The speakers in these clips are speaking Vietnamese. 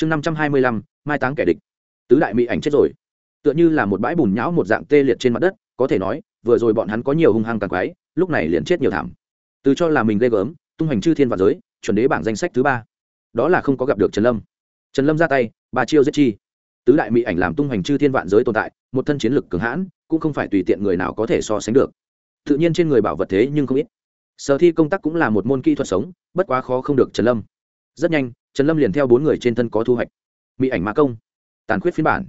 chương năm trăm hai mươi lăm, mai táng kẻ địch. Tứ đại mỹ ảnh chết rồi. Tựa như là một bãi bùn nhão một dạng tê liệt trên mặt đất, có thể nói, vừa rồi bọn hắn có nhiều hung hăng càng quái, lúc này liền chết nhiều thảm. Từ cho là mình ghê gớm, tung hành chư thiên và giới, chuẩn đế bảng danh sách thứ ba. Đó là không có gặp được trần lâm. Trần lâm ra tay, ba chiêu giết chi. Tứ đại mỹ ảnh làm tung hành chư thiên vạn giới tồn tại, một thân chiến lực cường hãn, cũng không phải tùy tiện người nào có thể so sánh được. Tự nhiên trên người bảo vật thế nhưng không ít. Sở thi công tác cũng là một môn kỹ thuật sống, bất quá khó không được trần lâm. Rất nhanh trần lâm liền theo bốn người trên thân có thu hoạch. Mỹ ảnh ma công, tàn khuyết phiên bản.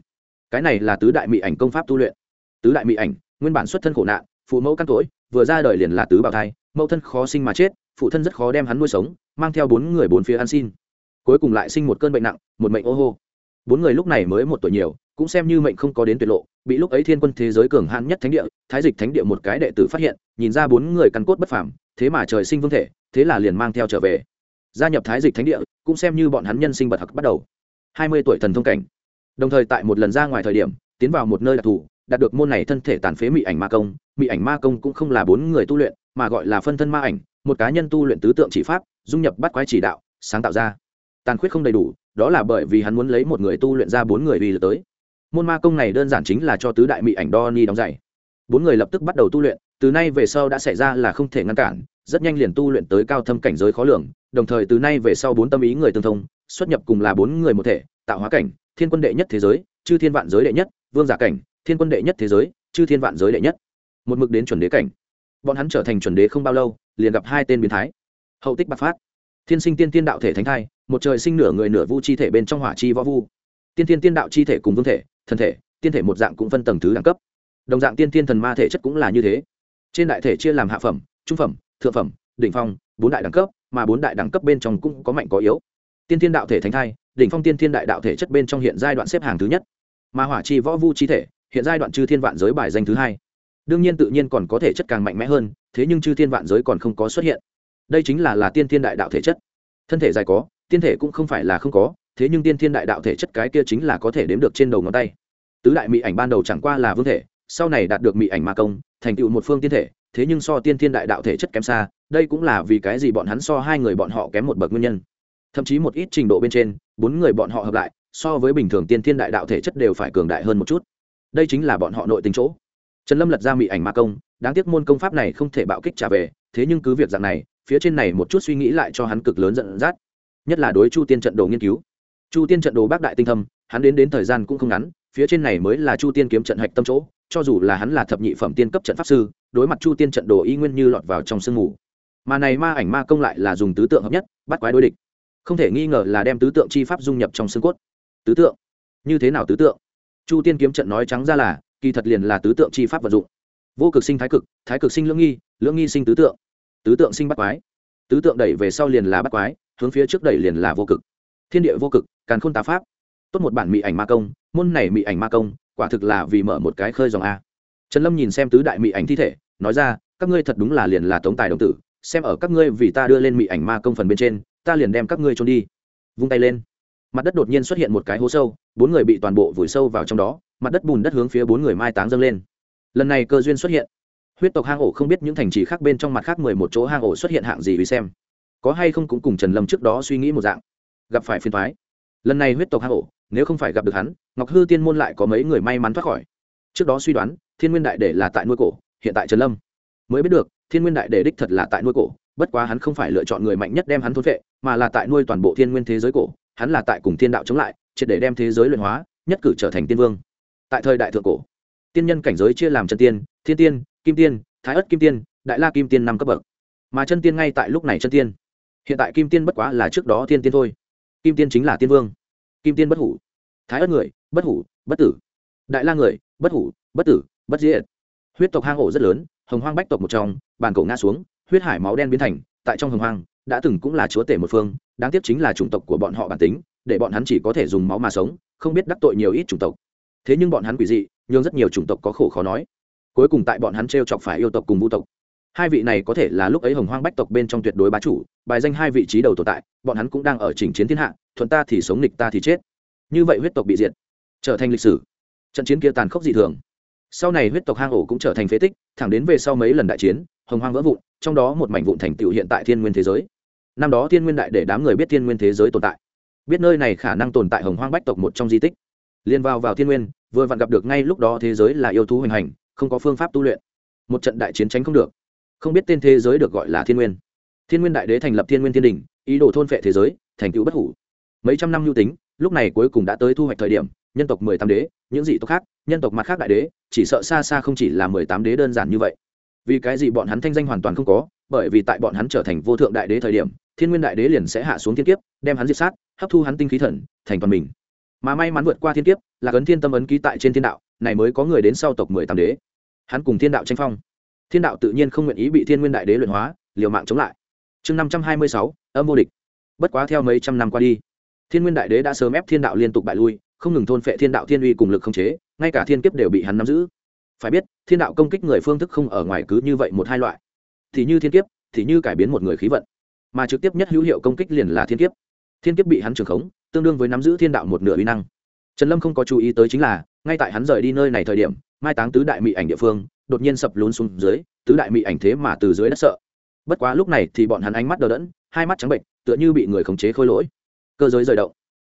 Cái này là tứ đại mỹ ảnh công pháp tu luyện. Tứ đại mỹ ảnh, nguyên bản xuất thân khổ nạn, phụ mẫu căn tối vừa ra đời liền là tứ bào thai, mẫu thân khó sinh mà chết, phụ thân rất khó đem hắn nuôi sống, mang theo bốn người bốn phía ăn xin. Cuối cùng lại sinh một cơn bệnh nặng, một mệnh ô hô. Bốn người lúc này mới một tuổi nhiều, cũng xem như mệnh không có đến tuyệt lộ, bị lúc ấy thiên quân thế giới cường hãn nhất thánh địa, thái dịch thánh địa một cái đệ tử phát hiện, nhìn ra bốn người căn cốt bất phàm, thế mà trời sinh vương thể, thế là liền mang theo trở về. Gia nhập thái dịch thánh địa cũng xem như bọn hắn nhân sinh bật hặc bắt đầu. Hai mươi tuổi thần thông cảnh. Đồng thời tại một lần ra ngoài thời điểm, tiến vào một nơi đặc thù, đạt được môn này thân thể tàn phế mị ảnh ma công. Mị ảnh ma công cũng không là bốn người tu luyện, mà gọi là phân thân ma ảnh, một cá nhân tu luyện tứ tượng chỉ pháp, dung nhập bắt quái chỉ đạo, sáng tạo ra. Tàn khuyết không đầy đủ, đó là bởi vì hắn muốn lấy một người tu luyện ra bốn người vì lực tới. Môn ma công này đơn giản chính là cho tứ đại mị ảnh đo ni đóng giày. Bốn người lập tức bắt đầu tu luyện, từ nay về sau đã xảy ra là không thể ngăn cản rất nhanh liền tu luyện tới cao thâm cảnh giới khó lường, đồng thời từ nay về sau bốn tâm ý người tương thông, xuất nhập cùng là bốn người một thể, tạo hóa cảnh, thiên quân đệ nhất thế giới, chư thiên vạn giới đệ nhất, vương giả cảnh, thiên quân đệ nhất thế giới, chư thiên vạn giới đệ nhất. Một mực đến chuẩn đế cảnh. Bọn hắn trở thành chuẩn đế không bao lâu, liền gặp hai tên biến thái. Hậu tích bạc phát. Thiên sinh tiên tiên đạo thể thánh thai, một trời sinh nửa người nửa vu chi thể bên trong hỏa chi võ vu. Tiên tiên tiên đạo chi thể cùng vương thể thân thể, tiên thể một dạng cũng phân tầng thứ đẳng cấp. Đồng dạng tiên tiên thần ma thể chất cũng là như thế. Trên đại thể chia làm hạ phẩm, trung phẩm thượng phẩm, đỉnh phong, bốn đại đẳng cấp, mà bốn đại đẳng cấp bên trong cũng có mạnh có yếu. Tiên thiên đạo thể thánh thai, đỉnh phong tiên thiên đại đạo thể chất bên trong hiện giai đoạn xếp hàng thứ nhất. Mà hỏa chi võ vu chi thể, hiện giai đoạn chư thiên vạn giới bài danh thứ hai. Đương nhiên tự nhiên còn có thể chất càng mạnh mẽ hơn, thế nhưng chư thiên vạn giới còn không có xuất hiện. Đây chính là là tiên thiên đại đạo thể chất. Thân thể dài có, tiên thể cũng không phải là không có, thế nhưng tiên thiên đại đạo thể chất cái kia chính là có thể đếm được trên đầu ngón tay. Tứ đại mỹ ảnh ban đầu chẳng qua là vương thể sau này đạt được mỹ ảnh ma công, thành tựu một phương tiên thể, thế nhưng so tiên thiên đại đạo thể chất kém xa, đây cũng là vì cái gì bọn hắn so hai người bọn họ kém một bậc nguyên nhân. Thậm chí một ít trình độ bên trên, bốn người bọn họ hợp lại, so với bình thường tiên thiên đại đạo thể chất đều phải cường đại hơn một chút. Đây chính là bọn họ nội tình chỗ. Trần lâm lật ra mỹ ảnh ma công, đáng tiếc môn công pháp này không thể bạo kích trả về, thế nhưng cứ việc dạng này, phía trên này một chút suy nghĩ lại cho hắn cực lớn dẫn dắt. Nhất là đối chu tiên trận đồ nghiên cứu. Chu tiên trận đồ bác đại tinh thâm, hắn đến đến thời gian cũng không ngắn phía trên này mới là chu tiên kiếm trận hạch tâm chỗ, cho dù là hắn là thập nhị phẩm tiên cấp trận pháp sư, đối mặt chu tiên trận đồ y nguyên như lọt vào trong sương mù. Mà này ma ảnh ma công lại là dùng tứ tượng hợp nhất, bắt quái đối địch. Không thể nghi ngờ là đem tứ tượng chi pháp dung nhập trong xương cốt. Tứ tượng? Như thế nào tứ tượng? Chu tiên kiếm trận nói trắng ra là, kỳ thật liền là tứ tượng chi pháp vật dụng. Vô cực sinh thái cực thái cực sinh lưỡng nghi lưỡng nghi sinh tứ tượng. Tứ tượng sinh bắt quái. Tứ tượng đẩy về sau liền là bắt quái, hướng phía trước đẩy liền là vô cực. Thiên địa vô cực, càn khôn tá pháp tốt một bản mỹ ảnh ma công, môn này mỹ ảnh ma công, quả thực là vì mở một cái khơi dòng a. Trần lâm nhìn xem tứ đại mỹ ảnh thi thể, nói ra, các ngươi thật đúng là liền là tống tài đồng tử, xem ở các ngươi vì ta đưa lên mỹ ảnh ma công phần bên trên, ta liền đem các ngươi trốn đi. Vung tay lên. Mặt đất đột nhiên xuất hiện một cái hố sâu, bốn người bị toàn bộ vùi sâu vào trong đó, mặt đất bùn đất hướng phía bốn người mai táng dâng lên. Lần này cơ duyên xuất hiện. Huyết tộc hang ổ không biết những thành trì khác bên trong mặt khác mười một chỗ hang ổ xuất hiện hạng gì vì xem. Có hay không cũng cùng trần lâm trước đó suy nghĩ một dạng. Gặp phải phiền thoái lần này huyết tộc hang ổ nếu không phải gặp được hắn, ngọc hư tiên môn lại có mấy người may mắn thoát khỏi. Trước đó suy đoán, thiên nguyên đại để là tại nuôi cổ, hiện tại trần lâm. Mới biết được, thiên nguyên đại để đích thật là tại nuôi cổ, bất quá hắn không phải lựa chọn người mạnh nhất đem hắn thôn vệ mà là tại nuôi toàn bộ thiên nguyên thế giới cổ. Hắn là tại cùng thiên đạo chống lại, triệt để đem thế giới luyện hóa, nhất cử trở thành tiên vương. Tại thời đại thượng cổ, tiên nhân cảnh giới chia làm chân tiên, thiên tiên, kim tiên, thái ất kim tiên, đại la kim tiên năm cấp bậc. Mà chân tiên ngay tại lúc này chân tiên. Hiện tại kim tiên bất quá là trước đó thiên tiên thôi. Kim tiên chính là tiên vương kim tiên bất hủ. Thái ất người, bất hủ, bất tử. Đại la người, bất hủ, bất tử, bất diệt. Huyết tộc hang ổ rất lớn, hồng hoang bách tộc một trong bàn cổ ngã xuống, huyết hải máu đen biến thành, tại trong hồng hoang, đã từng cũng là chúa tể một phương, đáng tiếc chính là chủng tộc của bọn họ bản tính, để bọn hắn chỉ có thể dùng máu mà sống, không biết đắc tội nhiều ít chủng tộc. Thế nhưng bọn hắn quỷ dị nhưng rất nhiều chủng tộc có khổ khó nói. Cuối cùng tại bọn hắn t r e o chọc phải yêu tộc cùng vũ tộc hai vị này có thể là lúc ấy hồng hoang bách tộc bên trong tuyệt đối bá chủ, bài danh hai vị trí đầu tồn tại, bọn hắn cũng đang ở chỉnh chiến thiên hạ, thuận ta thì sống nghịch ta thì chết. Như vậy huyết tộc bị diệt, trở thành lịch sử. Trận chiến kia tàn khốc dị thường. Sau này huyết tộc hang ổ cũng trở thành phế tích, thẳng đến về sau mấy lần đại chiến, hồng hoang vỡ vụn, trong đó một mảnh vụn thành tựu hiện tại thiên nguyên thế giới. Năm đó thiên nguyên đại để đám người biết thiên nguyên thế giới tồn tại, biết nơi này khả năng tồn tại hồng hoang bách tộc một trong di tích. Liên vào vào thiên nguyên, vừa vặn gặp được ngay lúc đó thế giới là yêu thú hoành hành, không có phương pháp tu luyện. Một trận đại chiến tránh không được không biết tên thế giới được gọi là thiên nguyên. Thiên nguyên đại đế thành lập thiên nguyên thiên đình, ý đồ thôn phệ thế giới, thành tựu bất hủ. Mấy trăm năm lưu tính, lúc này cuối cùng đã tới thu hoạch thời điểm, nhân tộc mười tám đế, những dị tộc khác, nhân tộc mặt khác đại đế, chỉ sợ xa xa không chỉ là mười tám đế đơn giản như vậy. Vì cái gì bọn hắn thanh danh hoàn toàn không có, bởi vì tại bọn hắn trở thành vô thượng đại đế thời điểm, thiên nguyên đại đế liền sẽ hạ xuống thiên kiếp, đem hắn diệt sát, hấp thu hắn tinh khí thần, thành toàn mình. Mà may mắn vượt qua thiên kiếp là cấn thiên tâm ấn ký tại trên thiên đạo, này mới có người đến sau tộc mười tám đế. Hắn cùng thiên đạo tranh phong thiên đạo tự nhiên không nguyện ý bị thiên nguyên đại đế luyện hóa, liều mạng chống lại. Chương năm trăm hai mươi sáu, âm vô địch. Bất quá theo mấy trăm năm qua đi, thiên nguyên đại đế đã sớm ép thiên đạo liên tục bại lui, không ngừng thôn phệ thiên đạo thiên uy cùng lực không chế, ngay cả thiên kiếp đều bị hắn nắm giữ. Phải biết, thiên đạo công kích người phương thức không ở ngoài cứ như vậy một hai loại. Thì như thiên kiếp, thì như cải biến một người khí vận. Mà trực tiếp nhất hữu hiệu công kích liền là thiên kiếp. Thiên kiếp bị hắn trường khống, tương đương với nắm giữ thiên đạo một nửa uy năng. Trần lâm không có chú ý tới chính là, ngay tại hắn rời đi nơi này thời điểm, mai táng tứ đại mỹ ảnh địa phương đột nhiên sập lún xuống dưới, tứ đại mỹ ảnh thế mà từ dưới đất sợ. Bất quá lúc này thì bọn hắn ánh mắt đờ đẫn, hai mắt trắng bệnh tựa như bị người khống chế khôi lỗi. Cơ giới rời động.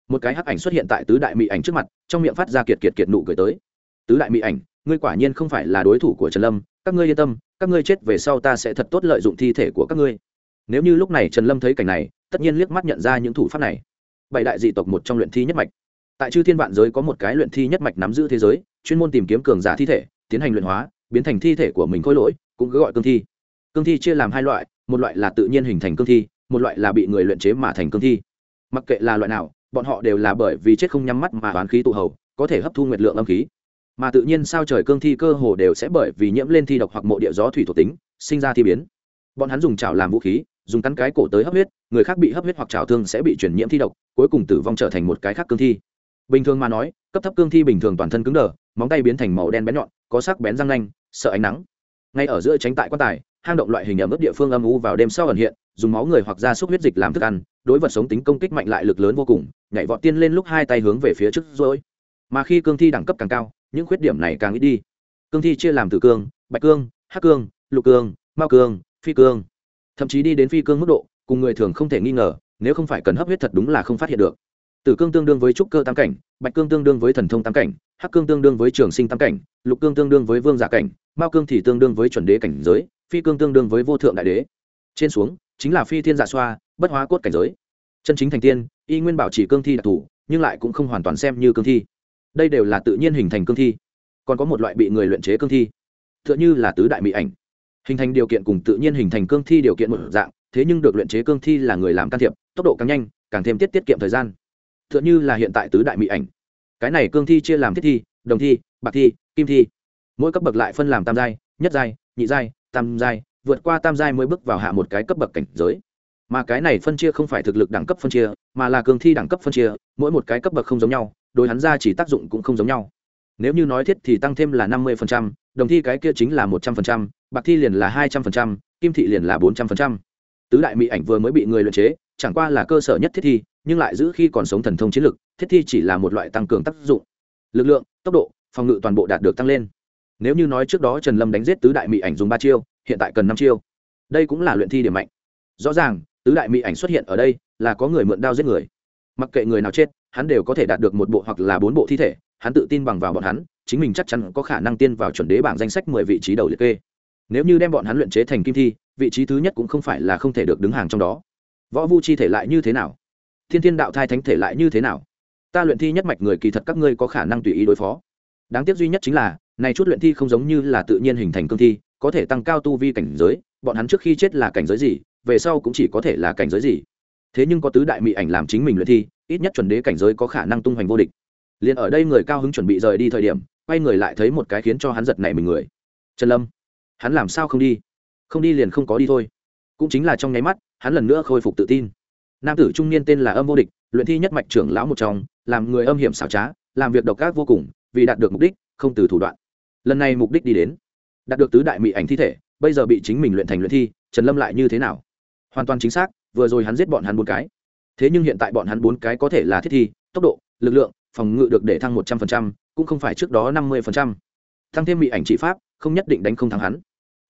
Một cái hắc ảnh xuất hiện tại tứ đại mỹ ảnh trước mặt, trong miệng phát ra kiệt kiệt kiệt nụ cười tới. Tứ đại mỹ ảnh, ngươi quả nhiên không phải là đối thủ của trần lâm, các ngươi yên tâm, các ngươi chết về sau ta sẽ thật tốt lợi dụng thi thể của các ngươi. Nếu như lúc này trần lâm thấy cảnh này, tất nhiên liếc mắt nhận ra những thủ pháp này. Bảy đại dị tộc một trong luyện thi nhất mạch. Tại chư thiên vạn giới có một cái luyện thi nhất mạch nắm giữ thế giới, chuyên môn tìm kiếm cường giả thi thể, tiến hành luyện hóa biến thành thi thể của mình khôi lỗi, cũng cứ gọi cương thi. Cương thi chia làm hai loại, một loại là tự nhiên hình thành cương thi, một loại là bị người luyện chế mà thành cương thi. Mặc kệ là loại nào, bọn họ đều là bởi vì chết không nhắm mắt mà oán khí tụ hầu, có thể hấp thu nguyệt lượng âm khí. Mà tự nhiên sao trời cương thi cơ hồ đều sẽ bởi vì nhiễm lên thi độc hoặc mộ địa gió thủy thuộc tính, sinh ra thi biến. Bọn hắn dùng chảo làm vũ khí, dùng cắn cái cổ tới hấp huyết, người khác bị hấp huyết hoặc chảo thương sẽ bị chuyển nhiễm thi độc, cuối cùng tử vong trở thành một cái khác cương thi. Bình thường mà nói, cấp thấp cương thi bình thường toàn thân cứng đờ, móng tay biến thành màu đen bén nhọn, có sắc bén răng nanh sợ ánh nắng. Ngay ở giữa tránh tại quan tài, hang động loại hình ẩm ướt địa phương âm u vào đêm sau ẩn hiện, dùng máu người hoặc da súc huyết dịch làm thức ăn, đối vật sống tính công kích mạnh lại lực lớn vô cùng, nhảy vọt tiên lên lúc hai tay hướng về phía trước rồi mà khi cương thi đẳng cấp càng cao, những khuyết điểm này càng ít đi. Cương thi chia làm tử cương, bạch cương, hắc cương, lục cương, mao cương, phi cương. Thậm chí đi đến phi cương mức độ, cùng người thường không thể nghi ngờ, nếu không phải cần hấp huyết thật đúng là không phát hiện được tử cương tương đương với trúc cơ tam cảnh, bạch cương tương đương với thần thông tam cảnh, hắc cương tương đương với trường sinh tam cảnh, lục cương tương đương với vương giả cảnh, mao cương thì tương đương với chuẩn đế cảnh giới, phi cương tương đương với vô thượng đại đế. Trên xuống, chính là phi thiên giả xoa, bất hóa cốt cảnh giới. Chân chính thành tiên, y nguyên bảo chỉ cương thi đặc thù, nhưng lại cũng không hoàn toàn xem như cương thi. Đây đều là tự nhiên hình thành cương thi. Còn có một loại bị người luyện chế cương thi t h ư ợ n h ư là tứ đại mỹ ảnh. Hình thành điều kiện cùng tự nhiên hình thành cương thi điều kiện một dạng, thế nhưng được luyện chế cương thi là người làm can thiệp, tốc độ càng nhanh, càng thêm tiết tiết kiệm thời gian t h ư ợ n h ư là hiện tại tứ đại mỹ ảnh. Cái này cương thi chia làm thiết thi, đồng thi, bạc thi, kim thi. Mỗi cấp bậc lại phân làm tam giai, nhất giai, nhị giai, tam giai, vượt qua tam giai mới bước vào hạ một cái cấp bậc cảnh giới. Mà cái này phân chia không phải thực lực đẳng cấp phân chia, mà là cương thi đẳng cấp phân chia, mỗi một cái cấp bậc không giống nhau, đối hắn ra chỉ tác dụng cũng không giống nhau. Nếu như nói thiết thì tăng thêm là năm mươi đồng thi cái kia chính là một trăm linh bạc thi liền là hai trăm linh kim thị liền là bốn trăm linh tứ đại mỹ ảnh vừa mới bị người luyện chế, chẳng qua là cơ sở nhất thiết thi nhưng lại giữ khi còn sống thần thông chiến lực, thiết thi chỉ là một loại tăng cường tác dụng. Lực lượng, tốc độ, phòng ngự toàn bộ đạt được tăng lên. Nếu như nói trước đó trần lâm đánh giết tứ đại mỹ ảnh dùng ba chiêu, hiện tại cần năm chiêu. Đây cũng là luyện thi điểm mạnh. Rõ ràng, tứ đại mỹ ảnh xuất hiện ở đây là có người mượn đao giết người. Mặc kệ người nào chết, hắn đều có thể đạt được một bộ hoặc là bốn bộ thi thể, hắn tự tin bằng vào bọn hắn, chính mình chắc chắn có khả năng tiên vào chuẩn đế bảng danh sách mười vị trí đầu liệt kê. Nếu như đem bọn hắn luyện chế thành kim thi, vị trí thứ nhất cũng không phải là không thể được đứng hàng trong đó. Võ vu chi thể lại như thế nào? Thiên thiên đạo thai thánh thể lại như thế nào? Ta luyện thi nhất mạch người kỳ thật các ngươi có khả năng tùy ý đối phó. Đáng tiếc duy nhất chính là, này chút luyện thi không giống như là tự nhiên hình thành cương thi, có thể tăng cao tu vi cảnh giới, bọn hắn trước khi chết là cảnh giới gì, về sau cũng chỉ có thể là cảnh giới gì. Thế nhưng có tứ đại mỹ ảnh làm chính mình luyện thi, ít nhất chuẩn đế cảnh giới có khả năng tung hoành vô địch. Liền ở đây người cao hứng chuẩn bị rời đi thời điểm, quay người lại thấy một cái khiến cho hắn giật nảy mình người. Trần lâm, hắn làm sao không đi? Không đi liền không có đi thôi. Cũng chính là trong nháy mắt, hắn lần nữa khôi phục tự tin nam tử trung niên tên là âm vô địch, luyện thi nhất mạch trưởng lão một trong, làm người âm hiểm xảo trá, làm việc độc ác vô cùng, vì đạt được mục đích, không từ thủ đoạn. Lần này mục đích đi đến, đạt được tứ đại mỹ ảnh thi thể, bây giờ bị chính mình luyện thành luyện thi, trần lâm lại như thế nào? Hoàn toàn chính xác, vừa rồi hắn giết bọn hắn bốn cái. Thế nhưng hiện tại bọn hắn bốn cái có thể là thiết thi, tốc độ, lực lượng, phòng ngự được để thăng một trăm phần trăm, cũng không phải trước đó năm mươi phần trăm. Thăng thêm mỹ ảnh trị pháp, không nhất định đánh không thắng hắn.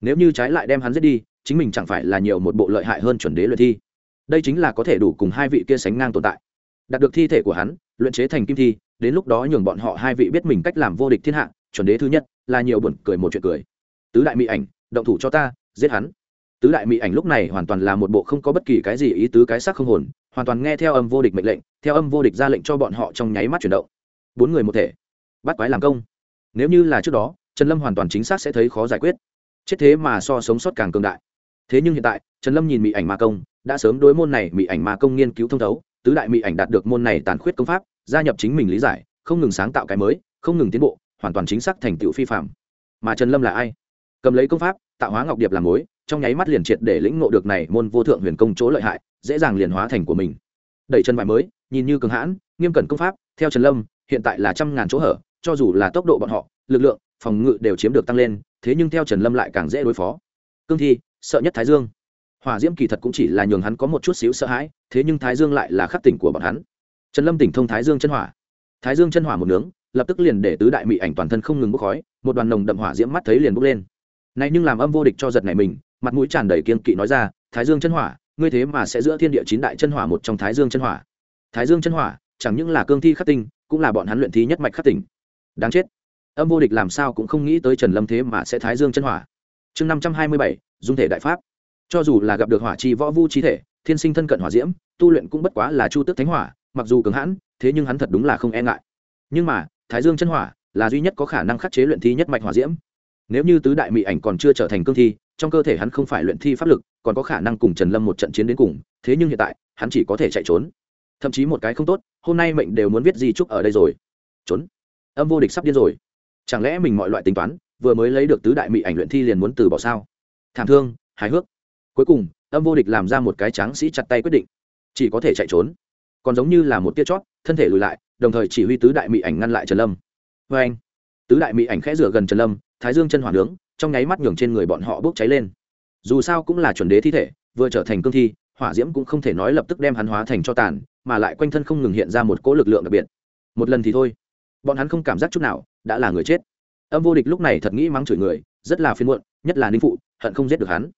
Nếu như trái lại đem hắn giết đi, chính mình chẳng phải là nhiều một bộ lợi hại hơn chuẩn đế luyện thi đây chính là có thể đủ cùng hai vị kia sánh ngang tồn tại. Đạt được thi thể của hắn, luyện chế thành kim thi, đến lúc đó nhường bọn họ hai vị biết mình cách làm vô địch thiên hạ, chuẩn đế thứ nhất, là nhiều buồn cười một chuyện cười. Tứ đại mỹ ảnh, động thủ cho ta, giết hắn. Tứ đại mỹ ảnh lúc này hoàn toàn là một bộ không có bất kỳ cái gì ý tứ cái xác không hồn, hoàn toàn nghe theo âm vô địch mệnh lệnh, theo âm vô địch ra lệnh cho bọn họ trong nháy mắt chuyển động. Bốn người một thể. Bắt quái làm công. Nếu như là trước đó, trần lâm hoàn toàn chính xác sẽ thấy khó giải quyết. Chết thế mà so sống sót càng cường đại thế nhưng hiện tại, trần lâm nhìn mỹ ảnh ma công, đã sớm đối môn này mỹ ảnh ma công nghiên cứu thông thấu, tứ đại mỹ ảnh đạt được môn này tàn khuyết công pháp, gia nhập chính mình lý giải, không ngừng sáng tạo cái mới, không ngừng tiến bộ, hoàn toàn chính xác thành tựu phi phạm mà trần lâm là ai? Cầm lấy công pháp, tạo hóa ngọc điệp làm mối, trong nháy mắt liền triệt để lĩnh ngộ được này môn vô thượng huyền công chỗ lợi hại, dễ dàng liền hóa thành của mình. Đẩy chân vải mới, nhìn như cường hãn, nghiêm cẩn công pháp, theo trần lâm, hiện tại là trăm ngàn chỗ hở, cho dù là tốc độ bọn họ, lực lượng, phòng ngự đều chiếm được tăng lên, thế nhưng theo trần lâm lại càng dễ đối phó. Cương thi sợ nhất thái dương. Hỏa diễm kỳ thật cũng chỉ là nhường hắn có một chút xíu sợ hãi, thế nhưng thái dương lại là khắc tỉnh của bọn hắn. Trần lâm tỉnh thông thái dương chân hỏa. Thái dương chân hỏa một nướng, lập tức liền để tứ đại mị ảnh toàn thân không ngừng bốc khói, một đoàn nồng đậm hỏa diễm mắt thấy liền bốc lên. Này nhưng làm âm vô địch cho giật này mình, mặt mũi tràn đầy kiên kỵ nói ra, thái dương chân hỏa, ngươi thế mà sẽ giữa thiên địa chín đại chân hỏa một trong thái dương chân hỏa? Thái dương chân hỏa, chẳng những là cương thi khắc tinh, cũng là bọn hắn luyện thi nhất mạch khắc tỉnh đáng chết. Âm vô địch làm sao cũng không nghĩ tới trần lâm thế mà sẽ thái dương chân hỏa chương năm trăm hai mươi bảy, dung thể đại pháp. Cho dù là gặp được hỏa chi võ vu chi thể, thiên sinh thân cận hỏa diễm, tu luyện cũng bất quá là chu tước thánh hỏa, mặc dù cường hãn, thế nhưng hắn thật đúng là không e ngại. Nhưng mà, thái dương chân hỏa là duy nhất có khả năng khắc chế luyện thi nhất mạch hỏa diễm. Nếu như tứ đại mỹ ảnh còn chưa trở thành cương thi, trong cơ thể hắn không phải luyện thi pháp lực, còn có khả năng cùng trần lâm một trận chiến đến cùng, thế nhưng hiện tại, hắn chỉ có thể chạy trốn. Thậm chí một cái không tốt, hôm nay mệnh đều muốn viết di trúc ở đây rồi. Trốn. Âm vô địch sắp điên rồi. Chẳng lẽ mình mọi loại tính toán vừa mới lấy được tứ đại mỹ ảnh luyện thi liền muốn từ bỏ sao? Thảm thương, hài hước. Cuối cùng, âm vô địch làm ra một cái tráng sĩ chặt tay quyết định. Chỉ có thể chạy trốn. Còn giống như là một tia chót, thân thể lùi lại, đồng thời chỉ huy tứ đại mỹ ảnh ngăn lại trần lâm. Vê anh, tứ đại mỹ ảnh khẽ rửa gần trần lâm, thái dương chân hỏa nướng, trong nháy mắt nhường trên người bọn họ bốc cháy lên. Dù sao cũng là chuẩn đế thi thể, vừa trở thành cương thi, hỏa diễm cũng không thể nói lập tức đem hắn hóa thành cho tàn, mà lại quanh thân không ngừng hiện ra một cỗ lực lượng đặc biệt. Một lần thì thôi. Bọn hắn không cảm giác chút nào, đã là người chết âm vô địch lúc này thật nghĩ mắng chửi người, rất là phiên muộn, nhất là ninh phụ, hận không giết được hắn.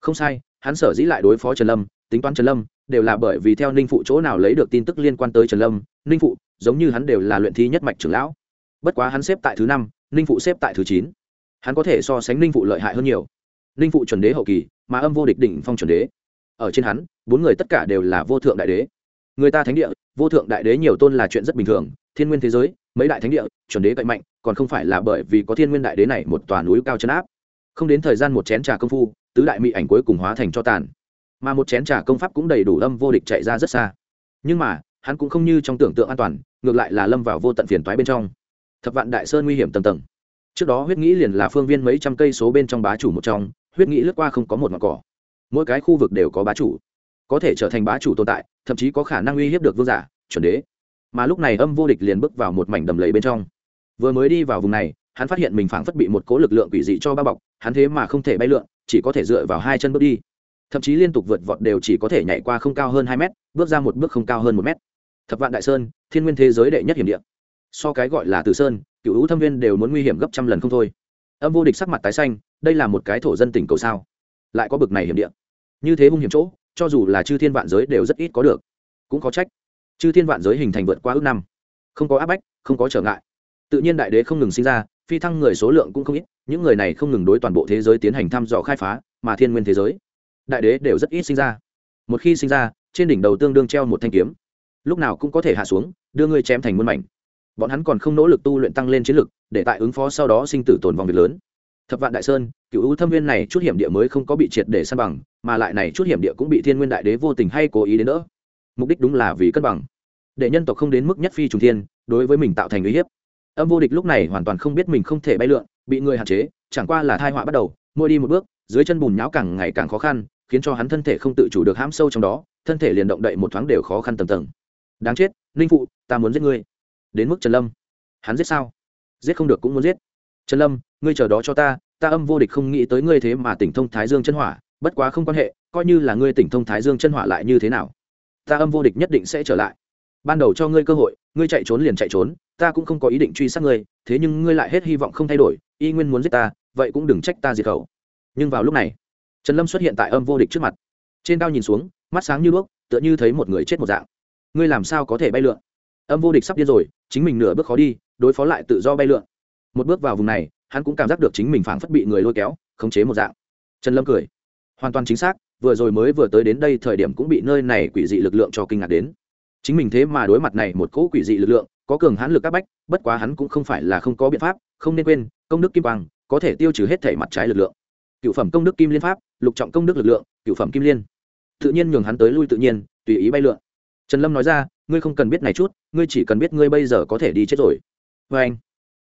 Không sai, hắn sở dĩ lại đối phó trần lâm, tính toán trần lâm, đều là bởi vì theo ninh phụ chỗ nào lấy được tin tức liên quan tới trần lâm, ninh phụ, giống như hắn đều là luyện thi nhất mạch trưởng lão. Bất quá hắn xếp tại thứ năm, ninh phụ xếp tại thứ chín. Hắn có thể so sánh ninh phụ lợi hại hơn nhiều. Ninh phụ chuẩn đế hậu kỳ, mà âm vô địch đỉnh phong chuẩn đế. Ở trên hắn, bốn người tất cả đều là vô thượng đại đế. Người ta thánh địa vô thượng đại đế nhiều tôn là chuyện rất bình thường, thiên nguyên thế giới, mấy đại thánh địa, chuẩn đế cậy mạnh, còn không phải là bởi vì có thiên nguyên đại đế này một tòa núi cao chân áp. Không đến thời gian một chén trà công phu, tứ đại mỹ ảnh cuối cùng hóa thành cho tàn. Mà một chén trà công pháp cũng đầy đủ lâm vô địch chạy ra rất xa. Nhưng mà, hắn cũng không như trong tưởng tượng an toàn, ngược lại là lâm vào vô tận phiền toái bên trong. Thập vạn đại sơn nguy hiểm tầng tầng. Trước đó huyết nghĩ liền là phương viên mấy trăm cây số bên trong bá chủ một trong, huyết nghĩ lướt qua không có một mặt cỏ. Mỗi cái khu vực đều có bá chủ có thể trở thành bá chủ tồn tại, thậm chí có khả năng uy hiếp được vương giả, chuẩn đế. Mà lúc này âm vô địch liền bước vào một mảnh đầm lầy bên trong. Vừa mới đi vào vùng này, hắn phát hiện mình phảng phất bị một cố lực lượng quỷ dị cho bao bọc, hắn thế mà không thể bay lượn, chỉ có thể dựa vào hai chân bước đi. Thậm chí liên tục vượt vọt đều chỉ có thể nhảy qua không cao hơn hai mét, bước ra một bước không cao hơn một mét. Thập vạn đại sơn, thiên nguyên thế giới đệ nhất hiểm địa. So cái gọi là từ sơn, cựu hữu thâm viên đều muốn nguy hiểm gấp trăm lần không thôi. Âm vô địch sắc mặt tái xanh, đây là một cái thổ dân tỉnh cầu sao? Lại có bực này hiểm địa. Như thế hung hiểm chỗ cho dù là chư thiên vạn giới đều rất ít có được. Cũng có trách. Chư thiên vạn giới hình thành vượt qua ước năm. Không có áp bách, không có trở ngại. Tự nhiên đại đế không ngừng sinh ra, phi thăng người số lượng cũng không ít, những người này không ngừng đối toàn bộ thế giới tiến hành thăm dò khai phá, mà thiên nguyên thế giới, đại đế đều rất ít sinh ra. Một khi sinh ra, trên đỉnh đầu tương đương treo một thanh kiếm. Lúc nào cũng có thể hạ xuống, đưa ngươi chém thành muôn mảnh. Bọn hắn còn không nỗ lực tu luyện tăng lên chiến lực, để tại ứng phó sau đó sinh tử tồn vong việc lớn. Thập vạn đại sơn, cựu ưu thâm viên này chút hiểm địa mới không có bị triệt để săn bằng mà lại này chút hiểm địa cũng bị thiên nguyên đại đế vô tình hay cố ý đến nữa mục đích đúng là vì cân bằng. Để nhân tộc không đến mức nhất phi trùng thiên, đối với mình tạo thành uy hiếp. Âm vô địch lúc này hoàn toàn không biết mình không thể bay lượn, bị người hạn chế, chẳng qua là thai họa bắt đầu, mỗi đi một bước, dưới chân bùn nhão càng ngày càng khó khăn, khiến cho hắn thân thể không tự chủ được hãm sâu trong đó, thân thể liền động đậy một thoáng đều khó khăn tầm tầng. Đáng chết, ninh phụ, ta muốn giết ngươi. Đến mức trần lâm. Hắn giết sao? Giết không được cũng muốn giết. Trần lâm, ngươi chờ đó cho ta ta âm vô địch không nghĩ tới ngươi thế mà tỉnh thông thái dương chân hỏa bất quá không quan hệ, coi như là ngươi tỉnh thông thái dương chân hỏa lại như thế nào, ta âm vô địch nhất định sẽ trở lại. Ban đầu cho ngươi cơ hội, ngươi chạy trốn liền chạy trốn, ta cũng không có ý định truy sát ngươi, thế nhưng ngươi lại hết hy vọng không thay đổi, y nguyên muốn giết ta, vậy cũng đừng trách ta diệt khẩu. Nhưng vào lúc này, trần lâm xuất hiện tại âm vô địch trước mặt. Trên cao nhìn xuống, mắt sáng như đuốc, tựa như thấy một người chết một dạng. Ngươi làm sao có thể bay lượn? Âm vô địch sắp điên rồi, chính mình nửa bước khó đi, đối phó lại tự do bay lượn. Một bước vào vùng này, hắn cũng cảm giác được chính mình phảng phất bị người lôi kéo, khống chế một dạng. Trần lâm cười hoàn toàn chính xác, vừa rồi mới vừa tới đến đây thời điểm cũng bị nơi này quỷ dị lực lượng cho kinh ngạc đến. Chính mình thế mà đối mặt này một cỗ quỷ dị lực lượng, có cường hãn lực các bách, bất quá hắn cũng không phải là không có biện pháp, không nên quên, công đức kim quang, có thể tiêu trừ hết thể mặt trái lực lượng. Cựu phẩm công đức kim liên pháp, lục trọng công đức lực lượng, cựu phẩm kim liên. Tự nhiên nhường hắn tới lui tự nhiên, tùy ý bay lượn. Trần lâm nói ra, ngươi không cần biết này chút, ngươi chỉ cần biết ngươi bây giờ có thể đi chết rồi. Vê anh,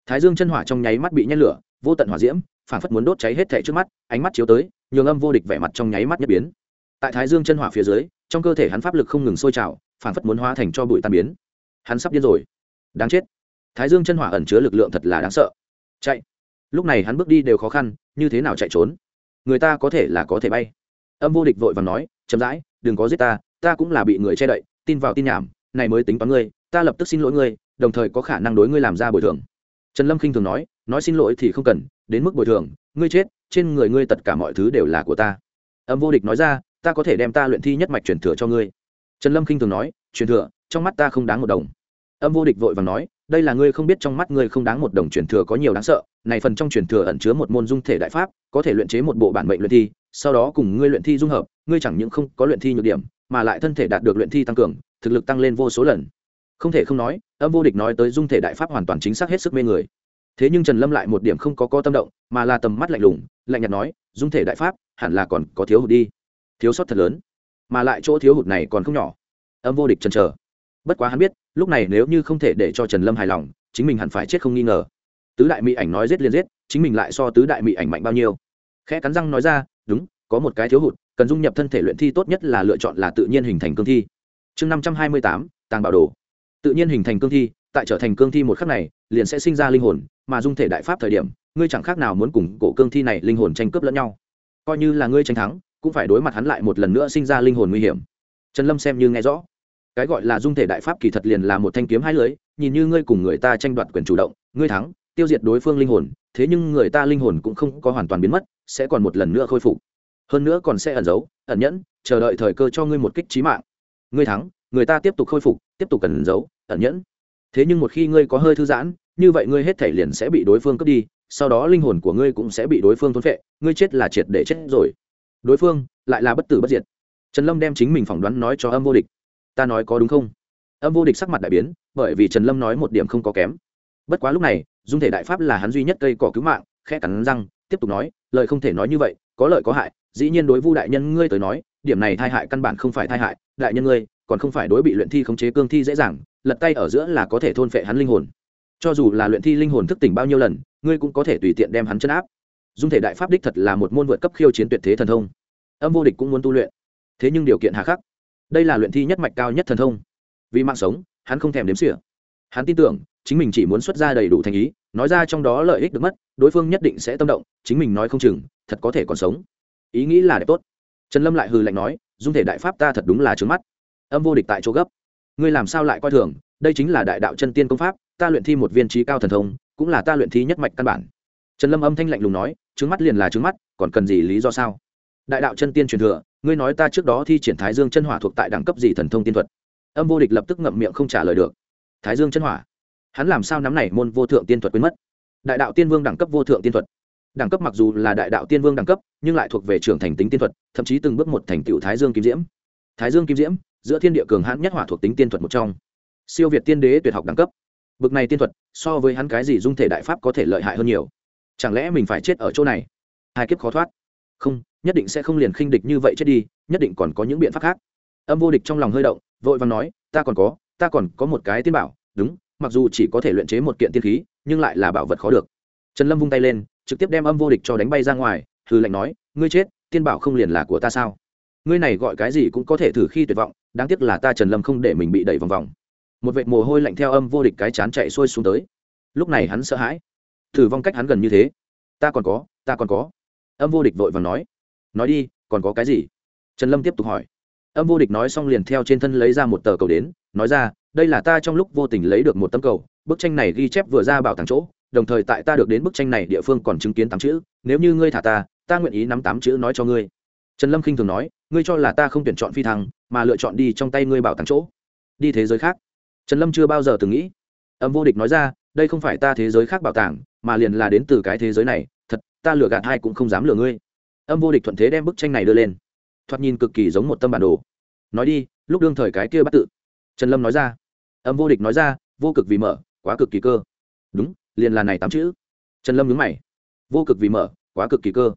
thái dương chân hỏa trong nháy mắt bị nhét lửa, vô tận hỏa diễm phản phất muốn đốt cháy hết thẻ trước mắt, ánh mắt chiếu tới nhường âm vô địch vẻ mặt trong nháy mắt nhất biến. Tại thái dương chân hỏa phía dưới, trong cơ thể hắn pháp lực không ngừng sôi trào, phản phất muốn hóa thành cho bụi tan biến. Hắn sắp điên rồi. Đáng chết. Thái dương chân hỏa ẩn chứa lực lượng thật là đáng sợ. Chạy. Lúc này hắn bước đi đều khó khăn, như thế nào chạy trốn? Người ta có thể là có thể bay. Âm vô địch vội và nói, chậm rãi, đừng có giết ta ta cũng là bị người che đậy, tin vào tin nhảm, này mới tính toán ngươi, ta lập tức xin lỗi ngươi, đồng thời có khả năng đối ngươi làm ra bồi thường. Trần lâm k i n h thường nói nói xin lỗi thì không cần, đến mức bồi thường, ngươi chết trên người ngươi tất cả mọi thứ đều là của ta. Âm vô địch nói ra, ta có thể đem ta luyện thi nhất mạch truyền thừa cho ngươi. Trần lâm k i n h thường nói, truyền thừa, trong mắt ta không đáng một đồng. Âm vô địch vội và nói, đây là ngươi không biết trong mắt ngươi không đáng một đồng truyền thừa có nhiều đáng sợ, này phần trong truyền thừa ẩn chứa một môn dung thể đại pháp, có thể luyện chế một bộ bản mệnh luyện thi, sau đó cùng ngươi luyện thi dung hợp, ngươi chẳng những không có luyện thi nhược điểm, mà lại thân thể đạt được luyện thi tăng cường, thực lực tăng lên vô số lần. Không thể không nói, âm vô địch nói tới dung thể đại pháp hoàn toàn chính xác hết sức mê người thế nhưng trần lâm lại một điểm không có co tâm động, mà là tầm mắt lạnh lùng, lạnh nhạt nói, dung thể đại pháp, hẳn là còn có thiếu hụt đi. Thiếu sót thật lớn, mà lại chỗ thiếu hụt này còn không nhỏ. Âm vô địch trần chờ. Bất quá hắn biết, lúc này nếu như không thể để cho trần lâm hài lòng, chính mình hẳn phải chết không nghi ngờ. Tứ đại mỹ ảnh nói giết liền giết, chính mình lại so tứ đại mỹ ảnh mạnh bao nhiêu? Khẽ cắn răng nói ra, đúng, có một cái thiếu hụt, cần dung nhập thân thể luyện thi tốt nhất là lựa chọn là tự nhiên hình thành cương thi. Chương năm trăm hai mươi tám, tàng bảo đồ. Tự nhiên hình thành cương thi tại trở thành cương thi một khắc này, liền sẽ sinh ra linh hồn, mà dung thể đại pháp thời điểm, ngươi chẳng khác nào muốn cùng cổ cương thi này linh hồn tranh cướp lẫn nhau. Coi như là ngươi tranh thắng, cũng phải đối mặt hắn lại một lần nữa sinh ra linh hồn nguy hiểm. Trần lâm xem như nghe rõ. Cái gọi là dung thể đại pháp kỳ thật liền là một thanh kiếm hai lưới, nhìn như ngươi cùng người ta tranh đoạt quyền chủ động, ngươi thắng, tiêu diệt đối phương linh hồn, thế nhưng người ta linh hồn cũng không có hoàn toàn biến mất, sẽ còn một lần nữa khôi phục. Hơn nữa còn sẽ ẩn giấu, ẩn nhẫn, chờ đợi thời cơ cho ngươi một kích trí mạng. Ngươi thắng, người ta tiếp tục khôi phục, tiếp tục ẩn giấu, ẩn nhẫn thế nhưng một khi ngươi có hơi thư giãn, như vậy ngươi hết thể liền sẽ bị đối phương cướp đi, sau đó linh hồn của ngươi cũng sẽ bị đối phương thôn phệ, ngươi chết là triệt để chết rồi. Đối phương lại là bất tử bất diệt. Trần lâm đem chính mình phỏng đoán nói cho âm vô địch. Ta nói có đúng không? Âm vô địch sắc mặt đại biến, bởi vì trần lâm nói một điểm không có kém. Bất quá lúc này, dung thể đại pháp là hắn duy nhất cây cỏ cứu mạng, khẽ cắn răng, tiếp tục nói lợi không thể nói như vậy, có lợi có hại, dĩ nhiên đối vu đại nhân ngươi tới nói, điểm này thai hại căn bản không phải thai hại, đại nhân ngươi, còn không phải đối bị luyện thi khống chế cương thi dễ dàng lật tay ở giữa là có thể thôn phệ hắn linh hồn. Cho dù là luyện thi linh hồn thức tỉnh bao nhiêu lần, ngươi cũng có thể tùy tiện đem hắn chân áp. Dung thể đại pháp đích thật là một môn vượt cấp khiêu chiến tuyệt thế thần thông. Âm vô địch cũng muốn tu luyện. Thế nhưng điều kiện hà khắc. Đây là luyện thi nhất mạch cao nhất thần thông. Vì mạng sống, hắn không thèm đếm xỉa. Hắn tin tưởng, chính mình chỉ muốn xuất ra đầy đủ thành ý, nói ra trong đó lợi ích được mất, đối phương nhất định sẽ tâm động, chính mình nói không chừng, thật có thể còn sống. Ý nghĩ là đẹp tốt. Trần lâm lại hừ lạnh nói, dung thể đại pháp ta thật đúng là trướng mắt. Âm vô địch tại chỗ gấp ngươi làm sao lại coi thường? Đây chính là đại đạo chân tiên công pháp, ta luyện thi một viên trí cao thần thông, cũng là ta luyện thi nhất mạch căn bản. Trần lâm âm thanh lạnh lùng nói, trứng mắt liền là trứng mắt, còn cần gì lý do sao? Đại đạo chân tiên truyền thừa, ngươi nói ta trước đó thi triển thái dương chân hỏa thuộc tại đẳng cấp gì thần thông tiên thuật? Âm vô địch lập tức ngậm miệng không trả lời được. Thái dương chân hỏa? Hắn làm sao nắm này môn vô thượng tiên thuật quên mất? Đại đạo tiên vương đẳng cấp vô thượng tiên thuật. Đẳng cấp mặc dù là đại đạo tiên vương đẳng cấp, nhưng lại thuộc về trưởng thành tính tiên thuật, thậm chí từng bước một thành tựu thái dương kim diễm. Thái dương kim diễm giữa thiên địa cường hãn nhất hỏa thuộc tính tiên thuật một trong. Siêu việt tiên đế tuyệt học đẳng cấp. Bực này tiên thuật, so với hắn cái gì dung thể đại pháp có thể lợi hại hơn nhiều. Chẳng lẽ mình phải chết ở chỗ này? Hai kiếp khó thoát. Không, nhất định sẽ không liền khinh địch như vậy chết đi, nhất định còn có những biện pháp khác. Âm vô địch trong lòng hơi động, vội vàng nói, ta còn có, ta còn có một cái tiên bảo, đúng, mặc dù chỉ có thể luyện chế một kiện tiên khí, nhưng lại là bảo vật khó được. Trần lâm vung tay lên, trực tiếp đem âm vô địch cho đánh bay ra ngoài hư lệnh nói, ngươi chết, tiên bảo không liền là của ta sao? Ngươi này gọi cái gì cũng có thể thử khi tuyệt vọng đáng tiếc là ta trần lâm không để mình bị đẩy vòng vòng. Một vệt mồ hôi lạnh theo âm vô địch cái chán chạy xuôi xuống tới. Lúc này hắn sợ hãi. Thử vong cách hắn gần như thế. Ta còn có, ta còn có. Âm vô địch vội và nói. Nói đi, còn có cái gì? Trần lâm tiếp tục hỏi. Âm vô địch nói xong liền theo trên thân lấy ra một tờ cầu đến, nói ra, đây là ta trong lúc vô tình lấy được một tấm cầu, bức tranh này ghi chép vừa ra bảo tàng chỗ, đồng thời tại ta được đến bức tranh này địa phương còn chứng kiến tám chữ, nếu như ngươi thả ta ta nguyện ý nắm tám chữ nói cho ngươi trần lâm khinh thường nói, ngươi cho là ta không tuyển chọn phi thăng, mà lựa chọn đi trong tay ngươi bảo tàng chỗ, đi thế giới khác. Trần lâm chưa bao giờ từng nghĩ. Âm vô địch nói ra, đây không phải ta thế giới khác bảo tàng, mà liền là đến từ cái thế giới này, thật, ta lừa gạt hai cũng không dám lừa ngươi. Âm vô địch thuận thế đem bức tranh này đưa lên. Thoạt nhìn cực kỳ giống một tâm bản đồ. Nói đi, lúc đương thời cái kia bắt tự. Trần lâm nói ra. Âm vô địch nói ra, vô cực vì mở, quá cực kỳ cơ. Đúng, liền là này tám chữ. Trần lâm nhớ mày. Vô cực vì mở, quá cực kỳ cơ.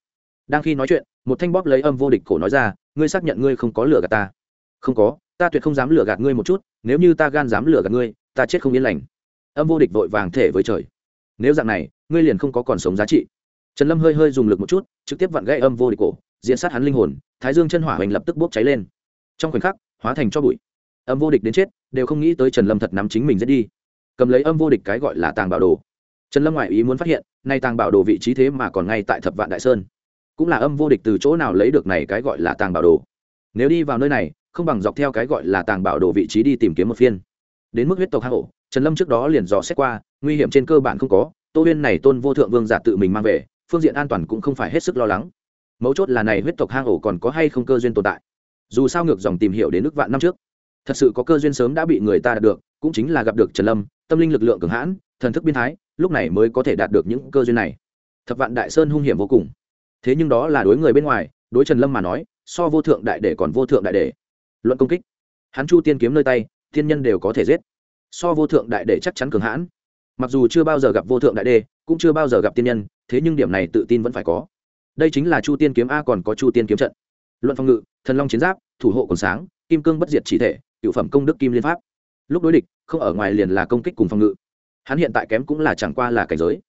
Đang khi nói chuyện một thanh bóp lấy âm vô địch cổ nói ra, ngươi xác nhận ngươi không có lừa gạt ta? Không có, ta tuyệt không dám lừa gạt ngươi một chút, nếu như ta gan dám lừa gạt ngươi, ta chết không yên lành. Âm vô địch vội vàng thể với trời. Nếu dạng này, ngươi liền không có còn sống giá trị. Trần lâm hơi hơi dùng lực một chút, trực tiếp vặn gãy âm vô địch cổ, diễn sát hắn linh hồn, thái dương chân hỏa hoành lập tức bốc cháy lên. Trong khoảnh khắc, hóa thành cho bụi. Âm vô địch đến chết, đều không nghĩ tới trần lâm thật nắm chính mình dễ đi. Cầm lấy âm vô địch cái gọi là tàng bảo đồ. Trần lâm ngoại ý muốn phát hiện, nay tàng bảo đồ vị trí thế mà còn ngay tại thập vạn đại sơn cũng là âm vô địch từ chỗ nào lấy được này cái gọi là tàng bảo đồ. Nếu đi vào nơi này, không bằng dọc theo cái gọi là tàng bảo đồ vị trí đi tìm kiếm một phiên. Đến mức huyết tộc hang ổ trần lâm trước đó liền dò xét qua, nguy hiểm trên cơ bản không có, tô huyên này tôn vô thượng vương giả tự mình mang về, phương diện an toàn cũng không phải hết sức lo lắng. Mấu chốt là này huyết tộc hang ổ còn có hay không cơ duyên tồn tại? Dù sao ngược dòng tìm hiểu đến nước vạn năm trước, thật sự có cơ duyên sớm đã bị người ta đạt được, cũng chính là gặp được trần lâm, tâm linh lực lượng cường hãn, thần thức biên thái, lúc này mới có thể đạt được những cơ duyên này. Thập vạn đại sơn hung hiểm vô cùng thế nhưng đó là đối người bên ngoài, đối trần lâm mà nói, so vô thượng đại để còn vô thượng đại để. Luận công kích, hắn chu tiên kiếm nơi tay, thiên nhân đều có thể giết. So vô thượng đại để chắc chắn cường hãn. Mặc dù chưa bao giờ gặp vô thượng đại đê cũng chưa bao giờ gặp tiên nhân, thế nhưng điểm này tự tin vẫn phải có. Đây chính là chu tiên kiếm a còn có chu tiên kiếm trận. Luận phòng ngự, thần long chiến giáp, thủ hộ còn sáng, kim cương bất diệt chỉ thể, cựu phẩm công đức kim liên pháp. Lúc đối địch, không ở ngoài liền là công kích cùng phòng ngự. Hắn hiện tại kém cũng là chẳng qua là cảnh giới.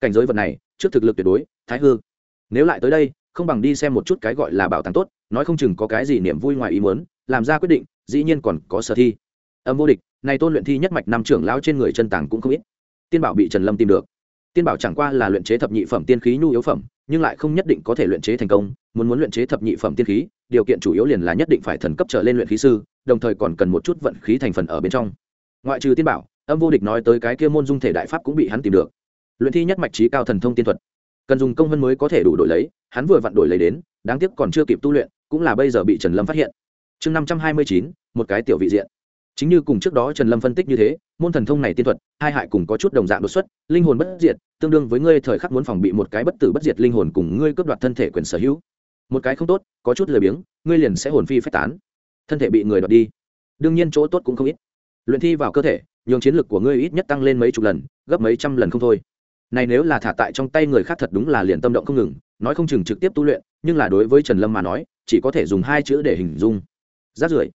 Cảnh giới vật này, trước thực lực tuyệt đối, thái hư nếu lại tới đây, không bằng đi xem một chút cái gọi là bảo tàng tốt, nói không chừng có cái gì niềm vui ngoài ý muốn, làm ra quyết định, dĩ nhiên còn có sở thi. Âm vô địch, này tôn luyện thi nhất mạch năm trưởng lão trên người chân tàng cũng không ít. Tiên bảo bị trần lâm tìm được. Tiên bảo chẳng qua là luyện chế thập nhị phẩm tiên khí nhu yếu phẩm, nhưng lại không nhất định có thể luyện chế thành công, muốn muốn luyện chế thập nhị phẩm tiên khí, điều kiện chủ yếu liền là nhất định phải thần cấp trở lên luyện khí sư, đồng thời còn cần một chút vận khí thành phần ở bên trong. Ngoại trừ tiên bảo, âm vô địch nói tới cái kia môn dung thể đại pháp cũng bị hắn tìm được. Luyện thi nhất mạch trí cao thần thông tiên thuật cần dùng công hơn mới có thể đủ đổi lấy, hắn vừa vặn đổi lấy đến, đáng tiếc còn chưa kịp tu luyện, cũng là bây giờ bị trần lâm phát hiện. Chương năm trăm hai mươi chín, một cái tiểu vị diện. Chính như cùng trước đó trần lâm phân tích như thế, môn thần thông này tiên thuật, hai hại cùng có chút đồng dạng đột xuất, linh hồn bất diệt, tương đương với ngươi thời khắc muốn phòng bị một cái bất tử bất diệt linh hồn cùng ngươi cướp đoạt thân thể quyền sở hữu. Một cái không tốt, có chút lười biếng, ngươi liền sẽ hồn phi phách tán. Thân thể bị người đoạt đi. Đương nhiên chỗ tốt cũng không ít. Luyện thi vào cơ thể, nhường chiến lực của ngươi ít nhất tăng lên mấy chục lần, gấp mấy trăm lần không thôi này nếu là thả tại trong tay người khác thật đúng là liền tâm động không ngừng, nói không chừng trực tiếp tu luyện, nhưng là đối với trần lâm mà nói, chỉ có thể dùng hai chữ để hình dung. Rác rưởi.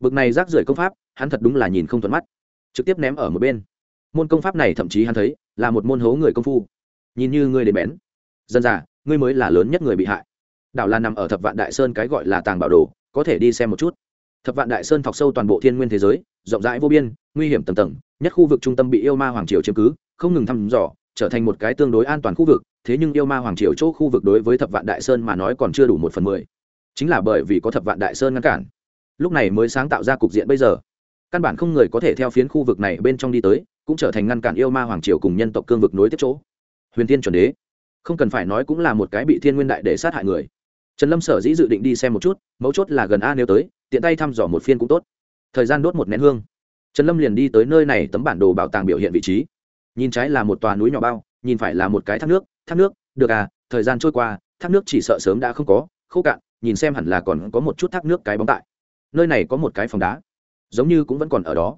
Bực này rác rưởi công pháp, hắn thật đúng là nhìn không thuận mắt. Trực tiếp ném ở một bên. Môn công pháp này thậm chí hắn thấy, là một môn hố người công phu. Nhìn như ngươi đến bén. Dân già, ngươi mới là lớn nhất người bị hại. Đảo là nằm ở thập vạn đại sơn cái gọi là tàng bảo đồ, có thể đi xem một chút. Thập vạn đại sơn thọc sâu toàn bộ thiên nguyên thế giới, rộng rãi vô biên, nguy hiểm tầng tầng, nhất khu vực trung tâm bị yêu ma hoàng triều chiếm cứ, không ngừng thăm dò trở thành một cái tương đối an toàn khu vực, thế nhưng yêu ma hoàng triều chỗ khu vực đối với thập vạn đại sơn mà nói còn chưa đủ một phần mười. Chính là bởi vì có thập vạn đại sơn ngăn cản. Lúc này mới sáng tạo ra cục diện bây giờ. Căn bản không người có thể theo phiến khu vực này bên trong đi tới, cũng trở thành ngăn cản yêu ma hoàng triều cùng nhân tộc cương vực nối tiếp chỗ. Huyền tiên chuẩn đế. Không cần phải nói cũng là một cái bị thiên nguyên đại để sát hại người. Trần lâm sở dĩ dự định đi xem một chút, mấu chốt là gần a nếu tới, tiện tay thăm dò một phiên cũng tốt. Thời gian đốt một nén hương. Trần lâm liền đi tới nơi này tấm bản đồ bảo tàng biểu hiện vị trí nhìn trái là một tòa núi nhỏ bao, nhìn phải là một cái thác nước thác nước, được à thời gian trôi qua, thác nước chỉ sợ sớm đã không có, khô cạn, nhìn xem hẳn là còn có một chút thác nước cái bóng tại. Nơi này có một cái phòng đá, giống như cũng vẫn còn ở đó.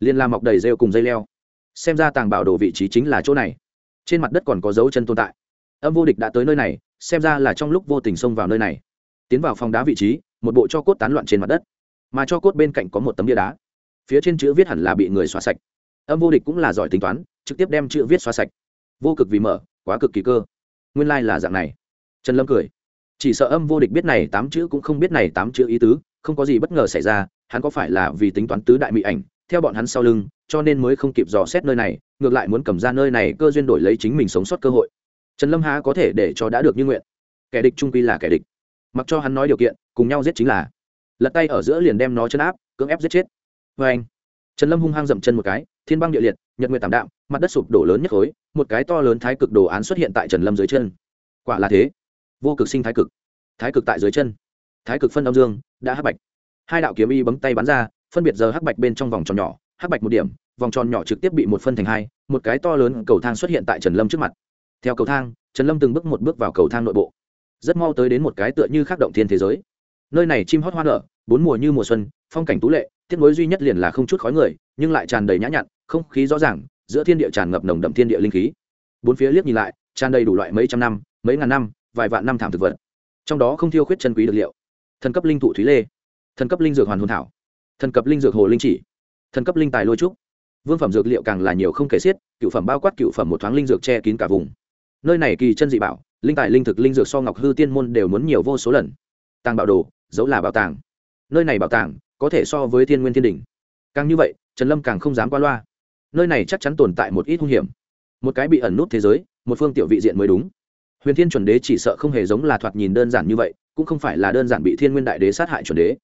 Liên la mọc đầy rêu cùng dây leo. Xem ra tàng bảo đồ vị trí chính là chỗ này. Trên mặt đất còn có dấu chân tồn tại. Âm vô địch đã tới nơi này, xem ra là trong lúc vô tình xông vào nơi này. Tiến vào phòng đá vị trí, một bộ cho cốt tán loạn trên mặt đất. Mà cho cốt bên cạnh có một tấm bia đá. Phía trên chữ viết hẳn là bị người xóa sạch. Âm vô địch cũng là giỏi tính toán trực tiếp đem chữ viết xóa sạch. Vô cực vì mở, quá cực kỳ cơ. Nguyên lai、like、là dạng này. Trần lâm cười. Chỉ sợ âm vô địch biết này tám chữ cũng không biết này tám chữ ý tứ, không có gì bất ngờ xảy ra, hắn có phải là vì tính toán tứ đại mỹ ảnh, theo bọn hắn sau lưng, cho nên mới không kịp dò xét nơi này, ngược lại muốn cầm ra nơi này cơ duyên đổi lấy chính mình sống sót cơ hội. Trần lâm há có thể để cho đã được như nguyện. Kẻ địch trung quy là kẻ địch. Mặc cho hắn nói điều kiện, cùng nhau giết chính là. Lật tay ở giữa liền đem nó chân áp, cưỡng ép giết chết. Vê anh trần lâm hung hăng dậm chân một cái, thiên băng địa liệt nhật nguyện tảm đạm, mặt đất sụp đổ lớn nhất khối, một cái to lớn thái cực đồ án xuất hiện tại trần lâm dưới chân. Quả là thế. Vô cực sinh thái cực. Thái cực tại dưới chân. Thái cực phân âm dương, đã hắc bạch. Hai đạo kiếm y bấm tay bắn ra, phân biệt giờ hắc bạch bên trong vòng tròn nhỏ, hắc bạch một điểm, vòng tròn nhỏ trực tiếp bị một phân thành hai, một cái to lớn cầu thang xuất hiện tại trần lâm trước mặt. Theo cầu thang, trần lâm từng bước một bước vào cầu thang nội bộ. Rất mau tới đến một cái tựa như khắc động thiên thế giới. Nơi này chim hót hoa nở, bốn mùa như mùa xuân, phong cảnh tú lệ, tiếc nối duy nhất liền là không chút khói người, nhưng lại tràn đầy nhã nhặn không khí rõ ràng, giữa thiên địa tràn ngập nồng đậm thiên địa linh khí. Bốn phía liếc nhìn lại, tràn đầy đủ loại mấy trăm năm, mấy ngàn năm, vài vạn năm thảm thực vật. Trong đó không thiêu khuyết chân quý được liệu. Thần cấp linh thụ thúy lê. Thần cấp linh dược hoàn hồn thảo. Thần cấp linh dược hồ linh chỉ. Thần cấp linh tài lôi trúc. Vương phẩm dược liệu càng là nhiều không kể xiết, cựu phẩm bao quát cựu phẩm một thoáng linh dược che kín cả vùng. Nơi này kỳ chân dị bảo, linh tài linh thực linh dược so ngọc hư tiên môn đều muốn nhiều vô số lần. Tàng bảo đồ dẫu là bảo tàng. Nơi này bảo tàng, có thể so với thiên nguyên thiên đình càng như vậy, trần lâm càng không dám qua loa nơi này chắc chắn tồn tại một ít hung hiểm. Một cái bị ẩn nút thế giới, một phương tiểu vị diện mới đúng. Huyền thiên chuẩn đế chỉ sợ không hề giống là thoạt nhìn đơn giản như vậy, cũng không phải là đơn giản bị thiên nguyên đại đế sát hại chuẩn đế.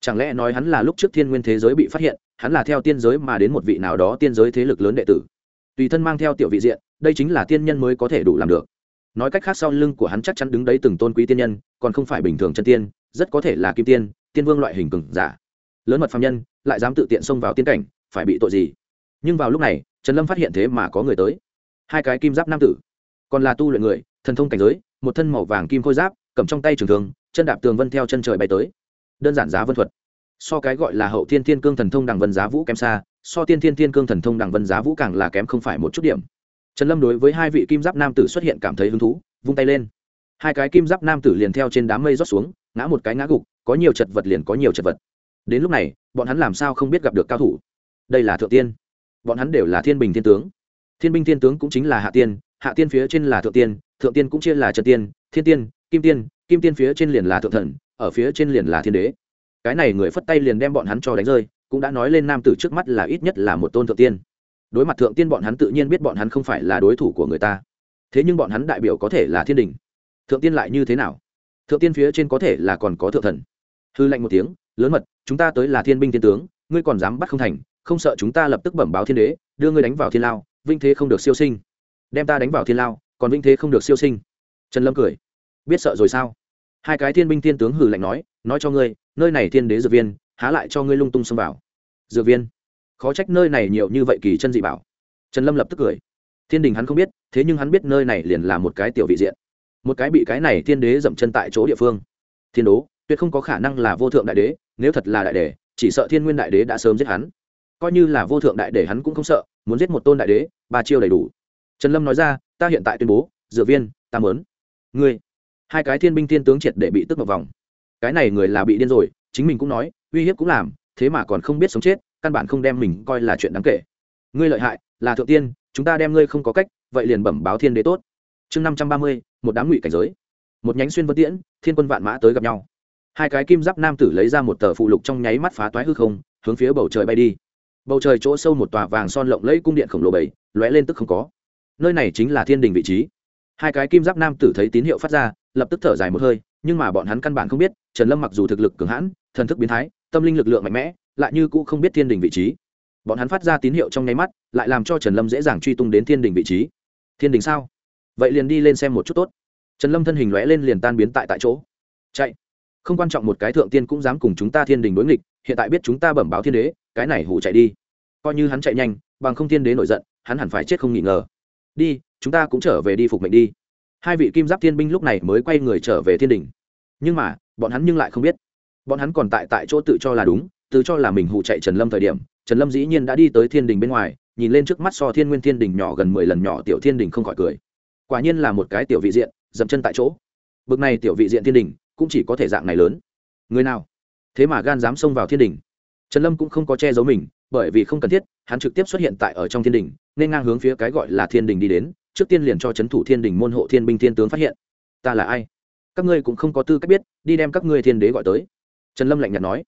Chẳng lẽ nói hắn là lúc trước thiên nguyên thế giới bị phát hiện, hắn là theo tiên giới mà đến một vị nào đó tiên giới thế lực lớn đệ tử. Tùy thân mang theo tiểu vị diện, đây chính là tiên nhân mới có thể đủ làm được. Nói cách khác sau lưng của hắn chắc chắn đứng đấy từng tôn quý tiên nhân, còn không phải bình thường chân tiên, rất có thể là kim tiên tiên vương loại hình cừng giả. Lớn mật phạm nhân, lại dám tự tiện xông vào tiên cảnh, phải bị tội gì? Nhưng vào lúc này, trần lâm phát hiện thế mà có người tới. Hai cái kim giáp nam tử. Còn là tu luyện người, thần thông cảnh giới, một thân màu vàng kim khôi giáp, cầm trong tay trường thường chân đạp tường vân theo chân trời bay tới. Đơn giản giá vân thuật. So cái gọi là hậu thiên thiên cương thần thông đằng vân giá vũ kém xa, so tiên thiên thiên cương thần thông đằng vân giá vũ càng là kém không phải một chút điểm. Trần lâm đối với hai vị kim giáp nam tử xuất hiện cảm thấy hứng thú, vung tay lên. Hai cái kim giáp nam tử liền theo trên đám mây rót xuống, ngã một cái ngã gục, có nhiều chật vật liền có nhiều chật vật. Đến lúc này, bọn hắn làm sao không biết gặp được cao thủ? Đây là thượng tiên bọn hắn đều là thiên bình thiên tướng. Thiên binh thiên tướng cũng chính là hạ tiên hạ tiên phía trên là thượng tiên thượng tiên cũng chia là trần tiên, thiên tiên, kim tiên kim tiên phía trên liền là thượng thần, ở phía trên liền là thiên đế. Cái này người phất tay liền đem bọn hắn cho đánh rơi, cũng đã nói lên nam tử trước mắt là ít nhất là một tôn thượng tiên. Đối mặt thượng tiên bọn hắn tự nhiên biết bọn hắn không phải là đối thủ của người ta. Thế nhưng bọn hắn đại biểu có thể là thiên đình. Thượng tiên lại như thế nào? Thượng tiên phía trên có thể là còn có thượng thần. Hư lệnh một tiếng, lớn mật, chúng ta tới là thiên binh thiên tướng, ngươi còn dám bắt không thành không sợ chúng ta lập tức bẩm báo thiên đế, đưa ngươi đánh vào thiên lao, vinh thế không được siêu sinh. Đem ta đánh vào thiên lao, còn vinh thế không được siêu sinh. Trần lâm cười. Biết sợ rồi sao? Hai cái thiên binh thiên tướng hử lạnh nói nói cho ngươi, nơi này thiên đế dược viên, há lại cho ngươi lung tung xông vào. Dược viên? Khó trách nơi này nhiều như vậy kỳ chân dị bảo. Trần lâm lập tức cười. Thiên đình hắn không biết, thế nhưng hắn biết nơi này liền là một cái tiểu vị diện. Một cái bị cái này thiên đế dậm chân tại chỗ địa phương. Thiên đố, tuyệt không có khả năng là vô thượng đại đế, nếu thật là đại đế, chỉ sợ thiên nguyên đại đế đã sớm giết hắn coi như là vô thượng đại để hắn cũng không sợ, muốn giết một tôn đại đế, ba chiêu đầy đủ. Trần lâm nói ra, ta hiện tại tuyên bố, dựa viên, ta mớn ngươi, hai cái thiên binh thiên tướng triệt để bị tức vào vòng. Cái này người là bị điên rồi, chính mình cũng nói, uy hiếp cũng làm, thế mà còn không biết sống chết, căn bản không đem mình coi là chuyện đáng kể. Ngươi lợi hại, là thượng tiên, chúng ta đem ngươi không có cách, vậy liền bẩm báo thiên đế tốt. Chương năm trăm ba mươi, một đám ngụy cảnh giới. Một nhánh xuyên vân tiễn, thiên quân vạn mã tới gặp nhau. Hai cái kim giáp nam tử lấy ra một tờ phụ lục trong nháy mắt phá toái hư không, hướng phía bầu trời bay đi bầu trời chỗ sâu một tòa vàng son lộng lẫy cung điện khổng lồ bảy, lóe lên tức không có. Nơi này chính là thiên đình vị trí. Hai cái kim giáp nam tử thấy tín hiệu phát ra, lập tức thở dài một hơi, nhưng mà bọn hắn căn bản không biết, trần lâm mặc dù thực lực cường hãn, thần thức biến thái, tâm linh lực lượng mạnh mẽ, lại như cũ không biết thiên đình vị trí. Bọn hắn phát ra tín hiệu trong nháy mắt, lại làm cho trần lâm dễ dàng truy tung đến thiên đình vị trí. Thiên đình sao? Vậy liền đi lên xem một chút tốt. Trần lâm thân hình lóe lên liền tan biến tại tại chỗ. Chạy. Không quan trọng một cái thượng tiên cũng dám cùng chúng ta thiên đình đối nghịch, hiện tại biết chúng ta bẩm báo thiên đế cái này hủ chạy đi. Coi như hắn chạy nhanh, bằng không thiên đế nổi giận, hắn hẳn phải chết không nghỉ ngờ. Đi, chúng ta cũng trở về đi phục mệnh đi. Hai vị kim giáp thiên binh lúc này mới quay người trở về thiên đình. Nhưng mà, bọn hắn nhưng lại không biết. Bọn hắn còn tại tại chỗ tự cho là đúng, tự cho là mình hụ chạy trần lâm thời điểm, trần lâm dĩ nhiên đã đi tới thiên đình bên ngoài, nhìn lên trước mắt so thiên nguyên thiên đình nhỏ gần mười lần nhỏ tiểu thiên đình không khỏi cười. Quả nhiên là một cái tiểu vị diện, dậm chân tại chỗ. Bực này tiểu vị diện thiên đình, cũng chỉ có thể dạng này lớn. Người nào? Thế mà gan dám xông vào thiên đình trần lâm cũng không có che giấu mình bởi vì không cần thiết hắn trực tiếp xuất hiện tại ở trong thiên đình nên ngang hướng phía cái gọi là thiên đình đi đến trước tiên liền cho c h ấ n thủ thiên đình môn hộ thiên binh thiên tướng phát hiện. Ta là ai? Các ngươi cũng không có tư cách biết đi đem các ngươi thiên đế gọi tới. Trần lâm lạnh nhạt nói.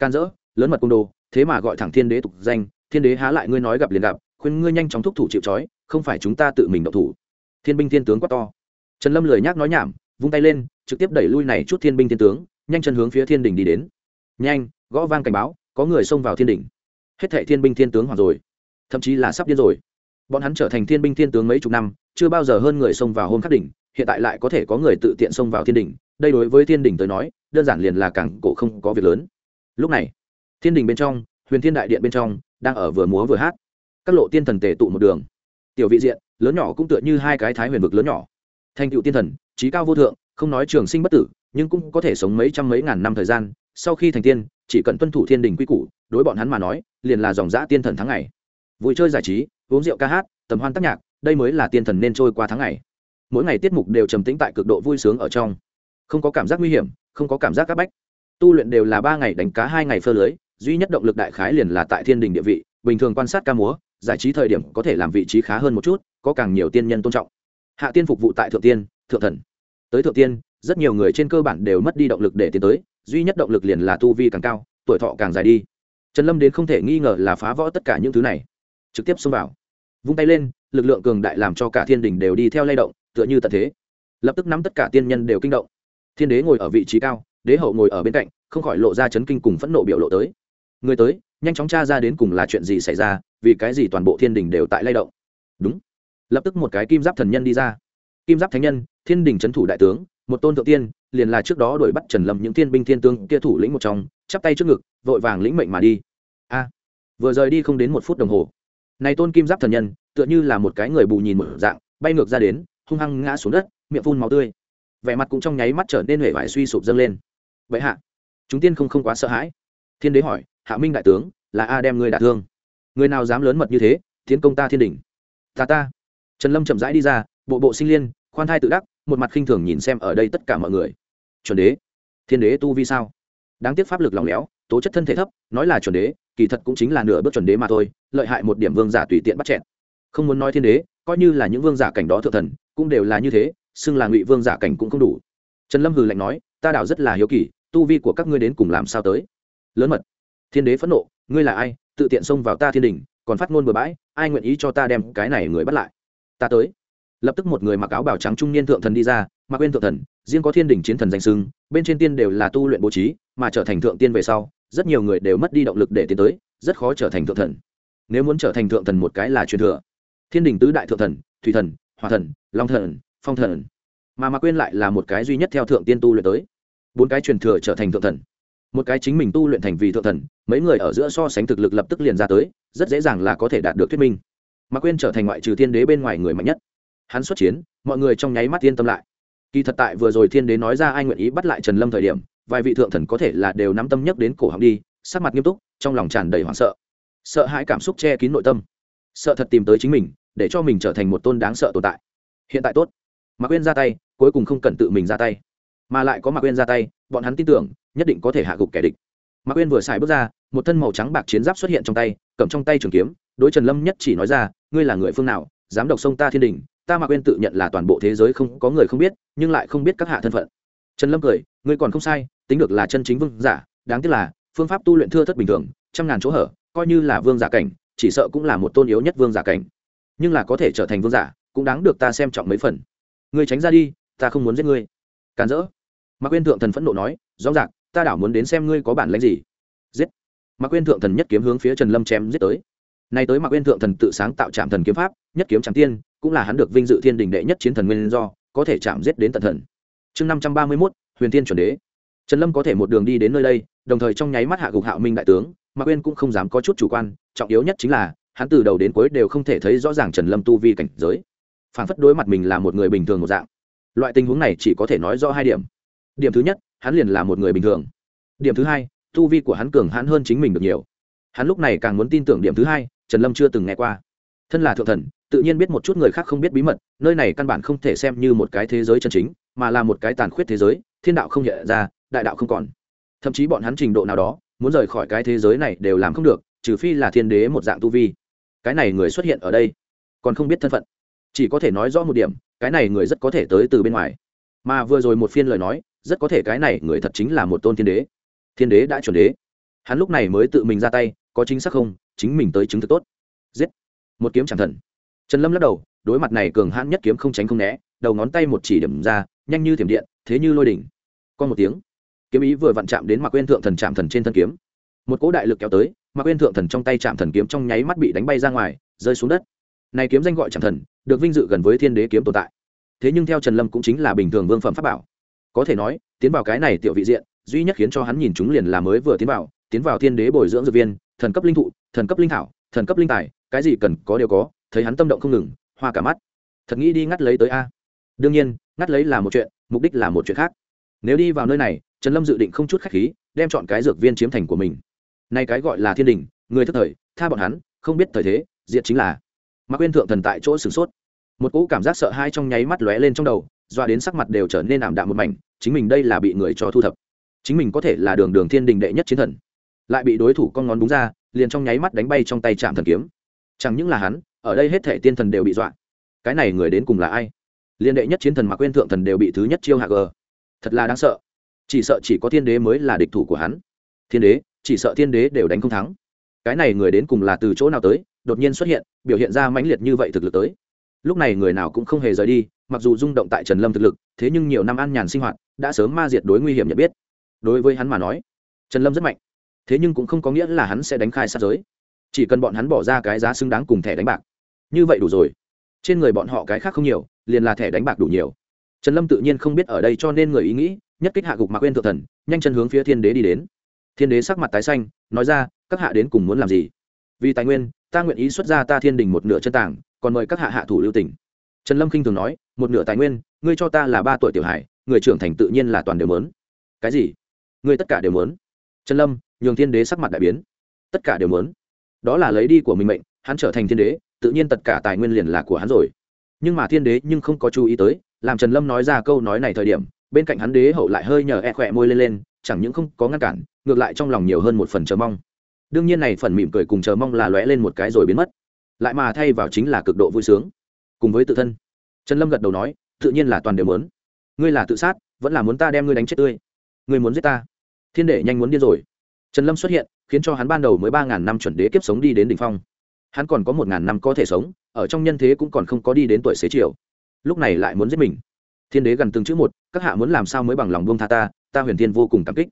Can dỡ lớn mật cung đồ thế mà gọi thẳng thiên đế tục danh thiên đế há lại ngươi nói gặp liền gặp khuyên ngươi nhanh chóng thúc thủ chịu chói, không phải chúng ta tự mình độc thủ. Thiên binh thiên tướng quá to. Trần lâm lười nhác nói nhảm vung tay lên trực tiếp đẩy lui này chút thiên binh thiên tướng nhanh chân hướng phía thiên đình đi đến. Nhanh gõ vang cảnh báo có người xông vào thiên đỉnh, hết thệ thiên binh thiên tướng hoặc rồi. Thậm chí là sắp điên rồi. Bọn hắn trở thành thiên binh thiên tướng mấy chục năm chưa bao giờ hơn người xông vào hôm khắc đỉnh hiện tại lại có thể có người tự tiện xông vào thiên đỉnh. Đây đối với thiên đỉnh tới nói đơn giản liền là cảng cổ không có việc lớn. Lúc này thiên đình bên trong huyền thiên đại điện bên trong đang ở vừa múa vừa hát. Các lộ tiên thần tề tụ một đường. Tiểu vị diện lớn nhỏ cũng tựa như hai cái thái huyền vực lớn nhỏ. Thành cựu tiên thần trí cao vô thượng không nói trường sinh bất tử nhưng cũng có thể sống mấy trăm mấy ngàn năm thời gian sau khi thành tiên chỉ cần tuân thủ thiên đình quy củ, đối bọn hắn mà nói, liền là dòng dã tiên thần tháng ngày. Vui chơi giải trí, uống rượu ca hát, tầm hoan tác nhạc, đây mới là tiên thần nên trôi qua tháng ngày. Mỗi ngày tiết mục đều trầm tĩnh tại cực độ vui sướng ở trong. Không có cảm giác nguy hiểm, không có cảm giác c áp bách. Tu luyện đều là ba ngày đánh cá, hai ngày phơ lưới, duy nhất động lực đại khái liền là tại thiên đình địa vị, bình thường quan sát ca múa, giải trí thời điểm có thể làm vị trí khá hơn một chút, có càng nhiều tiên nhân tôn trọng. Hạ tiên phục vụ tại thượng tiên, thượng thần. Tới thượng tiên, rất nhiều người trên cơ bản đều mất đi động lực để tiến tới duy nhất động lực liền là tu vi càng cao, tuổi thọ càng dài đi. Trần lâm đến không thể nghi ngờ là phá vỡ tất cả những thứ này. Trực tiếp xông vào. Vung tay lên, lực lượng cường đại làm cho cả thiên đình đều đi theo lay động, tựa như tận thế. Lập tức nắm tất cả tiên nhân đều kinh động. Thiên đế ngồi ở vị trí cao, đế hậu ngồi ở bên cạnh, không khỏi lộ ra chấn kinh cùng phẫn nộ biểu lộ tới. Người tới, nhanh chóng tra ra đến cùng là chuyện gì xảy ra, vì cái gì toàn bộ thiên đình đều tại lay động. Đúng. Lập tức một cái kim giáp thần nhân đi ra. Kim giáp thánh nhân, thiên đình trấn thủ đại tướng, một tôn thượng tiên liền là trước đó đuổi bắt trần lâm những thiên binh thiên tướng kia thủ lĩnh một trong, chắp tay trước ngực, vội vàng lĩnh mệnh mà đi. A, vừa rời đi không đến một phút đồng hồ. Này tôn kim giáp thần nhân, tựa như là một cái người bù nhìn một dạng, bay ngược ra đến, hung hăng ngã xuống đất, miệng phun máu tươi. Vẻ mặt cũng trong nháy mắt trở nên huệ vải suy sụp dâng lên. Vậy hạ, chúng tiên không không quá sợ hãi. Thiên đế hỏi, hạ minh đại tướng, là a đem ngươi đả thương? Người nào dám lớn mật như thế, tiến công ta thiên đỉnh. ta ta. Trần lâm chậm rãi đi ra, bộ bộ sinh liên, khoan thai tự đắc một mặt khinh thường nhìn xem ở đây tất cả mọi người. Chuẩn đế, thiên đế tu vi sao? Đáng tiếc pháp lực lỏng lẽo tố chất thân thể thấp, nói là chuẩn đế, kỳ thật cũng chính là nửa bước chuẩn đế mà thôi, lợi hại một điểm vương giả tùy tiện bắt chẹn không muốn nói thiên đế, coi như là những vương giả cảnh đó thượng thần, cũng đều là như thế, xưng là ngụy vương giả cảnh cũng không đủ. Trần lâm hừ lạnh nói, ta đảo rất là hiếu kỳ, tu vi của các ngươi đến cùng làm sao tới? Lớn mật, thiên đế phẫn nộ, ngươi là ai? Tự tiện xông vào ta thiên đình, còn phát ngôn bừa bãi, ai nguyện ý cho ta đem cái này người bắt lại? Ta tới lập tức một người mặc áo bào trắng trung niên thượng thần đi ra mặc quên thượng thần, riêng có thiên đình chiến thần danh sưng bên trên tiên đều là tu luyện bố trí, mà trở thành thượng tiên về sau, rất nhiều người đều mất đi động lực để tiến tới, rất khó trở thành thượng thần. Nếu muốn trở thành thượng thần một cái là truyền thừa. Thiên đình tứ đại thượng thần, thủy thần hòa thần, long thần, phong thần. Mà mạc quên lại là một cái duy nhất theo thượng tiên tu luyện tới. Bốn cái truyền thừa trở thành thượng thần. Một cái chính mình tu luyện thành vì thượng thần, mấy người ở giữa so sánh thực lực lập tức liền ra tới, rất dễ dàng là có thể đạt được thuyết minh. Mạc quên trở thành ngoại trừ thiên đế bên ngoài người mạnh nhất hắn xuất chiến, mọi người trong nháy mắt yên tâm lại. Kỳ thật tại vừa rồi thiên đế nói ra ai nguyện ý bắt lại trần lâm thời điểm, vài vị thượng thần có thể là đều nắm tâm nhất đến cổ họng đi, sắc mặt nghiêm túc, trong lòng tràn đầy hoảng sợ. Sợ hãi cảm xúc che kín nội tâm. Sợ thật tìm tới chính mình, để cho mình trở thành một tôn đáng sợ tồn tại. Hiện tại tốt. Mạc quên ra tay, cuối cùng không cần tự mình ra tay. Mà lại có mạc quên ra tay, bọn hắn tin tưởng, nhất định có thể hạ gục kẻ địch. Mạc quên vừa xài bước ra, một thân màu trắng bạc chiến giáp xuất hiện trong tay, cầm trong tay trường kiếm, đối trần lâm nhất chỉ nói ra, ngươi là người phương nào, dám độc sông ta thiên đình ta mạc quên tự nhận là toàn bộ thế giới không có người không biết, nhưng lại không biết các hạ thân phận. Trần lâm cười, ngươi còn không sai, tính được là chân chính vương giả, đáng tiếc là, phương pháp tu luyện thưa thất bình thường, trăm ngàn chỗ hở, coi như là vương giả cảnh, chỉ sợ cũng là một tôn yếu nhất vương giả cảnh. Nhưng là có thể trở thành vương giả, cũng đáng được ta xem trọng mấy phần. Ngươi tránh ra đi, ta không muốn giết ngươi. Càn rỡ. Mạc quên thượng thần phẫn nộ nói, rõ ràng, ta đảo muốn đến xem ngươi có bản lãnh gì. Giết. Mạc quên thượng thần nhất kiếm hướng phía trần lâm chém giết tới. Nay tới mạc quên thượng thần tự sáng tạo trạm thần kiếm pháp, nhất kiếm trạm tiên cũng là hắn được vinh dự thiên đình đệ nhất chiến thần nguyên do, có thể chạm giết đến tận thần. Chương năm trăm ba mươi mốt, huyền thiên chuẩn đế. Trần lâm có thể một đường đi đến nơi đây, đồng thời trong nháy mắt hạ gục hạo minh đại tướng mạc quên cũng không dám có chút chủ quan, trọng yếu nhất chính là, hắn từ đầu đến cuối đều không thể thấy rõ ràng trần lâm tu vi cảnh giới. Phản phất đối mặt mình là một người bình thường một dạng. Loại tình huống này chỉ có thể nói rõ hai điểm. Điểm thứ nhất, hắn liền là một người bình thường. Điểm thứ hai, tu vi của hắn cường hãn hơn chính mình được nhiều. Hắn lúc này càng muốn tin tưởng điểm thứ hai, trần lâm chưa từng nghe qua. Thân là thượng thần tự nhiên biết một chút người khác không biết bí mật, nơi này căn bản không thể xem như một cái thế giới chân chính, mà là một cái tàn khuyết thế giới, thiên đạo không nhận ra, đại đạo không còn. Thậm chí bọn hắn trình độ nào đó, muốn rời khỏi cái thế giới này đều làm không được, trừ phi là thiên đế một dạng tu vi. Cái này người xuất hiện ở đây, còn không biết thân phận. Chỉ có thể nói rõ một điểm, cái này người rất có thể tới từ bên ngoài. Mà vừa rồi một phiên lời nói, rất có thể cái này người thật chính là một tôn thiên đế. Thiên đế đã chuẩn đế. Hắn lúc này mới tự mình ra tay, có chính xác không? Chính mình tới chứng thực tốt. Giết. Một kiếm chẳng thần trần lâm lắc đầu, đối mặt này cường hãn nhất kiếm không tránh không né, đầu ngón tay một chỉ điểm ra, nhanh như thiểm điện, thế như lôi đỉnh. Con một tiếng, kiếm ý vừa vặn chạm đến mặc quên thượng thần chạm thần trên thân kiếm. Một cỗ đại lực kéo tới mặc quên thượng thần trong tay chạm thần kiếm trong nháy mắt bị đánh bay ra ngoài, rơi xuống đất. Này kiếm danh gọi chạm thần, được vinh dự gần với thiên đế kiếm tồn tại. Thế nhưng theo trần lâm cũng chính là bình thường vương phẩm pháp bảo. Có thể nói, tiến vào cái này tiểu vị diện, duy nhất khiến cho hắn nhìn chúng liền là mới vừa tiến vào tiến vào thiên đế bồi dưỡng dược viên, thần cấp linh thụ, thần cấp linh thảo, thần cấp linh tài, cái gì cần có đều có thấy hắn tâm động không ngừng, hoa cả mắt. Thật nghĩ đi ngắt lấy tới a. Đương nhiên, ngắt lấy là một chuyện, mục đích là một chuyện khác. Nếu đi vào nơi này, trần lâm dự định không chút khách khí, đem chọn cái dược viên chiếm thành của mình. Nay cái gọi là thiên đình, người thức thời, tha bọn hắn, không biết thời thế diện chính là. Mạc quên thượng thần tại chỗ sửng sốt. Một cỗ cảm giác sợ hãi trong nháy mắt lóe lên trong đầu doa đến sắc mặt đều trở nên ảm đạm một mảnh, chính mình đây là bị người cho thu thập. Chính mình có thể là đường đường thiên đình đệ nhất chiến thần. Lại bị đối thủ con ngón búng ra, liền trong nháy mắt đánh bay trong tay chạm thần kiếm. Chẳng những là hắn ở đây hết thể tiên thần đều bị dọa. Cái này người đến cùng là ai? Liên đệ nhất chiến thần mà quên thượng thần đều bị thứ nhất chiêu hạ gờ. Thật là đáng sợ. Chỉ sợ chỉ có thiên đế mới là địch thủ của hắn. Thiên đế, chỉ sợ thiên đế đều đánh không thắng. Cái này người đến cùng là từ chỗ nào tới, đột nhiên xuất hiện, biểu hiện ra mãnh liệt như vậy thực lực tới. Lúc này người nào cũng không hề rời đi, mặc dù rung động tại trần lâm thực lực, thế nhưng nhiều năm ăn nhàn sinh hoạt, đã sớm ma diệt đối nguy hiểm nhận biết. Đối với hắn mà nói, trần lâm rất mạnh. Thế nhưng cũng không có nghĩa là hắn sẽ đánh khai sát giới chỉ cần bọn hắn bỏ ra cái giá xứng đáng cùng thẻ đánh bạc. Như vậy đủ rồi. Trên người bọn họ cái khác không nhiều, liền là thẻ đánh bạc đủ nhiều. Trần lâm tự nhiên không biết ở đây cho nên người ý nghĩ, nhất kích hạ gục mạc quên thượng thần, nhanh chân hướng phía thiên đế đi đến. Thiên đế sắc mặt tái xanh, nói ra, các hạ đến cùng muốn làm gì? Vì tài nguyên, ta nguyện ý xuất ra ta thiên đình một nửa chân tảng, còn mời các hạ hạ thủ lưu tỉnh trần lâm k i n h thường nói, một nửa tài nguyên, ngươi cho ta là ba tuổi tiểu hải, người trưởng thành tự nhiên là toàn đều mớn cái gì? Ngươi tất cả đều mớn trần lâm nhường thiên đế sắc mặt đại biến. Tất cả đều mớn đó là lấy đi của mình mệnh, hắn trở thành thiên đế, tự nhiên tất cả tài nguyên liền là của hắn rồi. Nhưng mà thiên đế nhưng không có chú ý tới, làm trần lâm nói ra câu nói này thời điểm, bên cạnh hắn đế hậu lại hơi nhờ e khỏe môi lên lên, chẳng những không có ngăn cản, ngược lại trong lòng nhiều hơn một phần chờ mong. Đương nhiên này phần mỉm cười cùng chờ mong là lóe lên một cái rồi biến mất. Lại mà thay vào chính là cực độ vui sướng. Cùng với tự thân, trần lâm gật đầu nói, tự nhiên là toàn đều muốn. Ngươi là tự sát, vẫn là muốn ta đem ngươi đánh chết tươi. Ngươi muốn giết ta. Thiên đệ nhanh muốn điên rồi. Trần lâm xuất hiện khiến cho hắn ban đầu mới ba ngàn năm chuẩn đế kiếp sống đi đến đ ỉ n h phong. Hắn còn có một ngàn năm có thể sống, ở trong nhân thế cũng còn không có đi đến tuổi xế chiều. Lúc này lại muốn giết mình. Thiên đế gần từng chữ một, các hạ muốn làm sao mới bằng lòng buông tha ta ta huyền thiên vô cùng cảm kích.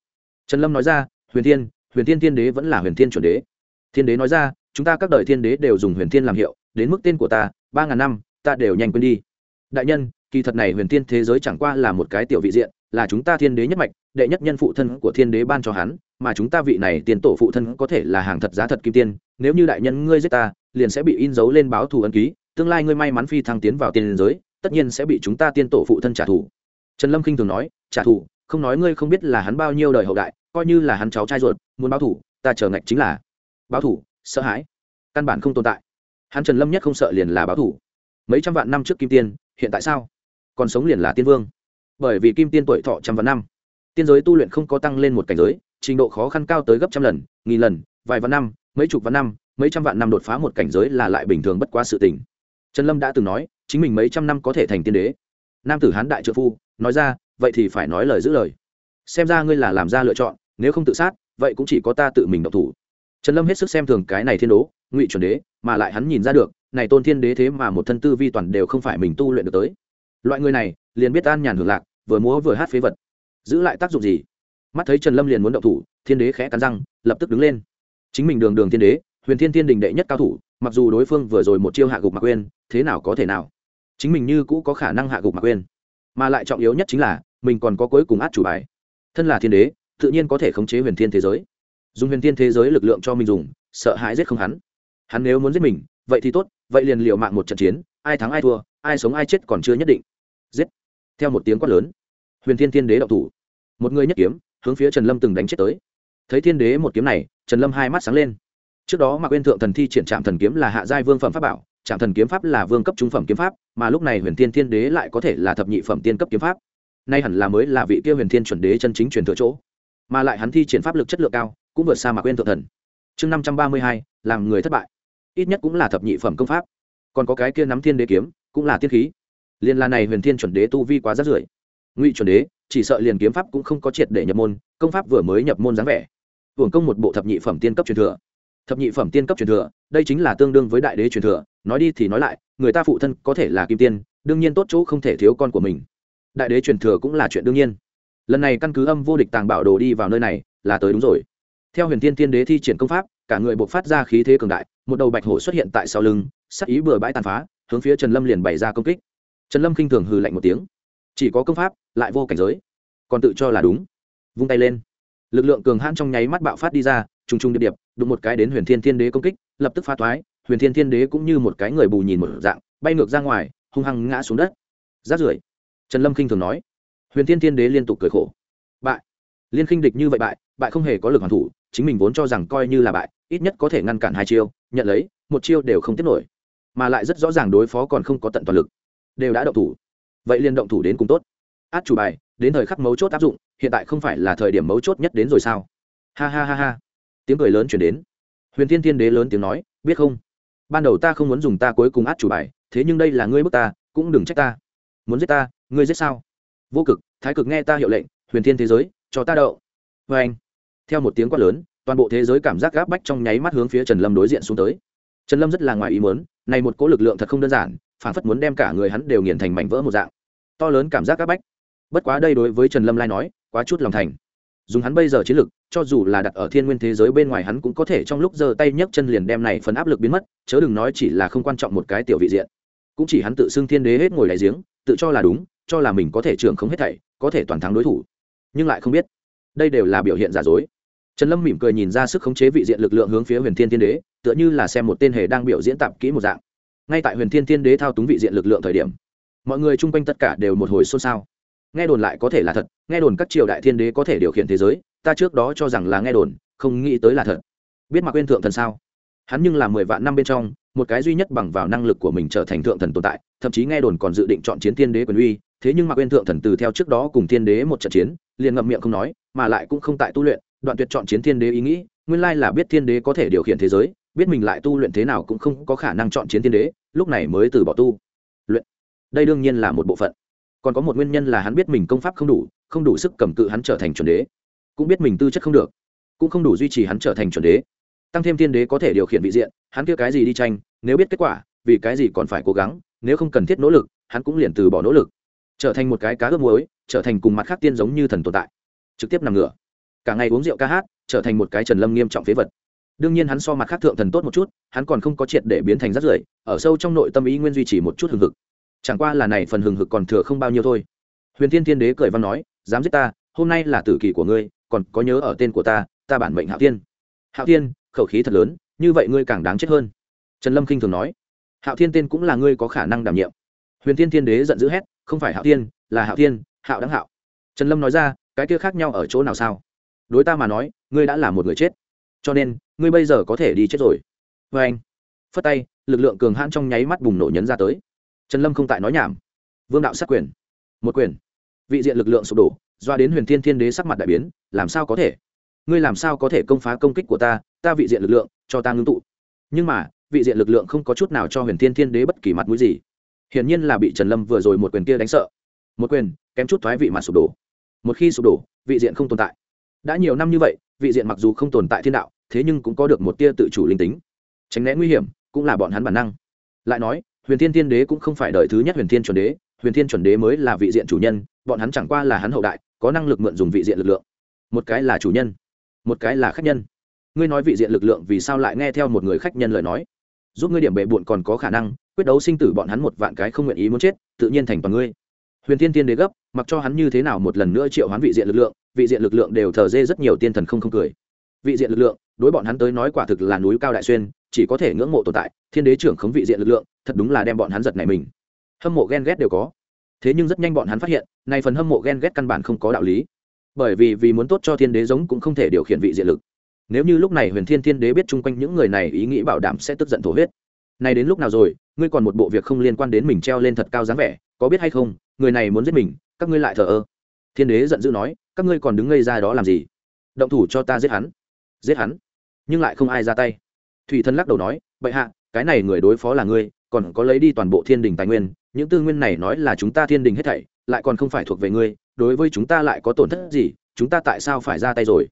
Trần lâm nói ra, huyền thiên huyền thiên thiên đế vẫn là huyền thiên chuẩn đế. Thiên đế nói ra, chúng ta các đời thiên đế đều dùng huyền thiên làm hiệu, đến mức tên của ta, ba ngàn năm, ta đều nhanh quên đi. Đại nhân, kỳ thật này huyền thiên thế giới chẳng qua là một cái tiểu vị diện là chúng ta thiên đế nhất mạch, đệ nhất nhân phụ thân của thiên đế ban cho hắn, mà chúng ta vị này tiền tổ phụ thân có thể là hàng thật giá thật kim tiên, nếu như đại nhân ngươi giết ta, liền sẽ bị in dấu lên báo thù ân ký, tương lai ngươi may mắn phi thăng tiến vào tiền giới, tất nhiên sẽ bị chúng ta tiên tổ phụ thân trả thù. Trần lâm kinh thường nói, trả thù? Không nói ngươi không biết là hắn bao nhiêu đời hậu đại, coi như là hắn cháu trai ruột, muốn báo thù, ta chờ ngạch chính là báo thù, sợ hãi, căn bản không tồn tại. Hắn trần lâm nhất không sợ liền là báo thù. Mấy trăm vạn năm trước kim tiên, hiện tại sao? Còn sống liền là tiên vương bởi vì kim tiên tuổi thọ trăm vạn năm. Tiên giới tu luyện không có tăng lên một cảnh giới, trình độ khó khăn cao tới gấp trăm lần, nghìn lần, vài vạn năm, mấy chục vạn năm, mấy trăm vạn năm đột phá một cảnh giới là lại bình thường bất quá sự tình. Trần lâm đã từng nói, chính mình mấy trăm năm có thể thành tiên đế. Nam tử hán đại trợ phu, nói ra, vậy thì phải nói lời giữ lời. Xem ra ngươi là làm ra lựa chọn, nếu không tự sát, vậy cũng chỉ có ta tự mình độc thủ. Trần lâm hết sức xem thường cái này thiên đố, ngụy chuẩn đế, mà lại hắn nhìn ra được, này tôn thiên đế thế mà một thân tư vi toàn đều không phải mình tu luyện được tới loại người này, liền biết an nhàn hưởng lạc, vừa múa vừa hát phế vật. Giữ lại tác dụng gì? Mắt thấy trần lâm liền muốn động thủ, thiên đế khẽ cắn răng, lập tức đứng lên. Chính mình đường đường thiên đế, huyền thiên thiên đình đệ nhất cao thủ, mặc dù đối phương vừa rồi một chiêu hạ gục mạc quên, thế nào có thể nào. Chính mình như cũ có khả năng hạ gục mạc quên. Mà lại trọng yếu nhất chính là, mình còn có cuối cùng át chủ bài. Thân là thiên đế, tự nhiên có thể khống chế huyền thiên thế giới. Dùng huyền thiên thế giới lực lượng cho mình dùng, sợ hãi giết không hắn. Hắn nếu muốn giết mình, vậy thì tốt, vậy liền liệu mạng một trận chiến, ai thắng ai thua, ai sống ai chết còn chưa nhất định giết. Theo một tiếng quát lớn, huyền thiên thiên đế đậu thủ. Một người nhất kiếm, hướng phía trần lâm từng đánh chết tới. Thấy thiên đế một kiếm này, trần lâm hai mắt sáng lên. Trước đó mạc quên thượng thần thi triển trạm thần kiếm là hạ giai vương phẩm pháp bảo, trạm thần kiếm pháp là vương cấp trung phẩm kiếm pháp, mà lúc này huyền thiên thiên đế lại có thể là thập nhị phẩm tiên cấp kiếm pháp. Nay hẳn là mới là vị kia huyền thiên chuẩn đế chân chính truyền thừa chỗ. Mà lại hắn thi triển pháp lực chất lượng cao, cũng vượt xa mạc quên thượng thần. Chương năm trăm ba mươi hai, làm người thất bại. Ít nhất cũng là thập nhị phẩm công pháp. Còn có cái kia nắm thiên đế kiếm, cũng là tiên khí liên la này huyền thiên chuẩn đế tu vi quá rát rưởi. Ngụy chuẩn đế, chỉ sợ liền kiếm pháp cũng không có triệt để nhập môn, công pháp vừa mới nhập môn dáng vẻ. Hưởng công một bộ thập nhị phẩm tiên cấp truyền thừa. Thập nhị phẩm tiên cấp truyền thừa, đây chính là tương đương với đại đế truyền thừa, nói đi thì nói lại, người ta phụ thân có thể là kim tiên, đương nhiên tốt chỗ không thể thiếu con của mình. Đại đế truyền thừa cũng là chuyện đương nhiên. Lần này căn cứ âm vô địch tàng bảo đồ đi vào nơi này, là tới đúng rồi. Theo huyền tiên tiên đế thi triển công pháp, cả người buộc phát ra khí thế cường đại, một đầu bạch hổ xuất hiện tại sau lưng, sắc ý bừa bãi tàn phá, hướng phía trần lâm liền bày ra công kích trần lâm khinh thường hừ lạnh một tiếng. Chỉ có công pháp, lại vô cảnh giới. Còn tự cho là đúng. Vung tay lên. Lực lượng cường hãn trong nháy mắt bạo phát đi ra, trùng trùng điệp điệp, đụng một cái đến huyền thiên thiên đế công kích, lập tức phá toái huyền thiên thiên đế cũng như một cái người bù nhìn một dạng, bay ngược ra ngoài, hung hăng ngã xuống đất. Rát rưởi. Trần lâm khinh thường nói. Huyền thiên thiên đế liên tục cười khổ. Bại. Liên khinh địch như vậy bại bại không hề có lực hoàn thủ, chính mình vốn cho rằng coi như là bại, ít nhất có thể ngăn cản hai chiêu, nhận lấy, một chiêu đều không tiếp nổi. Mà lại rất rõ ràng đối phó còn không có tận toàn lực đều đã động thủ. Vậy liên động thủ đến cùng tốt. Át chủ bài, đến thời khắc mấu chốt áp dụng, hiện tại không phải là thời điểm mấu chốt nhất đến rồi sao? Ha ha ha ha. Tiếng cười lớn chuyển đến. Huyền thiên thiên đế lớn tiếng nói, biết không? Ban đầu ta không muốn dùng ta cuối cùng át chủ bài, thế nhưng đây là ngươi bức ta, cũng đừng trách ta. Muốn giết ta, ngươi giết sao? Vô cực, thái cực nghe ta hiệu lệnh, huyền thiên thế giới, cho ta đậu. Vê anh, theo một tiếng quát lớn, toàn bộ thế giới cảm giác gáp bách trong nháy mắt hướng phía trần lâm đối diện xuống tới. Trần lâm rất là ngoài ý muốn, này một cỗ lực lượng thật không đơn giản phản phất muốn đem cả người hắn đều nghiền thành mảnh vỡ một dạng. To lớn cảm giác áp bách. Bất quá đây đối với trần lâm lai nói, quá chút lòng thành. Dùng hắn bây giờ chiến lực, cho dù là đặt ở thiên nguyên thế giới bên ngoài hắn cũng có thể trong lúc giơ tay nhấc chân liền đem này phần áp lực biến mất, chớ đừng nói chỉ là không quan trọng một cái tiểu vị diện. Cũng chỉ hắn tự xưng thiên đế hết ngồi đại giếng, tự cho là đúng, cho là mình có thể trưởng không hết thảy, có thể toàn thắng đối thủ. Nhưng lại không biết, đây đều là biểu hiện giả dối. Trần lâm mỉm cười nhìn ra sức khống chế vị diện lực lượng hướng phía huyền thiên thiên đế, tựa như là xem một tên hề đang biểu diễn tạp kỹ một dạng ngay tại huyền thiên thiên đế thao túng vị diện lực lượng thời điểm, mọi người chung quanh tất cả đều một hồi xôn xao. Nghe đồn lại có thể là thật, nghe đồn các triều đại thiên đế có thể điều khiển thế giới, ta trước đó cho rằng là nghe đồn, không nghĩ tới là thật. Biết mặc quên thượng thần sao? Hắn nhưng là mười vạn năm bên trong, một cái duy nhất bằng vào năng lực của mình trở thành thượng thần tồn tại, thậm chí nghe đồn còn dự định chọn chiến thiên đế quyền uy, thế nhưng mặc quên thượng thần từ theo trước đó cùng thiên đế một trận chiến, liền ngậm miệng không nói, mà lại cũng không tại tu luyện, đoạn tuyệt chọn chiến thiên đế ý nghĩ, nguyên lai là biết thiên đế có thể điều khiển thế giới biết mình lại tu luyện thế nào cũng không có khả năng chọn chiến thiên đế, lúc này mới từ bỏ tu. Luyện. Đây đương nhiên là một bộ phận. Còn có một nguyên nhân là hắn biết mình công pháp không đủ không đủ sức cầm cự hắn trở thành chuẩn đế. Cũng biết mình tư chất không được, cũng không đủ duy trì hắn trở thành chuẩn đế. Tăng thêm thiên đế có thể điều khiển vị diện, hắn kia cái gì đi tranh, nếu biết kết quả, vì cái gì còn phải cố gắng, nếu không cần thiết nỗ lực, hắn cũng liền từ bỏ nỗ lực. Trở thành một cái cá ướp muối, trở thành cùng mặt khác tiên giống như thần tồn tại. Trực tiếp nằm ngửa. Cả ngày uống rượu ca hát, trở thành một cái trần lâm nghiêm trọng phế vật đương nhiên hắn so mặt khác thượng thần tốt một chút, hắn còn không có triệt để biến thành rắt rưởi, ở sâu trong nội tâm ý nguyên duy trì một chút hừng hực. Chẳng qua là này phần hừng hực còn thừa không bao nhiêu thôi. Huyền thiên thiên đế cười văn nói, dám giết ta, hôm nay là tử kỳ của ngươi, còn có nhớ ở tên của ta ta bản mệnh hạo thiên. Hạo thiên, khẩu khí thật lớn, như vậy ngươi càng đáng chết hơn. Trần lâm khinh thường nói, hạo thiên tên cũng là ngươi có khả năng đảm nhiệm. Huyền thiên thiên đế giận dữ hét, không phải hạo thiên, là hạo thiên, hạo đáng hạo. Trần lâm nói ra, cái kia khác nhau ở chỗ nào sao? Đối ta mà nói, ngươi đã là một người chết. Cho nên ngươi bây giờ có thể đi chết rồi. Vê anh, phất tay, lực lượng cường hãn trong nháy mắt bùng nổ nhấn ra tới. Trần lâm không tại nói nhảm. Vương đạo sát quyền. Một quyền. Vị diện lực lượng sụp đổ, doa đến huyền thiên thiên đế sắc mặt đại biến, làm sao có thể? Ngươi làm sao có thể công phá công kích của ta ta vị diện lực lượng, cho ta ngưng tụ. Nhưng mà, vị diện lực lượng không có chút nào cho huyền thiên thiên đế bất kỳ mặt mũi gì. Hiển nhiên là bị trần lâm vừa rồi một quyền kia đánh sợ. Một quyền, kém chút thoái vị mặt sụp đổ. Một khi sụp đổ, vị diện không tồn tại. Đã nhiều năm như vậy, vị diện mặc dù không tồn tại thiên đạo thế nhưng cũng có được một tia tự chủ linh tính. Tránh né nguy hiểm cũng là bọn hắn bản năng. Lại nói, huyền thiên thiên đế cũng không phải đời thứ nhất huyền thiên chuẩn đế. Huyền thiên chuẩn đế mới là vị diện chủ nhân, bọn hắn chẳng qua là hắn hậu đại, có năng lực mượn dùng vị diện lực lượng. Một cái là chủ nhân, một cái là khách nhân. Ngươi nói vị diện lực lượng vì sao lại nghe theo một người khách nhân lời nói? Giúp ngươi điểm bệ bụn còn có khả năng, quyết đấu sinh tử bọn hắn một vạn cái không nguyện ý muốn chết, tự nhiên thành toàn ngươi. Huyền thiên tiên đế gấp, mặc cho hắn như thế nào một lần nữa triệu hoán vị diện lực lượng, vị diện lực lượng đều thờ dê rất nhiều tiên thần không không cười. Vị diện lực lượng đối bọn hắn tới nói quả thực là núi cao đại xuyên, chỉ có thể ngưỡng mộ tồn tại, thiên đế trưởng khống vị diện lực lượng, thật đúng là đem bọn hắn giật này mình. Hâm mộ ghen ghét đều có. Thế nhưng rất nhanh bọn hắn phát hiện, nay phần hâm mộ ghen ghét căn bản không có đạo lý. Bởi vì vì muốn tốt cho thiên đế giống cũng không thể điều khiển vị diện lực. Nếu như lúc này huyền thiên thiên đế biết chung quanh những người này ý nghĩ bảo đảm sẽ tức giận thổ huyết. Này đến lúc nào rồi, ngươi còn một bộ việc không liên quan đến mình treo lên thật cao dáng vẻ, có biết hay không, người này muốn giết mình, các ngươi lại thờ ơ. Thiên đế giận dữ nói, các ngươi còn đứng ngây ra đó làm gì? Động thủ cho ta giết hắn. Giết hắn nhưng lại không ai ra tay. Thủy thần lắc đầu nói, bệ hạ, cái này người đối phó là ngươi, còn có lấy đi toàn bộ thiên đình tài nguyên, những tư nguyên này nói là chúng ta thiên đình hết thảy, lại còn không phải thuộc về ngươi, đối với chúng ta lại có tổn thất gì, chúng ta tại sao phải ra tay rồi?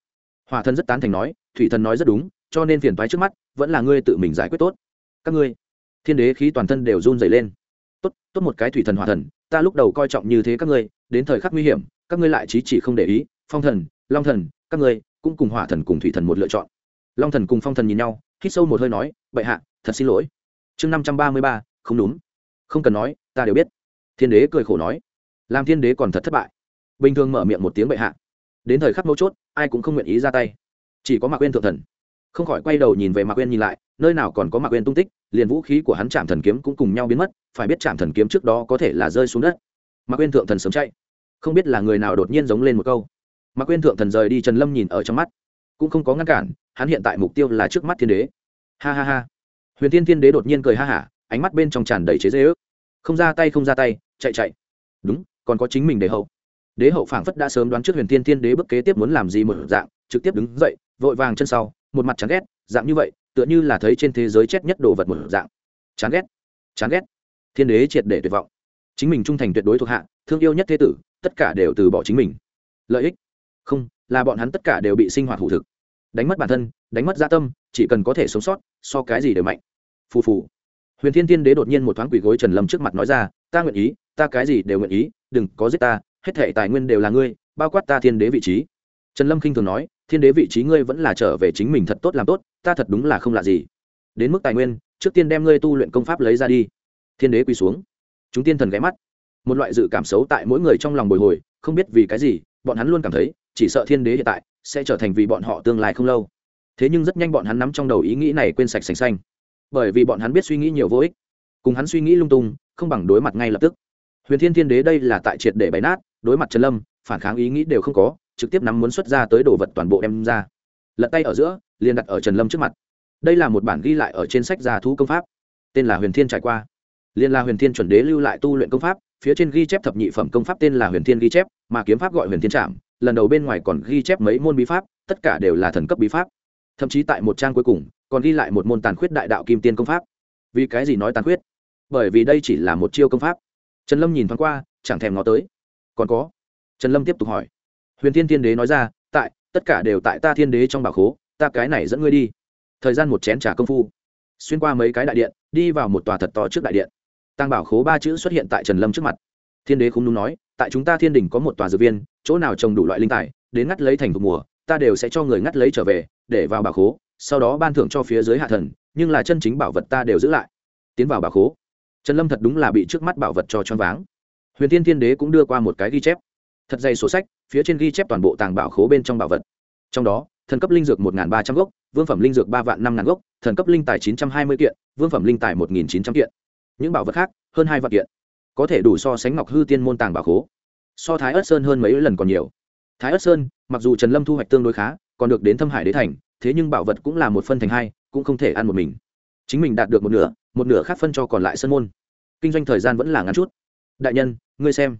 Hòa thân rất tán thành nói, thủy thần nói rất đúng, cho nên phiền toái trước mắt, vẫn là ngươi tự mình giải quyết tốt. Các ngươi, thiên đế khí toàn thân đều run dày lên. Tốt tốt một cái thủy thần hòa thần, ta lúc đầu coi trọng như thế các ngươi, đến thời khắc nguy hiểm, các ngươi lại chí chỉ không để ý, phong thần, long thần, các ngươi cũng cùng hỏa thần cùng thủy thần một lựa chọn long thần cùng phong thần nhìn nhau, hít sâu một hơi nói, bệ hạ, thật xin lỗi. Chương năm trăm ba mươi ba, không đúng. Không cần nói, ta đều biết. Thiên đế cười khổ nói. Làm thiên đế còn thật thất bại. Bình thường mở miệng một tiếng bệ hạ. Đến thời khắc mấu chốt, ai cũng không nguyện ý ra tay. Chỉ có mạc quên thượng thần. Không khỏi quay đầu nhìn về mạc quên nhìn lại, nơi nào còn có mạc quên tung tích, liền vũ khí của hắn chạm thần kiếm cũng cùng nhau biến mất, phải biết chạm thần kiếm trước đó có thể là rơi xuống đất. Mạc quên thượng thần sớm chạy. Không biết là người nào đột nhiên giống lên một câu. Mạc quên thượng thần rời đi trần lâm nhìn ở trong mắt. Cũng không có ngăn cản hắn hiện tại mục tiêu là trước mắt thiên đế. Ha ha ha. Huyền thiên thiên đế đột nhiên cười ha hả, ánh mắt bên trong tràn đầy chế dễ ước. Không ra tay, không ra tay, chạy chạy. Đúng, còn có chính mình đế hậu. Đế hậu phảng phất đã sớm đoán trước huyền thiên thiên đế bức kế tiếp muốn làm gì một dạng, trực tiếp đứng dậy, vội vàng chân sau, một mặt chán ghét, dạng như vậy, tựa như là thấy trên thế giới chết nhất đồ vật một dạng. Chán ghét chán ghét. Thiên đế triệt để tuyệt vọng. Chính mình trung thành tuyệt đối thuộc hạ, thương yêu nhất thế tử, tất cả đều từ bỏ chính mình. Lợi ích? Không, là bọn hắn tất cả đều bị sinh hoạt hủ thực đánh mất bản thân, đánh mất gia tâm, chỉ cần có thể sống sót, so cái gì đều mạnh. Phù phù. Huyền thiên tiên đế đột nhiên một thoáng quỷ gối trần lâm trước mặt nói ra, ta nguyện ý, ta cái gì đều nguyện ý, đừng có giết ta, hết thể tài nguyên đều là ngươi, bao quát ta thiên đế vị trí. Trần lâm khinh thường nói, thiên đế vị trí ngươi vẫn là trở về chính mình thật tốt làm tốt, ta thật đúng là không lạ gì. Đến mức tài nguyên, trước tiên đem ngươi tu luyện công pháp lấy ra đi. Thiên đế quỳ xuống. Chúng tiên thần ghé mắt. Một loại dự cảm xấu tại mỗi người trong lòng bồi hồi, không biết vì cái gì, bọn hắn luôn cảm thấy, chỉ sợ thiên đế hiện tại sẽ trở thành vì bọn họ tương lai không lâu. Thế nhưng rất nhanh bọn hắn nắm trong đầu ý nghĩ này quên sạch sành xanh. Bởi vì bọn hắn biết suy nghĩ nhiều vô ích. Cùng hắn suy nghĩ lung tung, không bằng đối mặt ngay lập tức. Huyền thiên thiên đế đây là tại triệt để bày nát, đối mặt trần lâm, phản kháng ý nghĩ đều không có, trực tiếp nắm muốn xuất ra tới đồ vật toàn bộ đem ra. Lật tay ở giữa, liền đặt ở trần lâm trước mặt. Đây là một bản ghi lại ở trên sách gia thú công pháp. Tên là huyền thiên trải qua. Liền là huyền thiên chuẩn đế lưu lại tu luyện công pháp, phía trên ghi chép thập nhị phẩm công pháp tên là huyền thiên ghi chép, mà kiếm pháp gọi huyền thiên trạm lần đầu bên ngoài còn ghi chép mấy môn bí pháp, tất cả đều là thần cấp bí pháp. Thậm chí tại một trang cuối cùng, còn ghi lại một môn tàn khuyết đại đạo kim tiên công pháp. Vì cái gì nói tàn khuyết? Bởi vì đây chỉ là một chiêu công pháp. Trần lâm nhìn thoáng qua, chẳng thèm ngó tới. Còn có? Trần lâm tiếp tục hỏi. Huyền thiên thiên đế nói ra, tại, tất cả đều tại ta thiên đế trong bảo khố, ta cái này dẫn ngươi đi. Thời gian một chén t công phu, xuyên qua mấy cái đại điện, đi vào một tòa thật to trước đại điện. Tăng bảo khố ba chữ xuất hiện tại trần lâm trước mặt. Thiên đế không đúng nói tại chúng ta thiên đình có một tòa dược viên, chỗ nào trồng đủ loại linh tài, đến ngắt lấy thành thuộc mùa, ta đều sẽ cho người ngắt lấy trở về, để vào bảo khố, sau đó ban thưởng cho phía dưới hạ thần, nhưng là chân chính bảo vật ta đều giữ lại. Tiến vào bảo khố. Trần lâm thật đúng là bị trước mắt bảo vật cho choáng váng. Huyền thiên thiên đế cũng đưa qua một cái ghi chép. Thật dày sổ sách, phía trên ghi chép toàn bộ tàng bảo khố bên trong bảo vật. Trong đó, thần cấp linh dược một ba trăm gốc, vương phẩm linh dược ba vạn năm ngàn gốc, thần cấp linh tài chín trăm hai mươi kiện, vương phẩm linh tài một nghìn chín trăm kiện. Những bảo vật khác, hơn hai vạn kiện có thể đủ so sánh ngọc hư tiên môn tàng bảo khố. So thái ất sơn hơn mấy lần còn nhiều. Thái ất sơn, mặc dù trần lâm thu hoạch tương đối khá, còn được đến thâm hải đế thành, thế nhưng bảo vật cũng là một phân thành hai, cũng không thể ăn một mình. Chính mình đạt được một nửa một nửa khác phân cho còn lại sân môn. Kinh doanh thời gian vẫn là ngắn chút. Đại nhân, ngươi xem.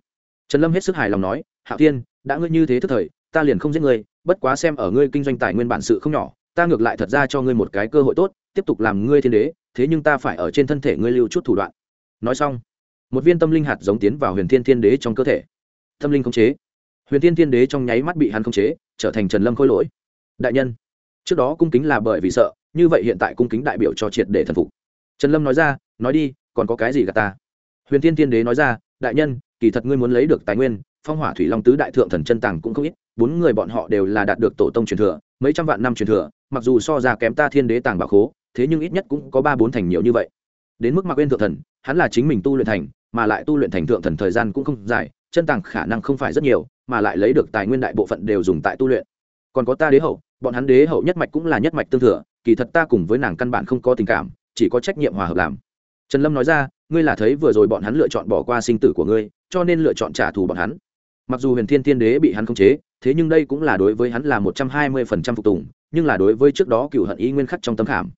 Trần lâm hết sức hài lòng nói hạ tiên đã ngươi như thế thức thời, ta liền không giết ngươi, bất quá xem ở ngươi kinh doanh tài nguyên bản sự không nhỏ, ta ngược lại thật ra cho ngươi một cái cơ hội tốt, tiếp tục làm ngươi thiên đế, thế nhưng ta phải ở trên thân thể ngươi lưu chút thủ đoạn. Nói xong một viên tâm linh hạt giống tiến vào huyền thiên thiên đế trong cơ thể. Tâm linh khống chế. Huyền thiên thiên đế trong nháy mắt bị hắn khống chế, trở thành trần lâm khôi lỗi. Đại nhân, trước đó cung kính là bởi vì sợ, như vậy hiện tại cung kính đại biểu cho triệt để thần phục. Trần lâm nói ra, nói đi, còn có cái gì gà ta? Huyền thiên thiên đế nói ra, đại nhân, kỳ thật ngươi muốn lấy được tài nguyên, phong hỏa thủy long tứ đại thượng thần chân tàng cũng không ít, bốn người bọn họ đều là đạt được tổ tông truyền thừa, mấy trăm vạn năm truyền thừa, mặc dù so ra kém ta thiên đế tàng bảo khố, thế nhưng ít nhất cũng có ba bốn thành nhiều như vậy. Đến mức mạc quên thượng thần, hắn là chính mình tu luyện thành mà lại tu luyện thành thượng thần thời gian cũng không dài, chân tàng khả năng không phải rất nhiều, mà lại lấy được tài nguyên đại bộ phận đều dùng tại tu luyện. Còn có ta đế hậu, bọn hắn đế hậu nhất mạch cũng là nhất mạch tương thừa, kỳ thật ta cùng với nàng căn bản không có tình cảm, chỉ có trách nhiệm hòa hợp làm. Trần lâm nói ra, ngươi là thấy vừa rồi bọn hắn lựa chọn bỏ qua sinh tử của ngươi, cho nên lựa chọn trả thù bọn hắn. Mặc dù huyền thiên thiên đế bị hắn khống chế, thế nhưng đây cũng là đối với hắn là một trăm hai mươi phần trăm phục tùng, nhưng là đối với trước đó cựu hận ý nguyên khắc trong tấm khảm.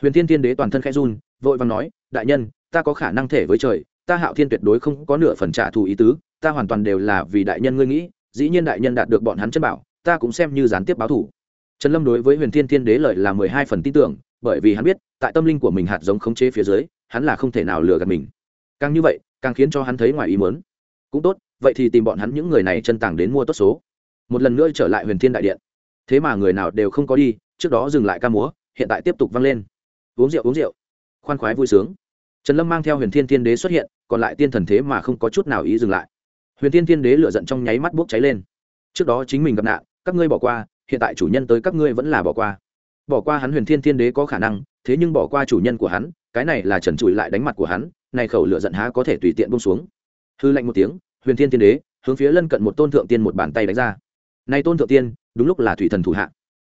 Huyền thiên thiên đế toàn thân khẽ run, vội vàng nói, đại nhân, ta có khả năng thể với trời ta hạo thiên tuyệt đối không có nửa phần trả thù ý tứ, ta hoàn toàn đều là vì đại nhân ngươi nghĩ, dĩ nhiên đại nhân đạt được bọn hắn chân bảo, ta cũng xem như gián tiếp báo thủ trần lâm đối với huyền thiên thiên đế lợi là mười hai phần tin tưởng, bởi vì hắn biết, tại tâm linh của mình hạt giống khống chế phía dưới, hắn là không thể nào lừa gạt mình. Càng như vậy, càng khiến cho hắn thấy ngoài ý mớn cũng tốt, vậy thì tìm bọn hắn những người này chân tàng đến mua tốt số. Một lần nữa trở lại huyền thiên đại điện. Thế mà người nào đều không có đi, trước đó dừng lại ca múa, hiện tại tiếp tục vang lên. Uống rượu uống rượu. Khoan khoái vui sướng trần lâm mang theo huyền thiên thiên đế xuất hiện, còn lại tiên thần thế mà không có chút nào ý dừng lại. Huyền thiên thiên đế lựa giận trong nháy mắt bốc cháy lên. Trước đó chính mình gặp nạn, các ngươi bỏ qua, hiện tại chủ nhân tới các ngươi vẫn là bỏ qua. Bỏ qua hắn huyền thiên thiên đế có khả năng, thế nhưng bỏ qua chủ nhân của hắn, cái này là trần trụi lại đánh mặt của hắn, này khẩu lửa giận há có thể tùy tiện bông xuống. Hư lạnh một tiếng, huyền thiên thiên đế hướng phía lân cận một tôn thượng tiên một bàn tay đánh ra. Này tôn thượng tiên, đúng lúc là thủy thần thủ hạ.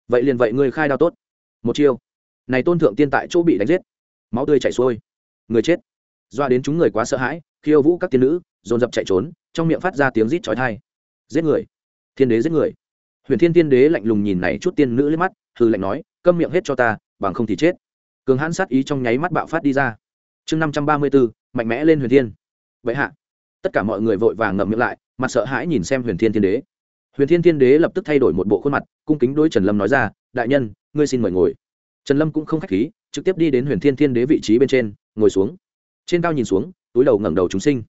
Vậy liền vậy ngươi khai đao tốt. Một chiêu. Này tôn thượng tiên tại chỗ bị đánh giết. Máu tươi chảy xuôi người chết. Doa đến chúng người quá sợ hãi, khiêu vũ các tiên nữ, dồn dập chạy trốn, trong miệng phát ra tiếng rít chói tai. Giết người. Thiên đế giết người. Huyền thiên tiên đế lạnh lùng nhìn này chút tiên nữ lên mắt hư lạnh nói, câm miệng hết cho ta, bằng không thì chết. Cường hãn sát ý trong nháy mắt bạo phát đi ra. Chương năm trăm ba mươi bốn mạnh mẽ lên huyền thiên. Vậy hạ. Tất cả mọi người vội vàng ngậm miệng lại, mặt sợ hãi nhìn xem huyền thiên tiên đế. Huyền thiên tiên đế lập tức thay đổi một bộ khuôn mặt, cung kính đối trần lâm nói ra, đại nhân, ngươi xin mời ngồi. Trần lâm cũng không k h á c h khí trực tiếp đi đến huyền thiên thiên đế vị trí bên trên, ngồi xuống. Trên cao nhìn xuống, túi đầu ngẩng đầu chúng sinh.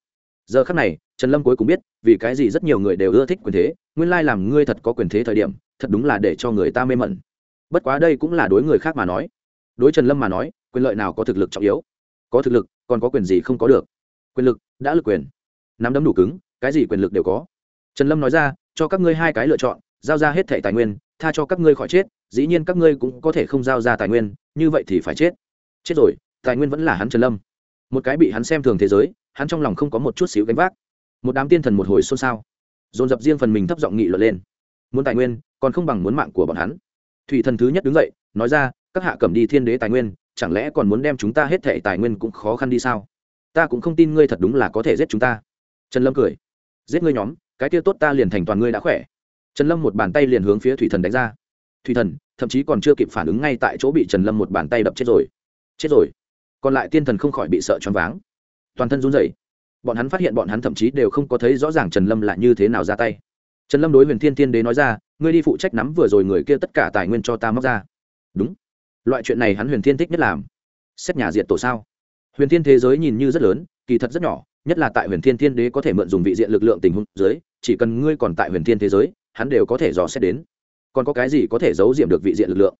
Giờ khắc này, trần lâm cuối cùng biết, vì cái gì rất nhiều người đều ưa thích quyền thế, nguyên lai làm ngươi thật có quyền thế thời điểm, thật đúng là để cho người ta mê mẩn. Bất quá đây cũng là đối người khác mà nói. Đối trần lâm mà nói, quyền lợi nào có thực lực trọng yếu? Có thực lực, còn có quyền gì không có được? Quyền lực, đã lực quyền. Nắm đấm đủ cứng, cái gì quyền lực đều có. Trần lâm nói ra, cho các ngươi hai cái lựa chọn, giao ra hết thẻ tài nguyên, tha cho các ngươi khỏi chết, dĩ nhiên các ngươi cũng có thể không giao ra tài nguyên như vậy thì phải chết. Chết rồi, tài nguyên vẫn là hắn trần lâm. Một cái bị hắn xem thường thế giới, hắn trong lòng không có một chút xíu gánh vác. Một đám tiên thần một hồi xôn xao. Dồn dập riêng phần mình thấp giọng nghị luận lên. Muốn tài nguyên, còn không bằng muốn mạng của bọn hắn. Thủy thần thứ nhất đứng dậy, nói ra, các hạ cầm đi thiên đế tài nguyên, chẳng lẽ còn muốn đem chúng ta hết thệ tài nguyên cũng khó khăn đi sao? Ta cũng không tin ngươi thật đúng là có thể giết chúng ta. Trần lâm cười. Giết ngươi nhóm, cái kia tốt ta liền thành toàn ngươi đã khỏe. Trần lâm một bàn tay liền hướng phía thủy thần đánh ra thủy thần, thậm chí còn chưa kịp phản ứng ngay tại chỗ bị trần lâm một bàn tay đập chết rồi. Chết rồi. Còn lại tiên thần không khỏi bị sợ choáng váng. Toàn thân run rẩy. Bọn hắn phát hiện bọn hắn thậm chí đều không có thấy rõ ràng trần lâm là như thế nào ra tay. Trần lâm đối huyền thiên tiên đế nói ra, ngươi đi phụ trách nắm vừa rồi người kia tất cả tài nguyên cho ta móc ra. Đúng. Loại chuyện này hắn huyền thiên thích nhất làm. Xét nhà diện tổ sao? Huyền thiên thế giới nhìn như rất lớn, kỳ thật rất nhỏ, nhất là tại huyền thiên thiên đế có thể mượn dùng vị diện lực lượng tình huống dưới, chỉ cần ngươi còn tại huyền thiên thế giới, hắn đều có thể dò xét đến còn có cái gì có thể giấu diệm được vị diện lực lượng?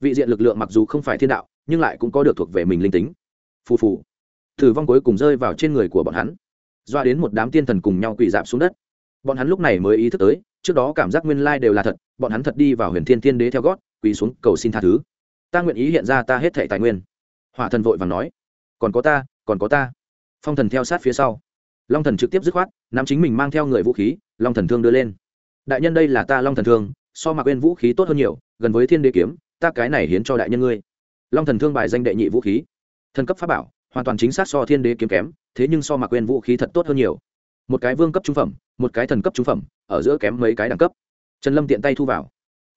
Vị diện lực lượng mặc dù không phải thiên đạo, nhưng lại cũng có được thuộc về mình linh tính. Phù phù. Thử vong cuối cùng rơi vào trên người của bọn hắn. Doa đến một đám tiên thần cùng nhau quỳ dạp xuống đất. Bọn hắn lúc này mới ý thức tới, trước đó cảm giác nguyên lai đều là thật, bọn hắn thật đi vào huyền thiên thiên đế theo gót, quỳ xuống cầu xin tha thứ. Ta nguyện ý hiện ra ta hết thệ tài nguyên. Hỏa thần vội và nói. Còn có ta, còn có ta. Phong thần theo sát phía sau. Long thần trực tiếp dứt khoát, nắm chính mình mang theo người vũ khí, long thần thương đưa lên. Đại nhân đây là ta long thần thương so mặc quên vũ khí tốt hơn nhiều, gần với thiên đế kiếm, ta cái này hiến cho đại nhân ngươi. Long thần thương bài danh đệ nhị vũ khí. Thần cấp pháp bảo, hoàn toàn chính xác so thiên đế kiếm kém, thế nhưng so mặc quên vũ khí thật tốt hơn nhiều. Một cái vương cấp trung phẩm, một cái thần cấp trung phẩm, ở giữa kém mấy cái đẳng cấp. Trần lâm tiện tay thu vào.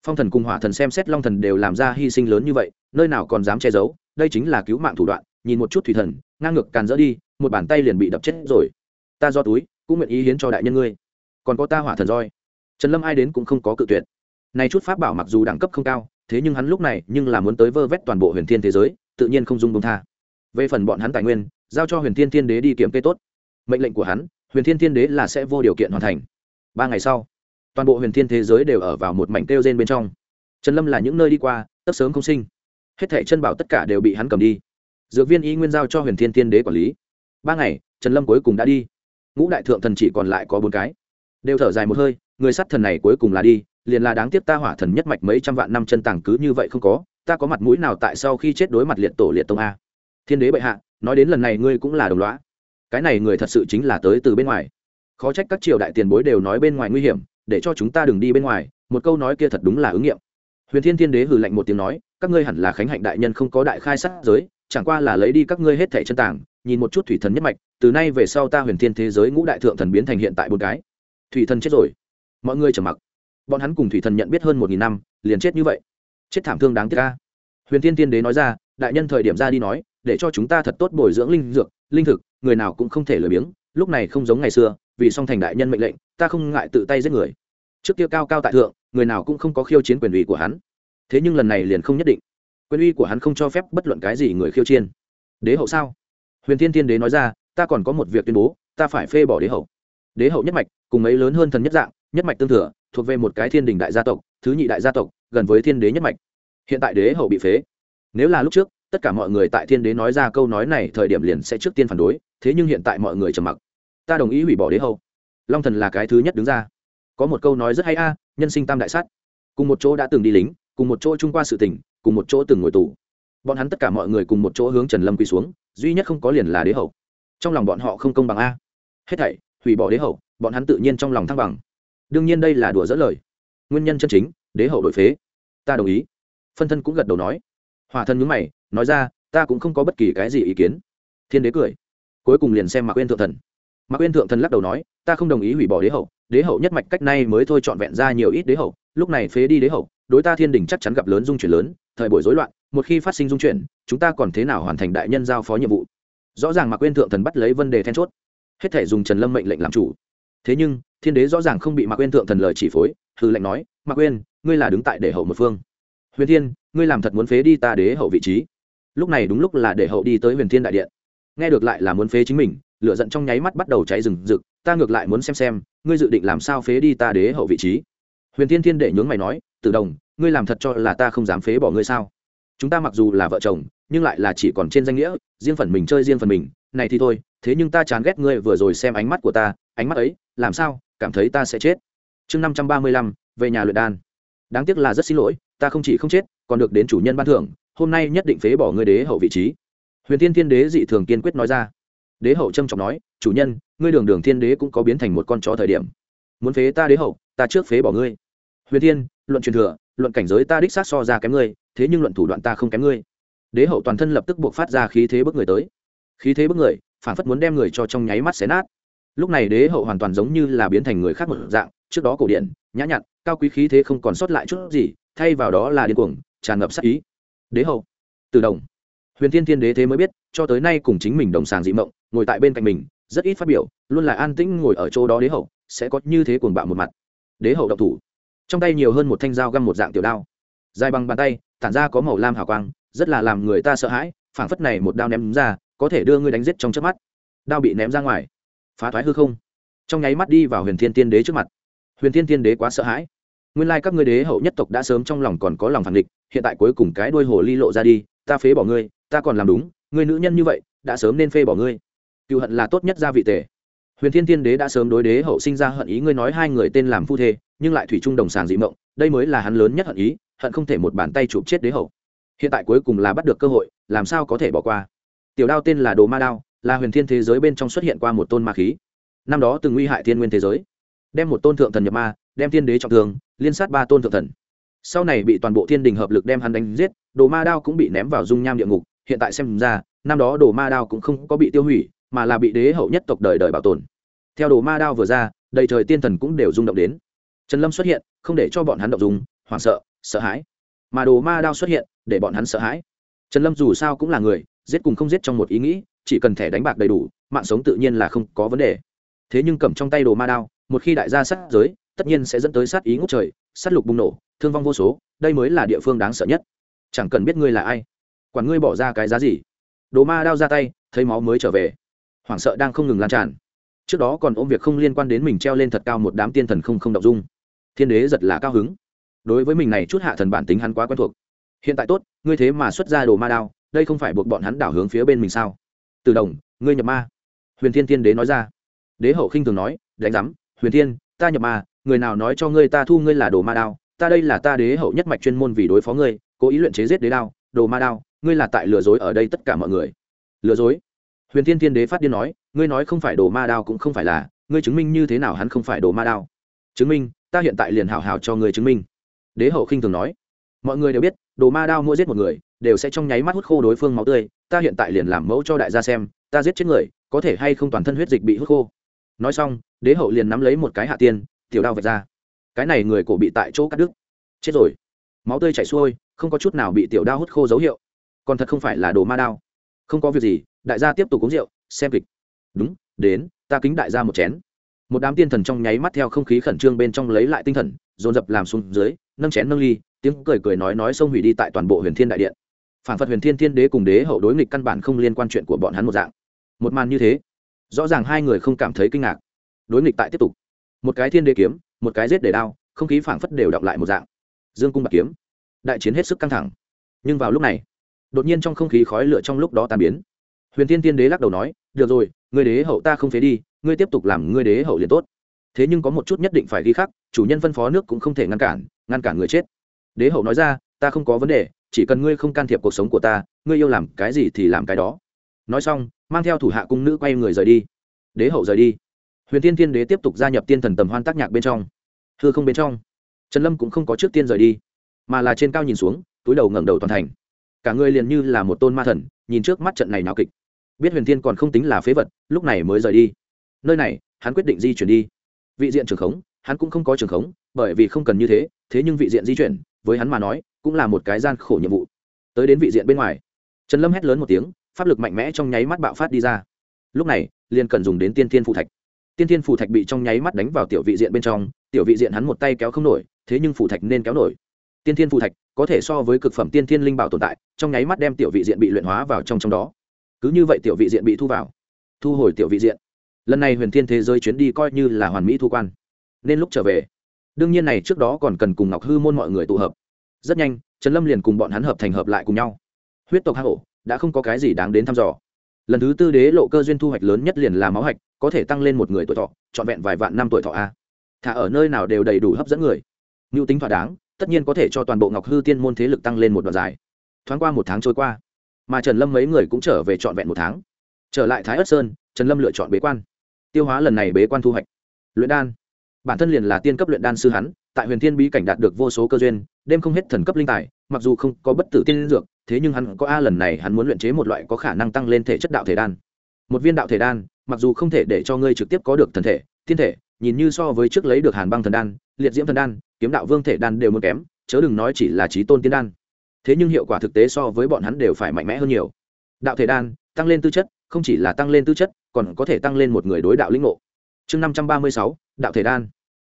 Phong thần cùng hỏa thần xem xét long thần đều làm ra hy sinh lớn như vậy, nơi nào còn dám che giấu, đây chính là cứu mạng thủ đoạn, nhìn một chút thủy thần, ngang ngược càn dỡ đi, một bàn tay liền bị đập chết rồi. Ta do túi, cũng nguyện ý hiến cho đại nhân ngươi. Còn có ta hỏa thần roi. Trần lâm ai đến cũng không có cự tuyệt này chút pháp bảo mặc dù đẳng cấp không cao, thế nhưng hắn lúc này nhưng là muốn tới vơ vét toàn bộ huyền thiên thế giới, tự nhiên không dung bông tha. Về phần bọn hắn tài nguyên, giao cho huyền thiên thiên đế đi kiểm kê tốt. Mệnh lệnh của hắn, huyền thiên thiên đế là sẽ vô điều kiện hoàn thành. Ba ngày sau, toàn bộ huyền thiên thế giới đều ở vào một mảnh kêu rên bên trong. Trần lâm là những nơi đi qua tất sớm không sinh. Hết thẻ chân bảo tất cả đều bị hắn cầm đi. Dược viên y nguyên giao cho huyền thiên thiên đế quản lý. Ba ngày, trần lâm cuối cùng đã đi. Ngũ đại thượng thần chỉ còn lại có bốn cái. Đều thở dài một hơi, người sát thần này cuối cùng là đi liền là đáng tiếc ta hỏa thần nhất mạch mấy trăm vạn năm chân tàng cứ như vậy không có, ta có mặt mũi nào tại sau khi chết đối mặt liệt tổ liệt tông a? Thiên đế bệ hạ, nói đến lần này ngươi cũng là đồng loá cái này người thật sự chính là tới từ bên ngoài. Khó trách các triều đại tiền bối đều nói bên ngoài nguy hiểm, để cho chúng ta đừng đi bên ngoài, một câu nói kia thật đúng là ứng nghiệm. Huyền thiên thiên đế hử lạnh một tiếng nói, các ngươi hẳn là khánh hạnh đại nhân không có đại khai sát giới, chẳng qua là lấy đi các ngươi hết thẻ chân tảng nhìn một chút thủy thần nhất mạch, từ nay về sau ta huyền thiên thế giới ngũ đại thượng thần biến thành hiện tại bốn cái. Thủy thần chết rồi. Mọi người trầm mặc bọn hắn cùng thủy thần nhận biết hơn một nghìn năm, liền chết như vậy. Chết thảm thương đáng tiếc ca huyền thiên tiên đế nói ra, đại nhân thời điểm ra đi nói, để cho chúng ta thật tốt bồi dưỡng linh dược, linh thực, người nào cũng không thể lười biếng, lúc này không giống ngày xưa, vì song thành đại nhân mệnh lệnh, ta không ngại tự tay giết người. Trước kia cao cao tại thượng, người nào cũng không có khiêu chiến quyền uy của hắn. Thế nhưng lần này liền không nhất định. Quyền uy của hắn không cho phép bất luận cái gì người khiêu chiến. Đế hậu sao? Huyền thiên tiên đế nói ra, ta còn có một việc tuyên bố, ta phải phê bỏ đế hậu. Đế hậu nhất mạch, cùng ấy lớn hơn thần nhất dạng, nhất mạch tương thừa thuộc về một cái thiên đình đại gia tộc, thứ nhị đại gia tộc, gần với thiên đế nhất mạch. Hiện tại đế hậu bị phế. Nếu là lúc trước, tất cả mọi người tại thiên đế nói ra câu nói này thời điểm liền sẽ trước tiên phản đối, thế nhưng hiện tại mọi người trầm mặc. Ta đồng ý hủy bỏ đế hậu. Long thần là cái thứ nhất đứng ra. Có một câu nói rất hay a, nhân sinh tam đại sát. Cùng một chỗ đã từng đi lính, cùng một chỗ chung qua sự tình, cùng một chỗ từng ngồi tù. Bọn hắn tất cả mọi người cùng một chỗ hướng trần lâm quỳ xuống, duy nhất không có liền là đế hậu. Trong lòng bọn họ không công bằng a. Hết thảy, hủy bỏ đế hậu, bọn hắn tự nhiên trong lòng thăng bằng đương nhiên đây là đùa dỡ lời. Nguyên nhân chân chính, đế hậu đổi phế. Ta đồng ý. Phân thân cũng gật đầu nói. Hỏa thân nhướng mày, nói ra, ta cũng không có bất kỳ cái gì ý kiến. Thiên đế cười. Cuối cùng liền xem mạc quên thượng thần. Mạc quên thượng thần lắc đầu nói, ta không đồng ý hủy bỏ đế hậu. Đế hậu nhất mạch cách nay mới thôi trọn vẹn ra nhiều ít đế hậu. Lúc này phế đi đế hậu, đối ta thiên đình chắc chắn gặp lớn dung chuyển lớn, thời buổi rối loạn, một khi phát sinh dung chuyển, chúng ta còn thế nào hoàn thành đại nhân giao phó nhiệm vụ? Rõ ràng mạc quên thượng thần bắt lấy vấn đề then chốt. Hết thể dùng trần lâm mệnh lệnh làm chủ thế nhưng, thiên đế rõ ràng không bị mạc quên thượng thần lời chỉ phối, hư lệnh nói, mạc quên ngươi là đứng tại để hậu một phương. Huyền thiên, ngươi làm thật muốn phế đi ta đế hậu vị trí. Lúc này đúng lúc là để hậu đi tới huyền thiên đại điện. Nghe được lại là muốn phế chính mình, lửa giận trong nháy mắt bắt đầu cháy rừng rực, ta ngược lại muốn xem xem, ngươi dự định làm sao phế đi ta đế hậu vị trí? Huyền thiên thiên đệ nhướng mày nói tự đồng, ngươi làm thật cho là ta không dám phế bỏ ngươi sao? Chúng ta mặc dù là vợ chồng, nhưng lại là chỉ còn trên danh nghĩa, riêng phần mình chơi riêng phần mình này thì thôi, thế nhưng ta chán ghét ngươi vừa rồi xem ánh mắt của ta, ánh mắt ấy, làm sao, cảm thấy ta sẽ chết? Chương năm trăm ba mươi lăm, về nhà luyện đan. Đáng tiếc là rất xin lỗi, ta không chỉ không chết, còn được đến chủ nhân ban thưởng, hôm nay nhất định phế bỏ ngươi đế hậu vị trí. Huyền thiên thiên đế dị thường kiên quyết nói ra. Đế hậu trâm trọng nói, chủ nhân, ngươi đường đường thiên đế cũng có biến thành một con chó thời điểm. Muốn phế ta đế hậu, ta trước phế bỏ ngươi. Huyền thiên, luận truyền thừa, luận cảnh giới ta đích xác so ra kém ngươi, thế nhưng luận thủ đoạn ta không kém ngươi. Đế hậu toàn thân lập tức buộc phát ra khí thế bước người tới khí thế bức người phản phất muốn đem người cho trong nháy mắt xé nát. Lúc này đế hậu hoàn toàn giống như là biến thành người khác một dạng, trước đó cổ điển, nhã nhặn, cao quý khí thế không còn sót lại chút gì, thay vào đó là điên cuồng, tràn ngập sắc ý. Đế hậu, từ đồng. Huyền thiên thiên đế thế mới biết, cho tới nay cùng chính mình đồng sàng dị mộng, ngồi tại bên cạnh mình, rất ít phát biểu, luôn là an tĩnh ngồi ở chỗ đó đế hậu, sẽ có như thế cuồng bạo một mặt. Đế hậu độc thủ. Trong tay nhiều hơn một thanh dao găm một dạng tiểu đao. Dài bằng bàn tay, tản ra có màu lam hào quang, rất là làm người ta sợ hãi, phảng phất này một đao ném ra có thể đưa ngươi đánh giết trong chớp mắt. Đao bị ném ra ngoài. Phá thoái hư không. Trong nháy mắt đi vào huyền thiên tiên đế trước mặt. Huyền thiên tiên đế quá sợ hãi. Nguyên lai các ngươi đế hậu nhất tộc đã sớm trong lòng còn có lòng phản địch hiện tại cuối cùng cái đuôi hồ ly lộ ra đi, ta phế bỏ ngươi, ta còn làm đúng, ngươi nữ nhân như vậy, đã sớm nên phê bỏ ngươi. Cựu hận là tốt nhất gia vị tề. Huyền thiên tiên đế đã sớm đối đế hậu sinh ra hận ý, ngươi nói hai người tên làm phu thê, nhưng lại thủy chung đồng sàng dị mộng, đây mới là hắn lớn nhất hận ý, hận không thể một bàn tay chụp chết đế hậu. Hiện tại cuối cùng là bắt được cơ hội, làm sao có thể bỏ qua? Tiểu đao tên là đồ ma đao, là huyền thiên thế giới bên trong xuất hiện qua một tôn ma khí. Năm đó từng nguy hại thiên nguyên thế giới. Đem một tôn thượng thần nhập ma, đem thiên đế trọng thương, liên sát ba tôn thượng thần. Sau này bị toàn bộ thiên đình hợp lực đem hắn đánh giết, đồ ma đao cũng bị ném vào dung nham địa ngục. Hiện tại xem ra, năm đó đồ ma đao cũng không có bị tiêu hủy, mà là bị đế hậu nhất tộc đời đời bảo tồn. Theo đồ ma đao vừa ra, đầy trời tiên thần cũng đều rung động đến. Trần lâm xuất hiện, không để cho bọn hắn động dùng hoảng sợ sợ hãi. Mà đồ ma đao xuất hiện, để bọn hắn sợ hãi. Trần lâm dù sao cũng là người giết cùng không giết trong một ý nghĩ, chỉ cần thẻ đánh bạc đầy đủ, mạng sống tự nhiên là không có vấn đề. Thế nhưng cầm trong tay đồ ma đao, một khi đại gia sát giới, tất nhiên sẽ dẫn tới sát ý ngốc trời, sát lục bùng nổ, thương vong vô số, đây mới là địa phương đáng sợ nhất. Chẳng cần biết ngươi là ai. Quản ngươi bỏ ra cái giá gì. Đồ ma đao ra tay, thấy máu mới trở về. Hoảng sợ đang không ngừng lan tràn. Trước đó còn ôm việc không liên quan đến mình treo lên thật cao một đám tiên thần không không đ dung. Thiên đế giật là cao hứng. Đối với mình này chút hạ thần bản tính hắn quá quen thuộc. Hiện tại tốt, ngươi thế mà xuất ra đồ ma đao đây không phải buộc bọn hắn đảo hướng phía bên mình sao? Từ đồng, ngươi nhập ma. Huyền thiên tiên đế nói ra. Đế hậu khinh thường nói, đánh giám, huyền thiên, ta nhập ma, người nào nói cho ngươi ta thu ngươi là đồ ma đao? Ta đây là ta đế hậu nhất mạch chuyên môn vì đối phó ngươi, cố ý luyện chế giết đế đao, đồ ma đao, ngươi là tại lừa dối ở đây tất cả mọi người. Lừa dối? Huyền thiên thiên đế phát điên nói, ngươi nói không phải đồ ma đao cũng không phải là, ngươi chứng minh như thế nào hắn không phải đồ ma đao? Chứng minh, ta hiện tại liền hảo hảo cho ngươi chứng minh. Đế hậu khinh thường nói, mọi người đều biết, đồ ma đao mua giết một người đều sẽ trong nháy mắt hút khô đối phương máu tươi, ta hiện tại liền làm mẫu cho đại gia xem, ta giết chết người, có thể hay không toàn thân huyết dịch bị hút khô. Nói xong, đế hậu liền nắm lấy một cái hạ tiên, tiểu đao vạch ra. Cái này người cổ bị tại chỗ cắt đứt. Chết rồi. Máu tươi chảy xuôi, không có chút nào bị tiểu đao hút khô dấu hiệu. Còn thật không phải là đồ ma đao. Không có việc gì, đại gia tiếp tục uống rượu, xem kịch. Đúng, đến, ta kính đại gia một chén. Một đám tiên thần trong nháy mắt theo không khí khẩn trương bên trong lấy lại tinh thần, dồn dập làm xuống dưới, nâng chén nâng ly, tiếng cười cười nói nói xông hủy đi tại toàn bộ huyền thiên đại điện phản phật huyền thiên thiên đế cùng đế hậu đối nghịch căn bản không liên quan chuyện của bọn hắn một dạng. Một màn như thế, rõ ràng hai người không cảm thấy kinh ngạc. Đối nghịch tại tiếp tục. Một cái thiên đế kiếm, một cái giết để đao, không khí phảng phất đều đọc lại một dạng. Dương cung bạc kiếm. Đại chiến hết sức căng thẳng. Nhưng vào lúc này, đột nhiên trong không khí khói lửa trong lúc đó tan biến. Huyền Thiên tiên đế lắc đầu nói, được rồi, người đế hậu ta không phế đi, ngươi tiếp tục làm ngươi đế hậu liền tốt. Thế nhưng có một chút nhất định phải ghi khắc, chủ nhân phân phó nước cũng không thể ngăn cản ngăn cản người chết. Đế hậu nói ra, ta không có vấn đề chỉ cần ngươi không can thiệp cuộc sống của ta, ngươi yêu làm cái gì thì làm cái đó. Nói xong, mang theo thủ hạ cung nữ quay người rời đi. Đế hậu rời đi. Huyền tiên Thiên đế tiếp tục gia nhập tiên thần tầm hoan tác nhạc bên trong. Thưa không bên trong, trần lâm cũng không có trước tiên rời đi, mà là trên cao nhìn xuống, túi đầu ngẩng đầu toàn thành. Cả người liền như là một tôn ma thần, nhìn trước mắt trận này nào kịch. Biết huyền thiên còn không tính là phế vật, lúc này mới rời đi. Nơi này, hắn quyết định di chuyển đi. Vị diện trường khống, hắn cũng không có trường khống, bởi vì không cần như thế thế nhưng vị diện di chuyển, với hắn mà nói cũng là một cái gian khổ nhiệm vụ. Tới đến vị diện bên ngoài, trần lâm hét lớn một tiếng, pháp lực mạnh mẽ trong nháy mắt bạo phát đi ra. Lúc này, liền cần dùng đến tiên thiên phụ thạch. Tiên thiên phụ thạch bị trong nháy mắt đánh vào tiểu vị diện bên trong, tiểu vị diện hắn một tay kéo không nổi, thế nhưng phụ thạch nên kéo nổi. Tiên thiên phụ thạch có thể so với cực phẩm tiên thiên linh bảo tồn tại, trong nháy mắt đem tiểu vị diện bị luyện hóa vào trong trong đó. Cứ như vậy tiểu vị diện bị thu vào, thu hồi tiểu vị diện. Lần này huyền thiên thế giới chuyến đi coi như là hoàn mỹ thu quan. Nên lúc trở về, đương nhiên này trước đó còn cần cùng ngọc hư môn mọi người tụ hợp rất nhanh, trần lâm liền cùng bọn hắn hợp thành hợp lại cùng nhau. Huyết tộc hang ổ đã không có cái gì đáng đến thăm dò. Lần thứ tư đế lộ cơ duyên thu hoạch lớn nhất liền là máu hạch, có thể tăng lên một người tuổi thọ, trọn vẹn vài vạn năm tuổi thọ a. Thả ở nơi nào đều đầy đủ hấp dẫn người. Mưu tính thỏa đáng, tất nhiên có thể cho toàn bộ ngọc hư tiên môn thế lực tăng lên một đoạn dài. Thoáng qua một tháng trôi qua, mà trần lâm mấy người cũng trở về trọn vẹn một tháng. Trở lại thái ất sơn, trần lâm lựa chọn bế quan. Tiêu hóa lần này bế quan thu hoạch. Luyện đan bản thân liền là tiên cấp luyện đan sư hắn, tại huyền thiên bí cảnh đạt được vô số cơ duyên đêm không hết thần cấp linh tài, mặc dù không có bất tử tiên dược, thế nhưng hắn có a lần này hắn muốn luyện chế một loại có khả năng tăng lên thể chất đạo thể đan. Một viên đạo thể đan, mặc dù không thể để cho ngươi trực tiếp có được thần thể, thiên thể, nhìn như so với trước lấy được hàn băng thần đan, liệt diễm thần đan, kiếm đạo vương thể đan đều muốn kém, chớ đừng nói chỉ là trí tôn tiên đan. Thế nhưng hiệu quả thực tế so với bọn hắn đều phải mạnh mẽ hơn nhiều. Đạo thể đan, tăng lên tư chất, không chỉ là tăng lên tư chất, còn có thể tăng lên một người đối đạo lĩnh ngộ. Chương năm trăm ba mươi sáu, đạo thể đan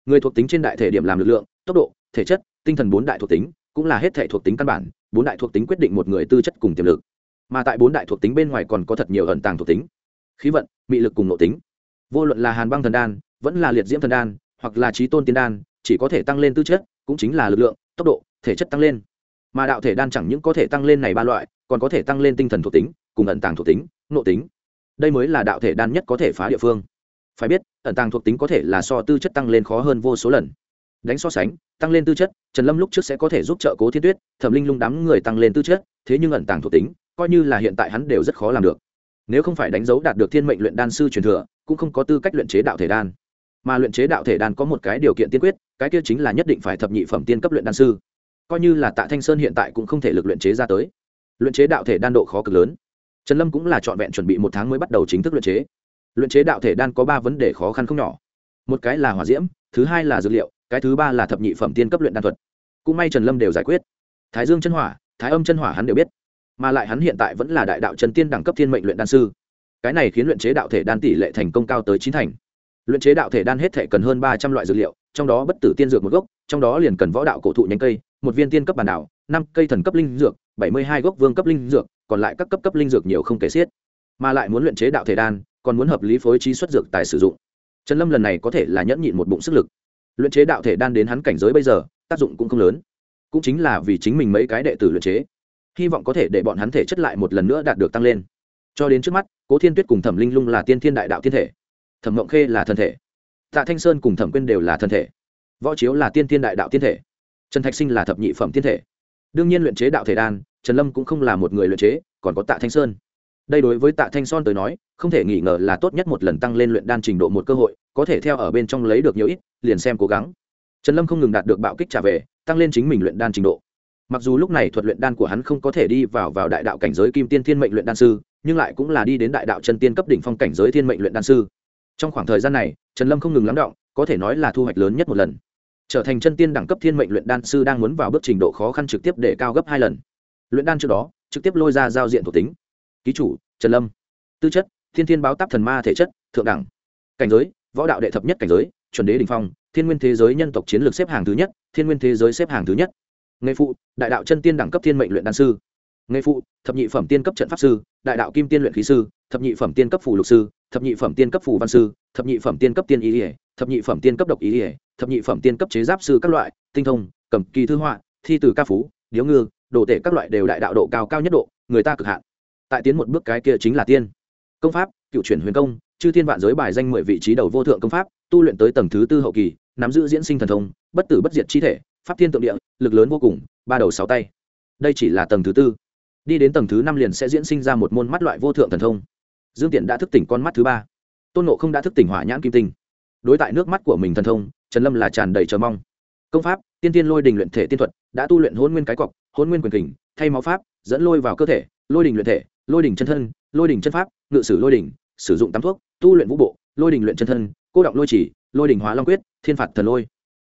người thuộc tính trên đại thể điểm làm lực lượng, tốc độ, thể chất, tinh thần bốn đại thuộc tính, cũng là hết thể thuộc tính căn bản, bốn đại thuộc tính quyết định một người tư chất cùng tiềm lực. Mà tại bốn đại thuộc tính bên ngoài còn có thật nhiều ẩn tàng thuộc tính. Khí vận, mị lực cùng nội tính. Vô luận là hàn băng thần đan, vẫn là liệt diễm thần đan, hoặc là trí tôn tiên đan, chỉ có thể tăng lên tư chất, cũng chính là lực lượng, tốc độ, thể chất tăng lên. Mà đạo thể đan chẳng những có thể tăng lên này ba loại, còn có thể tăng lên tinh thần thuộc tính, cùng ẩn tàng thuộc tính, nội tính. Đây mới là đạo thể đan nhất có thể phá địa phương. Phải biết ẩn tàng thuộc tính có thể là so tư chất tăng lên khó hơn vô số lần. Đánh so sánh, tăng lên tư chất, trần lâm lúc trước sẽ có thể giúp trợ cố thiên tuyết, thẩm linh lung đám người tăng lên tư chất, thế nhưng ẩn tàng thuộc tính, coi như là hiện tại hắn đều rất khó làm được. Nếu không phải đánh dấu đạt được thiên mệnh luyện đan sư truyền thừa, cũng không có tư cách luyện chế đạo thể đan. Mà luyện chế đạo thể đan có một cái điều kiện tiên quyết, cái kia chính là nhất định phải thập nhị phẩm tiên cấp luyện đan sư. Coi như là tạ thanh sơn hiện tại cũng không thể lực luyện chế ra tới. Luyện chế đạo thể đan độ khó cực lớn. Trần lâm cũng là trọn vẹn chuẩn bị một tháng mới bắt đầu chính thức luyện chế luyện chế đạo thể đan có ba vấn đề khó khăn không nhỏ. Một cái là hỏa diễm, thứ hai là dược liệu, cái thứ ba là thập nhị phẩm tiên cấp luyện đan thuật. Cũng may trần lâm đều giải quyết. Thái dương chân hỏa, thái âm chân hỏa hắn đều biết. Mà lại hắn hiện tại vẫn là đại đạo trần tiên đẳng cấp thiên mệnh luyện đan sư. Cái này khiến luyện chế đạo thể đan tỷ lệ thành công cao tới chín thành. Luyện chế đạo thể đan hết thể cần hơn ba trăm loại dược liệu, trong đó bất tử tiên dược một gốc, trong đó liền cần võ đạo cổ thụ nhánh cây, một viên tiên cấp bản đảo, năm cây thần cấp linh dược, bảy mươi hai gốc vương cấp linh dược, còn lại các cấp cấp linh dược nhiều không kể xiết. Mà lại muốn luyện chế đạo thể đan còn muốn hợp lý phối trí xuất dược tài sử dụng. Trần lâm lần này có thể là nhẫn nhịn một bụng sức lực. Luyện chế đạo thể đan đến hắn cảnh giới bây giờ, tác dụng cũng không lớn. Cũng chính là vì chính mình mấy cái đệ tử luyện chế. Hy vọng có thể để bọn hắn thể chất lại một lần nữa đạt được tăng lên. Cho đến trước mắt, cố thiên tuyết cùng thẩm linh lung là tiên thiên đại đạo thiên thể. Thẩm mộng khê là thân thể. Tạ thanh sơn cùng thẩm quyên đều là thân thể. Võ chiếu là tiên thiên đại đạo thiên thể. Trần thạch sinh là thập nhị phẩm thiên thể. Đương nhiên luyện chế đạo thể đan, trần lâm cũng không là một người luyện chế, còn có tạ thanh sơn đây đối với tạ thanh son tới nói, không thể nghi ngờ là tốt nhất một lần tăng lên luyện đan trình độ một cơ hội, có thể theo ở bên trong lấy được nhiều ít, liền xem cố gắng. Trần lâm không ngừng đạt được bạo kích trả về, tăng lên chính mình luyện đan trình độ. Mặc dù lúc này thuật luyện đan của hắn không có thể đi vào vào đại đạo cảnh giới kim tiên thiên mệnh luyện đan sư, nhưng lại cũng là đi đến đại đạo chân tiên cấp đỉnh phong cảnh giới thiên mệnh luyện đan sư. Trong khoảng thời gian này, trần lâm không ngừng lắng động, có thể nói là thu hoạch lớn nhất một lần. Trở thành chân tiên đẳng cấp thiên mệnh luyện đan sư đang muốn vào bước trình độ khó khăn trực tiếp để cao gấp hai lần. Luyện đan trước đó, trực tiếp lôi ra giao diện thuộc tính ký chủ, trần lâm. Tư chất, thiên thiên báo táp thần ma thể chất, thượng đẳng. Cảnh giới, võ đạo đệ thập nhất cảnh giới, chuẩn đế đình phong, thiên nguyên thế giới nhân tộc chiến lược xếp hàng thứ nhất, thiên nguyên thế giới xếp hàng thứ nhất. Nghề phụ, đại đạo chân tiên đẳng cấp thiên mệnh luyện đan sư. Nghề phụ, thập nhị phẩm tiên cấp trận pháp sư, đại đạo kim tiên luyện khí sư, thập nhị phẩm tiên cấp phủ lục sư, thập nhị phẩm tiên cấp phủ văn sư, thập nhị phẩm tiên cấp tiên ý ỉa thập nhị phẩm tiên cấp độc ý ỉa thập nhị phẩm tiên cấp chế giáp sư các loại, tinh thông, cầm kỳ thư họa, thi từ ca phú, điếu ngư, đồ tể các loại đều đại đạo độ cao cao nhất độ, người ta cực hạn tại tiến một bước cái kia chính là tiên. Công pháp, cựu chuyển huyền công, chư thiên vạn giới bài danh mười vị trí đầu vô thượng công pháp, tu luyện tới tầng thứ tư hậu kỳ, nắm giữ diễn sinh thần thông, bất tử bất diệt chi thể, pháp thiên tượng địa, lực lớn vô cùng, ba đầu sáu tay. Đây chỉ là tầng thứ tư. Đi đến tầng thứ năm liền sẽ diễn sinh ra một môn mắt loại vô thượng thần thông. Dương tiện đã thức tỉnh con mắt thứ ba. Tôn nộ không đã thức tỉnh hỏa nhãn kim tinh. Đối tại nước mắt của mình thần thông, trần lâm là tràn đầy chờ mong. Công pháp, tiên tiên lôi đình luyện thể tiên thuật, đã tu luyện hôn nguyên cái cọc hôn nguyên quyền kình, thay máu pháp, dẫn lôi vào cơ thể, lôi đình luyện thể lôi đỉnh chân thân lôi đỉnh chân pháp ngự sử lôi đỉnh, sử dụng tắm thuốc tu luyện vũ bộ lôi đỉnh luyện chân thân cô động lôi chỉ lôi đỉnh hóa long quyết thiên phạt thần lôi.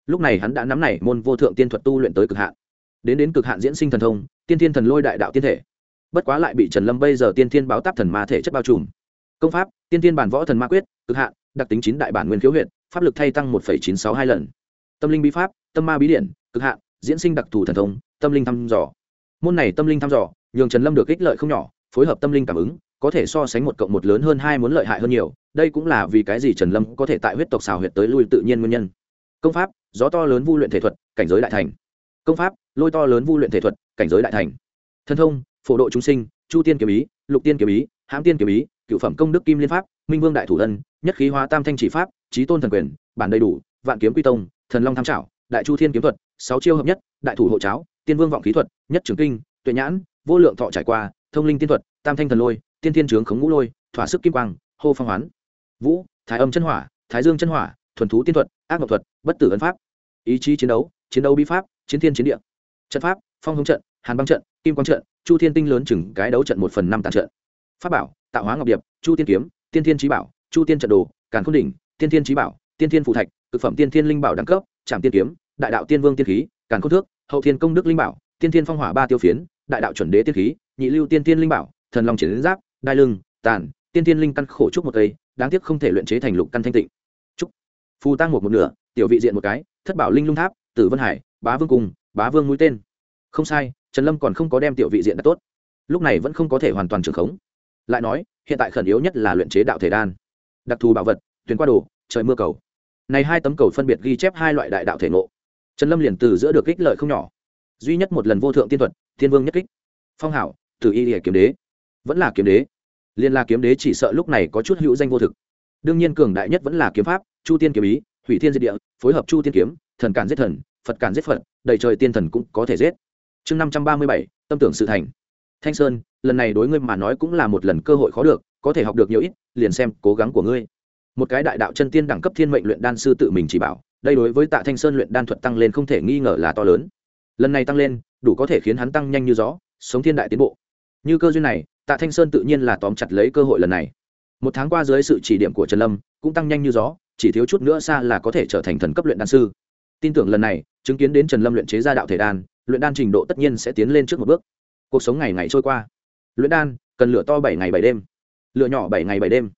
Lúc này hắn đã nắm này môn vô thượng tiên thuật tu luyện tới cực hạn. Đến đến cực hạn diễn sinh thần thông tiên thiên thần lôi đại đạo tiên thể. Bất quá lại bị trần lâm bây giờ tiên thiên báo táp thần ma thể chất bao trùm. Công pháp tiên thiên bản võ thần ma quyết cực hạn đặc tính chín đại bản nguyên khiếu huyện pháp lực thay tăng một chín sáu hai lần. Tâm linh bí pháp tâm ma bí điển, cực hạn diễn sinh đặc thù thần thông tâm linh thăm dò. Môn này tâm linh thăm dò nhường trần lâm được ích lợi không nhỏ phối hợp tâm linh cảm ứng, có thể so sánh một cộng một lớn hơn hai muốn lợi hại hơn nhiều. Đây cũng là vì cái gì trần lâm có thể tại huyết tộc xào huyệt tới lui tự nhiên nguyên nhân. Công pháp, gió to lớn vu luyện thể thuật, cảnh giới đại thành. Công pháp, lôi to lớn vu luyện thể thuật, cảnh giới đại thành. Thân thông, phổ độ chúng sinh, chu tiên kiếm ý, lục tiên kiếm ý, hãm tiên kiếm ý, cựu phẩm công đức kim liên pháp, minh vương đại thủ thân, nhất khí hóa tam thanh chỉ pháp trí tôn thần quyền, bản đầy đủ, vạn kiếm quy tông, thần long tham trảo đại chu thiên kiếm thuật, sáu chiêu hợp nhất, đại thủ hộ cháo, tiên vương vọng khí thuật, nhất trường kinh, tuệ nhãn, vô lượng thọ trải qua thông linh tiên thuật, tam thanh thần lôi, tiên thiên trướng khống ngũ lôi, thỏa sức kim quang, hô phong hoán. Vũ, thái âm chân hỏa, thái dương chân hỏa, thuần thú tiên thuật, ác ngọc thuật, bất tử ấn pháp. Ý chí chiến đấu chiến đấu bí pháp, chiến thiên chiến địa. Trận pháp, phong hống trận, hàn băng trận, kim quang trận, chu thiên tinh lớn chừng cái đấu trận một phần năm tàn trận. Pháp bảo, tạo hóa ngọc điệp, chu tiên kiếm, tiên thiên trí bảo, chu tiên trận đồ, càn khôn đỉnh, tiên thiên trí bảo, tiên thiên phụ thạch thực phẩm tiên thiên linh bảo đẳng cấp trạm tiên kiếm, đại đạo tiên vương tiên khí, càn khôn thước, hậu thiên công đức linh bảo, tiên thiên phong hỏa ba tiêu phiến, đại đạo chuẩn đế tiên khí nhị lưu tiên tiên linh bảo, thần long triển giáp, đai lưng, tàn, tiên tiên linh căn khổ trúc một cây, đáng tiếc không thể luyện chế thành lục căn thanh tịnh. Trúc phù tăng một một nửa, tiểu vị diện một cái, thất bảo linh lung tháp, tử vân hải, bá vương cung bá vương mũi tên. Không sai, trần lâm còn không có đem tiểu vị diện đặt tốt. Lúc này vẫn không có thể hoàn toàn trường khống. Lại nói, hiện tại khẩn yếu nhất là luyện chế đạo thể đan. Đặc thù bảo vật tuyến qua đồ, trời mưa cầu. Này hai tấm cầu phân biệt ghi chép hai loại đại đạo thể ngộ. Trần lâm liền từ giữa được kích lợi không nhỏ. Duy nhất một lần vô thượng tiên thuật, thiên vương nhất kích. Phong hảo từ y hệ kiếm đế. Vẫn là kiếm đế. Liên la kiếm đế chỉ sợ lúc này có chút hữu danh vô thực. Đương nhiên cường đại nhất vẫn là kiếm pháp, chu tiên kiếm ý, hủy thiên diệt địa, phối hợp chu tiên kiếm, thần cản giết thần, phật cản giết phật, đầy trời tiên thần cũng có thể giết. Chương năm trăm ba mươi bảy, tâm tưởng sự thành. Thanh sơn, lần này đối ngươi mà nói cũng là một lần cơ hội khó được, có thể học được nhiều ít, liền xem cố gắng của ngươi. Một cái đại đạo chân tiên đẳng cấp thiên mệnh luyện đan sư tự mình chỉ bảo, đây đối với tạ thanh sơn luyện đan thuật tăng lên không thể nghi ngờ là to lớn. Lần này tăng lên, đủ có thể khiến hắn tăng nhanh như gió, sống thiên đại tiến bộ như cơ duyên này, tạ thanh sơn tự nhiên là tóm chặt lấy cơ hội lần này. Một tháng qua dưới sự chỉ điểm của trần lâm, cũng tăng nhanh như gió, chỉ thiếu chút nữa xa là có thể trở thành thần cấp luyện đan sư. Tin tưởng lần này, chứng kiến đến trần lâm luyện chế ra đạo thể đan, luyện đan trình độ tất nhiên sẽ tiến lên trước một bước. Cuộc sống ngày ngày trôi qua. Luyện đan, cần lửa to bảy ngày bảy đêm, lửa nhỏ bảy ngày bảy đêm.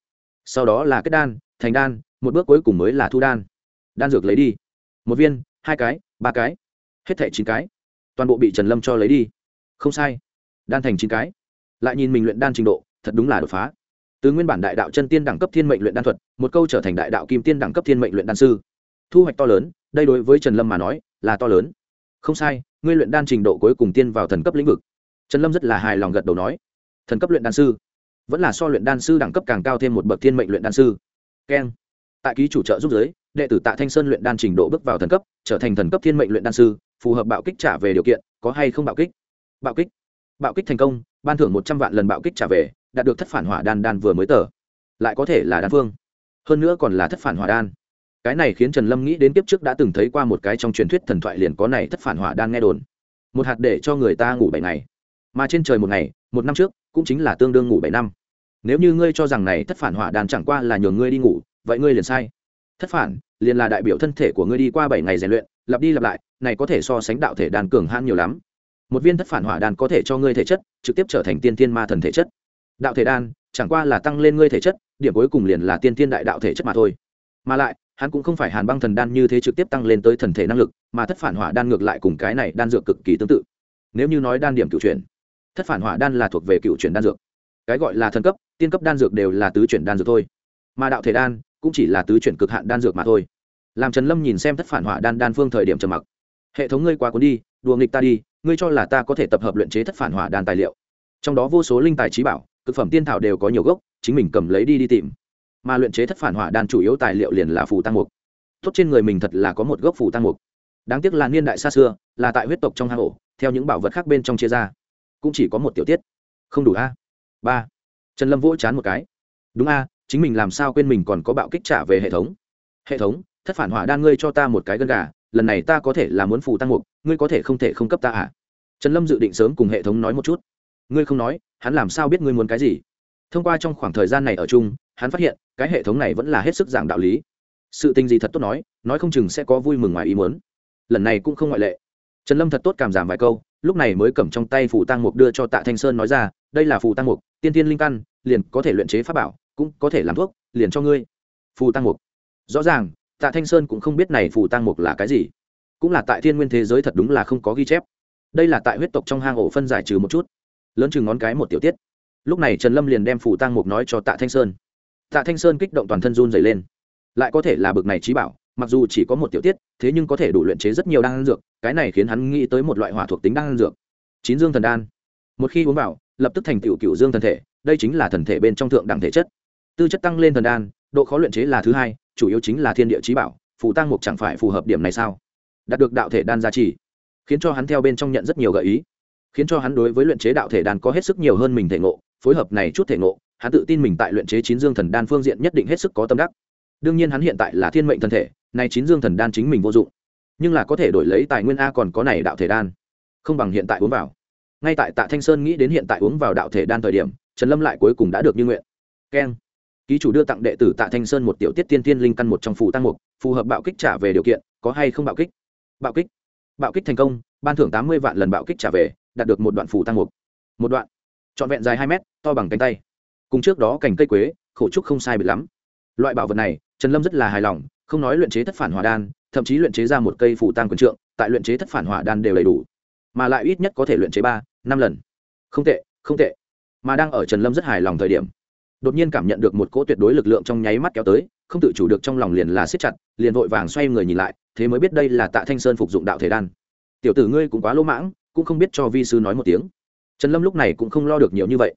Sau đó là kết đan, thành đan, một bước cuối cùng mới là thu đan. Đan dược lấy đi. Một viên, hai cái, ba cái, hết thẻ chín cái, toàn bộ bị trần lâm cho lấy đi. Không sai đan thành chín cái. Lại nhìn mình luyện đan trình độ, thật đúng là đột phá. Từ nguyên bản đại đạo chân tiên đẳng cấp thiên mệnh luyện đan thuật, một câu trở thành đại đạo kim tiên đẳng cấp thiên mệnh luyện đan sư. Thu hoạch to lớn, đây đối với trần lâm mà nói, là to lớn. Không sai, ngươi luyện đan trình độ cuối cùng tiên vào thần cấp lĩnh vực. Trần lâm rất là hài lòng gật đầu nói, thần cấp luyện đan sư. Vẫn là so luyện đan sư đẳng cấp càng cao thêm một bậc thiên mệnh luyện đan sư. Keng. Tại ký chủ trợ giúp giới, đệ tử tạ thanh sơn luyện đan trình độ bước vào thần cấp, trở thành thần cấp thiên mệnh luyện đan sư, phù hợp bạo kích trả về điều kiện, có hay không bạo kích? Bạo kích bạo kích thành công, ban thưởng một trăm vạn lần bạo kích trả về, đạt được thất phản hỏa đan đan vừa mới tờ. Lại có thể là đan phương hơn nữa còn là thất phản hỏa đan. Cái này khiến trần lâm nghĩ đến kiếp trước đã từng thấy qua một cái trong truyền thuyết thần thoại liền có này thất phản hỏa đan nghe đồn. Một hạt để cho người ta ngủ bảy ngày. Mà trên trời một ngày, một năm trước, cũng chính là tương đương ngủ bảy năm. Nếu như ngươi cho rằng này thất phản hỏa đan chẳng qua là nhường ngươi đi ngủ, vậy ngươi liền sai. Thất phản, liền là đại biểu thân thể của ngươi đi qua bảy ngày rèn luyện, lặp đi lặp lại, này có thể so sánh đạo thể đan cường hãn nhiều lắm một viên thất phản hỏa đan có thể cho ngươi thể chất, trực tiếp trở thành tiên tiên ma thần thể chất. Đạo thể đan, chẳng qua là tăng lên ngươi thể chất, điểm cuối cùng liền là tiên tiên đại đạo thể chất mà thôi. Mà lại, hắn cũng không phải hàn băng thần đan như thế trực tiếp tăng lên tới thần thể năng lực, mà thất phản hỏa đan ngược lại cùng cái này đan dược cực kỳ tương tự. Nếu như nói đan điểm cựu chuyển, thất phản hỏa đan là thuộc về cựu chuyển đan dược. Cái gọi là thần cấp, tiên cấp đan dược đều là tứ chuyển đan dược thôi. Mà đạo thể đan cũng chỉ là tứ chuyển cực hạn đan dược mà thôi. Làm trần lâm nhìn xem thất phản hỏa đan đan phương thời điểm trầm mặc. Hệ thống ngươi quá cuốn đi, đùa nghịch ta đi ngươi cho là ta có thể tập hợp luyện chế thất phản hỏa đan tài liệu. Trong đó vô số linh tài trí bảo thực phẩm tiên thảo đều có nhiều gốc, chính mình cầm lấy đi đi tìm. Mà luyện chế thất phản hỏa đan chủ yếu tài liệu liền là phù tăng mục. Tốt trên người mình thật là có một gốc phù tăng mục. Đáng tiếc là niên đại xa xưa, là tại huyết tộc trong hang ổ, theo những bảo vật khác bên trong chia ra. Cũng chỉ có một tiểu tiết. Không đủ a? Ba. Trần lâm vỗ chán một cái. Đúng a, chính mình làm sao quên mình còn có bạo kích trả về hệ thống? Hệ thống, thất phản hỏa đan ngươi cho ta một cái gân gà lần này ta có thể là muốn phù tăng mục, ngươi có thể không thể không cấp ta à? Trần lâm dự định sớm cùng hệ thống nói một chút. Ngươi không nói, hắn làm sao biết ngươi muốn cái gì? Thông qua trong khoảng thời gian này ở chung, hắn phát hiện, cái hệ thống này vẫn là hết sức giảng đạo lý. Sự tình gì thật tốt nói nói không chừng sẽ có vui mừng ngoài ý muốn. Lần này cũng không ngoại lệ. Trần lâm thật tốt cảm giảm vài câu, lúc này mới cầm trong tay phù tăng mục đưa cho tạ thanh sơn nói ra, đây là phù tăng mục, tiên tiên linh căn, liền có thể luyện chế pháp bảo, cũng có thể làm thuốc, liền cho ngươi. Phù tăng mục. Rõ ràng tạ thanh sơn cũng không biết này phù tăng mục là cái gì. Cũng là tại thiên nguyên thế giới thật đúng là không có ghi chép. Đây là tại huyết tộc trong hang ổ phân giải trừ một chút. Lớn chừng ngón cái một tiểu tiết. Lúc này trần lâm liền đem phù tăng mục nói cho tạ thanh sơn. Tạ thanh sơn kích động toàn thân run dày lên. Lại có thể là bực này trí bảo, mặc dù chỉ có một tiểu tiết, thế nhưng có thể đủ luyện chế rất nhiều đan dược, cái này khiến hắn nghĩ tới một loại hỏa thuộc tính đan dược. Chín dương thần đan. Một khi uống vào, lập tức thành tựu cựu dương thần thể, đây chính là thần thể bên trong thượng đẳng thể chất tư chất tăng lên thần đan, độ khó luyện chế là thứ hai, chủ yếu chính là thiên địa trí bảo, phù tăng mục chẳng phải phù hợp điểm này sao? Đạt được đạo thể đan gia trì, khiến cho hắn theo bên trong nhận rất nhiều gợi ý. Khiến cho hắn đối với luyện chế đạo thể đan có hết sức nhiều hơn mình thể ngộ, phối hợp này chút thể ngộ, hắn tự tin mình tại luyện chế chín dương thần đan phương diện nhất định hết sức có tâm đắc. Đương nhiên hắn hiện tại là thiên mệnh thần thể nay chín dương thần đan chính mình vô dụng. Nhưng là có thể đổi lấy tài nguyên a còn có này đạo thể đan. Không bằng hiện tại uống vào. Ngay tại tạ thanh sơn nghĩ đến hiện tại uống vào đạo thể đan thời điểm, trần lâm lại cuối cùng đã được như nguyện. Keng ký chủ đưa tặng đệ tử tạ thanh sơn một tiểu tiết tiên tiên linh căn một trong phủ tăng mục, phù hợp bạo kích trả về điều kiện, có hay không bạo kích? Bạo kích. Bạo kích thành công, ban thưởng tám mươi vạn lần bạo kích trả về, đạt được một đoạn phủ tăng mục. Một đoạn. Trọn vẹn dài hai mét, to bằng cánh tay. Cùng trước đó cành cây quế, khổ trúc không sai bị lắm. Loại bảo vật này, trần lâm rất là hài lòng, không nói luyện chế thất phản hỏa đan, thậm chí luyện chế ra một cây phủ tăng quần trượng, tại luyện chế thất phản hỏa đan đều đầy đủ. Mà lại ít nhất có thể luyện chế ba, năm lần. Không tệ không tệ. Mà đang ở trần lâm rất hài lòng thời điểm đột nhiên cảm nhận được một cỗ tuyệt đối lực lượng trong nháy mắt kéo tới, không tự chủ được trong lòng liền là siết chặt, liền vội vàng xoay người nhìn lại, thế mới biết đây là tạ thanh sơn phục dụng đạo thể đan. Tiểu tử ngươi cũng quá lỗ mãng, cũng không biết cho vi sư nói một tiếng. Trần lâm lúc này cũng không lo được nhiều như vậy,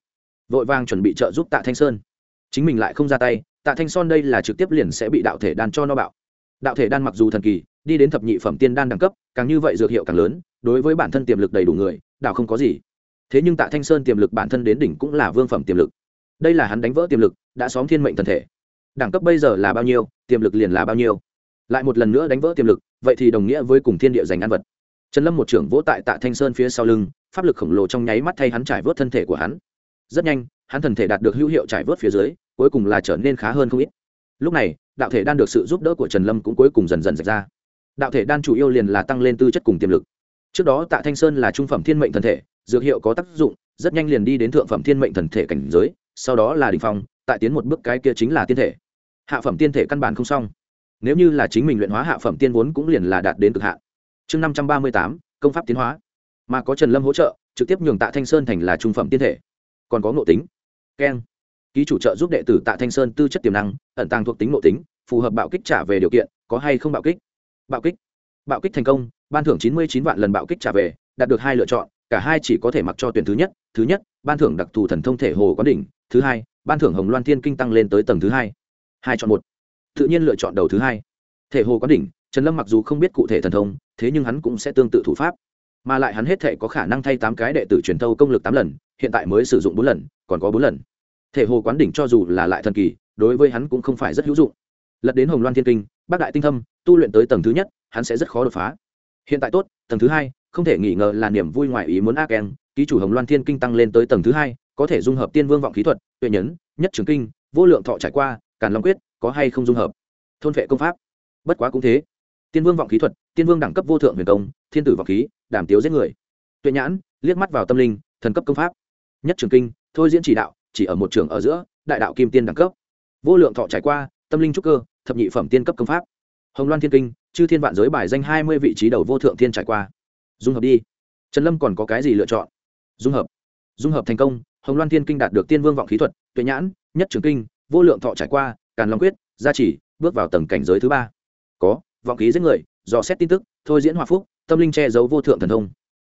vội vàng chuẩn bị trợ giúp tạ thanh sơn. Chính mình lại không ra tay, tạ thanh son đây là trực tiếp liền sẽ bị đạo thể đan cho no bạo. Đạo thể đan mặc dù thần kỳ, đi đến thập nhị phẩm tiên đan đẳng cấp, càng như vậy dược hiệu càng lớn, đối với bản thân tiềm lực đầy đủ người, đạo không có gì. Thế nhưng tạ thanh sơn tiềm lực bản thân đến đỉnh cũng là vương phẩm tiềm lực đây là hắn đánh vỡ tiềm lực, đã xóm thiên mệnh thần thể. Đẳng cấp bây giờ là bao nhiêu, tiềm lực liền là bao nhiêu. Lại một lần nữa đánh vỡ tiềm lực, vậy thì đồng nghĩa với cùng thiên địa giành ăn vật. Trần lâm một trưởng vỗ tại tạ thanh sơn phía sau lưng, pháp lực khổng lồ trong nháy mắt thay hắn trải vớt thân thể của hắn. Rất nhanh, hắn thần thể đạt được hữu hiệu trải vớt phía dưới, cuối cùng là trở nên khá hơn không ít. Lúc này, đạo thể đan được sự giúp đỡ của trần lâm cũng cuối cùng dần dần rạch ra. Đạo thể đan chủ yếu liền là tăng lên tư chất cùng tiềm lực. Trước đó tạ thanh sơn là trung phẩm thiên mệnh thần thể, dược hiệu có tác dụng, rất nhanh liền đi đến thượng phẩm thiên mệnh thần thể cảnh giới sau đó là đỉnh phong, tại tiến một bước cái kia chính là tiên thể. Hạ phẩm tiên thể căn bản không xong. Nếu như là chính mình luyện hóa hạ phẩm tiên vốn cũng liền là đạt đến cực hạ chương năm trăm ba mươi tám, công pháp tiến hóa. Mà có trần lâm hỗ trợ, trực tiếp nhường tạ thanh sơn thành là trung phẩm tiên thể. Còn có ngộ tính. Keng. Ký chủ trợ giúp đệ tử tạ thanh sơn tư chất tiềm năng, ẩn tàng thuộc tính nội tính, phù hợp bạo kích trả về điều kiện, có hay không bạo kích? Bạo kích. Bạo kích thành công, ban thưởng chín mươi chín vạn lần bạo kích trả về, đạt được hai lựa chọn cả hai chỉ có thể mặc cho tuyển thứ nhất thứ nhất, ban thưởng đặc thù thần thông thể hồ quán đỉnh, thứ hai, ban thưởng hồng loan thiên kinh tăng lên tới tầng thứ hai. Hai chọn một. Tự nhiên lựa chọn đầu thứ hai. Thể hồ quán đỉnh, trần lâm mặc dù không biết cụ thể thần thông, thế nhưng hắn cũng sẽ tương tự thủ pháp. Mà lại hắn hết thể có khả năng thay tám cái đệ tử truyền thâu công lực tám lần, hiện tại mới sử dụng bốn lần, còn có bốn lần. Thể hồ quán đỉnh cho dù là lại thần kỳ, đối với hắn cũng không phải rất hữu dụng. Lật đến hồng loan thiên kinh bác đại tinh thâm, tu luyện tới tầng thứ nhất, hắn sẽ rất khó đột phá. Hiện tại tốt, tầng thứ hai không thể nghi ngờ là niềm vui ngoài ý muốn a en ký chủ hồng loan thiên kinh tăng lên tới tầng thứ hai, có thể dung hợp tiên vương vọng khí thuật, tuệ nhấn nhất trường kinh, vô lượng thọ trải qua, càn long quyết, có hay không dung hợp? Thôn vệ công pháp. Bất quá cũng thế. Tiên vương vọng khí thuật, tiên vương đẳng cấp vô thượng huyền công, thiên tử vọng khí, đảm tiếu giết người. Tuệ nhãn, liếc mắt vào tâm linh, thần cấp công pháp. Nhất trường kinh, thôi diễn chỉ đạo, chỉ ở một trường ở giữa, đại đạo kim tiên đẳng cấp. Vô lượng thọ trải qua, tâm linh trúc cơ, thập nhị phẩm tiên cấp công pháp. Hồng loan thiên kinh, chư thiên vạn giới bài danh hai mươi vị trí đầu vô thượng thiên trải qua dung hợp đi. Trần lâm còn có cái gì lựa chọn? Dung hợp. Dung hợp thành công, hồng loan thiên kinh đạt được tiên vương vọng khí thuật, tuệ nhãn, nhất trường kinh, vô lượng thọ trải qua, càn long quyết, gia chỉ bước vào tầng cảnh giới thứ ba. Có, vọng khí giết người, dò xét tin tức, thôi diễn hòa phúc, tâm linh che giấu vô thượng thần thông.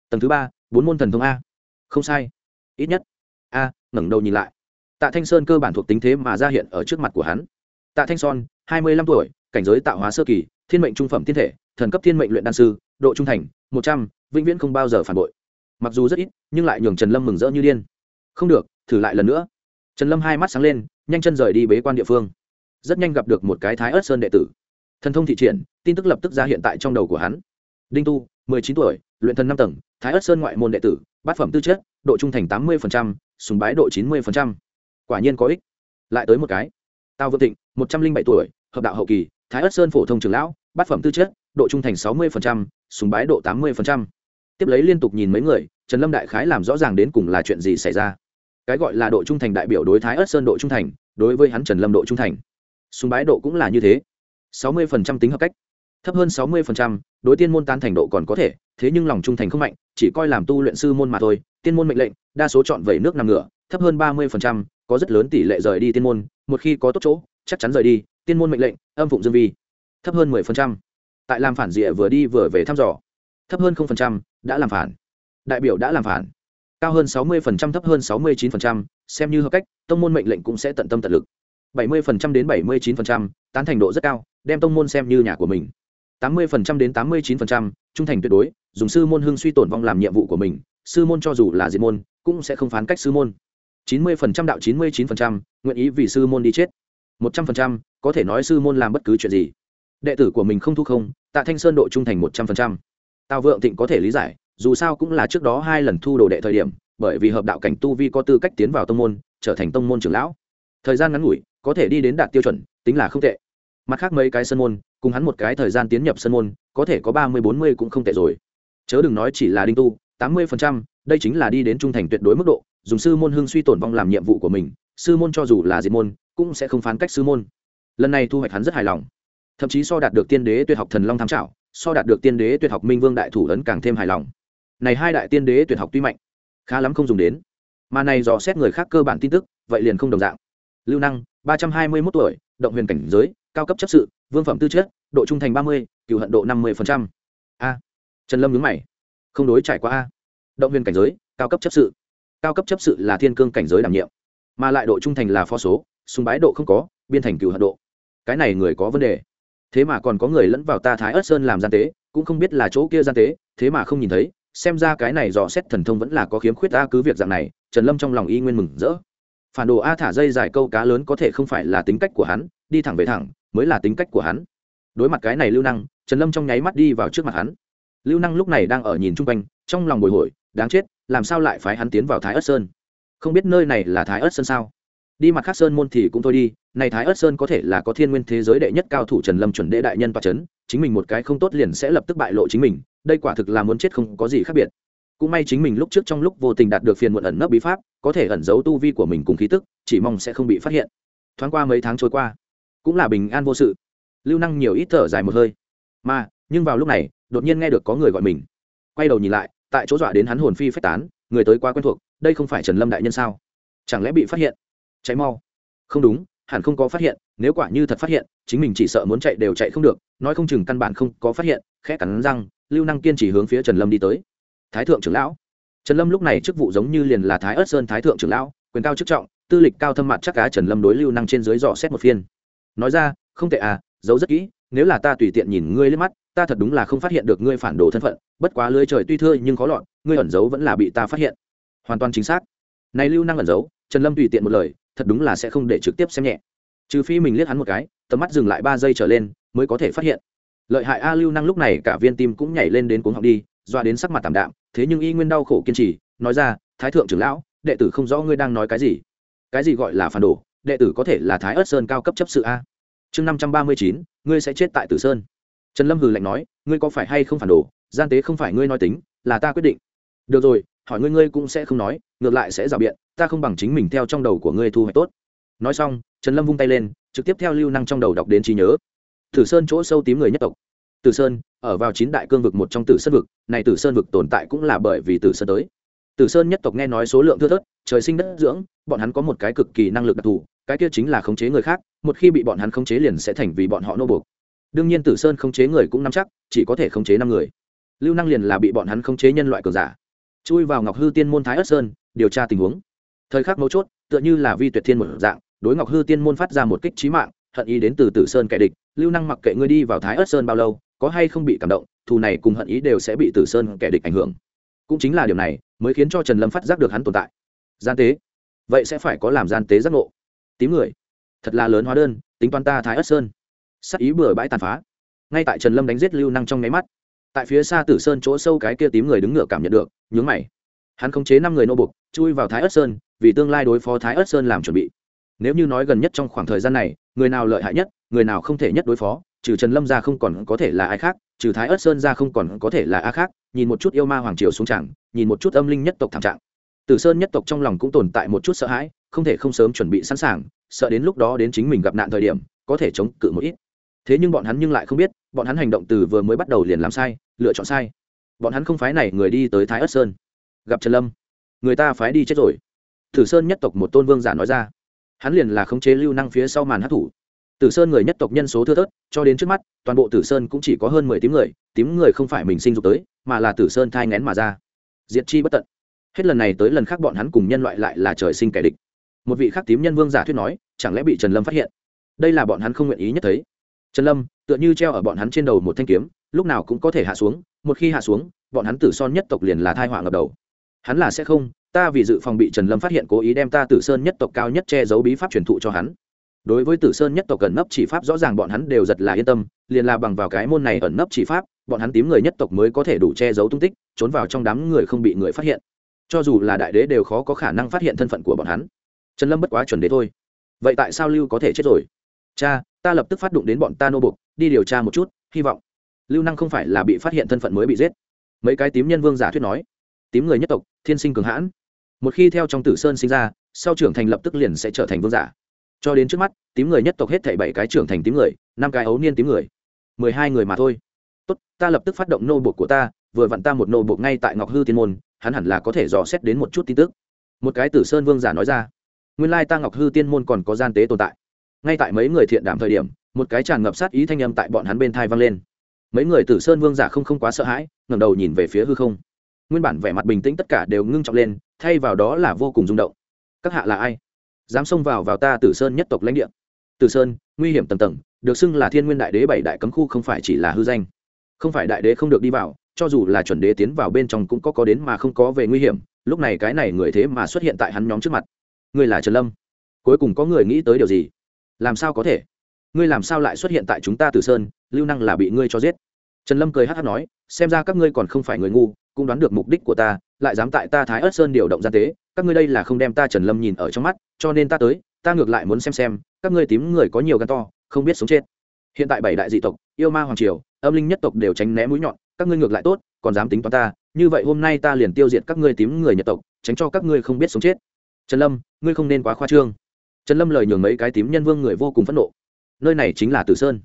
Tầng thứ ba, bốn môn thần thông a. Không sai. Ít nhất. A, ngẩng đầu nhìn lại. Tạ thanh sơn cơ bản thuộc tính thế mà ra hiện ở trước mặt của hắn. Tạ thanh son hai mươi lăm tuổi, cảnh giới tạo hóa sơ kỳ, thiên mệnh trung phẩm thiên thể, thần cấp thiên mệnh luyện đan sư độ trung thành, một trăm, vĩnh viễn không bao giờ phản bội. Mặc dù rất ít, nhưng lại nhường trần lâm mừng rỡ như điên. Không được, thử lại lần nữa. Trần lâm hai mắt sáng lên, nhanh chân rời đi bế quan địa phương. Rất nhanh gặp được một cái thái ớt sơn đệ tử. Thần thông thị triển, tin tức lập tức ra hiện tại trong đầu của hắn. Đinh tu, mười chín tuổi, luyện thần năm tầng, thái ất sơn ngoại môn đệ tử, bát phẩm tư chất, độ trung thành tám mươi sùng bái độ chín mươi quả nhiên có ích. Lại tới một cái. Tào vương thịnh, một trăm linh bảy tuổi, hợp đạo hậu kỳ, thái ất sơn phổ thông trường lão, bát phẩm tư chất, độ trung thành sáu mươi sùng bái độ tám mươi tiếp lấy liên tục nhìn mấy người, trần lâm đại khái làm rõ ràng đến cùng là chuyện gì xảy ra. Cái gọi là độ trung thành đại biểu đối thái ất sơn độ trung thành, đối với hắn trần lâm độ trung thành. Sùng bái độ cũng là như thế. sáu mươi tính hợp cách. Thấp hơn sáu mươi đối tiên môn tán thành độ còn có thể, thế nhưng lòng trung thành không mạnh, chỉ coi làm tu luyện sư môn mà thôi. Tiên môn mệnh lệnh, đa số chọn vẩy nước nằm ngửa, thấp hơn ba mươi có rất lớn tỷ lệ rời đi tiên môn, một khi có tốt chỗ, chắc chắn rời đi, tiên môn mệnh lệnh, âm phụng dương vi. Thấp hơn mười tại làm phản rìa vừa đi vừa về thăm dò. Thấp hơn 0%, đã làm phản. Đại biểu đã làm phản. Cao hơn 60% thấp hơn 69%, xem như hợp cách tông môn mệnh lệnh cũng sẽ tận tâm tận lực. 70% đến 79%, tán thành độ rất cao đem tông môn xem như nhà của mình. 80% đến 89%, trung thành tuyệt đối dùng sư môn hưng suy tổn vong làm nhiệm vụ của mình sư môn cho dù là diệt môn cũng sẽ không phán cách sư môn. 90% đạo 99%, nguyện ý vì sư môn đi chết. 100%, có thể nói sư môn làm bất cứ chuyện gì đệ tử của mình không thu không tạ thanh sơn độ trung thành một trăm phần trăm, tào vượng thịnh có thể lý giải dù sao cũng là trước đó hai lần thu đồ đệ thời điểm bởi vì hợp đạo cảnh tu vi có tư cách tiến vào tông môn trở thành tông môn trưởng lão. Thời gian ngắn ngủi có thể đi đến đạt tiêu chuẩn tính là không tệ. Mặt khác mấy cái sân môn cùng hắn một cái thời gian tiến nhập sân môn có thể có ba mươi bốn mươi cũng không tệ rồi. Chớ đừng nói chỉ là đinh tu tám mươi phần trăm đây chính là đi đến trung thành tuyệt đối mức độ dùng sư môn hưng suy tổn vong làm nhiệm vụ của mình sư môn cho dù là diệt môn cũng sẽ không phán cách sư môn. Lần này thu hoạch hắn rất hài lòng thậm chí so đạt được tiên đế tuyệt học thần long tham trảo, so đạt được tiên đế tuyệt học minh vương đại thủ ấn càng thêm hài lòng. Này hai đại tiên đế tuyệt học tuy mạnh, khá lắm không dùng đến. Mà này dò xét người khác cơ bản tin tức, vậy liền không đồng dạng. Lưu năng, ba trăm hai mươi mốt tuổi, động huyền cảnh giới, cao cấp chấp sự, vương phẩm tư chất, độ trung thành ba mươi, cựu hận độ năm mươi a. Trần lâm nhướng mày. Không đối trải qua a. Động huyền cảnh giới, cao cấp chấp sự. Cao cấp chấp sự là thiên cương cảnh giới đảm nhiệm. Mà lại độ trung thành là phó số súng bái độ không có, biên thành cựu hận độ. Cái này người có vấn đề thế mà còn có người lẫn vào ta thái ớt sơn làm gian tế, cũng không biết là chỗ kia gian tế, thế mà không nhìn thấy, xem ra cái này dò xét thần thông vẫn là có khiếm khuyết ta cứ việc dạng này, trần lâm trong lòng y nguyên mừng rỡ. Phản đồ a thả dây dài câu cá lớn có thể không phải là tính cách của hắn, đi thẳng về thẳng, mới là tính cách của hắn. Đối mặt cái này lưu năng, trần lâm trong nháy mắt đi vào trước mặt hắn. Lưu năng lúc này đang ở nhìn chung quanh, trong lòng bồi hồi, đáng chết, làm sao lại phái hắn tiến vào thái ớt sơn? Không biết nơi này là thái ớt sơn sao? Đi mặt khác sơn môn thì cũng thôi đi này thái ớt sơn có thể là có thiên nguyên thế giới đệ nhất cao thủ trần lâm chuẩn đệ đại nhân toa c h ấ n chính mình một cái không tốt liền sẽ lập tức bại lộ chính mình, đây quả thực là muốn chết không có gì khác biệt. Cũng may chính mình lúc trước trong lúc vô tình đạt được phiền muộn ẩn nấp bí pháp, có thể ẩn giấu tu vi của mình cùng khí tức, chỉ mong sẽ không bị phát hiện. Thoáng qua mấy tháng trôi qua, cũng là bình an vô sự. Lưu năng nhiều ít thở dài một hơi. Mà, nhưng vào lúc này, đột nhiên nghe được có người gọi mình. Quay đầu nhìn lại, tại chỗ dọa đến hắn hồn phi phách tán, người tới quá quen thuộc, đây không phải trần lâm đại nhân sao? Chẳng lẽ bị phát hiện? Cháy mau. Không đúng hẳn không có phát hiện, nếu quả như thật phát hiện, chính mình chỉ sợ muốn chạy đều chạy không được, nói không chừng căn bản không có phát hiện, khẽ cắn răng, lưu năng kiên chỉ hướng phía trần lâm đi tới. Thái thượng trưởng lão. Trần lâm lúc này chức vụ giống như liền là thái ớt sơn thái thượng trưởng lão, quyền cao chức trọng, tư lịch cao thâm mặt chắc cá trần lâm đối lưu năng trên dưới dò xét một phiên. Nói ra, không tệ à giấu rất kỹ, nếu là ta tùy tiện nhìn ngươi lên mắt, ta thật đúng là không phát hiện được ngươi phản đồ thân phận, bất quá lưới trời tuy thưa nhưng khó lọt, ngươi ẩn giấu vẫn là bị ta phát hiện. Hoàn toàn chính xác. Này lưu năng ẩn giấu, trần lâm tùy tiện một lời thật đúng là sẽ không để trực tiếp xem nhẹ. Trừ phi mình liếc hắn một cái, tầm mắt dừng lại ba giây trở lên, mới có thể phát hiện. Lợi hại a lưu năng lúc này cả viên tim cũng nhảy lên đến cuống học đi, doa đến sắc mặt tảm đạm, thế nhưng y nguyên đau khổ kiên trì, nói ra, thái thượng trưởng lão, đệ tử không rõ ngươi đang nói cái gì. Cái gì gọi là phản đồ? Đệ tử có thể là thái ớt sơn cao cấp chấp sự a. Chương năm trăm ba mươi chín, ngươi sẽ chết tại tử sơn. Trần lâm hừ lạnh nói, ngươi có phải hay không phản đồ? Gian tế không phải ngươi nói tính, là ta quyết định. Được rồi, hỏi ngươi ngươi cũng sẽ không nói, ngược lại sẽ rào biện ta không bằng chính mình theo trong đầu của ngươi thu hoạch tốt. Nói xong, trần lâm vung tay lên, trực tiếp theo lưu năng trong đầu đọc đến trí nhớ. Tử sơn chỗ sâu tím người nhất tộc. Tử sơn, ở vào chín đại cương vực một trong tử sơn vực, này tử sơn vực tồn tại cũng là bởi vì tử sơn tới. Tử sơn nhất tộc nghe nói số lượng thưa thớt, trời sinh đất dưỡng, bọn hắn có một cái cực kỳ năng lực đặc thù, cái kia chính là khống chế người khác, một khi bị bọn hắn khống chế liền sẽ thành vì bọn họ nô buộc. Đương nhiên tử sơn khống chế người cũng nắm chắc, chỉ có thể khống chế năm người. Lưu năng liền là bị bọn hắn khống chế nhân loại cờ giả. Chui vào ngọc hư tiên môn thái ất sơn, điều tra tình huống thời khắc mấu chốt, tựa như là vi tuyệt thiên một dạng, đối ngọc hư tiên môn phát ra một kích trí mạng, hận ý đến từ tử sơn kẻ địch, lưu năng mặc kệ ngươi đi vào thái ớt sơn bao lâu, có hay không bị cảm động, thù này cùng hận ý đều sẽ bị tử sơn kẻ địch ảnh hưởng. Cũng chính là điều này, mới khiến cho trần lâm phát giác được hắn tồn tại. Gian tế. Vậy sẽ phải có làm gian tế giác ngộ. Tím người. Thật là lớn hóa đơn, tính toán ta thái ớt sơn. Sắc ý bừa bãi tàn phá. Ngay tại trần lâm đánh giết lưu năng trong nháy mắt, tại phía xa tử sơn chỗ sâu cái kia tím người đứng ngựa cảm nhận được, nhướng mày. Hắn khống chế năm người nô bục chui vào thái ớt sơn vì tương lai đối phó thái ớt sơn làm chuẩn bị. Nếu như nói gần nhất trong khoảng thời gian này, người nào lợi hại nhất, người nào không thể nhất đối phó, trừ trần lâm ra không còn có thể là ai khác, trừ thái ớt sơn ra không còn có thể là a khác, nhìn một chút yêu ma hoàng triều xuống chẳng, nhìn một chút âm linh nhất tộc thảm trạng. Tử sơn nhất tộc trong lòng cũng tồn tại một chút sợ hãi, không thể không sớm chuẩn bị sẵn sàng, sợ đến lúc đó đến chính mình gặp nạn thời điểm, có thể chống cự một ít. Thế nhưng bọn hắn nhưng lại không biết, bọn hắn hành động từ vừa mới bắt đầu liền làm sai, lựa chọn sai. Bọn hắn không phái này người đi tới thái ất sơn. Gặp trần lâm. Người ta phái đi chết rồi tử sơn nhất tộc một tôn vương giả nói ra. Hắn liền là khống chế lưu năng phía sau màn hát thủ. Tử sơn người nhất tộc nhân số thưa thớt, cho đến trước mắt, toàn bộ tử sơn cũng chỉ có hơn mười tím người tím người không phải mình sinh dục tới, mà là tử sơn thai ngén mà ra. Diệt chi bất tận. Hết lần này tới lần khác bọn hắn cùng nhân loại lại là trời sinh kẻ địch. Một vị khác tím nhân vương giả thuyết nói, chẳng lẽ bị trần lâm phát hiện? Đây là bọn hắn không nguyện ý nhất thấy. Trần lâm, tựa như treo ở bọn hắn trên đầu một thanh kiếm, lúc nào cũng có thể hạ xuống, một khi hạ xuống, bọn hắn tử son nhất tộc liền là thai họa ngập đầu. Hắn là sẽ không ta vì dự phòng bị trần lâm phát hiện cố ý đem ta tử sơn nhất tộc cao nhất che giấu bí pháp truyền thụ cho hắn. Đối với tử sơn nhất tộc ẩn nấp chỉ pháp rõ ràng bọn hắn đều giật là yên tâm, liền là bằng vào cái môn này ẩn nấp chỉ pháp, bọn hắn tím người nhất tộc mới có thể đủ che giấu tung tích, trốn vào trong đám người không bị người phát hiện. Cho dù là đại đế đều khó có khả năng phát hiện thân phận của bọn hắn. Trần lâm bất quá chuẩn đế thôi. Vậy tại sao lưu có thể chết rồi? Cha, ta lập tức phát động đến bọn ta nô bục đi điều tra một chút, hy vọng lưu năng không phải là bị phát hiện thân phận mới bị giết. Mấy cái tím nhân vương giả thuyết nói, tím người nhất tộc, thiên sinh cường hãn một khi theo trong tử sơn sinh ra, sau trưởng thành lập tức liền sẽ trở thành vương giả. Cho đến trước mắt, tím người nhất tộc hết thảy bảy cái trưởng thành tím người, năm cái ấu niên tím người. Mười hai người mà thôi. Tốt, ta lập tức phát động nô bột của ta, vừa vặn ta một nô bột ngay tại ngọc hư tiên môn, hắn hẳn là có thể dò xét đến một chút tin tức. Một cái tử sơn vương giả nói ra. Nguyên lai ta ngọc hư tiên môn còn có gian tế tồn tại. Ngay tại mấy người thiện đảm thời điểm, một cái tràn ngập sát ý thanh âm tại bọn hắn bên thai vang lên. Mấy người tử sơn vương giả không không quá sợ hãi, ngẩng đầu nhìn về phía hư không nguyên bản vẻ mặt bình tĩnh tất cả đều ngưng trọng lên, thay vào đó là vô cùng rung động. Các hạ là ai? Dám xông vào vào ta tử sơn nhất tộc lãnh địa. Tử sơn, nguy hiểm tầng tầng, được xưng là thiên nguyên đại đế bảy đại cấm khu không phải chỉ là hư danh. Không phải đại đế không được đi vào, cho dù là chuẩn đế tiến vào bên trong cũng có có đến mà không có về nguy hiểm, lúc này cái này người thế mà xuất hiện tại hắn nhóm trước mặt. Ngươi là trần lâm. Cuối cùng có người nghĩ tới điều gì? Làm sao có thể? Ngươi làm sao lại xuất hiện tại chúng ta tử sơn, lưu năng là bị ngươi cho giết? Trần lâm cười hát hát nói, xem ra các ngươi còn không phải người ngu cũng đoán được mục đích của ta, lại dám tại ta thái ớt sơn điều động gian tế, các ngươi đây là không đem ta trần lâm nhìn ở trong mắt, cho nên ta tới, ta ngược lại muốn xem xem, các ngươi tím người có nhiều gan to, không biết sống chết. Hiện tại bảy đại dị tộc, yêu ma hoàng triều, âm linh nhất tộc đều tránh né mũi nhọn, các ngươi ngược lại tốt, còn dám tính toán ta, như vậy hôm nay ta liền tiêu diệt các ngươi tím người nhật tộc, tránh cho các ngươi không biết sống chết. Trần lâm, ngươi không nên quá khoa trương. Trần lâm lời nhường mấy cái tím nhân vương người vô cùng phẫn nộ. Nơi này chính là tử sơn.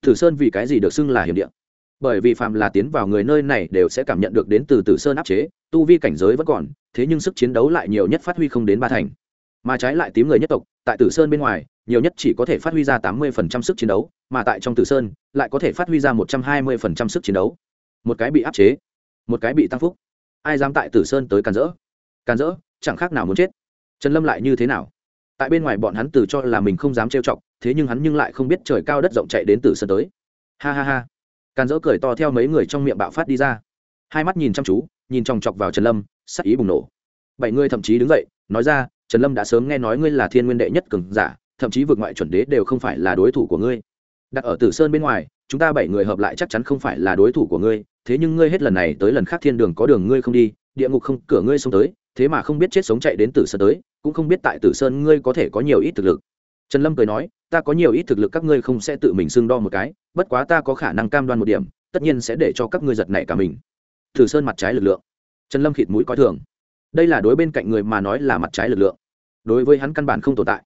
Tử sơn vì cái gì được xưng là hiểm địa? Bởi vì phạm là tiến vào người nơi này đều sẽ cảm nhận được đến từ tử sơn áp chế, tu vi cảnh giới vẫn còn, thế nhưng sức chiến đấu lại nhiều nhất phát huy không đến ba thành. Mà trái lại tím người nhất tộc, tại tử sơn bên ngoài, nhiều nhất chỉ có thể phát huy ra tám mươi phần trăm sức chiến đấu, mà tại trong tử sơn, lại có thể phát huy ra một trăm hai mươi phần trăm sức chiến đấu. Một cái bị áp chế, một cái bị tăng phúc. Ai dám tại tử sơn tới càn rỡ? Càn rỡ, chẳng khác nào muốn chết. Trần lâm lại như thế nào? Tại bên ngoài bọn hắn từ cho là mình không dám trêu chọc, thế nhưng hắn nhưng lại không biết trời cao đất rộng chạy đến tử sơn tới. Ha ha ha càn dỡ cười to theo mấy người trong miệng bạo phát đi ra. Hai mắt nhìn chăm chú, nhìn chòng chọc vào trần lâm, sắc ý bùng nổ. Bảy người thậm chí đứng dậy, nói ra, trần lâm đã sớm nghe nói ngươi là thiên nguyên đệ nhất cường giả, thậm chí vượt ngoại chuẩn đế đều không phải là đối thủ của ngươi. Đặt ở tử sơn bên ngoài, chúng ta bảy người hợp lại chắc chắn không phải là đối thủ của ngươi, thế nhưng ngươi hết lần này tới lần khác thiên đường có đường ngươi không đi, địa ngục không, cửa ngươi xông tới, thế mà không biết chết sống chạy đến tử sơn tới, cũng không biết tại tử sơn ngươi có thể có nhiều ít thực lực. Trần lâm cười nói ta có nhiều ít thực lực các ngươi không sẽ tự mình xưng đo một cái, bất quá ta có khả năng cam đoan một điểm, tất nhiên sẽ để cho các ngươi giật nảy cả mình. Tử sơn mặt trái lực lượng. Trần lâm khịt mũi coi thường. Đây là đối bên cạnh người mà nói là mặt trái lực lượng. Đối với hắn căn bản không tồn tại.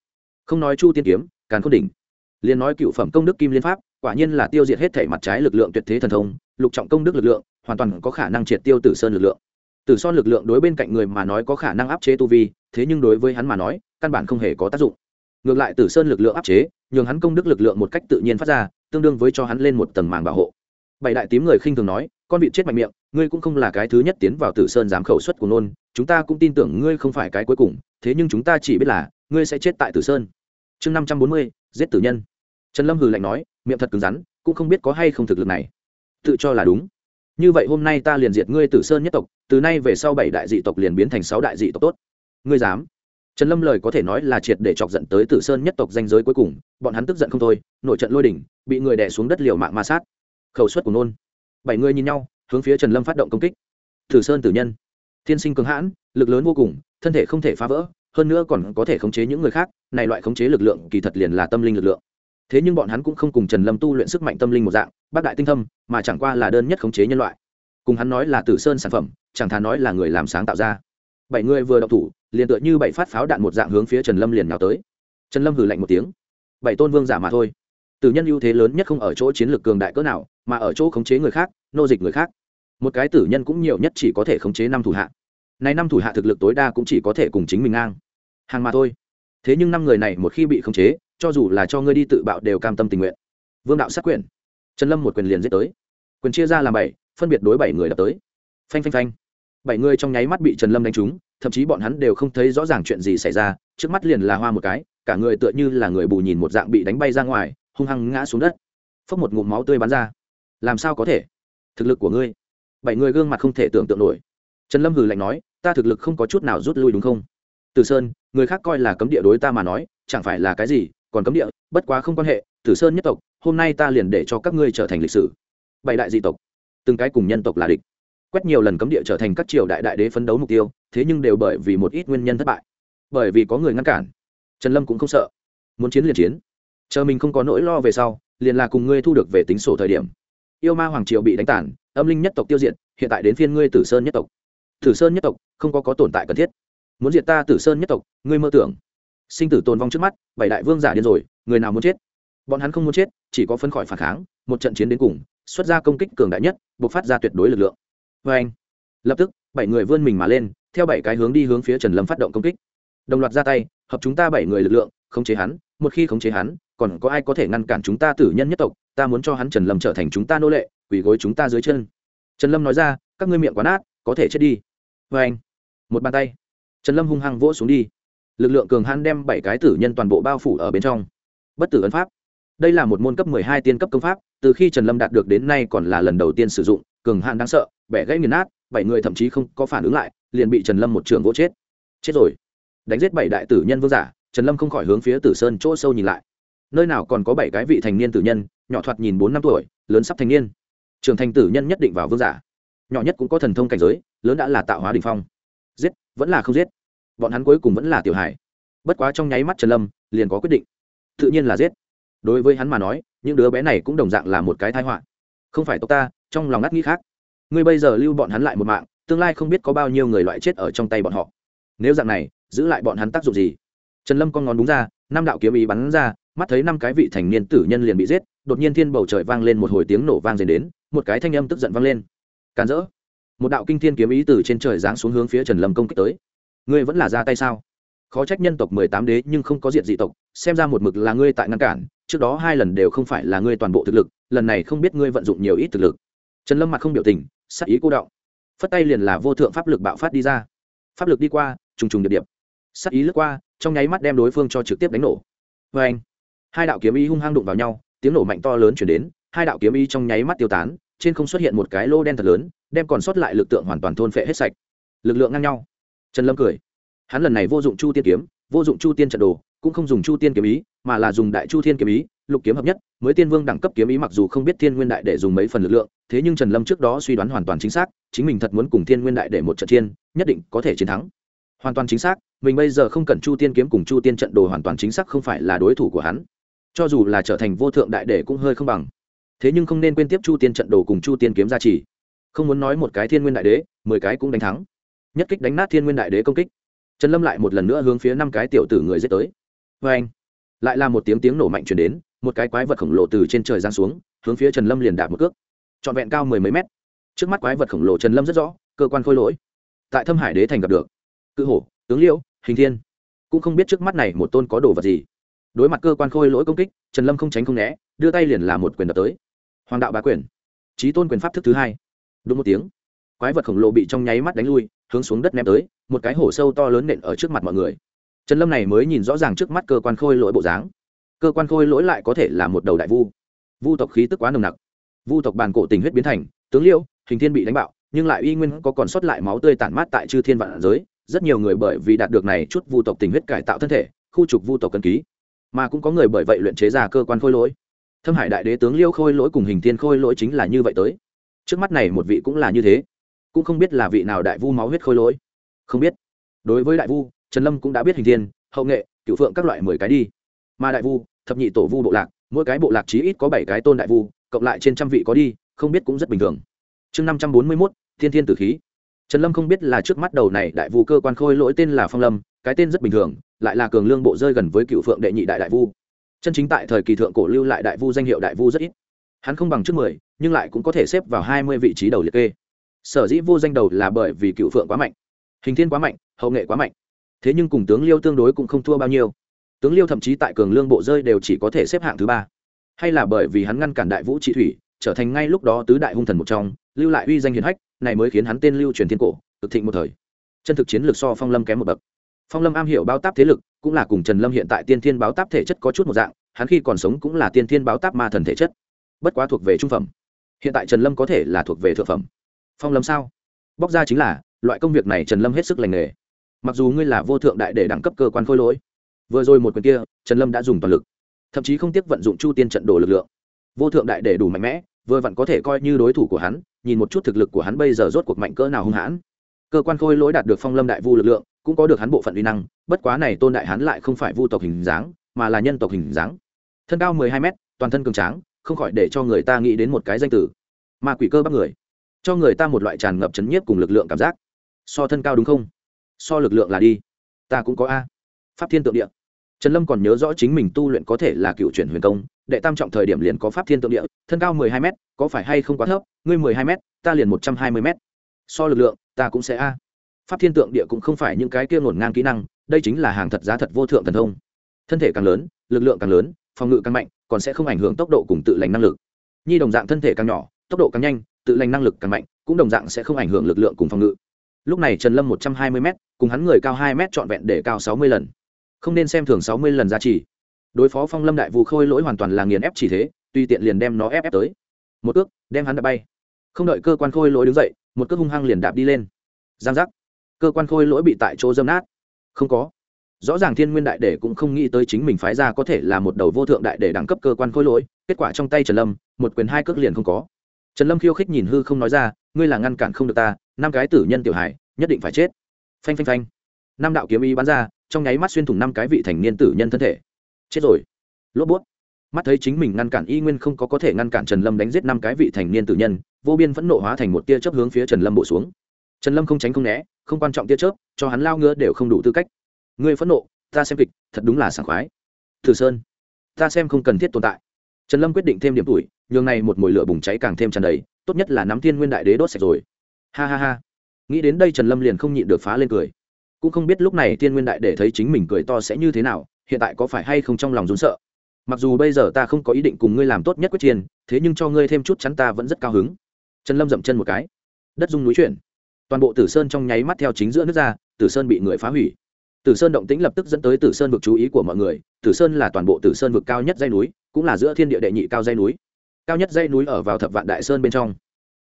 Không nói chu tiên kiếm, càn khôn đỉnh. Liền nói cựu phẩm công đức kim liên pháp, quả nhiên là tiêu diệt hết thể mặt trái lực lượng tuyệt thế thần thông, lục trọng công đức lực lượng, hoàn toàn có khả năng triệt tiêu tử sơn lực lượng. Tử son lực lượng đối bên cạnh người mà nói có khả năng áp chế tu vi, thế nhưng đối với hắn mà nói, căn bản không hề có tác dụng ngược lại tử sơn lực lượng áp chế, nhường hắn công đức lực lượng một cách tự nhiên phát ra, tương đương với cho hắn lên một tầng màng bảo hộ. Bảy đại tím người khinh thường nói, con vịt chết mạnh miệng, ngươi cũng không là cái thứ nhất tiến vào tử sơn dám khẩu suất của nôn, chúng ta cũng tin tưởng ngươi không phải cái cuối cùng, thế nhưng chúng ta chỉ biết là, ngươi sẽ chết tại tử sơn. Chương năm trăm bốn mươi, giết tử nhân. Trần lâm hừ lạnh nói, miệng thật cứng rắn, cũng không biết có hay không thực lực này. Tự cho là đúng. Như vậy hôm nay ta liền diệt ngươi tử sơn nhất tộc, từ nay về sau bảy đại dị tộc liền biến thành sáu đại dị tộc tốt. Ngươi dám? Trần lâm lời có thể nói là triệt để chọc giận tới tử sơn nhất tộc danh giới cuối cùng, bọn hắn tức giận không thôi, nội trận lôi đỉnh, bị người đè xuống đất liều mạng ma sát. Khẩu suất của nôn. Bảy người nhìn nhau, hướng phía trần lâm phát động công kích. Tử sơn tử nhân. Thiên sinh cường hãn, lực lớn vô cùng, thân thể không thể phá vỡ, hơn nữa còn có thể khống chế những người khác, này loại khống chế lực lượng kỳ thật liền là tâm linh lực lượng. Thế nhưng bọn hắn cũng không cùng trần lâm tu luyện sức mạnh tâm linh một dạng, bác đại tinh thâm, mà chẳng qua là đơn nhất khống chế nhân loại. Cùng hắn nói là tử sơn sản phẩm, chẳng thà nói là người làm sáng tạo ra. Bảy người vừa đọc thủ liền tựa như bảy phát pháo đạn một dạng hướng phía trần lâm liền nào tới. Trần lâm hử lạnh một tiếng. Bảy tôn vương giả mà thôi. Tử nhân ưu thế lớn nhất không ở chỗ chiến lược cường đại cỡ nào, mà ở chỗ khống chế người khác, nô dịch người khác. Một cái tử nhân cũng nhiều nhất chỉ có thể khống chế năm thủ hạ. Này năm thủ hạ thực lực tối đa cũng chỉ có thể cùng chính mình ngang. Hàng mà thôi. Thế nhưng năm người này một khi bị khống chế, cho dù là cho ngươi đi tự bạo đều cam tâm tình nguyện. Vương đạo sát quyền. Trần lâm một quyền liền giết tới. Quyền chia ra làm bảy, phân biệt đối bảy người đập tới. Phanh phanh phanh. Bảy người trong nháy mắt bị trần lâm đánh trúng thậm chí bọn hắn đều không thấy rõ ràng chuyện gì xảy ra, trước mắt liền là hoa một cái, cả người tựa như là người bù nhìn một dạng bị đánh bay ra ngoài, hung hăng ngã xuống đất. Phốc một ngụm máu tươi bắn ra. Làm sao có thể? Thực lực của ngươi. Bảy người gương mặt không thể tưởng tượng nổi. Trần lâm hừ lạnh nói, ta thực lực không có chút nào rút lui đúng không? Từ sơn, người khác coi là cấm địa đối ta mà nói, chẳng phải là cái gì, còn cấm địa, bất quá không quan hệ, tử sơn nhất tộc, hôm nay ta liền để cho các ngươi trở thành lịch sử. Bảy đại dị tộc, từng cái cùng nhân tộc là địch quét nhiều lần cấm địa trở thành các triều đại đại đế phấn đấu mục tiêu, thế nhưng đều bởi vì một ít nguyên nhân thất bại. Bởi vì có người ngăn cản. Trần lâm cũng không sợ. Muốn chiến liền chiến. Chờ mình không có nỗi lo về sau, liền là cùng ngươi thu được về tính sổ thời điểm. Yêu ma hoàng triều bị đánh tản âm linh nhất tộc tiêu diệt, hiện tại đến phiên ngươi tử sơn nhất tộc. Tử sơn nhất tộc, không có có tồn tại cần thiết. Muốn diệt ta tử sơn nhất tộc, ngươi mơ tưởng. Sinh tử tồn vong trước mắt, bảy đại vương giả điên rồi, người nào muốn chết? Bọn hắn không muốn chết, chỉ có phân khỏi phản kháng, một trận chiến đến cùng, xuất ra công kích cường đại nhất buộc phát ra tuyệt đối lực lượng vê anh. Lập tức, bảy người vươn mình mà lên, theo bảy cái hướng đi hướng phía trần lâm phát động công kích. Đồng loạt ra tay, hợp chúng ta bảy người lực lượng, khống chế hắn, một khi khống chế hắn, còn có ai có thể ngăn cản chúng ta tử nhân nhất tộc? Ta muốn cho hắn trần lâm trở thành chúng ta nô lệ, quỳ gối chúng ta dưới chân. Trần lâm nói ra, các ngươi miệng quá nát có thể chết đi. Vê anh. Một bàn tay. Trần lâm hung hăng vỗ xuống đi. Lực lượng cường hãn đem bảy cái tử nhân toàn bộ bao phủ ở bên trong. Bất tử ấn pháp. Đây là một môn cấp mười hai tiên cấp công pháp, từ khi trần lâm đạt được đến nay còn là lần đầu tiên sử dụng cường hạn đáng sợ, bẻ gãy nghiền nát, bảy người thậm chí không có phản ứng lại, liền bị trần lâm một trường gỗ chết. Chết rồi. Đánh giết bảy đại tử nhân vương giả, trần lâm không khỏi hướng phía tử sơn chỗ sâu nhìn lại. Nơi nào còn có bảy cái vị thành niên tử nhân, nhỏ thoạt nhìn bốn năm tuổi, lớn sắp thành niên. Trưởng thành tử nhân nhất định vào vương giả. Nhỏ nhất cũng có thần thông cảnh giới, lớn đã là tạo hóa đ ỉ n h phong. Giết, vẫn là không giết. Bọn hắn cuối cùng vẫn là tiểu hải bất quá trong nháy mắt trần lâm liền có quyết định. Tự nhiên là giết. Đối với hắn mà nói, những đứa bé này cũng đồng dạng là một cái thái họa. Không phải tộc ta trong lòng ngắt nghĩ khác. Ngươi bây giờ lưu bọn hắn lại một mạng, tương lai không biết có bao nhiêu người loại chết ở trong tay bọn họ. Nếu dạng này, giữ lại bọn hắn tác dụng gì? Trần lâm con ngón đúng ra, năm đạo kiếm ý bắn ra, mắt thấy năm cái vị thành niên tử nhân liền bị giết, đột nhiên thiên bầu trời vang lên một hồi tiếng nổ vang dền đến, một cái thanh âm tức giận vang lên. Càn rỡ. Một đạo kinh thiên kiếm ý từ trên trời giáng xuống hướng phía trần lâm công kích tới. Ngươi vẫn là ra tay sao? Khó trách nhân tộc mười tám đế nhưng không có diện dị tộc, xem ra một mực là ngươi tại ngăn cản, trước đó hai lần đều không phải là ngươi toàn bộ thực lực, lần này không biết ngươi vận dụng nhiều ít thực lực trần lâm mặt không biểu tình, sắc ý cô đọng. Phất tay liền là vô thượng pháp lực bạo phát đi ra. Pháp lực đi qua, trùng trùng điệp điệp. Sắc ý lướt qua, trong nháy mắt đem đối phương cho trực tiếp đánh nổ. Vê anh, hai đạo kiếm ý hung hăng đụng vào nhau, tiếng nổ mạnh to lớn chuyển đến, hai đạo kiếm ý trong nháy mắt tiêu tán, trên không xuất hiện một cái lô đen thật lớn, đem còn sót lại lực tượng hoàn toàn thôn phệ hết sạch. Lực lượng ngang nhau. Trần lâm cười. Hắn lần này vô dụng chu tiên kiếm, vô dụng chu tiên trận đồ, cũng không dùng chu tiên kiếm ý, mà là dùng đại chu thiên kiếm ý lục kiếm hợp nhất, mới tiên vương đẳng cấp kiếm ý mặc dù không biết thiên nguyên đại để dùng mấy phần lực lượng, thế nhưng trần lâm trước đó suy đoán hoàn toàn chính xác, chính mình thật muốn cùng thiên nguyên đại để một trận chiến, nhất định có thể chiến thắng. Hoàn toàn chính xác, mình bây giờ không cần chu tiên kiếm cùng chu tiên trận đồ hoàn toàn chính xác không phải là đối thủ của hắn. Cho dù là trở thành vô thượng đại đệ cũng hơi không bằng. Thế nhưng không nên quên tiếp chu tiên trận đồ cùng chu tiên kiếm gia trì. Không muốn nói một cái thiên nguyên đại đế, mười cái cũng đánh thắng. Nhất kích đánh nát thiên nguyên đại đế công kích. Trần lâm lại một lần nữa hướng phía năm cái tiểu tử người dết tới. Vê anh lại là một tiếng tiếng nổ mạnh chuyển đến một cái quái vật khổng lồ từ trên trời giáng xuống, hướng phía trần lâm liền đạp một cước. Trọn vẹn cao mười mấy mét. Trước mắt quái vật khổng lồ trần lâm rất rõ, cơ quan khôi lỗi. Tại thâm hải đế thành gặp được. Cự hổ, tướng liễu, hình thiên. Cũng không biết trước mắt này một tôn có đồ vật gì. Đối mặt cơ quan khôi lỗi công kích, trần lâm không tránh không né, đưa tay liền là một quyền đập tới. Hoàng đạo bá quyền. Trí tôn quyền pháp thức thứ hai. Đúng một tiếng, quái vật khổng lồ bị trong nháy mắt đánh lui, hướng xuống đất ném tới, một cái hổ sâu to lớn nện ở trước mặt mọi người. Trần lâm này mới nhìn rõ ràng trước mắt cơ quan khôi lỗi bộ dáng cơ quan khôi lỗi lại có thể là một đầu đại vu. Vu tộc khí tức quá nồng nặc. Vu tộc bàn cổ tình huyết biến thành, tướng liêu, hình thiên bị đánh bạo, nhưng lại uy nguyên có còn sót lại máu tươi tản mát tại chư thiên vạn giới, rất nhiều người bởi vì đạt được này chút vu tộc tình huyết cải tạo thân thể, khu trục vu tộc cần ký. Mà cũng có người bởi vậy luyện chế ra cơ quan khôi lỗi. Thâm hải đại đế tướng liêu khôi lỗi cùng hình thiên khôi lỗi chính là như vậy tới. Trước mắt này một vị cũng là như thế. Cũng không biết là vị nào đại vu máu huyết khôi lỗi. Không biết. Đối với đại vu, trần lâm cũng đã biết hình thiên, hậu nghệ, cựu phượng các loại mười cái đi mà đại vu, thập nhị tổ vu bộ lạc, mỗi cái bộ lạc chí ít có bảy cái tôn đại vu, cộng lại trên trăm vị có đi, không biết cũng rất bình thường. Chương năm trăm bốn mươi mốt, thiên thiên tử khí. Trần lâm không biết là trước mắt đầu này đại vu cơ quan khôi lỗi tên là phong lâm, cái tên rất bình thường, lại là cường lương bộ rơi gần với cựu phượng đệ nhị đại đại vu. Chân chính tại thời kỳ thượng cổ lưu lại đại vu danh hiệu đại vu rất ít. Hắn không bằng trước mười, nhưng lại cũng có thể xếp vào hai mươi vị trí đầu liệt kê. Sở dĩ vô danh đầu là bởi vì cựu phượng quá mạnh, hình thiên quá mạnh, hậu nghệ quá mạnh. Thế nhưng cùng tướng liêu tương đối cũng không thua bao nhiêu tướng liêu thậm chí tại cường lương bộ rơi đều chỉ có thể xếp hạng thứ ba. Hay là bởi vì hắn ngăn cản đại vũ trị thủy, trở thành ngay lúc đó tứ đại hung thần một trong, lưu lại uy danh hiền hách, này mới khiến hắn tên lưu truyền thiên cổ, cực thịnh một thời. Chân thực chiến lược so phong lâm kém một bậc. Phong lâm am hiểu báo táp thế lực, cũng là cùng trần lâm hiện tại tiên thiên báo táp thể chất có chút một dạng, hắn khi còn sống cũng là tiên thiên báo táp ma thần thể chất. Bất quá thuộc về trung phẩm. Hiện tại trần lâm có thể là thuộc về thượng phẩm. Phong lâm sao? Bóc ra chính là, loại công việc này trần lâm hết sức lành nghề. Mặc dù ngươi là vô thượng đại để đẳng cấp cơ quan khôi lỗi vừa rồi một quyền kia, trần lâm đã dùng toàn lực. Thậm chí không tiếc vận dụng chu tiên trận đồ lực lượng. Vô thượng đại để đủ mạnh mẽ, vừa vặn có thể coi như đối thủ của hắn, nhìn một chút thực lực của hắn bây giờ rốt cuộc mạnh cỡ nào hung hãn. Cơ quan khôi lỗi đạt được phong lâm đại vu lực lượng, cũng có được hắn bộ phận uy năng, bất quá này tôn đại hắn lại không phải vu tộc hình dáng, mà là nhân tộc hình dáng. Thân cao mười hai mét, toàn thân cường tráng, không khỏi để cho người ta nghĩ đến một cái danh từ. Ma quỷ cơ bắt người. Cho người ta một loại tràn ngập chấn nhiếp cùng lực lượng cảm giác. So thân cao đúng không? So lực lượng là đi. Ta cũng có a. Pháp thiên tượng địa trần lâm còn nhớ rõ chính mình tu luyện có thể là cựu chuyển huyền công, đệ tam trọng thời điểm liền có pháp thiên tượng địa, thân cao mười hai m có phải hay không quá thấp, ngươi mười hai m ta liền một trăm hai mươi m so lực lượng, ta cũng sẽ a. Pháp thiên tượng địa cũng không phải những cái kia ngổn ngang kỹ năng, đây chính là hàng thật giá thật vô thượng thần thông. Thân thể càng lớn, lực lượng càng lớn, phòng ngự càng mạnh, còn sẽ không ảnh hưởng tốc độ cùng tự lành năng lực. Nhi đồng dạng thân thể càng nhỏ, tốc độ càng nhanh, tự lành năng lực càng mạnh, cũng đồng dạng sẽ không ảnh hưởng lực lượng cùng phòng ngự. Lúc này trần lâm một trăm hai mươi m cùng hắn người cao hai m trọn vẹn để cao sáu mươi lần không nên xem thường sáu mươi lần giá trị đối phó phong lâm đại vụ khôi lỗi hoàn toàn là nghiền ép chỉ thế tuy tiện liền đem nó ép ép tới. Một cước, đem hắn đạp bay. Không đợi cơ quan khôi lỗi đứng dậy, một cước hung hăng liền đạp đi lên. Giang giác. Cơ quan khôi lỗi bị tại chỗ dâm nát. Không có. Rõ ràng thiên nguyên đại để cũng không nghĩ tới chính mình phái ra có thể là một đầu vô thượng đại để đẳng cấp cơ quan khôi lỗi, kết quả trong tay trần lâm, một quyền hai cước liền không có. Trần lâm khiêu khích nhìn hư không nói ra, ngươi là ngăn cản không được ta, năm cái tử nhân tiểu hải nhất định phải chết. Phanh phanh phanh. Năm đạo kiếm ý bắn ra trong nháy mắt xuyên thủng năm cái vị thành niên tử nhân thân thể. Chết rồi. Lốp bút. Mắt thấy chính mình ngăn cản y nguyên không có có thể ngăn cản trần lâm đánh giết năm cái vị thành niên tử nhân, vô biên phẫn nộ hóa thành một tia chớp hướng phía trần lâm bổ xuống. Trần lâm không tránh không né, không quan trọng tia chớp, cho hắn lao ngứa đều không đủ tư cách. Ngươi phẫn nộ, ta xem kịch, thật đúng là sảng khoái. Thử sơn, ta xem không cần thiết tồn tại. Trần lâm quyết định thêm điểm tuổi, nhường này một mồi lửa bùng cháy càng thêm tràn đầy, tốt nhất là nắm thiên nguyên đại đế đốt sạch rồi. Ha ha ha. Nghĩ đến đây trần lâm liền không nhịn được phá lên cười cũng không biết lúc này thiên nguyên đại để thấy chính mình cười to sẽ như thế nào, hiện tại có phải hay không trong lòng rốn sợ. Mặc dù bây giờ ta không có ý định cùng ngươi làm tốt nhất quyết chiến, thế nhưng cho ngươi thêm chút chắn ta vẫn rất cao hứng. Trần lâm dậm chân một cái. Đất dung núi chuyển. Toàn bộ tử sơn trong nháy mắt theo chính giữa nước ra, tử sơn bị người phá hủy. Tử sơn động tĩnh lập tức dẫn tới tử sơn vực chú ý của mọi người, tử sơn là toàn bộ tử sơn vực cao nhất dây núi, cũng là giữa thiên địa đệ nhị cao dây núi. Cao nhất dây núi ở vào thập vạn đại sơn bên trong.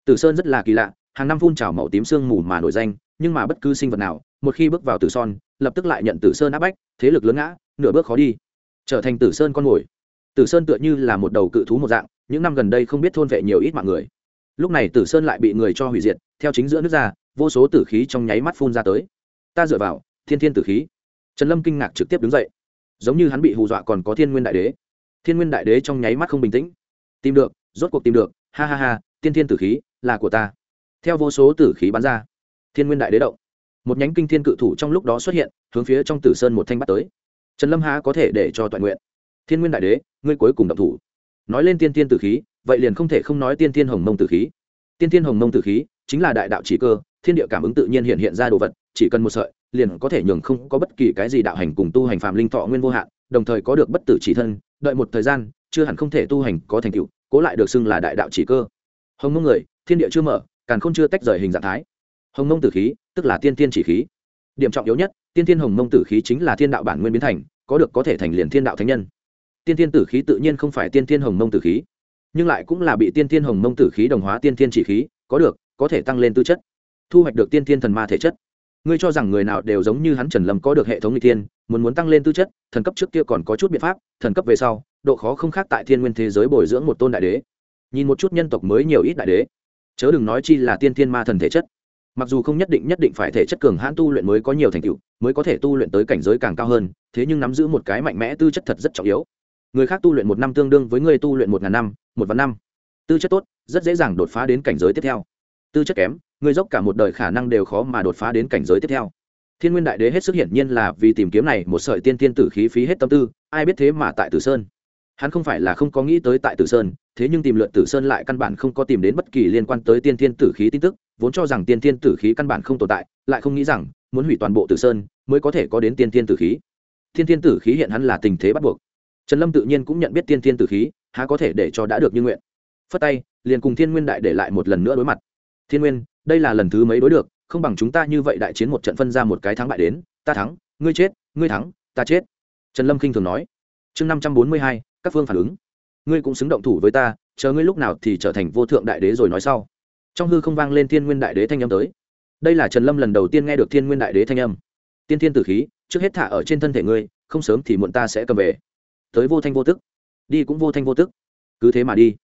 Tử sơn rất là kỳ lạ, hàng năm phun trào màu tím sương mù mà nổi danh, nhưng mà bất cứ sinh vật nào một khi bước vào tử son, lập tức lại nhận tử sơn áp bách, thế lực lớn ngã, nửa bước khó đi. Trở thành tử sơn con mồi. Tử sơn tựa như là một đầu cự thú một dạng, những năm gần đây không biết thôn vệ nhiều ít mạng người. Lúc này tử sơn lại bị người cho hủy diệt, theo chính giữa nước ra, vô số tử khí trong nháy mắt phun ra tới. Ta dựa vào, thiên thiên tử khí. Trần lâm kinh ngạc trực tiếp đứng dậy. Giống như hắn bị hù dọa còn có thiên nguyên đại đế. Thiên nguyên đại đế trong nháy mắt không bình tĩnh. Tìm được, rốt cuộc tìm được, ha ha ha tiên thiên tử khí là của ta. Theo vô số tử khí bắn ra, thiên nguyên đại đế động một nhánh kinh thiên cự thủ trong lúc đó xuất hiện, hướng phía trong tử sơn một thanh bắt tới. Trần lâm há có thể để cho toàn nguyện. Thiên nguyên đại đế, ngươi cuối cùng động thủ. Nói lên tiên tiên tử khí, vậy liền không thể không nói tiên tiên hồng mông tử khí. Tiên tiên hồng mông tử khí chính là đại đạo chỉ cơ, thiên địa cảm ứng tự nhiên hiện hiện ra đồ vật, chỉ cần một sợi, liền có thể nhường không có bất kỳ cái gì đạo hành cùng tu hành phạm linh thọ nguyên vô hạn, đồng thời có được bất tử chỉ thân, đợi một thời gian, chưa hẳn không thể tu hành có thành tựu, cố lại được xưng là đại đạo chỉ cơ. Hồng mông người, thiên địa chưa mở càng n chưa tách rời hình dạng thái hồng mông tử khí, tức là tiên tiên chỉ khí. Điểm trọng yếu nhất, tiên tiên hồng mông tử khí chính là thiên đạo bản nguyên biến thành, có được có thể thành liền thiên đạo thánh nhân. Tiên tiên tử khí tự nhiên không phải tiên tiên hồng mông tử khí, nhưng lại cũng là bị tiên tiên hồng mông tử khí đồng hóa tiên tiên chỉ khí, có được, có thể tăng lên tư chất, thu hoạch được tiên tiên thần ma thể chất. Ngươi cho rằng người nào đều giống như hắn trần lâm có được hệ thống n g tiên muốn muốn tăng lên tư chất, thần cấp trước kia còn có chút biện pháp, thần cấp về sau, độ khó không khác tại thiên nguyên thế giới bồi dưỡng một tôn đại đế. Nhìn một chút nhân tộc mới nhiều ít đại đế. Chớ đừng nói chi là tiên thiên ma thần thể chất mặc dù không nhất định nhất định phải thể chất cường hãn tu luyện mới có nhiều thành tựu, mới có thể tu luyện tới cảnh giới càng cao hơn, thế nhưng nắm giữ một cái mạnh mẽ tư chất thật rất trọng yếu. Người khác tu luyện một năm tương đương với người tu luyện một ngàn năm, một vạn năm. Tư chất tốt, rất dễ dàng đột phá đến cảnh giới tiếp theo. Tư chất kém, người dốc cả một đời khả năng đều khó mà đột phá đến cảnh giới tiếp theo. Thiên nguyên đại đế hết sức hiển nhiên là vì tìm kiếm này một sợi tiên tiên tử khí phí hết tâm tư, ai biết thế mà tại tử sơn. Hắn không phải là không có nghĩ tới tại tử sơn, thế nhưng tìm lượn tử sơn lại căn bản không có tìm đến bất kỳ liên quan tới tiên tiên tử khí tin tức vốn cho rằng tiên tiên tử khí căn bản không tồn tại, lại không nghĩ rằng muốn hủy toàn bộ tử sơn mới có thể có đến tiên tiên tử khí. Tiên tiên tử khí hiện hắn là tình thế bắt buộc. Trần lâm tự nhiên cũng nhận biết tiên tiên tử khí, há có thể để cho đã được như nguyện. Phất tay, liền cùng thiên nguyên đại để lại một lần nữa đối mặt. Thiên nguyên, đây là lần thứ mấy đối được, không bằng chúng ta như vậy đại chiến một trận phân ra một cái thắng bại đến, ta thắng, ngươi chết, ngươi thắng, ta chết. Trần lâm k i n h thường nói. Chương năm trăm bốn mươi hai, các phương phản ứng. Ngươi cũng xứng động thủ với ta, chờ ngươi lúc nào thì trở thành vô thượng đại đế rồi nói sau trong hư không vang lên thiên nguyên đại đế thanh âm tới. Đây là trần lâm lần đầu tiên nghe được thiên nguyên đại đế thanh âm. Tiên thiên tử khí, trước hết thả ở trên thân thể ngươi, không sớm thì muộn ta sẽ cầm về. Tới vô thanh vô tức. Đi cũng vô thanh vô tức. Cứ thế mà đi.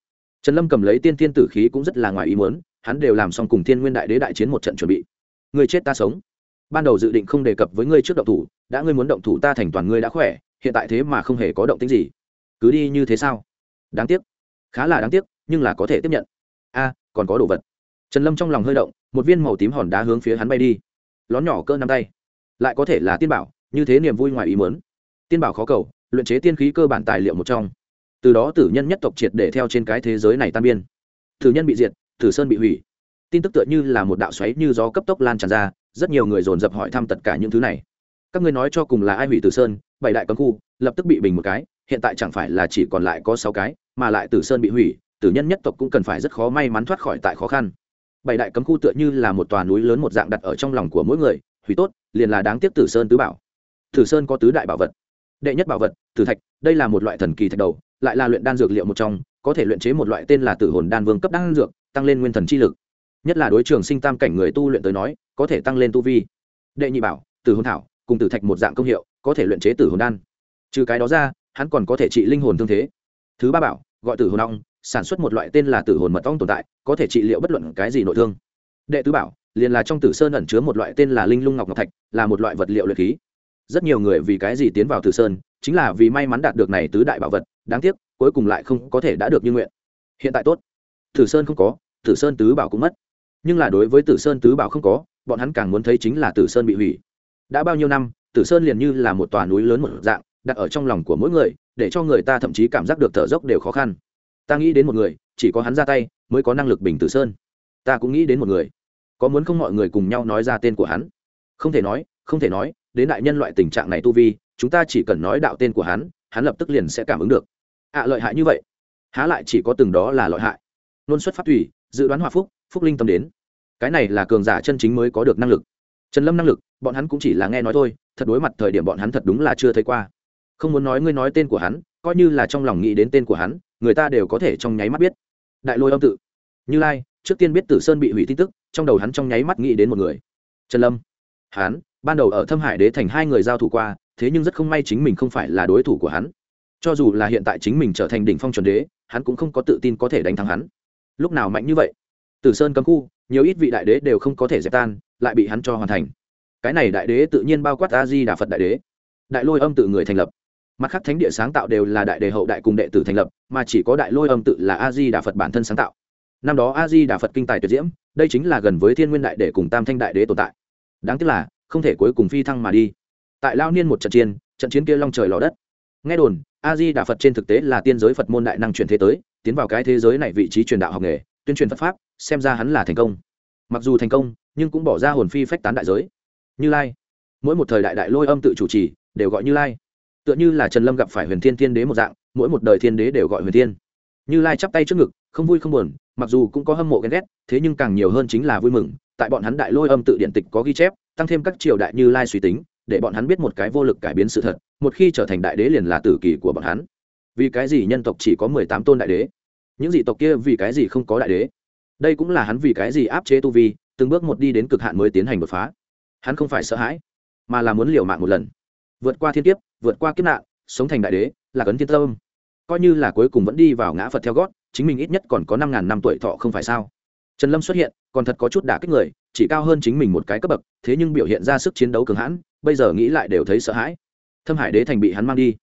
Trần lâm cầm lấy tiên thiên tử khí cũng rất là ngoài ý muốn, hắn đều làm xong cùng thiên nguyên đại đế đại chiến một trận chuẩn bị. Người chết ta sống. Ban đầu dự định không đề cập với ngươi trước động thủ, đã ngươi muốn động thủ ta thành toàn ngươi đã khỏe, hiện tại thế mà không hề có động tính gì. Cứ đi như thế sao? Đáng tiếc. Khá là đáng tiếc, nhưng là có thể tiếp nhận. A, còn có đồ vật trần lâm trong lòng hơi động, một viên màu tím hòn đá hướng phía hắn bay đi. Lón nhỏ cỡ năm tay. Lại có thể là tiên bảo, như thế niềm vui ngoài ý muốn. Tiên bảo khó cầu, luyện chế tiên khí cơ bản tài liệu một trong. Từ đó tử nhân nhất tộc triệt để theo trên cái thế giới này tan biên. Tử nhân bị diệt, tử sơn bị hủy. Tin tức tựa như là một đạo xoáy như gió cấp tốc lan tràn ra, rất nhiều người dồn dập hỏi thăm tất cả những thứ này. Các ngươi nói cho cùng là ai hủy tử sơn, bảy đại cấm khu, lập tức bị bình một cái, hiện tại chẳng phải là chỉ còn lại có sáu cái, mà lại tử sơn bị hủy, tử nhân nhất tộc cũng cần phải rất khó may mắn thoát khỏi tại khó khăn bảy đại cấm khu tựa như là một tòa núi lớn một dạng đặt ở trong lòng của mỗi người, hủy tốt, liền là đáng tiếc tử sơn tứ bảo. Tử sơn có tứ đại bảo vật. Đệ nhất bảo vật, tử thạch, đây là một loại thần kỳ thạch đầu, lại là luyện đan dược liệu một trong, có thể luyện chế một loại tên là tử hồn đan vương cấp đan dược, tăng lên nguyên thần chi lực. Nhất là đối trường sinh tam cảnh người tu luyện tới nói, có thể tăng lên tu vi. Đệ nhị bảo, tử hồn thảo, cùng tử thạch một dạng công hiệu, có thể luyện chế tử hồn đan. Trừ cái đó ra, hắn còn có thể trị linh hồn thương thế. Thứ ba bảo, gọi tử hồn ong sản xuất một loại tên là tử hồn mật ong tồn tại, có thể trị liệu bất luận cái gì nội thương. Đệ tứ bảo, liền là trong tử sơn ẩn chứa một loại tên là linh lung ngọc ngọc thạch, là một loại vật liệu luyện khí. Rất nhiều người vì cái gì tiến vào tử sơn, chính là vì may mắn đạt được này tứ đại bảo vật, đáng tiếc, cuối cùng lại không có thể đã được như nguyện. Hiện tại tốt. Tử sơn không có, tử sơn tứ bảo cũng mất. Nhưng là đối với tử sơn tứ bảo không có, bọn hắn càng muốn thấy chính là tử sơn bị hủy. Đã bao nhiêu năm, tử sơn liền như là một tòa núi lớn một dạng, đặt ở trong lòng của mỗi người, để cho người ta thậm chí cảm giác được thở dốc đều khó khăn ta nghĩ đến một người chỉ có hắn ra tay mới có năng lực bình tử sơn. Ta cũng nghĩ đến một người. Có muốn không mọi người cùng nhau nói ra tên của hắn? Không thể nói không thể nói đến đại nhân loại tình trạng này tu vi chúng ta chỉ cần nói đạo tên của hắn hắn lập tức liền sẽ cảm ứng được. Ạ à, lợi hại như vậy. Há lại chỉ có từng đó là lợi hại. Luôn xuất phát tùy dự đoán hòa phúc phúc linh tâm đến. Cái này là cường giả chân chính mới có được năng lực. Trần lâm năng lực bọn hắn cũng chỉ là nghe nói thôi thật đối mặt thời điểm bọn hắn thật đúng là chưa thấy qua. Không muốn nói ngươi nói tên của hắn coi như là trong lòng nghĩ đến tên của hắn người ta đều có thể trong nháy mắt biết. Đại lôi âm tự. Như lai, trước tiên biết tử sơn bị hủy tin tức, trong đầu hắn trong nháy mắt nghĩ đến một người. Trần lâm. Hắn, ban đầu ở thâm hải đế thành hai người giao thủ qua, thế nhưng rất không may chính mình không phải là đối thủ của hắn. Cho dù là hiện tại chính mình trở thành đỉnh phong chuẩn đế, hắn cũng không có tự tin có thể đánh thắng hắn. Lúc nào mạnh như vậy? Tử sơn cấm khu, nhiều ít vị đại đế đều không có thể dẹp tan, lại bị hắn cho hoàn thành. Cái này đại đế tự nhiên bao quát a di đà phật đại đế. Đại lôi âm tự người thành lập mặt khác thánh địa sáng tạo đều là đại đề hậu đại cùng đệ tử thành lập, mà chỉ có đại lôi âm tự là a di đà phật bản thân sáng tạo. Năm đó a di đà phật kinh tài tuyệt diễm, đây chính là gần với thiên nguyên đại đế cùng tam thanh đại đế tồn tại. Đáng tiếc là, không thể cuối cùng phi thăng mà đi. Tại lao niên một trận chiến trận chiến kia long trời lò đất. Nghe đồn, a di đà phật trên thực tế là tiên giới phật môn đại năng truyền thế tới, tiến vào cái thế giới này vị trí truyền đạo học nghề, tuyên truyền phật pháp, xem ra hắn là thành công. Mặc dù thành công, nhưng cũng bỏ ra hồn phi phách tán đại giới. Như lai, mỗi một thời đại đại lôi âm tự chủ trì, đều gọi như lai tựa như là trần lâm gặp phải huyền thiên thiên đế một dạng, mỗi một đời thiên đế đều gọi huyền thiên. Như lai chắp tay trước ngực, không vui không buồn, mặc dù cũng có hâm mộ ghen ghét, thế nhưng càng nhiều hơn chính là vui mừng, tại bọn hắn đại lôi âm tự điện tịch có ghi chép, tăng thêm các triều đại như lai suy tính, để bọn hắn biết một cái vô lực cải biến sự thật, một khi trở thành đại đế liền là tử kỳ của bọn hắn. Vì cái gì nhân tộc chỉ có mười tám tôn đại đế? Những dị tộc kia vì cái gì không có đại đế? Đây cũng là hắn vì cái gì áp chế tu vi, từng bước một đi đến cực hạn mới tiến hành đột phá. Hắn không phải sợ hãi, mà là muốn liều mạng một lần vượt qua thiên kiếp, vượt qua kiếp nạn, sống thành đại đế, là cấn thiên tâm. Coi như là cuối cùng vẫn đi vào ngã phật theo gót, chính mình ít nhất còn có năm ngàn năm tuổi thọ không phải sao? Trần lâm xuất hiện, còn thật có chút đả kích người, chỉ cao hơn chính mình một cái cấp bậc, thế nhưng biểu hiện ra sức chiến đấu cường hãn, bây giờ nghĩ lại đều thấy sợ hãi. Thâm hải đế thành bị hắn mang đi,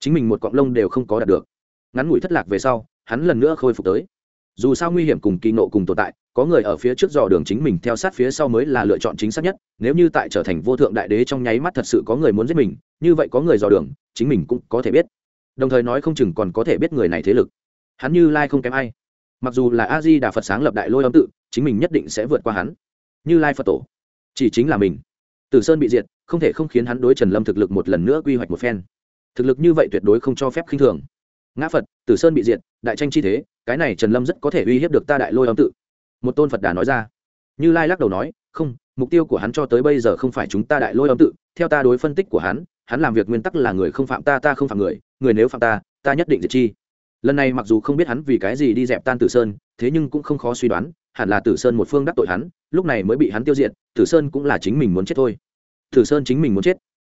chính mình một cọng lông đều không có đạt được. Ngắn ngủi thất lạc về sau, hắn lần nữa khôi phục tới. Dù sao nguy hiểm cùng kỳ nộ cùng tồn tại có người ở phía trước dò đường chính mình theo sát phía sau mới là lựa chọn chính xác nhất, nếu như tại trở thành vô thượng đại đế trong nháy mắt thật sự có người muốn giết mình, như vậy có người dò đường, chính mình cũng có thể biết. Đồng thời nói không chừng còn có thể biết người này thế lực. Hắn như lai không kém ai. Mặc dù là a di đà phật sáng lập đại lôi âm tự, chính mình nhất định sẽ vượt qua hắn. Như lai phật tổ, chỉ chính là mình. Tử sơn bị diệt, không thể không khiến hắn đối trần lâm thực lực một lần nữa quy hoạch một phen. Thực lực như vậy tuyệt đối không cho phép khinh thường. Ngã phật, tử sơn bị diệt, đại tranh chi thế, cái này trần lâm rất có thể uy hiếp được ta đại lôi âm tự một tôn phật đà nói ra như lai lắc đầu nói không mục tiêu của hắn cho tới bây giờ không phải chúng ta đại lôi âm tự theo ta đối phân tích của hắn hắn làm việc nguyên tắc là người không phạm ta ta không phạm người người nếu phạm ta ta nhất định diệt chi lần này mặc dù không biết hắn vì cái gì đi dẹp tan tử sơn thế nhưng cũng không khó suy đoán hẳn là tử sơn một phương đắc tội hắn lúc này mới bị hắn tiêu diệt tử sơn cũng là chính mình muốn chết thôi tử sơn chính mình muốn chết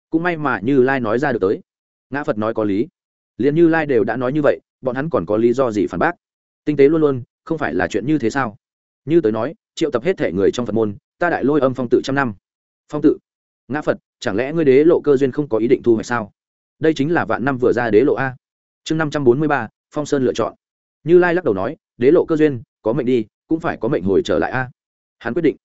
cũng may mà như lai nói ra được tới ngã phật nói có lý liền như lai đều đã nói như vậy bọn hắn còn có lý do gì phản bác tinh tế luôn luôn không phải là chuyện như thế sao như tới nói, triệu tập hết thể người trong phật môn, ta đại lôi âm phong tự trăm năm. Phong tự. Ngã phật, chẳng lẽ ngươi đế lộ cơ duyên không có ý định thu hoạch sao? Đây chính là vạn năm vừa ra đế lộ a. Chương năm trăm bốn mươi ba, phong sơn lựa chọn. Như lai lắc đầu nói, đế lộ cơ duyên, có mệnh đi, cũng phải có mệnh hồi trở lại a. Hắn quyết định.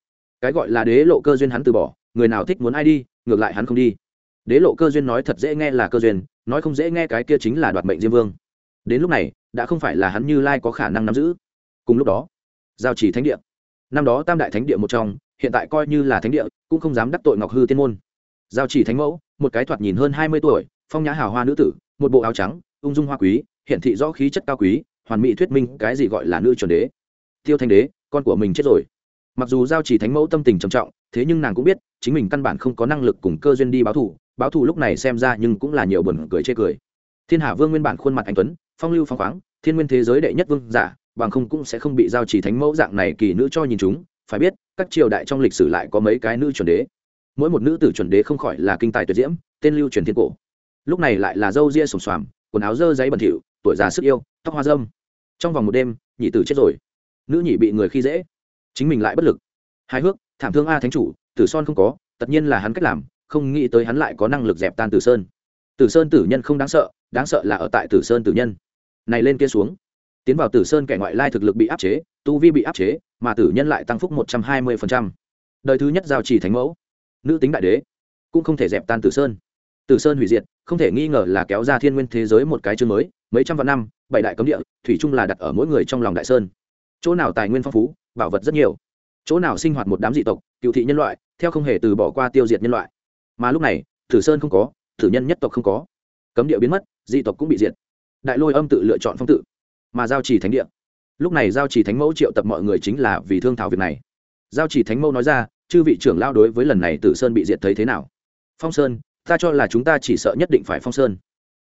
Cái gọi là đế lộ cơ duyên hắn từ bỏ, người nào thích muốn ai đi, ngược lại hắn không đi. Đế lộ cơ duyên nói thật dễ nghe là cơ duyên, nói không dễ nghe cái kia chính là đoạt mệnh diêm vương. Đến lúc này, đã không phải là hắn như lai có khả năng nắm giữ. Cùng lúc đó giao chỉ thánh địa. Năm đó tam đại thánh địa một trong, hiện tại coi như là thánh địa, cũng không dám đắc tội ngọc hư tiên môn. Giao chỉ thánh mẫu, một cái thoạt nhìn hơn hai mươi tuổi, phong nhã hào hoa nữ tử, một bộ áo trắng, ung dung hoa quý hiện thị rõ khí chất cao quý, hoàn mỹ thuyết minh cái gì gọi là nữ chuẩn đế. Tiêu thanh đế, con của mình chết rồi. Mặc dù giao chỉ thánh mẫu tâm tình trầm trọng, thế nhưng nàng cũng biết, chính mình căn bản không có năng lực cùng cơ duyên đi báo thù báo thù lúc này xem ra nhưng cũng là nhiều buồn cười chê cười. Thiên hạ vương nguyên bản khuôn mặt anh tuấn, phong lưu phong khoáng, thiên nguyên thế giới đệ nhất vương giả bằng không cũng sẽ không bị giao chỉ thánh mẫu dạng này kỳ nữ cho nhìn chúng, phải biết, các triều đại trong lịch sử lại có mấy cái nữ chuẩn đế. Mỗi một nữ tử chuẩn đế không khỏi là kinh tài tuyệt diễm, tên lưu truyền thiên cổ. Lúc này lại là dâu ria sồm xoàm, quần áo dơ giấy bẩn thỉu, tuổi già sức yêu, tóc hoa dâm. Trong vòng một đêm, nhị tử chết rồi. Nữ nhị bị người khi dễ. Chính mình lại bất lực. Hài hước, thảm thương a thánh chủ, tử son không có, tất nhiên là hắn cách làm, không nghĩ tới hắn lại có năng lực dẹp tan tử sơn. Tử sơn tử nhân không đáng sợ đáng sợ là ở tại tử sơn tử nhân. Này lên kia xuống tiến vào tử sơn kẻ ngoại lai thực lực bị áp chế, tu vi bị áp chế, mà tử nhân lại tăng phúc một trăm hai mươi đời thứ nhất giao chỉ thánh mẫu, nữ tính đại đế, cũng không thể dẹp tan tử sơn. Tử sơn hủy diệt, không thể nghi ngờ là kéo ra thiên nguyên thế giới một cái chương mới, mấy trăm vạn năm, bảy đại cấm địa, thủy chung là đặt ở mỗi người trong lòng đại sơn. Chỗ nào tài nguyên phong phú, bảo vật rất nhiều. Chỗ nào sinh hoạt một đám dị tộc, cựu thị nhân loại, theo không hề từ bỏ qua tiêu diệt nhân loại. Mà lúc này, tử sơn không có, tử nhân nhất tộc không có. Cấm địa biến mất, dị tộc cũng bị diệt. Đại lôi âm tự lựa chọn phong tự mà giao chỉ thánh địa. Lúc này giao chỉ thánh mẫu triệu tập mọi người chính là vì thương thảo việc này. Giao chỉ thánh mẫu nói ra, chư vị trưởng lao đối với lần này tử sơn bị diệt thấy thế nào? Phong sơn, ta cho là chúng ta chỉ sợ nhất định phải phong sơn.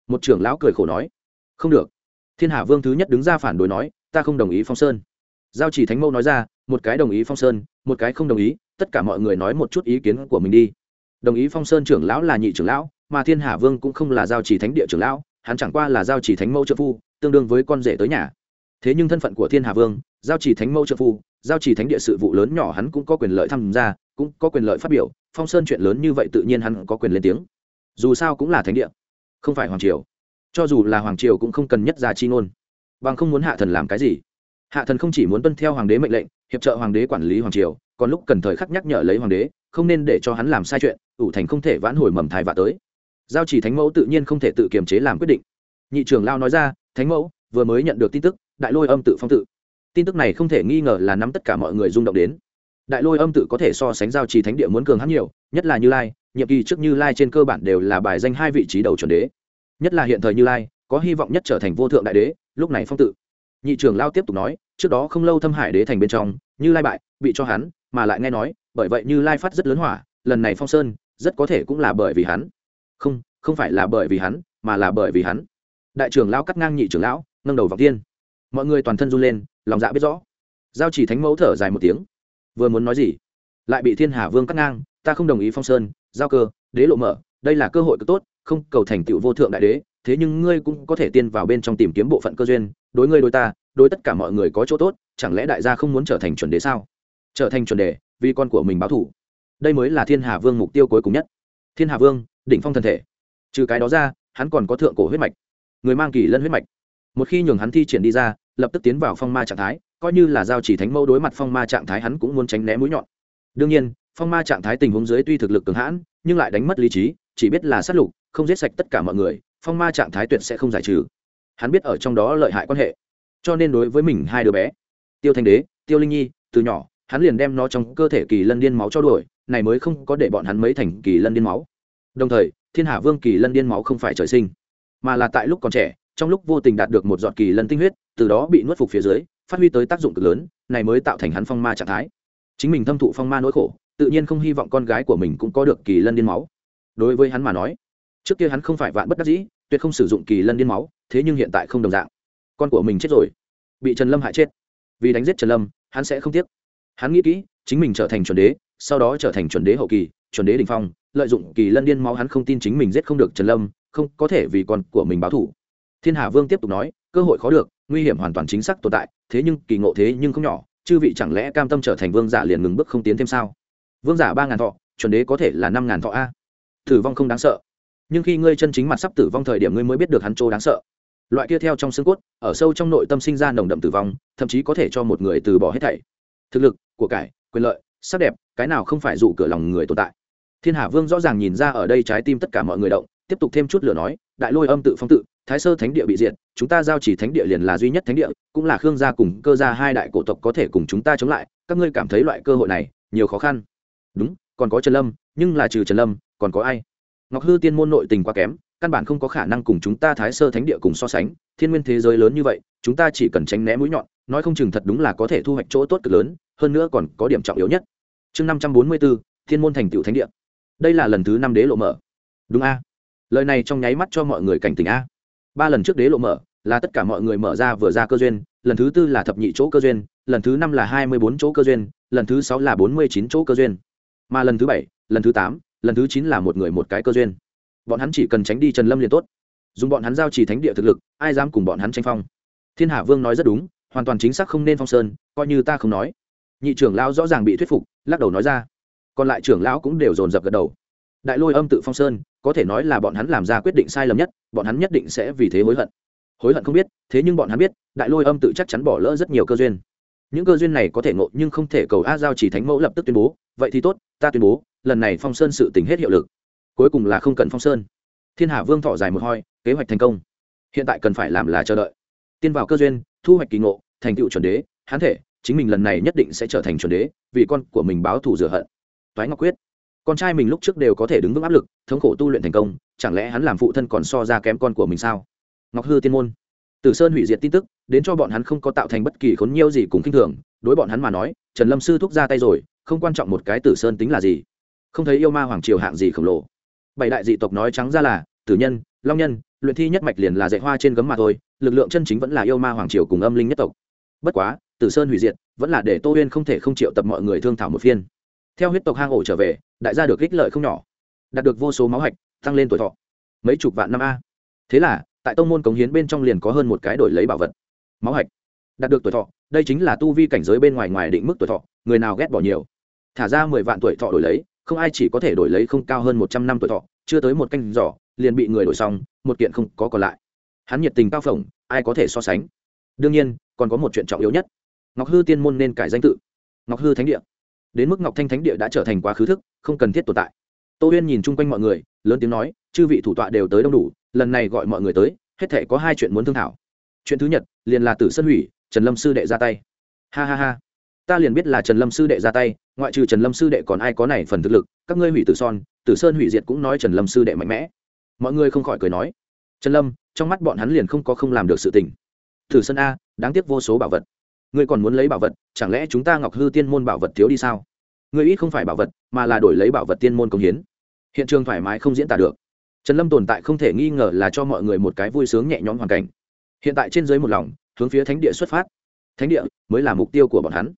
Một trưởng lão cười khổ nói, không được. Thiên hạ vương thứ nhất đứng ra phản đối nói, ta không đồng ý phong sơn. Giao chỉ thánh mẫu nói ra, một cái đồng ý phong sơn, một cái không đồng ý, tất cả mọi người nói một chút ý kiến của mình đi. Đồng ý phong sơn trưởng lão là nhị trưởng lão, mà thiên hạ vương cũng không là giao chỉ thánh địa trưởng lão, hắn chẳng qua là giao chỉ thánh mẫu trợ phu tương đương với con rể tới nhà. Thế nhưng thân phận của thiên hà vương, giao chỉ thánh mẫu trợ phu, giao chỉ thánh địa sự vụ lớn nhỏ hắn cũng có quyền lợi tham gia, cũng có quyền lợi phát biểu, phong sơn chuyện lớn như vậy tự nhiên hắn có quyền lên tiếng. Dù sao cũng là thánh địa, không phải hoàng triều. Cho dù là hoàng triều cũng không cần nhất ra chi ngôn. Bằng không muốn hạ thần làm cái gì? Hạ thần không chỉ muốn tuân theo hoàng đế mệnh lệnh, hiệp trợ hoàng đế quản lý hoàng triều, còn lúc cần thời khắc nhắc nhở lấy hoàng đế, không nên để cho hắn làm sai chuyện, ủ thành không thể vãn hồi mầm thai vạ tới. Giao chỉ thánh mẫu tự nhiên không thể tự kiềm chế làm quyết định nhị trưởng lao nói ra, thánh mẫu, vừa mới nhận được tin tức, đại lôi âm tự phong tự. Tin tức này không thể nghi ngờ là nắm tất cả mọi người rung động đến. Đại lôi âm tự có thể so sánh giao trì thánh địa muốn cường hắn nhiều, nhất là như lai, nhiệm kỳ trước như lai trên cơ bản đều là bài danh hai vị trí đầu chuẩn đế. Nhất là hiện thời như lai, có hy vọng nhất trở thành vô thượng đại đế, lúc này phong tự. Nhị trưởng lao tiếp tục nói, trước đó không lâu thâm hải đế thành bên trong, như lai bại, bị cho hắn, mà lại nghe nói, bởi vậy như lai phát rất lớn hỏa, lần này phong sơn, rất có thể cũng là bởi vì hắn. Không không phải là bởi vì hắn, mà là bởi vì hắn đại trưởng lão cắt ngang nhị trưởng lão nâng đầu vọng tiên. Mọi người toàn thân run lên lòng dạ biết rõ. Giao chỉ thánh mẫu thở dài một tiếng. Vừa muốn nói gì lại bị thiên hà vương cắt ngang ta không đồng ý phong sơn giao cơ đế lộ mở đây là cơ hội cực tốt không cầu thành tựu vô thượng đại đế thế nhưng ngươi cũng có thể tiên vào bên trong tìm kiếm bộ phận cơ duyên đối ngươi đối ta đối tất cả mọi người có chỗ tốt chẳng lẽ đại gia không muốn trở thành chuẩn đế sao? Trở thành chuẩn đế, vì con của mình báo thủ đây mới là thiên hà vương mục tiêu cuối cùng nhất. Thiên hà vương đỉnh phong thân thể. Trừ cái đó ra hắn còn có thượng cổ huyết mạch người mang kỳ lân huyết mạch. Một khi nhường hắn thi triển đi ra, lập tức tiến vào phong ma trạng thái, coi như là giao chỉ thánh mẫu đối mặt phong ma trạng thái hắn cũng muốn tránh né mũi nhọn. Đương nhiên, phong ma trạng thái tình huống dưới tuy thực lực cường hãn, nhưng lại đánh mất lý trí, chỉ biết là sát lục, không giết sạch tất cả mọi người, phong ma trạng thái tuyệt sẽ không giải trừ. Hắn biết ở trong đó lợi hại quan hệ. Cho nên đối với mình hai đứa bé, tiêu thanh đế, tiêu linh nhi, từ nhỏ, hắn liền đem nó trong cơ thể kỳ lân điên máu cho đuổi, này mới không có để bọn hắn mấy thành kỳ lân điên máu. Đồng thời, thiên hạ vương kỳ lân điên máu không phải trời sinh mà là tại lúc còn trẻ, trong lúc vô tình đạt được một giọt kỳ lân tinh huyết, từ đó bị nuốt phục phía dưới, phát huy tới tác dụng cực lớn, này mới tạo thành hắn phong ma trạng thái. Chính mình thâm thụ phong ma nỗi khổ, tự nhiên không hy vọng con gái của mình cũng có được kỳ lân điên máu. Đối với hắn mà nói, trước kia hắn không phải vạn bất đắc dĩ, tuyệt không sử dụng kỳ lân điên máu, thế nhưng hiện tại không đồng dạng. Con của mình chết rồi, bị trần lâm hại chết. Vì đánh giết trần lâm, hắn sẽ không tiếc. Hắn nghĩ kỹ, chính mình trở thành chuẩn đế, sau đó trở thành chuẩn đế hậu kỳ, chuẩn đế đình phong, lợi dụng kỳ lân điên máu hắn không tin chính mình giết không được trần lâm không có thể vì con của mình báo thủ thiên hà vương tiếp tục nói, cơ hội khó được, nguy hiểm hoàn toàn chính xác tồn tại, thế nhưng kỳ ngộ thế nhưng không nhỏ, chư vị chẳng lẽ cam tâm trở thành vương giả liền ngừng bước không tiến thêm sao? Vương giả ba ngàn thọ, chuẩn đế có thể là năm ngàn thọ a. Tử vong không đáng sợ. Nhưng khi ngươi chân chính mặt sắp tử vong thời điểm ngươi mới biết được hắn chỗ đáng sợ. Loại kia theo trong xương cốt, ở sâu trong nội tâm sinh ra nồng đậm tử vong, thậm chí có thể cho một người từ bỏ hết thảy. Thực lực, của cải, quyền lợi, sắc đẹp, cái nào không phải dụ cửa lòng người tồn tại. Thiên hà vương rõ ràng nhìn ra ở đây trái tim tất cả mọi người động tiếp tục thêm chút lửa nói, đại lôi âm tự phong tự, thái sơ thánh địa bị diệt, chúng ta giao chỉ thánh địa liền là duy nhất thánh địa, cũng là khương gia cùng cơ gia hai đại cổ tộc có thể cùng chúng ta chống lại, các ngươi cảm thấy loại cơ hội này, nhiều khó khăn. Đúng, còn có trần lâm, nhưng là trừ trần lâm, còn có ai? Ngọc hư tiên môn nội tình quá kém, căn bản không có khả năng cùng chúng ta thái sơ thánh địa cùng so sánh, thiên nguyên thế giới lớn như vậy, chúng ta chỉ cần tránh né mũi nhọn, nói không chừng thật đúng là có thể thu hoạch chỗ tốt cực lớn, hơn nữa còn có điểm trọng yếu nhất. Chương năm trăm bốn mươi bốn, thiên môn thành tựu thánh địa. Đây là lần thứ năm đế lộ mở. Đúng a lời này trong nháy mắt cho mọi người cảnh tỉnh a. Ba lần trước đế lộ mở, là tất cả mọi người mở ra vừa ra cơ duyên, lần thứ tư là thập nhị chỗ cơ duyên, lần thứ năm là hai mươi bốn chỗ cơ duyên, lần thứ sáu là bốn mươi chín chỗ cơ duyên. Mà lần thứ bảy, lần thứ tám, lần thứ chín là một người một cái cơ duyên. Bọn hắn chỉ cần tránh đi trần lâm liền tốt. Dùng bọn hắn giao trì thánh địa thực lực, ai dám cùng bọn hắn tranh phong? Thiên hạ vương nói rất đúng, hoàn toàn chính xác không nên phong sơn, coi như ta không nói. Nhị trưởng lão rõ ràng bị thuyết phục, lắc đầu nói ra. Còn lại trưởng lão cũng đều dồn dập gật đầu. Đại lôi âm tự phong sơn có thể nói là bọn hắn làm ra quyết định sai lầm nhất, bọn hắn nhất định sẽ vì thế hối hận. Hối hận không biết, thế nhưng bọn hắn biết, đại lôi âm tự chắc chắn bỏ lỡ rất nhiều cơ duyên. Những cơ duyên này có thể ngộ nhưng không thể cầu a giao chỉ thánh mẫu lập tức tuyên bố, vậy thì tốt, ta tuyên bố, lần này phong sơn sự tình hết hiệu lực. Cuối cùng là không cần phong sơn. Thiên hà vương thọ dài một hoi, kế hoạch thành công. Hiện tại cần phải làm là chờ đợi. Tiên vào cơ duyên, thu hoạch kỳ ngộ, thành tựu chuẩn đế, hán thể, chính mình lần này nhất định sẽ trở thành chuẩn đế, vì con của mình báo thù rửa hận. Toái ngọc quyết con trai mình lúc trước đều có thể đứng vững áp lực, thống khổ tu luyện thành công, chẳng lẽ hắn làm phụ thân còn so ra kém con của mình sao? Ngọc hư tiên môn. Tử sơn hủy diệt tin tức, đến cho bọn hắn không có tạo thành bất kỳ khốn nhiêu gì cùng k i n h thường, đối bọn hắn mà nói, trần lâm sư thúc ra tay rồi, không quan trọng một cái tử sơn tính là gì. Không thấy yêu ma hoàng triều hạng gì khổng lồ. Bảy đại dị tộc nói trắng ra là, tử nhân, long nhân, luyện thi nhất mạch liền là dạy hoa trên gấm mà thôi, lực lượng chân chính vẫn là yêu ma hoàng triều cùng âm linh nhất tộc. Bất quá, tử sơn hủy diệt, vẫn là để tô huyên không thể không triệu tập mọi người thương thảo một phiên theo huyết tộc hang ổ trở về, đại gia được ích lợi không nhỏ. Đạt được vô số máu hạch, tăng lên tuổi thọ. Mấy chục vạn năm a. Thế là, tại tông môn cống hiến bên trong liền có hơn một cái đổi lấy bảo vật. Máu hạch. Đạt được tuổi thọ, đây chính là tu vi cảnh giới bên ngoài ngoài định mức tuổi thọ, người nào ghét bỏ nhiều. Thả ra mười vạn tuổi thọ đổi lấy, không ai chỉ có thể đổi lấy không cao hơn một trăm năm tuổi thọ, chưa tới một canh giỏ liền bị người đổi xong, một kiện không có còn lại. Hắn nhiệt tình cao phồng, ai có thể so sánh? Đương nhiên, còn có một chuyện trọng yếu nhất. Ngọc hư tiên môn nên cải danh tự. Ngọc hư thánh địa đến mức ngọc thanh thánh địa đã trở thành quá khứ thức, không cần thiết tồn tại. Tô huyên nhìn chung quanh mọi người, lớn tiếng nói, chư vị thủ tọa đều tới đông đủ, lần này gọi mọi người tới, hết thể có hai chuyện muốn thương thảo. Chuyện thứ nhất liền là tử sân hủy, trần lâm sư đệ ra tay. Ha ha ha. Ta liền biết là trần lâm sư đệ ra tay, ngoại trừ trần lâm sư đệ còn ai có này phần thực lực, các ngươi hủy tử son, tử sơn hủy diệt cũng nói trần lâm sư đệ mạnh mẽ. Mọi người không khỏi cười nói, trần lâm, trong mắt bọn hắn liền không có không làm được sự tình. Tử sơn a, đáng tiếc vô số bảo vật ngươi còn muốn lấy bảo vật, chẳng lẽ chúng ta ngọc hư tiên môn bảo vật thiếu đi sao? Ngươi ít không phải bảo vật, mà là đổi lấy bảo vật tiên môn công hiến. Hiện trường thoải mái không diễn tả được. Trần lâm tồn tại không thể nghi ngờ là cho mọi người một cái vui sướng nhẹ nhõm hoàn cảnh. Hiện tại trên dưới một lòng, hướng phía thánh địa xuất phát. Thánh địa mới là mục tiêu của bọn hắn.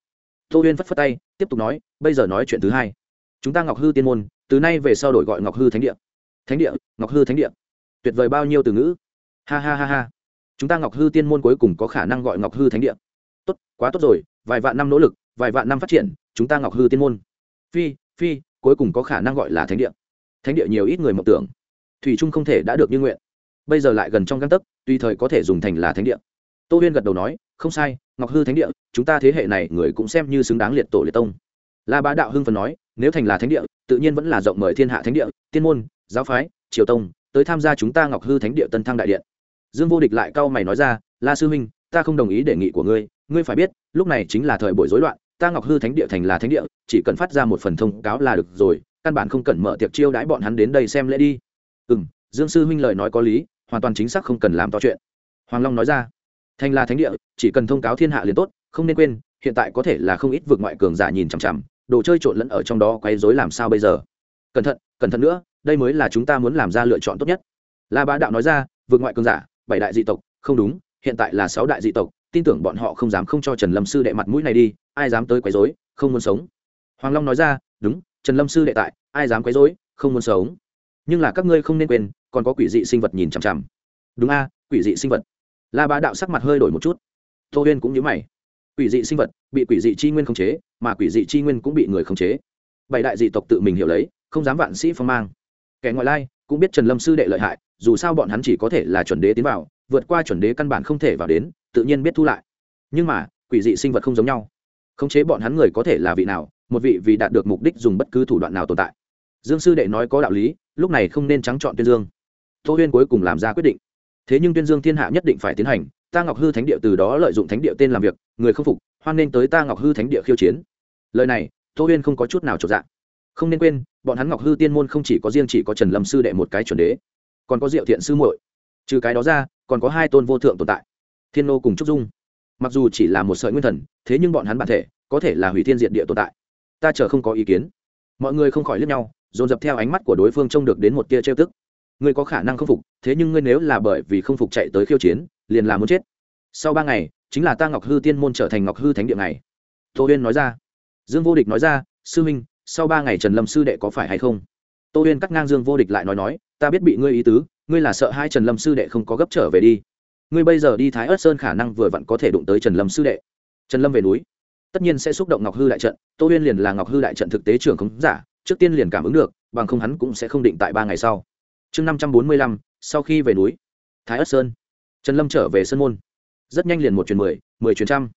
Tô huyên phất phất tay, tiếp tục nói, bây giờ nói chuyện thứ hai. Chúng ta ngọc hư tiên môn, từ nay về sau đổi gọi ngọc hư thánh địa. Thánh địa? Ngọc hư thánh địa? Tuyệt vời bao nhiêu từ ngữ. Ha ha ha ha. Chúng ta ngọc hư tiên môn cuối cùng có khả năng gọi ngọc hư thánh địa quá tốt rồi, vài vạn năm nỗ lực, vài vạn năm phát triển, chúng ta ngọc hư tiên môn. Phi phi, cuối cùng có khả năng gọi là thánh địa. Thánh địa nhiều ít người mộng tưởng. Thủy trung không thể đã được như nguyện. Bây giờ lại gần trong găng tấc, tùy thời có thể dùng thành là thánh địa. Tô huyên gật đầu nói, không sai, ngọc hư thánh địa, chúng ta thế hệ này người cũng xem như xứng đáng liệt tổ liệt tông. La bá đạo hưng phần nói, nếu thành là thánh địa, tự nhiên vẫn là rộng mời thiên hạ thánh địa, tiên môn, giáo phái, triều tông, tới tham gia chúng ta ngọc hư thánh địa tân thăng đại điện. Dương vô địch lại cau mày nói ra, la sư huynh ta không đồng ý đề nghị của ngươi ngươi phải biết, lúc này chính là thời buổi rối loạn, ta ngọc hư thánh địa thành là thánh địa, chỉ cần phát ra một phần thông cáo là được rồi, căn bản không cần mở tiệc chiêu đãi bọn hắn đến đây xem lễ đi. Ừ m dương sư huynh lời nói có lý, hoàn toàn chính xác không cần làm to chuyện. Hoàng long nói ra, thành là thánh địa, chỉ cần thông cáo thiên hạ liền tốt, không nên quên, hiện tại có thể là không ít vượt ngoại cường giả nhìn chằm chằm, đồ chơi trộn lẫn ở trong đó quấy dối làm sao bây giờ? Cẩn thận cẩn thận nữa, đây mới là chúng ta muốn làm ra lựa chọn tốt nhất. La bá đạo nói ra vượt ngoại cường giả, bảy đại dị tộc, không đúng hiện tại là sáu đại dị tộc, tin tưởng bọn họ không dám không cho trần lâm sư đệ mặt mũi này đi, ai dám tới quấy dối không muốn sống. Hoàng long nói ra, đúng, trần lâm sư đệ tại, ai dám quấy dối không muốn sống. Nhưng là các ngươi không nên quên, còn có quỷ dị sinh vật nhìn chằm chằm. Đúng a, quỷ dị sinh vật. La bá đạo sắc mặt hơi đổi một chút. Tô huyên cũng nhớ mày. Quỷ dị sinh vật, bị quỷ dị chi nguyên khống chế, mà quỷ dị chi nguyên cũng bị người khống chế. Bảy đại dị tộc tự mình hiểu lấy, không dám vạn sĩ phong mang. Kẻ ngoại lai cũng biết trần lâm sư đệ lợi hại, dù sao bọn hắn chỉ có thể là chuẩn đế tiến vào vượt qua chuẩn đế căn bản không thể vào đến, tự nhiên biết thu lại. Nhưng mà, quỷ dị sinh vật không giống nhau. Khống chế bọn hắn người có thể là vị nào, một vị vì đạt được mục đích dùng bất cứ thủ đoạn nào tồn tại. Dương sư đệ nói có đạo lý, lúc này không nên trắng chọn tuyên dương. Tô huyên cuối cùng làm ra quyết định. Thế nhưng tuyên dương thiên hạ nhất định phải tiến hành, ta ngọc hư thánh địa từ đó lợi dụng thánh địa tên làm việc, người không phục, hoan nên tới ta ngọc hư thánh địa khiêu chiến. Lời này, tô huyên không có chút nào trọn dạng không nên quên, bọn hắn ngọc hư tiên môn không chỉ có riêng chỉ có trần lâm sư đệ một cái chuẩn đế, còn có diệu thiện sư muội trừ cái đó ra, còn có hai tôn vô thượng tồn tại. Thiên nô cùng trúc dung. Mặc dù chỉ là một sợi nguyên thần, thế nhưng bọn hắn bản thể có thể là hủy thiên diệt địa tồn tại. Ta chờ không có ý kiến. Mọi người không khỏi liếc nhau, dồn dập theo ánh mắt của đối phương trông được đến một tia trêu tức. Ngươi có khả năng không phục, thế nhưng ngươi nếu là bởi vì không phục chạy tới khiêu chiến, liền là muốn chết. Sau ba ngày, chính là ta ngọc hư tiên môn trở thành ngọc hư thánh địa này tô huyên nói ra. Dương vô địch nói ra, sư minh, sau ba ngày trần lâm sư đệ có phải hay không? Tô huyên cắt ngang dương vô địch lại nói nói, ta biết bị ngươi ý tứ ngươi là sợ hai trần lâm sư đệ không có gấp trở về đi. Ngươi bây giờ đi thái ớt sơn khả năng vừa vặn có thể đụng tới trần lâm sư đệ. Trần lâm về núi. Tất nhiên sẽ xúc động ngọc hư đại trận. Tô huyên liền là ngọc hư đại trận thực tế trưởng khống giả, trước tiên liền cảm ứng được, bằng không hắn cũng sẽ không định tại ba ngày sau. Chương năm trăm bốn mươi lăm, sau khi về núi. Thái ất sơn. Trần lâm trở về sân môn. Rất nhanh liền một chuyến mười mười chuyến trăm.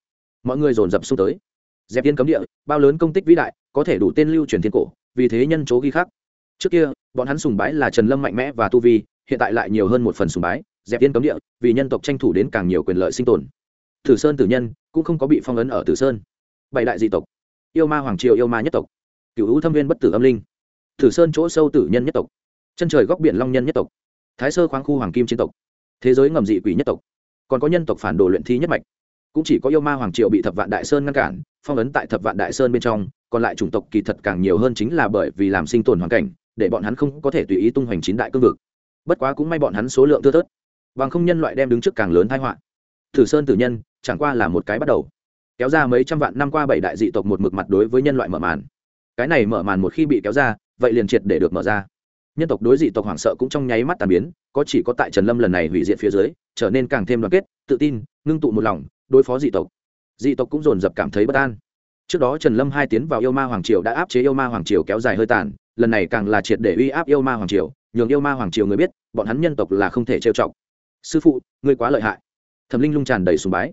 Mọi người dồn dập xung tới. Dẹp yên cấm địa, bao lớn công tích vĩ đại, có thể đủ tên lưu truyền thiên cổ, vì thế nhân chố ghi khắc. trước kia, bọn hắn sùng bái là trần lâm mạnh mẽ và tu vi hiện tại lại nhiều hơn một phần sùng bái, dẹp yên cấm địa, vì nhân tộc tranh thủ đến càng nhiều quyền lợi sinh tồn. Tử sơn tử nhân cũng không có bị phong ấn ở tử sơn. Bảy đại dị tộc, yêu ma hoàng triều, yêu ma nhất tộc cựu hữu thâm viên bất tử âm linh. Tử sơn chỗ sâu tử nhân nhất tộc, chân trời góc biển long nhân nhất tộc, thái sơ khoáng khu hoàng kim chiến tộc, thế giới ngầm dị quỷ nhất tộc. Còn có nhân tộc phản đồ luyện thi nhất mạch, cũng chỉ có yêu ma hoàng triệu bị thập vạn đại sơn ngăn cản, phong ấn tại thập vạn đại sơn bên trong, còn lại chủng tộc kỳ thật càng nhiều hơn chính là bởi vì làm sinh tồn hoàn cảnh, để bọn hắn không có thể tùy ý tung hoành chín đại cương vực bất quá cũng may bọn hắn số lượng thưa thớt. Bằng không nhân loại đem đứng trước càng lớn thái họa. Thử sơn tử nhân, chẳng qua là một cái bắt đầu. Kéo ra mấy trăm vạn năm qua bảy đại dị tộc một mực mặt đối với nhân loại mở màn. Cái này mở màn một khi bị kéo ra, vậy liền triệt để được mở ra. Nhân tộc đối dị tộc hoảng sợ cũng trong nháy mắt tàn biến, có chỉ có tại trần lâm lần này hủy diệt phía dưới, trở nên càng thêm đoàn kết, tự tin, ngưng tụ một lòng, đối phó dị tộc. Dị tộc cũng dồn dập cảm thấy bất an. Trước đó trần lâm hai tiến vào yêu ma hoàng triều đã áp chế yêu ma hoàng triều kéo dài hơi tàn, lần này càng là triệt để uy áp yêu ma hoàng triều, nhường yêu ma hoàng triều người biết bọn hắn nhân tộc là không thể trêu chọc. Sư phụ, ngươi quá lợi hại. Thẩm linh lung tràn đầy sùng bái.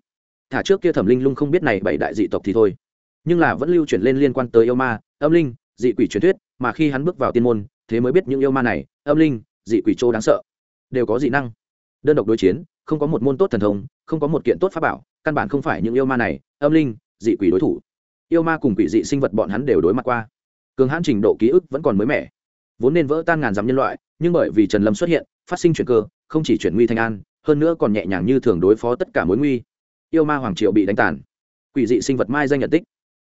Thả trước kia thẩm linh lung không biết này bảy đại dị tộc thì thôi. Nhưng là vẫn lưu chuyển lên liên quan tới yêu ma, âm linh, dị quỷ truyền thuyết, mà khi hắn bước vào tiên môn, thế mới biết những yêu ma này, âm linh, dị quỷ trô đáng sợ, đều có dị năng. Đơn độc đối chiến, không có một môn tốt thần thông, không có một kiện tốt pháp bảo, căn bản không phải những yêu ma này, âm linh, dị quỷ đối thủ. Yêu ma cùng quỷ dị sinh vật bọn hắn đều đối mặt qua. Cường hãn trình độ ký ức vẫn còn mới mẻ vốn nên vỡ tan ngàn dặm nhân loại, nhưng bởi vì trần lâm xuất hiện, phát sinh chuyển cơ, không chỉ chuyển nguy thành an, hơn nữa còn nhẹ nhàng như thường đối phó tất cả mối nguy. Yêu ma hoàng triệu bị đánh tàn. Quỷ dị sinh vật mai danh nhận tích.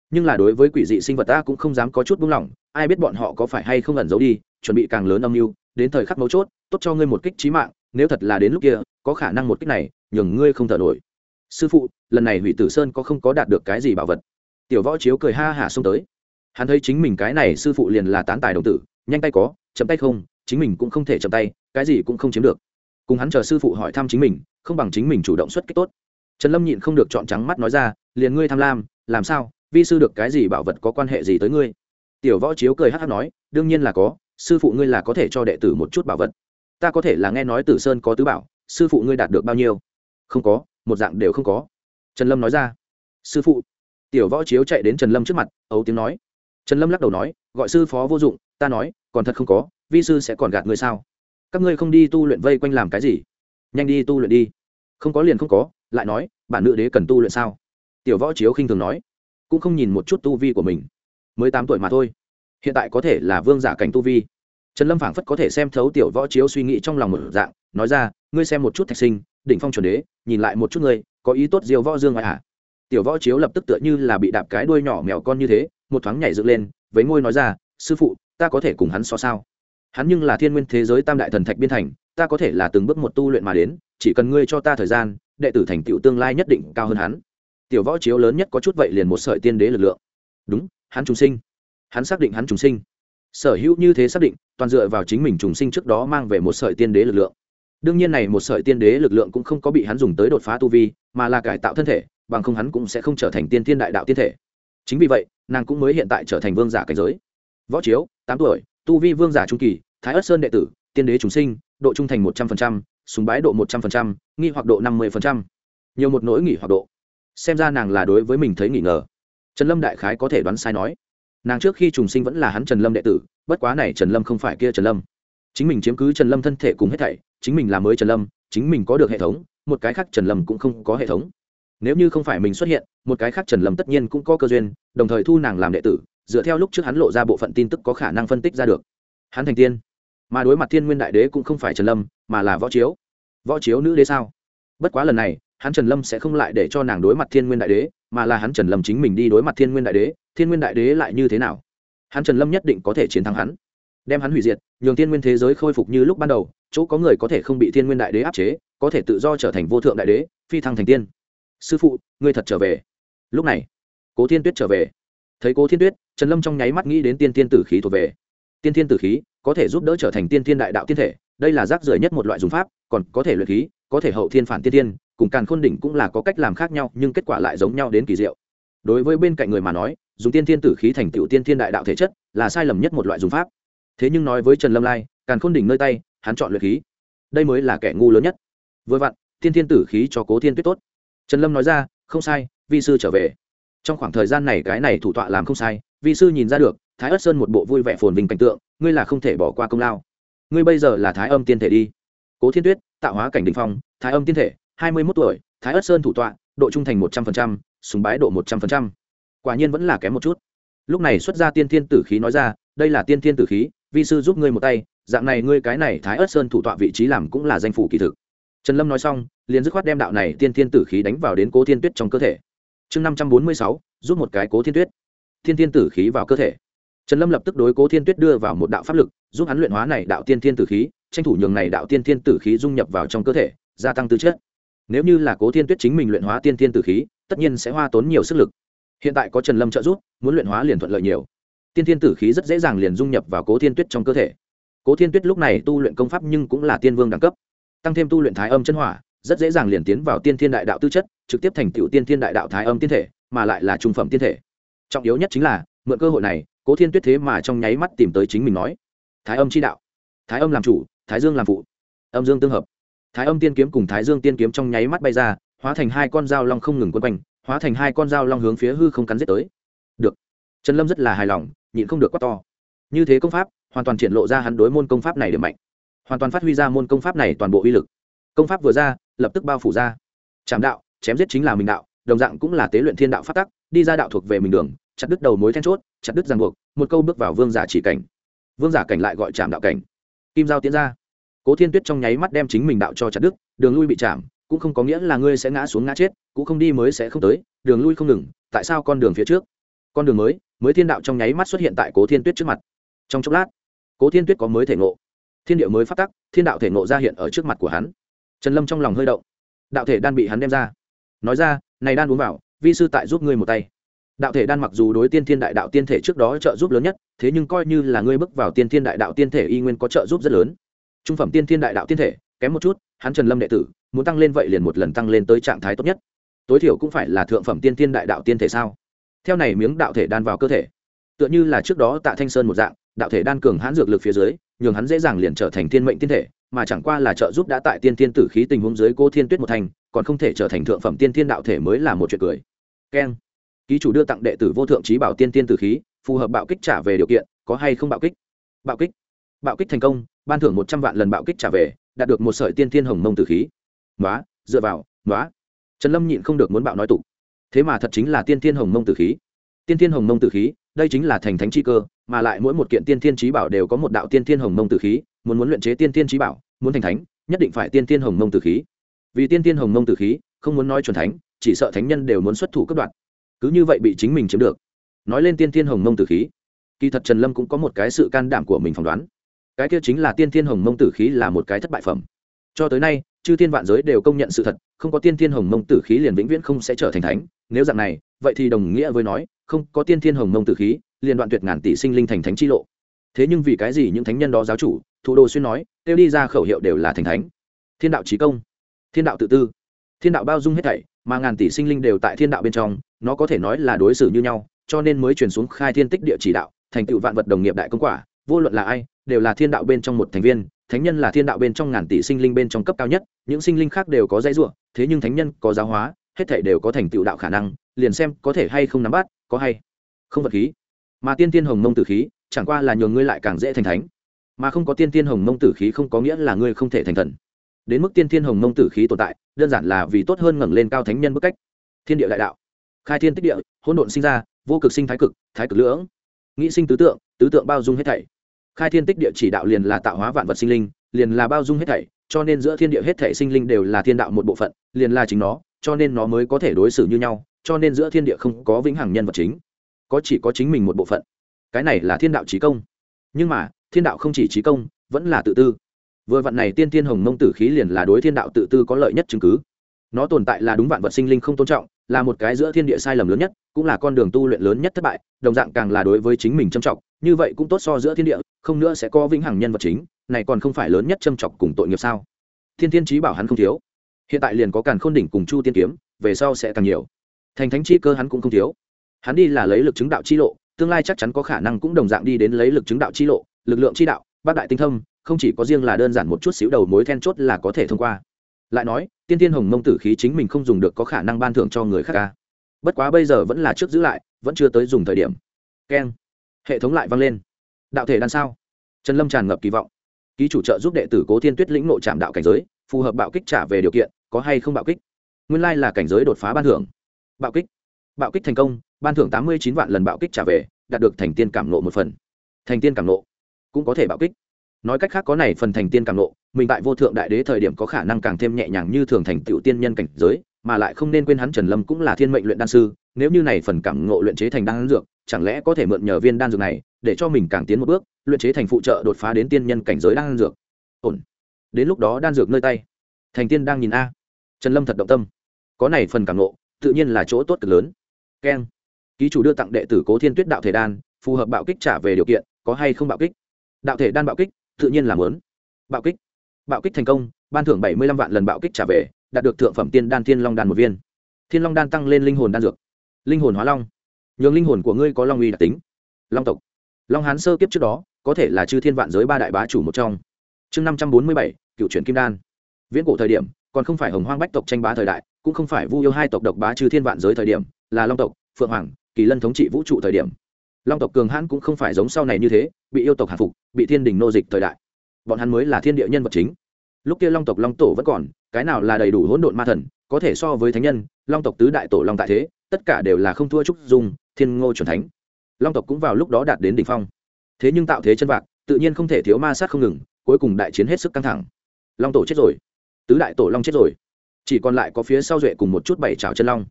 Nhưng là đối với quỷ dị sinh vật ta cũng không dám có chút buông lỏng, ai biết bọn họ có phải hay không ẩn giấu đi, chuẩn bị càng lớn âm mưu, đến thời khắc mấu chốt, tốt cho ngươi một kích trí mạng, nếu thật là đến lúc kia, có khả năng một kích này, nhường ngươi không thở nổi. Sư phụ, lần này hủy tử sơn có không có đạt được cái gì bảo vật? Tiểu võ chiếu cười ha hả xông tới. Hắn thấy chính mình cái này sư phụ liền là tán tài đồng tử nhanh tay có, chậm tay không, chính mình cũng không thể chậm tay, cái gì cũng không chiếm được. Cùng hắn chờ sư phụ hỏi thăm chính mình, không bằng chính mình chủ động xuất kích tốt. Trần lâm nhịn không được chọn trắng mắt nói ra, liền ngươi tham lam, làm sao, vi sư được cái gì bảo vật có quan hệ gì tới ngươi? Tiểu võ chiếu cười hát hát nói, đương nhiên là có, sư phụ ngươi là có thể cho đệ tử một chút bảo vật. Ta có thể là nghe nói tử sơn có tứ bảo, sư phụ ngươi đạt được bao nhiêu? Không có, một dạng đều không có. Trần lâm nói ra. Sư phụ. Tiểu võ chiếu chạy đến trần lâm trước mặt, ấu tiếng nói. Trần lâm lắc đầu nói, gọi sư phó vô dụng ta nói, còn thật không có, vi sư sẽ còn gạt ngươi sao? Các ngươi không đi tu luyện vây quanh làm cái gì? Nhanh đi tu luyện đi. Không có liền không có, lại nói, bản nữ đế cần tu luyện sao? Tiểu võ chiếu khinh thường nói, cũng không nhìn một chút tu vi của mình. Mới tám tuổi mà thôi. Hiện tại có thể là vương giả cảnh tu vi. Trần lâm phảng phất có thể xem thấu tiểu võ chiếu suy nghĩ trong lòng một dạng, nói ra, ngươi xem một chút thạch sinh, đỉnh phong chuẩn đế, nhìn lại một chút ngươi, có ý tốt diều võ dương ngoại hạ tiểu võ chiếu lập tức tựa như là bị đạp cái đuôi nhỏ mèo con như thế, một thoáng nhảy dựng lên với ngôi nói ra, sư phụ ta có thể cùng hắn so sao? Hắn nhưng là thiên nguyên thế giới tam đại thần thạch biên thành, ta có thể là từng bước một tu luyện mà đến, chỉ cần ngươi cho ta thời gian, đệ tử thành tựu tương lai nhất định cao hơn hắn. Tiểu võ chiếu lớn nhất có chút vậy liền một sợi tiên đế lực lượng. Đúng, hắn trùng sinh. Hắn xác định hắn trùng sinh. Sở hữu như thế xác định, toàn dựa vào chính mình trùng sinh trước đó mang về một sợi tiên đế lực lượng. Đương nhiên này một sợi tiên đế lực lượng cũng không có bị hắn dùng tới đột phá tu vi, mà là cải tạo thân thể, bằng không hắn cũng sẽ không trở thành tiên thiên đại đạo tiên thể. Chính vì vậy, nàng cũng mới hiện tại trở thành vương giả cảnh giới. Võ chiếu tám tuổi, tu vi vương giả trung kỳ, thái ất sơn đệ tử, tiên đế chúng sinh, độ trung thành một trăm linh súng bái độ một trăm linh nghi hoặc độ năm mươi nhiều một nỗi nghỉ hoặc độ. Xem ra nàng là đối với mình thấy nghỉ ngờ. Trần lâm đại khái có thể đoán sai nói. Nàng trước khi trùng sinh vẫn là hắn trần lâm đệ tử, bất quá này trần lâm không phải kia trần lâm. Chính mình chiếm cứ trần lâm thân thể cùng hết thảy, chính mình là mới trần lâm, chính mình có được hệ thống, một cái khác trần lâm cũng không có hệ thống. Nếu như không phải mình xuất hiện, một cái khác trần lâm tất nhiên cũng có cơ duyên, đồng thời thu nàng làm đệ tử dựa theo lúc trước hắn lộ ra bộ phận tin tức có khả năng phân tích ra được. Hắn thành tiên. Mà đối mặt thiên nguyên đại đế cũng không phải trần lâm, mà là võ chiếu. Võ chiếu nữ đế sao? Bất quá lần này, hắn trần lâm sẽ không lại để cho nàng đối mặt thiên nguyên đại đế, mà là hắn trần lâm chính mình đi đối mặt thiên nguyên đại đế, thiên nguyên đại đế lại như thế nào? Hắn trần lâm nhất định có thể chiến thắng hắn. Đem hắn hủy diệt, nhường thiên nguyên thế giới khôi phục như lúc ban đầu, chỗ có người có thể không bị thiên nguyên đại đế áp chế, có thể tự do trở thành vô thượng đại đế, phi thăng thành tiên. Sư phụ, ngươi thật trở về. Lúc này, cố thiên tuyết trở về. Thấy cố thiên tuyết trần lâm trong nháy mắt nghĩ đến tiên tiên tử khí thuộc về. Tiên tiên tử khí có thể giúp đỡ trở thành tiên tiên đại đạo tiên thể, đây là rác rưởi nhất một loại dùng pháp, còn có thể luyện khí, có thể hậu thiên phản tiên tiên cùng càn khôn đỉnh cũng là có cách làm khác nhau, nhưng kết quả lại giống nhau đến kỳ diệu. Đối với bên cạnh người mà nói, dùng tiên thiên tử khí thành tựu tiên thiên đại đạo thể chất là sai lầm nhất một loại dùng pháp. Thế nhưng nói với trần lâm lai, càn khôn đỉnh nơi tay, hắn chọn luyện khí. Đây mới là kẻ ngu lớn nhất. Vừa vặn, tiên thiên tử khí cho cố thiên tuyết tốt. Trần lâm nói ra, không sai, vi sư trở về. Trong khoảng thời gian này cái này thủ tọa làm không sai vi sư nhìn ra được thái ất sơn một bộ vui vẻ phồn vinh cảnh tượng ngươi là không thể bỏ qua công lao. Ngươi bây giờ là thái âm tiên thể đi. Cố thiên tuyết tạo hóa cảnh đình phong thái âm tiên thể hai mươi mốt tuổi thái ất sơn thủ tọa độ trung thành một trăm phần trăm, súng bái độ một trăm phần trăm. quả nhiên vẫn là kém một chút. Lúc này xuất ra tiên thiên tử khí nói ra đây là tiên thiên tử khí vi sư giúp ngươi một tay dạng này ngươi cái này thái ớt sơn thủ tọa vị trí làm cũng là danh phủ kỳ thực. Trần lâm nói xong liền dứt khoát đem đạo này tiên thiên tử khí đánh vào đến cố thiên tuyết trong cơ thể. Chương năm trăm bốn mươi sáu giúp một cái cố thiên tuyết thiên thiên tử khí vào cơ thể. Trần lâm lập tức đối cố thiên tuyết đưa vào một đạo pháp lực, giúp hắn luyện hóa này đạo tiên thiên tử khí, tranh thủ nhường này đạo tiên thiên tử khí dung nhập vào trong cơ thể, gia tăng tư chất. Nếu như là cố thiên tuyết chính mình luyện hóa tiên thiên tử khí, tất nhiên sẽ hoa tốn nhiều sức lực. Hiện tại có trần lâm trợ giúp, muốn luyện hóa liền thuận lợi nhiều. Tiên thiên tử khí rất dễ dàng liền dung nhập vào cố thiên tuyết trong cơ thể. Cố thiên tuyết lúc này tu luyện công pháp nhưng cũng là tiên vương đẳng cấp. Tăng thêm tu luyện thái âm chân hỏa, rất dễ dàng liền tiến vào tiên thiên đại đạo tư chất, trực tiếp thành tựu tiên thiên đại đạo thái âm tiên thể, mà lại là trung phẩm tiên thể trọng yếu nhất chính là, mượn cơ hội này, cố thiên tuyết thế mà trong nháy mắt tìm tới chính mình nói, thái âm chi đạo, thái âm làm chủ, thái dương làm phụ, âm dương tương hợp. Thái âm tiên kiếm cùng thái dương tiên kiếm trong nháy mắt bay ra, hóa thành hai con dao long không ngừng quân quanh, hóa thành hai con dao long hướng phía hư không cắn giết tới. Được. Trần lâm rất là hài lòng, nhịn không được quát to. Như thế công pháp, hoàn toàn triển lộ ra hắn đối môn công pháp này điểm mạnh. Hoàn toàn phát huy ra môn công pháp này toàn bộ uy lực. Công pháp vừa ra, lập tức bao phủ ra. Trảm đạo, chém giết chính là mình đạo, đồng dạng cũng là tế luyện thiên đạo phát tắc đi ra đạo thuộc về mình đường, chặt đứt đầu mối then chốt, chặt đứt ràng buộc, một câu bước vào vương giả chỉ cảnh. Vương giả cảnh lại gọi chạm đạo cảnh. Kim giao tiến ra. Cố thiên tuyết trong nháy mắt đem chính mình đạo cho chặt đứt, đường lui bị chạm, cũng không có nghĩa là ngươi sẽ ngã xuống ngã chết, cũng không đi mới sẽ không tới, đường lui không ngừng, tại sao con đường phía trước? Con đường mới mới thiên đạo trong nháy mắt xuất hiện tại cố thiên tuyết trước mặt. Trong chốc lát, cố thiên tuyết có mới thể ngộ. Thiên điệu mới phát tắc, thiên đạo thể ngộ ra hiện ở trước mặt của hắn. Trần lâm trong lòng hơi động. Đạo thể đan bị hắn đem ra. Nói ra, này đan uống vào vi sư tại giúp ngươi một tay. Đạo thể đan mặc dù đối tiên thiên đại đạo tiên thể trước đó trợ giúp lớn nhất, thế nhưng coi như là ngươi bước vào tiên thiên đại đạo tiên thể y nguyên có trợ giúp rất lớn. Trung phẩm tiên thiên đại đạo tiên thể, kém một chút, hắn trần lâm đệ tử, muốn tăng lên vậy liền một lần tăng lên tới trạng thái tốt nhất. Tối thiểu cũng phải là thượng phẩm tiên thiên đại đạo tiên thể sao? Theo này miếng đạo thể đan vào cơ thể, tựa như là trước đó tạ thanh sơn một dạng, đạo thể đan cường hãn dược lực phía dưới, nhường hắn dễ dàng liền trở thành thiên mệnh tiên thể, mà chẳng qua là trợ giúp đã tại tiên thiên tử khí tình huống dưới cô thiên tuyết một thành, còn không thể trở thành thượng phẩm tiên thiên đạo thể mới là một chuyện cười keng. Ký chủ đưa tặng đệ tử vô thượng trí bảo tiên tiên tử khí, phù hợp bạo kích trả về điều kiện, có hay không bạo kích? Bạo kích. Bạo kích thành công, ban thưởng một trăm vạn lần bạo kích trả về, đạt được một sợi tiên tiên hồng mông tử khí. Nói dựa vào nói trần lâm nhịn không được muốn bạo nói tục. Thế mà thật chính là tiên tiên hồng mông tử khí. Tiên tiên hồng mông tử khí, đây chính là thành thánh chi cơ, mà lại mỗi một kiện tiên tiên trí bảo đều có một đạo tiên tiên hồng mông tử khí, muốn muốn luyện chế tiên tiên trí bảo, muốn thành thánh, nhất định phải tiên tiên hồng mông tử khí. Vì tiên tiên hồng mông tử khí, không muốn nói chuẩn thánh chỉ sợ thánh nhân đều muốn xuất thủ cấp đoạn cứ như vậy bị chính mình chiếm được. Nói lên tiên thiên hồng mông tử khí. Kỳ thật trần lâm cũng có một cái sự can đảm của mình phỏng đoán. Cái kia chính là tiên thiên hồng mông tử khí là một cái thất bại phẩm. Cho tới nay, chư thiên vạn giới đều công nhận sự thật, không có tiên thiên hồng mông tử khí liền vĩnh viễn không sẽ trở thành thánh. Nếu dạng này, vậy thì đồng nghĩa với nói, không có tiên thiên hồng mông tử khí, liền đoạn tuyệt ngàn tỷ sinh linh thành thánh chi lộ. Thế nhưng vì cái gì những thánh nhân đó giáo chủ, thủ đô xuyên nói, kêu đi ra khẩu hiệu đều là thành thánh? Thiên đạo trí công, thiên đạo tự tư, thiên đạo bao dung hết thảy mà ngàn tỷ sinh linh đều tại thiên đạo bên trong, nó có thể nói là đối xử như nhau, cho nên mới truyền xuống khai thiên tích địa chỉ đạo, thành tựu vạn vật đồng nghiệp đại công quả, vô luận là ai, đều là thiên đạo bên trong một thành viên, thánh nhân là thiên đạo bên trong ngàn tỷ sinh linh bên trong cấp cao nhất, những sinh linh khác đều có dãy ruộng thế nhưng thánh nhân có giáo hóa, hết thể đều có thành tựu đạo khả năng, liền xem có thể hay không nắm bắt, có hay không vật khí. Mà tiên tiên hồng mông tử khí, chẳng qua là nhường ngươi lại càng dễ thành thánh. Mà không có tiên tiên hồng mông tử khí không có nghĩa là ngươi không thể thành thần đến mức tiên thiên hồng mông tử khí tồn tại, đơn giản là vì tốt hơn ngẩng lên cao thánh nhân bức cách. Thiên địa đại đạo, khai thiên tích địa, hỗn độn sinh ra, vô cực sinh thái cực thái cực lưỡng. Nghĩ sinh tứ tượng tứ tượng bao dung hết thảy. Khai thiên tích địa chỉ đạo liền là tạo hóa vạn vật sinh linh, liền là bao dung hết thảy, cho nên giữa thiên địa hết thảy sinh linh đều là thiên đạo một bộ phận, liền là chính nó, cho nên nó mới có thể đối xử như nhau, cho nên giữa thiên địa không có vĩnh hằng nhân vật chính, có chỉ có chính mình một bộ phận. Cái này là thiên đạo trí công. Nhưng mà, thiên đạo không chỉ trí công, vẫn là tự tư vừa vặn này tiên tiên hồng mông tử khí liền là đối thiên đạo tự tư có lợi nhất chứng cứ. Nó tồn tại là đúng vạn vật sinh linh không tôn trọng, là một cái giữa thiên địa sai lầm lớn nhất, cũng là con đường tu luyện lớn nhất thất bại, đồng dạng càng là đối với chính mình châm trọng, như vậy cũng tốt so giữa thiên địa, không nữa sẽ có vĩnh hằng nhân vật chính, này còn không phải lớn nhất châm trọng cùng tội nghiệp sao? Thiên thiên trí bảo hắn không thiếu. Hiện tại liền có càn khôn đỉnh cùng chu tiên kiếm, về sau sẽ càng nhiều. Thành thánh chi cơ hắn cũng không thiếu. Hắn đi là lấy lực chứng đạo chi lộ, tương lai chắc chắn có khả năng cũng đồng dạng đi đến lấy lực chứng đạo chi lộ, lực lượng chi đạo bác đại tinh thông không chỉ có riêng là đơn giản một chút xíu đầu mối then chốt là có thể thông qua. Lại nói, tiên tiên hồng mông tử khí chính mình không dùng được có khả năng ban thưởng cho người khác ca. Bất quá bây giờ vẫn là trước giữ lại, vẫn chưa tới dùng thời điểm. Keng. Hệ thống lại vang lên. Đạo thể đan sao? Trần lâm tràn ngập kỳ vọng. Ký chủ trợ giúp đệ tử cố thiên tuyết lĩnh nội trạm đạo cảnh giới, phù hợp bạo kích trả về điều kiện, có hay không bạo kích? Nguyên lai là cảnh giới đột phá ban thưởng. Bạo kích. Bạo kích thành công, ban thưởng tám mươi chín vạn lần bạo kích trả về, đạt được thành tiên cảm nộ một phần. Thành tiên cảm nộ cũng có thể bạo kích nói cách khác có này phần thành tiên càng nộ mình tại vô thượng đại đế thời điểm có khả năng càng thêm nhẹ nhàng như thường thành tựu tiên nhân cảnh giới, mà lại không nên quên hắn trần lâm cũng là thiên mệnh luyện đan sư, nếu như này phần cảm ngộ luyện chế thành đan dược, chẳng lẽ có thể mượn nhờ viên đan dược này để cho mình càng tiến một bước, luyện chế thành phụ trợ đột phá đến tiên nhân cảnh giới đan dược? Ổn. Đến lúc đó đan dược nơi tay. Thành tiên đang nhìn a. Trần lâm thật động tâm. Có này phần cảm ngộ, tự nhiên là chỗ tốt cực lớn. Keng. Ký chủ đưa tặng đệ tử cố thiên tuyết đạo thể đan, phù hợp bạo kích trả về điều kiện, có hay không bạo kích? Đạo thể đan bạo kích tự nhiên là lớn bạo kích. Bạo kích thành công, ban thưởng bảy mươi lăm vạn lần bạo kích trả về, đạt được thượng phẩm tiên đan thiên long đan một viên. Thiên long đan tăng lên linh hồn đan dược. Linh hồn hóa long. Nhường linh hồn của ngươi có long uy đặc tính. Long tộc. Long hán sơ kiếp trước đó, có thể là chư thiên vạn giới ba đại bá chủ một trong. Chương năm trăm bốn mươi bảy, cựu truyền kim đan. Viễn cổ thời điểm, còn không phải hồng hoang bách tộc tranh bá thời đại, cũng không phải vu yêu hai tộc độc bá chư thiên vạn giới thời điểm, là long tộc, phượng hoàng, kỳ lân thống trị vũ trụ thời điểm. Long tộc cường hãn cũng không phải giống sau này như thế bị yêu tộc hạ phục, bị thiên đình nô dịch thời đại. Bọn hắn mới là thiên địa nhân vật chính. Lúc kia long tộc long tổ vẫn còn, cái nào là đầy đủ hỗn độn ma thần, có thể so với thánh nhân, long tộc tứ đại tổ long tại thế, tất cả đều là không thua trúc dung, thiên ngô c thánh. Long tộc cũng vào lúc đó đạt đến đỉnh phong. Thế nhưng tạo thế chân vạc, tự nhiên không thể thiếu ma sát không ngừng, cuối cùng đại chiến hết sức căng thẳng. Long tổ chết rồi. Tứ đại tổ long chết rồi. Chỉ còn lại có phía sau duệ cùng một chút bảy trào chân long.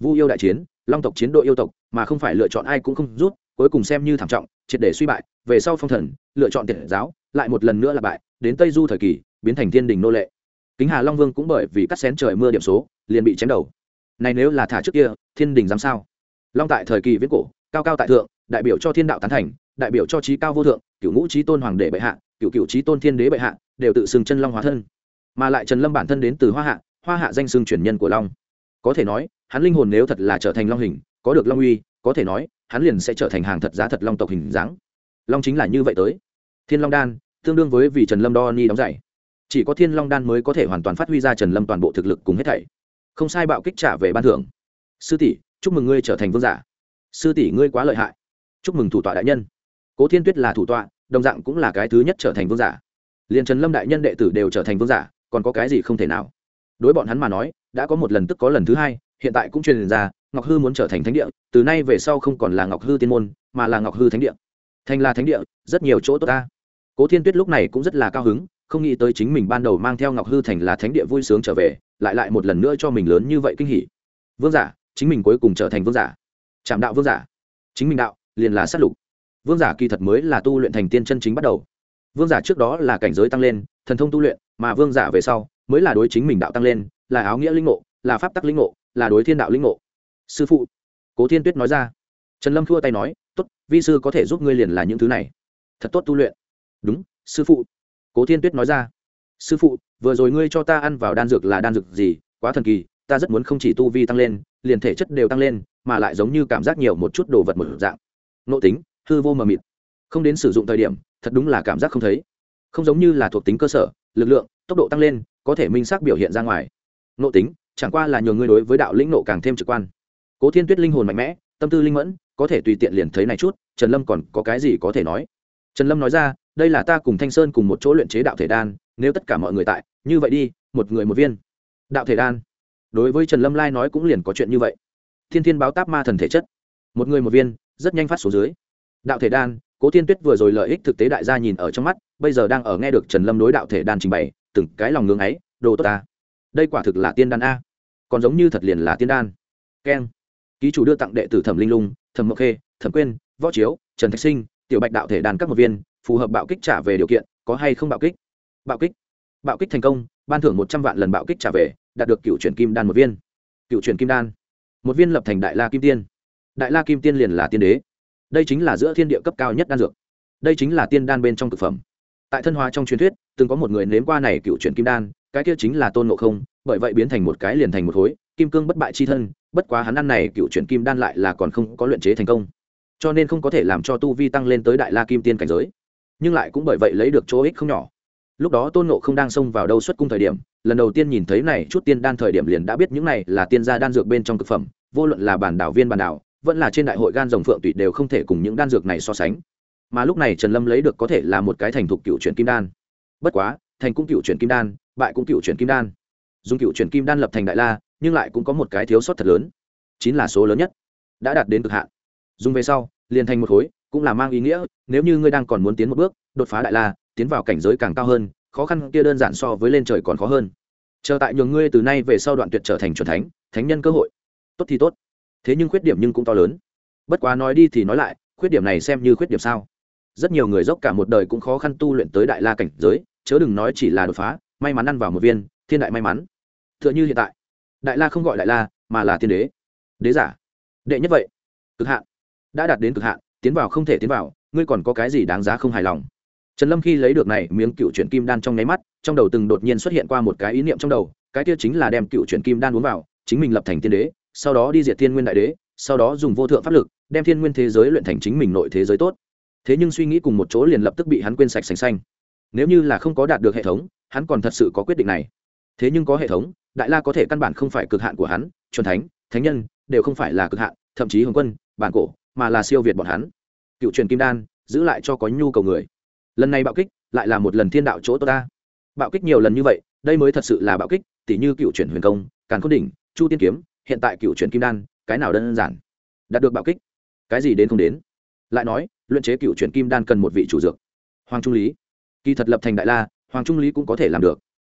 Vu yêu đại chiến, long tộc chiến đội yêu tộc, mà không phải lựa chọn ai cũng không rút, cuối cùng xem như thảm trọng, triệt để suy bại về sau phong thần, lựa chọn tiện giáo, lại một lần nữa là bại, đến tây du thời kỳ, biến thành thiên đình nô lệ. Kính hà long vương cũng bởi vì cắt xén trời mưa điểm số, liền bị chém đầu. Này nếu là thả trước kia, thiên đình dám sao? Long tại thời kỳ viết cổ, cao cao tại thượng, đại biểu cho thiên đạo tán thành, đại biểu cho trí cao vô thượng cựu ngũ trí tôn hoàng đệ bệ hạ cựu cựu trí tôn thiên đế bệ hạ, đều tự xưng chân long hóa thân. Mà lại trần lâm bản thân đến từ hoa hạ hoa hạ danh xưng truyền nhân của long. Có thể nói, hắn linh hồn nếu thật là trở thành long hình, có được long uy, có thể nói, hắn liền sẽ trở thành hàng thật giá thật long tộc hình dáng long chính là như vậy tới. Thiên long đan, tương đương với vì trần lâm đo ni đóng dạy chỉ có thiên long đan mới có thể hoàn toàn phát huy ra trần lâm toàn bộ thực lực cùng hết thảy. Không sai bạo kích trả về ban thưởng. Sư tỷ, chúc mừng ngươi trở thành vương giả. Sư tỷ, ngươi quá lợi hại. Chúc mừng thủ tọa đại nhân. Cố thiên tuyết là thủ tọa, đồng dạng cũng là cái thứ nhất trở thành vương giả. Liền trần lâm đại nhân đệ tử đều trở thành vương giả, còn có cái gì không thể nào. Đối bọn hắn mà nói, đã có một lần tức có lần thứ hai, hiện tại cũng truyền ra, ngọc hư muốn trở thành thánh địa, từ nay về sau không còn là ngọc hư tiên môn, mà là ngọc hư thánh địa thành là thánh địa, rất nhiều chỗ tốt ta. Cố thiên tuyết lúc này cũng rất là cao hứng, không nghĩ tới chính mình ban đầu mang theo ngọc hư thành là thánh địa vui sướng trở về, lại lại một lần nữa cho mình lớn như vậy kinh hỉ. Vương giả, chính mình cuối cùng trở thành vương giả. Trạm đạo vương giả. Chính mình đạo, liền là sát lục. Vương giả kỳ thật mới là tu luyện thành tiên chân chính bắt đầu. Vương giả trước đó là cảnh giới tăng lên, thần thông tu luyện, mà vương giả về sau, mới là đối chính mình đạo tăng lên, là áo nghĩa linh ngộ, là pháp tắc linh ngộ, là đối thiên đạo linh ngộ. Sư phụ, cố thiên tuyết nói ra. Trần lâm thua tay nói tốt, vi sư có thể giúp ngươi liền là những thứ này. Thật tốt tu luyện. Đúng, sư phụ. Cố thiên tuyết nói ra. Sư phụ, vừa rồi ngươi cho ta ăn vào đan dược là đan dược gì? Quá thần kỳ, ta rất muốn không chỉ tu vi tăng lên, liền thể chất đều tăng lên, mà lại giống như cảm giác nhiều một chút đồ vật một dạng. Nộ tính, hư vô mờ mịt. Không đến sử dụng thời điểm, thật đúng là cảm giác không thấy. Không giống như là thuộc tính cơ sở, lực lượng, tốc độ tăng lên, có thể minh xác biểu hiện ra ngoài. Nộ tính, chẳng qua là nhờ ngươi đối với đạo lĩnh nộ càng thêm trực quan. Cố thiên tuyết linh hồn mạnh mẽ, tâm tư linh mẫn có thể tùy tiện liền thấy này chút, trần lâm còn có cái gì có thể nói? Trần lâm nói ra, đây là ta cùng thanh sơn cùng một chỗ luyện chế đạo thể đan, nếu tất cả mọi người tại, như vậy đi, một người một viên. Đạo thể đan. Đối với trần lâm lai nói cũng liền có chuyện như vậy. Thiên thiên báo táp ma thần thể chất. Một người một viên, rất nhanh phát số dưới. Đạo thể đan, cố tiên tuyết vừa rồi lợi ích thực tế đại gia nhìn ở trong mắt, bây giờ đang ở nghe được trần lâm đối đạo thể đan trình bày, từng cái lòng ngưng ấy, đồ tốt ta. Đây quả thực là tiên đan a. Còn giống như thật liền là tiên đan. Keng. Ký chủ đưa tặng đệ tử thẩm linh lung thẩm mộc khê, thẩm quyên, võ chiếu, trần thạch sinh, tiểu bạch đạo thể đàn các một viên, phù hợp bạo kích trả về điều kiện, có hay không bạo kích? Bạo kích. Bạo kích thành công, ban thưởng một trăm vạn lần bạo kích trả về, đạt được cựu chuyển kim đan một viên. Cựu chuyển kim đan. Một viên lập thành đại la kim tiên. Đại la kim tiên liền là tiên đế. Đây chính là giữa thiên địa cấp cao nhất đan dược. Đây chính là tiên đan bên trong thực phẩm. Tại thân hóa trong truyền thuyết, từng có một người nếm qua này cựu chuyển kim đan, cái kia chính là tôn ngộ không, bởi vậy biến thành một cái liền thành một khối kim cương bất bại chi thân, bất quá hắn ăn này cựu chuyển kim đan lại là còn không có luyện chế thành công. Cho nên không có thể làm cho tu vi tăng lên tới đại la kim tiên cảnh giới. Nhưng lại cũng bởi vậy lấy được chỗ ích không nhỏ. Lúc đó tôn nộ không đang xông vào đâu xuất cung thời điểm, lần đầu tiên nhìn thấy này chút tiên đan thời điểm liền đã biết những này là tiên gia đan dược bên trong thực phẩm, vô luận là bản đảo viên bản đảo, vẫn là trên đại hội gan rồng phượng tụy đều không thể cùng những đan dược này so sánh. Mà lúc này trần lâm lấy được có thể là một cái thành thục cựu chuyển kim đan. Bất quá, thành cũng cựu chuyển kim đan, bại cũng cựu chuyển kim đan. Dùng cựu chuyển kim đan lập thành đại la nhưng lại cũng có một cái thiếu sót thật lớn. Chính là số lớn nhất đã đạt đến cực hạn. Dùng về sau, liền thành một khối, cũng là mang ý nghĩa, nếu như ngươi đang còn muốn tiến một bước, đột phá đại la, tiến vào cảnh giới càng cao hơn, khó khăn kia đơn giản so với lên trời còn khó hơn. Chờ tại nhường ngươi từ nay về sau đoạn tuyệt trở thành c thánh thánh nhân cơ hội. Tốt thì tốt. Thế nhưng khuyết điểm nhưng cũng to lớn. Bất quá nói đi thì nói lại, khuyết điểm này xem như khuyết điểm sao? Rất nhiều người dốc cả một đời cũng khó khăn tu luyện tới đại la cảnh giới, chớ đừng nói chỉ là đột phá, may mắn ăn vào một viên, thiên đại may mắn. T h ư ợ n h ư hiện tại đại la không gọi đại la, mà là tiên đế. Đế giả. Đệ nhất vậy. Cực hạn. Đã đạt đến cực hạn, tiến vào không thể tiến vào, ngươi còn có cái gì đáng giá không hài lòng? Trần lâm khi lấy được này miếng cựu chuyển kim đan trong nháy mắt, trong đầu từng đột nhiên xuất hiện qua một cái ý niệm trong đầu, cái kia chính là đem cựu chuyển kim đan uống vào, chính mình lập thành tiên đế, sau đó đi diệt thiên nguyên đại đế, sau đó dùng vô thượng pháp lực, đem thiên nguyên thế giới luyện thành chính mình nội thế giới tốt. Thế nhưng suy nghĩ cùng một chỗ liền lập tức bị hắn quên sạch sành xanh. Nếu như là không có đạt được hệ thống, hắn còn thật sự có quyết định này. Thế nhưng có hệ thống đại la có thể căn bản không phải cực hạn của hắn, chuẩn thánh thánh nhân, đều không phải là cực hạn, thậm chí hồng quân, bản cổ, mà là siêu việt bọn hắn. Cựu truyền kim đan, giữ lại cho có nhu cầu người. Lần này bạo kích, lại là một lần thiên đạo chỗ tốt ta. Bạo kích nhiều lần như vậy, đây mới thật sự là bạo kích, tỉ như cựu truyền huyền công, càn khôn đỉnh, chu tiên kiếm, hiện tại cựu truyền kim đan, cái nào đơn giản? Đạt được bạo kích, cái gì đến không đến? Lại nói, luyện chế cựu truyền kim đan cần một vị chủ dược. Hoàng trung lý. Kỳ thật lập thành đại la, hoàng trung lý cũng có thể làm được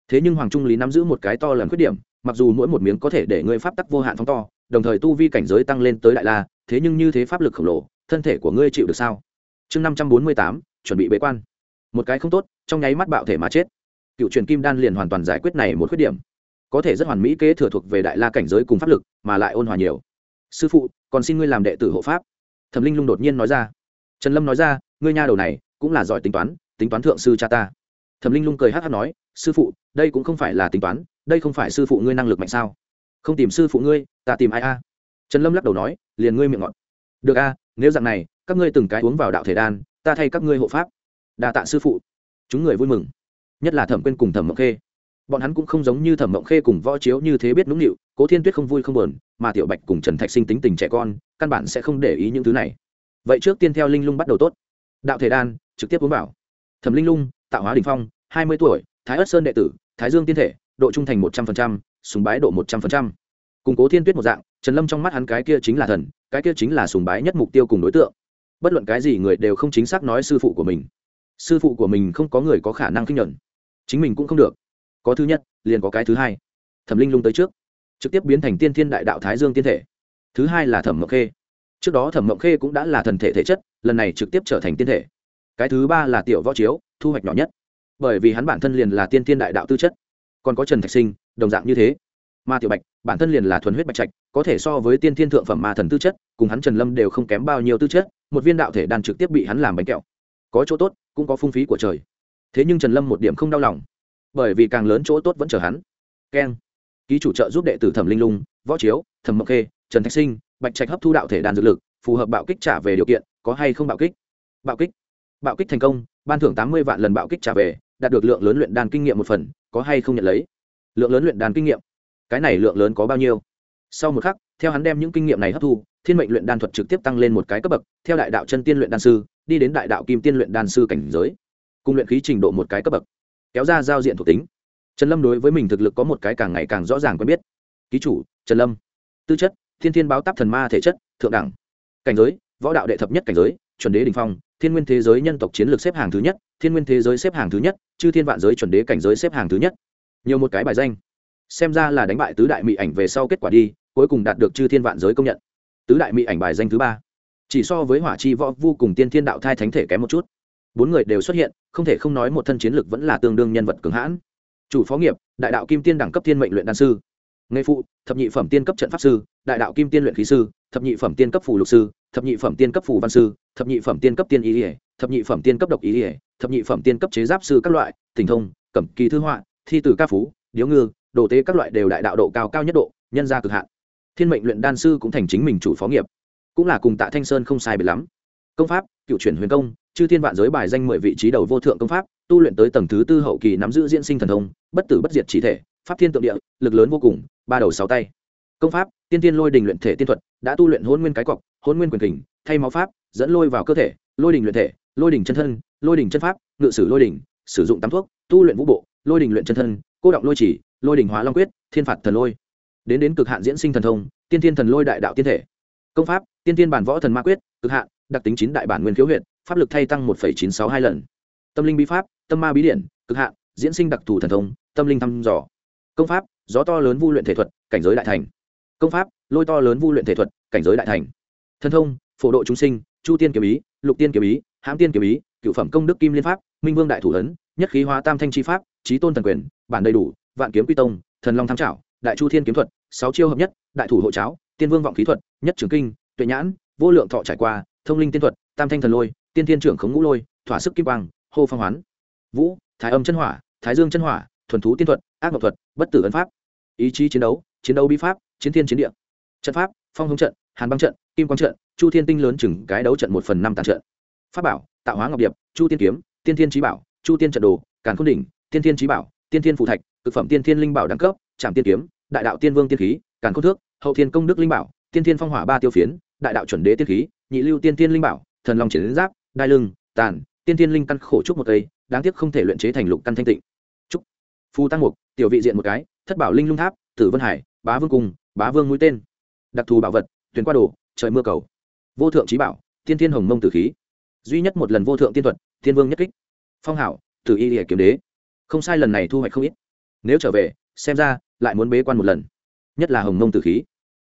thế nhưng hoàng trung lý nắm giữ một cái to lớn khuyết điểm, mặc dù mỗi một miếng có thể để ngươi pháp tắc vô hạn phóng to, đồng thời tu vi cảnh giới tăng lên tới đại la, thế nhưng như thế pháp lực khổng lồ, thân thể của ngươi chịu được sao? Chương năm trăm bốn mươi tám, chuẩn bị bế quan. Một cái không tốt, trong nháy mắt bạo thể mà chết. Cựu truyền kim đan liền hoàn toàn giải quyết này một khuyết điểm. Có thể rất hoàn mỹ kế thừa thuộc về đại la cảnh giới cùng pháp lực, mà lại ôn hòa nhiều. Sư phụ, còn xin ngươi làm đệ tử hộ pháp. Thẩm linh lung đột nhiên nói ra. Trần lâm nói ra, ngươi nha đầu này, cũng là giỏi tính toán tính toán thượng sư cha ta thẩm linh lung cười hát hát nói, sư phụ, đây cũng không phải là tính toán, đây không phải sư phụ ngươi năng lực mạnh sao? Không tìm sư phụ ngươi, ta tìm ai a? Trần lâm lắc đầu nói, liền ngươi miệng ngọt. Được a, nếu dạng này, các ngươi từng cái uống vào đạo thể đan, ta thay các ngươi hộ pháp. Đa tạ sư phụ. Chúng người vui mừng. Nhất là thẩm quên cùng thẩm mộng khê. Bọn hắn cũng không giống như thẩm mộng khê cùng võ chiếu như thế biết nũng nịu, cố thiên tuyết không vui không buồn, mà tiểu bạch cùng trần thạch sinh tính tình trẻ con, căn bản sẽ không để ý những thứ này. Vậy trước tiên theo linh lung bắt đầu tốt. Đạo thể đan, trực tiếp uống vào. Thẩm linh lung tạo hóa đình phong, hai mươi tuổi, thái ất sơn đệ tử, thái dương tiên thể, độ trung thành một trăm linh sùng bái độ một trăm linh củng cố thiên tuyết một dạng, trần lâm trong mắt hắn cái kia chính là thần, cái kia chính là sùng bái nhất mục tiêu cùng đối tượng. Bất luận cái gì người đều không chính xác nói sư phụ của mình. Sư phụ của mình không có người có khả năng kinh nhuận. Chính mình cũng không được. Có thứ nhất, liền có cái thứ hai. Thẩm linh lung tới trước. Trực tiếp biến thành tiên thiên đại đạo thái dương tiên thể. Thứ hai là thẩm mộng khê. Trước đó thẩm mộng khê cũng đã là thần thể thể chất, lần này trực tiếp trở thành tiên thể cái thứ ba là tiểu võ chiếu, thu hoạch nhỏ nhất. Bởi vì hắn bản thân liền là tiên thiên đại đạo tư chất. Còn có trần thạch sinh, đồng dạng như thế. Ma tiểu bạch, bản thân liền là thuần huyết bạch trạch, có thể so với tiên thiên thượng phẩm ma thần tư chất, cùng hắn trần lâm đều không kém bao nhiêu tư chất, một viên đạo thể đan trực tiếp bị hắn làm bánh kẹo. Có chỗ tốt, cũng có phung phí của trời. Thế nhưng trần lâm một điểm không đau lòng, bởi vì càng lớn chỗ tốt vẫn chờ hắn. Keng. Ký chủ trợ giúp đệ tử thẩm linh lung, võ chiếu, thẩm mộc khê, trần thạch sinh, bạch trạch hấp thu đạo thể đàn dược lực, phù hợp bạo kích trả về điều kiện, có hay không bạo kích? Bạo kích? Bạo kích thành công, ban thưởng tám mươi vạn lần bạo kích trả về, đạt được lượng lớn luyện đàn kinh nghiệm một phần, có hay không nhận lấy? Lượng lớn luyện đàn kinh nghiệm? Cái này lượng lớn có bao nhiêu? Sau một khắc, theo hắn đem những kinh nghiệm này hấp thu, thiên mệnh luyện đan thuật trực tiếp tăng lên một cái cấp bậc, theo đại đạo chân tiên luyện đan sư, đi đến đại đạo kim tiên luyện đan sư cảnh giới. Cùng luyện khí trình độ một cái cấp bậc. Kéo ra giao diện thuộc tính. Trần lâm đối với mình thực lực có một cái càng ngày càng rõ ràng quen biết. Ký chủ, trần lâm. Tư chất, thiên thiên báo táp thần ma thể chất, thượng đẳng. Cảnh giới, võ đạo đệ thập nhất cảnh giới chuẩn đế đình phong, thiên nguyên thế giới nhân tộc chiến lược xếp hàng thứ nhất, thiên nguyên thế giới xếp hàng thứ nhất, chư thiên vạn giới chuẩn đế cảnh giới xếp hàng thứ nhất. Nhiều một cái bài danh. Xem ra là đánh bại tứ đại mỹ ảnh về sau kết quả đi, cuối cùng đạt được chư thiên vạn giới công nhận. Tứ đại mỹ ảnh bài danh thứ ba. Chỉ so với hỏa chi võ vô cùng tiên thiên đạo thai thánh thể kém một chút. Bốn người đều xuất hiện, không thể không nói một thân chiến lực vẫn là tương đương nhân vật cường hãn. Chủ phó nghiệp, đại đạo kim tiên đẳng cấp thiên mệnh luyện đan sư nghề phụ, thập nhị phẩm tiên cấp trận pháp sư, đại đạo kim tiên luyện khí sư, thập nhị phẩm tiên cấp phù lục sư, thập nhị phẩm tiên cấp phù văn sư, thập nhị phẩm tiên cấp tiên ý ỉa thập nhị phẩm tiên cấp độc ý ỉa thập nhị phẩm tiên cấp chế giáp sư các loại, tình thông, cẩm kỳ thư họa, thi tử ca phú, điếu ngư, đồ tế các loại đều đại đạo độ cao cao nhất độ, nhân gia cực hạn. Thiên mệnh luyện đan sư cũng thành chính mình chủ phó nghiệp, cũng là cùng tạ thanh sơn không sai biệt lắm. Công pháp, cựu chuyển huyền công, chư thiên vạn giới bài danh mười vị trí đầu vô thượng công pháp, tu luyện tới tầng thứ tư hậu kỳ nắm giữ diễn sinh thần thông, bất tử bất diệt chỉ thể, pháp thiên tượng địa, lực lớn vô cùng ba đầu sáu tay. Công pháp, tiên tiên lôi đình luyện thể tiên thuật, đã tu luyện hôn nguyên cái cọc, hôn nguyên quyền kình, thay máu pháp, dẫn lôi vào cơ thể, lôi đình luyện thể, lôi đình chân thân, lôi đình chân pháp, ngự sử lôi đình, sử dụng tám thuốc, tu luyện vũ bộ, lôi đình luyện chân thân, cô động lôi chỉ, lôi đình hóa long quyết, thiên phạt thần lôi. Đến đến cực hạn diễn sinh thần thông, tiên thiên thần lôi đại đạo tiên thể. Công pháp, tiên thiên bản võ thần ma quyết, cực hạn, đặc tính chín đại bản nguyên khiếu huyện pháp lực thay tăng một chín sáu hai lần. Tâm linh bí pháp, tâm ma bí điển, cực hạn, diễn sinh đặc thù thần thông, tâm linh thăm dò. Công pháp gió to lớn vu luyện thể thuật, cảnh giới đại thành. Công pháp, lôi to lớn vu luyện thể thuật, cảnh giới đại thành. Thân thông, phổ độ chúng sinh, chu tiên kiếm ý, lục tiên kiếm ý, hãm tiên kiếm ý, cựu phẩm công đức kim liên pháp, minh vương đại thủ ấn, nhất khí hóa tam thanh chi pháp trí tôn thần quyền, bản đầy đủ, vạn kiếm quy tông, thần long tham trảo đại chu thiên kiếm thuật, sáu chiêu hợp nhất, đại thủ hộ cháo, tiên vương vọng khí thuật, nhất trường kinh, tuệ nhãn, vô lượng thọ trải qua, thông linh tiên thuật, tam thanh thần lôi, tiên thiên trưởng khống ngũ lôi, thỏa sức kim quang, hô phong hoán. Vũ, thái âm chân hỏa, thái dương chân hỏa thuần thú tiên thuật, ác ngọc thuật, bất tử ấn pháp. Ý chí chiến đấu chiến đấu bí pháp, chiến thiên chiến địa. Trận pháp, phong hống trận, hàn băng trận, kim quang trận, chu thiên tinh lớn chừng cái đấu trận một phần năm tàn trận. Pháp bảo, tạo hóa ngọc điệp, chu tiên kiếm, tiên thiên trí bảo, chu tiên trận đồ, càn khôn đỉnh, tiên thiên trí bảo, tiên thiên phụ thạch thực phẩm tiên thiên linh bảo đẳng cấp trạm tiên kiếm, đại đạo tiên vương tiên khí, càn khôn thước, hậu thiên công đức linh bảo, tiên thiên phong hỏa ba tiêu phiến, đại đạo chuẩn đế tiên khí, nhị lưu tiên thiên linh bảo, thần long triển giáp, đai lưng, tàn, tiên thiên linh căn khổ trúc một cây, đáng tiếc không thể luyện chế thành lục căn thanh tịnh. Phu tăng mục, tiểu vị diện một cái, thất bảo linh lung tháp, tử vân hải, bá vương cung, bá vương mũi tên. Đặc thù bảo vật tuyển qua đồ, trời mưa cầu. Vô thượng trí bảo tiên thiên hồng mông tử khí. Duy nhất một lần vô thượng tiên thuật, thiên vương nhất kích. Phong hảo, tử y địa kiếm đế. Không sai lần này thu hoạch không ít. Nếu trở về, xem ra, lại muốn bế quan một lần. Nhất là hồng mông tử khí.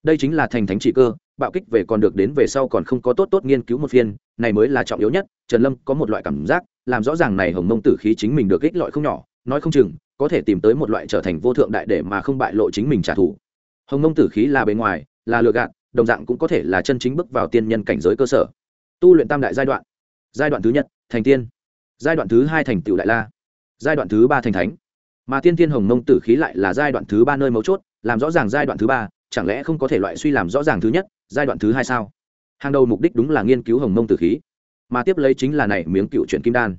Đây chính là thành thánh trị cơ, bạo kích về còn được đến về sau còn không có tốt tốt nghiên cứu một phiên, này mới là trọng yếu nhất, trần lâm có một loại cảm giác, làm rõ ràng này hồng mông tử khí chính mình được ích lợi không nhỏ nói không chừng, có thể tìm tới một loại trở thành vô thượng đại để mà không bại lộ chính mình trả thù. Hồng Nông tử khí là bề ngoài, là lừa gạt, đồng dạng cũng có thể là chân chính bước vào tiên nhân cảnh giới cơ sở. Tu luyện tam đại giai đoạn. Giai đoạn thứ nhất, thành tiên. Giai đoạn thứ hai, thành tựu đại la. Giai đoạn thứ ba, thành thánh. Mà tiên thiên hồng Nông tử khí lại là giai đoạn thứ ba nơi mấu chốt, làm rõ ràng giai đoạn thứ ba, chẳng lẽ không có thể loại suy làm rõ ràng thứ nhất, giai đoạn thứ hai sao? Hàng đầu mục đích đúng là nghiên cứu hồng Nông tử khí. Mà tiếp lấy chính là này miếng cựu chuyện kim đan.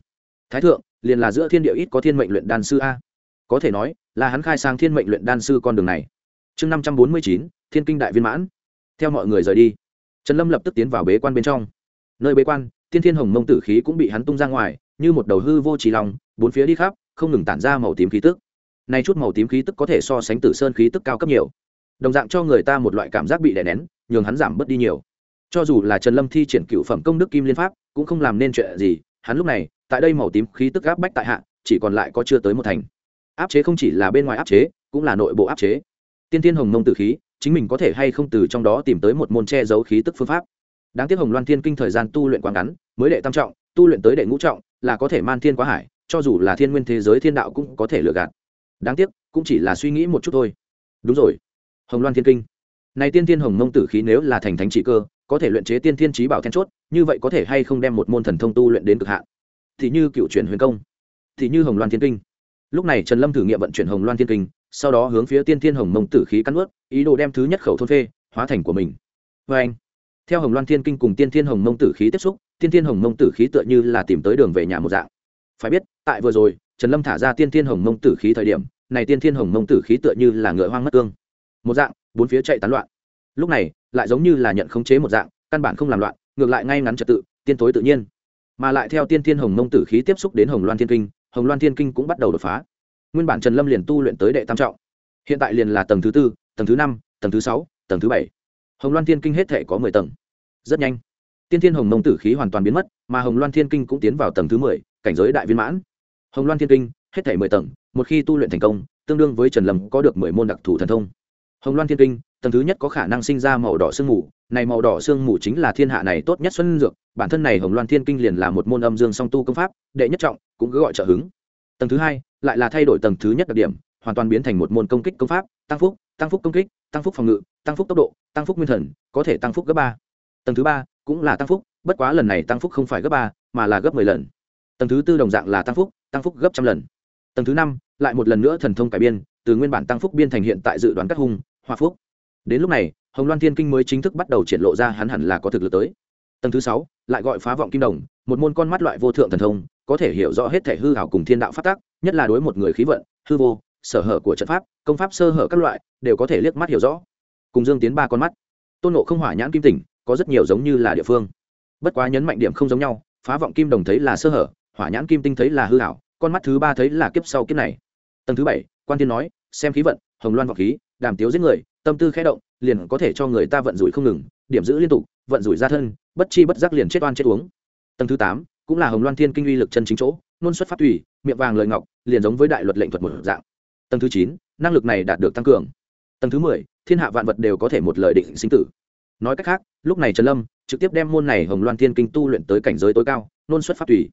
Thái thượng liền là giữa thiên địa ít có thiên mệnh luyện đan sư a. Có thể nói, là hắn khai sang thiên mệnh luyện đan sư con đường này. Chương năm trăm bốn mươi chín, thiên kinh đại viên mãn. Theo mọi người rời đi, trần lâm lập tức tiến vào bế quan bên trong. Nơi bế quan, tiên thiên hồng mông tử khí cũng bị hắn tung ra ngoài, như một đầu hư vô trì lòng, bốn phía đi khắp, không ngừng tản ra màu tím khí tức. Nay chút màu tím khí tức có thể so sánh tử sơn khí tức cao cấp nhiều. Đồng dạng cho người ta một loại cảm giác bị đè nén, nhường hắn giảm bớt đi nhiều. Cho dù là trần lâm thi triển cựu phẩm công đức kim liên pháp, cũng không làm nên chuyện gì, hắn lúc này tại đây màu tím khí tức áp bách tại hạ, chỉ còn lại có chưa tới một thành. Áp chế không chỉ là bên ngoài áp chế, cũng là nội bộ áp chế. Tiên tiên hồng mông tử khí, chính mình có thể hay không từ trong đó tìm tới một môn che giấu khí tức phương pháp. Đáng tiếc hồng loan thiên kinh thời gian tu luyện quá ngắn, mới đệ tam trọng, tu luyện tới đệ ngũ trọng, là có thể man thiên quá hải, cho dù là thiên nguyên thế giới thiên đạo cũng có thể lừa gạt. Đáng tiếc, cũng chỉ là suy nghĩ một chút thôi. Đúng rồi, hồng loan thiên kinh. Này tiên thiên hồng mông tử khí nếu là thành thánh chỉ cơ, có thể luyện chế tiên thiên trí bảo then chốt, như vậy có thể hay không đem một môn thần thông tu luyện đến cực hạn? Thì như cựu chuyển huyền công, thì như hồng loan thiên kinh. Lúc này trần lâm thử nghiệm vận chuyển hồng loan thiên kinh, sau đó hướng phía tiên thiên hồng mông tử khí cắn ướt ý đồ đem thứ nhất khẩu thôn phê, hóa thành của mình. Vê anh, theo hồng loan thiên kinh cùng tiên thiên hồng mông tử khí tiếp xúc, tiên thiên hồng mông tử khí tựa như là tìm tới đường về nhà một dạng. Phải biết, tại vừa rồi, trần lâm thả ra tiên thiên hồng mông tử khí thời điểm, này tiên thiên hồng mông tử khí tựa như là ngựa hoang mất cương. Một dạng, bốn phía chạy tán loạn. Lúc này, lại giống như là nhận khống chế một dạng, căn bản không làm loạn, ngược lại ngay ngắn trật tự, tiên tối tự nhiên mà lại theo tiên thiên hồng mông tử khí tiếp xúc đến hồng loan thiên kinh, hồng loan thiên kinh cũng bắt đầu đột phá. Nguyên bản trần lâm liền tu luyện tới đệ tam trọng, hiện tại liền là tầng thứ tư, tầng thứ năm, tầng thứ sáu, tầng thứ bảy. Hồng loan thiên kinh hết thể có mười tầng. Rất nhanh, tiên thiên hồng mông tử khí hoàn toàn biến mất, mà hồng loan thiên kinh cũng tiến vào tầng thứ mười, cảnh giới đại viên mãn. Hồng loan thiên kinh hết thể mười tầng, một khi tu luyện thành công, tương đương với trần lâm có được mười môn đặc thù thần thông. Hồng loan thiên kinh, tầng thứ nhất có khả năng sinh ra màu đỏ sương mù, này màu đỏ sương mù chính là thiên hạ này tốt nhất xuân dược bản thân này hồng loan thiên kinh liền là một môn âm dương song tu công pháp, đệ nhất trọng, cũng cứ gọi trợ hứng. Tầng thứ hai, lại là thay đổi tầng thứ nhất đặc điểm, hoàn toàn biến thành một môn công kích công pháp, tăng phúc tăng phúc công kích, tăng phúc phòng ngự, tăng phúc tốc độ, tăng phúc nguyên thần, có thể tăng phúc gấp ba. Tầng thứ ba cũng là tăng phúc, bất quá lần này tăng phúc không phải gấp ba, mà là gấp mười lần. Tầng thứ tư đồng dạng là tăng phúc tăng phúc gấp trăm lần. Tầng thứ năm, lại một lần nữa thần thông cải biên, từ nguyên bản tăng phúc biên thành hiện tại dự đoán cắt hung hòa phúc. Đến lúc này, hồng loan thiên kinh mới chính thức bắt đầu triển lộ ra hắn hẳn là có thực lực tới. Tầng thứ sáu lại gọi phá vọng kim đồng, một môn con mắt loại vô thượng thần thông, có thể hiểu rõ hết thể hư hảo cùng thiên đạo phát tác nhất là đối một người khí vận, hư vô, sở hở của trận pháp, công pháp sơ hở các loại, đều có thể liếc mắt hiểu rõ. Cùng dương tiến ba con mắt, tôn nộ không hỏa nhãn kim tỉnh, có rất nhiều giống như là địa phương. Bất quá nhấn mạnh điểm không giống nhau, phá vọng kim đồng thấy là sơ hở, hỏa nhãn kim tinh thấy là hư hảo, con mắt thứ ba thấy là kiếp sau kiếp này. Tầng thứ bảy, quan tiên nói, xem khí vận, hồng loan vọng khí, đàm tiếu giết người, tâm tư khẽ động, liền có thể cho người ta vận rủi không ngừng, điểm giữ liên tục, vận rủi ra thân bất chi bất giác liền chết oan chết uống. Tầng thứ tám, cũng là hồng loan thiên kinh uy lực chân chính chỗ, nôn xuất phát thủy, miệng vàng lời ngọc, liền giống với đại luật lệnh thuật một dạng. Tầng thứ chín, năng lực này đạt được tăng cường. Tầng thứ mười, thiên hạ vạn vật đều có thể một lời định sinh tử. Nói cách khác, lúc này trần lâm trực tiếp đem môn này hồng loan thiên kinh tu luyện tới cảnh giới tối cao, nôn xuất phát thủy.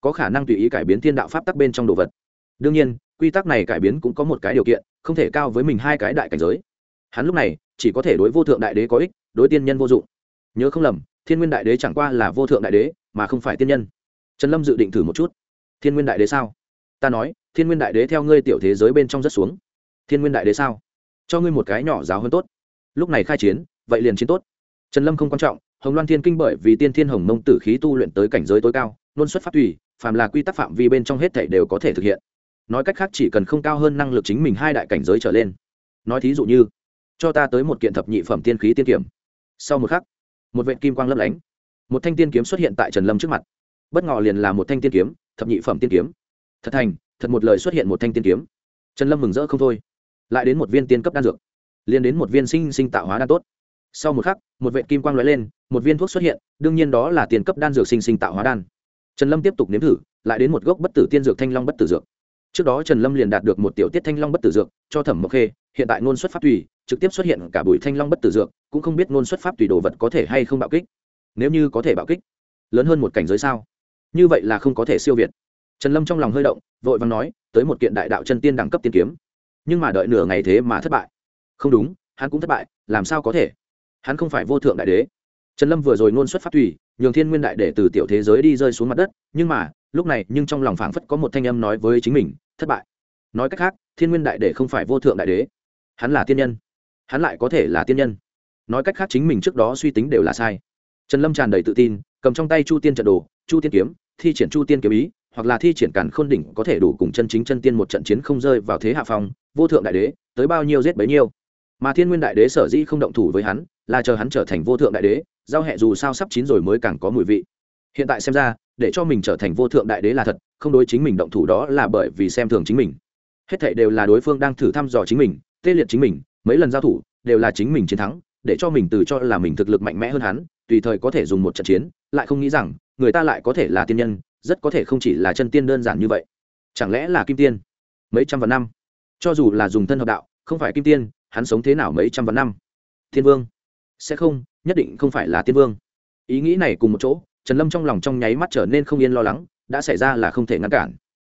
Có khả năng tùy ý cải biến thiên đạo pháp tắc bên trong đồ vật. Đương nhiên, quy tắc này cải biến cũng có một cái điều kiện, không thể cao với mình hai cái đại cảnh giới. Hắn lúc này chỉ có thể đối vô thượng đại đế có ích, đối tiên nhân vô dụng. Nhớ không lầm thiên nguyên đại đế chẳng qua là vô thượng đại đế, mà không phải tiên nhân. Trần lâm dự định thử một chút. Thiên nguyên đại đế sao? Ta nói, thiên nguyên đại đế theo ngươi tiểu thế giới bên trong rất xuống. Thiên nguyên đại đế sao? Cho ngươi một cái nhỏ giáo hơn tốt. Lúc này khai chiến, vậy liền chiến tốt. Trần lâm không quan trọng, hồng loan thiên kinh bởi vì tiên thiên hồng mông tử khí tu luyện tới cảnh giới tối cao, luôn xuất phát tùy, phàm là quy tắc phạm vi bên trong hết thể đều có thể thực hiện. Nói cách khác chỉ cần không cao hơn năng lực chính mình hai đại cảnh giới trở lên. Nói thí dụ như, cho ta tới một kiện thập nhị phẩm tiên khí tiên kiểm. Sau một khắc một vệt kim quang lấp lánh. Một thanh tiên kiếm xuất hiện tại trần lâm trước mặt. Bất ngờ liền là một thanh tiên kiếm, thập nhị phẩm tiên kiếm. Thật thành, thật một lời xuất hiện một thanh tiên kiếm. Trần lâm mừng rỡ không thôi. Lại đến một viên tiên cấp đan dược. Liền đến một viên sinh sinh tạo hóa đan tốt. Sau một khắc, một vệ kim quang lóe lên, một viên thuốc xuất hiện, đương nhiên đó là tiền cấp đan dược sinh sinh tạo hóa đan. Trần lâm tiếp tục nếm thử, lại đến một gốc bất tử tiên dược thanh long bất tử dược. Trước đó trần lâm liền đạt được một tiểu tiết thanh long bất tử dược, cho thẩm mộc khê, hiện tại ngôn xuất phát tùy, trực tiếp xuất hiện cả bụi thanh long bất tử dược cũng không biết ngôn xuất pháp tùy đồ vật có thể hay không bạo kích. Nếu như có thể bạo kích, lớn hơn một cảnh giới sao? Như vậy là không có thể siêu việt. Trần lâm trong lòng hơi động, vội vàng nói, tới một kiện đại đạo chân tiên đẳng cấp tiên kiếm. Nhưng mà đợi nửa ngày thế mà thất bại. Không đúng, hắn cũng thất bại, làm sao có thể? Hắn không phải vô thượng đại đế. Trần lâm vừa rồi ngôn xuất phát tùy, nhường thiên nguyên đại để từ tiểu thế giới đi rơi xuống mặt đất, nhưng mà, lúc này, nhưng trong lòng phảng phất có một thanh âm nói với chính mình, thất bại. Nói cách khác, thiên nguyên đại để không phải vô thượng đại đế. Hắn là tiên nhân. Hắn lại có thể là tiên nhân nói cách khác chính mình trước đó suy tính đều là sai. Trần lâm tràn đầy tự tin, cầm trong tay chu tiên trận đồ, chu tiên kiếm, thi triển chu tiên kiếm ý, hoặc là thi triển càn khôn đỉnh có thể đủ cùng chân chính chân tiên một trận chiến không rơi vào thế hạ phong, vô thượng đại đế, tới bao nhiêu giết bấy nhiêu. Mà thiên nguyên đại đế sở dĩ không động thủ với hắn, là chờ hắn trở thành vô thượng đại đế, giao hẹ dù sao sắp chín rồi mới càng có mùi vị. Hiện tại xem ra, để cho mình trở thành vô thượng đại đế là thật, không đối chính mình động thủ đó là bởi vì xem thường chính mình. Hết thảy đều là đối phương đang thử thăm dò chính mình, tê liệt chính mình, mấy lần giao thủ, đều là chính mình chiến thắng để cho mình từ cho là mình thực lực mạnh mẽ hơn hắn, tùy thời có thể dùng một trận chiến, lại không nghĩ rằng, người ta lại có thể là tiên nhân, rất có thể không chỉ là chân tiên đơn giản như vậy. Chẳng lẽ là kim tiên? Mấy trăm vạn năm. Cho dù là dùng thân hợp đạo, không phải kim tiên, hắn sống thế nào mấy trăm vạn năm? Thiên vương. Sẽ không, nhất định không phải là tiên vương. Ý nghĩ này cùng một chỗ, trần lâm trong lòng trong nháy mắt trở nên không yên lo lắng, đã xảy ra là không thể ngăn cản.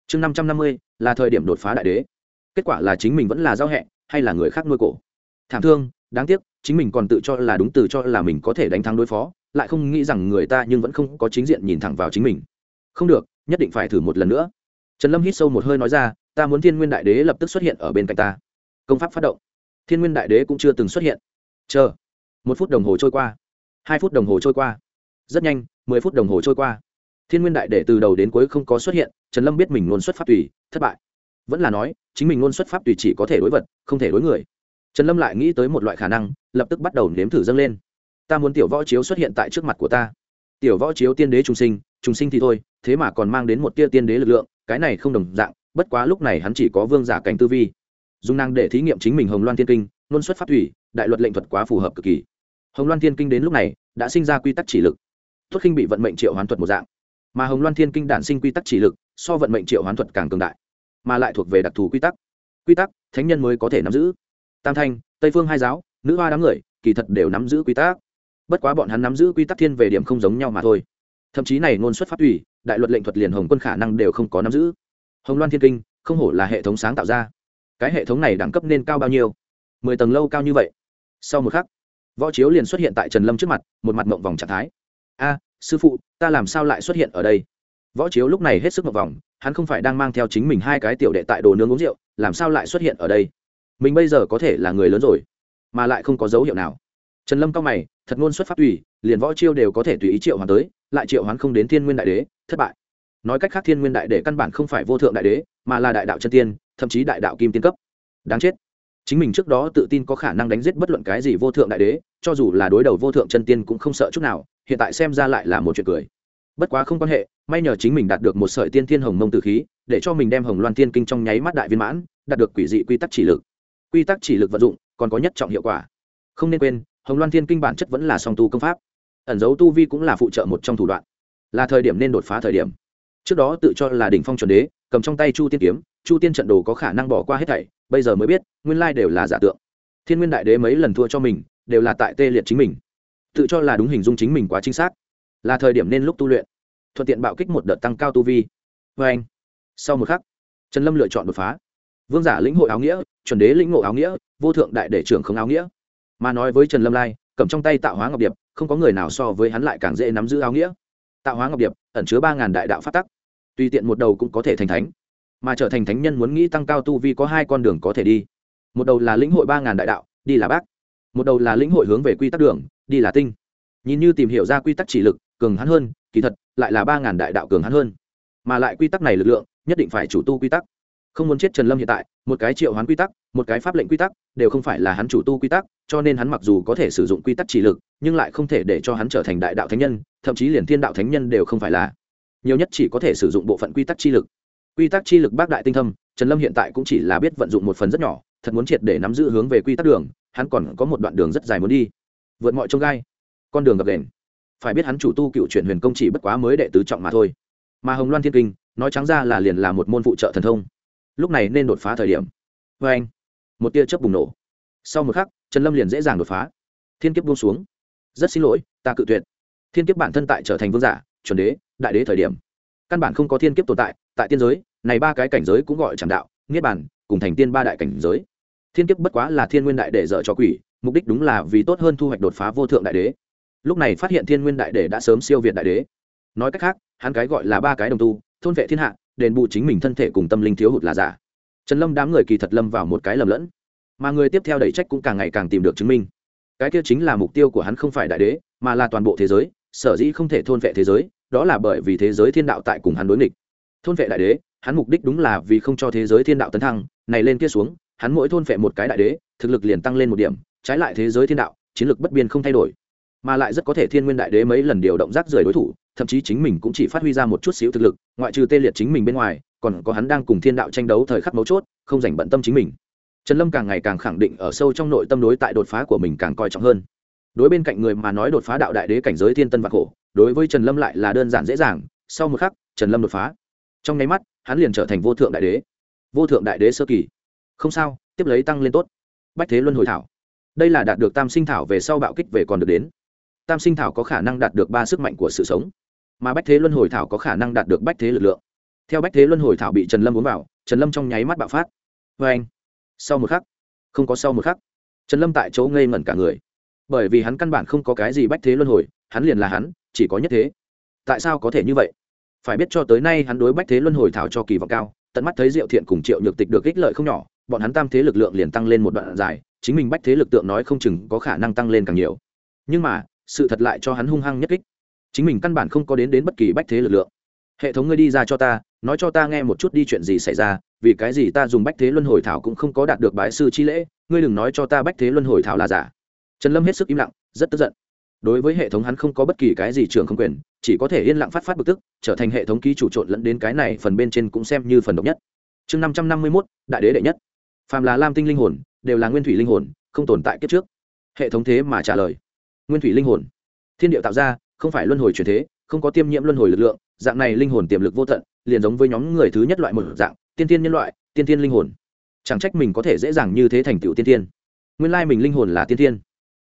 Chương năm trăm năm mươi, là thời điểm đột phá đại đế. Kết quả là chính mình vẫn là giao hẹ, hay là người khác nuôi cổ. Thảm thương, đáng tiếc chính mình còn tự cho là đúng từ cho là mình có thể đánh thắng đối phó, lại không nghĩ rằng người ta nhưng vẫn không có chính diện nhìn thẳng vào chính mình. Không được, nhất định phải thử một lần nữa. Trần lâm hít sâu một hơi nói ra, ta muốn thiên nguyên đại đế lập tức xuất hiện ở bên cạnh ta. Công pháp phát động. Thiên nguyên đại đế cũng chưa từng xuất hiện. Chờ. Một phút đồng hồ trôi qua. Hai phút đồng hồ trôi qua. Rất nhanh, mười phút đồng hồ trôi qua. Thiên nguyên đại đế từ đầu đến cuối không có xuất hiện, trần lâm biết mình luôn xuất pháp tùy, thất bại. Vẫn là nói, chính mình luôn xuất pháp tùy chỉ có thể đối vật, không thể đối người trần lâm lại nghĩ tới một loại khả năng, lập tức bắt đầu nếm thử dâng lên. Ta muốn tiểu võ chiếu xuất hiện tại trước mặt của ta. Tiểu võ chiếu tiên đế trung sinh trung sinh thì thôi, thế mà còn mang đến một tia tiên đế lực lượng, cái này không đồng dạng, bất quá lúc này hắn chỉ có vương giả cảnh tư vi. Dùng năng để thí nghiệm chính mình hồng loan thiên kinh luôn xuất pháp thủy, đại luật lệnh thuật quá phù hợp cực kỳ. Hồng loan thiên kinh đến lúc này, đã sinh ra quy tắc chỉ lực. Thuất khinh bị vận mệnh triệu hoán thuật một dạng. Mà hồng loan thiên kinh đản sinh quy tắc chỉ lực, so vận mệnh triệu hoán thuật càng cường đại. Mà lại thuộc về đặc thù quy tắc. Quy tắc, thánh nhân mới có thể nắm giữ tam thanh, tây phương hai giáo, nữ hoa đám người, kỳ thật đều nắm giữ quy tắc. Bất quá bọn hắn nắm giữ quy tắc thiên về điểm không giống nhau mà thôi. Thậm chí này ngôn xuất pháp ủy đại luật lệnh thuật liền hồng quân khả năng đều không có nắm giữ. Hồng loan thiên kinh, không hổ là hệ thống sáng tạo ra. Cái hệ thống này đẳng cấp nên cao bao nhiêu? Mười tầng lâu cao như vậy. Sau một khắc, võ chiếu liền xuất hiện tại trần lâm trước mặt, một mặt mộng vòng trạng thái. A, sư phụ, ta làm sao lại xuất hiện ở đây? Võ chiếu lúc này hết sức mộng vòng, hắn không phải đang mang theo chính mình hai cái tiểu đệ tại đồ nướng uống rượu, làm sao lại xuất hiện ở đây? Mình bây giờ có thể là người lớn rồi, mà lại không có dấu hiệu nào. Trần lâm cao mày, thật ngôn xuất phát tùy, liền võ chiêu đều có thể tùy ý triệu hoán tới, lại triệu hoán không đến thiên nguyên đại đế, thất bại. Nói cách khác thiên nguyên đại đế căn bản không phải vô thượng đại đế, mà là đại đạo chân tiên, thậm chí đại đạo kim tiên cấp. Đáng chết. Chính mình trước đó tự tin có khả năng đánh giết bất luận cái gì vô thượng đại đế, cho dù là đối đầu vô thượng chân tiên cũng không sợ chút nào, hiện tại xem ra lại là một chuyện cười. Bất quá không quan hệ, may nhờ chính mình đạt được một sợi tiên thiên hồng mông tử khí, để cho mình đem hồng loan tiên kinh trong nháy mắt đại viên mãn, đạt được quỷ dị quy tắc chỉ lực quy tắc chỉ lực vận dụng, còn có nhất trọng hiệu quả. Không nên quên, hồng loan thiên kinh bản chất vẫn là song tu công pháp. Ẩn dấu tu vi cũng là phụ trợ một trong thủ đoạn. Là thời điểm nên đột phá thời điểm. Trước đó tự cho là đỉnh phong chuẩn đế, cầm trong tay chu tiên kiếm, chu tiên trận đồ có khả năng bỏ qua hết thảy, bây giờ mới biết, nguyên lai đều là giả tượng. Thiên nguyên đại đế mấy lần thua cho mình, đều là tại tê liệt chính mình. Tự cho là đúng hình dung chính mình quá chính xác. Là thời điểm nên lúc tu luyện. Thuận tiện bạo kích một đợt tăng cao tu vi. Vê anh sau một khắc, trần lâm lựa chọn đột phá. Vương giả lĩnh hội áo nghĩa chuẩn đế lĩnh ngộ áo nghĩa, vô thượng đại đệ trưởng không áo nghĩa. Mà nói với trần lâm lai, cầm trong tay tạo hóa ngọc điệp, không có người nào so với hắn lại càng dễ nắm giữ áo nghĩa. Tạo hóa ngọc điệp, ẩn chứa ba ngàn đại đạo phát tắc. Tùy tiện một đầu cũng có thể thành thánh, mà trở thành thánh nhân muốn nghĩ tăng cao tu vi có hai con đường có thể đi. Một đầu là lĩnh hội ba ngàn đại đạo, đi là bác. Một đầu là lĩnh hội hướng về quy tắc đường, đi là tinh. Nhìn như tìm hiểu ra quy tắc chỉ lực, cường hắn hơn, kỳ thật, lại là ba ngàn đại đạo cường hắn hơn. Mà lại quy tắc này lực lượng, nhất định phải chủ tu quy tắc không muốn chết trần lâm hiện tại, một cái triệu hoán quy tắc, một cái pháp lệnh quy tắc, đều không phải là hắn chủ tu quy tắc, cho nên hắn mặc dù có thể sử dụng quy tắc chỉ lực, nhưng lại không thể để cho hắn trở thành đại đạo thánh nhân, thậm chí liền thiên đạo thánh nhân đều không phải là. Nhiều nhất chỉ có thể sử dụng bộ phận quy tắc chi lực. Quy tắc chi lực bác đại tinh thâm, trần lâm hiện tại cũng chỉ là biết vận dụng một phần rất nhỏ, thật muốn triệt để nắm giữ hướng về quy tắc đường, hắn còn có một đoạn đường rất dài muốn đi. Vượt mọi trông gai. Con đường gập đền. Phải biết hắn chủ tu cựu chuyển huyền công chỉ bất quá mới đệ tứ trọng mà thôi. Mà hồng loan thiên kinh, nói trắng ra là liền là một môn phụ trợ thần thông lúc này nên đột phá thời điểm. Vê anh, một tia chớp bùng nổ. Sau một khắc, trần lâm liền dễ dàng đột phá. Thiên kiếp buông xuống. Rất xin lỗi, ta cự tuyệt. Thiên kiếp bản thân tại trở thành vương giả, chuẩn đế, đại đế thời điểm. Căn bản không có thiên kiếp tồn tại tại tiên giới, này ba cái cảnh giới cũng gọi chẳng đạo, niết bản cùng thành tiên ba đại cảnh giới. Thiên kiếp bất quá là thiên nguyên đại để dở cho quỷ, mục đích đúng là vì tốt hơn thu hoạch đột phá vô thượng đại đế. Lúc này phát hiện thiên nguyên đại đế đã sớm siêu việt đại đế. Nói cách khác, hắn cái gọi là ba cái đồng tu, thôn vệ thiên hạ đền bù chính mình thân thể cùng tâm linh thiếu hụt là giả. Trần lâm đám người kỳ thật lâm vào một cái lầm lẫn. Mà người tiếp theo đẩy trách cũng càng ngày càng tìm được chứng minh. Cái kia chính là mục tiêu của hắn không phải đại đế, mà là toàn bộ thế giới, sở dĩ không thể thôn vệ thế giới, đó là bởi vì thế giới thiên đạo tại cùng hắn đối nghịch. Thôn vệ đại đế, hắn mục đích đúng là vì không cho thế giới thiên đạo tấn thăng, này lên kia xuống, hắn mỗi thôn vệ một cái đại đế, thực lực liền tăng lên một điểm, trái lại thế giới thiên đạo, chiến lược bất biên không thay đổi. Mà lại rất có thể thiên nguyên đại đế mấy lần điều động rác rời đối thủ thậm chí chính mình cũng chỉ phát huy ra một chút xíu thực lực, ngoại trừ tê liệt chính mình bên ngoài, còn có hắn đang cùng thiên đạo tranh đấu thời khắc mấu chốt, không dành bận tâm chính mình. Trần lâm càng ngày càng khẳng định ở sâu trong nội tâm đối tại đột phá của mình càng coi trọng hơn. Đối bên cạnh người mà nói đột phá đạo đại đế cảnh giới thiên tân và khổ, đối với trần lâm lại là đơn giản dễ dàng, sau một khắc, trần lâm đột phá. Trong nháy mắt, hắn liền trở thành vô thượng đại đế. Vô thượng đại đế sơ kỳ. Không sao, tiếp lấy tăng lên tốt. Bách thế luân hồi thảo. Đây là đạt được tam sinh thảo về sau bạo kích về còn được đến. Tam sinh thảo có khả năng đạt được ba sức mạnh của sự sống mà bách thế luân hồi thảo có khả năng đạt được bách thế lực lượng. Theo bách thế luân hồi thảo bị trần lâm uống vào, trần lâm trong nháy mắt bạo phát. Vê anh, sau một khắc, không có sau một khắc, trần lâm tại chỗ ngây ngẩn cả người. Bởi vì hắn căn bản không có cái gì bách thế luân hồi, hắn liền là hắn, chỉ có nhất thế. Tại sao có thể như vậy? Phải biết cho tới nay hắn đối bách thế luân hồi thảo cho kỳ vọng cao, tận mắt thấy diệu thiện cùng triệu nhược tịch được ích lợi không nhỏ, bọn hắn tam thế lực lượng liền tăng lên một đoạn dài, chính mình bách thế lực tượng nói không chừng có khả năng tăng lên càng nhiều. Nhưng mà, sự thật lại cho hắn hung hăng nhất kích chính mình căn bản không có đến đến bất kỳ bách thế lực lượng. Hệ thống ngươi đi ra cho ta, nói cho ta nghe một chút đi chuyện gì xảy ra, vì cái gì ta dùng bách thế luân hồi thảo cũng không có đạt được bái sư chi lễ, ngươi đừng nói cho ta bách thế luân hồi thảo là giả. Trần lâm hết sức im lặng, rất tức giận. Đối với hệ thống hắn không có bất kỳ cái gì trường không quyền, chỉ có thể yên lặng phát phát bực tức, trở thành hệ thống ký chủ trộn lẫn đến cái này phần bên trên cũng xem như phần độc nhất. Chương năm trăm năm mươi mốt, đại đế đệ nhất. Phàm là lam tinh linh hồn, đều là nguyên thủy linh hồn, không tồn tại kiếp trước. Hệ thống thế mà trả lời. Nguyên thủy linh hồn. Thiên điệu tạo ra không phải luân hồi truyền thế, không có tiêm nhiễm luân hồi lực lượng, dạng này linh hồn tiềm lực vô tận, liền giống với nhóm người thứ nhất loại một dạng, tiên tiên nhân loại, tiên tiên linh hồn. Chẳng trách mình có thể dễ dàng như thế thành tựu tiên tiên. Nguyên lai mình linh hồn là tiên tiên.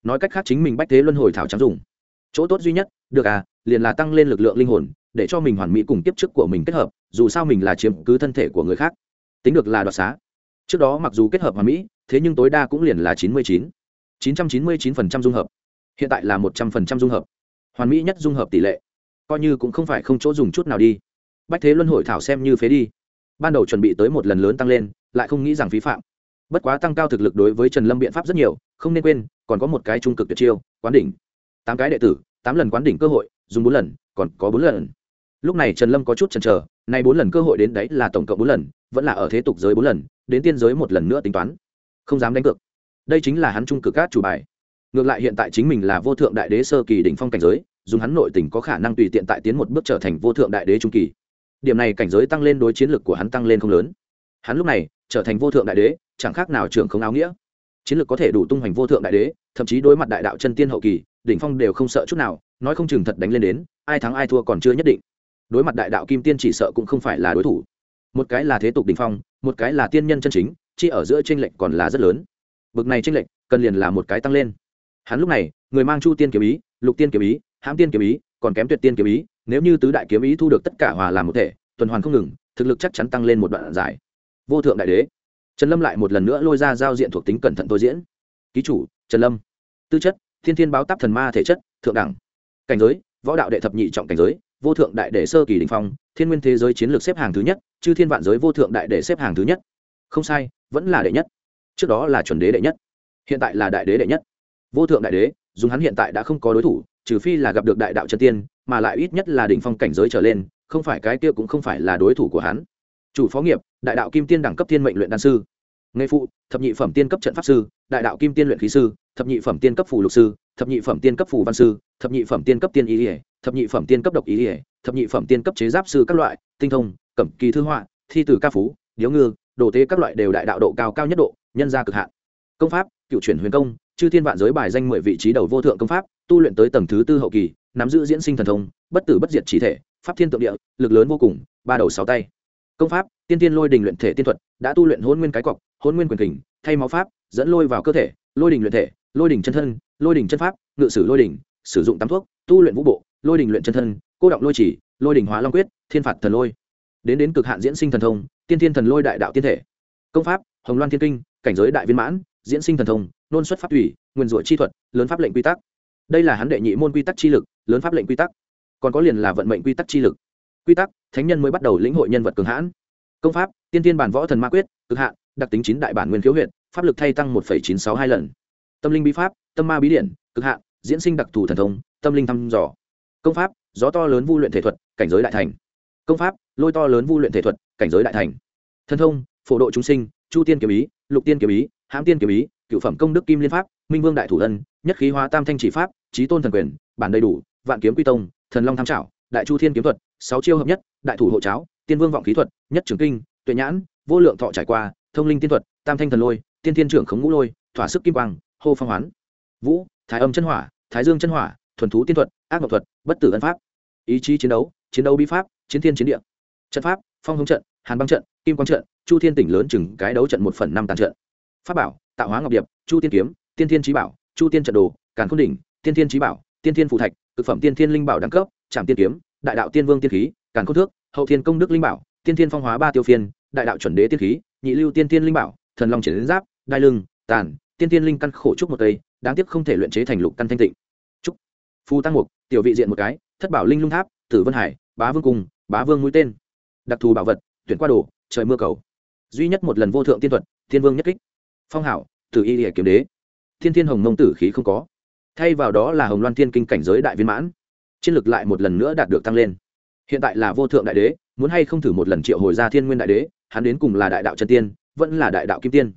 Nói cách khác chính mình bách thế luân hồi thảo trắng dùng. Chỗ tốt duy nhất, được à liền là tăng lên lực lượng linh hồn, để cho mình hoàn mỹ cùng tiếp trước của mình kết hợp, dù sao mình là chiếm cứ thân thể của người khác. Tính được là đoạt xá. Trước đó mặc dù kết hợp hoàn mỹ, thế nhưng tối đa cũng liền là chín mươi chín. Chín trăm chín mươi chín phần trăm dung hợp. Hiện tại là một trăm phần trăm dung hợp hoàn mỹ nhất dung hợp tỷ lệ. Coi như cũng không phải không chỗ dùng chút nào đi. Bách thế luân hội thảo xem như phế đi. Ban đầu chuẩn bị tới một lần lớn tăng lên, lại không nghĩ rằng phí phạm. Bất quá tăng cao thực lực đối với trần lâm biện pháp rất nhiều, không nên quên, còn có một cái trung cực tuyệt chiêu, quán đỉnh. Tám cái đệ tử, tám lần quán đỉnh cơ hội, dùng bốn lần, còn có bốn lần. Lúc này trần lâm có chút chần chờ, nay bốn lần cơ hội đến đấy là tổng cộng bốn lần, vẫn là ở thế tục giới bốn lần, đến tiên giới một lần nữa tính toán. Không dám đánh cược. Đây chính là hắn trung cực cát chủ bài ngược lại hiện tại chính mình là vô thượng đại đế sơ kỳ đỉnh phong cảnh giới, dùng hắn nội tình có khả năng tùy tiện tại tiến một bước trở thành vô thượng đại đế trung kỳ. Điểm này cảnh giới tăng lên đối chiến lược của hắn tăng lên không lớn. Hắn lúc này trở thành vô thượng đại đế, chẳng khác nào trường không áo nghĩa. Chiến lược có thể đủ tung hoành vô thượng đại đế, thậm chí đối mặt đại đạo chân tiên hậu kỳ, đỉnh phong đều không sợ chút nào, nói không chừng thật đánh lên đến, ai thắng ai thua còn chưa nhất định. Đối mặt đại đạo kim tiên chỉ sợ cũng không phải là đối thủ. Một cái là thế tục đỉnh phong, một cái là tiên nhân chân chính, chi ở giữa tranh lệch còn là rất lớn. Bực này tranh lệch, cần liền là một cái tăng lên hắn lúc này, người mang chu tiên kiếm ý, lục tiên kiếm ý, hãm tiên kiếm ý, còn kém tuyệt tiên kiếm ý, nếu như tứ đại kiếm ý thu được tất cả hòa làm một thể, tuần hoàn không ngừng, thực lực chắc chắn tăng lên một đoạn dài. Vô thượng đại đế. Trần lâm lại một lần nữa lôi ra giao diện thuộc tính cẩn thận tôi diễn. Ký chủ, trần lâm. Tư chất, thiên thiên báo táp thần ma thể chất, thượng đẳng. Cảnh giới, võ đạo đệ thập nhị trọng cảnh giới, vô thượng đại đệ sơ kỳ đình phong, thiên nguyên thế giới chiến lược xếp hàng thứ nhất, chư thiên vạn giới vô thượng đại đệ xếp hàng thứ nhất. Không sai, vẫn là đệ nhất. Trước đó là chuẩn đế đệ nhất. Hiện tại là đại đế đệ nhất vô thượng đại đế, dùng hắn hiện tại đã không có đối thủ, trừ phi là gặp được đại đạo chân tiên, mà lại ít nhất là đỉnh phong cảnh giới trở lên, không phải cái kia cũng không phải là đối thủ của hắn. Chủ phó nghiệp, đại đạo kim tiên đẳng cấp tiên mệnh luyện đan sư. Nghề phụ, thập nhị phẩm tiên cấp trận pháp sư, đại đạo kim tiên luyện khí sư, thập nhị phẩm tiên cấp phù lục sư, thập nhị phẩm tiên cấp phù văn sư, thập nhị phẩm tiên cấp tiên ý ỉa thập nhị phẩm tiên cấp độc ý ỉa thập nhị phẩm tiên cấp chế giáp sư các loại, tinh thông, cẩm kỳ thư họa, thi từ ca phú, điếu ngư, đồ tế các loại đều đại đạo độ cao cao nhất độ, nhân gia cực hạn. Công pháp, cựu chuyển huyền công chư thiên vạn giới bài danh mười vị trí đầu vô thượng công pháp, tu luyện tới tầng thứ tư hậu kỳ, nắm giữ diễn sinh thần thông, bất tử bất diệt trí thể, pháp thiên tượng địa, lực lớn vô cùng, ba đầu sáu tay. Công pháp, tiên tiên lôi đình luyện thể tiên thuật, đã tu luyện hôn nguyên cái cọc, hôn nguyên quyền kình, thay máu pháp, dẫn lôi vào cơ thể, lôi đình luyện thể, lôi đình chân thân, lôi đình chân pháp, ngự sử lôi đình, sử dụng tắm thuốc, tu luyện vũ bộ, lôi đình luyện chân thân, cô động lôi chỉ, lôi đình hóa long quyết, thiên phạt thần lôi. Đến đến cực hạn diễn sinh thần thông, tiên thiên thần lôi đại đạo tiên thể. Công pháp, hồng loan thiên kinh, cảnh giới đại viên mãn diễn sinh thần thông, nôn xuất pháp thủy nguyên rủa chi thuật, lớn pháp lệnh quy tắc. Đây là hắn đệ nhị môn quy tắc chi lực, lớn pháp lệnh quy tắc. Còn có liền là vận mệnh quy tắc chi lực. Quy tắc, thánh nhân mới bắt đầu lĩnh hội nhân vật cường hãn. Công pháp, tiên tiên bản võ thần ma quyết, cực hạn, đặc tính chín đại bản nguyên khiếu huyện pháp lực thay tăng một chín sáu hai lần. Tâm linh bí pháp, tâm ma bí điển, cực hạn, diễn sinh đặc thù thần thông, tâm linh thăm dò. Công pháp, gió to lớn vu luyện thể thuật, cảnh giới đại thành. Công pháp, lôi to lớn vu luyện thể thuật, cảnh giới đại thành. Thân thông, phổ độ chúng sinh, chu tiên kiếm ý, lục tiên kiếm ý hãm tiên kiếm ý, cựu phẩm công đức kim liên pháp, minh vương đại thủ ân, nhất khí hóa tam thanh chỉ pháp trí tôn thần quyền, bản đầy đủ, vạn kiếm quy tông, thần long tham trảo, đại chu thiên kiếm thuật, sáu chiêu hợp nhất, đại thủ hộ cháo, tiên vương vọng khí thuật, nhất trường kinh, tuệ nhãn, vô lượng thọ trải qua, thông linh tiên thuật, tam thanh thần lôi, tiên thiên trưởng khống ngũ lôi, thỏa sức kim quang, hô phong hoán. Vũ, thái âm chân hỏa, thái dương chân hỏa, thuần thú tiên thuật, ác ngọc thuật, bất tử ân pháp. Ý chí chiến đấu chiến đấu bí pháp, chiến thiên chiến địa. Trận pháp, phong hống trận, hàn băng trận, kim quang trận, chu thiên tỉnh lớn chừng cái đấu trận một phần năm tàn trận pháp bảo, tạo hóa ngọc điệp, chu tiên kiếm, tiên thiên trí bảo, chu tiên trận đồ, càn khôn đỉnh, tiên thiên trí bảo, tiên thiên phụ thạch thực phẩm tiên thiên linh bảo đẳng cấp trạm tiên kiếm, đại đạo tiên vương tiên khí, càn khôn thước, hậu thiên công đức linh bảo, tiên thiên phong hóa ba tiêu phiên, đại đạo chuẩn đế tiên khí, nhị lưu tiên thiên linh bảo, thần long triển giáp, đai lưng, tàn, tiên thiên linh căn khổ trúc một cây đáng tiếc không thể luyện chế thành lục căn thanh tịnh. Trúc phu tăng mục, tiểu vị diện một cái, thất bảo linh lung tháp, tử vân hải, bá vương cung, bá vương mũi tên. Đặc thù bảo vật, tuyển qua đồ, trời mưa cầu. Duy nhất một lần vô thượng tiên thuật thiên vương nhất kích phong hảo, tử y hệ kiếm đế. Thiên thiên hồng mông tử khí không có. Thay vào đó là hồng loan thiên kinh cảnh giới đại viên mãn, chiến lực lại một lần nữa đạt được tăng lên. Hiện tại là vô thượng đại đế, muốn hay không thử một lần triệu hồi ra thiên nguyên đại đế, hắn đến cùng là đại đạo chân tiên, vẫn là đại đạo kim tiên.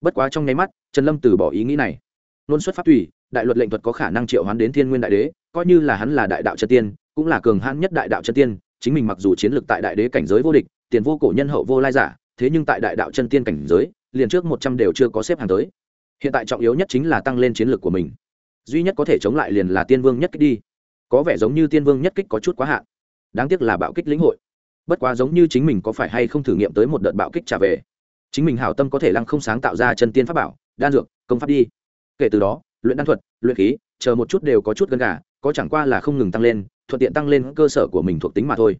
Bất quá trong nháy mắt, trần lâm từ bỏ ý nghĩ này. Luôn xuất pháp tùy, đại luật lệnh thuật có khả năng triệu hoán đến thiên nguyên đại đế, coi như là hắn là đại đạo chân tiên, cũng là cường hãn nhất đại đạo chân tiên, chính mình mặc dù chiến lược tại đại đế cảnh giới vô địch, tiền vô cổ nhân hậu vô lai giả, thế nhưng tại đại đạo chân tiên cảnh giới liền trước một trăm đều chưa có xếp hàng tới. Hiện tại trọng yếu nhất chính là tăng lên chiến lược của mình. Duy nhất có thể chống lại liền là tiên vương nhất kích đi. Có vẻ giống như tiên vương nhất kích có chút quá hạn. Đáng tiếc là bạo kích lĩnh hội. Bất quá giống như chính mình có phải hay không thử nghiệm tới một đợt bạo kích trả về. Chính mình hảo tâm có thể lăng không sáng tạo ra chân tiên pháp bảo, đan dược, công pháp đi. Kể từ đó, luyện đan thuật, luyện khí, chờ một chút đều có chút gần gà, có chẳng qua là không ngừng tăng lên, thuận tiện tăng lên cơ sở của mình thuộc tính mà thôi.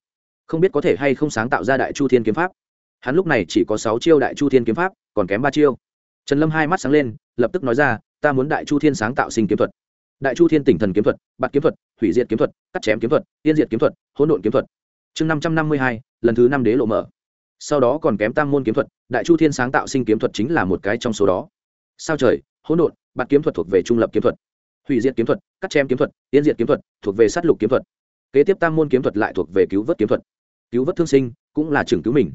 Không biết có thể hay không sáng tạo ra đại chu thiên kiếm pháp hắn lúc này chỉ có sáu chiêu đại chu thiên kiếm pháp, còn kém ba chiêu. Trần lâm hai mắt sáng lên, lập tức nói ra, ta muốn đại chu thiên sáng tạo sinh kiếm thuật. Đại chu thiên tỉnh thần kiếm thuật, bạt kiếm thuật, hủy diệt kiếm thuật, cắt chém kiếm thuật, tiên diệt kiếm thuật, hỗn độn kiếm thuật. Chương năm trăm năm mươi hai, lần thứ năm đế lộ mở. Sau đó còn kém tam môn kiếm thuật, đại chu thiên sáng tạo sinh kiếm thuật chính là một cái trong số đó. Sao trời, hỗn độn, bạt kiếm thuật thuộc về trung lập kiếm thuật. Hủy diệt kiếm thuật, cắt chém kiếm thuật, tiên diệt kiếm thuật, thuộc về sát lục kiếm thuật. Kế tiếp tam môn kiếm thuật lại thuộc về cứu vớt kiếm thuật. Cứu vớt thương sinh, cũng là trường cứu mình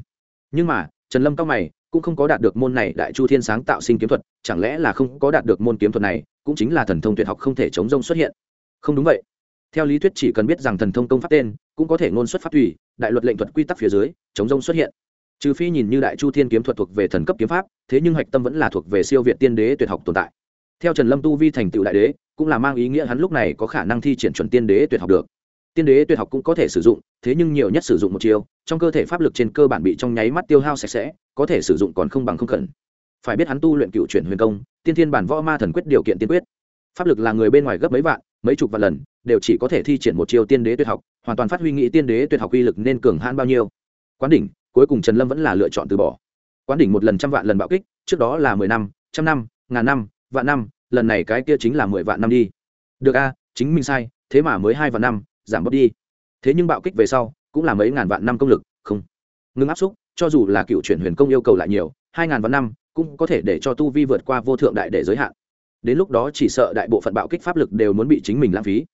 nhưng mà, trần lâm cao mày, cũng không có đạt được môn này đại chu thiên sáng tạo sinh kiếm thuật, chẳng lẽ là không có đạt được môn kiếm thuật này, cũng chính là thần thông tuyệt học không thể chống rông xuất hiện. Không đúng vậy. Theo lý thuyết chỉ cần biết rằng thần thông công pháp tên, cũng có thể ngôn xuất pháp thủy đại luật lệnh thuật quy tắc phía dưới, chống rông xuất hiện. Trừ phi nhìn như đại chu thiên kiếm thuật thuộc về thần cấp kiếm pháp, thế nhưng hạch tâm vẫn là thuộc về siêu việt tiên đế tuyệt học tồn tại. Theo trần lâm tu vi thành tựu đại đế, cũng là mang ý nghĩa hắn lúc này có khả năng thi triển chuẩn tiên đế tuyệt học được tiên đế tuyệt học cũng có thể sử dụng, thế nhưng nhiều nhất sử dụng một chiều trong cơ thể pháp lực trên cơ bản bị trong nháy mắt tiêu hao sạch sẽ, có thể sử dụng còn không bằng không cần. Phải biết hắn tu luyện cựu chuyển huyền công, tiên thiên bản võ ma thần quyết điều kiện tiên quyết. Pháp lực là người bên ngoài gấp mấy vạn, mấy chục vạn lần, đều chỉ có thể thi triển một chiều tiên đế tuyệt học, hoàn toàn phát huy nghĩ tiên đế tuyệt học uy lực nên cường hãn bao nhiêu. Quán đỉnh, cuối cùng trần lâm vẫn là lựa chọn từ bỏ. Quán đỉnh một lần trăm vạn lần bạo kích, trước đó là mười năm, trăm năm, ngàn năm, vạn năm, lần này cái kia chính là mười vạn năm đi. Được a, chính mình sai, thế mà mới hai vạn năm giảm bớt đi. Thế nhưng bạo kích về sau, cũng là mấy ngàn vạn năm công lực, không. Ngưng áp xúc, cho dù là cựu chuyển huyền công yêu cầu lại nhiều, hai ngàn vạn năm cũng có thể để cho tu vi vượt qua vô thượng đại để giới hạn. Đến lúc đó chỉ sợ đại bộ phận bạo kích pháp lực đều muốn bị chính mình lãng phí.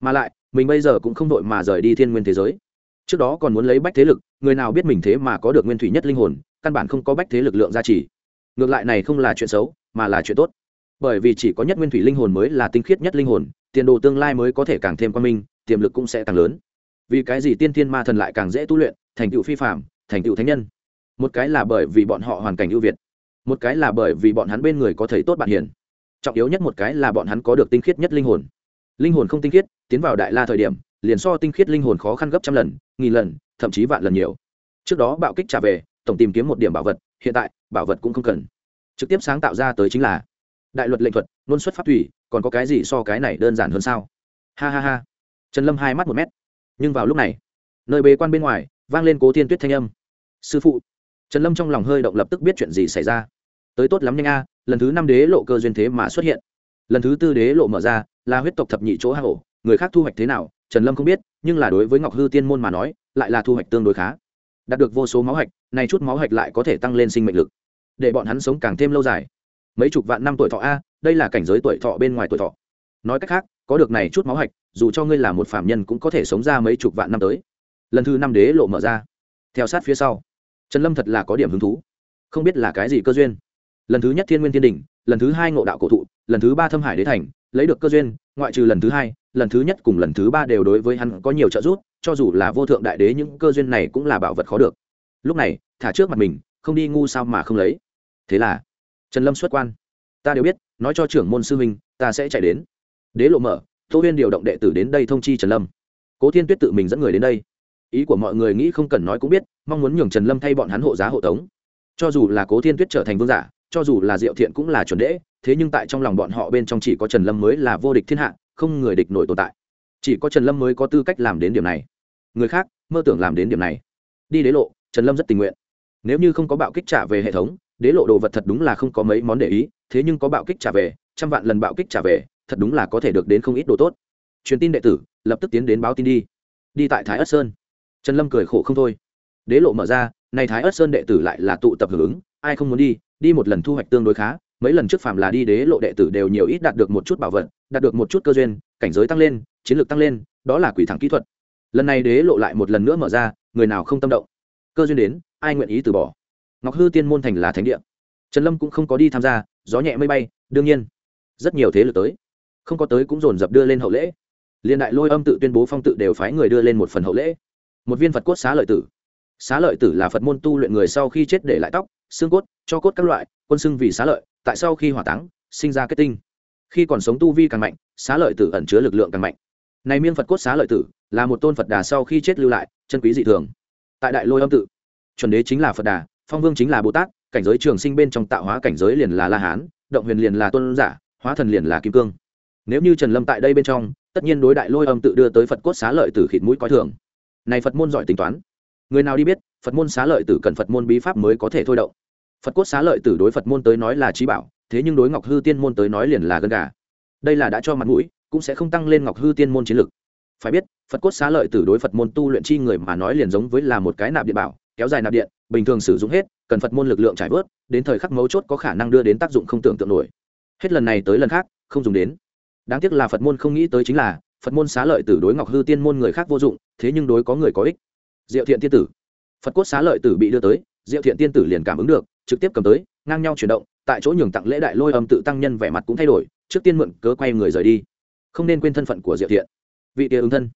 Mà lại, mình bây giờ cũng không đội mà rời đi thiên nguyên thế giới. Trước đó còn muốn lấy bách thế lực, người nào biết mình thế mà có được nguyên thủy nhất linh hồn, căn bản không có bách thế lực lượng gia trì. Ngược lại này không là chuyện xấu, mà là chuyện tốt. Bởi vì chỉ có nhất nguyên thủy linh hồn mới là tinh khiết nhất linh hồn, tiền đồ tương lai mới có thể càng thêm quan minh tiềm lực cũng sẽ càng lớn. Vì cái gì tiên thiên ma thần lại càng dễ tu luyện, thành tựu phi phạm thành tựu thánh nhân? Một cái là bởi vì bọn họ hoàn cảnh ưu việt, một cái là bởi vì bọn hắn bên người có thầy tốt bạn hiền. Trọng yếu nhất một cái là bọn hắn có được tinh khiết nhất linh hồn. Linh hồn không tinh khiết, tiến vào đại la thời điểm, liền so tinh khiết linh hồn khó khăn gấp trăm lần, nghìn lần, thậm chí vạn lần nhiều. Trước đó bạo kích trả về, tổng tìm kiếm một điểm bảo vật, hiện tại, bảo vật cũng không cần. Trực tiếp sáng tạo ra tới chính là đại luật lệnh thuật luôn xuất pháp thủy, còn có cái gì so cái này đơn giản hơn sao? Ha ha ha trần lâm hai mắt một mét. Nhưng vào lúc này, nơi bế quan bên ngoài, vang lên cố tiên tuyết thanh âm. Sư phụ. Trần lâm trong lòng hơi động lập tức biết chuyện gì xảy ra. Tới tốt lắm nhanh a, lần thứ năm đế lộ cơ duyên thế mà xuất hiện. Lần thứ tư đế lộ mở ra, là huyết tộc thập nhị chỗ hạ hổ người khác thu hoạch thế nào, trần lâm không biết, nhưng là đối với ngọc hư tiên môn mà nói, lại là thu hoạch tương đối khá. Đạt được vô số máu hạch này chút máu hạch lại có thể tăng lên sinh mệnh lực. Để bọn hắn sống càng thêm lâu dài. Mấy chục vạn năm tuổi thọ a, đây là cảnh giới tuổi thọ bên ngoài tuổi thọ. Nói cách khác có được này chút máu hạch, dù cho ngươi là một phạm nhân cũng có thể sống ra mấy chục vạn năm tới. Lần thứ năm đế lộ mở ra. Theo sát phía sau, trần lâm thật là có điểm hứng thú. Không biết là cái gì cơ duyên. Lần thứ nhất thiên nguyên thiên đình lần thứ hai ngộ đạo cổ thụ, lần thứ ba thâm hải đế thành, lấy được cơ duyên, ngoại trừ lần thứ hai, lần thứ nhất cùng lần thứ ba đều đối với hắn có nhiều trợ giúp, cho dù là vô thượng đại đế những cơ duyên này cũng là bảo vật khó được. Lúc này, thả trước mặt mình, không đi ngu sao mà không lấy. Thế là, trần lâm xuất quan. Ta đều biết, nói cho trưởng môn sư huynh, ta sẽ chạy đến đế lộ mở, tô huyên điều động đệ tử đến đây thông chi trần lâm. Cố thiên tuyết tự mình dẫn người đến đây. Ý của mọi người nghĩ không cần nói cũng biết, mong muốn nhường trần lâm thay bọn hắn hộ giá hộ tống. Cho dù là cố thiên tuyết trở thành vương giả, cho dù là diệu thiện cũng là chuẩn đễ thế nhưng tại trong lòng bọn họ bên trong chỉ có trần lâm mới là vô địch thiên hạ, không người địch nổi tồn tại. Chỉ có trần lâm mới có tư cách làm đến điểm này. Người khác, mơ tưởng làm đến điểm này. Đi đế lộ, trần lâm rất tình nguyện. Nếu như không có bạo kích trả về hệ thống, đế lộ đồ vật thật đúng là không có mấy món để ý, thế nhưng có bạo kích trả về, trăm vạn lần bạo kích trả về thật đúng là có thể được đến không ít đồ tốt. Truyền tin đệ tử, lập tức tiến đến báo tin đi. Đi tại thái ất sơn. Trần lâm cười khổ không thôi. Đế lộ mở ra, này thái ất sơn đệ tử lại là tụ tập hưởng ứng, ai không muốn đi đi một lần thu hoạch tương đối khá. Mấy lần trước phàm là đi đế lộ đệ tử đều nhiều ít đạt được một chút bảo vật, đạt được một chút cơ duyên, cảnh giới tăng lên, chiến lược tăng lên, đó là quỷ thẳng kỹ thuật. Lần này đế lộ lại một lần nữa mở ra, người nào không tâm động? Cơ duyên đến, ai nguyện ý từ bỏ? Ngọc hư tiên môn thành là thánh địa. Trần lâm cũng không có đi tham gia, gió nhẹ mây bay, đương nhiên, rất nhiều thế lực tới không có tới cũng dồn dập đưa lên hậu lễ. Liên đại lôi âm tự tuyên bố phong tự đều phái người đưa lên một phần hậu lễ. Một viên phật cốt xá lợi tử. Xá lợi tử là phật môn tu luyện người sau khi chết để lại tóc, xương cốt, cho cốt các loại, quân xưng vì xá lợi, tại sau khi hỏa táng, sinh ra kết tinh. Khi còn sống tu vi càng mạnh, xá lợi tử ẩn chứa lực lượng càng mạnh. Này miên phật cốt xá lợi tử là một tôn phật đà sau khi chết lưu lại, chân quý dị thường. Tại đại lôi âm tự, chuẩn đế chính là phật đà, phong vương chính là bồ tát, cảnh giới trường sinh bên trong tạo hóa cảnh giới liền là la hán, động huyền liền là tôn giả, hóa thần liền là kim cương nếu như trần lâm tại đây bên trong, tất nhiên đối đại lôi âm tự đưa tới phật cốt xá lợi tử khịt mũi coi thường. Này phật môn giỏi tính toán. Người nào đi biết, phật môn xá lợi tử cần phật môn bí pháp mới có thể thôi động. Phật cốt xá lợi tử đối phật môn tới nói là trí bảo, thế nhưng đối ngọc hư tiên môn tới nói liền là gân gà. Đây là đã cho mặt mũi, cũng sẽ không tăng lên ngọc hư tiên môn chiến lực. Phải biết, phật cốt xá lợi tử đối phật môn tu luyện chi người mà nói liền giống với là một cái nạp điện bảo, kéo dài nạp điện, bình thường sử dụng hết, cần phật môn lực lượng trải vớt, đến thời khắc mấu chốt có khả năng đưa đến tác dụng không tưởng tượng nổi. Hết lần này tới lần khác, không dùng đến đáng tiếc là phật môn không nghĩ tới chính là, phật môn xá lợi tử đối ngọc hư tiên môn người khác vô dụng, thế nhưng đối có người có ích. Diệu thiện tiên tử. Phật cốt xá lợi tử bị đưa tới, diệu thiện tiên tử liền cảm ứng được, trực tiếp cầm tới, ngang nhau chuyển động, tại chỗ nhường tặng lễ đại lôi âm tự tăng nhân vẻ mặt cũng thay đổi, trước tiên mượn cớ quay người rời đi. Không nên quên thân phận của diệu thiện. Vị kia ứng thân.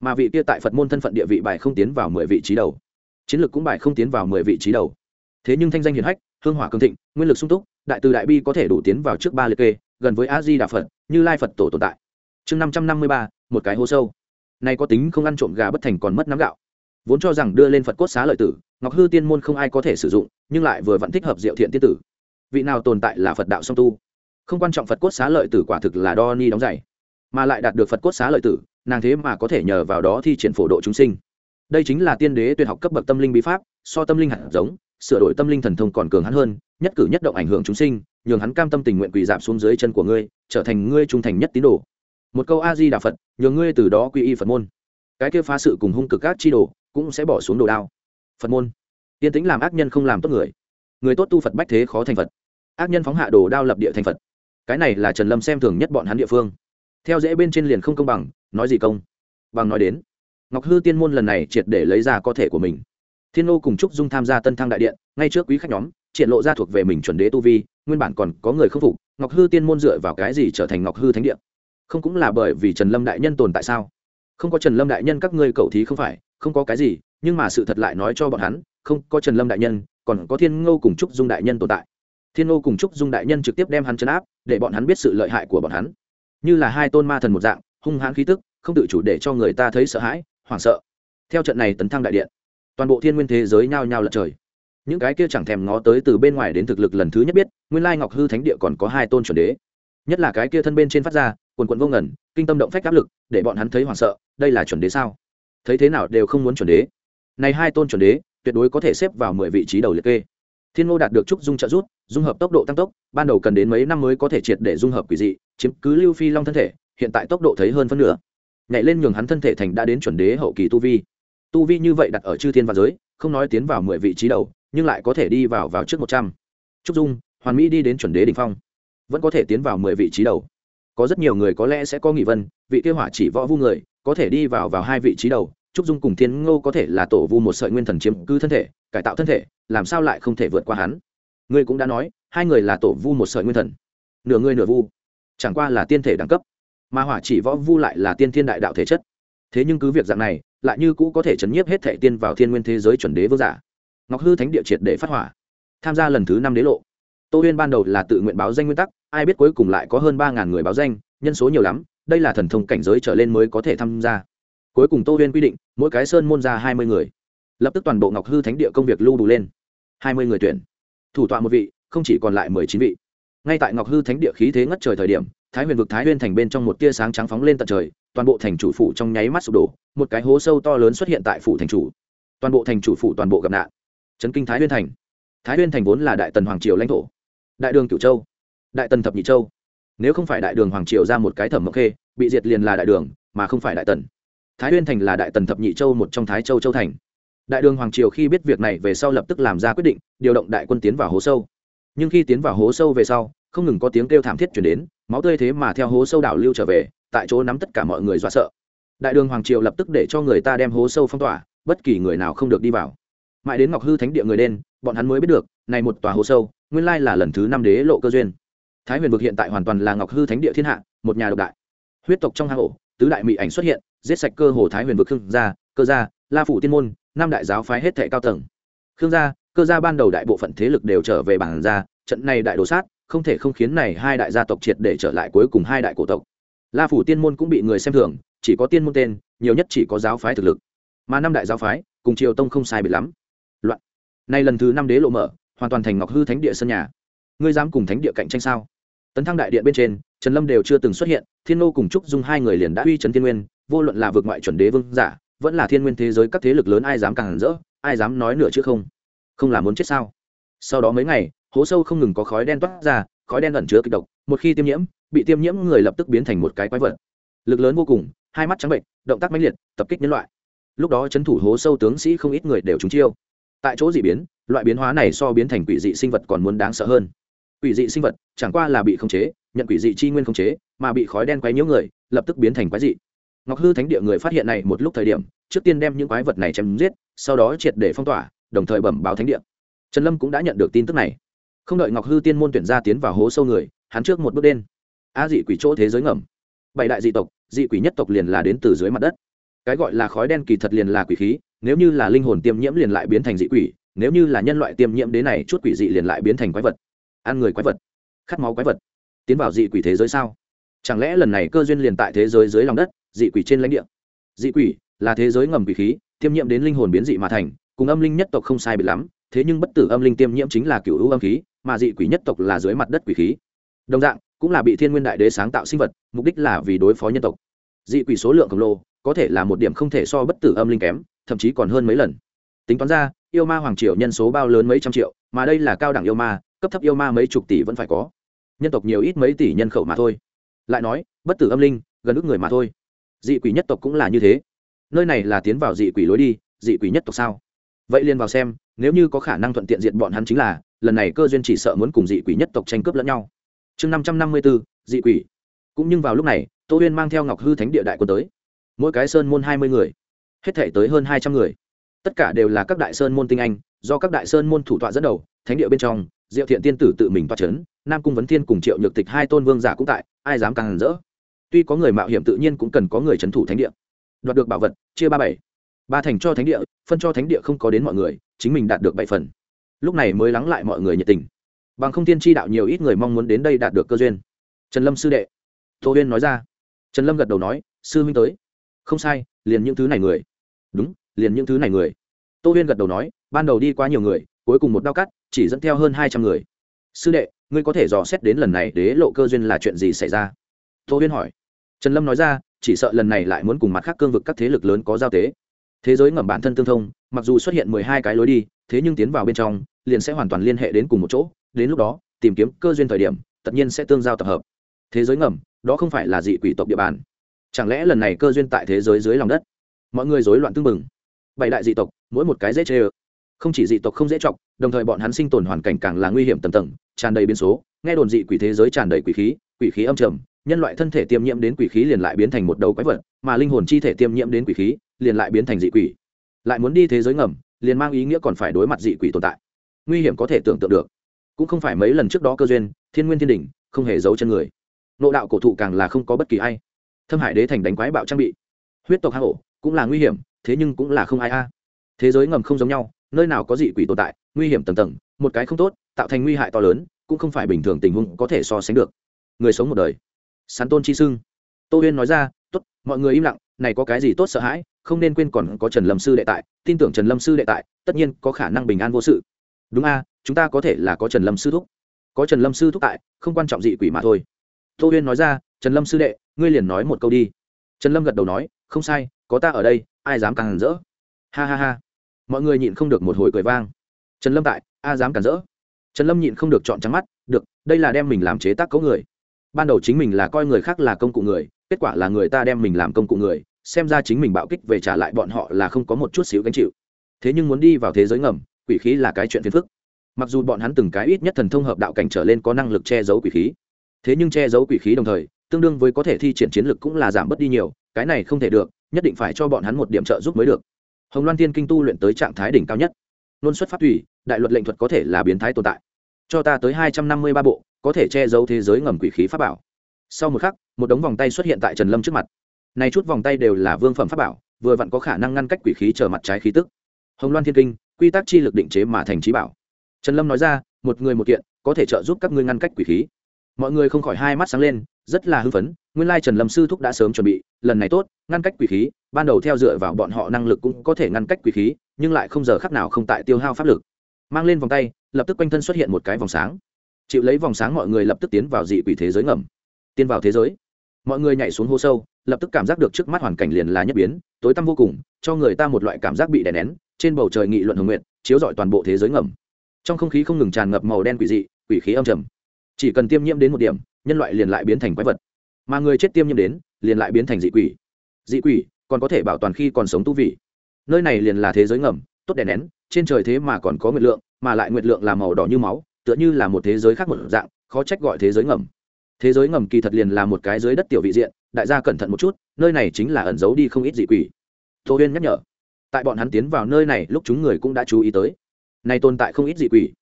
Mà vị kia tại phật môn thân phận địa vị bài không tiến vào mười vị trí đầu. Chiến lược cũng bài không tiến vào mười vị trí đầu. Thế nhưng thanh danh hiền hách, hương hỏa cường thịnh, nguyên lực sung túc, đại từ đại bi có thể đủ tiến vào trước ba liệt kê gần với a di đà phật, như lai phật tổ tồn tại. Chương năm trăm năm mươi ba, một cái hố sâu. Nay có tính không ăn trộm gà bất thành còn mất nắm gạo. Vốn cho rằng đưa lên phật cốt xá lợi tử, ngọc hư tiên môn không ai có thể sử dụng, nhưng lại vừa vẫn thích hợp diệu thiện tiên tử. Vị nào tồn tại là phật đạo song tu. Không quan trọng phật cốt xá lợi tử quả thực là đo ni đóng giày, mà lại đạt được phật cốt xá lợi tử, nàng thế mà có thể nhờ vào đó thi triển phổ độ chúng sinh. Đây chính là tiên đế tuyệt học cấp bậc tâm linh bí pháp, so tâm linh hạt giống sửa đổi tâm linh thần thông còn cường hắn hơn, nhất cử nhất động ảnh hưởng chúng sinh, nhường hắn cam tâm tình nguyện quỳ giảm xuống dưới chân của ngươi, trở thành ngươi trung thành nhất tín đồ. Một câu a di đà phật, nhường ngươi từ đó quy y phật môn. Cái kia phá sự cùng hung cực các chi đồ, cũng sẽ bỏ xuống đồ đao. Phật môn. Tiên tính làm ác nhân không làm tốt người. Người tốt tu phật bách thế khó thành phật. Ác nhân phóng hạ đồ đao lập địa thành phật. Cái này là trần lâm xem thường nhất bọn hắn địa phương. Theo dễ bên trên liền không công bằng, nói gì công? Bằng nói đến. Ngọc hư tiên môn lần này triệt để lấy ra có thể của mình thiên nô cùng trúc dung tham gia tân thăng đại điện, ngay trước quý khách nhóm, triển lộ ra thuộc về mình chuẩn đế tu vi, nguyên bản còn có người không phục, ngọc hư tiên môn dựa vào cái gì trở thành ngọc hư thánh điện không cũng là bởi vì trần lâm đại nhân tồn tại sao? Không có trần lâm đại nhân các ngươi cầu thí không phải, không có cái gì, nhưng mà sự thật lại nói cho bọn hắn, không có trần lâm đại nhân, còn có thiên ngô cùng trúc dung đại nhân tồn tại. Thiên ngô cùng trúc dung đại nhân trực tiếp đem hắn chấn áp, để bọn hắn biết sự lợi hại của bọn hắn. Như là hai tôn ma thần một dạng, hung hãn khí tức, không tự chủ để cho người ta thấy sợ hãi, hoảng sợ. Theo trận này tấn thăng đại điện toàn bộ thiên nguyên thế giới nhao nhao lật trời. Những cái kia chẳng thèm ngó tới từ bên ngoài đến thực lực lần thứ nhất biết, nguyên lai ngọc hư thánh địa còn có hai tôn chuẩn đế. Nhất là cái kia thân bên trên phát ra, quần quận vô ngẩn kinh tâm động phách áp lực, để bọn hắn thấy hoảng sợ, đây là chuẩn đế sao? Thấy thế nào đều không muốn chuẩn đế. Này hai tôn chuẩn đế, tuyệt đối có thể xếp vào mười vị trí đầu liệt kê. Thiên ngô đạt được trúc dung trợ rút dung hợp tốc độ tăng tốc, ban đầu cần đến mấy năm mới có thể triệt để dung hợp quỷ dị, chiếm cứ lưu phi long thân thể, hiện tại tốc độ thấy hơn phân nửa. Nhảy lên nhường hắn thân thể thành đã đến chuẩn đế hậu kỳ tu vi tu vi như vậy đặt ở chư thiên và giới, không nói tiến vào mười vị trí đầu, nhưng lại có thể đi vào vào trước một trăm. Trúc dung, hoàn mỹ đi đến chuẩn đế đ ỉ n h phong, vẫn có thể tiến vào mười vị trí đầu. Có rất nhiều người có lẽ sẽ có nghị vân, vị kêu hỏa chỉ võ vu người, có thể đi vào vào hai vị trí đầu, trúc dung cùng thiên ngô có thể là tổ vu một sợi nguyên thần chiếm cư thân thể, cải tạo thân thể, làm sao lại không thể vượt qua hắn? Ngươi cũng đã nói, hai người là tổ vu một sợi nguyên thần. Nửa ngươi nửa vu. Chẳng qua là tiên thể đẳng cấp. Mà hỏa chỉ võ vu lại là tiên thiên đại đạo thể chất. Thế nhưng cứ việc dạng này lại như cũ có thể chấn nhiếp hết thệ tiên vào thiên nguyên thế giới chuẩn đế vương giả. Ngọc hư thánh địa triệt để phát hỏa. Tham gia lần thứ năm đế lộ. Tô huyên ban đầu là tự nguyện báo danh nguyên tắc, ai biết cuối cùng lại có hơn ba ngàn người báo danh, nhân số nhiều lắm, đây là thần thông cảnh giới trở lên mới có thể tham gia. Cuối cùng tô huyên quy định, mỗi cái sơn môn ra hai mươi người. Lập tức toàn bộ ngọc hư thánh địa công việc lưu đủ lên. hai mươi người tuyển. Thủ tọa một vị, không chỉ còn lại mười chín vị. Ngay tại ngọc hư thánh địa khí thế ngất trời thời điểm, thái huyền vực thái huyên thành bên trong một tia sáng trắng phóng lên tận trời toàn bộ thành chủ phủ trong nháy mắt sụp đổ, một cái hố sâu to lớn xuất hiện tại phủ thành chủ. Toàn bộ thành chủ phủ toàn bộ gặp nạn. Trấn kinh thái huyền thành. Thái huyền thành vốn là đại tần hoàng triều lãnh thổ. Đại đường cửu châu. Đại tần thập nhị châu. Nếu không phải đại đường hoàng triều ra một cái thẩm mộc khê, bị diệt liền là đại đường, mà không phải đại tần. Thái huyền thành là đại tần thập nhị châu một trong thái châu châu thành. Đại đường hoàng triều khi biết việc này về sau lập tức làm ra quyết định, điều động đại quân tiến vào hố sâu. Nhưng khi tiến vào hố sâu về sau, không ngừng có tiếng kêu thảm thiết chuyển đến, máu tươi thế mà theo hố sâu đảo lưu trở về tại chỗ nắm tất cả mọi người dọa sợ. Đại đường hoàng triều lập tức để cho người ta đem hố sâu phong tỏa, bất kỳ người nào không được đi vào. Mãi đến ngọc hư thánh địa người đen, bọn hắn mới biết được, này một tòa hố sâu, nguyên lai là lần thứ năm đế lộ cơ duyên. Thái huyền vực hiện tại hoàn toàn là ngọc hư thánh địa thiên hạ, một nhà độc đại. Huyết tộc trong hang ổ, tứ đại mỹ ảnh xuất hiện, giết sạch cơ hồ thái huyền vực khương gia, cơ gia, la phủ tiên môn, năm đại giáo phái hết thệ cao tầng. Khương gia, cơ gia ban đầu đại bộ phận thế lực đều trở về bản gia, trận này đại đồ sát, không thể không khiến này hai đại gia tộc triệt để trở lại cuối cùng hai đại cổ tộc la phủ tiên môn cũng bị người xem thường, chỉ có tiên môn tên, nhiều nhất chỉ có giáo phái thực lực. Mà năm đại giáo phái, cùng triều tông không sai biệt lắm. Loạn. Nay lần thứ năm đế lộ mở, hoàn toàn thành ngọc hư thánh địa sân nhà. Ngươi dám cùng thánh địa cạnh tranh sao? Tấn thăng đại điện bên trên, trần lâm đều chưa từng xuất hiện, thiên nô cùng trúc dung hai người liền đã uy trấn thiên nguyên, vô luận là vượt ngoại chuẩn đế vương giả, vẫn là thiên nguyên thế giới các thế lực lớn ai dám càng hẳn rỡ, ai dám nói nửa chứ không? Không là muốn chết sao? Sau đó mấy ngày, hố sâu không ngừng có khói đen toát ra, khói đen ẩn chứa kịch độc, một khi tiêm nhiễm bị tiêm nhiễm người lập tức biến thành một cái quái vật. Lực lớn vô cùng, hai mắt trắng bệnh động tác mãnh liệt, tập kích nhân loại. Lúc đó c thủ hố sâu tướng sĩ không ít người đều trúng chiêu. Tại chỗ dị biến, loại biến hóa này so biến thành quỷ dị sinh vật còn muốn đáng sợ hơn. Quỷ dị sinh vật chẳng qua là bị khống chế, nhận quỷ dị chi nguyên khống chế, mà bị khói đen quấy nhiễu người, lập tức biến thành quái dị. Ngọc hư thánh địa người phát hiện này một lúc thời điểm, trước tiên đem những quái vật này chém giết, sau đó triệt để phong tỏa, đồng thời bẩm báo thánh địa. Trần lâm cũng đã nhận được tin tức này. Không đợi ngọc hư tiên môn tuyển ra tiến vào hố sâu người, hắn trước một bước đen a dị quỷ chỗ thế giới ngầm. Bảy đại dị tộc, dị quỷ nhất tộc liền là đến từ dưới mặt đất. Cái gọi là khói đen kỳ thật liền là quỷ khí, nếu như là linh hồn tiêm nhiễm liền lại biến thành dị quỷ, nếu như là nhân loại tiêm nhiễm đến này, chút quỷ dị liền lại biến thành quái vật. Ăn người quái vật, khát máu quái vật. Tiến vào dị quỷ thế giới sao? Chẳng lẽ lần này cơ duyên liền tại thế giới dưới lòng đất, dị quỷ trên lãnh địa? Dị quỷ là thế giới ngầm quỷ khí, tiêm nhiễm đến linh hồn biến dị mà thành, cùng âm linh nhất tộc không sai biệt lắm, thế nhưng bất tử âm linh tiêm nhiễm chính là cựu âm khí, mà dị quỷ nhất tộc là dưới mặt đất quỷ khí. Đồng dạng cũng là bị thiên nguyên đại đế sáng tạo sinh vật, mục đích là vì đối phó nhân tộc. Dị quỷ số lượng khổng lồ, có thể là một điểm không thể so bất tử âm linh kém, thậm chí còn hơn mấy lần. Tính toán ra, yêu ma hoàng triều nhân số bao lớn mấy trăm triệu, mà đây là cao đẳng yêu ma, cấp thấp yêu ma mấy chục tỷ vẫn phải có. Nhân tộc nhiều ít mấy tỷ nhân khẩu mà thôi. Lại nói, bất tử âm linh, gần ước người mà thôi. Dị quỷ nhất tộc cũng là như thế. Nơi này là tiến vào dị quỷ lối đi, dị quỷ nhất tộc sao? Vậy liền vào xem, nếu như có khả năng thuận tiện diện bọn hắn chính là, lần này cơ duyên chỉ sợ muốn cùng dị quỷ nhất tộc tranh cướp lẫn nhau chương năm trăm năm mươi bốn, dị quỷ. Cũng nhưng vào lúc này, tô huyên mang theo ngọc hư thánh địa đại quân tới. Mỗi cái sơn môn hai mươi người, hết thể tới hơn hai trăm người. Tất cả đều là các đại sơn môn tinh anh, do các đại sơn môn thủ tọa dẫn đầu, thánh địa bên trong, diệu thiện tiên tử tự mình toa c h ấ n nam cung vấn thiên cùng triệu nhược tịch hai tôn vương giả cũng tại, ai dám càng hẳn rỡ. Tuy có người mạo hiểm tự nhiên cũng cần có người c thủ thánh địa. Đoạt được bảo vật, chia ba bảy. Ba thành cho thánh địa, phân cho thánh địa không có đến mọi người, chính mình đạt được bảy phần. Lúc này mới lắng lại mọi người nhiệt tình bằng không tiên tri đạo nhiều ít người mong muốn đến đây đạt được cơ duyên. Trần lâm sư đệ. Tô huyên nói ra. Trần lâm gật đầu nói, sư huynh tới. Không sai, liền những thứ này người. Đúng, liền những thứ này người. Tô huyên gật đầu nói, ban đầu đi quá nhiều người, cuối cùng một đao cắt, chỉ dẫn theo hơn hai trăm người. Sư đệ, ngươi có thể dò xét đến lần này đế lộ cơ duyên là chuyện gì xảy ra? Tô huyên hỏi. Trần lâm nói ra, chỉ sợ lần này lại muốn cùng mặt khác cương vực các thế lực lớn có giao tế. Thế giới ngầm bản thân tương thông, mặc dù xuất hiện mười hai cái lối đi, thế nhưng tiến vào bên trong liền sẽ hoàn toàn liên hệ đến cùng một chỗ, đến lúc đó, tìm kiếm cơ duyên thời điểm, tất nhiên sẽ tương giao tập hợp. Thế giới ngầm, đó không phải là dị quỷ tộc địa bàn. Chẳng lẽ lần này cơ duyên tại thế giới dưới lòng đất? Mọi người rối loạn tưng bừng. Bảy đại dị tộc, mỗi một cái dễ chê ơ. Không chỉ dị tộc không dễ chọc, đồng thời bọn hắn sinh tồn hoàn cảnh càng là nguy hiểm tầm tầng, tràn đầy biến số, nghe đồn dị quỷ thế giới tràn đầy quỷ khí quỷ khí âm trầm, nhân loại thân thể tiêm nhiễm đến quỷ khí liền lại biến thành một đầu quái vật, mà linh hồn chi thể tiêm nhiễm đến quỷ khí, liền lại biến thành dị quỷ. Lại muốn đi thế giới ngầm, liền mang ý nghĩa còn phải đối mặt dị quỷ tồn tại nguy hiểm có thể tưởng tượng được. Cũng không phải mấy lần trước đó cơ duyên, thiên nguyên thiên đình không hề giấu chân người. Nộ đạo cổ thụ càng là không có bất kỳ ai. Thâm hải đế thành đánh quái bạo trang bị. Huyết tộc hạ hổ cũng là nguy hiểm, thế nhưng cũng là không ai a. Thế giới ngầm không giống nhau, nơi nào có dị quỷ tồn tại, nguy hiểm tầng tầng, một cái không tốt, tạo thành nguy hại to lớn, cũng không phải bình thường tình huống có thể so sánh được. Người sống một đời. Sán tôn chi sưng. Tô huyên nói ra, tốt, mọi người im lặng, này có cái gì tốt sợ hãi, không nên quên còn có trần lâm sư đệ tại, tin tưởng trần lâm sư đệ tại, tất nhiên có khả năng bình an vô sự đúng a, chúng ta có thể là có trần lâm sư thúc. Có trần lâm sư thúc tại, không quan trọng dị quỷ mà thôi. Tô huyên nói ra, trần lâm sư đệ, ngươi liền nói một câu đi. Trần lâm gật đầu nói, không sai, có ta ở đây, ai dám càng rỡ? Ha ha ha. Mọi người nhịn không được một hồi cười vang. Trần lâm tại, a dám cản rỡ? Trần lâm nhịn không được chọn trắng mắt, được, đây là đem mình làm chế tác cấu người. Ban đầu chính mình là coi người khác là công cụ người, kết quả là người ta đem mình làm công cụ người, xem ra chính mình bạo kích về trả lại bọn họ là không có một chút xíu gánh chịu. Thế nhưng muốn đi vào thế giới ngầm quỷ khí là cái chuyện phiền phức. Mặc dù bọn hắn từng cái ít nhất thần thông hợp đạo cảnh trở lên có năng lực che giấu quỷ khí, thế nhưng che giấu quỷ khí đồng thời, tương đương với có thể thi triển chiến lực cũng là giảm bớt đi nhiều, cái này không thể được, nhất định phải cho bọn hắn một điểm trợ giúp mới được. Hồng loan thiên kinh tu luyện tới trạng thái đỉnh cao nhất. Luôn xuất phát thủy đại luật lệnh thuật có thể là biến thái tồn tại. Cho ta tới hai trăm năm mươi ba bộ, có thể che giấu thế giới ngầm quỷ khí pháp bảo. Sau một khắc, một đống vòng tay xuất hiện tại trần lâm trước mặt. Này chút vòng tay đều là vương phẩm pháp bảo, vừa vặn có khả năng ngăn cách quỷ khí chờ mặt trái khí tức. Hồng loan thiên kinh quy tắc chi lực định chế mà thành trí bảo. Trần lâm nói ra, một người một kiện, có thể trợ giúp các ngươi ngăn cách quỷ khí. Mọi người không khỏi hai mắt sáng lên, rất là hưng phấn, nguyên lai trần lâm sư thúc đã sớm chuẩn bị, lần này tốt, ngăn cách quỷ khí, ban đầu theo dựa vào bọn họ năng lực cũng có thể ngăn cách quỷ khí, nhưng lại không giờ khắc nào không tại tiêu hao pháp lực. Mang lên vòng tay, lập tức quanh thân xuất hiện một cái vòng sáng. Chịu lấy vòng sáng mọi người lập tức tiến vào dị quỷ thế giới ngầm. Tiến vào thế giới. Mọi người nhảy xuống hố sâu, lập tức cảm giác được trước mắt hoàn cảnh liền là nhất biến, tối tăm vô cùng, cho người ta một loại cảm giác bị đè nén trên bầu trời nghị luận hồng nguyện chiếu rọi toàn bộ thế giới ngầm. Trong không khí không ngừng tràn ngập màu đen quỷ dị, quỷ khí âm trầm. Chỉ cần tiêm nhiễm đến một điểm, nhân loại liền lại biến thành quái vật. Mà người chết tiêm nhiễm đến, liền lại biến thành dị quỷ. Dị quỷ, còn có thể bảo toàn khi còn sống tu vị. Nơi này liền là thế giới ngầm, tốt đèn nén, trên trời thế mà còn có nguyệt lượng, mà lại nguyệt lượng là màu đỏ như máu, tựa như là một thế giới khác một dạng, khó trách gọi thế giới ngầm. Thế giới ngầm kỳ thật liền là một cái dưới đất tiểu vị diện, đại gia cẩn thận một chút, nơi này chính là ẩn giấu đi không ít dị quỷ. Tô huyên nhắc nhở tại bọn hắn tiến vào nơi này lúc chúng người cũng đã chú ý tới. Nay tồn tại không ít dị quỷ.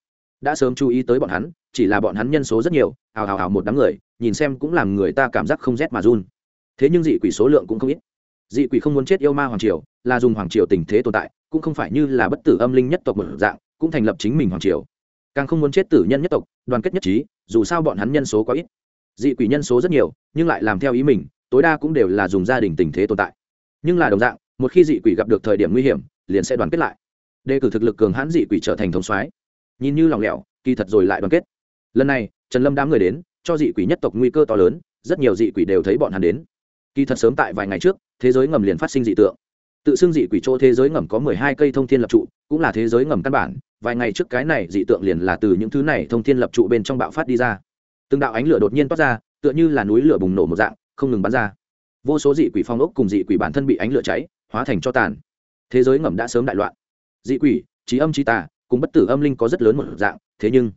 Đã sớm chú ý tới bọn hắn, chỉ là bọn hắn nhân số rất nhiều, hào hào hào một đám người, nhìn xem cũng làm người ta cảm giác không rét mà run. Thế nhưng dị quỷ số lượng cũng không ít. Dị quỷ không muốn chết yêu ma hoàng triều, là dùng hoàng triều tình thế tồn tại, cũng không phải như là bất tử âm linh nhất tộc một dạng, cũng thành lập chính mình hoàng triều. Càng không muốn chết tử nhân nhất tộc, đoàn kết nhất trí, dù sao bọn hắn nhân số quá ít. Dị quỷ nhân số rất nhiều, nhưng lại làm theo ý mình, tối đa cũng đều là dùng gia đình tình thế tồn tại. Nhưng là đồng dạng một khi dị quỷ gặp được thời điểm nguy hiểm, liền sẽ đoàn kết lại. Đề cử thực lực cường hãn dị quỷ trở thành thống soái. Nhìn như lòng lẻo, kỳ thật rồi lại đoàn kết. Lần này, trần lâm đám người đến, cho dị quỷ nhất tộc nguy cơ to lớn, rất nhiều dị quỷ đều thấy bọn hắn đến. Kỳ thật sớm tại vài ngày trước, thế giới ngầm liền phát sinh dị tượng. Tự xưng dị quỷ chỗ thế giới ngầm có mười hai cây thông thiên lập trụ, cũng là thế giới ngầm căn bản, vài ngày trước cái này dị tượng liền là từ những thứ này thông thiên lập trụ bên trong bạo phát đi ra. Từng đạo ánh lửa đột nhiên toát ra, tựa như là núi lửa bùng nổ một dạng, không ngừng bắn ra. Vô số dị quỷ phong ốc cùng dị quỷ bản thân bị ánh lửa cháy hóa thành cho tàn. Thế giới ngầm đã sớm đại loạn. Dị quỷ, trí âm trí tà, cùng bất tử âm linh có rất lớn một dạng, thế nhưng,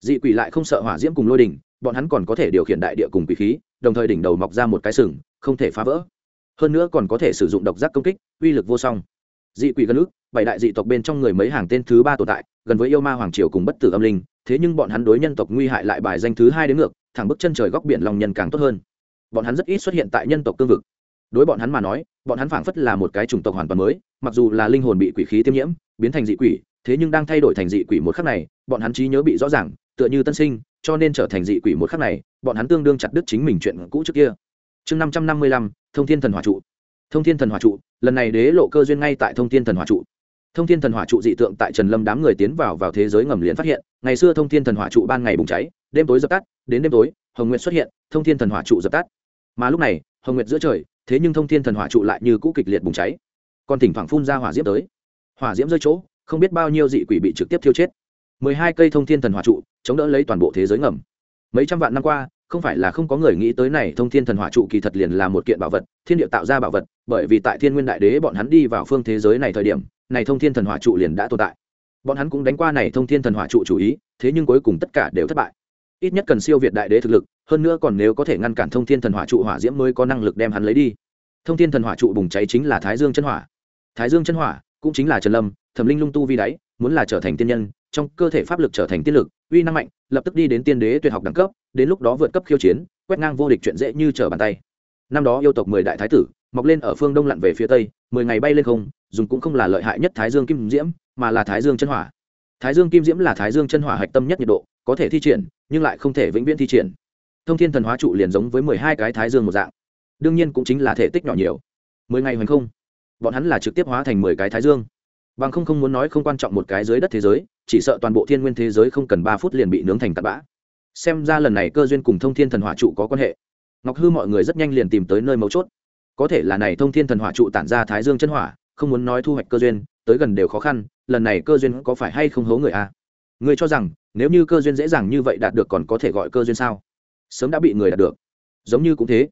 dị quỷ lại không sợ hỏa diễm cùng lôi đỉnh bọn hắn còn có thể điều khiển đại địa cùng quỷ khí, đồng thời đỉnh đầu mọc ra một cái sừng, không thể phá vỡ. Hơn nữa còn có thể sử dụng độc giác công kích, uy lực vô song. Dị quỷ gần ước bảy đại dị tộc bên trong người mấy hàng tên thứ ba tồn tại, gần với yêu ma hoàng triều cùng bất tử âm linh, thế nhưng bọn hắn đối nhân tộc nguy hại lại bài danh thứ hai đến ngược, thẳng bước chân trời góc biển lòng nhân càng tốt hơn. Bọn hắn rất ít xuất hiện tại nhân tộc cương vực đối bọn hắn mà nói, bọn hắn phảng phất là một cái chủng tộc hoàn toàn mới, mặc dù là linh hồn bị quỷ khí tiêm nhiễm, biến thành dị quỷ, thế nhưng đang thay đổi thành dị quỷ một khắc này, bọn hắn trí nhớ bị rõ ràng, tựa như tân sinh, cho nên trở thành dị quỷ một khắc này, bọn hắn tương đương chặt đứt chính mình chuyện cũ trước kia. Chương năm trăm năm mươi lăm, thông thiên thần hòa trụ. Thông thiên thần hòa trụ, lần này đế lộ cơ duyên ngay tại thông thiên thần hòa trụ. Thông thiên thần hỏa trụ dị tượng tại trần lâm đám người tiến vào vào thế giới ngầm liền phát hiện, ngày xưa thông thiên thần hỏa trụ ban ngày bùng cháy, đêm tối dập tắt, đến đêm tối, hồng nguyệt xuất hiện, thông thiên thần hỏa trụ dập tắt. Mà lúc này, hồng nguyệt giữa trời thế nhưng thông thiên thần hỏa trụ lại như cũ kịch liệt bùng cháy. Còn thỉnh thoảng phun ra hỏa diễm tới. Hỏa diễm rơi chỗ, không biết bao nhiêu dị quỷ bị trực tiếp thiêu chết. Mười hai cây thông thiên thần hỏa trụ chống đỡ lấy toàn bộ thế giới ngầm. Mấy trăm vạn năm qua, không phải là không có người nghĩ tới này, thông thiên thần hỏa trụ kỳ thật liền là một kiện bảo vật, thiên địa tạo ra bảo vật, bởi vì tại thiên nguyên đại đế bọn hắn đi vào phương thế giới này thời điểm, này thông thiên thần hỏa trụ liền đã tồn tại. Bọn hắn cũng đánh qua này thông thiên thần hỏa trụ chủ ý, thế nhưng cuối cùng tất cả đều thất bại. Ít nhất cần siêu việt đại đế thực lực hơn nữa còn nếu có thể ngăn cản thông thiên thần hỏa trụ hỏa diễm mới có năng lực đem hắn lấy đi. Thông thiên thần hỏa trụ bùng cháy chính là thái dương chân hỏa. Thái dương chân hỏa cũng chính là trần lâm, thẩm linh lung tu vi đáy, muốn là trở thành tiên nhân, trong cơ thể pháp lực trở thành tiên lực, uy năng mạnh, lập tức đi đến tiên đế tuyệt học đẳng cấp, đến lúc đó vượt cấp khiêu chiến, quét ngang vô địch chuyện dễ như trở bàn tay. Năm đó yêu tộc mười đại thái tử, mọc lên ở phương đông lặn về phía tây, mười ngày bay lên không, dùng cũng không là lợi hại nhất thái dương kim diễm, mà là thái dương chân hỏa. Thái dương kim diễm là thái dương chân hỏa hạch tâm nhất nhiệt độ, có thể thi triển, nhưng lại không thể vĩnh viễn thi triển thông thiên thần hóa trụ liền giống với mười hai cái thái dương một dạng. Đương nhiên cũng chính là thể tích nhỏ nhiều. Mười ngày hoành không, bọn hắn là trực tiếp hóa thành mười cái thái dương. Bằng không không muốn nói không quan trọng một cái dưới đất thế giới, chỉ sợ toàn bộ thiên nguyên thế giới không cần ba phút liền bị nướng thành tạt bã. Xem ra lần này cơ duyên cùng thông thiên thần hỏa trụ có quan hệ. Ngọc hư mọi người rất nhanh liền tìm tới nơi mấu chốt. Có thể là này thông thiên thần hỏa trụ tản ra thái dương chân hỏa, không muốn nói thu hoạch cơ duyên, tới gần đều khó khăn, lần này cơ duyên có phải hay không hố người a à? người cho rằng, nếu như cơ duyên dễ dàng như vậy đạt được còn có thể gọi cơ duyên sao? Sớm đã bị người đạt được. Giống như cũng thế.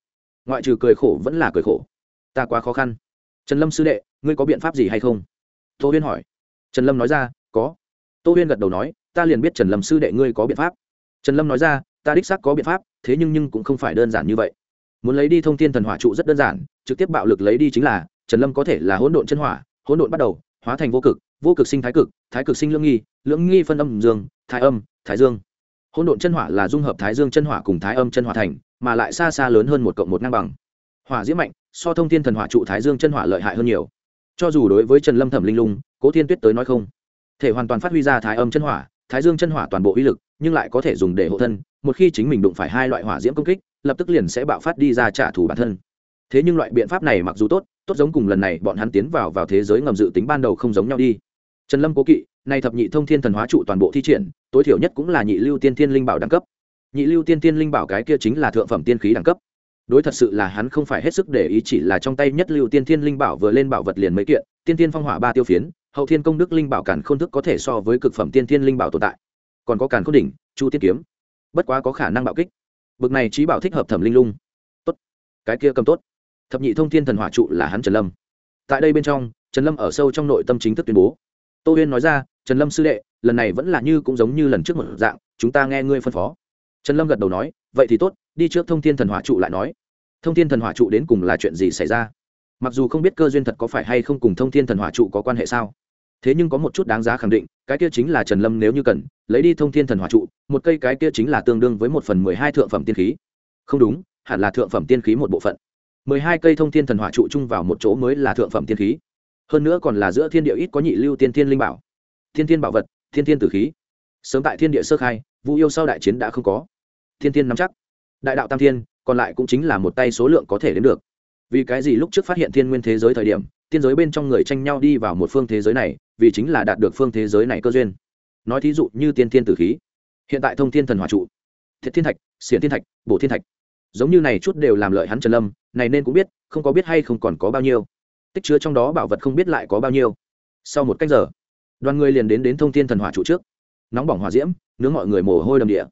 Ngoại trừ cười khổ vẫn là cười khổ. Ta quá khó khăn. Trần lâm sư đệ, ngươi có biện pháp gì hay không? Tô huyên hỏi. Trần lâm nói ra, có. Tô huyên gật đầu nói, ta liền biết trần lâm sư đệ ngươi có biện pháp. Trần lâm nói ra, ta đích xác có biện pháp, thế nhưng nhưng cũng không phải đơn giản như vậy. Muốn lấy đi thông tin thần hỏa trụ rất đơn giản, trực tiếp bạo lực lấy đi chính là, trần lâm có thể là hỗn độn chân hỏa, hỗn độn bắt đầu, hóa thành vô cực vô cực sinh thái cực thái cực sinh lưỡng nghi lưỡng nghi phân âm dương, thái âm, thái dương hỗn độn chân hỏa là dung hợp thái dương chân hỏa cùng thái âm chân hỏa thành, mà lại xa xa lớn hơn một cộng một ngang bằng. Hỏa diễm mạnh, so thông thiên thần hỏa trụ thái dương chân hỏa lợi hại hơn nhiều. Cho dù đối với trần lâm thẩm linh lung, cố thiên tuyết tới nói không. Thể hoàn toàn phát huy ra thái âm chân hỏa, thái dương chân hỏa toàn bộ uy lực, nhưng lại có thể dùng để hộ thân, một khi chính mình đụng phải hai loại hỏa diễm công kích, lập tức liền sẽ bạo phát đi ra trả thù bản thân. Thế nhưng loại biện pháp này mặc dù tốt tốt giống cùng lần này bọn hắn tiến vào vào thế giới ngầm dự tính ban đầu không giống nhau đi. Trần lâm cố kỵ nay thập nhị thông thiên thần hóa trụ toàn bộ thi triển, tối thiểu nhất cũng là nhị lưu tiên thiên linh bảo đẳng cấp. Nhị lưu tiên thiên linh bảo cái kia chính là thượng phẩm tiên khí đẳng cấp. Đối thật sự là hắn không phải hết sức để ý chỉ là trong tay nhất lưu tiên thiên linh bảo vừa lên bảo vật liền mấy kiện, tiên tiên phong hỏa ba tiêu phiến, hậu thiên công đức linh bảo cản khôn thức có thể so với cực phẩm tiên thiên linh bảo tồn tại. Còn có cản khôn đỉnh, chu tiên kiếm. Bất quá có khả năng bạo kích. Bực này trí bảo thích hợp thẩm linh lung. Tốt. Cái kia cầm tốt. Thập nhị thông thiên thần hỏa trụ là hắn trần lâm. Tại đây bên trong, trần lâm ở sâu trong nội tâm chính thức tuyên bố. Tô huyên nói ra trần lâm sư đệ, lần này vẫn là như cũng giống như lần trước một dạng, chúng ta nghe ngươi phân phó. Trần lâm gật đầu nói, vậy thì tốt, đi trước thông thiên thần hỏa trụ lại nói. Thông thiên thần hỏa trụ đến cùng là chuyện gì xảy ra? Mặc dù không biết cơ duyên thật có phải hay không cùng thông thiên thần hỏa trụ có quan hệ sao, thế nhưng có một chút đáng giá khẳng định, cái kia chính là trần lâm nếu như cần, lấy đi thông thiên thần hỏa trụ, một cây cái kia chính là tương đương với một phần mười hai thượng phẩm tiên khí. Không đúng, hẳn là thượng phẩm tiên khí một bộ phận. Mười hai cây thông thiên thần hỏa trụ chung vào một chỗ mới là thượng phẩm tiên khí. Hơn nữa còn là giữa thiên địa ít có nhị lưu tiên thiên linh bảo thiên thiên bảo vật, thiên thiên tử khí. Sớm tại thiên địa sơ khai vũ yêu sau đại chiến đã không có. Thiên thiên nắm chắc. Đại đạo tam thiên, còn lại cũng chính là một tay số lượng có thể đến được. Vì cái gì lúc trước phát hiện thiên nguyên thế giới thời điểm tiên giới bên trong người tranh nhau đi vào một phương thế giới này, vì chính là đạt được phương thế giới này cơ duyên. Nói thí dụ như tiên thiên tử khí. Hiện tại thông thiên thần hòa trụ. Thiệt thiên thạch, xiển thiên thạch, bổ thiên thạch. Giống như này chút đều làm lợi hắn trần lâm, này nên cũng biết, không có biết hay không còn có bao nhiêu. Tích chứa trong đó bảo vật không biết lại có bao nhiêu. Sau một cách giờ đoàn người liền đến đến thông thiên thần hỏa trụ trước. Nóng bỏng hỏa diễm, nướng mọi người mồ hôi đầm địa.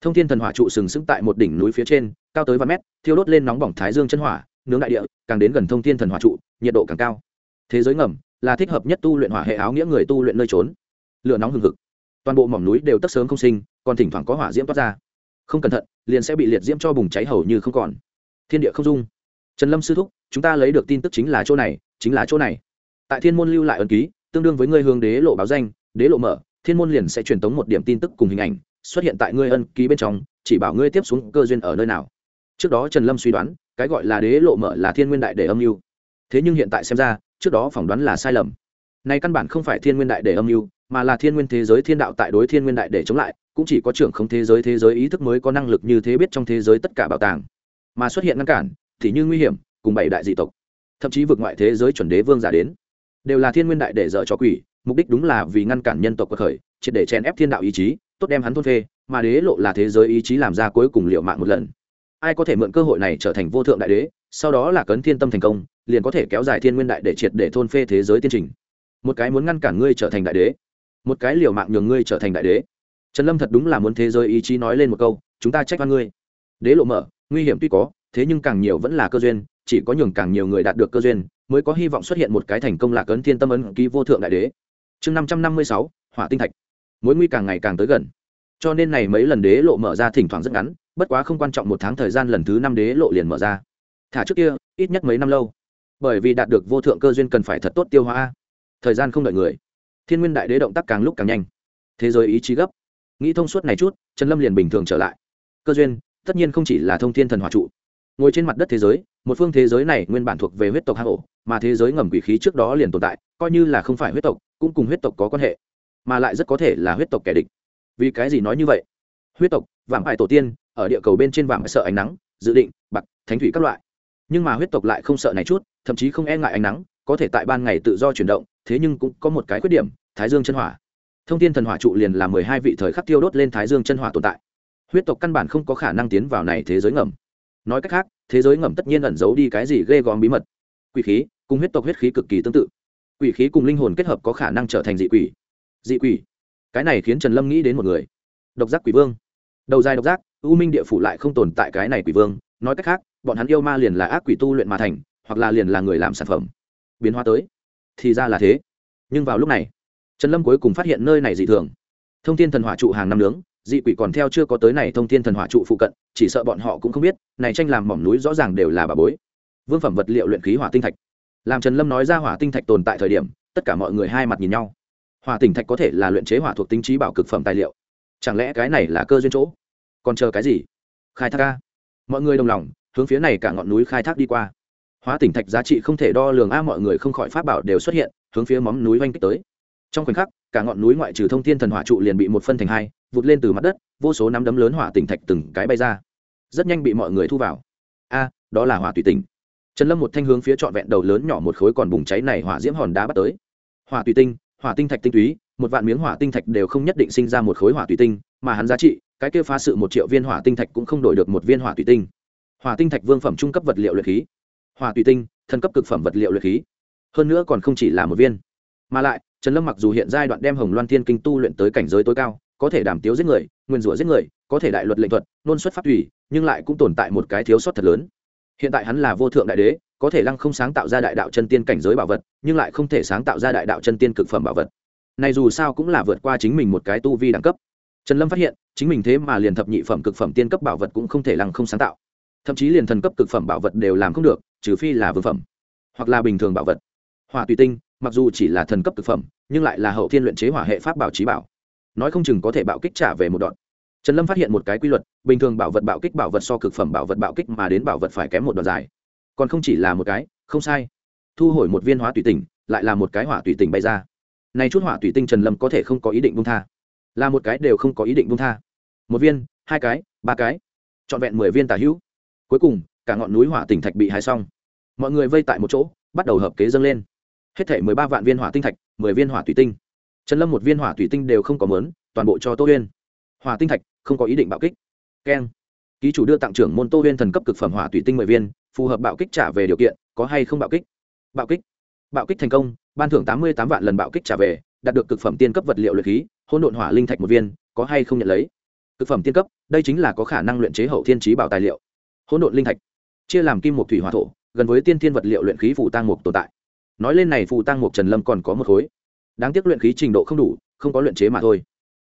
Thông thiên thần hỏa trụ sừng sững tại một đỉnh núi phía trên, cao tới vài mét, thiêu đốt lên nóng bỏng thái dương chân hỏa, nướng đại địa, càng đến gần thông thiên thần hỏa trụ, nhiệt độ càng cao. Thế giới ngầm là thích hợp nhất tu luyện hỏa hệ áo nghĩa người tu luyện nơi trốn. Lửa nóng hừng hực. Toàn bộ mỏm núi đều tất sớm không sinh, còn thỉnh thoảng có hỏa diễm toát ra. Không cẩn thận, liền sẽ bị liệt diễm cho bùng cháy hầu như không còn. Thiên địa không dung. Trần lâm sư thúc, chúng ta lấy được tin tức chính là chỗ này, chính là chỗ này. Tại thiên môn lưu lại ấn ký tương đương với ngươi hướng đế lộ báo danh, đế lộ mở, thiên môn liền sẽ truyền tống một điểm tin tức cùng hình ảnh, xuất hiện tại ngươi ân ký bên trong, chỉ bảo ngươi tiếp xuống cơ duyên ở nơi nào. Trước đó trần lâm suy đoán, cái gọi là đế lộ mở là thiên nguyên đại để âm mưu. Thế nhưng hiện tại xem ra, trước đó phỏng đoán là sai lầm. Này căn bản không phải thiên nguyên đại để âm mưu, mà là thiên nguyên thế giới thiên đạo tại đối thiên nguyên đại để chống lại, cũng chỉ có trưởng không thế giới thế giới ý thức mới có năng lực như thế biết trong thế giới tất cả bảo tàng. Mà xuất hiện ngăn cản, thì như nguy hiểm, cùng bảy đại dị tộc, thậm chí vượt ngoại thế giới chuẩn đế vương giả đến đều là thiên nguyên đại để dở cho quỷ, mục đích đúng là vì ngăn cản nhân tộc cuộc khởi, triệt để chèn ép thiên đạo ý chí, tốt đem hắn thôn phê, mà đế lộ là thế giới ý chí làm ra cuối cùng liệu mạng một lần. Ai có thể mượn cơ hội này trở thành vô thượng đại đế, sau đó là cấn thiên tâm thành công, liền có thể kéo dài thiên nguyên đại để triệt để thôn phê thế giới tiên trình. Một cái muốn ngăn cản ngươi trở thành đại đế, một cái liều mạng nhường ngươi trở thành đại đế. Trần lâm thật đúng là muốn thế giới ý chí nói lên một câu, chúng ta trách oan ngươi. Đế lộ mở, nguy hiểm tuy có, thế nhưng càng nhiều vẫn là cơ duyên chỉ có nhường càng nhiều người đạt được cơ duyên, mới có hy vọng xuất hiện một cái thành công lạc ấn thiên tâm ấn ký vô thượng đại đế. Chương năm trăm năm mươi sáu, hỏa tinh thạch. Mối nguy càng ngày càng tới gần. Cho nên này mấy lần đế lộ mở ra thỉnh thoảng rất ngắn, bất quá không quan trọng một tháng thời gian lần thứ năm đế lộ liền mở ra. Thả trước kia, ít nhất mấy năm lâu. Bởi vì đạt được vô thượng cơ duyên cần phải thật tốt tiêu hóa. Thời gian không đợi người. Thiên nguyên đại đế động tác càng lúc càng nhanh. Thế giới ý chí gấp. Nghĩ thông suốt này chút, trần lâm liền bình thường trở lại. Cơ duyên, tất nhiên không chỉ là thông thiên thần hòa trụ. Ngồi trên mặt đất thế giới một phương thế giới này nguyên bản thuộc về huyết tộc hang ổ, mà thế giới ngầm quỷ khí trước đó liền tồn tại coi như là không phải huyết tộc cũng cùng huyết tộc có quan hệ mà lại rất có thể là huyết tộc kẻ địch. Vì cái gì nói như vậy? Huyết tộc vạm ải tổ tiên ở địa cầu bên trên vạm sợ ánh nắng dự định bạc thánh thủy các loại. Nhưng mà huyết tộc lại không sợ này chút thậm chí không e ngại ánh nắng có thể tại ban ngày tự do chuyển động thế nhưng cũng có một cái khuyết điểm thái dương chân hỏa. Thông tin thần hỏa trụ liền là mười hai vị thời khắc tiêu đốt lên thái dương chân hỏa tồn tại. Huyết tộc căn bản không có khả năng tiến vào này thế giới ngầm nói cách khác, thế giới ngầm tất nhiên ẩn giấu đi cái gì ghê gòm bí mật. Quỷ khí cùng huyết tộc huyết khí cực kỳ tương tự. Quỷ khí cùng linh hồn kết hợp có khả năng trở thành dị quỷ. Dị quỷ? Cái này khiến trần lâm nghĩ đến một người. Độc giác quỷ vương. Đầu dài độc giác, u minh địa phủ lại không tồn tại cái này quỷ vương. Nói cách khác, bọn hắn yêu ma liền là ác quỷ tu luyện mà thành, hoặc là liền là người làm sản phẩm. Biến hóa tới. Thì ra là thế. Nhưng vào lúc này, trần lâm cuối cùng phát hiện nơi này dị thường. Thông tin thần hỏa trụ hàng năm nướng dị quỷ còn theo chưa có tới này thông thiên thần hỏa trụ phụ cận, chỉ sợ bọn họ cũng không biết, này tranh làm mỏm núi rõ ràng đều là bà bối. Vương phẩm vật liệu luyện khí hỏa tinh thạch. Làm trần lâm nói ra hỏa tinh thạch tồn tại thời điểm, tất cả mọi người hai mặt nhìn nhau. Hỏa tinh thạch có thể là luyện chế hỏa thuộc tính trí bảo cực phẩm tài liệu. Chẳng lẽ cái này là cơ duyên chỗ? Còn chờ cái gì? Khai thác ca mọi người đồng lòng, hướng phía này cả ngọn núi khai thác đi qua. Hóa tỉnh thạch giá trị không thể đo lường a, mọi người không khỏi pháp bảo đều xuất hiện, hướng phía móng núi oanh kích tới. Trong khoảnh khắc, cả ngọn núi ngoại trừ thông thiên thần hỏa trụ liền bị một phân thành hai vụt lên từ mặt đất, vô số nắm đấm lớn hỏa tỉnh thạch từng cái bay ra. Rất nhanh bị mọi người thu vào. A, đó là hỏa tùy tinh trần lâm một thanh hướng phía trọn vẹn đầu lớn nhỏ một khối còn bùng cháy này hỏa diễm hòn đá bắt tới. Hỏa tùy tinh, hỏa tinh thạch tinh túy, một vạn miếng hỏa tinh thạch đều không nhất định sinh ra một khối hỏa tùy tinh, mà hắn giá trị, cái kia phá sự một triệu viên hỏa tinh thạch cũng không đổi được một viên hỏa tùy tinh. Hỏa tinh thạch vương phẩm trung cấp vật liệu luyện khí. Hỏa tùy tinh thân cấp cực phẩm vật liệu luyện khí. Hơn nữa còn không chỉ là một viên. Mà lại, trần lâm mặc dù hiện giai đoạn đem hồng loan thiên kinh tu luyện tới cảnh giới tối cao có thể đảm tiếu giết người, nguyên rủa giết người, có thể đại luật lệnh thuật, nôn xuất pháp thủy nhưng lại cũng tồn tại một cái thiếu sót thật lớn. Hiện tại hắn là vô thượng đại đế, có thể lăng không sáng tạo ra đại đạo chân tiên cảnh giới bảo vật, nhưng lại không thể sáng tạo ra đại đạo chân tiên cực phẩm bảo vật. Này dù sao cũng là vượt qua chính mình một cái tu vi đẳng cấp. Trần lâm phát hiện, chính mình thế mà liền thập nhị phẩm cực phẩm tiên cấp bảo vật cũng không thể lăng không sáng tạo. Thậm chí liền thần cấp cực phẩm bảo vật đều làm không được, trừ phi là vương phẩm, hoặc là bình thường bảo vật. Hỏa tùy tinh, mặc dù chỉ là thần cấp cực phẩm, nhưng lại là hậu thiên luyện chế hỏa hệ pháp bảo trí bảo nói không chừng có thể bạo kích trả về một đoạn. Trần lâm phát hiện một cái quy luật, bình thường bảo vật bạo kích bảo vật so cực phẩm bảo vật bạo kích mà đến bảo vật phải kém một đoạn dài. Còn không chỉ là một cái, không sai. Thu hồi một viên hóa tùy tỉnh, lại là một cái hỏa tùy tỉnh bay ra. Này chút hỏa tùy tinh trần lâm có thể không có ý định bung tha. Là một cái đều không có ý định bung tha. Một viên, hai cái, ba cái, trọn vẹn mười viên tả hữu. Cuối cùng, cả ngọn núi hỏa tỉnh thạch bị hái xong. Mọi người vây tại một chỗ, bắt đầu hợp kế dâng lên. Hết thể mười ba vạn viên hỏa tinh thạch, mười viên hỏa thủy tinh trần lâm một viên hỏa thủy tinh đều không có mớn toàn bộ cho tô huyên. Hỏa tinh thạch, không có ý định bạo kích. Keng. Ký chủ đưa tặng trưởng môn tô huyên thần cấp cực phẩm hỏa thủy tinh mười viên, phù hợp bạo kích trả về điều kiện, có hay không bạo kích? Bạo kích. Bạo kích thành công, ban thưởng tám mươi tám vạn lần bạo kích trả về, đạt được cực phẩm tiên cấp vật liệu luyện khí hôn độn hỏa linh thạch một viên, có hay không nhận lấy? Cực phẩm tiên cấp, đây chính là có khả năng luyện chế hậu thiên trí bảo tài liệu. Hôn độn linh thạch. Chia làm kim một thủy hỏa thổ, gần với tiên thiên vật liệu luyện khí phù tăng mục tồn tại. Nói lên này phù tăng mục trần lâm còn có một khối đáng tiếc luyện khí trình độ không đủ, không có luyện chế mà thôi.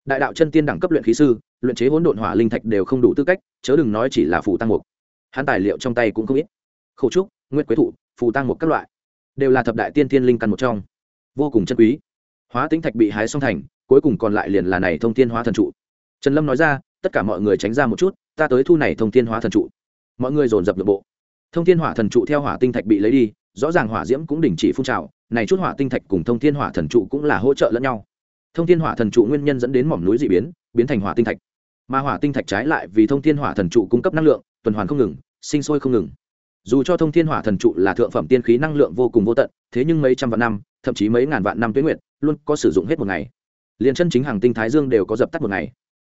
Đại đạo chân tiên đẳng cấp luyện khí sư, luyện chế hỗn độn hỏa linh thạch đều không đủ tư cách, chớ đừng nói chỉ là phù tăng mục. Hắn tài liệu trong tay cũng không ít. Khẩu trúc nguyên quế thụ, phù tăng mục các loại, đều là thập đại tiên thiên linh căn một trong. Vô cùng chân quý. Hóa tính thạch bị hái xong thành, cuối cùng còn lại liền là này thông thiên hóa thần trụ. Trần lâm nói ra, tất cả mọi người tránh ra một chút, ta tới thu này thông thiên hóa thần trụ. Mọi người dồn dập nội bộ. Thông thiên hỏa thần trụ theo hỏa tinh thạch bị lấy đi, rõ ràng hỏa diễm cũng đình chỉ phun trào này chút hỏa tinh thạch cùng thông thiên hỏa thần trụ cũng là hỗ trợ lẫn nhau. Thông thiên hỏa thần trụ nguyên nhân dẫn đến mỏm núi dị biến biến thành hỏa tinh thạch. Mà hỏa tinh thạch trái lại vì thông thiên hỏa thần trụ cung cấp năng lượng, tuần hoàn không ngừng, sinh sôi không ngừng. Dù cho thông thiên hỏa thần trụ là thượng phẩm tiên khí năng lượng vô cùng vô tận, thế nhưng mấy trăm vạn năm, thậm chí mấy ngàn vạn năm tuyến nguyện luôn có sử dụng hết một ngày. Liền chân chính hàng tinh thái dương đều có dập tắt một ngày.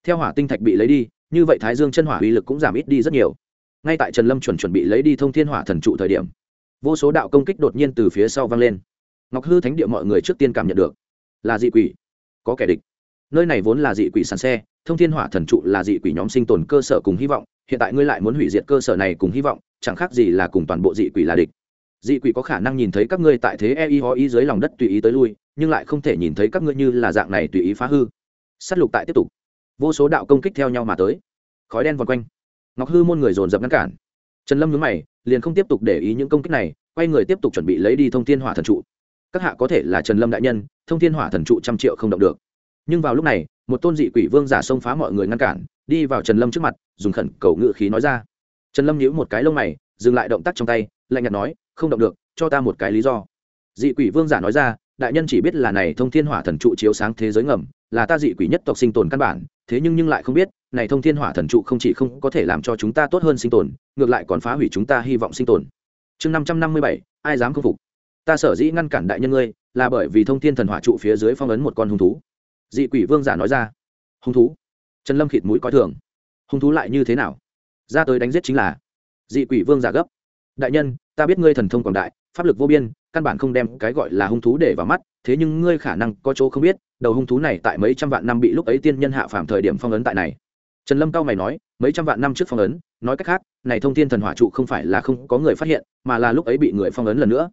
Theo hỏa tinh thạch bị lấy đi, như vậy thái dương chân hỏa uy lực cũng giảm ít đi rất nhiều. Ngay tại trần lâm chuẩn chuẩn bị lấy đi thông thiên hỏa thần trụ thời điểm, vô số đạo công kích đột nhiên từ phía sau vang lên ngọc hư thánh địa mọi người trước tiên cảm nhận được là dị quỷ, có kẻ địch. Nơi này vốn là dị quỷ sàn xe, thông thiên hỏa thần trụ là dị quỷ nhóm sinh tồn cơ sở cùng hy vọng, hiện tại ngươi lại muốn hủy diệt cơ sở này cùng hy vọng, chẳng khác gì là cùng toàn bộ dị quỷ là địch. Dị quỷ có khả năng nhìn thấy các ngươi tại thế e y ho y dưới lòng đất tùy ý tới lui, nhưng lại không thể nhìn thấy các ngươi như là dạng này tùy ý phá hư. S á t lục tại tiếp tục. Vô số đạo công kích theo nhau mà tới. Khói đen vòng quanh. Ngọc hư môn người dồn dập ngăn cản. Trần lâm nhớ mày, liền không tiếp tục để ý những công kích này, quay người tiếp tục chuẩn bị lấy đi thông thiên hỏa thần trụ các hạ có thể là trần lâm đại nhân, thông thiên hỏa thần trụ trăm triệu không động được. Nhưng vào lúc này, một tôn dị quỷ vương giả xông phá mọi người ngăn cản, đi vào trần lâm trước mặt, dùng khẩn cầu ngự khí nói ra. Trần lâm nhíu một cái lông mày, dừng lại động tác trong tay, lạnh nhạt nói, không động được, cho ta một cái lý do. Dị quỷ vương giả nói ra, đại nhân chỉ biết là này thông thiên hỏa thần trụ chiếu sáng thế giới ngầm, là ta dị quỷ nhất tộc sinh tồn căn bản, thế nhưng nhưng lại không biết, này thông thiên hỏa thần trụ không chỉ không có thể làm cho chúng ta tốt hơn sinh tồn, ngược lại còn phá hủy chúng ta hy vọng sinh tồn. Chương năm trăm năm mươi bảy, ai dám không phục? Ta sở dĩ ngăn cản đại nhân ngươi, là bởi vì thông thiên thần hỏa trụ phía dưới phong ấn một con hung thú. Dị quỷ vương giả nói ra. Hung thú? Trần lâm khịt mũi coi thường. Hung thú lại như thế nào? Ra tới đánh giết chính là. Dị quỷ vương giả gấp. Đại nhân, ta biết ngươi thần thông quảng đại, pháp lực vô biên, căn bản không đem cái gọi là hung thú để vào mắt, thế nhưng ngươi khả năng có chỗ không biết, đầu hung thú này tại mấy trăm vạn năm bị lúc ấy tiên nhân hạ phàm thời điểm phong ấn tại này. Trần lâm cao mày nói, mấy trăm vạn năm trước phong ấn, nói cách khác, này thông thiên thần hỏa trụ không phải là không có người phát hiện, mà là lúc ấy bị người phong ấn lần nữa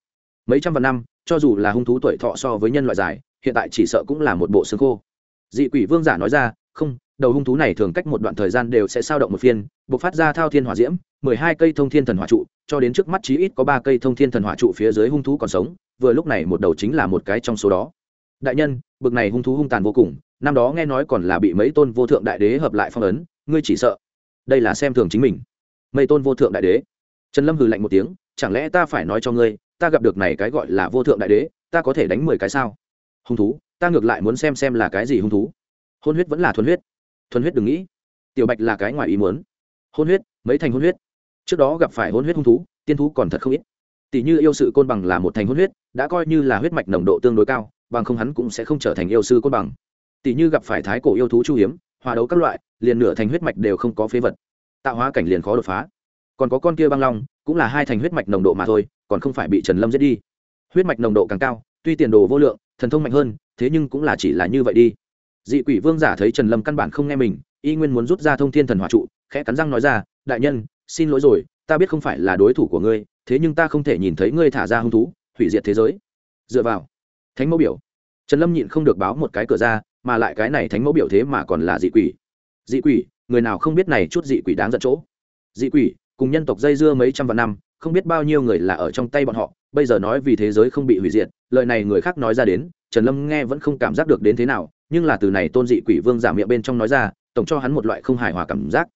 mấy trăm vạn năm, cho dù là hung thú tuổi thọ so với nhân loại dài, hiện tại chỉ sợ cũng là một bộ xương khô. Dị quỷ vương giả nói ra, không, đầu hung thú này thường cách một đoạn thời gian đều sẽ sao động một phiên b ộ c phát ra thao thiên hỏa diễm, mười hai cây thông thiên thần hỏa trụ, cho đến trước mắt chí ít có ba cây thông thiên thần hỏa trụ phía dưới hung thú còn sống, vừa lúc này một đầu chính là một cái trong số đó. Đại nhân, bực này hung thú hung tàn vô cùng, năm đó nghe nói còn là bị mấy tôn vô thượng đại đế hợp lại phong ấn, ngươi chỉ sợ đây là xem thường chính mình. Mấy tôn vô thượng đại đế. Trần lâm hừ lạnh một tiếng, chẳng lẽ ta phải nói cho ngươi ta gặp được này cái gọi là vô thượng đại đế, ta có thể đánh mười cái sao? Hung thú, ta ngược lại muốn xem xem là cái gì hung thú. Hôn huyết vẫn là thuần huyết. Thuần huyết đừng nghĩ. Tiểu bạch là cái ngoài ý muốn. Hôn huyết, mấy thành hôn huyết? Trước đó gặp phải hôn huyết hung thú, tiên thú còn thật không ít. Tỷ như yêu sự côn bằng là một thành hôn huyết, đã coi như là huyết mạch nồng độ tương đối cao, bằng không hắn cũng sẽ không trở thành yêu sư côn bằng. Tỷ như gặp phải thái cổ yêu thú chu hiếm, hòa đấu các loại, liền nửa thành huyết mạch đều không có phế vật. Tạo hóa cảnh liền khó đột phá. Còn có con kia băng long, cũng là hai thành huyết mạch nồng độ mà thôi còn không phải bị trần lâm giết đi. Huyết mạch nồng độ càng cao, tuy tiền đồ vô lượng, thần thông mạnh hơn, thế nhưng cũng là chỉ là như vậy đi. Dị quỷ vương giả thấy trần lâm căn bản không nghe mình, y nguyên muốn rút ra thông thiên thần hòa trụ, khẽ cắn răng nói ra, đại nhân, xin lỗi rồi, ta biết không phải là đối thủ của ngươi, thế nhưng ta không thể nhìn thấy ngươi thả ra hung thú, hủy diệt thế giới. Dựa vào, thánh mẫu biểu. Trần lâm nhịn không được báo một cái cửa ra, mà lại cái này thánh mẫu biểu thế mà còn là dị quỷ. Dị quỷ, người nào không biết này chút dị quỷ đáng giận chỗ? Dị quỷ, cùng nhân tộc dây dưa mấy trăm vạn năm không biết bao nhiêu người là ở trong tay bọn họ, bây giờ nói vì thế giới không bị hủy diệt, lời này người khác nói ra đến, trần lâm nghe vẫn không cảm giác được đến thế nào, nhưng là từ này tôn dị quỷ vương giả miệng bên trong nói ra, tổng cho hắn một loại không hài hòa cảm giác.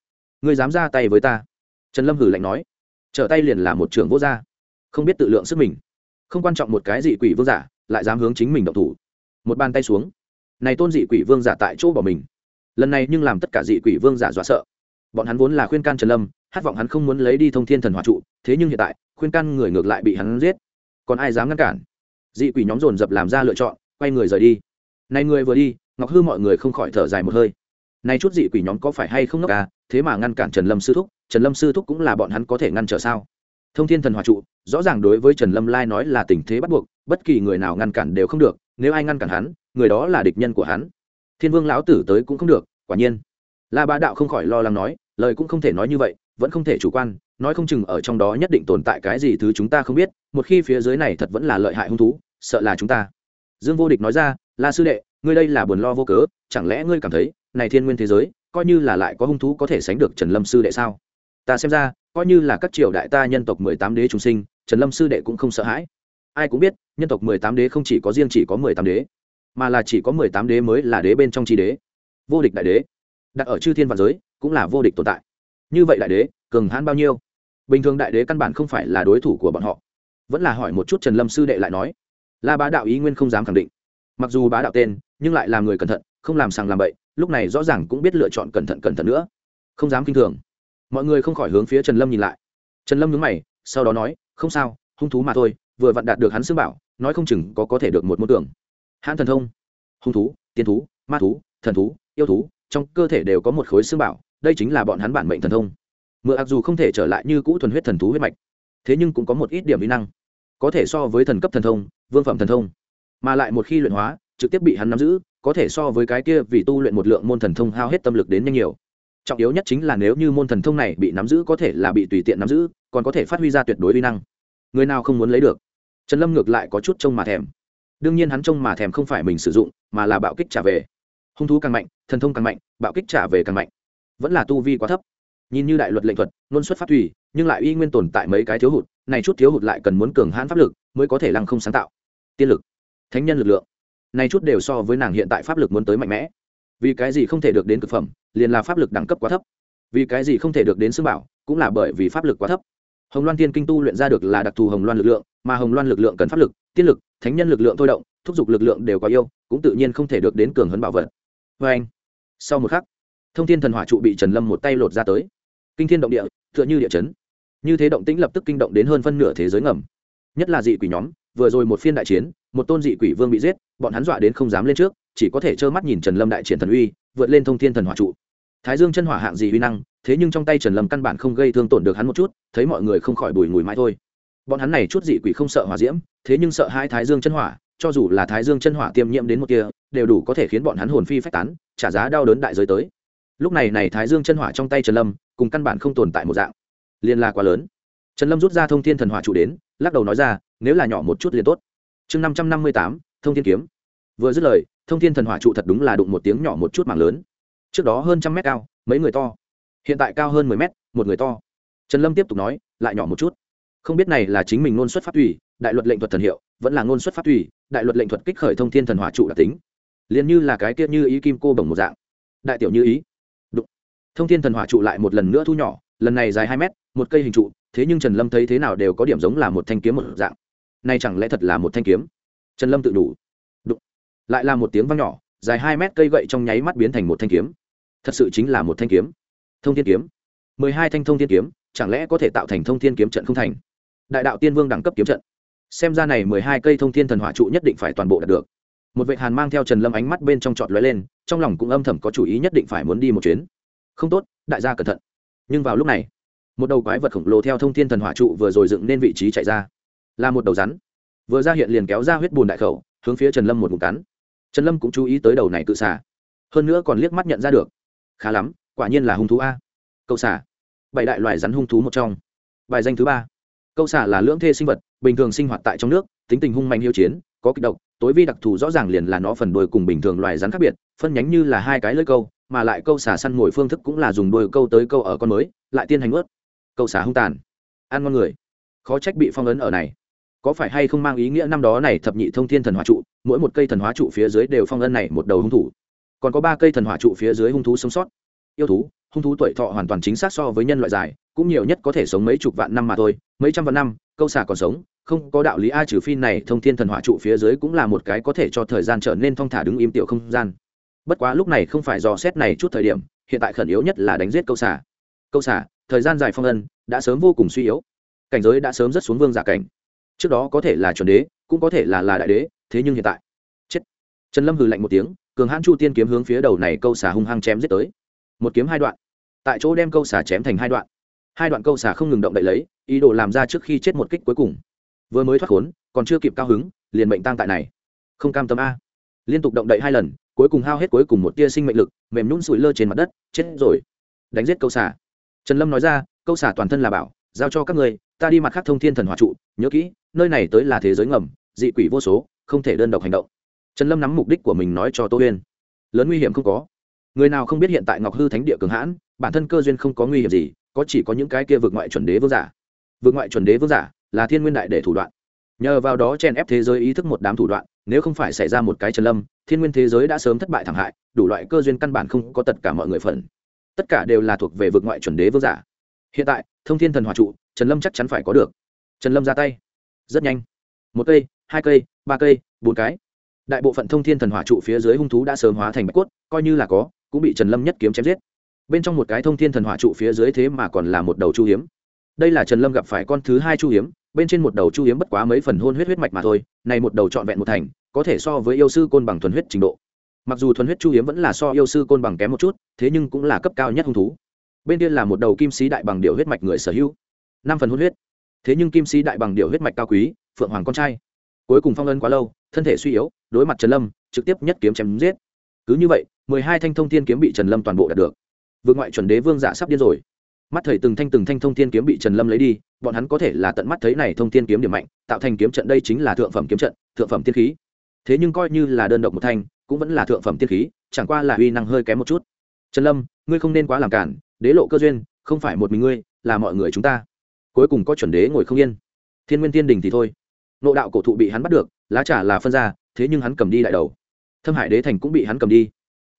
Ngươi dám ra tay với ta? Trần lâm hử lạnh nói. Trở tay liền là một trường vô gia. Không biết tự lượng sức mình. Không quan trọng một cái dị quỷ vương giả, lại dám hướng chính mình động thủ. Một bàn tay xuống. Này tôn dị quỷ vương giả tại chỗ bỏ mình. Lần này nhưng làm tất cả dị quỷ vương giả dọa sợ. Bọn hắn vốn là khuyên can trần lâm hát vọng hắn không muốn lấy đi thông thiên thần hòa trụ, thế nhưng hiện tại, khuyên can người ngược lại bị hắn giết. Còn ai dám ngăn cản? Dị quỷ nhóm dồn dập làm ra lựa chọn, quay người rời đi. Này người vừa đi, ngọc hư mọi người không khỏi thở dài một hơi. Nay chút dị quỷ nhóm có phải hay không ngốc à? Thế mà ngăn cản trần lâm sư thúc, trần lâm sư thúc cũng là bọn hắn có thể ngăn trở sao? Thông thiên thần hòa trụ, rõ ràng đối với trần lâm lai nói là tình thế bắt buộc, bất kỳ người nào ngăn cản đều không được, nếu ai ngăn cản hắn, người đó là địch nhân của hắn. Thiên vương lão tử tới cũng không được, quả nhiên. La bá đạo không khỏi lo lắng nói, lời cũng không thể nói như vậy vẫn không thể chủ quan, nói không chừng ở trong đó nhất định tồn tại cái gì thứ chúng ta không biết, một khi phía dưới này thật vẫn là lợi hại hung thú, sợ là chúng ta. Dương vô địch nói ra, la sư đệ, ngươi đây là buồn lo vô cớ, chẳng lẽ ngươi cảm thấy, này thiên nguyên thế giới, coi như là lại có hung thú có thể sánh được trần lâm sư đệ sao? Ta xem ra, coi như là các triều đại ta nhân tộc mười tám đế trung sinh, trần lâm sư đệ cũng không sợ hãi. Ai cũng biết, nhân tộc mười tám đế không chỉ có riêng chỉ có mười tám đế, mà là chỉ có mười tám đế mới là đế bên trong tri đế. Vô địch đại đế, đặt ở chư thiên vạn giới, cũng là vô địch tồn tại như vậy đại đế, cường hãn bao nhiêu? Bình thường đại đế căn bản không phải là đối thủ của bọn họ. Vẫn là hỏi một chút trần lâm sư đệ lại nói. La bá đạo ý nguyên không dám khẳng định. Mặc dù bá đạo tên, nhưng lại làm người cẩn thận, không làm sàng làm bậy, lúc này rõ ràng cũng biết lựa chọn cẩn thận cẩn thận nữa. Không dám k i n h thường. Mọi người không khỏi hướng phía trần lâm nhìn lại. Trần lâm nhúng mày, sau đó nói, không sao, hung thú mà thôi, vừa vặn đạt được hắn xương bảo, nói không chừng có có thể được một môn tưởng. Hãn thần thông. Hung thú, tiên thú, ma thú, thần thú, yêu thú, trong cơ thể đều có một khối xương bảo đây chính là bọn hắn bản mệnh thần thông. Mượn mặc dù không thể trở lại như cũ thuần huyết thần thú huyết mạch, thế nhưng cũng có một ít điểm kỹ năng. Có thể so với thần cấp thần thông, vương phẩm thần thông. Mà lại một khi luyện hóa, trực tiếp bị hắn nắm giữ, có thể so với cái kia vì tu luyện một lượng môn thần thông hao hết tâm lực đến nhanh nhiều. Trọng yếu nhất chính là nếu như môn thần thông này bị nắm giữ có thể là bị tùy tiện nắm giữ, còn có thể phát huy ra tuyệt đối uy năng. Người nào không muốn lấy được? Trần lâm ngược lại có chút trông mà thèm. Đương nhiên hắn trông mà thèm không phải mình sử dụng, mà là bạo kích trả về. Hung thú càng mạnh, thần thông càng mạnh, bạo kích trả về càng mạnh vẫn là tu vi quá thấp. Nhìn như đại luật lệnh thuật, ngôn xuất phát thủy, nhưng lại uy nguyên tồn tại mấy cái thiếu hụt, này chút thiếu hụt lại cần muốn cường hãn pháp lực mới có thể lăng không sáng tạo. Tiên lực, thánh nhân lực lượng, này chút đều so với nàng hiện tại pháp lực muốn tới mạnh mẽ. Vì cái gì không thể được đến cực phẩm, liền là pháp lực đẳng cấp quá thấp. Vì cái gì không thể được đến xương bảo, cũng là bởi vì pháp lực quá thấp. Hồng loan tiên kinh tu luyện ra được là đặc thù hồng loan lực lượng, mà hồng loan lực lượng cần pháp lực, tiên lực, thánh nhân lực lượng thôi động, thúc giục lực lượng đều có yêu cũng tự nhiên không thể được đến cường hấn bảo vật. Vê anh sau một khắc thông thiên thần hỏa trụ bị trần lâm một tay lột ra tới kinh thiên động địa tựa như địa chấn như thế động tĩnh lập tức kinh động đến hơn phân nửa thế giới ngầm nhất là dị quỷ nhóm vừa rồi một phiên đại chiến một tôn dị quỷ vương bị giết bọn hắn dọa đến không dám lên trước chỉ có thể trơ mắt nhìn trần lâm đại triển thần uy vượt lên thông thiên thần hỏa trụ thái dương chân hỏa hạng gì uy năng thế nhưng trong tay trần lâm căn bản không gây thương tổn được hắn một chút thấy mọi người không khỏi bùi ngùi mãi thôi bọn hắn này chút dị quỷ không sợ hỏa diễm thế nhưng sợ hai thái dương chân hỏa cho dù là thái dương chân hỏa tiêm nhiễm đến một kia đều đủ có thể khiến bọn hắn hồn phi phách tán trả giá đau đớn đại giới tới lúc này này thái dương chân hỏa trong tay trần lâm, cùng căn bản không tồn tại một dạng. Liên la quá lớn. Trần lâm rút ra thông thiên thần hỏa trụ đến, lắc đầu nói ra, nếu là nhỏ một chút liền tốt. Chương năm trăm năm mươi tám, thông thiên kiếm. Vừa dứt lời, thông thiên thần hỏa trụ thật đúng là đụng một tiếng nhỏ một chút mảng lớn. Trước đó hơn trăm mét cao, mấy người to. Hiện tại cao hơn mười mét, một người to. Trần lâm tiếp tục nói, lại nhỏ một chút. Không biết này là chính mình ngôn xuất phát thủy đại luật lệnh thuật thần hiệu, vẫn là ngôn xuất phát thủy đại luật lệnh thuật kích khởi thông thiên thần hỏa trụ đặc tính. Liền như là cái kia như ý kim cô bồng một dạng. Đại tiểu như ý thông thiên thần hỏa trụ lại một lần nữa thu nhỏ, lần này dài hai mét, một cây hình trụ, thế nhưng trần lâm thấy thế nào đều có điểm giống là một thanh kiếm một dạng. Nay chẳng lẽ thật là một thanh kiếm? Trần lâm tự đủ. Đụng. lại là một tiếng vang nhỏ, dài hai mét cây gậy trong nháy mắt biến thành một thanh kiếm. Thật sự chính là một thanh kiếm. Thông thiên kiếm. Mười hai thanh thông thiên kiếm, chẳng lẽ có thể tạo thành thông thiên kiếm trận không thành? Đại đạo tiên vương đẳng cấp kiếm trận. Xem ra này mười hai cây thông thiên thần hỏa trụ nhất định phải toàn bộ đạt được. Một vệ hàn mang theo trần lâm ánh mắt bên trong trọt lóe lên, trong lòng cũng âm thầm có chủ ý nhất định phải muốn đi một chuyến không tốt, đại gia cẩn thận. Nhưng vào lúc này, một đầu quái vật khổng lồ theo thông thiên thần hỏa trụ vừa rồi dựng nên vị trí chạy ra. Là một đầu rắn. Vừa ra hiện liền kéo ra huyết bùn đại khẩu, hướng phía trần lâm một mục cắn. Trần lâm cũng chú ý tới đầu này cự xả hơn nữa còn liếc mắt nhận ra được. Khá lắm, quả nhiên là hung thú a. Câu xả bảy đại loài rắn hung thú một trong. Bài danh thứ ba. Câu xả là lưỡng thê sinh vật, bình thường sinh hoạt tại trong nước, tính tình hung mạnh hiếu chiến, có kịch độc, tối vi đặc thù rõ ràng liền là nó phần đuôi cùng bình thường loài rắn khác biệt, phân nhánh như là hai cái lưỡi câu mà lại câu xả săn mồi phương thức cũng là dùng đuôi câu tới câu ở con mới, lại tiên hành ướt. Câu xả hung tàn. Ăn ngon người. Khó trách bị phong ấn ở này. Có phải hay không mang ý nghĩa năm đó này thập nhị thông thiên thần hóa trụ, mỗi một cây thần hóa trụ phía dưới đều phong ấn này một đầu hung thủ. Còn có ba cây thần hỏa trụ phía dưới hung thú sống sót. Yêu thú, hung thú tuổi thọ hoàn toàn chính xác so với nhân loại dài, cũng nhiều nhất có thể sống mấy chục vạn năm mà thôi, mấy trăm vạn năm, câu xả còn sống, không có đạo lý a trừ phi này thông thiên thần hỏa trụ phía dưới cũng là một cái có thể cho thời gian trở nên thong thả đứng im tiểu không gian bất quá lúc này không phải dò xét này chút thời điểm, hiện tại khẩn yếu nhất là đánh giết câu xả câu xả thời gian dài phong ân đã sớm vô cùng suy yếu. Cảnh giới đã sớm rất xuống vương giả cảnh. Trước đó có thể là chuẩn đế, cũng có thể là là đại đế, thế nhưng hiện tại, chết. Trần lâm hừ lạnh một tiếng, cường hãn chu tiên kiếm hướng phía đầu này câu xả hung hăng chém giết tới. Một kiếm hai đoạn. Tại chỗ đem câu xả chém thành hai đoạn. Hai đoạn câu xả không ngừng động đậy lấy, ý đồ làm ra trước khi chết một kích cuối cùng. Vừa mới thoát khốn, còn chưa kịp cao hứng, liền mệnh tang tại này. Không cam tâm a. Liên tục động đậy hai lần cuối cùng hao hết cuối cùng một tia sinh mệnh lực, mềm nhún sủi lơ trên mặt đất, chết rồi. Đánh giết câu xả trần lâm nói ra, câu xả toàn thân là bảo, giao cho các người ta đi mặt khác thông thiên thần hòa trụ, nhớ kỹ, nơi này tới là thế giới ngầm, dị quỷ vô số, không thể đơn độc hành động. Trần lâm nắm mục đích của mình nói cho tô huyên. Lớn nguy hiểm không có. Người nào không biết hiện tại ngọc hư thánh địa cường hãn, bản thân cơ duyên không có nguy hiểm gì, có chỉ có những cái kia vượt ngoại chuẩn đế vương giả. Vượt ngoại chuẩn đế vương giả là thiên nguyên đại để thủ đoạn nhờ vào đó chèn ép thế giới ý thức một đám thủ đoạn, nếu không phải xảy ra một cái trần lâm, thiên nguyên thế giới đã sớm thất bại thảm hại, đủ loại cơ duyên căn bản không có tất cả mọi người phần. Tất cả đều là thuộc về vượt ngoại chuẩn đế vương giả. Hiện tại, thông thiên thần hòa trụ, trần lâm chắc chắn phải có được. Trần lâm ra tay. Rất nhanh. Một cây, hai cây, ba cây, bốn cái. Đại bộ phận thông thiên thần hỏa trụ phía dưới hung thú đã sớm hóa thành bạch cốt, coi như là có, cũng bị trần lâm nhất kiếm chém giết. Bên trong một cái thông thiên thần hỏa trụ phía dưới thế mà còn là một đầu chu hiếm. Đây là trần lâm gặp phải con thứ hai chu hiếm bên trên một đầu chu hiếm bất quá mấy phần hôn huyết huyết mạch mà thôi, này một đầu trọn vẹn một thành, có thể so với yêu sư côn bằng thuần huyết trình độ. Mặc dù thuần huyết chu hiếm vẫn là so yêu sư côn bằng kém một chút, thế nhưng cũng là cấp cao nhất hung thú. Bên kia là một đầu kim sĩ đại bằng điệu huyết mạch người sở hữu, năm phần hôn huyết. Thế nhưng kim sĩ đại bằng điệu huyết mạch cao quý, phượng hoàng con trai. Cuối cùng phong ân quá lâu, thân thể suy yếu, đối mặt trần lâm, trực tiếp nhất kiếm chém giết. Cứ như vậy, mười hai thanh thông thiên kiếm bị trần lâm toàn bộ đạt được. Vượt ngoại chuẩn đế vương giả sắp điên rồi mắt thầy từng thanh từng thanh thông thiên kiếm bị trần lâm lấy đi, bọn hắn có thể là tận mắt thấy này thông thiên kiếm điểm mạnh, tạo thành kiếm trận đây chính là thượng phẩm kiếm trận, thượng phẩm tiên khí. Thế nhưng coi như là đơn độc một thanh, cũng vẫn là thượng phẩm tiên khí, chẳng qua là uy năng hơi kém một chút. Trần lâm, ngươi không nên quá làm cản, đế lộ cơ duyên, không phải một mình ngươi, là mọi người chúng ta. Cuối cùng có chuẩn đế ngồi không yên. Thiên nguyên tiên đình thì thôi. Nộ đạo cổ thụ bị hắn bắt được, lá trả là phân ra, thế nhưng hắn cầm đi đại đầu. Thâm hải đế thành cũng bị hắn cầm đi.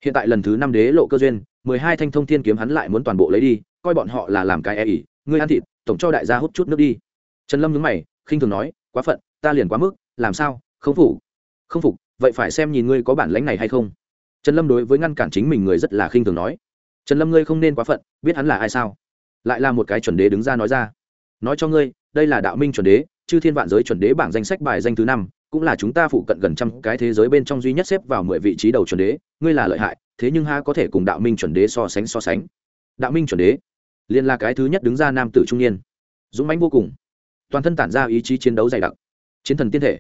Hiện tại lần thứ năm đế lộ cơ duyên, mười hai thanh thông thiên kiếm hắn lại muốn toàn bộ lấy đi coi bọn họ là làm cái e ỉ, ngươi ăn thịt, tổng cho đại gia hút chút nước đi. Trần lâm nhớ mày, khinh thường nói, quá phận, ta liền quá mức, làm sao, không phủ không phục, vậy phải xem nhìn ngươi có bản lãnh này hay không. Trần lâm đối với ngăn cản chính mình người rất là khinh thường nói. Trần lâm ngươi không nên quá phận, biết hắn là ai sao? Lại là một cái chuẩn đế đứng ra nói ra. Nói cho ngươi, đây là đạo minh chuẩn đế, chư thiên vạn giới chuẩn đế bảng danh sách bài danh thứ năm, cũng là chúng ta phụ cận gần trăm cái thế giới bên trong duy nhất xếp vào mười vị trí đầu chuẩn đế, ngươi là lợi hại, thế nhưng ha có thể cùng đạo minh chuẩn đế so sánh so sánh đạo minh chuẩn đế, liền là cái thứ nhất đứng ra nam tử trung niên. Dũng mãnh vô cùng. Toàn thân tản ra ý chí chiến đấu dày đặc. Chiến thần tiên thể.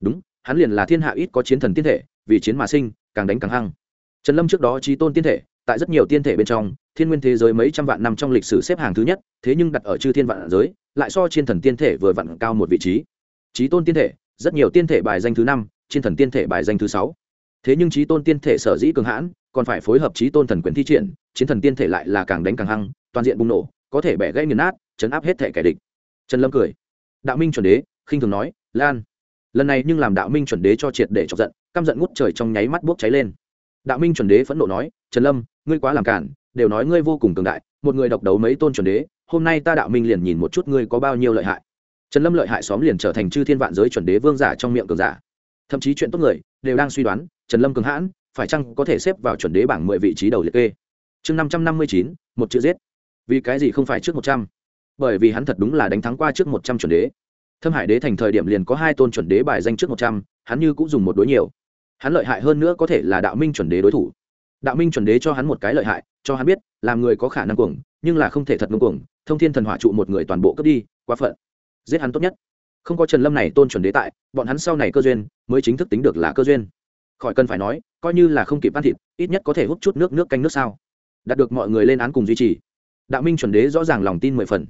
Đúng, hắn liền là thiên hạ ít có chiến thần tiên thể, vì chiến mà sinh, càng đánh càng hăng. Trần lâm trước đó trí tôn tiên thể, tại rất nhiều tiên thể bên trong, thiên nguyên thế giới mấy trăm vạn năm trong lịch sử xếp hàng thứ nhất, thế nhưng đặt ở chư thiên vạn giới, lại so chiến thần tiên thể vừa vặn cao một vị trí. Trí tôn tiên thể, rất nhiều tiên thể bài danh thứ năm, chiến thần tiên thể bài danh thứ sáu. Thế nhưng trí tôn tiên thể sở dĩ cường hãn còn phải phối hợp trí tôn thần quyền thi triển, chiến thần tiên thể lại là càng đánh càng hăng, toàn diện bùng nổ, có thể bẻ gãy nghiền nát, chấn áp hết thể kẻ địch. Trần lâm cười. Đạo minh chuẩn đế, khinh thường nói, lan, lần này nhưng làm đạo minh chuẩn đế cho triệt để chọc giận, căm giận ngút trời trong nháy mắt bốc cháy lên. Đạo minh chuẩn đế phẫn nộ nói, trần lâm, ngươi quá làm cản, đều nói ngươi vô cùng cường đại, một người độc đấu mấy tôn chuẩn đế, hôm nay ta đạo minh liền nhìn một chút ngươi có bao nhiêu lợi hại. Trần lâm lợi hại xóm liền trở thành chư thiên vạn giới chuẩn đế vương giả trong miệng cường giả. Thậm chí chuyện tốt người đều đang suy đoán, trần lâm cường hãn phải chăng có thể xếp vào chuẩn đế bảng mười vị trí đầu liệt kê? Chương năm trăm năm mươi chín, một chữ giết. Vì cái gì không phải trước một trăm? Bởi vì hắn thật đúng là đánh thắng qua trước một trăm chuẩn đế. Thâm hải đế thành thời điểm liền có hai tôn chuẩn đế bài danh trước một trăm, hắn như cũng dùng một đối nhiều. Hắn lợi hại hơn nữa có thể là đạo minh chuẩn đế đối thủ. Đạo minh chuẩn đế cho hắn một cái lợi hại, cho hắn biết, làm người có khả năng cuồng, nhưng là không thể thật ngưng cuồng, thông thiên thần hỏa trụ một người toàn bộ cướp đi, quá phận. Giết hắn tốt nhất. Không có trần lâm này tôn chuẩn đế tại, bọn hắn sau này cơ duyên, mới chính thức tính được là cơ duyên khỏi cần phải nói, coi như là không kịp ăn thịt, ít nhất có thể hút chút nước nước canh nước sao. Đạt được mọi người lên án cùng duy trì. Đạo minh chuẩn đế rõ ràng lòng tin mười phần.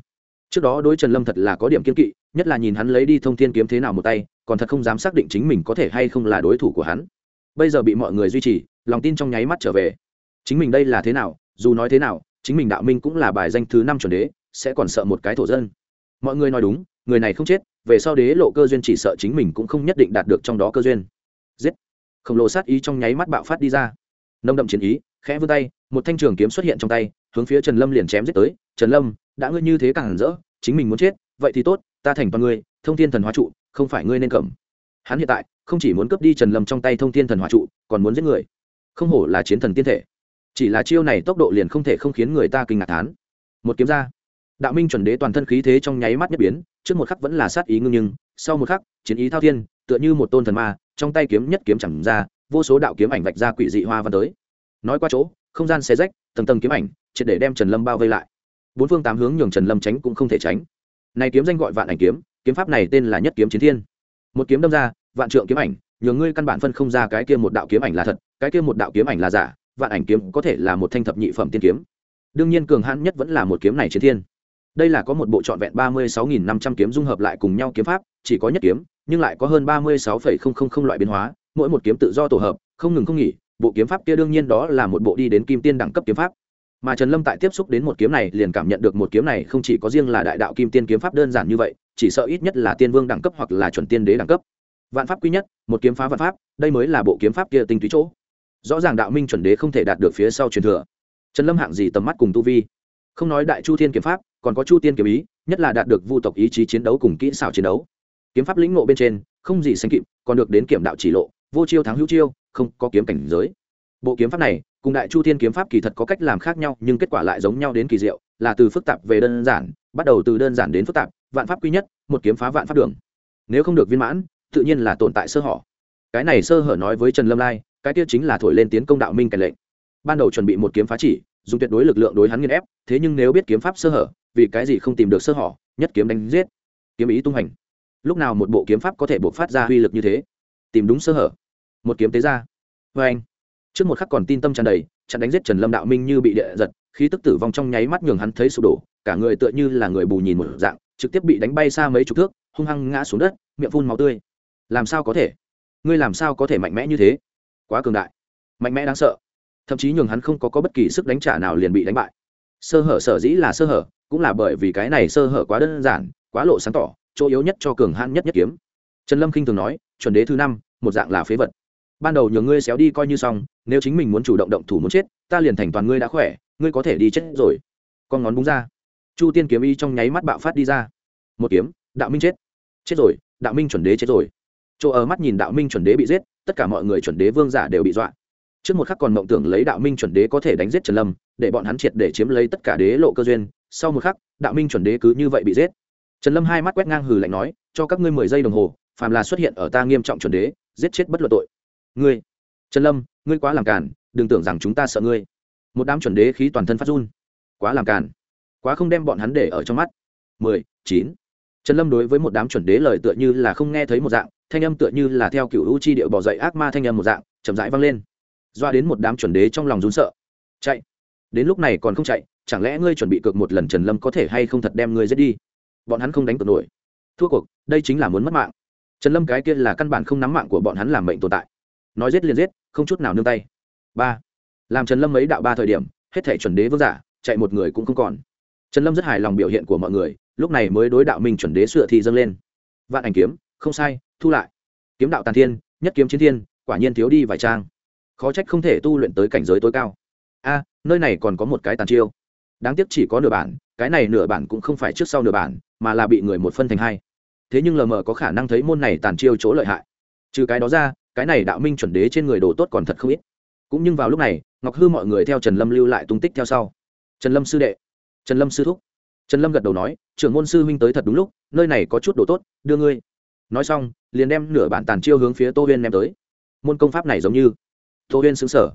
Trước đó đối trần lâm thật là có điểm kiên kỵ, nhất là nhìn hắn lấy đi thông thiên kiếm thế nào một tay, còn thật không dám xác định chính mình có thể hay không là đối thủ của hắn. Bây giờ bị mọi người duy trì, lòng tin trong nháy mắt trở về. Chính mình đây là thế nào, dù nói thế nào, chính mình đạo minh cũng là bài danh thứ năm chuẩn đế, sẽ còn sợ một cái thổ dân. Mọi người nói đúng, người này không chết, về sau đế lộ cơ duyên chỉ sợ chính mình cũng không nhất định đạt được trong đó cơ duyên. Giết! Khổng lồ sát ý trong nháy mắt bạo phát đi ra. Nông đậm chiến ý, khẽ vươn tay, một thanh trường kiếm xuất hiện trong tay, hướng phía trần lâm liền chém giết tới. Trần lâm, đã ngươi như thế càng hẳn rỡ, chính mình muốn chết, vậy thì tốt, ta thành toàn ngươi, thông thiên thần hóa trụ, không phải ngươi nên cầm. Hắn hiện tại, không chỉ muốn cướp đi trần lâm trong tay thông thiên thần hóa trụ, còn muốn giết người. Không hổ là chiến thần tiên thể. Chỉ là chiêu này tốc độ liền không thể không khiến người ta kinh ngạc thán. Một kiếm ra. Đạo minh chuẩn đế toàn thân khí thế trong nháy mắt nhất biến, trước một khắc vẫn là sát ý ngưng nhưng, sau một khắc, chiến ý thao thiên, tựa như một tôn thần ma trong tay kiếm nhất kiếm chẳng ra, vô số đạo kiếm ảnh vạch ra quỷ dị hoa văn tới. Nói qua chỗ, không gian xé rách, tầng tầng kiếm ảnh, triệt để đem trần lâm bao vây lại. Bốn phương tám hướng nhường trần lâm tránh cũng không thể tránh. Này kiếm danh gọi vạn ảnh kiếm kiếm pháp này tên là nhất kiếm chiến thiên. Một kiếm đâm ra, vạn trượng kiếm ảnh, nhường ngươi căn bản phân không ra cái kia một đạo kiếm ảnh là thật, cái kia một đạo kiếm ảnh là giả, vạn ảnh kiếm có thể là một thanh thập nhị phẩm tiên kiếm. Đương nhiên cường hãn nhất vẫn là một kiếm này chiến thiên. Đây là có một bộ trọn vẹn ba mươi sáu nghìn năm trăm kiếm dung hợp lại cùng nhau kiếm pháp, chỉ có nhất kiếm nhưng lại có hơn ba mươi sáu phẩy không không không loại biến hóa, mỗi một kiếm tự do tổ hợp, không ngừng không nghỉ, bộ kiếm pháp kia đương nhiên đó là một bộ đi đến kim tiên đẳng cấp kiếm pháp. Mà trần lâm tại tiếp xúc đến một kiếm này liền cảm nhận được một kiếm này không chỉ có riêng là đại đạo kim tiên kiếm pháp đơn giản như vậy, chỉ sợ ít nhất là tiên vương đẳng cấp hoặc là chuẩn tiên đế đẳng cấp. Vạn pháp quý nhất, một kiếm phá vạn pháp, đây mới là bộ kiếm pháp kia tinh túy chỗ. Rõ ràng đạo minh chuẩn đế không thể đạt được phía sau truyền thừa. Trần lâm hạng gì tầm mắt cùng tu vi? Không nói đại chu thiên kiếm pháp, còn có chu tiên kiếm ý, nhất là đạt được vu tộc ý chí chiến đấu cùng kỹ xảo chiến đấu kiếm pháp lĩnh ngộ bên trên, không gì sánh kịp, còn được đến kiểm đạo chỉ lộ, vô chiêu thắng hữu chiêu, không có kiếm cảnh giới. Bộ kiếm pháp này, cùng đại chu thiên kiếm pháp kỳ thật có cách làm khác nhau, nhưng kết quả lại giống nhau đến kỳ diệu, là từ phức tạp về đơn giản, bắt đầu từ đơn giản đến phức tạp, vạn pháp quy nhất, một kiếm phá vạn pháp đường. Nếu không được viên mãn, tự nhiên là tồn tại sơ hở. Cái này sơ hở nói với trần lâm lai, cái kia chính là thổi lên tiến công đạo minh cảnh lệnh. Ban đầu chuẩn bị một kiếm phá chỉ, dùng tuyệt đối lực lượng đối hắn nghiên ép, thế nhưng nếu biết kiếm pháp sơ hở, vì cái gì không tìm được sơ hở, nhất kiếm đánh giết. Kiếm ý tung hành lúc nào một bộ kiếm pháp có thể buộc phát ra uy lực như thế? Tìm đúng sơ hở. Một kiếm tế ra. Vê anh trước một khắc còn tin tâm tràn đầy chặn đánh giết trần lâm đạo minh như bị địa giật khí tức tử vong trong nháy mắt nhường hắn thấy sụp đổ cả người tựa như là người bù nhìn một dạng trực tiếp bị đánh bay xa mấy chục thước hung hăng ngã xuống đất miệng phun máu tươi. Làm sao có thể? Ngươi làm sao có thể mạnh mẽ như thế? Quá cường đại. Mạnh mẽ đáng sợ. Thậm chí nhường hắn không có, có bất kỳ sức đánh trả nào liền bị đánh bại. Sơ hở sở dĩ là sơ hở cũng là bởi vì cái này sơ hở quá đơn giản quá lộ sáng tỏ chỗ yếu nhất cho cường hãn nhất nhất kiếm. Trần lâm k i n h thường nói, chuẩn đế thứ năm, một dạng là phế vật. Ban đầu nhờ ngươi xéo đi coi như xong, nếu chính mình muốn chủ động động thủ muốn chết, ta liền thành toàn ngươi đã khỏe, ngươi có thể đi chết rồi. Con ngón búng ra. Chu tiên kiếm y trong nháy mắt bạo phát đi ra. Một kiếm, đạo minh chết. Chết rồi, đạo minh chuẩn đế chết rồi. Chỗ ở mắt nhìn đạo minh chuẩn đế bị giết, tất cả mọi người chuẩn đế vương giả đều bị dọa. Trước một khắc còn mộng tưởng lấy đạo minh chuẩn đế có thể đánh giết trần lâm, để bọn hắn triệt để chiếm lấy tất cả đế lộ cơ duyên, sau một khắc, đạo minh chuẩn đế cứ như vậy bị giết trần lâm hai mắt quét ngang hừ lạnh nói, cho các ngươi mười giây đồng hồ, phàm là xuất hiện ở ta nghiêm trọng chuẩn đế, giết chết bất luận tội. Ngươi, trần lâm, ngươi quá làm cản đừng tưởng rằng chúng ta sợ ngươi. Một đám chuẩn đế khí toàn thân phát run. Quá làm cản quá không đem bọn hắn để ở trong mắt. Mười, chín. Trần lâm đối với một đám chuẩn đế lời tựa như là không nghe thấy một dạng, thanh âm tựa như là theo cựu u chi điệu bỏ dậy ác ma thanh âm một dạng, chậm rãi vang lên. Doa đến một đám chuẩn đế trong lòng rún sợ. Chạy. Đến lúc này còn không chạy, chẳng lẽ ngươi chuẩn bị cược một lần trần lâm có thể hay không thật đem ngươi giết đi? Bọn hắn không đánh cược nổi. Thua cuộc, đây chính là muốn mất mạng. Trần lâm cái kia là căn bản không nắm mạng của bọn hắn làm mệnh tồn tại. Nói giết liền giết, không chút nào nương tay. Ba. Làm trần lâm mấy đạo ba thời điểm, hết thể chuẩn đế vương giả, chạy một người cũng không còn. Trần lâm rất hài lòng biểu hiện của mọi người, lúc này mới đối đạo minh chuẩn đế sửa thì dâng lên. Vạn ảnh kiếm, không sai, thu lại. Kiếm đạo tàn thiên, nhất kiếm chiến thiên, quả nhiên thiếu đi vài trang. Khó trách không thể tu luyện tới cảnh giới tối cao. A, nơi này còn có một cái tàn chiêu. Đáng tiếc chỉ có nửa bản, cái này nửa bản cũng không phải trước sau nửa bản mà là bị người một phân thành hai. Thế nhưng lờ mờ có khả năng thấy môn này tàn chiêu chỗ lợi hại. Trừ cái đó ra, cái này đạo minh chuẩn đế trên người đồ tốt còn thật không ít. Cũng nhưng vào lúc này, ngọc hư mọi người theo trần lâm lưu lại tung tích theo sau. Trần lâm sư đệ, trần lâm sư thúc. Trần lâm gật đầu nói, trưởng môn sư huynh tới thật đúng lúc, nơi này có chút đồ tốt, đưa ngươi. Nói xong, liền đem nửa bản tàn chiêu hướng phía tô huyên đem tới. Môn công pháp này giống như, tô huyên xứng sở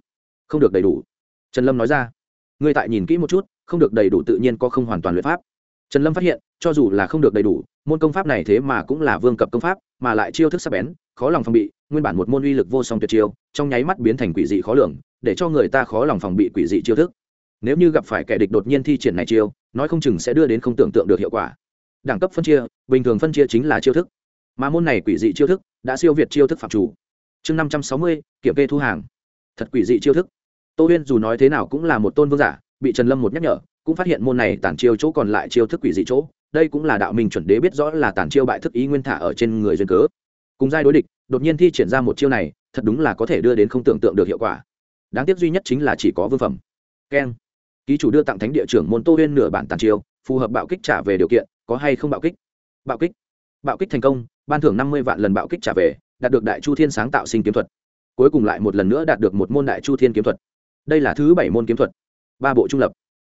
không được đầy đủ. Trần lâm nói ra, ngươi tại nhìn kỹ một chút, không được đầy đủ tự nhiên có không hoàn toàn luyện pháp trần lâm phát hiện, cho dù là không được đầy đủ, môn công pháp này thế mà cũng là vương cập công pháp, mà lại chiêu thức sắc bén, khó lòng phòng bị, nguyên bản một môn uy lực vô song tuyệt chiêu, trong nháy mắt biến thành quỷ dị khó lường, để cho người ta khó lòng phòng bị quỷ dị chiêu thức. Nếu như gặp phải kẻ địch đột nhiên thi triển này chiêu, nói không chừng sẽ đưa đến không tưởng tượng được hiệu quả. Đẳng cấp phân chia, bình thường phân chia chính là chiêu thức. Mà môn này quỷ dị chiêu thức đã siêu việt chiêu thức phạm chủ. Chương năm trăm sáu mươi, kiểm kê thu hàng. Thật quỷ dị chiêu thức. Tô huyên dù nói thế nào cũng là một tôn vương giả, bị trần lâm một nhắc nhở cũng phát hiện môn này tản chiêu chỗ còn lại chiêu thức quỷ dị chỗ, đây cũng là đạo minh chuẩn đế biết rõ là tản chiêu bại thức ý nguyên thả ở trên người duyên cớ. Cùng giai đối địch, đột nhiên thi triển ra một chiêu này, thật đúng là có thể đưa đến không tưởng tượng được hiệu quả. Đáng tiếc duy nhất chính là chỉ có vương phẩm. Keng. Ký chủ đưa tặng thánh địa trưởng môn tô huyên nửa bản tàn chiêu, phù hợp bạo kích trả về điều kiện, có hay không bạo kích? Bạo kích. Bạo kích thành công, ban thưởng năm mươi vạn lần bạo kích trả về, đạt được đại chu thiên sáng tạo sinh kiếm thuật. Cuối cùng lại một lần nữa đạt được một môn đại chu thiên kiếm thuật. Đây là thứ bảy môn kiếm thuật. Ba bộ trung lập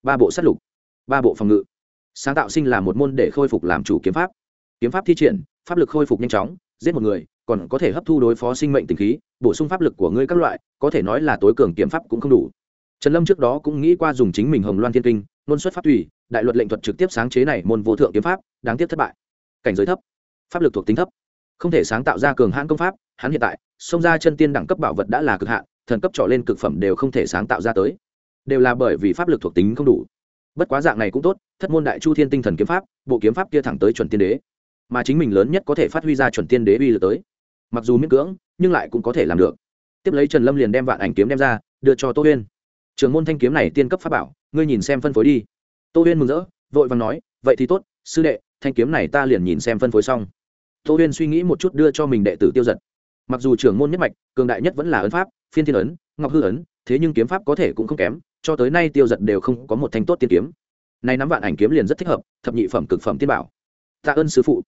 ba bộ sát lục, ba bộ phòng ngự. Sáng tạo sinh là một môn để khôi phục làm chủ kiếm pháp. Kiếm pháp thi triển, pháp lực khôi phục nhanh chóng, giết một người, còn có thể hấp thu đối phó sinh mệnh tình khí, bổ sung pháp lực của ngươi các loại, có thể nói là tối cường kiếm pháp cũng không đủ. Trần lâm trước đó cũng nghĩ qua dùng chính mình hồng loan thiên kinh nôn xuất pháp thủy đại luật lệnh thuật trực tiếp sáng chế này môn vô thượng kiếm pháp, đáng tiếc thất bại. Cảnh giới thấp, pháp lực thuộc tính thấp. Không thể sáng tạo ra cường hãn công pháp, hắn hiện tại, xông ra chân tiên đẳng cấp bảo vật đã là cực hạn, thần cấp trọ lên cực phẩm đều không thể sáng tạo ra tới đều là bởi vì pháp lực thuộc tính không đủ. Bất quá dạng này cũng tốt, thất môn đại chu thiên tinh thần kiếm pháp, bộ kiếm pháp kia thẳng tới chuẩn tiên đế. Mà chính mình lớn nhất có thể phát huy ra chuẩn tiên đế uy lực tới. Mặc dù miễn cưỡng, nhưng lại cũng có thể làm được. Tiếp lấy trần lâm liền đem vạn ảnh kiếm đem ra, đưa cho tô huyên. Trường môn thanh kiếm này tiên cấp pháp bảo, ngươi nhìn xem phân phối đi. Tô huyên mừng rỡ, vội vàng nói, vậy thì tốt, sư đệ, thanh kiếm này ta liền nhìn xem phân phối xong. Tô huyên suy nghĩ một chút đưa cho mình đệ tử tiêu giật. Mặc dù trưởng môn nhất mạch, cường đại nhất vẫn là ấn pháp, phiên thiên ấn, ngọc hư ấn, thế nhưng kiếm pháp có thể cũng không kém cho tới nay tiêu giật đều không có một thanh tốt tiên kiếm. Nay nắm vạn ảnh kiếm liền rất thích hợp, thập nhị phẩm cực phẩm tiên bảo. Tạ ơn sư phụ.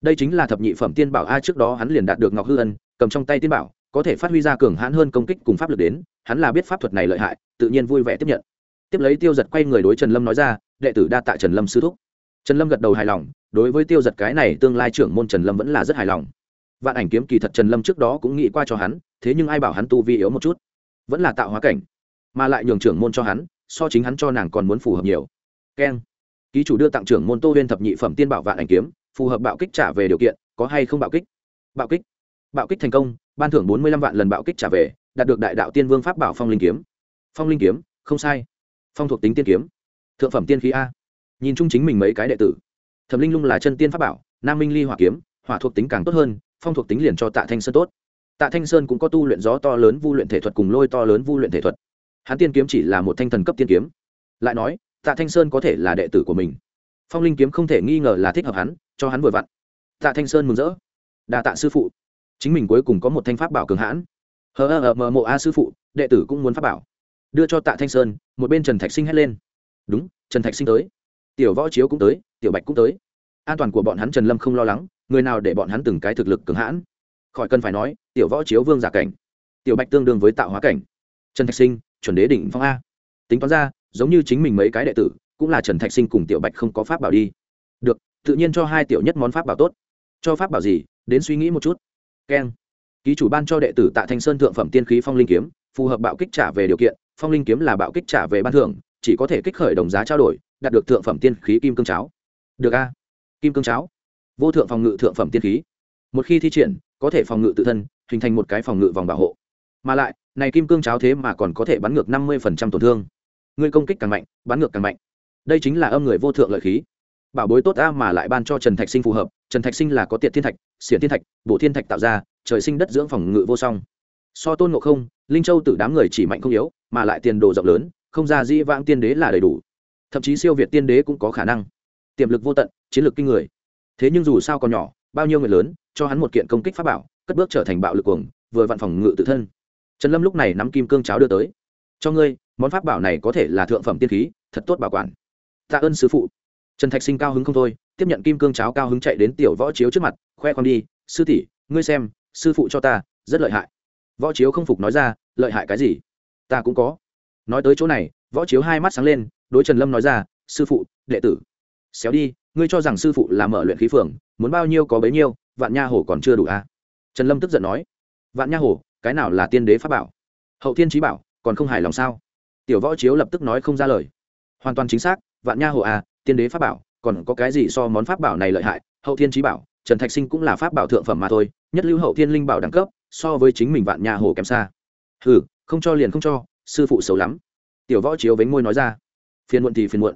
Đây chính là thập nhị phẩm tiên bảo a, trước đó hắn liền đạt được ngọc hư ân, cầm trong tay tiên bảo, có thể phát huy ra cường hãn hơn công kích cùng pháp lực đến, hắn là biết pháp thuật này lợi hại, tự nhiên vui vẻ tiếp nhận. Tiếp lấy tiêu giật quay người đối trần lâm nói ra, đệ tử đa tạ trần lâm sư thúc. Trần lâm gật đầu hài lòng, đối với tiêu giật cái này tương lai trưởng môn trần lâm vẫn là rất hài lòng. Vạn ảnh kiếm kỳ thật trần lâm trước đó cũng nghĩ qua cho hắn, thế nhưng ai bảo hắn tu vi yếu một chút? Vẫn là tạo hóa cảnh mà lại nhường trưởng môn cho hắn, so chính hắn cho nàng còn muốn phù hợp nhiều. Keng. Ký chủ đưa tặng trưởng môn tô huyên thập nhị phẩm tiên bảo vạn ảnh kiếm, phù hợp bạo kích trả về điều kiện, có hay không bạo kích? Bạo kích. Bạo kích thành công, ban thưởng bốn mươi lăm vạn lần bạo kích trả về, đạt được đại đạo tiên vương pháp bảo phong linh kiếm. Phong linh kiếm, không sai. Phong thuộc tính tiên kiếm. Thượng phẩm tiên khí a. Nhìn chung chính mình mấy cái đệ tử. Thẩm linh lung là chân tiên pháp bảo, nam minh ly hỏa kiếm, hỏa thuộc tính càng tốt hơn, phong thuộc tính liền cho tạ thanh sơn tốt. Tạ thanh sơn cũng có tu luyện gió to lớn vu luyện thể thuật cùng lôi to lớn vu luyện thể thuật hắn tiên kiếm chỉ là một thanh thần cấp tiên kiếm. Lại nói, tạ thanh sơn có thể là đệ tử của mình. Phong linh kiếm không thể nghi ngờ là thích hợp hắn, cho hắn vừa vặn. Tạ thanh sơn mừng rỡ. Đa tạ sư phụ. Chính mình cuối cùng có một thanh pháp bảo cường hãn. Hờ ờ ờ mờ mộ a sư phụ, đệ tử cũng muốn pháp bảo. Đưa cho tạ thanh sơn, một bên trần thạch sinh hét lên. Đúng, trần thạch sinh tới. Tiểu võ chiếu cũng tới, tiểu bạch cũng tới. An toàn của bọn hắn trần lâm không lo lắng, người nào để bọn hắn từng cái thực lực cường hãn. Khỏi cần phải nói, tiểu võ chiếu vương giả cảnh. Tiểu bạch tương đương với tạo hóa cảnh. Trần thạch sinh chuẩn đế đỉnh phong a. Tính toán ra, giống như chính mình mấy cái đệ tử, cũng là trần thạch sinh cùng tiểu bạch không có pháp bảo đi. Được, tự nhiên cho hai tiểu nhất món pháp bảo tốt. Cho pháp bảo gì? Đến suy nghĩ một chút. Keng. Ký chủ ban cho đệ tử tạ thanh sơn thượng phẩm tiên khí phong linh kiếm, phù hợp bạo kích trả về điều kiện, phong linh kiếm là bạo kích trả về ban thưởng, chỉ có thể kích khởi đồng giá trao đổi, đạt được thượng phẩm tiên khí kim cương cháo. Được a. Kim cương cháo. Vô thượng phòng ngự thượng phẩm tiên khí. Một khi thi triển, có thể phòng ngự tự thân, hình thành một cái phòng ngự vòng bảo hộ. Mà lại này kim cương cháo thế mà còn có thể bắn ngược năm mươi tổn thương. Người công kích càng mạnh, bắn ngược càng mạnh. Đây chính là âm người vô thượng lợi khí. Bảo bối tốt a mà lại ban cho trần thạch sinh phù hợp, trần thạch sinh là có tiện thiên thạch, xiển thiên thạch bộ thiên thạch tạo ra, trời sinh đất dưỡng phòng ngự vô song. So tôn ngộ không, linh châu từ đám người chỉ mạnh không yếu, mà lại tiền đồ rộng lớn, không ra di vãng tiên đế là đầy đủ. Thậm chí siêu việt tiên đế cũng có khả năng. Tiềm lực vô tận, chiến lược kinh người. Thế nhưng dù sao còn nhỏ, bao nhiêu người lớn, cho hắn một kiện công kích pháp bảo, cất bước trở thành bạo lực cuồng, vừa vặn phòng ngự tự thân trần lâm lúc này nắm kim cương cháo đưa tới. Cho ngươi, món pháp bảo này có thể là thượng phẩm tiên khí, thật tốt bảo quản. Tạ ơn sư phụ. Trần thạch sinh cao hứng không thôi, tiếp nhận kim cương cháo cao hứng chạy đến tiểu võ chiếu trước mặt, khoe con đi, sư tỷ, ngươi xem, sư phụ cho ta, rất lợi hại. Võ chiếu không phục nói ra, lợi hại cái gì? Ta cũng có. Nói tới chỗ này, võ chiếu hai mắt sáng lên, đối trần lâm nói ra, sư phụ, đệ tử, xéo đi, ngươi cho rằng sư phụ là mở luyện khí phường, muốn bao nhiêu có bấy nhiêu, vạn nha hổ còn chưa đủ à? trần lâm tức giận nói, vạn nha hổ cái nào là tiên đế pháp bảo? Hậu thiên trí bảo, còn không hài lòng sao? Tiểu võ chiếu lập tức nói không ra lời. Hoàn toàn chính xác, vạn nha hồ à tiên đế pháp bảo, còn có cái gì so món pháp bảo này lợi hại? Hậu thiên trí bảo, trần thạch sinh cũng là pháp bảo thượng phẩm mà thôi, nhất lưu hậu thiên linh bảo đẳng cấp, so với chính mình vạn nha hồ kém xa. Hừ, không cho liền không cho, sư phụ xấu lắm. Tiểu võ chiếu vánh môi nói ra. Phiền muộn thì phiền muộn.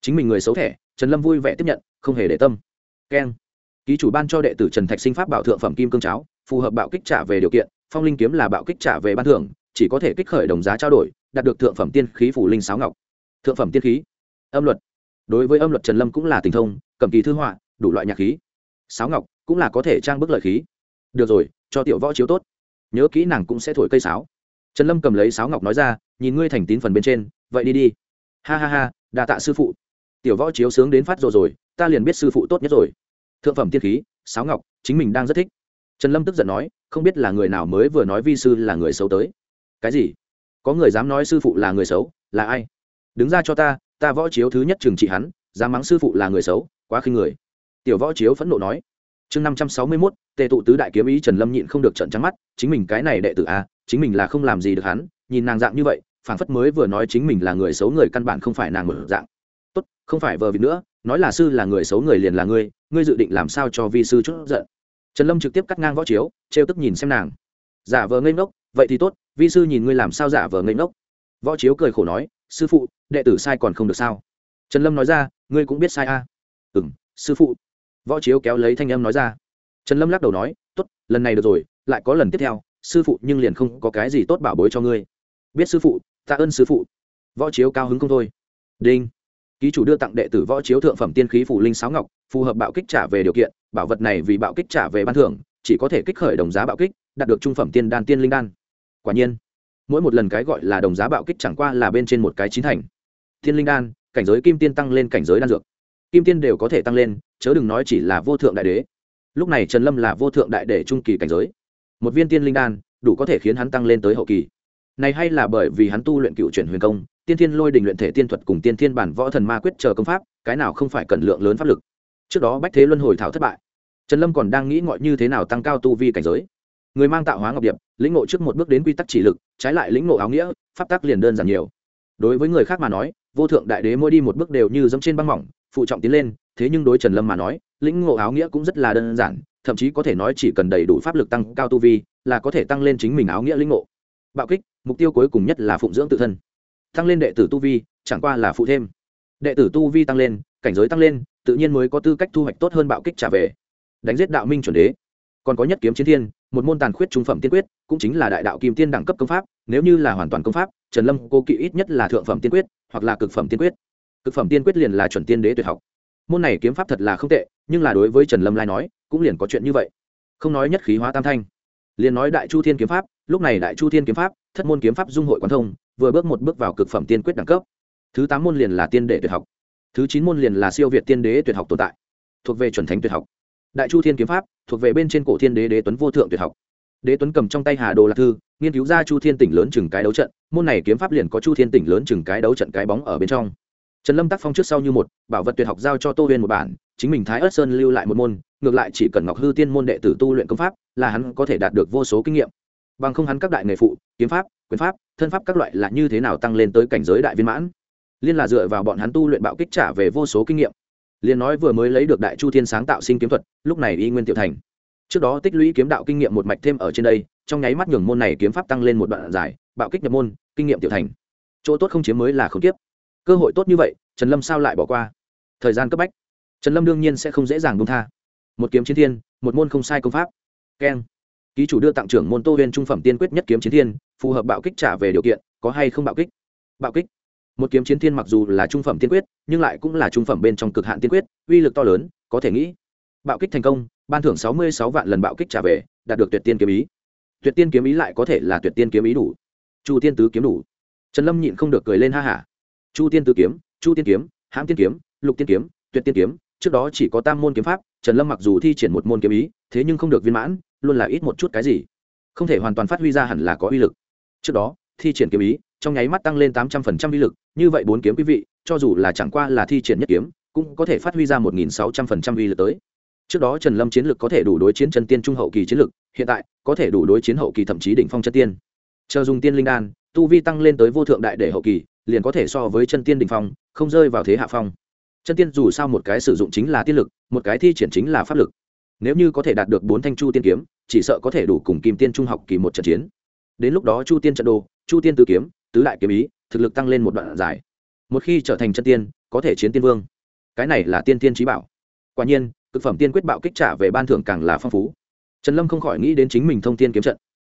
Chính mình người xấu thẻ, trần lâm vui vẻ tiếp nhận, không hề để tâm. Keng. Ký chủ ban cho đệ tử trần thạch sinh pháp bảo thượng phẩm kim cương cháo, phù hợp bạo kích trả về điều kiện phong linh kiếm là bạo kích trả về ban thưởng, chỉ có thể kích khởi đồng giá trao đổi, đạt được thượng phẩm tiên khí phủ linh sáo ngọc. Thượng phẩm tiên khí, âm luật. Đối với âm luật trần lâm cũng là tình thông, cầm kỳ thư họa, đủ loại nhạc khí. Sáo ngọc cũng là có thể trang bức lợi khí. Được rồi, cho tiểu võ chiếu tốt. Nhớ kỹ nàng cũng sẽ thổi cây sáo. Trần lâm cầm lấy sáo ngọc nói ra, nhìn ngươi thành tín phần bên trên, vậy đi đi. Ha ha ha, đa tạ sư phụ. Tiểu võ chiếu sướng đến phát rồi rồi, ta liền biết sư phụ tốt nhất rồi. Thượng phẩm tiên khí, sáo ngọc, chính mình đang rất thích trần lâm tức giận nói, không biết là người nào mới vừa nói vi sư là người xấu tới. Cái gì? Có người dám nói sư phụ là người xấu, là ai? Đứng ra cho ta ta võ chiếu thứ nhất trừng trị hắn, dám mắng sư phụ là người xấu, quá khinh người. Tiểu võ chiếu phẫn nộ nói. Chương năm trăm sáu mươi mốt, tề tụ tứ đại kiếm ý trần lâm nhịn không được trận trắng mắt, chính mình cái này đệ tử a chính mình là không làm gì được hắn, nhìn nàng dạng như vậy phản phất mới vừa nói chính mình là người xấu người căn bản không phải nàng mở dạng. Tốt, không phải vờ vịt nữa, nói là sư là người xấu người liền là ngươi ngươi dự định làm sao cho vi sư chút giận? Trần lâm trực tiếp cắt ngang võ chiếu, trêu tức nhìn xem nàng. Giả vờ ngây ngốc, vậy thì tốt, vi sư nhìn ngươi làm sao giả vờ ngây ngốc? Võ chiếu cười khổ nói, sư phụ, đệ tử sai còn không được sao? Trần lâm nói ra, ngươi cũng biết sai a. À? ừ m sư phụ. Võ chiếu kéo lấy thanh âm nói ra. Trần lâm lắc đầu nói t ố t lần này được rồi, lại có lần tiếp theo, sư phụ nhưng liền không có cái gì tốt bảo bối cho ngươi. Biết sư phụ, tạ ơn sư phụ. Võ chiếu cao hứng không thôi. Đinh ký chủ đưa tặng đệ tử võ chiếu thượng phẩm tiên khí phủ linh sáo ngọc, phù hợp bạo kích trả về điều kiện, bảo vật này vì bạo kích trả về ban thưởng, chỉ có thể kích khởi đồng giá bạo kích, đạt được trung phẩm tiên đan tiên linh đan. Quả nhiên, mỗi một lần cái gọi là đồng giá bạo kích chẳng qua là bên trên một cái chín thành. Thiên linh đan, cảnh giới kim tiên tăng lên cảnh giới đan dược. Kim tiên đều có thể tăng lên, chớ đừng nói chỉ là vô thượng đại đế. Lúc này trần lâm là vô thượng đại đế trung kỳ cảnh giới. Một viên tiên linh đan, đủ có thể khiến hắn tăng lên tới hậu kỳ này hay là bởi vì hắn tu luyện cựu chuyển huyền công, tiên thiên lôi đình luyện thể tiên thuật cùng tiên thiên bản võ thần ma quyết chờ công pháp, cái nào không phải cần lượng lớn pháp lực. Trước đó bách thế luân hồi thảo thất bại. Trần lâm còn đang nghĩ ngọi như thế nào tăng cao tu vi cảnh giới. Người mang tạo hóa ngọc điệp, lĩnh ngộ trước một bước đến quy tắc chỉ lực, trái lại lĩnh ngộ áo nghĩa, pháp tắc liền đơn giản nhiều. Đối với người khác mà nói, vô thượng đại đế mỗi đi một bước đều như dẫm trên băng mỏng, phụ trọng tiến lên, thế nhưng đối trần lâm mà nói, lĩnh ngộ áo nghĩa cũng rất là đơn giản, thậm chí có thể nói chỉ cần đầy đủ pháp lực tăng cao tu vi, là có thể tăng lên chính mình áo nghĩa lĩnh ngộ. Bạo kích mục tiêu cuối cùng nhất là phụng dưỡng tự thân. Tăng lên đệ tử tu vi, chẳng qua là phụ thêm. Đệ tử tu vi tăng lên, cảnh giới tăng lên, tự nhiên mới có tư cách thu hoạch tốt hơn bạo kích trả về. Đánh giết đạo minh chuẩn đế. Còn có nhất kiếm chiến thiên, một môn tàn khuyết trung phẩm tiên quyết, cũng chính là đại đạo kim tiên đẳng cấp công pháp, nếu như là hoàn toàn công pháp, trần lâm cô kỵ ít nhất là thượng phẩm tiên quyết, hoặc là cực phẩm tiên quyết. Cực phẩm tiên quyết liền là chuẩn tiên đế tuyệt học. Môn này kiếm pháp thật là không tệ, nhưng là đối với trần lâm lai nói, cũng liền có chuyện như vậy. Không nói nhất khí hóa tam thanh liền nói đại chu thiên kiếm pháp, lúc này đại chu thiên kiếm pháp, thất môn kiếm pháp dung hội quán thông, vừa bước một bước vào cực phẩm tiên quyết đẳng cấp. Thứ tám môn liền là tiên đệ tuyệt học. Thứ chín môn liền là siêu việt tiên đế tuyệt học tồn tại. Thuộc về chuẩn thánh tuyệt học. Đại chu thiên kiếm pháp, thuộc về bên trên cổ thiên đế đế tuấn vô thượng tuyệt học. Đế tuấn cầm trong tay hà đồ lạc thư, nghiên cứu ra chu thiên tỉnh lớn chừng cái đấu trận, môn này kiếm pháp liền có chu thiên tỉnh lớn chừng cái đấu trận cái bóng ở bên trong trần lâm tác phong trước sau như một bảo vật tuyệt học giao cho tô huyên một bản chính mình thái ớt sơn lưu lại một môn ngược lại chỉ cần ngọc hư tiên môn đệ tử tu luyện công pháp là hắn có thể đạt được vô số kinh nghiệm. Bằng không hắn các đại nghề phụ kiếm pháp quyền pháp thân pháp các loại là như thế nào tăng lên tới cảnh giới đại viên mãn. Liên là dựa vào bọn hắn tu luyện bạo kích trả về vô số kinh nghiệm. Liên nói vừa mới lấy được đại chu thiên sáng tạo sinh kiếm thuật lúc này y nguyên tiểu thành. Trước đó tích lũy kiếm đạo kinh nghiệm một mạch thêm ở trên đây trong nháy mắt nhường môn này kiếm pháp tăng lên một đoạn dài, bạo kích nhập môn kinh nghiệm tiểu thành. Chỗ tốt không chiếm mới là không tiếp cơ hội tốt như vậy, trần lâm sao lại bỏ qua? Thời gian cấp bách, trần lâm đương nhiên sẽ không dễ dàng buông tha. Một kiếm chiến thiên, một môn không sai công pháp. Keng. Ký chủ đưa tặng trưởng môn tô huyên trung phẩm tiên quyết nhất kiếm chiến thiên, phù hợp bạo kích trả về điều kiện, có hay không bạo kích? Bạo kích. Một kiếm chiến thiên mặc dù là trung phẩm tiên quyết, nhưng lại cũng là trung phẩm bên trong cực hạn tiên quyết, uy lực to lớn, có thể nghĩ. Bạo kích thành công, ban thưởng sáu mươi sáu vạn lần bạo kích trả về, đạt được tuyệt tiên kiếm ý. Tuyệt tiên kiếm ý lại có thể là tuyệt tiên kiếm ý đủ. Chu tiên tứ kiếm đủ. Trần lâm nhịn không được cười lên ha hả chu tiên tử kiếm, chu tiên kiếm, hãm tiên kiếm, lục tiên kiếm, tuyệt tiên kiếm, trước đó chỉ có tam môn kiếm pháp, trần lâm mặc dù thi triển một môn kiếm ý, thế nhưng không được viên mãn, luôn là ít một chút cái gì. Không thể hoàn toàn phát huy ra hẳn là có uy lực. Trước đó, thi triển kiếm ý, trong nháy mắt tăng lên tám trăm phần trăm uy lực, như vậy bốn kiếm quý vị, cho dù là chẳng qua là thi triển nhất kiếm, cũng có thể phát huy ra một nghìn sáu trăm phần trăm uy lực tới. Trước đó trần lâm chiến lực có thể đủ đối chiến chân tiên trung hậu kỳ chiến lực, hiện tại, có thể đủ đối chiến hậu kỳ thậm chí đỉnh phong chân tiên. Chờ dùng tiên linh đan, tu vi tăng lên tới vô thượng đại để hậu kỳ liền có thể so với chân tiên đình phong, không rơi vào thế hạ phong. Chân tiên dù sao một cái sử dụng chính là tiên lực, một cái thi triển chính là pháp lực. Nếu như có thể đạt được bốn thanh chu tiên kiếm, chỉ sợ có thể đủ cùng kim tiên trung học kỳ một trận chiến. Đến lúc đó chu tiên trận đồ, chu tiên tứ kiếm, tứ đại kiếm ý, thực lực tăng lên một đoạn dài. Một khi trở thành chân tiên, có thể chiến tiên vương. Cái này là tiên tiên trí bảo. Quả nhiên, cực phẩm tiên quyết bạo kích trả về ban thưởng càng là phong phú. Trần lâm không khỏi nghĩ đến chính mình thông tiên kiếm trận.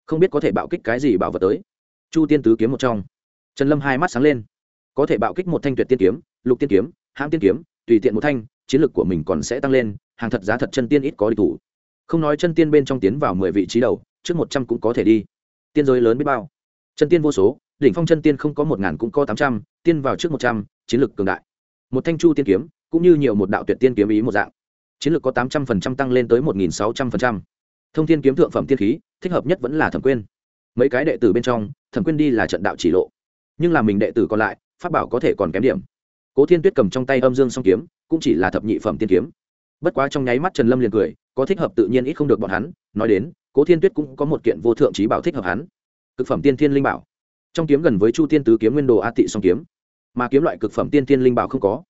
Không biết có thể bạo kích cái gì bảo vật tới. Chu tiên tứ kiếm một trong trần lâm hai mắt sáng lên. Có thể bạo kích một thanh tuyệt tiên kiếm, lục tiên kiếm, hãm tiên kiếm, tùy tiện một thanh, chiến lược của mình còn sẽ tăng lên, hàng thật giá thật chân tiên ít có đi thủ. Không nói chân tiên bên trong tiến vào mười vị trí đầu, trước một trăm cũng có thể đi. Tiên giới lớn biết bao. Chân tiên vô số, đỉnh phong chân tiên không có một ngàn cũng có tám trăm, tiên vào trước một trăm, chiến lược cường đại. Một thanh chu tiên kiếm, cũng như nhiều một đạo tuyệt tiên kiếm ý một dạng. Chiến lược có tám trăm phần trăm tăng lên tới một nghìn sáu trăm phần trăm. Thông tiên kiếm thượng phẩm tiên khí, thích hợp nhất vẫn là thẩm quyên. Mấy cái đệ tử bên trong, thẩm quyên đi là trận đạo chỉ lộ nhưng là mình đệ tử còn lại, pháp bảo có thể còn kém điểm. Cố thiên tuyết cầm trong tay âm dương song kiếm, cũng chỉ là thập nhị phẩm tiên kiếm. Bất quá trong nháy mắt trần lâm liền cười, có thích hợp tự nhiên ít không được bọn hắn, nói đến, cố thiên tuyết cũng có một kiện vô thượng trí bảo thích hợp hắn. Cực phẩm tiên thiên linh bảo. Trong kiếm gần với chu tiên tứ kiếm nguyên đồ a tị song kiếm, mà kiếm loại cực phẩm tiên thiên linh bảo không có.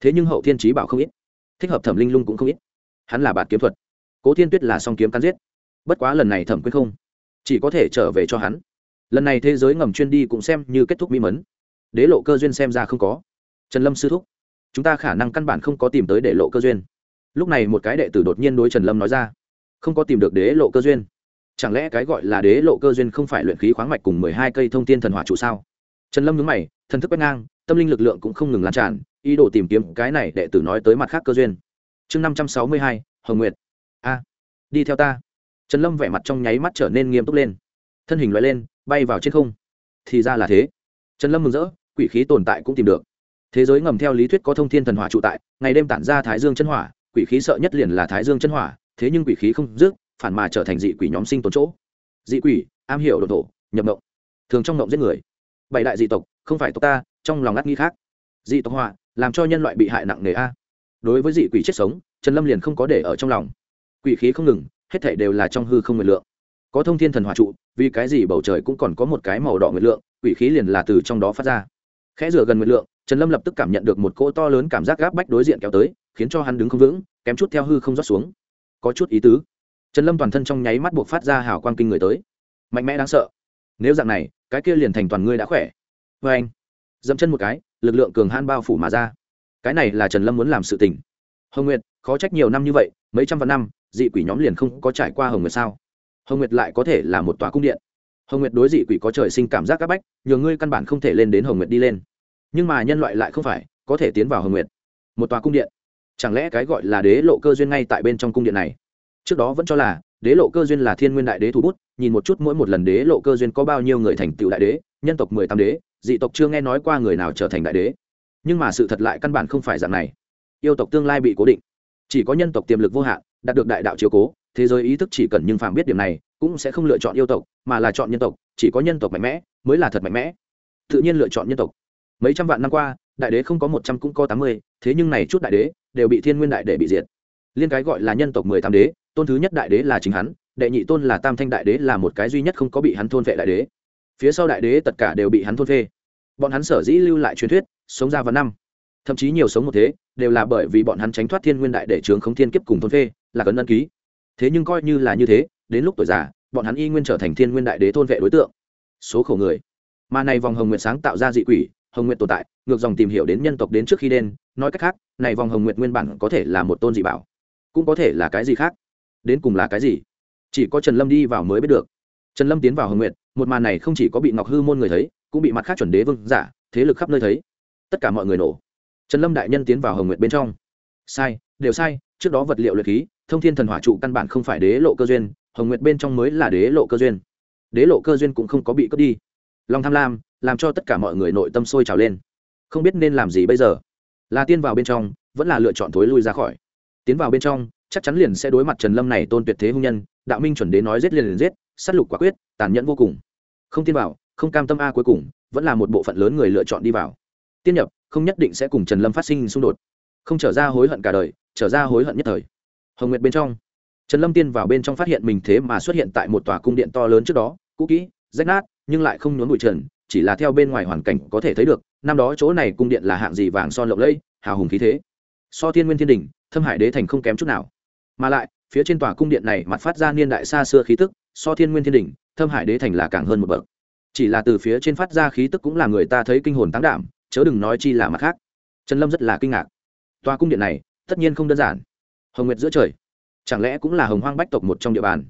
Thế nhưng hậu thiên trí bảo không ít, thích hợp thẩm linh lung cũng không ít. Hắn là bạt kiếm thuật. Cố thiên tuyết là song kiếm cắn giết. Bất quá lần này thẩm quyết không, chỉ có thể trở về cho hắn lần này thế giới ngầm chuyên đi cũng xem như kết thúc mỹ mấn đế lộ cơ duyên xem ra không có. Trần lâm sư thúc, chúng ta khả năng căn bản không có tìm tới để lộ cơ duyên. Lúc này một cái đệ tử đột nhiên đối trần lâm nói ra, không có tìm được đế lộ cơ duyên. Chẳng lẽ cái gọi là đế lộ cơ duyên không phải luyện khí khoáng mạch cùng mười hai cây thông tin thần hỏa trụ sao? Trần lâm nhớ mày, thần thức quét ngang, tâm linh lực lượng cũng không ngừng lan tràn, ý đồ tìm kiếm cái này đệ tử nói tới mặt khác cơ duyên. Chương năm trăm sáu mươi hai, hồng nguyệt. A, đi theo ta. Trần lâm vẻ mặt trong nháy mắt trở nên nghiêm túc lên. Thân hình loại lên bay vào trên không. Thì ra là thế. Trần lâm mừng rỡ, quỷ khí tồn tại cũng tìm được. Thế giới ngầm theo lý thuyết có thông thiên thần hỏa trụ tại, ngày đêm tản ra thái dương chân hỏa, quỷ khí sợ nhất liền là thái dương chân hỏa, thế nhưng quỷ khí không dứt, phản mà trở thành dị quỷ nhóm sinh tồn chỗ. Dị quỷ, am hiểu đồn thổ, nhập mộng. Thường trong mộng giết người. Bảy đại dị tộc, không phải tộc ta, trong lòng ngắt nghi khác. Dị tộc họa, làm cho nhân loại bị hại nặng nề a. Đối với dị quỷ chết sống, trần lâm liền không có để ở trong lòng. Quỷ khí không ngừng, hết thể đều là trong hư không nguyện lượng có thông thiên thần hỏa trụ, vì cái gì bầu trời cũng còn có một cái màu đỏ nguyệt lượng, quỷ khí liền là từ trong đó phát ra. Khẽ rửa gần nguyệt lượng, trần lâm lập tức cảm nhận được một cỗ to lớn cảm giác gáp bách đối diện kéo tới, khiến cho hắn đứng không vững, kém chút theo hư không rót xuống. Có chút ý tứ. Trần lâm toàn thân trong nháy mắt buộc phát ra hào quang kinh người tới. Mạnh mẽ đáng sợ. Nếu dạng này, cái kia liền thành toàn ngươi đã khỏe. Vê anh, dẫm chân một cái, lực lượng cường han bao phủ mà ra. Cái này là trần lâm muốn làm sự tình. Hồng nguyệt, khó trách nhiều năm như vậy, mấy trăm vạn năm, dị quỷ nhóm liền không có trải qua hồng nguyệt sao? Hồng nguyệt lại có thể là một tòa cung điện. Hồng nguyệt đối dị quỷ có trời sinh cảm giác áp bách, nhờ ngươi căn bản không thể lên đến hồng nguyệt đi lên. Nhưng mà nhân loại lại không phải, có thể tiến vào hồng nguyệt. Một tòa cung điện. Chẳng lẽ cái gọi là đế lộ cơ duyên ngay tại bên trong cung điện này? Trước đó vẫn cho là, đế lộ cơ duyên là thiên nguyên đại đế thủ bút, nhìn một chút mỗi một lần đế lộ cơ duyên có bao nhiêu người thành tựu đại đế, nhân tộc mười tám đế, dị tộc chưa nghe nói qua người nào trở thành đại đế. Nhưng mà sự thật lại căn bản không phải dạng này. Yêu tộc tương lai bị cố định. Chỉ có nhân tộc tiềm lực vô hạn, đạt được đại đạo chiếu cố thế giới ý thức chỉ cần nhưng phạm biết điểm này, cũng sẽ không lựa chọn yêu tộc, mà là chọn nhân tộc, chỉ có nhân tộc mạnh mẽ mới là thật mạnh mẽ. Tự nhiên lựa chọn nhân tộc. Mấy trăm vạn năm qua, đại đế không có một trăm cũng có tám mươi, thế nhưng này chút đại đế đều bị thiên nguyên đại đế bị diệt. Liên cái gọi là nhân tộc mười tám đế, tôn thứ nhất đại đế là chính hắn, đệ nhị tôn là tam thanh đại đế là một cái duy nhất không có bị hắn thôn vệ đại đế. Phía sau đại đế tất cả đều bị hắn thôn phê bọn hắn sở dĩ lưu lại truyền thuyết, sống ra vào năm. Thậm chí nhiều sống một thế, đều là bởi vì bọn hắn tránh thoát thiên nguyên đại để trường không thiên kiếp cùng thôn phê là cấn ân ký thế nhưng coi như là như thế, đến lúc tuổi già, bọn hắn y nguyên trở thành thiên nguyên đại đế thôn vệ đối tượng. Số khổ người. Mà này vòng hồng nguyện sáng tạo ra dị quỷ, hồng nguyện tồn tại, ngược dòng tìm hiểu đến nhân tộc đến trước khi đen, nói cách khác, này vòng hồng nguyện nguyên bản có thể là một tôn dị bảo, cũng có thể là cái gì khác? Đến cùng là cái gì? Chỉ có trần lâm đi vào mới biết được. Trần lâm tiến vào hồng nguyện một màn này không chỉ có bị ngọc hư môn người thấy, cũng bị mặt khác chuẩn đế vương giả, thế lực khắp nơi thấy. Tất cả mọi người nổ. Trần lâm đại nhân tiến vào hồng nguyện bên trong. Sai, đều sai, trước đó vật liệu luyện khí thông thiên thần hỏa trụ căn bản không phải đế lộ cơ duyên, hồng nguyệt bên trong mới là đế lộ cơ duyên. Đế lộ cơ duyên cũng không có bị cướp đi. Lòng tham lam làm cho tất cả mọi người nội tâm sôi trào lên. Không biết nên làm gì bây giờ. Là tiên vào bên trong, vẫn là lựa chọn thối lui ra khỏi. Tiến vào bên trong, chắc chắn liền sẽ đối mặt trần lâm này tôn tuyệt thế hung nhân, đạo minh chuẩn đế nói giết liền liền giết s á t lục quả quyết, tàn nhẫn vô cùng. Không tin vào, không cam tâm a cuối cùng, vẫn là một bộ phận lớn người lựa chọn đi vào. Tiên nhập, không nhất định sẽ cùng trần lâm phát sinh xung đột. Không trở ra hối hận cả đời, trở ra hối hận nhất thời hồng nguyệt bên trong. Trần lâm tiên vào bên trong phát hiện mình thế mà xuất hiện tại một tòa cung điện to lớn trước đó, cũ kỹ, rách nát, nhưng lại không nhốn bụi trần, chỉ là theo bên ngoài hoàn cảnh có thể thấy được, năm đó chỗ này cung điện là hạng gì vàng son lộng lẫy, hào hùng khí thế. So thiên nguyên thiên đình thâm hải đế thành không kém chút nào. Mà lại, phía trên tòa cung điện này mặt phát ra niên đại xa xưa khí tức, so thiên nguyên thiên đình thâm hải đế thành là càng hơn một bậc. Chỉ là từ phía trên phát ra khí tức cũng là người ta thấy kinh hồn tăng đảm, chớ đừng nói chi là mặt khác. Trần lâm rất là kinh ngạc. Tòa cung điện này, tất nhiên không đơn giản hồng nguyệt giữa trời. Chẳng lẽ cũng là hồng hoang bách tộc một trong địa bàn?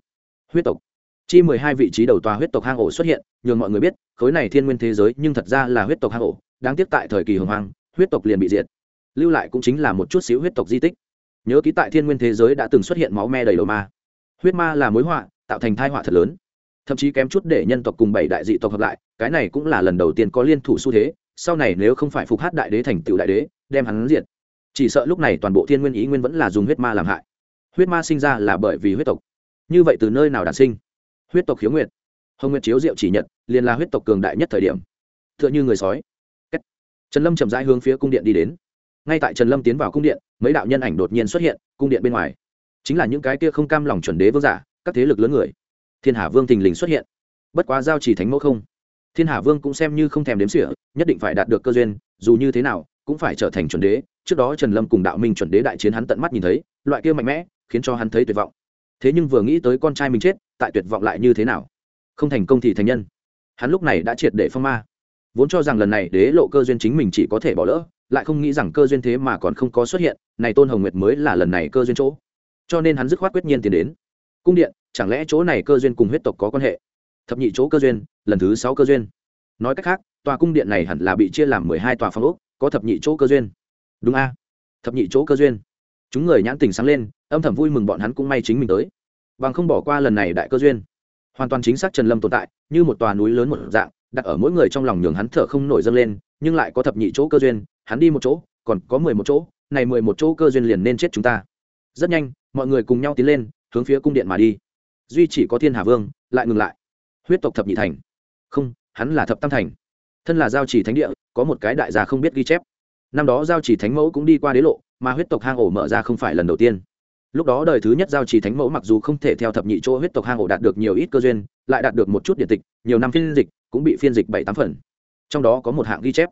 Huyết tộc. Chi mười hai vị trí đầu tòa huyết tộc hang ổ xuất hiện, nhường mọi người biết, khối này thiên nguyên thế giới nhưng thật ra là huyết tộc hang ổ, đáng tiếc tại thời kỳ hồng hoang, huyết tộc liền bị diệt. Lưu lại cũng chính là một chút xíu huyết tộc di tích. Nhớ ký tại thiên nguyên thế giới đã từng xuất hiện máu me đầy đầu ma. Huyết ma là mối họa, tạo thành thai họa thật lớn. Thậm chí kém chút để nhân tộc cùng bảy đại dị tộc hợp lại, cái này cũng là lần đầu tiên có liên thủ xu thế, sau này nếu không phải phục hát đại đế thành tựu đại đế, đem hắn diệt chỉ sợ lúc này toàn bộ thiên nguyên ý nguyên vẫn là dùng huyết ma làm hại. Huyết ma sinh ra là bởi vì huyết tộc. Như vậy từ nơi nào đản sinh? Huyết tộc khiếu nguyệt. Hồng nguyệt chiếu diệu chỉ nhận, liền là huyết tộc cường đại nhất thời điểm. T h ư ợ n h ư người sói. Trần lâm chậm rãi hướng phía cung điện đi đến. Ngay tại trần lâm tiến vào cung điện, mấy đạo nhân ảnh đột nhiên xuất hiện, cung điện bên ngoài. Chính là những cái kia không cam lòng chuẩn đế vương giả, các thế lực lớn người. Thiên hà vương thình lình xuất hiện. Bất quá giao chỉ thánh mẫu không. Thiên hà vương cũng xem như không thèm đếm sỉa nhất định phải đạt được cơ duyên, dù như thế nào cũng phải trở thành chuẩn đế. Trước đó trần lâm cùng đạo minh chuẩn đế đại chiến hắn tận mắt nhìn thấy, loại kia mạnh mẽ, khiến cho hắn thấy tuyệt vọng. Thế nhưng vừa nghĩ tới con trai mình chết, tại tuyệt vọng lại như thế nào? Không thành công thì thành nhân. Hắn lúc này đã triệt để phong ma. Vốn cho rằng lần này đế lộ cơ duyên chính mình chỉ có thể bỏ lỡ, lại không nghĩ rằng cơ duyên thế mà còn không có xuất hiện, này tôn hồng nguyệt mới là lần này cơ duyên chỗ. Cho nên hắn dứt khoát quyết nhiên tiến đến. Cung điện, chẳng lẽ chỗ này cơ duyên cùng huyết tộc có quan hệ? Thập nhị chỗ cơ duyên, lần thứ sáu cơ duyên. Nói cách khác, tòa cung điện này hẳn là bị chia làm mười hai tòa phong ốc có thập nhị chỗ cơ duyên. Đúng a, thập nhị chỗ cơ duyên. Chúng người nhãn tình sáng lên, âm thầm vui mừng bọn hắn cũng may chính mình tới. Bằng không bỏ qua lần này đại cơ duyên. Hoàn toàn chính xác trần lâm tồn tại, như một tòa núi lớn một dạng, đặt ở mỗi người trong lòng nhường hắn thở không nổi dâng lên, nhưng lại có thập nhị chỗ cơ duyên, hắn đi một chỗ, còn có mười một chỗ, này mười một chỗ cơ duyên liền nên chết chúng ta. Rất nhanh, mọi người cùng nhau tiến lên, hướng phía cung điện mà đi. Duy chỉ có thiên hà vương, lại ngừng lại. Huyết tộc thập nhị thành. Không, hắn là thập tam thành. Thân là giao chỉ thánh địa có một cái đại gia không biết ghi chép. Năm đó giao chỉ thánh mẫu cũng đi qua đế lộ, mà huyết tộc hang ổ mở ra không phải lần đầu tiên. Lúc đó đời thứ nhất giao trì thánh mẫu mặc dù không thể theo thập nhị chỗ huyết tộc hang ổ đạt được nhiều ít cơ duyên, lại đạt được một chút điện tịch, nhiều năm phiên dịch, cũng bị phiên dịch bảy tám phần. Trong đó có một hạng ghi chép.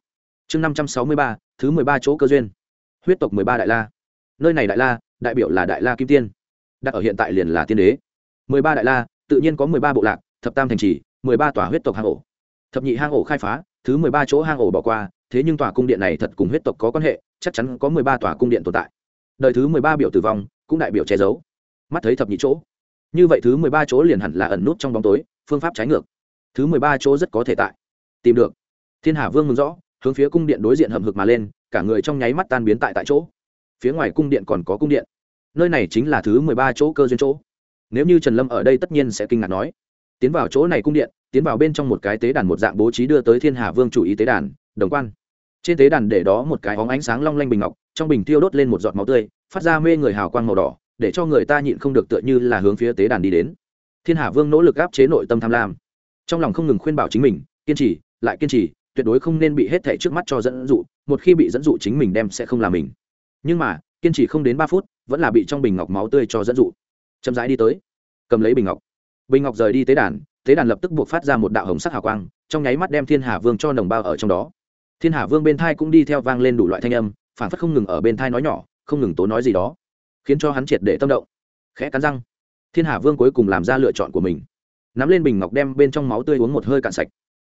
Chương năm trăm sáu mươi ba, thứ mười ba chỗ cơ duyên. Huyết tộc mười ba đại la. Nơi này đại la, đại biểu là đại la kim tiên. Đặt ở hiện tại liền là tiên đế. Mười ba đại la, tự nhiên có mười ba bộ lạc, thập tam thành trì, mười ba tòa huyết tộc hang ổ. Thập nhị hang ổ khai phá thứ mười ba chỗ hang ổ bỏ qua, thế nhưng tòa cung điện này thật cùng huyết tộc có quan hệ, chắc chắn có mười ba tòa cung điện tồn tại. Đời thứ mười ba biểu tử vong, cũng đại biểu che giấu. Mắt thấy thập nhị chỗ. Như vậy thứ mười ba chỗ liền hẳn là ẩn nút trong bóng tối, phương pháp trái ngược. Thứ mười ba chỗ rất có thể tại. Tìm được. Thiên hà vương mừng rõ, hướng phía cung điện đối diện hầm hực mà lên, cả người trong nháy mắt tan biến tại tại chỗ. Phía ngoài cung điện còn có cung điện. Nơi này chính là thứ mười ba chỗ cơ duyên chỗ. Nếu như trần lâm ở đây tất nhiên sẽ kinh ngạc nói. Tiến vào chỗ này cung điện tiến vào bên trong một cái tế đàn một dạng bố trí đưa tới thiên hà vương chủ ý tế đàn, đồng quan. Trên tế đàn để đó một cái óng ánh sáng long lanh bình ngọc, trong bình tiêu đốt lên một giọt máu tươi, phát ra mê người hào quang màu đỏ, để cho người ta nhịn không được tựa như là hướng phía tế đàn đi đến. Thiên hà vương nỗ lực áp chế nội tâm tham lam. Trong lòng không ngừng khuyên bảo chính mình, kiên trì, lại kiên trì, tuyệt đối không nên bị hết thảy trước mắt cho dẫn dụ, một khi bị dẫn dụ chính mình đem sẽ không là mình. Nhưng mà, kiên trì không đến ba phút, vẫn là bị trong bình ngọc máu tươi cho dẫn dụ. Chậm rãi đi tới, cầm lấy bình ngọc. Bình ngọc rời đi tế đàn tế đàn lập tức buộc phát ra một đạo hồng sắc hào quang, trong nháy mắt đem thiên hà vương cho nồng bao ở trong đó. Thiên hà vương bên thai cũng đi theo vang lên đủ loại thanh âm, phản phất không ngừng ở bên thai nói nhỏ, không ngừng tố nói gì đó, khiến cho hắn triệt để tâm động. Khẽ cắn răng, thiên hà vương cuối cùng làm ra lựa chọn của mình. Nắm lên bình ngọc đem bên trong máu tươi uống một hơi cạn sạch.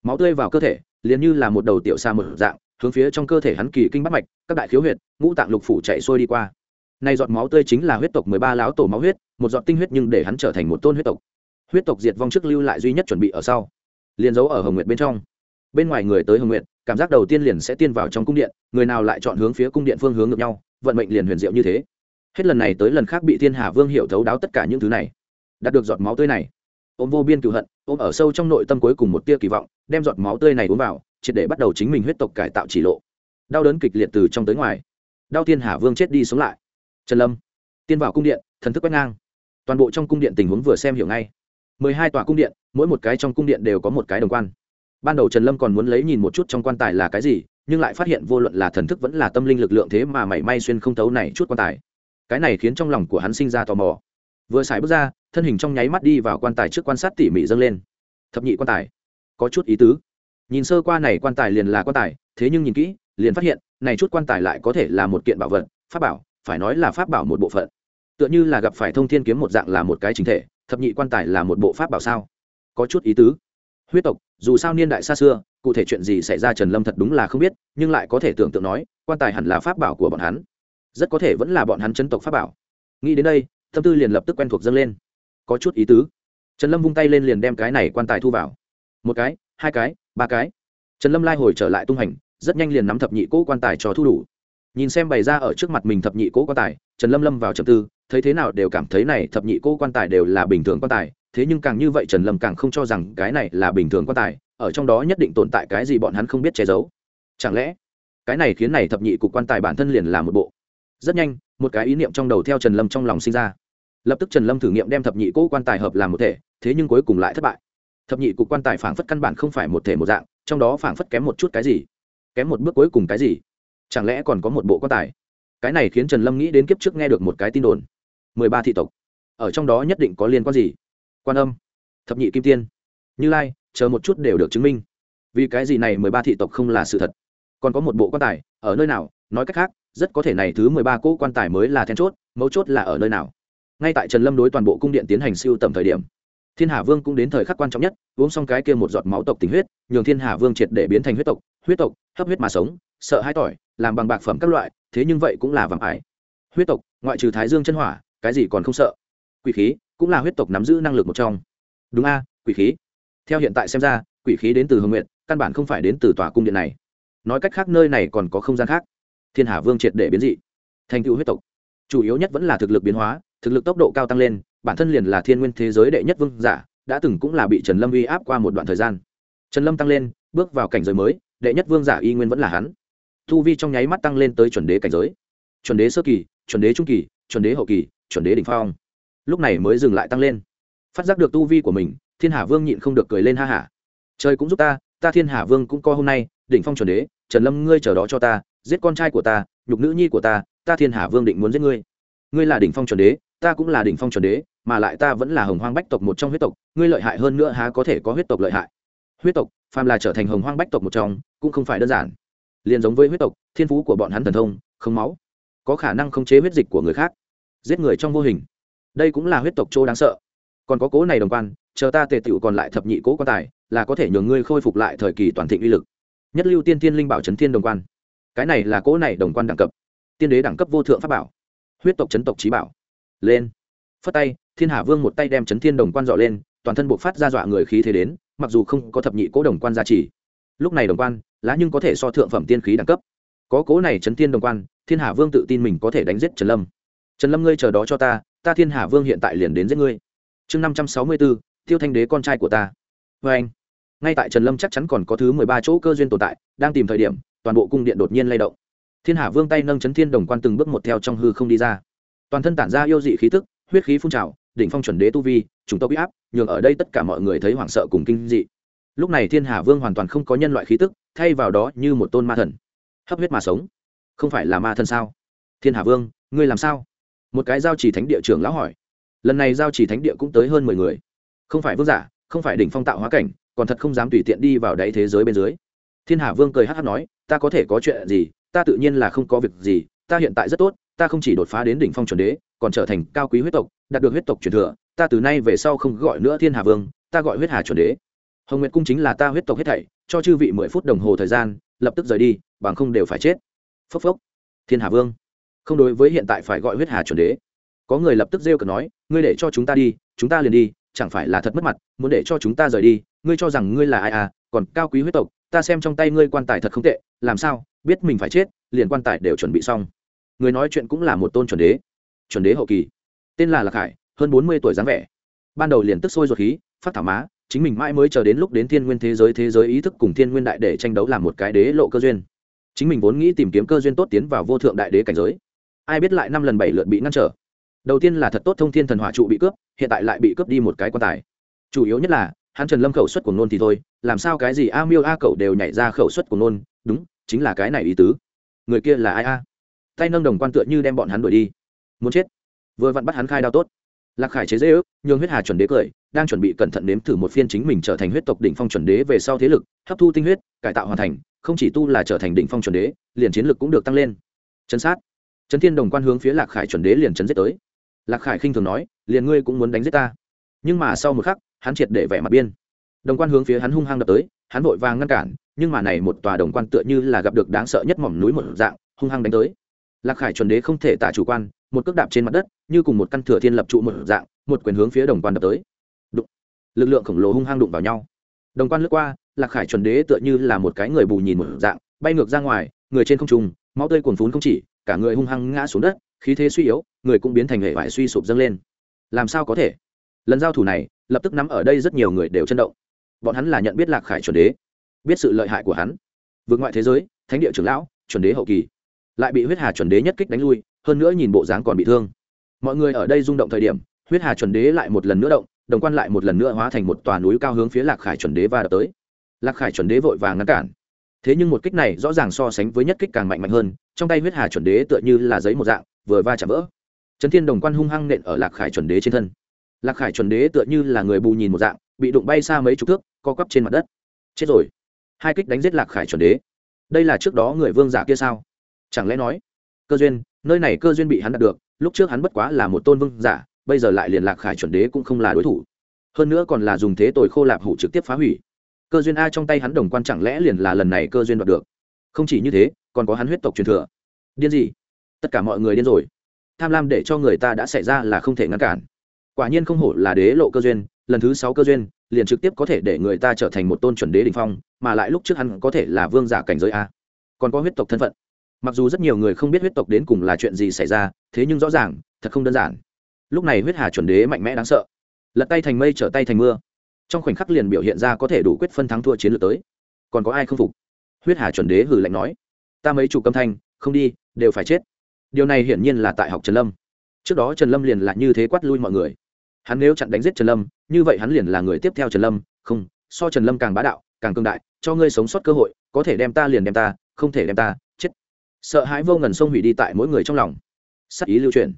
Máu tươi vào cơ thể, liền như là một đầu tiểu xa một dạng, hướng phía trong cơ thể hắn kỳ kinh bắt mạch, các đại khiếu huyệt, ngũ tạng lục phủ chạy xuôi đi qua. Nay giọt máu tươi chính là huyết tộc mười ba láo tổ máu huyết, một giọt tinh huyết nhưng để hắn trở thành một tôn huyết tộc huyết tộc diệt vong trước lưu lại duy nhất chuẩn bị ở sau. Liền giấu ở hồng nguyệt bên trong. Bên ngoài người tới hồng nguyệt, cảm giác đầu tiên liền sẽ tiên vào trong cung điện, người nào lại chọn hướng phía cung điện phương hướng ngược nhau, vận mệnh liền huyền diệu như thế. Hết lần này tới lần khác bị thiên hà vương hiểu thấu đáo tất cả những thứ này, đạt được giọt máu tươi này. Ôm vô biên cựu hận, ôm ở sâu trong nội tâm cuối cùng một tia kỳ vọng, đem giọt máu tươi này uống vào, triệt để bắt đầu chính mình huyết tộc cải tạo chỉ lộ. Đau đớn kịch liệt từ trong tới ngoài. Đau thiên hà vương chết đi sống lại. Trần lâm, tiên vào cung điện, thần thức quét ngang. Toàn bộ trong cung điện tình huống vừa xem hiểu ngay mười hai tòa cung điện, mỗi một cái trong cung điện đều có một cái đồng quan. Ban đầu trần lâm còn muốn lấy nhìn một chút trong quan tài là cái gì, nhưng lại phát hiện vô luận là thần thức vẫn là tâm linh lực lượng thế mà mảy may xuyên không thấu này chút quan tài. Cái này khiến trong lòng của hắn sinh ra tò mò. Vừa xài bước ra, thân hình trong nháy mắt đi vào quan tài trước quan sát tỉ mỉ dâng lên. Thập nhị quan tài. Có chút ý tứ. Nhìn sơ qua này quan tài liền là quan tài, thế nhưng nhìn kỹ, liền phát hiện, này chút quan tài lại có thể là một kiện bảo vật, pháp bảo, phải nói là pháp bảo một bộ phận tựa như là gặp phải thông thiên kiếm một dạng là một cái chính thể, thập nhị quan tài là một bộ pháp bảo sao? Có chút ý tứ. Huyết tộc, dù sao niên đại xa xưa, cụ thể chuyện gì xảy ra trần lâm thật đúng là không biết, nhưng lại có thể tưởng tượng nói, quan tài hẳn là pháp bảo của bọn hắn. Rất có thể vẫn là bọn hắn chân tộc pháp bảo. Nghĩ đến đây, tâm tư liền lập tức quen thuộc dâng lên. Có chút ý tứ. Trần lâm vung tay lên liền đem cái này quan tài thu vào. Một cái, hai cái, ba cái. Trần lâm lai hồi trở lại tung hành, rất nhanh liền nắm thập nhị cỗ quan tài cho thu đủ. Nhìn xem bày ra ở trước mặt mình thập nhị cỗ quan tài, trần lâm lâm vào trầm tư thấy thế nào đều cảm thấy này thập nhị cỗ quan tài đều là bình thường quan tài, thế nhưng càng như vậy trần lâm càng không cho rằng cái này là bình thường quan tài, ở trong đó nhất định tồn tại cái gì bọn hắn không biết che giấu. Chẳng lẽ, cái này khiến này thập nhị cục quan tài bản thân liền là một bộ? Rất nhanh, một cái ý niệm trong đầu theo trần lâm trong lòng sinh ra. Lập tức trần lâm thử nghiệm đem thập nhị cỗ quan tài hợp làm một thể, thế nhưng cuối cùng lại thất bại. Thập nhị cục quan tài phảng phất căn bản không phải một thể một dạng, trong đó phảng phất kém một chút cái gì, kém một bước cuối cùng cái gì? Chẳng lẽ còn có một bộ quan tài? Cái này khiến trần lâm nghĩ đến kiếp trước nghe được một cái tin đồn mười ba thị tộc. Ở trong đó nhất định có liên quan gì? Quan âm, thập nhị kim tiên, như lai, chờ một chút đều được chứng minh. Vì cái gì này mười ba thị tộc không là sự thật? Còn có một bộ quan tài, ở nơi nào? Nói cách khác, rất có thể này thứ mười ba cỗ quan tài mới là then chốt, mấu chốt là ở nơi nào? Ngay tại trần lâm đối toàn bộ cung điện tiến hành siêu tầm thời điểm, thiên hà vương cũng đến thời khắc quan trọng nhất, uống xong cái kia một giọt máu tộc tình huyết, nhường thiên hà vương triệt để biến thành huyết tộc huyết tộc, hấp huyết mà sống, sợ hai tỏi, làm bằng bạc phẩm các loại, thế nhưng vậy cũng là vàng ải. Huyết tộc, ngoại trừ thái dương chân hỏa cái gì còn không sợ? Quỷ khí cũng là huyết tộc nắm giữ năng lực một trong. Đúng a, quỷ khí. Theo hiện tại xem ra, quỷ khí đến từ hương nguyện căn bản không phải đến từ tòa cung điện này. Nói cách khác, nơi này còn có không gian khác. Thiên hà vương triệt để biến dị. Thành tựu huyết tộc. Chủ yếu nhất vẫn là thực lực biến hóa, thực lực tốc độ cao tăng lên, bản thân liền là thiên nguyên thế giới đệ nhất vương giả, đã từng cũng là bị trần lâm uy áp qua một đoạn thời gian. Trần lâm tăng lên, bước vào cảnh giới mới, đệ nhất vương giả y nguyên vẫn là hắn. Thu vi trong nháy mắt tăng lên tới chuẩn đế cảnh giới. Chuẩn đế sơ kỳ, chuẩn đế trung kỳ, chuẩn đế hậu kỳ chuẩn đế đ ỉ n h phong. Lúc này mới dừng lại tăng lên. Phát giác được tu vi của mình, thiên hà vương nhịn không được cười lên ha hả. Trời cũng giúp ta ta thiên hà vương cũng co hôm nay, đỉnh phong chuẩn đế, trần lâm ngươi chờ đó cho ta, giết con trai của ta, nhục nữ nhi của ta ta thiên hà vương định muốn giết ngươi. Ngươi là đỉnh phong chuẩn đế, ta cũng là đỉnh phong chuẩn đế, mà lại ta vẫn là hồng hoang bách tộc một trong huyết tộc, ngươi lợi hại hơn nữa há có thể có huyết tộc lợi hại. Huyết tộc, phàm là trở thành hồng hoang bách tộc một trong, cũng không phải đơn giản. Liền giống với huyết tộc, thiên phú của bọn hắn thần thông, không máu, có khả năng khống chế huyết dịch của người khác giết người trong vô hình. Đây cũng là huyết tộc chỗ đáng sợ. Còn có cố này đồng quan, chờ ta tề tựu còn lại thập nhị cố quan tài, là có thể nhường ngươi khôi phục lại thời kỳ toàn thịnh uy lực. Nhất lưu tiên tiên linh bảo trấn thiên đồng quan. Cái này là cố này đồng quan đẳng cấp. Tiên đế đẳng cấp vô thượng pháp bảo. Huyết tộc chấn tộc trí bảo. Lên. Phất tay, thiên hà vương một tay đem chấn thiên đồng quan dọ lên, toàn thân buộc phát ra dọa người khí thế đến, mặc dù không có thập nhị cố đồng quan gia trì. Lúc này đồng quan, lá nhưng có thể so thượng phẩm tiên khí đẳng cấp. Có cố này chấn thiên đồng quan, thiên hà vương tự tin mình có thể đánh giết trần lâm trần lâm ngươi chờ đó cho ta ta thiên hà vương hiện tại liền đến giết ngươi. Chương năm trăm sáu mươi bốn tiêu thanh đế con trai của ta. Vê anh, ngay tại trần lâm chắc chắn còn có thứ mười ba chỗ cơ duyên tồn tại, đang tìm thời điểm, toàn bộ cung điện đột nhiên lay động. Thiên hà vương tay nâng chấn thiên đồng quan từng bước một theo trong hư không đi ra. Toàn thân tản ra yêu dị khí tức, huyết khí phun trào, đỉnh phong chuẩn đế tu vi chúng tôi bị áp, nhường ở đây tất cả mọi người thấy hoảng sợ cùng kinh dị. Lúc này thiên hà vương hoàn toàn không có nhân loại khí tức, thay vào đó như một tôn ma thần. Hấp huyết mà sống. Không phải là ma thần sao? Thiên hà vương, ngươi làm sao? Một cái giao chỉ thánh địa trưởng lão hỏi. Lần này giao chỉ thánh địa cũng tới hơn mười người. Không phải vương giả, không phải đỉnh phong tạo hóa cảnh, còn thật không dám tùy tiện đi vào đáy thế giới bên dưới. Thiên hà vương cười hát hát nói, ta có thể có chuyện gì, ta tự nhiên là không có việc gì, ta hiện tại rất tốt, ta không chỉ đột phá đến đỉnh phong chuẩn đế, còn trở thành cao quý huyết tộc, đạt được huyết tộc truyền thừa, ta từ nay về sau không gọi nữa thiên hà vương, ta gọi huyết hà chuẩn đế. Hồng nguyệt cung chính là ta huyết tộc hết thảy, cho chư vị mười phút đồng hồ thời gian, lập tức rời đi, bằng không đều phải chết. Phốc phốc. Thiên hà vương không đối với hiện tại phải gọi huyết hà chuẩn đế. Có người lập tức rêu cờ nói, ngươi để cho chúng ta đi, chúng ta liền đi, chẳng phải là thật mất mặt, muốn để cho chúng ta rời đi, ngươi cho rằng ngươi là ai à còn cao quý huyết tộc, ta xem trong tay ngươi quan tài thật không tệ, làm sao, biết mình phải chết, liền quan tài đều chuẩn bị xong. Người nói chuyện cũng là một tôn chuẩn đế. Chuẩn đế hậu kỳ. Tên là lạc hải, hơn bốn mươi tuổi dáng vẻ. Ban đầu liền tức sôi ruột khí, phát thảo má, chính mình mãi mới chờ đến lúc đến thiên nguyên thế giới thế giới ý thức cùng thiên nguyên đại để tranh đấu làm một cái đế lộ cơ duyên. Chính mình vốn nghĩ tìm kiếm cơ duyên tốt tiến vào vô thượng đại đế cảnh giới ai biết lại năm lần bảy lượt bị ngăn trở. Đầu tiên là thật tốt thông thiên thần hỏa trụ bị cướp, hiện tại lại bị cướp đi một cái quan tài. Chủ yếu nhất là, hắn trần lâm khẩu suất của nôn thì thôi, làm sao cái gì a miêu a cậu đều nhảy ra khẩu suất của nôn, đúng, chính là cái này ý tứ. Người kia là ai a? Tay nâng đồng quan tựa như đem bọn hắn đuổi đi. Muốn chết. Vừa vặn bắt hắn khai đao tốt. Lạc khải chế dễ ước, nhường huyết hà chuẩn đế cười, đang chuẩn bị cẩn thận nếm thử một phiên chính mình trở thành huyết tộc đỉnh phong chuẩn đế về sau thế lực, hấp thu tinh huyết, cải tạo hoàn thành, không chỉ tu là trở thành đỉnh phong chuẩn đế, liền chiến lực cũng được tăng lên. Chân sát chấn thiên đồng quan hướng phía lạc khải chuẩn đế liền chấn giết tới. Lạc khải khinh thường nói, liền ngươi cũng muốn đánh giết ta? Nhưng mà sau một khắc, hắn triệt để vẻ mặt biên đồng quan hướng phía hắn hung hăng đập tới, hắn vội vàng ngăn cản, nhưng mà này một tòa đồng quan tựa như là gặp được đáng sợ nhất mỏm núi một dạng, hung hăng đánh tới. Lạc khải chuẩn đế không thể tả chủ quan, một cước đạp trên mặt đất, như cùng một căn thừa thiên lập trụ một dạng, một quyền hướng phía đồng quan đập tới. Đụng. lực lượng khổng lồ hung hăng đụng vào nhau. Đồng quan lướt qua, lạc khải chuẩn đế tựa như là một cái người bù nhìn một dạng, bay ngược ra ngoài, người trên không trung, máu tươi cuồn phún không chỉ cả người hung hăng ngã xuống đất, khí thế suy yếu, người cũng biến thành hệ vải suy sụp dâng lên. Làm sao có thể? Lần giao thủ này, lập tức nắm ở đây rất nhiều người đều chân động. Bọn hắn là nhận biết lạc khải chuẩn đế, biết sự lợi hại của hắn, vượt ngoại thế giới, thánh địa trưởng lão, chuẩn đế hậu kỳ, lại bị huyết hà chuẩn đế nhất kích đánh lui, hơn nữa nhìn bộ dáng còn bị thương. Mọi người ở đây rung động thời điểm, huyết hà chuẩn đế lại một lần nữa động, đồng quan lại một lần nữa hóa thành một tòa núi cao hướng phía lạc khải chuẩn đế và đập tới. Lạc khải chuẩn đế vội vàng ngăn cản thế nhưng một kích này rõ ràng so sánh với nhất kích càng mạnh mạnh hơn, trong tay huyết hà chuẩn đế tựa như là giấy một dạng, vừa va chạm vỡ. Trấn thiên đồng quan hung hăng nện ở lạc khải chuẩn đế trên thân. Lạc khải chuẩn đế tựa như là người bù nhìn một dạng, bị đụng bay xa mấy chục thước, co quắp trên mặt đất. Chết rồi. Hai kích đánh giết lạc khải chuẩn đế. Đây là trước đó người vương giả kia sao? Chẳng lẽ nói, cơ duyên, nơi này cơ duyên bị hắn đạt được, lúc trước hắn bất quá là một tôn vương giả, bây giờ lại liền lạc khải chuẩn đế cũng không là đối thủ. Hơn nữa còn là dùng thế tội khô lạp hủ trực tiếp phá hủy cơ duyên a trong tay hắn đồng quan chẳng lẽ liền là lần này cơ duyên đoạt được? Không chỉ như thế, còn có hắn huyết tộc truyền thừa. Điên gì? Tất cả mọi người điên rồi. Tham lam để cho người ta đã xảy ra là không thể ngăn cản. Quả nhiên không hổ là đế lộ cơ duyên, lần thứ sáu cơ duyên, liền trực tiếp có thể để người ta trở thành một tôn chuẩn đế đình phong, mà lại lúc trước hắn có thể là vương giả cảnh giới a. Còn có huyết tộc thân phận. Mặc dù rất nhiều người không biết huyết tộc đến cùng là chuyện gì xảy ra, thế nhưng rõ ràng, thật không đơn giản. Lúc này huyết hà chuẩn đế mạnh mẽ đáng sợ. Lật tay thành mây, trở tay thành mưa trong khoảnh khắc liền biểu hiện ra có thể đủ quyết phân thắng thua chiến lược tới. Còn có ai không phục? Huyết hà chuẩn đế hử lạnh nói. Ta mấy chủ câm thanh, không đi, đều phải chết. Điều này hiển nhiên là tại học trần lâm. Trước đó trần lâm liền là như thế quát lui mọi người. Hắn nếu chặn đánh giết trần lâm, như vậy hắn liền là người tiếp theo trần lâm. Không, so trần lâm càng bá đạo, càng cương đại, cho ngươi sống sót cơ hội, có thể đem ta liền đem ta, không thể đem ta, chết. Sợ hãi vô ngần sông hủy đi tại mỗi người trong lòng. Sắc ý lưu truyền.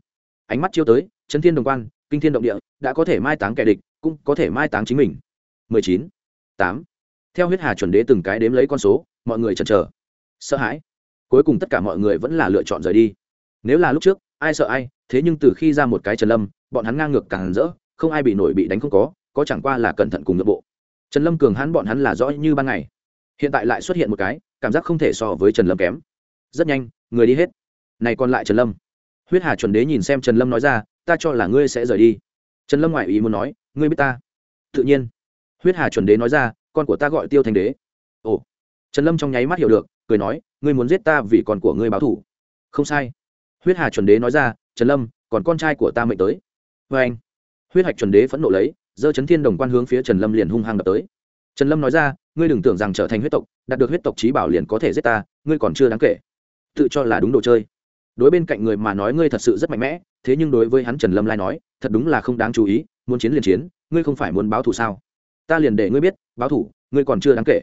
Ánh mắt chiêu tới, chấn thiên đồng quan, kinh thiên động địa, đã có thể mai táng kẻ địch cũng có thể mai táng chính mình. 19. 8. theo huyết hà chuẩn đế từng cái đếm lấy con số, mọi người chần chờ. Sợ hãi. Cuối cùng tất cả mọi người vẫn là lựa chọn rời đi. Nếu là lúc trước, ai sợ ai, thế nhưng từ khi ra một cái trần lâm, bọn hắn ngang ngược càng rỡ, không ai bị nổi bị đánh không có có chẳng qua là cẩn thận cùng nội bộ. Trần lâm cường hắn bọn hắn là rõ như ban ngày. Hiện tại lại xuất hiện một cái, cảm giác không thể so với trần lâm kém. Rất nhanh, người đi hết. Này còn lại trần lâm. Huyết hà chuẩn đế nhìn xem trần lâm nói ra, ta cho là ngươi sẽ rời đi. Trần lâm ngoại ý muốn nói ngươi biết ta. Tự nhiên. Huyết hà chuẩn đế nói ra, con của ta gọi tiêu thành đế. Ồ. Trần lâm trong nháy mắt hiểu được, cười nói, ngươi muốn giết ta vì con của ngươi báo thủ không sai. Huyết hà chuẩn đế nói ra, trần lâm, còn con trai của ta mệnh tới. Vê anh. Huyết hạch chuẩn đế phẫn nộ lấy, giơ chấn thiên đồng quan hướng phía trần lâm liền hung hăng đập tới. Trần lâm nói ra, ngươi đừng tưởng rằng trở thành huyết tộc, đạt được huyết tộc trí bảo liền có thể giết ta, ngươi còn chưa đáng kể. Tự cho là đúng đồ chơi. Đối bên cạnh người mà nói ngươi thật sự rất mạnh mẽ, thế nhưng đối với hắn trần lâm lai nói, thật đúng là không đáng chú ý muốn chiến liền chiến, ngươi không phải muốn báo thù sao? Ta liền để ngươi biết, báo thù, ngươi còn chưa đáng kể.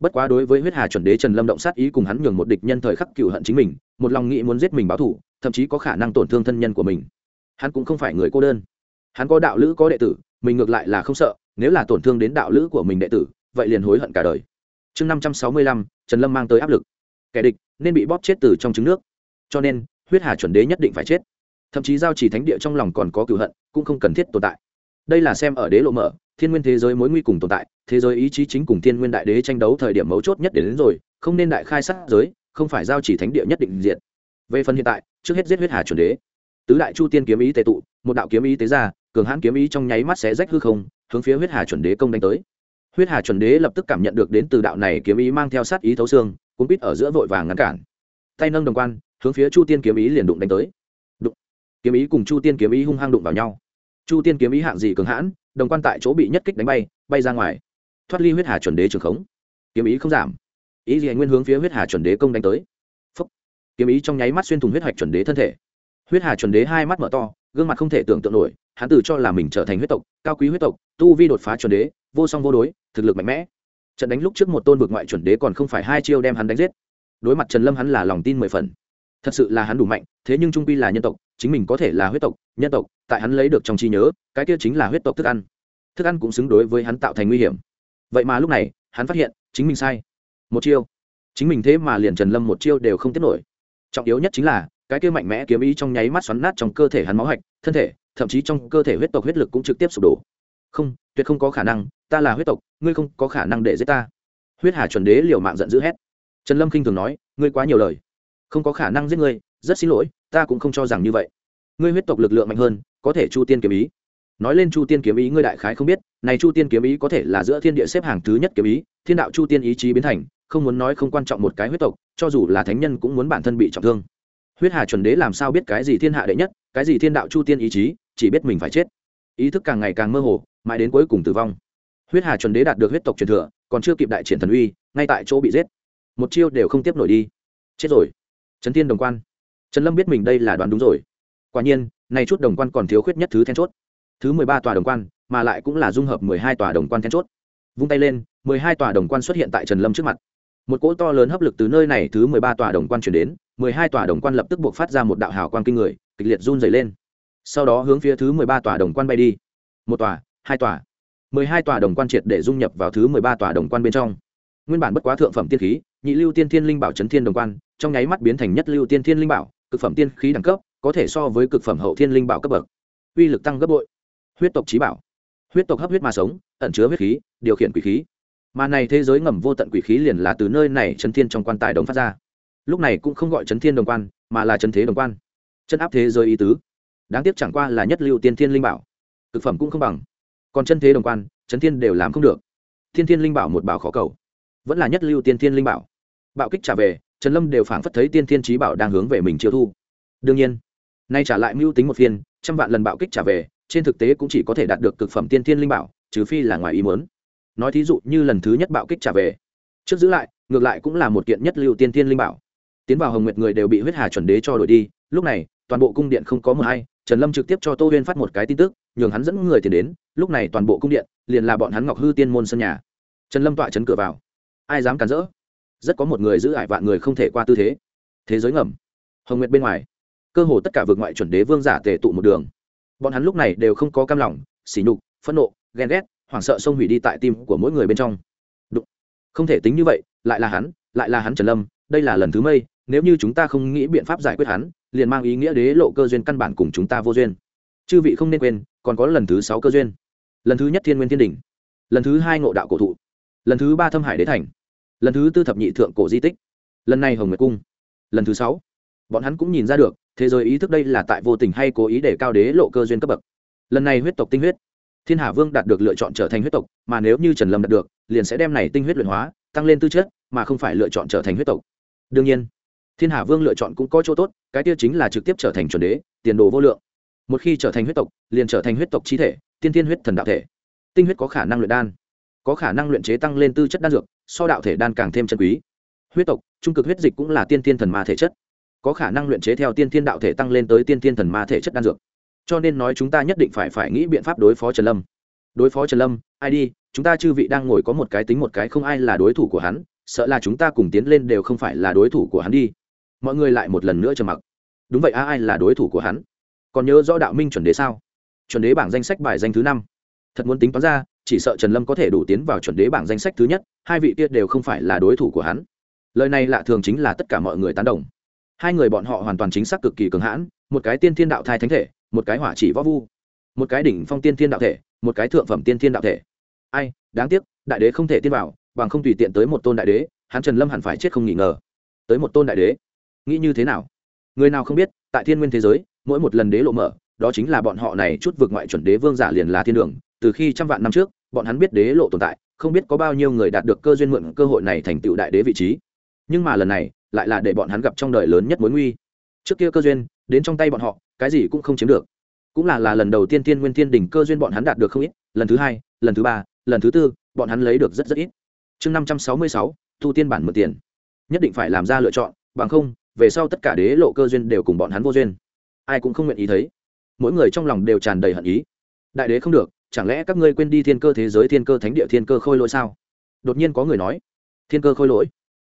Bất quá đối với huyết hà chuẩn đế trần lâm động sát ý cùng hắn nhường một địch nhân thời khắc cựu hận chính mình, một lòng nghĩ muốn giết mình báo thù, thậm chí có khả năng tổn thương thân nhân của mình. Hắn cũng không phải người cô đơn. Hắn có đạo lữ, có đệ tử, mình ngược lại là không sợ, nếu là tổn thương đến đạo lữ của mình đệ tử, vậy liền hối hận cả đời. Chương năm trăm sáu mươi lăm, trần lâm mang tới áp lực. Kẻ địch, nên bị bóp chết từ trong trứng nước. Cho nên, huyết hà chuẩn đế nhất định phải chết. Thậm chí giao chỉ thánh địa trong lòng còn có cựu hận, cũng không cần thiết tồn tại đây là xem ở đế lộ mở thiên nguyên thế giới mối nguy cùng tồn tại thế giới ý chí chính cùng thiên nguyên đại đế tranh đấu thời điểm mấu chốt nhất đến, đến rồi không nên đại khai sát giới không phải giao chỉ thánh địa nhất định diện về phần hiện tại trước hết giết huyết hà chuẩn đế. Tứ đại chu tiên kiếm ý tệ tụ một đạo kiếm ý tế ra cường hãn kiếm ý trong nháy mắt sẽ rách hư không hướng phía huyết hà chuẩn đế công đánh tới. Huyết hà chuẩn đế lập tức cảm nhận được đến từ đạo này kiếm ý mang theo sát ý thấu xương cũng biết ở giữa vội vàng ngăn cản. Tay nâng đồng quan hướng phía chu tiên kiếm ý liền đụng đánh tới. Đụng. Kiếm ý cùng chu tiên kiếm ý hung hăng đụng vào nhau chu tiên kiếm ý hạng gì cường hãn, đồng quan tại chỗ bị nhất kích đánh bay bay ra ngoài. Thoát ly huyết hà chuẩn đế trường khống. Kiếm ý không giảm. Ý gì nguyên hướng phía huyết hà chuẩn đế công đánh tới. Phúc. kiếm ý trong nháy mắt xuyên thủng huyết hạch chuẩn đế thân thể. Huyết hà chuẩn đế hai mắt mở to, gương mặt không thể tưởng tượng nổi, hắn tự cho là mình trở thành huyết tộc, cao quý huyết tộc, tu vi đột phá chuẩn đế, vô song vô đối, thực lực mạnh mẽ. Trận đánh lúc trước một tôn vực ngoại chuẩn đế còn không phải hai chiêu đem hắn đánh giết. Đối mặt trần lâm hắn là lòng tin mười phần. Thật sự là hắn đủ mạnh, thế nhưng trung quy là nhân tộc chính mình có thể là huyết tộc, nhân tộc, tại hắn lấy được trong trí nhớ, cái kia chính là huyết tộc thức ăn. Thức ăn cũng xứng đối với hắn tạo thành nguy hiểm. Vậy mà lúc này, hắn phát hiện, chính mình sai. Một chiêu. Chính mình thế mà liền trần lâm một chiêu đều không tiết nổi. Trọng yếu nhất chính là, cái kia mạnh mẽ kiếm ý trong nháy mắt xoắn nát trong cơ thể hắn máu hạch, thân thể, thậm chí trong cơ thể huyết tộc huyết lực cũng trực tiếp sụp đổ. Không, tuyệt không có khả năng, ta là huyết tộc, ngươi không có khả năng để giết ta. Huyết hà chuẩn đế liều mạng giận dữ hét. Trần lâm k i n h thường nói, ngươi quá nhiều lời. Không có khả năng giết ngươi rất xin lỗi, ta cũng không cho rằng như vậy. Ngươi huyết tộc lực lượng mạnh hơn, có thể chu tiên kiếm ý. Nói lên chu tiên kiếm ý, ngươi đại khái không biết, này chu tiên kiếm ý có thể là giữa thiên địa xếp hàng thứ nhất kiếm ý, thiên đạo chu tiên ý chí biến thành, không muốn nói không quan trọng một cái huyết tộc, cho dù là thánh nhân cũng muốn bản thân bị trọng thương. Huyết hà chuẩn đế làm sao biết cái gì thiên hạ đệ nhất, cái gì thiên đạo chu tiên ý chí, chỉ biết mình phải chết. Ý thức càng ngày càng mơ hồ, mãi đến cuối cùng tử vong. Huyết hà chuẩn đế đạt được huyết tộc truyền thừa, còn chưa kịp đại triển thần uy, ngay tại chỗ bị giết. Một chiêu đều không tiếp nổi đi. Chết rồi. Trấn thiên đồng quan trần lâm biết mình đây là đoán đúng rồi. Quả nhiên nay chút đồng quan còn thiếu khuyết nhất thứ then chốt. Thứ mười ba tòa đồng quan, mà lại cũng là dung hợp mười hai tòa đồng quan then chốt. Vung tay lên, mười hai tòa đồng quan xuất hiện tại trần lâm trước mặt. Một cỗ to lớn hấp lực từ nơi này thứ mười ba tòa đồng quan chuyển đến, mười hai tòa đồng quan lập tức buộc phát ra một đạo hào quan kinh người, kịch liệt run dày lên. Sau đó hướng phía thứ mười ba tòa đồng quan bay đi. Một tòa, hai tòa. Mười hai tòa đồng quan triệt để dung nhập vào thứ mười ba tòa đồng quan bên trong. Nguyên bản bất quá thượng phẩm tiên khí, nhị lưu tiên thiên linh bảo chấn thiên đồng quan, trong nháy mắt biến thành nhất lưu tiên thiên linh bảo cực phẩm tiên khí đẳng cấp, có thể so với cực phẩm hậu thiên linh bảo cấp bậc. Uy lực tăng gấp bội. Huyết tộc trí bảo. Huyết tộc hấp huyết mà sống, ẩn chứa huyết khí, điều khiển quỷ khí. Mà này thế giới ngầm vô tận quỷ khí liền là từ nơi này chấn thiên trong quan tài đồng phát ra. Lúc này cũng không gọi chấn thiên đồng quan, mà là chấn thế đồng quan. Chân áp thế giới ý tứ. Đáng tiếc chẳng qua là nhất lưu tiên thiên linh bảo. Cực phẩm cũng không bằng. Còn chân thế đồng quan chấn thiên đều làm không được. Thiên thiên linh bảo một bảo khó cầu. Vẫn là nhất lưu tiên thiên linh bảo. Bạo kích trả về trần lâm đều phảng phất thấy tiên thiên trí bảo đang hướng về mình chiêu thu. Đương nhiên, nay trả lại mưu tính một phiên, trăm vạn lần bạo kích trả về, trên thực tế cũng chỉ có thể đạt được cực phẩm tiên thiên linh bảo, trừ phi là ngoài ý muốn. Nói thí dụ như lần thứ nhất bạo kích trả về, trước giữ lại, ngược lại cũng là một kiện nhất lưu tiên thiên linh bảo. Tiến vào hồng nguyệt người đều bị huyết hà chuẩn đế cho đổi đi, lúc này, toàn bộ cung điện không có mờ hay, trần lâm trực tiếp cho tô huyên phát một cái tin tức, nhường hắn dẫn người tiền đến, lúc này toàn bộ cung điện, liền là bọn hắn ngọc hư tiên môn sân nhà. Trần lâm tọa chấn cửa vào. Ai dám cản rỡ? Rất có một người giữ ải vạn người không thể qua tư thế. Thế giới ngầm. Hồng nguyệt bên ngoài. Cơ hồ tất cả vượt ngoại chuẩn đế vương giả tề tụ một đường. Bọn hắn lúc này đều không có cam lòng xỉ nhục, phẫn nộ, ghen ghét, hoảng sợ xông hủy đi tại tim của mỗi người bên trong. Đụng. không thể tính như vậy, lại là hắn, lại là hắn trần lâm, đây là lần thứ mây, nếu như chúng ta không nghĩ biện pháp giải quyết hắn, liền mang ý nghĩa đế lộ cơ duyên căn bản cùng chúng ta vô duyên. Chư vị không nên quên, còn có lần thứ sáu cơ duyên. Lần thứ nhất thiên nguyên thiên đình lần thứ hai ngộ đạo cổ thụ. Lần thứ ba thâm hải đế thành lần thứ tư thập nhị thượng cổ di tích. Lần này hồng nguyệt cung. Lần thứ sáu. Bọn hắn cũng nhìn ra được, thế giới ý thức đây là tại vô tình hay cố ý để cao đế lộ cơ duyên cấp bậc. Lần này huyết tộc tinh huyết. Thiên hà vương đạt được lựa chọn trở thành huyết tộc, mà nếu như trần lâm đạt được, liền sẽ đem này tinh huyết luyện hóa, tăng lên tư chất, mà không phải lựa chọn trở thành huyết tộc. Đương nhiên, thiên hà vương lựa chọn cũng có chỗ tốt, cái tiêu chính là trực tiếp trở thành chuẩn đế, tiền đồ vô lượng. Một khi trở thành huyết tộc, liền trở thành huyết tộc chi thể, tiên thiên huyết thần đạo thể. Tinh huyết có khả năng luyện đan, có khả năng luyện chế tăng lên tư chất đan dược so đạo thể đan càng thêm chân quý. Huyết tộc, trung cực huyết dịch cũng là tiên thiên thần ma thể chất. Có khả năng luyện chế theo tiên thiên đạo thể tăng lên tới tiên thiên thần ma thể chất đan dược. Cho nên nói chúng ta nhất định phải phải nghĩ biện pháp đối phó trần lâm. Đối phó trần lâm, ai đi, chúng ta chư vị đang ngồi có một cái tính một cái không ai là đối thủ của hắn, sợ là chúng ta cùng tiến lên đều không phải là đối thủ của hắn đi. Mọi người lại một lần nữa trầm mặc. Đúng vậy, a, ai là đối thủ của hắn? Còn nhớ rõ đạo minh chuẩn đế sao? Chuẩn đế bảng danh sách bài danh thứ năm. Thật muốn tính toán ra chỉ sợ trần lâm có thể đủ tiến vào chuẩn đế bảng danh sách thứ nhất, hai vị kia đều không phải là đối thủ của hắn. Lời này lạ thường chính là tất cả mọi người tán đồng. Hai người bọn họ hoàn toàn chính xác cực kỳ cường hãn, một cái tiên thiên đạo thai thánh thể, một cái hỏa chỉ võ vu, một cái đỉnh phong tiên thiên đạo thể, một cái thượng phẩm tiên thiên đạo thể. Ai, đáng tiếc, đại đế không thể tiên vào, bằng không tùy tiện tới một tôn đại đế, hắn trần lâm hẳn phải chết không nghi ngờ. Tới một tôn đại đế? Nghĩ như thế nào? Người nào không biết, tại thiên nguyên thế giới, mỗi một lần đế lộ mở, đó chính là bọn họ này chút vượt ngoại chuẩn đế vương giả liền là thiên đường, từ khi trăm vạn năm trước bọn hắn biết đế lộ tồn tại, không biết có bao nhiêu người đạt được cơ duyên mượn cơ hội này thành tựu đại đế vị trí. Nhưng mà lần này, lại là để bọn hắn gặp trong đời lớn nhất mối nguy. Trước kia cơ duyên, đến trong tay bọn họ, cái gì cũng không chiếm được. Cũng là là lần đầu tiên tiên nguyên thiên đỉnh cơ duyên bọn hắn đạt được không ít, lần thứ hai, lần thứ ba, lần thứ tư, bọn hắn lấy được rất rất ít. Chương năm trăm sáu mươi sáu, thu tiên bản mượn tiền. Nhất định phải làm ra lựa chọn, bằng không, về sau tất cả đế lộ cơ duyên đều cùng bọn hắn vô duyên. Ai cũng không nguyện ý thấy. Mỗi người trong lòng đều tràn đầy hận ý. Đại đế không được chẳng lẽ các ngươi quên đi thiên cơ thế giới, thiên cơ thánh địa, thiên cơ khôi lỗi sao? Đột nhiên có người nói, thiên cơ khôi lỗi?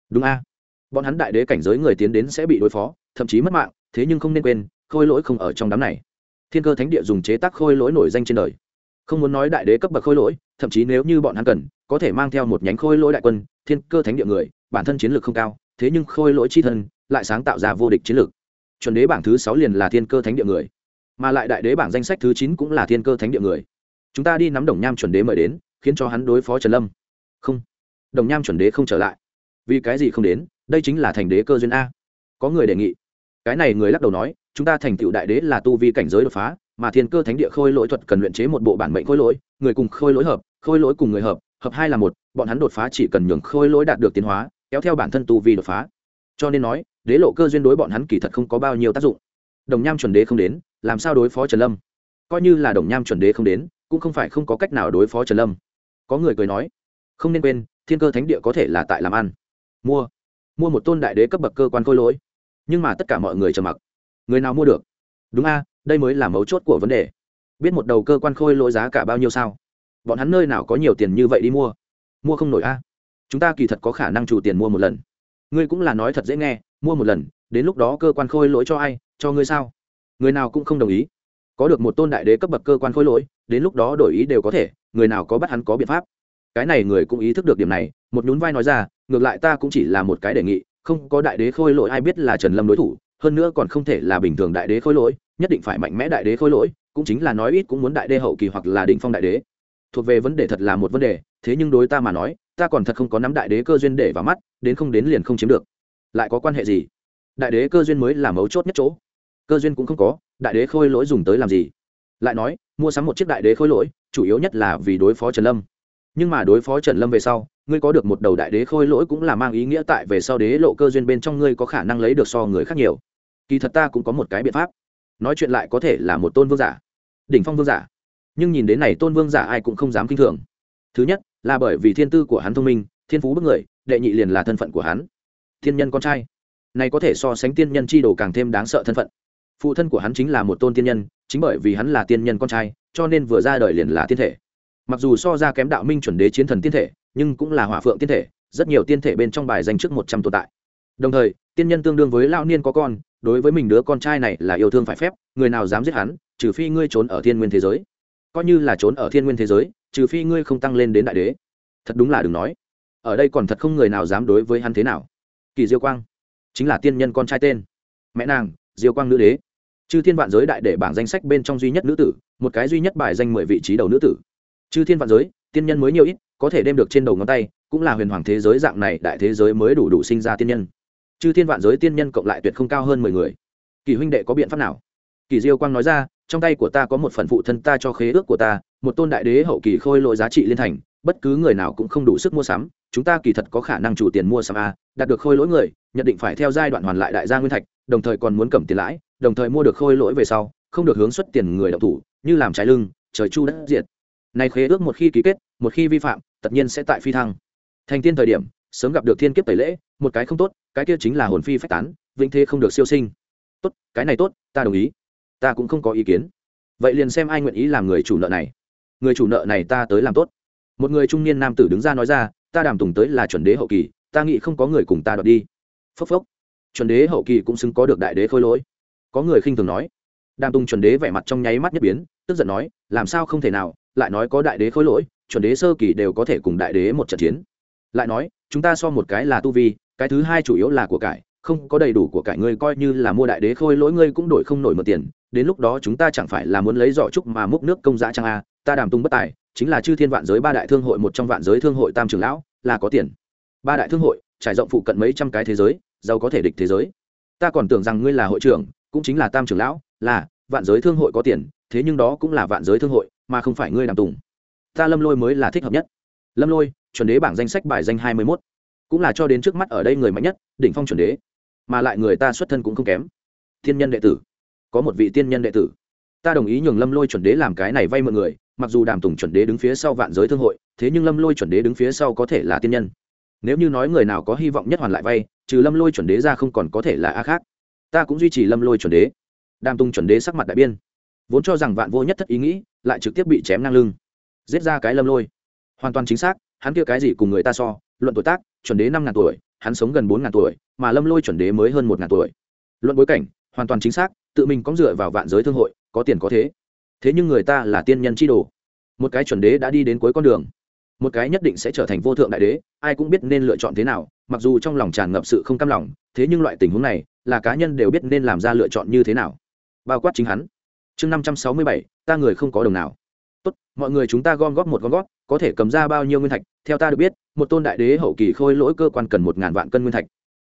Đúng a. Bọn hắn đại đế cảnh giới người tiến đến sẽ bị đối phó, thậm chí mất mạng, thế nhưng không nên quên, khôi lỗi không ở trong đám này. Thiên cơ thánh địa dùng chế tác khôi lỗi nổi danh trên đời. Không muốn nói đại đế cấp bậc khôi lỗi, thậm chí nếu như bọn hắn cần, có thể mang theo một nhánh khôi lỗi đại quân, thiên cơ thánh địa người, bản thân chiến lược không cao, thế nhưng khôi lỗi chi thân, lại sáng tạo ra vô địch chiến lược. Chuẩn đế bảng thứ sáu liền là thiên cơ thánh địa người, mà lại đại đế bảng danh sách thứ chín cũng là thiên cơ thánh địa người chúng ta đi nắm đồng nham chuẩn đế mời đến, khiến cho hắn đối phó trần lâm. Không. Đồng nham chuẩn đế không trở lại. Vì cái gì không đến? Đây chính là thành đế cơ duyên a. Có người đề nghị. Cái này người lắc đầu nói, chúng ta thành tựu đại đế là tu vi cảnh giới đột phá, mà thiên cơ thánh địa khôi lỗi thuật cần luyện chế một bộ bản mệnh khôi lỗi, người cùng khôi lỗi hợp, khôi lỗi cùng người hợp hợp hai là một, bọn hắn đột phá chỉ cần nhường khôi lỗi đạt được tiến hóa, kéo theo bản thân tu vi đột phá. Cho nên nói, đế lộ cơ duyên đối bọn hắn kỳ thật không có bao nhiêu tác dụng. Đồng nham chuẩn đế không đến, làm sao đối phó trần lâm? Coi như là đồng nham chuẩn đế không đến cũng không phải không có cách nào đối phó trần lâm. Có người cười nói, không nên quên, thiên cơ thánh địa có thể là tại làm ăn, mua mua một tôn đại đế cấp bậc cơ quan khôi lỗi, nhưng mà tất cả mọi người trầm mặc. Người nào mua được? Đúng a, đây mới là mấu chốt của vấn đề. Biết một đầu cơ quan khôi lỗi giá cả bao nhiêu sao? Bọn hắn nơi nào có nhiều tiền như vậy đi mua? Mua không nổi a. Chúng ta kỳ thật có khả năng chủ tiền mua một lần. Ngươi cũng là nói thật dễ nghe, mua một lần, đến lúc đó cơ quan khôi lỗi cho ai, cho ngươi sao? Người nào cũng không đồng ý có được một tôn đại đế cấp bậc cơ quan khôi lỗi, đến lúc đó đổi ý đều có thể, người nào có bắt hắn có biện pháp. Cái này người cũng ý thức được điểm này, một nhún vai nói ra, ngược lại ta cũng chỉ là một cái đề nghị, không có đại đế khôi lỗi ai biết là trần lâm đối thủ, hơn nữa còn không thể là bình thường đại đế khôi lỗi, nhất định phải mạnh mẽ đại đế khôi lỗi, cũng chính là nói ít cũng muốn đại đế hậu kỳ hoặc là định phong đại đế. Thuộc về vấn đề thật là một vấn đề, thế nhưng đối ta mà nói, ta còn thật không có nắm đại đế cơ duyên để vào mắt, đến không đến liền không chiếm được. Lại có quan hệ gì? Đại đế cơ duyên mới là mấu chốt nhất chỗ cơ duyên cũng không có, đại đế khôi lỗi dùng tới làm gì? Lại nói, mua sắm một chiếc đại đế khôi lỗi, chủ yếu nhất là vì đối phó trần lâm. Nhưng mà đối phó trần lâm về sau, ngươi có được một đầu đại đế khôi lỗi cũng là mang ý nghĩa tại về sau đế lộ cơ duyên bên trong ngươi có khả năng lấy được so người khác nhiều. Kỳ thật ta cũng có một cái biện pháp. Nói chuyện lại có thể là một tôn vương giả. Đỉnh phong vương giả. Nhưng nhìn đến này tôn vương giả ai cũng không dám kinh thường. Thứ nhất, là bởi vì thiên tư của hắn thông minh, thiên phú bức người, đệ nhị liền là thân phận của hắn. Thiên nhân con trai. Này có thể so sánh tiên nhân chi đồ càng thêm đáng sợ thân phận phụ thân của hắn chính là một tôn tiên nhân, chính bởi vì hắn là tiên nhân con trai, cho nên vừa ra đời liền là tiên thể. Mặc dù so ra kém đạo minh chuẩn đế chiến thần tiên thể, nhưng cũng là hỏa phượng tiên thể, rất nhiều tiên thể bên trong bài danh trước một trăm tồn tại. Đồng thời, tiên nhân tương đương với lao niên có con, đối với mình đứa con trai này là yêu thương phải phép, người nào dám giết hắn, trừ phi ngươi trốn ở thiên nguyên thế giới. Coi như là trốn ở thiên nguyên thế giới, trừ phi ngươi không tăng lên đến đại đế. Thật đúng là đừng nói. Ở đây còn thật không người nào dám đối với hắn thế nào. Kỳ diêu quang chính là tiên nhân con trai tên. Mẹ nàng, diêu quang nữ đế chư thiên vạn giới đại để bảng danh sách bên trong duy nhất nữ tử, một cái duy nhất bài danh mười vị trí đầu nữ tử. Chư thiên vạn giới, tiên nhân mới nhiều ít, có thể đem được trên đầu ngón tay, cũng là huyền hoàng thế giới dạng này đại thế giới mới đủ đủ sinh ra tiên nhân. Chư thiên vạn giới tiên nhân cộng lại tuyệt không cao hơn mười người. Kỳ huynh đệ có biện pháp nào? Kỳ diêu quang nói ra, trong tay của ta có một phần phụ thân ta cho khế ước của ta, một tôn đại đế hậu kỳ khôi lỗi giá trị liên thành, bất cứ người nào cũng không đủ sức mua sắm, chúng ta kỳ thật có khả năng chủ tiền mua sắm a, đạt được khôi lỗi người nhận định phải theo giai đoạn hoàn lại đại gia nguyên thạch, đồng thời còn muốn cầm tiền lãi đồng thời mua được khôi lỗi về sau, không được hướng xuất tiền người đậu thủ, như làm trái lưng, trời chu đất diệt. Này khế ước một khi ký kết, một khi vi phạm, tất nhiên sẽ tại phi thăng. Thành tiên thời điểm, sớm gặp được thiên kiếp tẩy lễ, một cái không tốt, cái kia chính là hồn phi phách tán, vĩnh thế không được siêu sinh. Tốt, cái này tốt, ta đồng ý. Ta cũng không có ý kiến. Vậy liền xem ai nguyện ý làm người chủ nợ này. Người chủ nợ này ta tới làm tốt. Một người trung niên nam tử đứng ra nói ra, ta đàm tùng tới là chuẩn đế hậu kỳ, ta nghĩ không có người cùng ta đoạt đi. Phốc phốc. Chuẩn đế hậu kỳ cũng xứng có được đại đế khôi lỗi có người khinh thường nói. Đàm tùng chuẩn đế vẻ mặt trong nháy mắt nhất biến, tức giận nói, làm sao không thể nào, lại nói có đại đế khôi lỗi, chuẩn đế sơ kỳ đều có thể cùng đại đế một trận chiến. Lại nói, chúng ta so một cái là tu vi, cái thứ hai chủ yếu là của cải, không có đầy đủ của cải ngươi coi như là mua đại đế khôi lỗi ngươi cũng đổi không nổi một tiền, đến lúc đó chúng ta chẳng phải là muốn lấy giỏ trúc mà múc nước công giá trang a, ta đàm tung bất tài, chính là chư thiên vạn giới ba đại thương hội một trong vạn giới thương hội tam trưởng lão, là có tiền. Ba đại thương hội, trải rộng phụ cận mấy trăm cái thế giới, giàu có thể địch thế giới. Ta còn tưởng rằng ngươi là hội trưởng cũng chính là tam trưởng lão, là, vạn giới thương hội có tiền, thế nhưng đó cũng là vạn giới thương hội, mà không phải ngươi đàm tùng. Ta lâm lôi mới là thích hợp nhất. Lâm lôi, chuẩn đế bảng danh sách bài danh hai mươi mốt. Cũng là cho đến trước mắt ở đây người mạnh nhất, đỉnh phong chuẩn đế. Mà lại người ta xuất thân cũng không kém. Thiên nhân đệ tử. Có một vị tiên nhân đệ tử. Ta đồng ý nhường lâm lôi chuẩn đế làm cái này vay mượn người, mặc dù đàm tùng chuẩn đế đứng phía sau vạn giới thương hội, thế nhưng lâm lôi chuẩn đế đứng phía sau có thể là tiên nhân. Nếu như nói người nào có hy vọng nhất hoàn lại vay, trừ lâm lôi chuẩn đế ra không còn có thể là a khác ta cũng duy trì lâm lôi chuẩn đế. Đàm tung chuẩn đế sắc mặt đại biên vốn cho rằng vạn vô nhất thất ý nghĩ, lại trực tiếp bị chém ngang lưng. Giết ra cái lâm lôi. Hoàn toàn chính xác, hắn kia cái gì cùng người ta so, luận tuổi tác, chuẩn đế năm ngàn tuổi, hắn sống gần bốn ngàn tuổi, mà lâm lôi chuẩn đế mới hơn một ngàn tuổi. Luận bối cảnh, hoàn toàn chính xác, tự mình có dựa vào vạn giới thương hội, có tiền có thế. Thế nhưng người ta là tiên nhân chi đồ. Một cái chuẩn đế đã đi đến cuối con đường. Một cái nhất định sẽ trở thành vô thượng đại đế, ai cũng biết nên lựa chọn thế nào, mặc dù trong lòng tràn ngập sự không cam lòng, thế nhưng loại tình huống này là cá nhân đều biết nên làm ra lựa chọn như thế nào. Bao quát chính hắn. Chương năm trăm sáu mươi bảy, ta người không có đồng nào. Tốt, mọi người chúng ta gom góp một gom góp, có thể cầm ra bao nhiêu nguyên thạch, theo ta được biết, một tôn đại đế hậu kỳ khôi lỗi cơ quan cần một ngàn vạn cân nguyên thạch.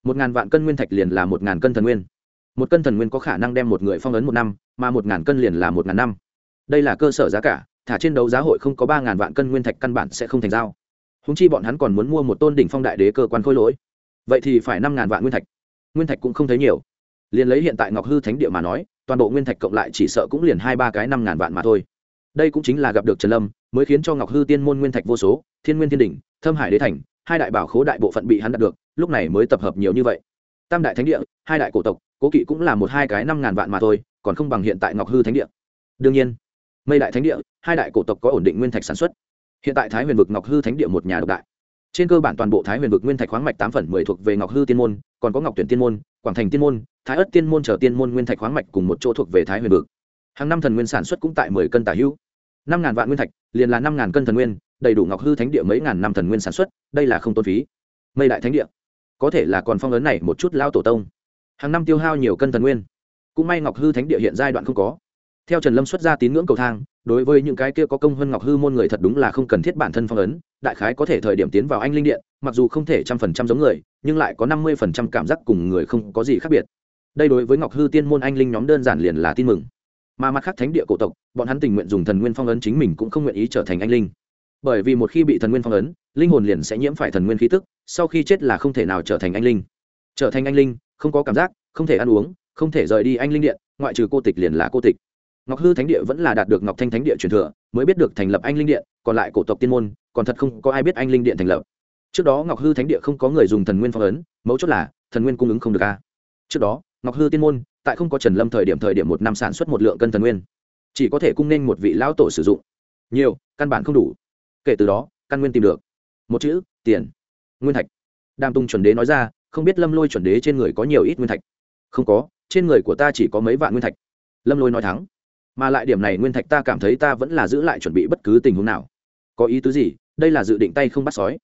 Một ngàn vạn cân nguyên thạch liền là một ngàn cân thần nguyên. Một cân thần nguyên có khả năng đem một người phong ấn một năm, mà một ngàn cân liền là một ngàn năm. Đây là cơ sở giá cả, thả trên đấu giá hội không có ba ngàn vạn cân nguyên thạch căn bản sẽ không thành giao. Húng chi bọn hắn còn muốn mua một tôn đỉnh phong đại đế cơ quan khôi lỗi. Vậy thì phải năm ngàn vạn nguyên thạch nguyên thạch cũng không thấy nhiều. Liền lấy hiện tại ngọc hư thánh địa mà nói, toàn bộ nguyên thạch cộng lại chỉ sợ cũng liền hai ba cái năm ngàn vạn mà thôi. Đây cũng chính là gặp được trần lâm, mới khiến cho ngọc hư tiên môn nguyên thạch vô số, thiên nguyên thiên đỉnh, thâm hải đế thành, hai đại bảo khố đại bộ phận bị hắn đạt được, lúc này mới tập hợp nhiều như vậy. Tam đại thánh địa, hai đại cổ tộc, cố kỵ cũng là một hai cái năm ngàn vạn mà thôi, còn không bằng hiện tại ngọc hư thánh địa. Đương nhiên, mây đại thánh địa, hai đại cổ tộc có ổn định nguyên thạch sản xuất. Hiện tại thái huyền vực ngọc hư thánh địa một nhà độc đại trên cơ bản toàn bộ thái huyền vực nguyên thạch khoáng mạch tám phần mười thuộc về ngọc hư tiên môn, còn có ngọc tuyển tiên môn, quảng thành tiên môn, thái ất tiên môn chờ tiên môn nguyên thạch khoáng mạch cùng một chỗ thuộc về thái huyền vực. Hàng năm thần nguyên sản xuất cũng tại mười cân tả hữu. Năm ngàn vạn nguyên thạch, liền là năm ngàn cân thần nguyên, đầy đủ ngọc hư thánh địa mấy ngàn năm thần nguyên sản xuất, đây là không tôn phí. Mây đại thánh địa. Có thể là còn phong ấn này một chút lao tổ tông. Hàng năm tiêu hao nhiều cân thần nguyên. Cũng may ngọc hư thánh địa hiện giai đoạn không có theo trần lâm xuất ra tín ngưỡng cầu thang, đối với những cái kia có công hơn ngọc hư môn người thật đúng là không cần thiết bản thân phong ấn, đại khái có thể thời điểm tiến vào anh linh điện, mặc dù không thể trăm phần trăm giống người, nhưng lại có năm mươi phần trăm cảm giác cùng người không có gì khác biệt. Đây đối với ngọc hư tiên môn anh linh nhóm đơn giản liền là tin mừng. Mà mặt khác thánh địa cổ tộc, bọn hắn tình nguyện dùng thần nguyên phong ấn chính mình cũng không nguyện ý trở thành anh linh. Bởi vì một khi bị thần nguyên phong ấn, linh hồn liền sẽ nhiễm phải thần nguyên khí tức, sau khi chết là không thể nào trở thành anh linh. Trở thành anh linh, không có cảm giác, không thể ăn uống, không thể rời đi anh linh điện, ngoại trừ cô tịch liền là cô tịch ngọc hư thánh địa vẫn là đạt được ngọc thanh thánh địa truyền thừa, mới biết được thành lập anh linh điện, còn lại cổ tộc tiên môn, còn thật không có ai biết anh linh điện thành lập. Trước đó ngọc hư thánh địa không có người dùng thần nguyên phong ấn, mấu chốt là, thần nguyên cung ứng không được a. Trước đó, ngọc hư tiên môn, tại không có trần lâm thời điểm thời điểm một năm sản xuất một lượng cân thần nguyên. Chỉ có thể cung nên một vị lão tổ sử dụng. Nhiều, căn bản không đủ. Kể từ đó, căn nguyên tìm được. Một chữ, tiền. Nguyên thạch. Đàm tung chuẩn đế nói ra, không biết lâm lôi chuẩn đế trên người có nhiều ít nguyên thạch? Không có, trên người của ta chỉ có mấy vạn nguyên thạch. Lâm lôi nói thắng mà lại điểm này nguyên thạch ta cảm thấy ta vẫn là giữ lại chuẩn bị bất cứ tình huống nào. Có ý tứ gì? Đây là dự định tay không bắt sói.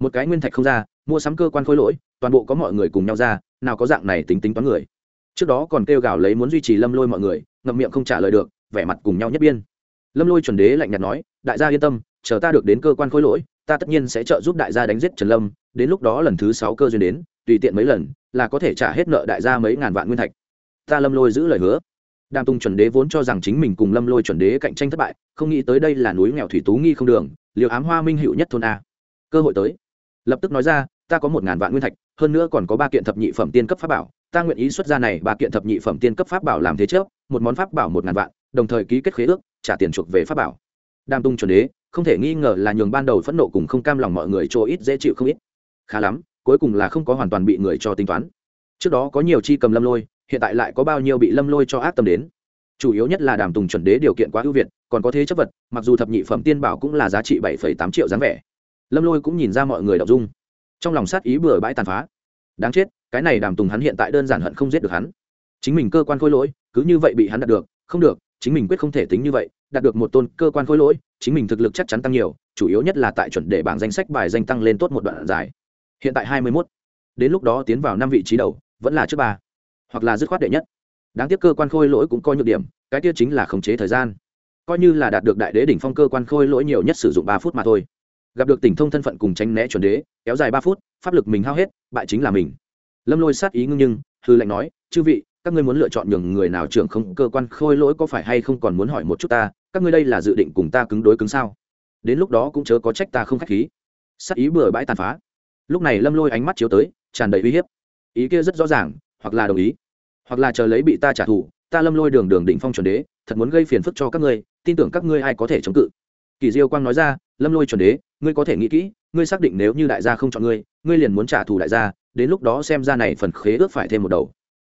Một cái nguyên thạch không ra, mua sắm cơ quan khối lỗi, toàn bộ có mọi người cùng nhau ra, nào có dạng này tính tính toán người. Trước đó còn kêu gào lấy muốn duy trì lâm lôi mọi người, ngậm miệng không trả lời được, vẻ mặt cùng nhau nhất biên. Lâm lôi chuẩn đế lạnh nhạt nói, đại gia yên tâm, chờ ta được đến cơ quan khối lỗi, ta tất nhiên sẽ trợ giúp đại gia đánh giết trần lâm, đến lúc đó lần thứ sáu cơ duyên đến, tùy tiện mấy lần, là có thể trả hết nợ đại gia mấy ngàn vạn nguyên thạch. Ta lâm lôi giữ lời hứa đàm tùng chuẩn đế vốn cho rằng chính mình cùng lâm lôi chuẩn đế cạnh tranh thất bại, không nghĩ tới đây là núi nghèo thủy tú nghi không đường, liều ám hoa minh hữu nhất thôn a. Cơ hội tới. Lập tức nói ra, ta có một ngàn vạn nguyên thạch, hơn nữa còn có ba kiện thập nhị phẩm tiên cấp pháp bảo, ta nguyện ý xuất ra này ba kiện thập nhị phẩm tiên cấp pháp bảo làm thế trước, một món pháp bảo một ngàn vạn, đồng thời ký kết khế ước, trả tiền chuộc về pháp bảo. Đàm tung chuẩn đế, không thể nghi ngờ là nhường ban đầu phẫn nộ cùng không cam lòng mọi người cho ít dễ chịu không ít. Khá lắm, cuối cùng là không có hoàn toàn bị người cho tính toán. Trước đó có nhiều chi cầm lâm lôi hiện tại lại có bao nhiêu bị lâm lôi cho ác tâm đến. Chủ yếu nhất là đàm tùng chuẩn đế điều kiện quá ưu việt, còn có thế chấp vật, mặc dù thập nhị phẩm tiên bảo cũng là giá trị bảy tám triệu dáng vẻ. Lâm lôi cũng nhìn ra mọi người đọc dung. Trong lòng sát ý bừa bãi tàn phá. Đáng chết, cái này đàm tùng hắn hiện tại đơn giản hận không giết được hắn. Chính mình cơ quan khôi lỗi, cứ như vậy bị hắn đạt được, không được, chính mình quyết không thể tính như vậy, đạt được một tôn cơ quan khôi lỗi, chính mình thực lực chắc chắn tăng nhiều, chủ yếu nhất là tại chuẩn đề bảng danh sách bài danh tăng lên tốt một đoạn dài. Hiện tại hai mươi mốt. Đến lúc đó tiến vào năm vị trí đầu, vẫn là trước ba hoặc là dứt khoát đệ nhất. Đáng tiếc cơ quan khôi lỗi cũng có nhược điểm, cái tiết chính là khống chế thời gian. Coi như là đạt được đại đế đỉnh phong cơ quan khôi lỗi nhiều nhất sử dụng ba phút mà thôi. Gặp được tỉnh thông thân phận cùng tránh né chuẩn đế, kéo dài ba phút, pháp lực mình hao hết, bại chính là mình. Lâm lôi sát ý ngưng nhưng, hư lệnh nói, chư vị, các ngươi muốn lựa chọn nhường người nào trưởng không, cơ quan khôi lỗi có phải hay không còn muốn hỏi một chút ta? Các ngươi đây là dự định cùng ta cứng đối cứng sao? Đến lúc đó cũng chớ có trách ta không k h á c h khí. Sát ý bừa bãi tàn phá. Lúc này lâm lôi ánh mắt chiếu tới, tràn đầy uy hiếp. Ý kia rất rõ ràng, hoặc là đồng ý hoặc là chờ lấy bị ta trả thù, ta lâm lôi đường đường định phong chuẩn đế, thật muốn gây phiền phức cho các ngươi, tin tưởng các ngươi ai có thể chống cự. Kỳ diêu quang nói ra, lâm lôi chuẩn đế, ngươi có thể nghĩ kỹ, ngươi xác định nếu như đại gia không chọn ngươi ngươi liền muốn trả thù đại gia, đến lúc đó xem ra này phần khế ước phải thêm một đầu.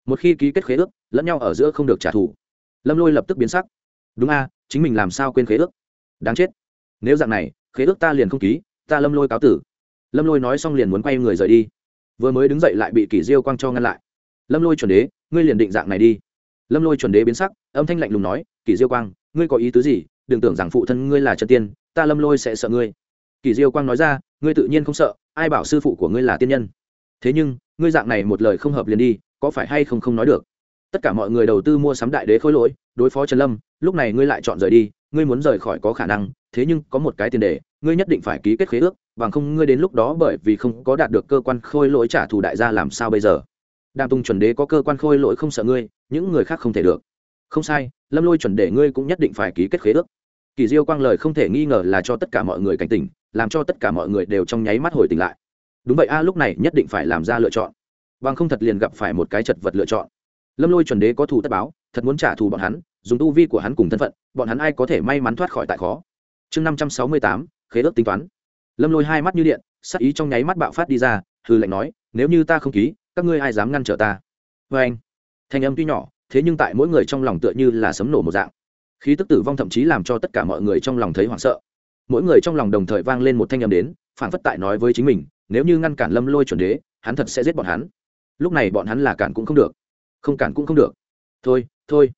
Một khi ký kết khế ước, lẫn nhau ở giữa không được trả thù. Lâm lôi lập tức biến sắc. Đúng a, chính mình làm sao quên khế ước? Đáng chết. Nếu dạng này, khế ước ta liền không ký, ta lâm lôi cáo tử. Lâm lôi nói xong liền muốn quay người rời đi. Vừa mới đứng dậy lại bị kỷ diêu quang cho ngăn lại lâm lôi chuẩn đế, ngươi liền định dạng này đi. Lâm lôi chuẩn đế biến sắc, âm thanh lạnh lùng nói, kỷ diêu quang, ngươi có ý tứ gì? Đừng tưởng rằng phụ thân ngươi là chân tiên, ta lâm lôi sẽ sợ ngươi. Kỷ diêu quang nói ra, ngươi tự nhiên không sợ, ai bảo sư phụ của ngươi là tiên nhân? Thế nhưng, ngươi dạng này một lời không hợp liền đi, có phải hay không không nói được? Tất cả mọi người đầu tư mua sắm đại đế khối lỗi, đối phó trần lâm, lúc này ngươi lại chọn rời đi, ngươi muốn rời khỏi có khả năng, thế nhưng có một cái tiền đề, ngươi nhất định phải ký kết khế ước, bằng không ngươi đến lúc đó bởi vì không có đạt được cơ quan khôi lỗi trả thù đại gia làm sao bây giờ? Đàm tùng chuẩn đế có cơ quan khôi lỗi không sợ ngươi, những người khác không thể được. Không sai, lâm lôi chuẩn đế ngươi cũng nhất định phải ký kết khế ước. Kỳ diêu quang lời không thể nghi ngờ là cho tất cả mọi người cảnh tỉnh, làm cho tất cả mọi người đều trong nháy mắt hồi tỉnh lại. Đúng vậy a, lúc này nhất định phải làm ra lựa chọn. Bằng không thật liền gặp phải một cái chật vật lựa chọn. Lâm lôi chuẩn đế có thù tất báo, thật muốn trả thù bọn hắn, dùng tu vi của hắn cùng thân phận, bọn hắn ai có thể may mắn thoát khỏi tại khó. Chương năm trăm sáu mươi tám, khế ước tính toán. Lâm lôi hai mắt như điện sắc ý trong nháy mắt bạo phát đi ra hư lệnh nói, nếu như ta không ký các ngươi ai dám ngăn trở ta? Vê anh. Thanh âm tuy nhỏ, thế nhưng tại mỗi người trong lòng tựa như là sấm nổ một dạng. Khí tức tử vong thậm chí làm cho tất cả mọi người trong lòng thấy hoảng sợ. Mỗi người trong lòng đồng thời vang lên một thanh âm đến phản phất tại nói với chính mình, nếu như ngăn cản lâm lôi chuẩn đế, hắn thật sẽ giết bọn hắn. Lúc này bọn hắn là cản cũng không được. Không cản cũng không được. Thôi thôi.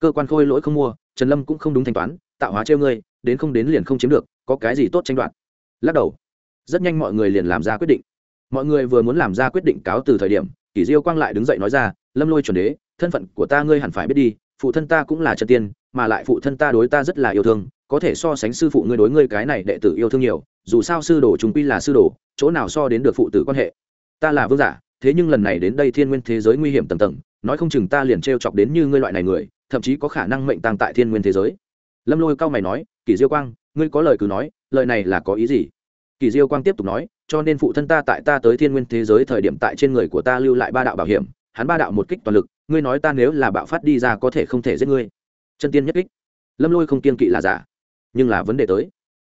Cơ quan khôi lỗi không mua, trần lâm cũng không đúng thanh toán, tạo hóa treo ngươi, đến không đến liền không chiếm được, có cái gì tốt tranh đoạt? Lắc đầu. Rất nhanh mọi người liền làm ra quyết định mọi người vừa muốn làm ra quyết định cáo từ thời điểm, kỷ diêu quang lại đứng dậy nói ra, lâm lôi chuẩn đế, thân phận của ta ngươi hẳn phải biết đi, phụ thân ta cũng là chân tiên, mà lại phụ thân ta đối ta rất là yêu thương, có thể so sánh sư phụ ngươi đối ngươi cái này đệ tử yêu thương nhiều, dù sao sư đồ chúng quy là sư đồ, chỗ nào so đến được phụ tử quan hệ. Ta là vương giả, thế nhưng lần này đến đây thiên nguyên thế giới nguy hiểm tầng tầng, nói không chừng ta liền t chọc đến như ngươi loại này người, thậm chí có khả năng mệnh tăng tại thiên nguyên thế giới. Lâm lôi cao mày nói, kỷ diêu quang, ngươi có lời cứ nói, lời này là có ý gì? Kỳ diêu quang tiếp tục nói, cho nên phụ thân ta tại ta tới thiên nguyên thế giới thời điểm tại trên người của ta lưu lại ba đạo bảo hiểm, hắn ba đạo một kích toàn lực, ngươi nói ta nếu là bạo phát đi ra có thể không thể giết ngươi. Chân tiên nhất kích. Lâm lôi không kiên kỵ là giả. Nhưng là vấn đề tới.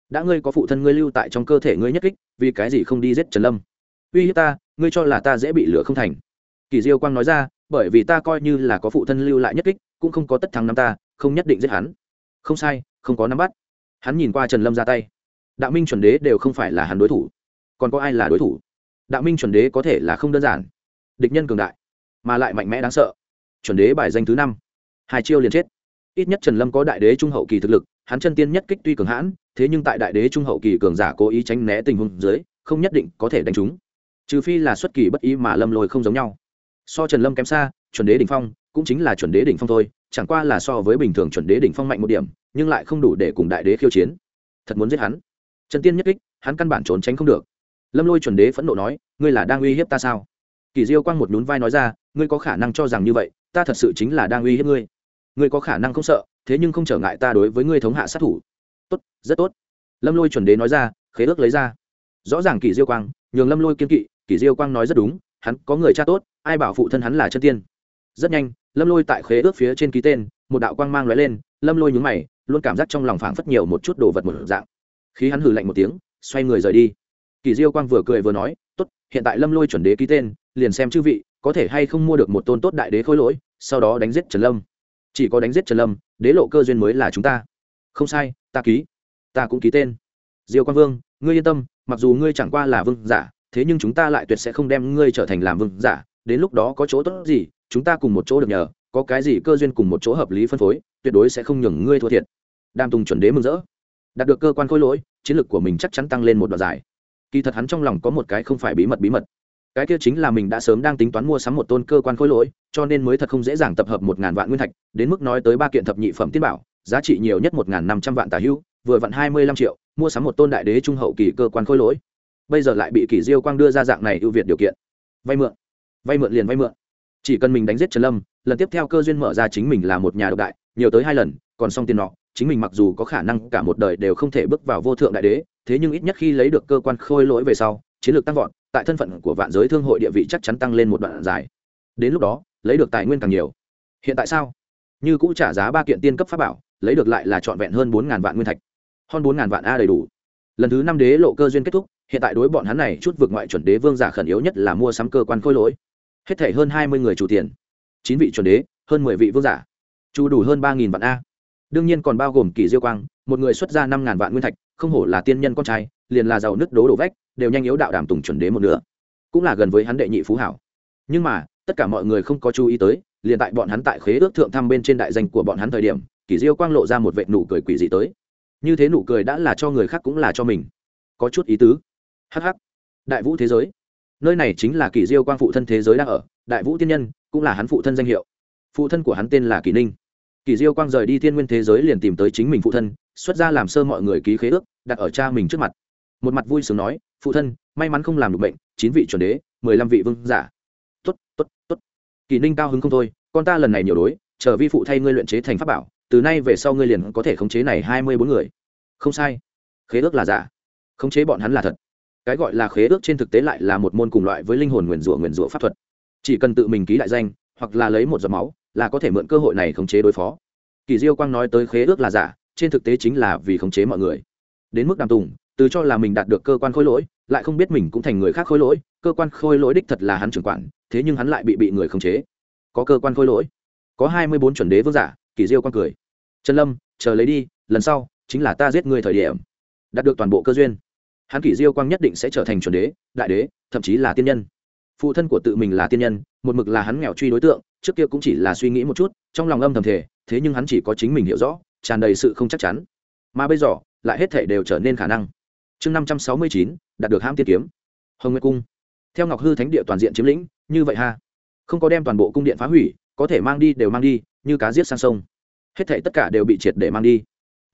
Đã ngươi có phụ thân ngươi lưu tại trong cơ thể ngươi nhất kích, vì cái gì không đi giết trần lâm? Uy hiếp ta, ngươi cho là ta dễ bị lửa không thành. Kỳ diêu quang nói ra, bởi vì ta coi như là có phụ thân lưu lại nhất kích, cũng không có tất thắng năm ta, không nhất định giết hắn. Không sai, không có nắm bắt. Hắn nhìn qua trần lâm ra tay đạo minh chuẩn đế đều không phải là hắn đối thủ. Còn có ai là đối thủ? Đạo minh chuẩn đế có thể là không đơn giản. Địch nhân cường đại, mà lại mạnh mẽ đáng sợ. Chuẩn đế bài danh thứ năm. Hai chiêu liền chết. Ít nhất trần lâm có đại đế trung hậu kỳ thực lực, hắn chân tiên nhất kích tuy cường hãn, thế nhưng tại đại đế trung hậu kỳ cường giả cố ý tránh né tình huống dưới, không nhất định có thể đánh chúng. trừ phi là xuất kỳ bất ý mà lâm lôi không giống nhau. So trần lâm kém xa, chuẩn đế đ ỉ n h phong cũng chính là chuẩn đế đ ỉ n h phong thôi, chẳng qua là so với bình thường chuẩn đế đ ỉ n h phong mạnh một điểm, nhưng lại không đủ để cùng đại đế khiêu chiến. Thật muốn giết hắn chân tiên nhất kích, hắn căn bản trốn tránh không được. Lâm lôi chuẩn đế phẫn nộ nói, ngươi là đang uy hiếp ta sao? Kỳ diêu quang một nhún vai nói ra, ngươi có khả năng cho rằng như vậy, ta thật sự chính là đang uy hiếp ngươi. Ngươi có khả năng không sợ, thế nhưng không trở ngại ta đối với ngươi thống hạ sát thủ. Tốt, rất tốt. Lâm lôi chuẩn đế nói ra, khế ước lấy ra. Rõ ràng kỳ diêu quang, nhường lâm lôi kiên kỵ, kỳ diêu quang nói rất đúng, hắn có người cha tốt, ai bảo phụ thân hắn là chân tiên. Rất nhanh, lâm lôi tại khế ước phía trên ký tên, một đạo quang mang lóe lên, lâm lôi nhúng mày, luôn cảm giác trong lòng phảng phất nhiều một chút đồ vật một dạng khi hắn hừ lạnh một tiếng, xoay người rời đi. Kỳ diêu quang vừa cười vừa nói, tốt, hiện tại lâm lôi chuẩn đế ký tên, liền xem chư vị, có thể hay không mua được một tôn tốt đại đế khôi lỗi, sau đó đánh giết trần lâm. Chỉ có đánh giết trần lâm, đế lộ cơ duyên mới là chúng ta. Không sai, ta ký, ta cũng ký tên. Diêu quang vương, ngươi yên tâm, mặc dù ngươi chẳng qua là vương giả, thế nhưng chúng ta lại tuyệt sẽ không đem ngươi trở thành làm vương giả, đến lúc đó có chỗ tốt gì, chúng ta cùng một chỗ được nhờ, có cái gì cơ duyên cùng một chỗ hợp lý phân phối, tuyệt đối sẽ không nhường ngươi thua thiệt. Đam tùng chuẩn đế mừng rỡ đạt được cơ quan khôi lỗi, chiến lược của mình chắc chắn tăng lên một đoạn dài. Kỳ thật hắn trong lòng có một cái không phải bí mật bí mật. Cái kia chính là mình đã sớm đang tính toán mua sắm một tôn cơ quan khôi lỗi, cho nên mới thật không dễ dàng tập hợp một ngàn vạn nguyên thạch, đến mức nói tới ba kiện thập nhị phẩm tiên bảo, giá trị nhiều nhất một ngàn năm trăm vạn tà hưu, vừa vặn hai mươi lăm triệu, mua sắm một tôn đại đế trung hậu kỳ cơ quan khôi lỗi. Bây giờ lại bị kỷ diêu quang đưa ra dạng này ưu việt điều kiện. Vay mượn vay mượn liền vay mượn. Chỉ cần mình đánh giết trần lâm, lần tiếp theo cơ duyên mở ra chính mình là một nhà độc đại, nhiều tới hai lần, còn xong tiền nọ chính mình mặc dù có khả năng cả một đời đều không thể bước vào vô thượng đại đế, thế nhưng ít nhất khi lấy được cơ quan khôi lỗi về sau, chiến lược tăng vọt, tại thân phận của vạn giới thương hội địa vị chắc chắn tăng lên một đoạn dài. Đến lúc đó, lấy được tài nguyên càng nhiều. Hiện tại sao? Như cũ trả giá ba kiện tiên cấp pháp bảo, lấy được lại là trọn vẹn hơn bốn ngàn vạn nguyên thạch. Hơn bốn ngàn vạn a đầy đủ. Lần thứ năm đế lộ cơ duyên kết thúc, hiện tại đối bọn hắn này chút vượt ngoại chuẩn đế vương giả khẩn yếu nhất là mua sắm cơ quan khôi lỗi. Hết thể hơn hai mươi người chủ tiền. Chín vị chuẩn đế, hơn mười vị vương giả. Chu đủ hơn ba nghìn vạn a đương nhiên còn bao gồm kỷ diêu quang, một người xuất ra năm ngàn vạn nguyên thạch, không hổ là tiên nhân con trai, liền là giàu nứt đố đổ vách, đều nhanh yếu đạo đàm tùng chuẩn đế một nửa. Cũng là gần với hắn đệ nhị phú hảo. Nhưng mà, tất cả mọi người không có chú ý tới, liền tại bọn hắn tại khế ước thượng thăm bên trên đại danh của bọn hắn thời điểm kỷ diêu quang lộ ra một vệ nụ cười quỷ dị tới. Như thế nụ cười đã là cho người khác cũng là cho mình. Có chút ý tứ. Hh đại vũ thế giới. Nơi này chính là kỷ diêu quang phụ thân thế giới đang ở, đại vũ tiên nhân, cũng là hắn phụ thân danh hiệu. Phụ thân của hắn tên là kỷ ninh. Kỳ diêu quang rời đi thiên nguyên thế giới liền tìm tới chính mình phụ thân, xuất ra làm sơ mọi người ký khế ước, đặt ở cha mình trước mặt. Một mặt vui sướng nói, phụ thân, may mắn không làm được bệnh, chín vị chuẩn đế, mười lăm vị vương giả. T ố t t ố t t ố t kỳ ninh cao hứng không thôi, con ta lần này nhiều đối, chờ vi phụ thay ngươi luyện chế thành pháp bảo, từ nay về sau ngươi liền có thể khống chế này hai mươi bốn người. Không sai. Khế ước là giả. Khống chế bọn hắn là thật. Cái gọi là khế ước trên thực tế lại là một môn cùng loại với linh hồn nguyền rủa nguyền rủa pháp thuật. Chỉ cần tự mình ký đại danh, hoặc là lấy một giọt máu là có thể mượn cơ hội này khống chế đối phó. Kỳ diêu quang nói tới khế ước là giả, trên thực tế chính là vì khống chế mọi người. Đến mức đàm tùng, từ cho là mình đạt được cơ quan khôi lỗi, lại không biết mình cũng thành người khác khôi lỗi, cơ quan khôi lỗi đích thật là hắn trưởng quản, thế nhưng hắn lại bị bị người khống chế. Có cơ quan khôi lỗi, có hai mươi bốn chuẩn đế vương giả, kỳ diêu quang cười. Trần lâm, chờ lấy đi, lần sau, chính là ta giết người thời điểm. Đạt được toàn bộ cơ duyên. Hắn kỷ diêu quang nhất định sẽ trở thành chuẩn đế, đại đế, thậm chí là tiên nhân. Phụ thân của tự mình là tiên nhân, một mực là hắn nghèo truy đối tượng trước kia cũng chỉ là suy nghĩ một chút, trong lòng âm thầm thể thế nhưng hắn chỉ có chính mình hiểu rõ, tràn đầy sự không chắc chắn. Mà bây giờ, lại hết thể đều trở nên khả năng. Chương năm trăm sáu mươi chín, đạt được ham tiên kiếm. Hồng nguyệt cung. Theo ngọc hư thánh địa toàn diện chiếm lĩnh, như vậy ha. Không có đem toàn bộ cung điện phá hủy, có thể mang đi đều mang đi, như cá giết sang sông. Hết thể tất cả đều bị triệt để mang đi.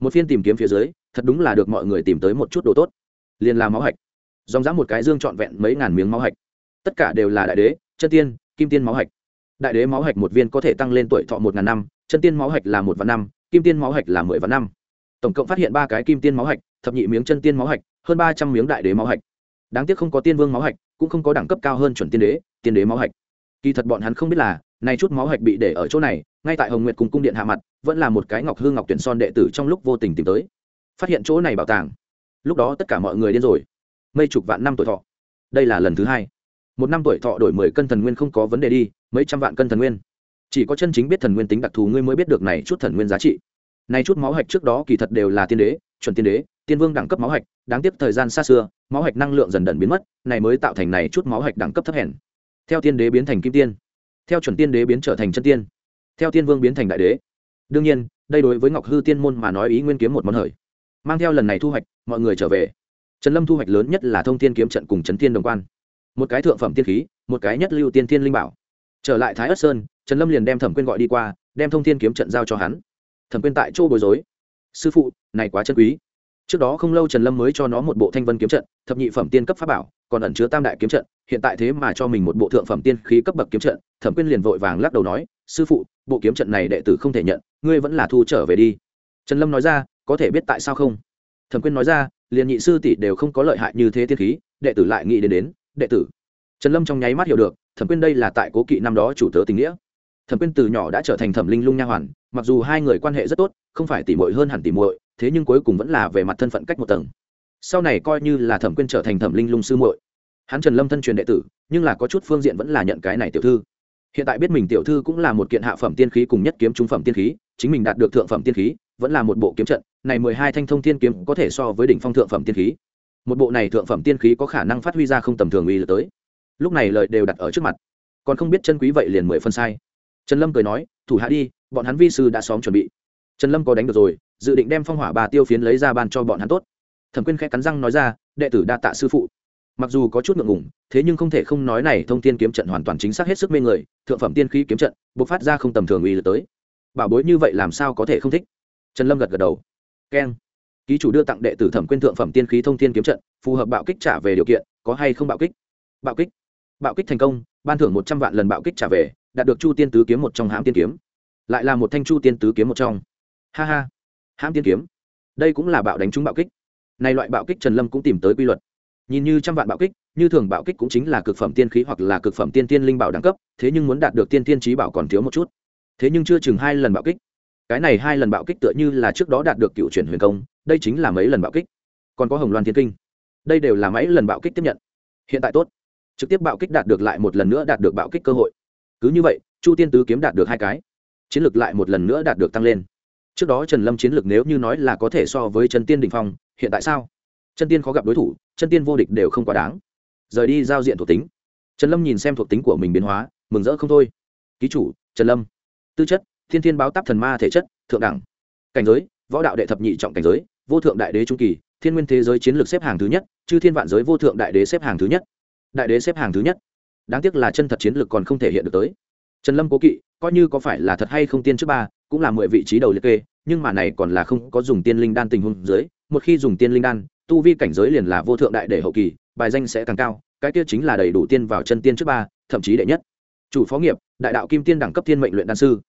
Một phiên tìm kiếm phía dưới, thật đúng là được mọi người tìm tới một chút đồ tốt. Liền là máu hạch. Dòng dã một cái dương trọn vẹn mấy ngàn miếng máu hạch. Tất cả đều là đại đế, chân tiên, kim tiên máu hạch đại đế máu hạch một viên có thể tăng lên tuổi thọ một ngàn năm, chân tiên máu hạch là một vạn năm, kim tiên máu hạch là mười vạn năm. Tổng cộng phát hiện ba cái kim tiên máu hạch, thập nhị miếng chân tiên máu hạch, hơn ba trăm miếng đại đế máu hạch. Đáng tiếc không có tiên vương máu hạch, cũng không có đẳng cấp cao hơn chuẩn tiên đế tiên đế máu hạch. Kỳ thật bọn hắn không biết là, nay chút máu hạch bị để ở chỗ này, ngay tại hồng nguyệt cùng cung điện hạ mặt, vẫn là một cái ngọc hương ngọc tuyển son đệ tử trong lúc vô tình tìm tới. Phát hiện chỗ này bảo tàng. Lúc đó tất cả mọi người điên rồi. Mây chục vạn năm tuổi thọ. Đây là lần thứ hai một năm tuổi thọ đổi mười cân thần nguyên không có vấn đề đi, mấy trăm vạn cân thần nguyên. Chỉ có chân chính biết thần nguyên tính đặc thù ngươi mới biết được này chút thần nguyên giá trị. Này chút máu hạch trước đó kỳ thật đều là tiên đế, chuẩn tiên đế, tiên vương đẳng cấp máu hạch, đáng tiếc thời gian xa xưa, máu hạch năng lượng dần dần biến mất, này mới tạo thành này chút máu hạch đẳng cấp thấp hèn. Theo tiên đế biến thành kim tiên, theo chuẩn tiên đế biến trở thành chân tiên, theo tiên vương biến thành đại đế. Đương nhiên, đây đối với ngọc hư tiên môn mà nói ý nguyên kiếm một món hời. Mang theo lần này thu hoạch, mọi người trở về. Trần lâm thu hoạch lớn nhất là thông tiên kiếm trận cùng trấn tiên đồng quan một cái thượng phẩm tiên khí, một cái nhất lưu tiên thiên linh bảo. Trở lại thái ất sơn, trần lâm liền đem thẩm quyên gọi đi qua, đem thông thiên kiếm trận giao cho hắn. Thẩm quyên tại chỗ bối rối. Sư phụ, này quá chân quý. Trước đó không lâu trần lâm mới cho nó một bộ thanh vân kiếm trận, thập nhị phẩm tiên cấp pháp bảo, còn ẩn chứa tam đại kiếm trận, hiện tại thế mà cho mình một bộ thượng phẩm tiên khí cấp bậc kiếm trận, thẩm quyên liền vội vàng lắc đầu nói, sư phụ, bộ kiếm trận này đệ tử không thể nhận, ngươi vẫn là thu trở về đi. Trần lâm nói ra, có thể biết tại sao không? Thẩm quyên nói ra liền nhị sư tỷ đều không có lợi hại như thế tiên khí, đệ tử lại nghĩ đến đến đệ tử. Trần lâm trong nháy mắt hiểu được, thẩm quyên đây là tại cố kỵ năm đó chủ tớ tình nghĩa. Thẩm quyên từ nhỏ đã trở thành thẩm linh lung nha hoàn, mặc dù hai người quan hệ rất tốt, không phải tỉ mội hơn hẳn tỉ mội thế nhưng cuối cùng vẫn là về mặt thân phận cách một tầng. Sau này coi như là thẩm quyên trở thành thẩm linh lung sư muội. Hắn trần lâm thân truyền đệ tử, nhưng là có chút phương diện vẫn là nhận cái này tiểu thư. Hiện tại biết mình tiểu thư cũng là một kiện hạ phẩm tiên khí cùng nhất kiếm trung phẩm tiên khí, chính mình đạt được thượng phẩm tiên khí, vẫn là một bộ kiếm trận, này mười hai thanh thông thiên kiếm có thể so với đỉnh phong thượng phẩm tiên khí một bộ này thượng phẩm tiên khí có khả năng phát huy ra không tầm thường uy lực tới. Lúc này lời đều đặt ở trước mặt. Còn không biết chân quý vậy liền mười phân sai. Trần lâm cười nói, thủ hạ đi, bọn hắn vi sư đã xóm chuẩn bị. Trần lâm có đánh được rồi, dự định đem phong hỏa bà tiêu phiến lấy ra ban cho bọn hắn tốt. Thẩm quyên khẽ cắn răng nói ra, đệ tử đa tạ sư phụ. Mặc dù có chút ngượng ngùng, thế nhưng không thể không nói này thông tiên kiếm trận hoàn toàn chính xác hết sức mê người, thượng phẩm tiên khí kiếm trận bộc phát ra không tầm thường uy lực tới. Bảo bối như vậy làm sao có thể không thích? Trần lâm gật gật đầu. Keng ký chủ đưa tặng đệ tử thẩm quyên thượng phẩm tiên khí thông thiên kiếm trận, phù hợp bạo kích trả về điều kiện, có hay không bạo kích? Bạo kích. Bạo kích thành công, ban thưởng một trăm vạn lần bạo kích trả về, đạt được chu tiên tứ kiếm một trong hãm tiên kiếm. Lại là một thanh chu tiên tứ kiếm một trong. Ha ha. Hãm tiên kiếm. Đây cũng là bạo đánh trúng bạo kích. Này loại bạo kích trần lâm cũng tìm tới quy luật. Nhìn như trăm vạn bạo kích, như thường bạo kích cũng chính là cực phẩm tiên khí hoặc là cực phẩm tiên tiên linh bảo đẳng cấp, thế nhưng muốn đạt được tiên tiên trí bảo còn thiếu một chút. Thế nhưng chưa chừng hai lần bạo kích. Cái này hai lần bạo kích tựa như là trước đó đạt được cựu chuyển huyền công đây chính là mấy lần bạo kích. Còn có hồng loan thiên kinh. Đây đều là mấy lần bạo kích tiếp nhận. Hiện tại tốt. Trực tiếp bạo kích đạt được lại một lần nữa đạt được bạo kích cơ hội. Cứ như vậy, chu tiên tứ kiếm đạt được hai cái. Chiến lược lại một lần nữa đạt được tăng lên. Trước đó trần lâm chiến lược nếu như nói là có thể so với trần tiên đình phong, hiện tại sao? Chân tiên khó gặp đối thủ, chân tiên vô địch đều không quá đáng. Rời đi giao diện thuộc tính. Trần lâm nhìn xem thuộc tính của mình biến hóa, mừng rỡ không thôi. Ký chủ, trần lâm. Tư chất, thiên thiên báo táp thần ma thể chất, thượng đẳng. Cảnh giới, võ đạo đệ thập nhị trọng cảnh giới vô thượng đại đế trung kỳ, thiên nguyên thế giới chiến lược xếp hàng thứ nhất, chư thiên vạn giới vô thượng đại đế xếp hàng thứ nhất. Đại đế xếp hàng thứ nhất. Đáng tiếc là chân thật chiến lược còn không thể hiện được tới. Trần lâm cố kỵ, coi như có phải là thật hay không tiên trước ba, cũng là mười vị trí đầu liệt kê, nhưng mà này còn là không có dùng tiên linh đan tình huống dưới, một khi dùng tiên linh đan, tu vi cảnh giới liền là vô thượng đại để hậu kỳ, bài danh sẽ càng cao, cái kia chính là đầy đủ tiên vào chân tiên trước ba, thậm chí đệ nhất. Chủ phó nghiệp, đại đạo kim tiên đẳng cấp thiên mệnh luyện đan sư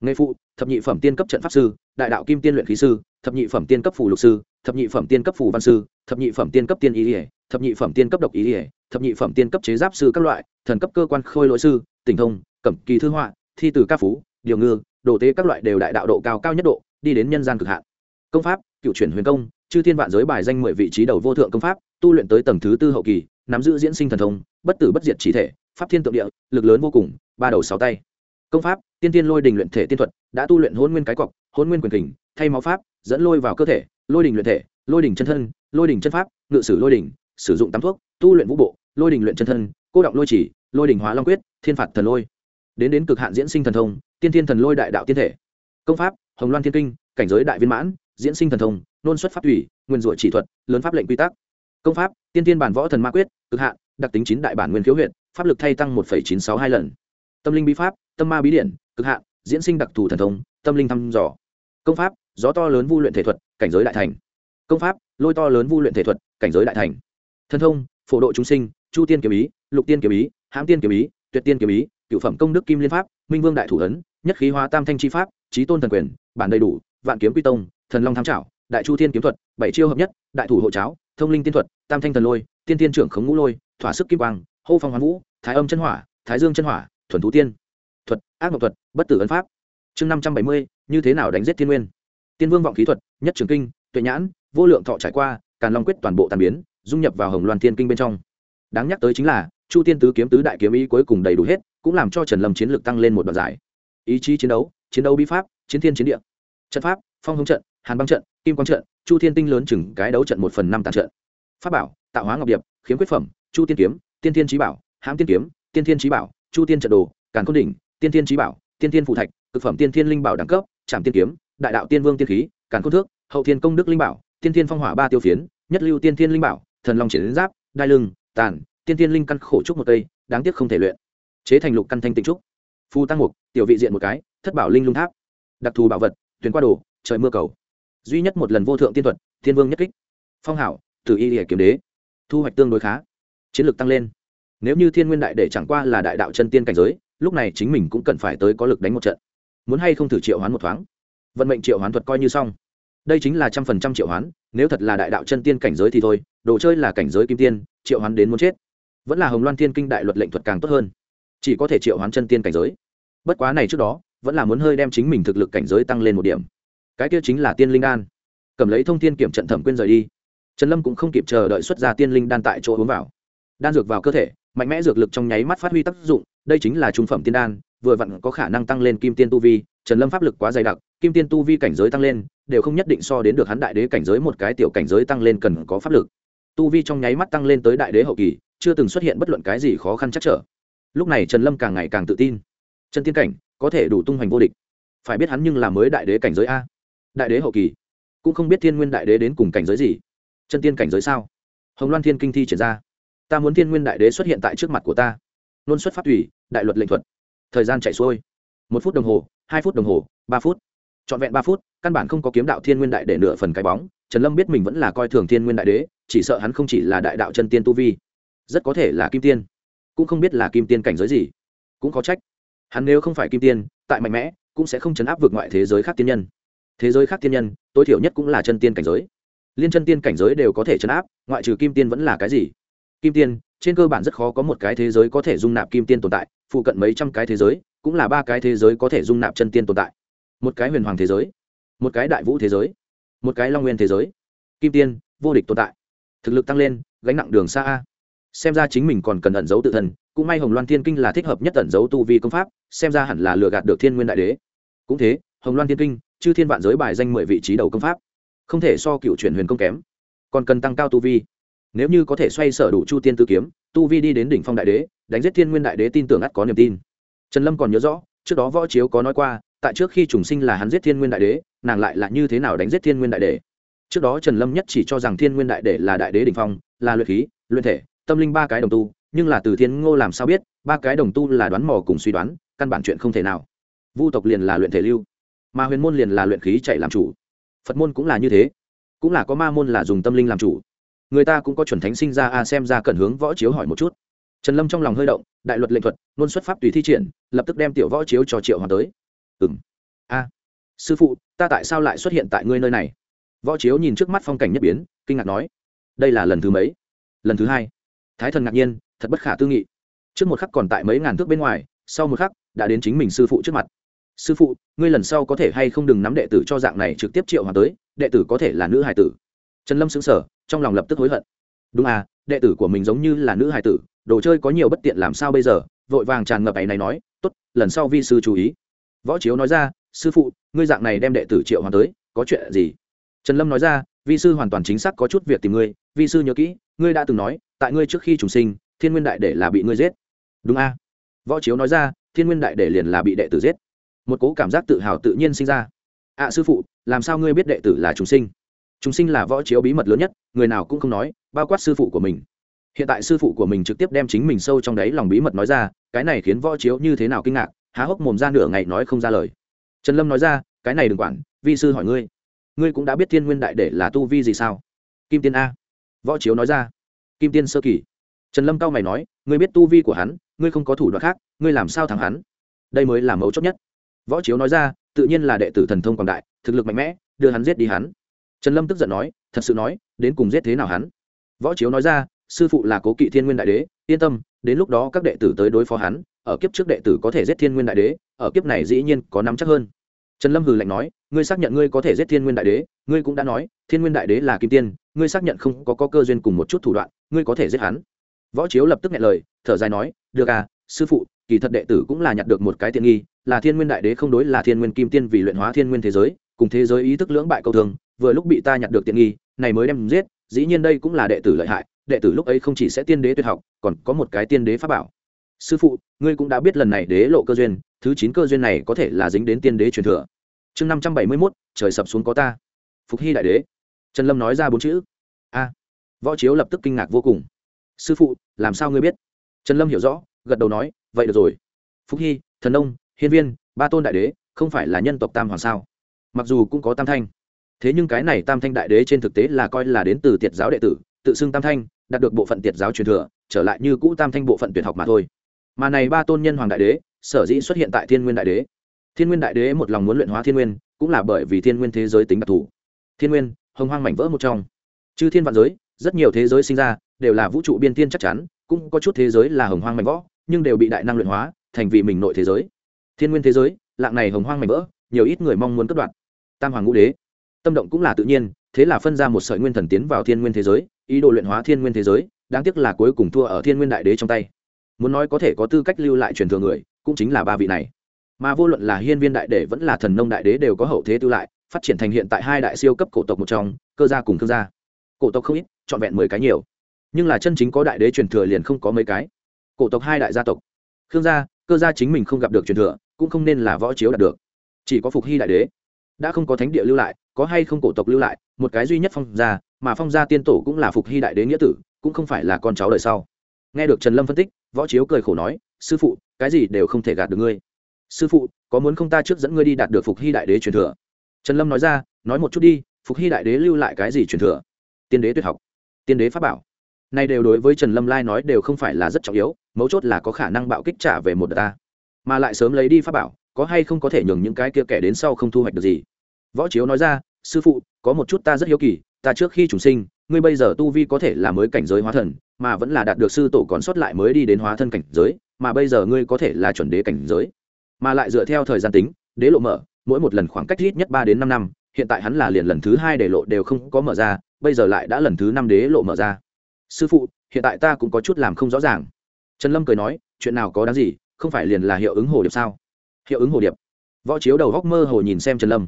nghề phụ, thập nhị phẩm tiên cấp trận pháp sư, đại đạo kim tiên luyện khí sư, thập nhị phẩm tiên cấp phù lục sư, thập nhị phẩm tiên cấp phù văn sư, thập nhị phẩm tiên cấp tiên ý ỉa thập nhị phẩm tiên cấp độc ý ỉa thập nhị phẩm tiên cấp chế giáp sư các loại, thần cấp cơ quan khôi lỗi sư tỉnh thông, cẩm, kỳ, thư, họa, thi, từ, ca, phú, điều, ngư, đồ, tế các loại đều đại đạo độ cao cao nhất độ, đi đến nhân gian cực hạn. Công pháp, cựu chuyển huyền công, chư thiên vạn giới bài danh mười vị trí đầu vô thượng công pháp, tu luyện tới tầng thứ tư hậu kỳ, nắm giữ diễn sinh thần thông, bất tử bất diệt chỉ thể, pháp thiên tượng địa, lực lớn vô cùng, ba đầu sáu tay công pháp, tiên tiên lôi đình luyện thể tiên thuật, đã tu luyện hôn nguyên cái cọc hôn nguyên quyền kình, thay máu pháp, dẫn lôi vào cơ thể, lôi đình luyện thể, lôi đình chân thân, lôi đình chân pháp, ngự sử lôi đình, sử dụng tắm thuốc, tu luyện vũ bộ, lôi đình luyện chân thân, cô động lôi chỉ, lôi đình hóa long quyết, thiên phạt thần lôi. Đến đến cực hạn diễn sinh thần thông, tiên thiên thần lôi đại đạo tiên thể. Công pháp, hồng loan thiên kinh, cảnh giới đại viên mãn, diễn sinh thần thông, nôn xuất pháp thủy, nguyên rủa chỉ thuật, lớn pháp lệnh quy tắc. Công pháp, tiên tiên bản võ thần ma quyết, cực hạn, đặc tính chín đại bản nguyên khiếu huyện pháp lực thay tăng một chín sáu hai lần. Tâm linh bí pháp tâm ma bí điển, cực hạn, diễn sinh đặc thù thần thông, tâm linh thăm dò. Công pháp, gió to lớn vu luyện thể thuật, cảnh giới đại thành. Công pháp, lôi to lớn vu luyện thể thuật, cảnh giới đại thành. Thần thông, phổ độ chúng sinh, chu tiên kiếm ý, lục tiên kiếm ý, hãm tiên kiếm ý, tuyệt tiên kiếm ý, cựu phẩm công đức kim liên pháp, minh vương đại thủ ấn, nhất khí hóa tam thanh chi pháp trí tôn thần quyền, bản đầy đủ, vạn kiếm quy tông, thần long tham trảo, đại chu thiên kiếm thuật, bảy chiêu hợp nhất, đại thủ hộ cháo, thông linh tiên thuật, tam thanh thần lôi, tiên tiên trưởng khống ngũ lôi, thỏa sức kim quang, hô phong hoán vũ, thái âm chân hỏa, thái dương chân hỏa, thuần thú tiên thuật, ác mộng thuật, bất tử ấn pháp. Chương năm trăm bảy mươi, như thế nào đánh giết thiên nguyên? Tiên vương vọng khí thuật, nhất trường kinh, tuệ nhãn, vô lượng thọ trải qua, càn long quyết toàn bộ tàn biến, dung nhập vào hồng loan thiên kinh bên trong. Đáng nhắc tới chính là, chu tiên tứ kiếm tứ đại kiếm ý cuối cùng đầy đủ hết, cũng làm cho trần lâm chiến lược tăng lên một đoạn giải ý chí chiến đấu chiến đấu bí pháp, chiến thiên chiến địa. Trận pháp, phong hống trận, hàn băng trận, kim quang trận, chu thiên tinh lớn chừng cái đấu trận một phần năm tàn trận. Pháp bảo, tạo hóa ngọc điệp, khiếm quyết phẩm, chu tiên kiếm, tiên thiên trí bảo, hãm tiên kiếm, tiên thiên trí bảo, chu tiên trận đồ, càn côn đỉnh tiên thiên trí bảo, tiên thiên phụ thạch thực phẩm tiên thiên linh bảo đẳng cấp trạm tiên kiếm, đại đạo tiên vương tiên khí, càn côn thước, hậu thiên công đức linh bảo, tiên thiên phong hỏa ba tiêu phiến, nhất lưu tiên thiên linh bảo, thần long triển giáp, đai lưng, tàn, tiên thiên linh căn khổ trúc một cây đáng tiếc không thể luyện. Chế thành lục căn thanh tịnh trúc. Phu tăng mục, tiểu vị diện một cái, thất bảo linh lung tháp. Đặc thù bảo vật tuyến qua đồ, trời mưa cầu. Duy nhất một lần vô thượng tiên thuật, thiên vương nhất kích. Phong hảo từ y hệ kiếm đế. Thu hoạch tương đối khá. Chiến lược tăng lên nếu như thiên nguyên đại để chẳng qua là đại đạo chân tiên cảnh giới, lúc này chính mình cũng cần phải tới có lực đánh một trận. Muốn hay không thử triệu hoán một thoáng? Vận mệnh triệu hoán thuật coi như xong. Đây chính là trăm phần trăm triệu hoán, nếu thật là đại đạo chân tiên cảnh giới thì thôi, đồ chơi là cảnh giới kim tiên, triệu hoán đến muốn chết. Vẫn là hồng loan thiên kinh đại luật lệnh thuật càng tốt hơn. Chỉ có thể triệu hoán chân tiên cảnh giới. Bất quá này trước đó, vẫn là muốn hơi đem chính mình thực lực cảnh giới tăng lên một điểm. Cái kia chính là tiên linh đan. Cầm lấy thông tin kiểm trận thẩm quyên rời đi. Trần lâm cũng không kịp chờ đợi xuất ra tiên linh đan tại chỗ uống vào. Đan dược vào cơ thể mạnh mẽ dược lực trong nháy mắt phát huy tác dụng, đây chính là trung phẩm tiên đan, vừa vặn có khả năng tăng lên kim tiên tu vi, trần lâm pháp lực quá dày đặc, kim tiên tu vi cảnh giới tăng lên, đều không nhất định so đến được hắn đại đế cảnh giới một cái tiểu cảnh giới tăng lên cần có pháp lực. Tu vi trong nháy mắt tăng lên tới đại đế hậu kỳ, chưa từng xuất hiện bất luận cái gì khó khăn chắc trở. Lúc này trần lâm càng ngày càng tự tin. Chân tiên cảnh, có thể đủ tung hoành vô địch. Phải biết hắn nhưng là mới đại đế cảnh giới a. Đại đế hậu kỳ. Cũng không biết thiên nguyên đại đế đến cùng cảnh giới gì. Chân tiên cảnh giới sao? Hồng loan thiên kinh thi triển ra ta muốn thiên nguyên đại đế xuất hiện tại trước mặt của ta. Luôn xuất phát thủy đại luật lệnh thuật. Thời gian chạy xuôi. Một phút đồng hồ, hai phút đồng hồ, ba phút. Trọn vẹn ba phút, căn bản không có kiếm đạo thiên nguyên đại để nửa phần cái bóng. Trần lâm biết mình vẫn là coi thường thiên nguyên đại đế, chỉ sợ hắn không chỉ là đại đạo chân tiên tu vi, rất có thể là kim tiên, cũng không biết là kim tiên cảnh giới gì. Cũng có trách. Hắn nếu không phải kim tiên, tại mạnh mẽ, cũng sẽ không chấn áp vượt ngoại thế giới khác tiên nhân. Thế giới khác tiên nhân, tối thiểu nhất cũng là chân tiên cảnh giới. Liên chân tiên cảnh giới đều có thể chấn áp, ngoại trừ kim tiên vẫn là cái gì? Kim tiên, trên cơ bản rất khó có một cái thế giới có thể dung nạp kim tiên tồn tại, phụ cận mấy trăm cái thế giới, cũng là ba cái thế giới có thể dung nạp chân tiên tồn tại. Một cái huyền hoàng thế giới, một cái đại vũ thế giới, một cái long nguyên thế giới. Kim tiên, vô địch tồn tại. Thực lực tăng lên, gánh nặng đường xa a. Xem ra chính mình còn cần ẩn giấu tự thân, cũng may hồng loan thiên kinh là thích hợp nhất ẩn giấu tu vi công pháp, xem ra hẳn là lừa gạt được thiên nguyên đại đế. Cũng thế, hồng loan thiên kinh, chư thiên vạn giới bài danh mười vị trí đầu công pháp. Không thể so cựu chuyển huyền công kém, còn cần tăng cao tu vi nếu như có thể xoay sở đủ chu tiên tư kiếm, tu vi đi đến đỉnh phong đại đế, đánh giết thiên nguyên đại đế tin tưởng ắt có niềm tin. Trần lâm còn nhớ rõ, trước đó võ chiếu có nói qua, tại trước khi trùng sinh là hắn giết thiên nguyên đại đế, nàng lại là như thế nào đánh giết thiên nguyên đại đế? Trước đó trần lâm nhất chỉ cho rằng thiên nguyên đại đế là đại đế đ ỉ n h phong, là luyện khí, luyện thể, tâm linh ba cái đồng tu, nhưng là từ thiên ngô làm sao biết, ba cái đồng tu là đoán mò cùng suy đoán, căn bản chuyện không thể nào. Vu tộc liền là luyện thể lưu, mà huyền môn liền là luyện khí chạy làm chủ. Phật môn cũng là như thế, cũng là có ma môn là dùng tâm linh làm chủ người ta cũng có chuẩn thánh sinh ra a, xem ra cần hướng võ chiếu hỏi một chút. Trần lâm trong lòng hơi động, đại luật lệnh thuật luôn xuất pháp tùy thi triển, lập tức đem tiểu võ chiếu cho triệu hoàng tới. Ừ m a. Sư phụ, ta tại sao lại xuất hiện tại ngươi nơi này? Võ chiếu nhìn trước mắt phong cảnh nhất biến, kinh ngạc nói. Đây là lần thứ mấy? Lần thứ hai. Thái thần ngạc nhiên, thật bất khả tư nghị. Trước một khắc còn tại mấy ngàn thước bên ngoài, sau một khắc, đã đến chính mình sư phụ trước mặt. Sư phụ, ngươi lần sau có thể hay không đừng nắm đệ tử cho dạng này trực tiếp triệu hoàng tới, đệ tử có thể là nữ hải tử. Trần lâm xứng sở trong lòng lập tức hối hận. Đúng à đệ tử của mình giống như là nữ hài tử đồ chơi có nhiều bất tiện làm sao bây giờ? Vội vàng tràn ngập ấy này nói tốt lần sau vi sư chú ý. Võ chiếu nói ra sư phụ ngươi dạng này đem đệ tử triệu hoàng tới có chuyện gì? Trần lâm nói ra vi sư hoàn toàn chính xác có chút việc tìm ngươi vi sư nhớ kỹ ngươi đã từng nói tại ngươi trước khi trùng sinh thiên nguyên đại để là bị ngươi giết. Đúng a à? võ chiếu nói ra thiên nguyên đại để liền là bị đệ tử giết. Một cố cảm giác tự hào tự nhiên sinh ra. Ạ à, sư phụ làm sao ngươi biết đệ tử là trùng sinh? Chúng sinh là võ chiếu bí mật lớn nhất, người nào cũng không nói, bao quát sư phụ của mình. Hiện tại sư phụ của mình trực tiếp đem chính mình sâu trong đáy lòng bí mật nói ra, cái này khiến võ chiếu như thế nào kinh ngạc, há hốc mồm ra nửa ngày nói không ra lời. Trần lâm nói ra, cái này đừng quản, vi sư hỏi ngươi. Ngươi cũng đã biết thiên nguyên đại để là tu vi gì sao? Kim tiên a. Võ chiếu nói ra, kim tiên sơ kỳ. Trần lâm cao mày nói, ngươi biết tu vi của hắn, ngươi không có thủ đoạn khác, ngươi làm sao thắng hắn? Đây mới là mấu chốt nhất. Võ chiếu nói ra, tự nhiên là đệ tử thần thông quảng đại, thực lực mạnh mẽ, đưa hắn giết đi hắn trần lâm tức giận nói thật sự nói đến cùng giết thế nào hắn? Võ chiếu nói ra sư phụ là cố kỵ thiên nguyên đại đế yên tâm đến lúc đó các đệ tử tới đối phó hắn ở kiếp trước đệ tử có thể giết thiên nguyên đại đế ở kiếp này dĩ nhiên có nắm chắc hơn. Trần lâm hừ lạnh nói ngươi xác nhận ngươi có thể giết thiên nguyên đại đế ngươi cũng đã nói thiên nguyên đại đế là kim tiên ngươi xác nhận không có, có cơ duyên cùng một chút thủ đoạn ngươi có thể giết hắn. Võ chiếu lập tức nghe lời thở dài nói được à sư phụ kỳ thật đệ tử cũng là nhặt được một cái tiện nghi là thiên nguyên đại đế không đối là thiên nguyên kim tiên vì luyện hóa thiên nguyên thế giới cùng thế giới ý thức lưỡng bại câu thường vừa lúc bị ta nhặt được tiện nghi, này mới đem giết, dĩ nhiên đây cũng là đệ tử lợi hại, đệ tử lúc ấy không chỉ sẽ tiên đế tuyệt học, còn có một cái tiên đế pháp bảo. Sư phụ, ngươi cũng đã biết lần này đế lộ cơ duyên, thứ chín cơ duyên này có thể là dính đến tiên đế truyền thừa. Chương năm trăm bảy mươi mốt, trời sập xuống có ta. Phục hy đại đế. Trần lâm nói ra bốn chữ. A. Võ chiếu lập tức kinh ngạc vô cùng. Sư phụ, làm sao ngươi biết? Trần lâm hiểu rõ, gật đầu nói, vậy được rồi. Phúc hy, thần ông hiên viên, ba tôn đại đế, không phải là nhân tộc tam hoàng sao? Mặc dù cũng có tam thanh thế nhưng cái này tam thanh đại đế trên thực tế là coi là đến từ tiệt giáo đệ tử, tự xưng tam thanh, đạt được bộ phận tiệt giáo truyền thừa, trở lại như cũ tam thanh bộ phận tuyệt học mà thôi. Mà này ba tôn nhân hoàng đại đế, sở dĩ xuất hiện tại thiên nguyên đại đế. Thiên nguyên đại đế một lòng muốn luyện hóa thiên nguyên, cũng là bởi vì thiên nguyên thế giới tính đặc thù. Thiên nguyên, hồng hoang mảnh vỡ một trong. Chư thiên vạn giới, rất nhiều thế giới sinh ra, đều là vũ trụ biên tiên chắc chắn, cũng có chút thế giới là hồng hoang mảnh vỡ, nhưng đều bị đại năng luyện hóa, thành vì mình nội thế giới. Thiên nguyên thế giới, lạng này hồng hoang mảnh vỡ, nhiều ít người mong muốn cất đoạn. Tam hoàng ngũ đế tâm động cũng là tự nhiên, thế là phân ra một sợi nguyên thần tiến vào thiên nguyên thế giới, ý đồ luyện hóa thiên nguyên thế giới, đáng tiếc là cuối cùng thua ở thiên nguyên đại đế trong tay. Muốn nói có thể có tư cách lưu lại truyền thừa người, cũng chính là ba vị này. Mà vô luận là hiên viên đại đế vẫn là thần nông đại đế đều có hậu thế tư lại, phát triển thành hiện tại hai đại siêu cấp cổ tộc một trong, cơ gia cùng thương gia. Cổ tộc không ít, trọn vẹn mười cái nhiều. Nhưng là chân chính có đại đế truyền thừa liền không có mấy cái. Cổ tộc hai đại gia tộc. Khương gia, cơ gia chính mình không gặp được truyền thừa, cũng không nên là võ chiếu đạt được. Chỉ có phục hy đại đế. Đã không có thánh địa lưu lại có hay không cổ tộc lưu lại, một cái duy nhất phong gia, mà phong gia tiên tổ cũng là phục hy đại đế nghĩa tử, cũng không phải là con cháu đời sau. Nghe được trần lâm phân tích, võ chiếu cười khổ nói, sư phụ, cái gì đều không thể gạt được ngươi. Sư phụ, có muốn không ta trước dẫn ngươi đi đạt được phục hy đại đế truyền thừa? Trần lâm nói ra, nói một chút đi, phục hy đại đế lưu lại cái gì truyền thừa? Tiên đế tuyệt học, tiên đế pháp bảo. Nay đều đối với trần lâm lai nói đều không phải là rất trọng yếu, mấu chốt là có khả năng bạo kích trả về một đợt ta. Mà lại sớm lấy đi pháp bảo, có hay không có thể nhường những cái kia kẻ đến sau không thu hoạch được gì? Võ chiếu nói ra, sư phụ, có một chút ta rất hiếu kỳ, ta trước khi trùng sinh, ngươi bây giờ tu vi có thể là mới cảnh giới hóa thần, mà vẫn là đạt được sư tổ còn sót lại mới đi đến hóa thân cảnh giới, mà bây giờ ngươi có thể là chuẩn đế cảnh giới. Mà lại dựa theo thời gian tính, đế lộ mở, mỗi một lần khoảng cách ít nhất ba đến năm năm, hiện tại hắn là liền lần thứ hai để lộ đều không có mở ra, bây giờ lại đã lần thứ năm đế lộ mở ra. Sư phụ, hiện tại ta cũng có chút làm không rõ ràng. Trần lâm cười nói, chuyện nào có đáng gì, không phải liền là hiệu ứng hồ điệp sao? Hiệu ứng hồ điệp. Võ chiếu đầu góc mơ hồ nhìn xem trần lâm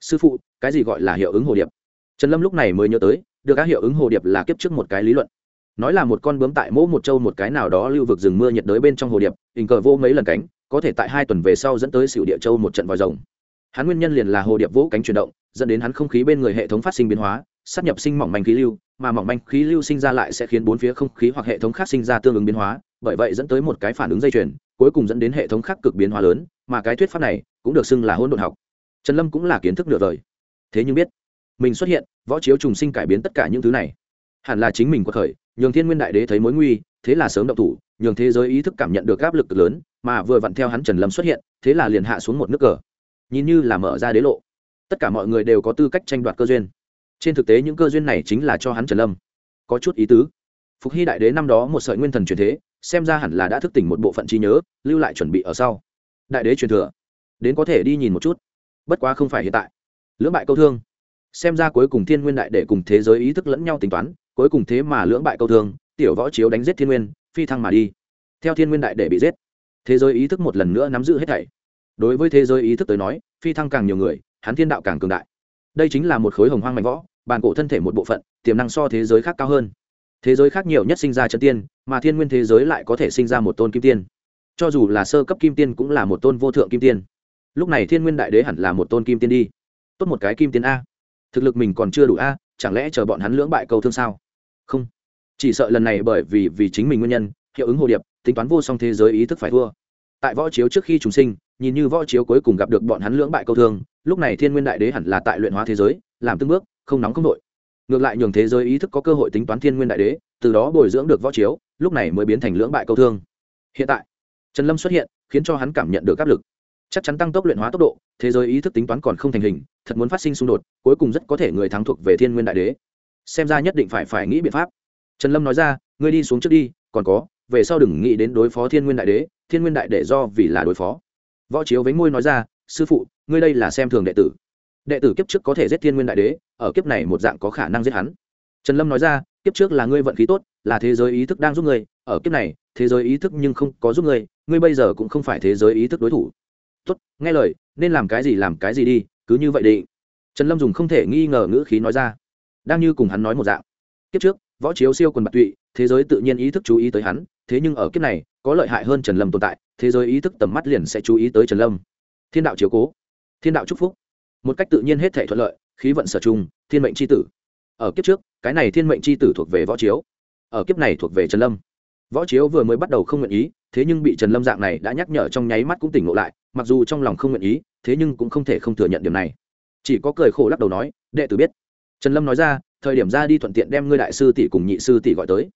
sư phụ, cái gì gọi là hiệu ứng hồ điệp? Trần lâm lúc này mới nhớ tới, được các hiệu ứng hồ điệp là kiếp trước một cái lý luận. Nói là một con bướm tại mỗ một châu một cái nào đó lưu vực rừng mưa nhiệt đới bên trong hồ điệp, hình cờ vô mấy lần cánh, có thể tại hai tuần về sau dẫn tới xỉu địa châu một trận vòi rồng. Hắn nguyên nhân liền là hồ điệp vỗ cánh chuyển động, dẫn đến hắn không khí bên người hệ thống phát sinh biến hóa sắp nhập sinh mỏng manh khí lưu, mà mỏng manh khí lưu sinh ra lại sẽ khiến bốn phía không khí hoặc hệ thống khác sinh ra tương ứng biến hóa, bởi vậy dẫn tới một cái phản ứng dây chuyền, cuối cùng dẫn đến hệ thống khác cực biến hóa lớn, mà cái thuyết pháp này cũng được xưng là hôn độn học trần lâm cũng là kiến thức nửa vời. Thế nhưng biết, mình xuất hiện, võ chiếu trùng sinh cải biến tất cả những thứ này. Hẳn là chính mình có khởi, nhường thiên nguyên đại đế thấy mối nguy, thế là sớm động thủ, nhường thế giới ý thức cảm nhận được áp lực lớn, mà vừa vặn theo hắn trần lâm xuất hiện, thế là liền hạ xuống một nước cờ. Nhìn như là mở ra đế lộ. Tất cả mọi người đều có tư cách tranh đoạt cơ duyên. Trên thực tế những cơ duyên này chính là cho hắn trần lâm. Có chút ý tứ. Phục hy đại đế năm đó một sợi nguyên thần truyền thế, xem ra hẳn là đã thức tỉnh một bộ phận trí nhớ, lưu lại chuẩn bị ở sau. Đại đế truyền thừa. Đến có thể đi nhìn một chút bất quá không phải hiện tại. Lưỡng bại câu thương. Xem ra cuối cùng thiên nguyên đại để cùng thế giới ý thức lẫn nhau tính toán, cuối cùng thế mà lưỡng bại câu thương, tiểu võ chiếu đánh giết thiên nguyên, phi thăng mà đi. Theo thiên nguyên đại để bị giết, thế giới ý thức một lần nữa nắm giữ hết thảy. Đối với thế giới ý thức tới nói, phi thăng càng nhiều người, hắn thiên đạo càng cường đại. Đây chính là một khối hồng hoang mạnh võ bàn cổ thân thể một bộ phận, tiềm năng so thế giới khác cao hơn. Thế giới khác nhiều nhất sinh ra chân tiên, mà thiên nguyên thế giới lại có thể sinh ra một tôn kim tiên. Cho dù là sơ cấp kim tiên cũng là một tôn vô thượng kim tiên lúc này thiên nguyên đại đế hẳn là một tôn kim tiên đi. Tốt một cái kim tiên a. Thực lực mình còn chưa đủ a, chẳng lẽ chờ bọn hắn lưỡng bại cầu thương sao? Không. Chỉ sợ lần này bởi vì vì chính mình nguyên nhân, hiệu ứng hồ điệp, tính toán vô song thế giới ý thức phải thua. Tại võ chiếu trước khi chúng sinh, nhìn như võ chiếu cuối cùng gặp được bọn hắn lưỡng bại câu thương, lúc này thiên nguyên đại đế hẳn là tại luyện hóa thế giới, làm từng bước, không nóng không nội ngược lại nhường thế giới ý thức có cơ hội tính toán thiên nguyên đại đế, từ đó bồi dưỡng được võ chiếu, lúc này mới biến thành lưỡng bại câu thương. Hiện tại, trần lâm xuất hiện, khiến cho hắn cảm nhận được áp lực chắc chắn tăng tốc luyện hóa tốc độ, thế giới ý thức tính toán còn không thành hình, thật muốn phát sinh xung đột, cuối cùng rất có thể người thắng thuộc về thiên nguyên đại đế. Xem ra nhất định phải phải nghĩ biện pháp. Trần lâm nói ra, ngươi đi xuống trước đi, còn có, về sau đừng nghĩ đến đối phó thiên nguyên đại đế, thiên nguyên đại đệ do vì là đối phó. Võ chiếu vánh môi nói ra, sư phụ, ngươi đây là xem thường đệ tử. Đệ tử kiếp trước có thể giết thiên nguyên đại đế, ở kiếp này một dạng có khả năng giết hắn. Trần lâm nói ra, kiếp trước là ngươi vận khí tốt, là thế giới ý thức đang giúp ngươi, ở kiếp này, thế giới ý thức nhưng không có giúp ngươi ngươi bây giờ cũng không phải thế giới ý thức đối thủ tốt, nghe lời, nên làm cái gì làm cái gì đi, cứ như vậy đi trần lâm dùng không thể nghi ngờ ngữ khí nói ra, đang như cùng hắn nói một dạng. Kiếp trước, võ chiếu siêu quần bạc tụy, thế giới tự nhiên ý thức chú ý tới hắn, thế nhưng ở kiếp này, có lợi hại hơn trần lâm tồn tại, thế giới ý thức tầm mắt liền sẽ chú ý tới trần lâm. Thiên đạo chiếu cố, thiên đạo chúc phúc. Một cách tự nhiên hết thể thuận lợi, khí vận sở trung, thiên mệnh c h i tử. Ở kiếp trước, cái này thiên mệnh c h i tử thuộc về võ chiếu. Ở kiếp này thuộc về trần lâm. Võ chiếu vừa mới bắt đầu không nguyện ý, thế nhưng bị trần lâm dạng này đã nhắc nhở trong nháy mắt cũng tỉnh ngộ lại mặc dù trong lòng không nguyện ý, thế nhưng cũng không thể không thừa nhận điểm này. Chỉ có cười khổ lắc đầu nói, đệ tử biết. Trần lâm nói ra, thời điểm ra đi thuận tiện đem ngươi đại sư tỷ cùng nhị sư tỷ gọi tới.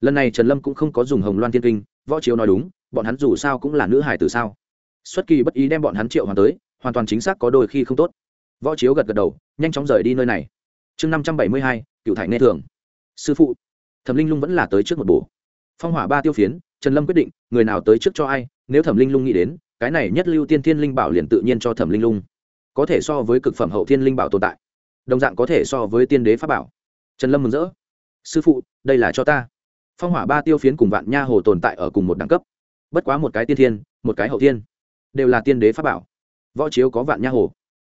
Lần này trần lâm cũng không có dùng hồng loan thiên kinh, võ chiếu nói đúng, bọn hắn dù sao cũng là nữ hải từ sao. Xuất kỳ bất ý đem bọn hắn triệu hoàn tới, hoàn toàn chính xác có đôi khi không tốt. Võ chiếu gật gật đầu, nhanh chóng rời đi nơi này. Chương năm trăm bảy mươi hai cựu thải nghe thường. Sư phụ, thẩm linh lung vẫn là tới trước một bổ. Phong hỏa ba tiêu phiến, trần lâm quyết định, người nào tới trước cho ai, nếu thẩm linh lung nghĩ đến cái này nhất lưu tiên thiên linh bảo liền tự nhiên cho thẩm linh lung. Có thể so với cực phẩm hậu thiên linh bảo tồn tại. Đồng dạng có thể so với tiên đế pháp bảo. Trần lâm mừng rỡ. Sư phụ, đây là cho ta. Phong hỏa ba tiêu phiến cùng vạn nha hồ tồn tại ở cùng một đẳng cấp. Bất quá một cái tiên thiên, một cái hậu thiên. Đều là tiên đế pháp bảo. Võ chiếu có vạn nha hồ.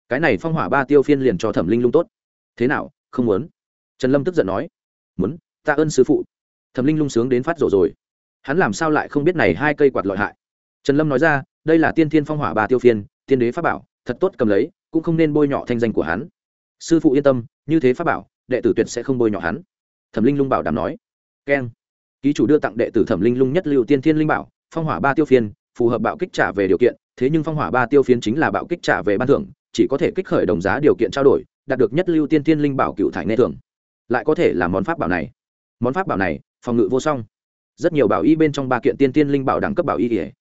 Cái này phong hỏa ba tiêu phiên liền cho thẩm linh lung tốt. Thế nào, không muốn? Trần lâm tức giận nói. Muốn tạ ơn sư phụ. Thẩm linh lung sướng đến phát rổ rồi. Hắn làm sao lại không biết này hai cây quạt lợi hại? Trần lâm nói ra đây là tiên thiên phong hỏa ba tiêu phiên, tiên đế pháp bảo, thật tốt cầm lấy, cũng không nên bôi nhọ thanh danh của hắn. Sư phụ yên tâm, như thế pháp bảo, đệ tử tuyệt sẽ không bôi nhọ hắn. Thẩm linh lung bảo đảm nói. Keng. Ký chủ đưa tặng đệ tử thẩm linh lung nhất lưu tiên thiên linh bảo, phong hỏa ba tiêu phiên, phù hợp bạo kích trả về điều kiện, thế nhưng phong hỏa ba tiêu phiên chính là bạo kích trả về ban thưởng, chỉ có thể kích khởi đồng giá điều kiện trao đổi, đạt được nhất lưu tiên thiên linh bảo cựu thải nghe thường lại có thể là món pháp bảo này. Món pháp bảo này, phòng ngự vô song. Rất nhiều bảo y bên trong ba kiện tiên thiên linh bảo đẳng cấp bảo y kể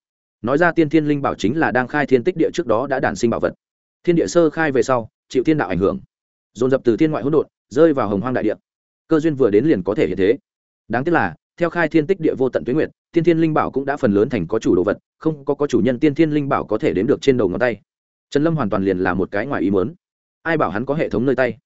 nói ra tiên thiên linh bảo chính là đang khai thiên tích địa trước đó đã đản sinh bảo vật. Thiên địa sơ khai về sau, chịu thiên đạo ảnh hưởng. Dồn dập từ thiên ngoại hỗn độn, rơi vào hồng hoang đại địa. Cơ duyên vừa đến liền có thể hiện thế. Đáng tiếc là, theo khai thiên tích địa vô tận tuyến nguyệt, tiên thiên linh bảo cũng đã phần lớn thành có chủ đồ vật, không có có chủ nhân tiên thiên linh bảo có thể đến được trên đầu ngón tay. Trần lâm hoàn toàn liền là một cái ngoài ý mớn ai bảo hắn có hệ thống nơi tay?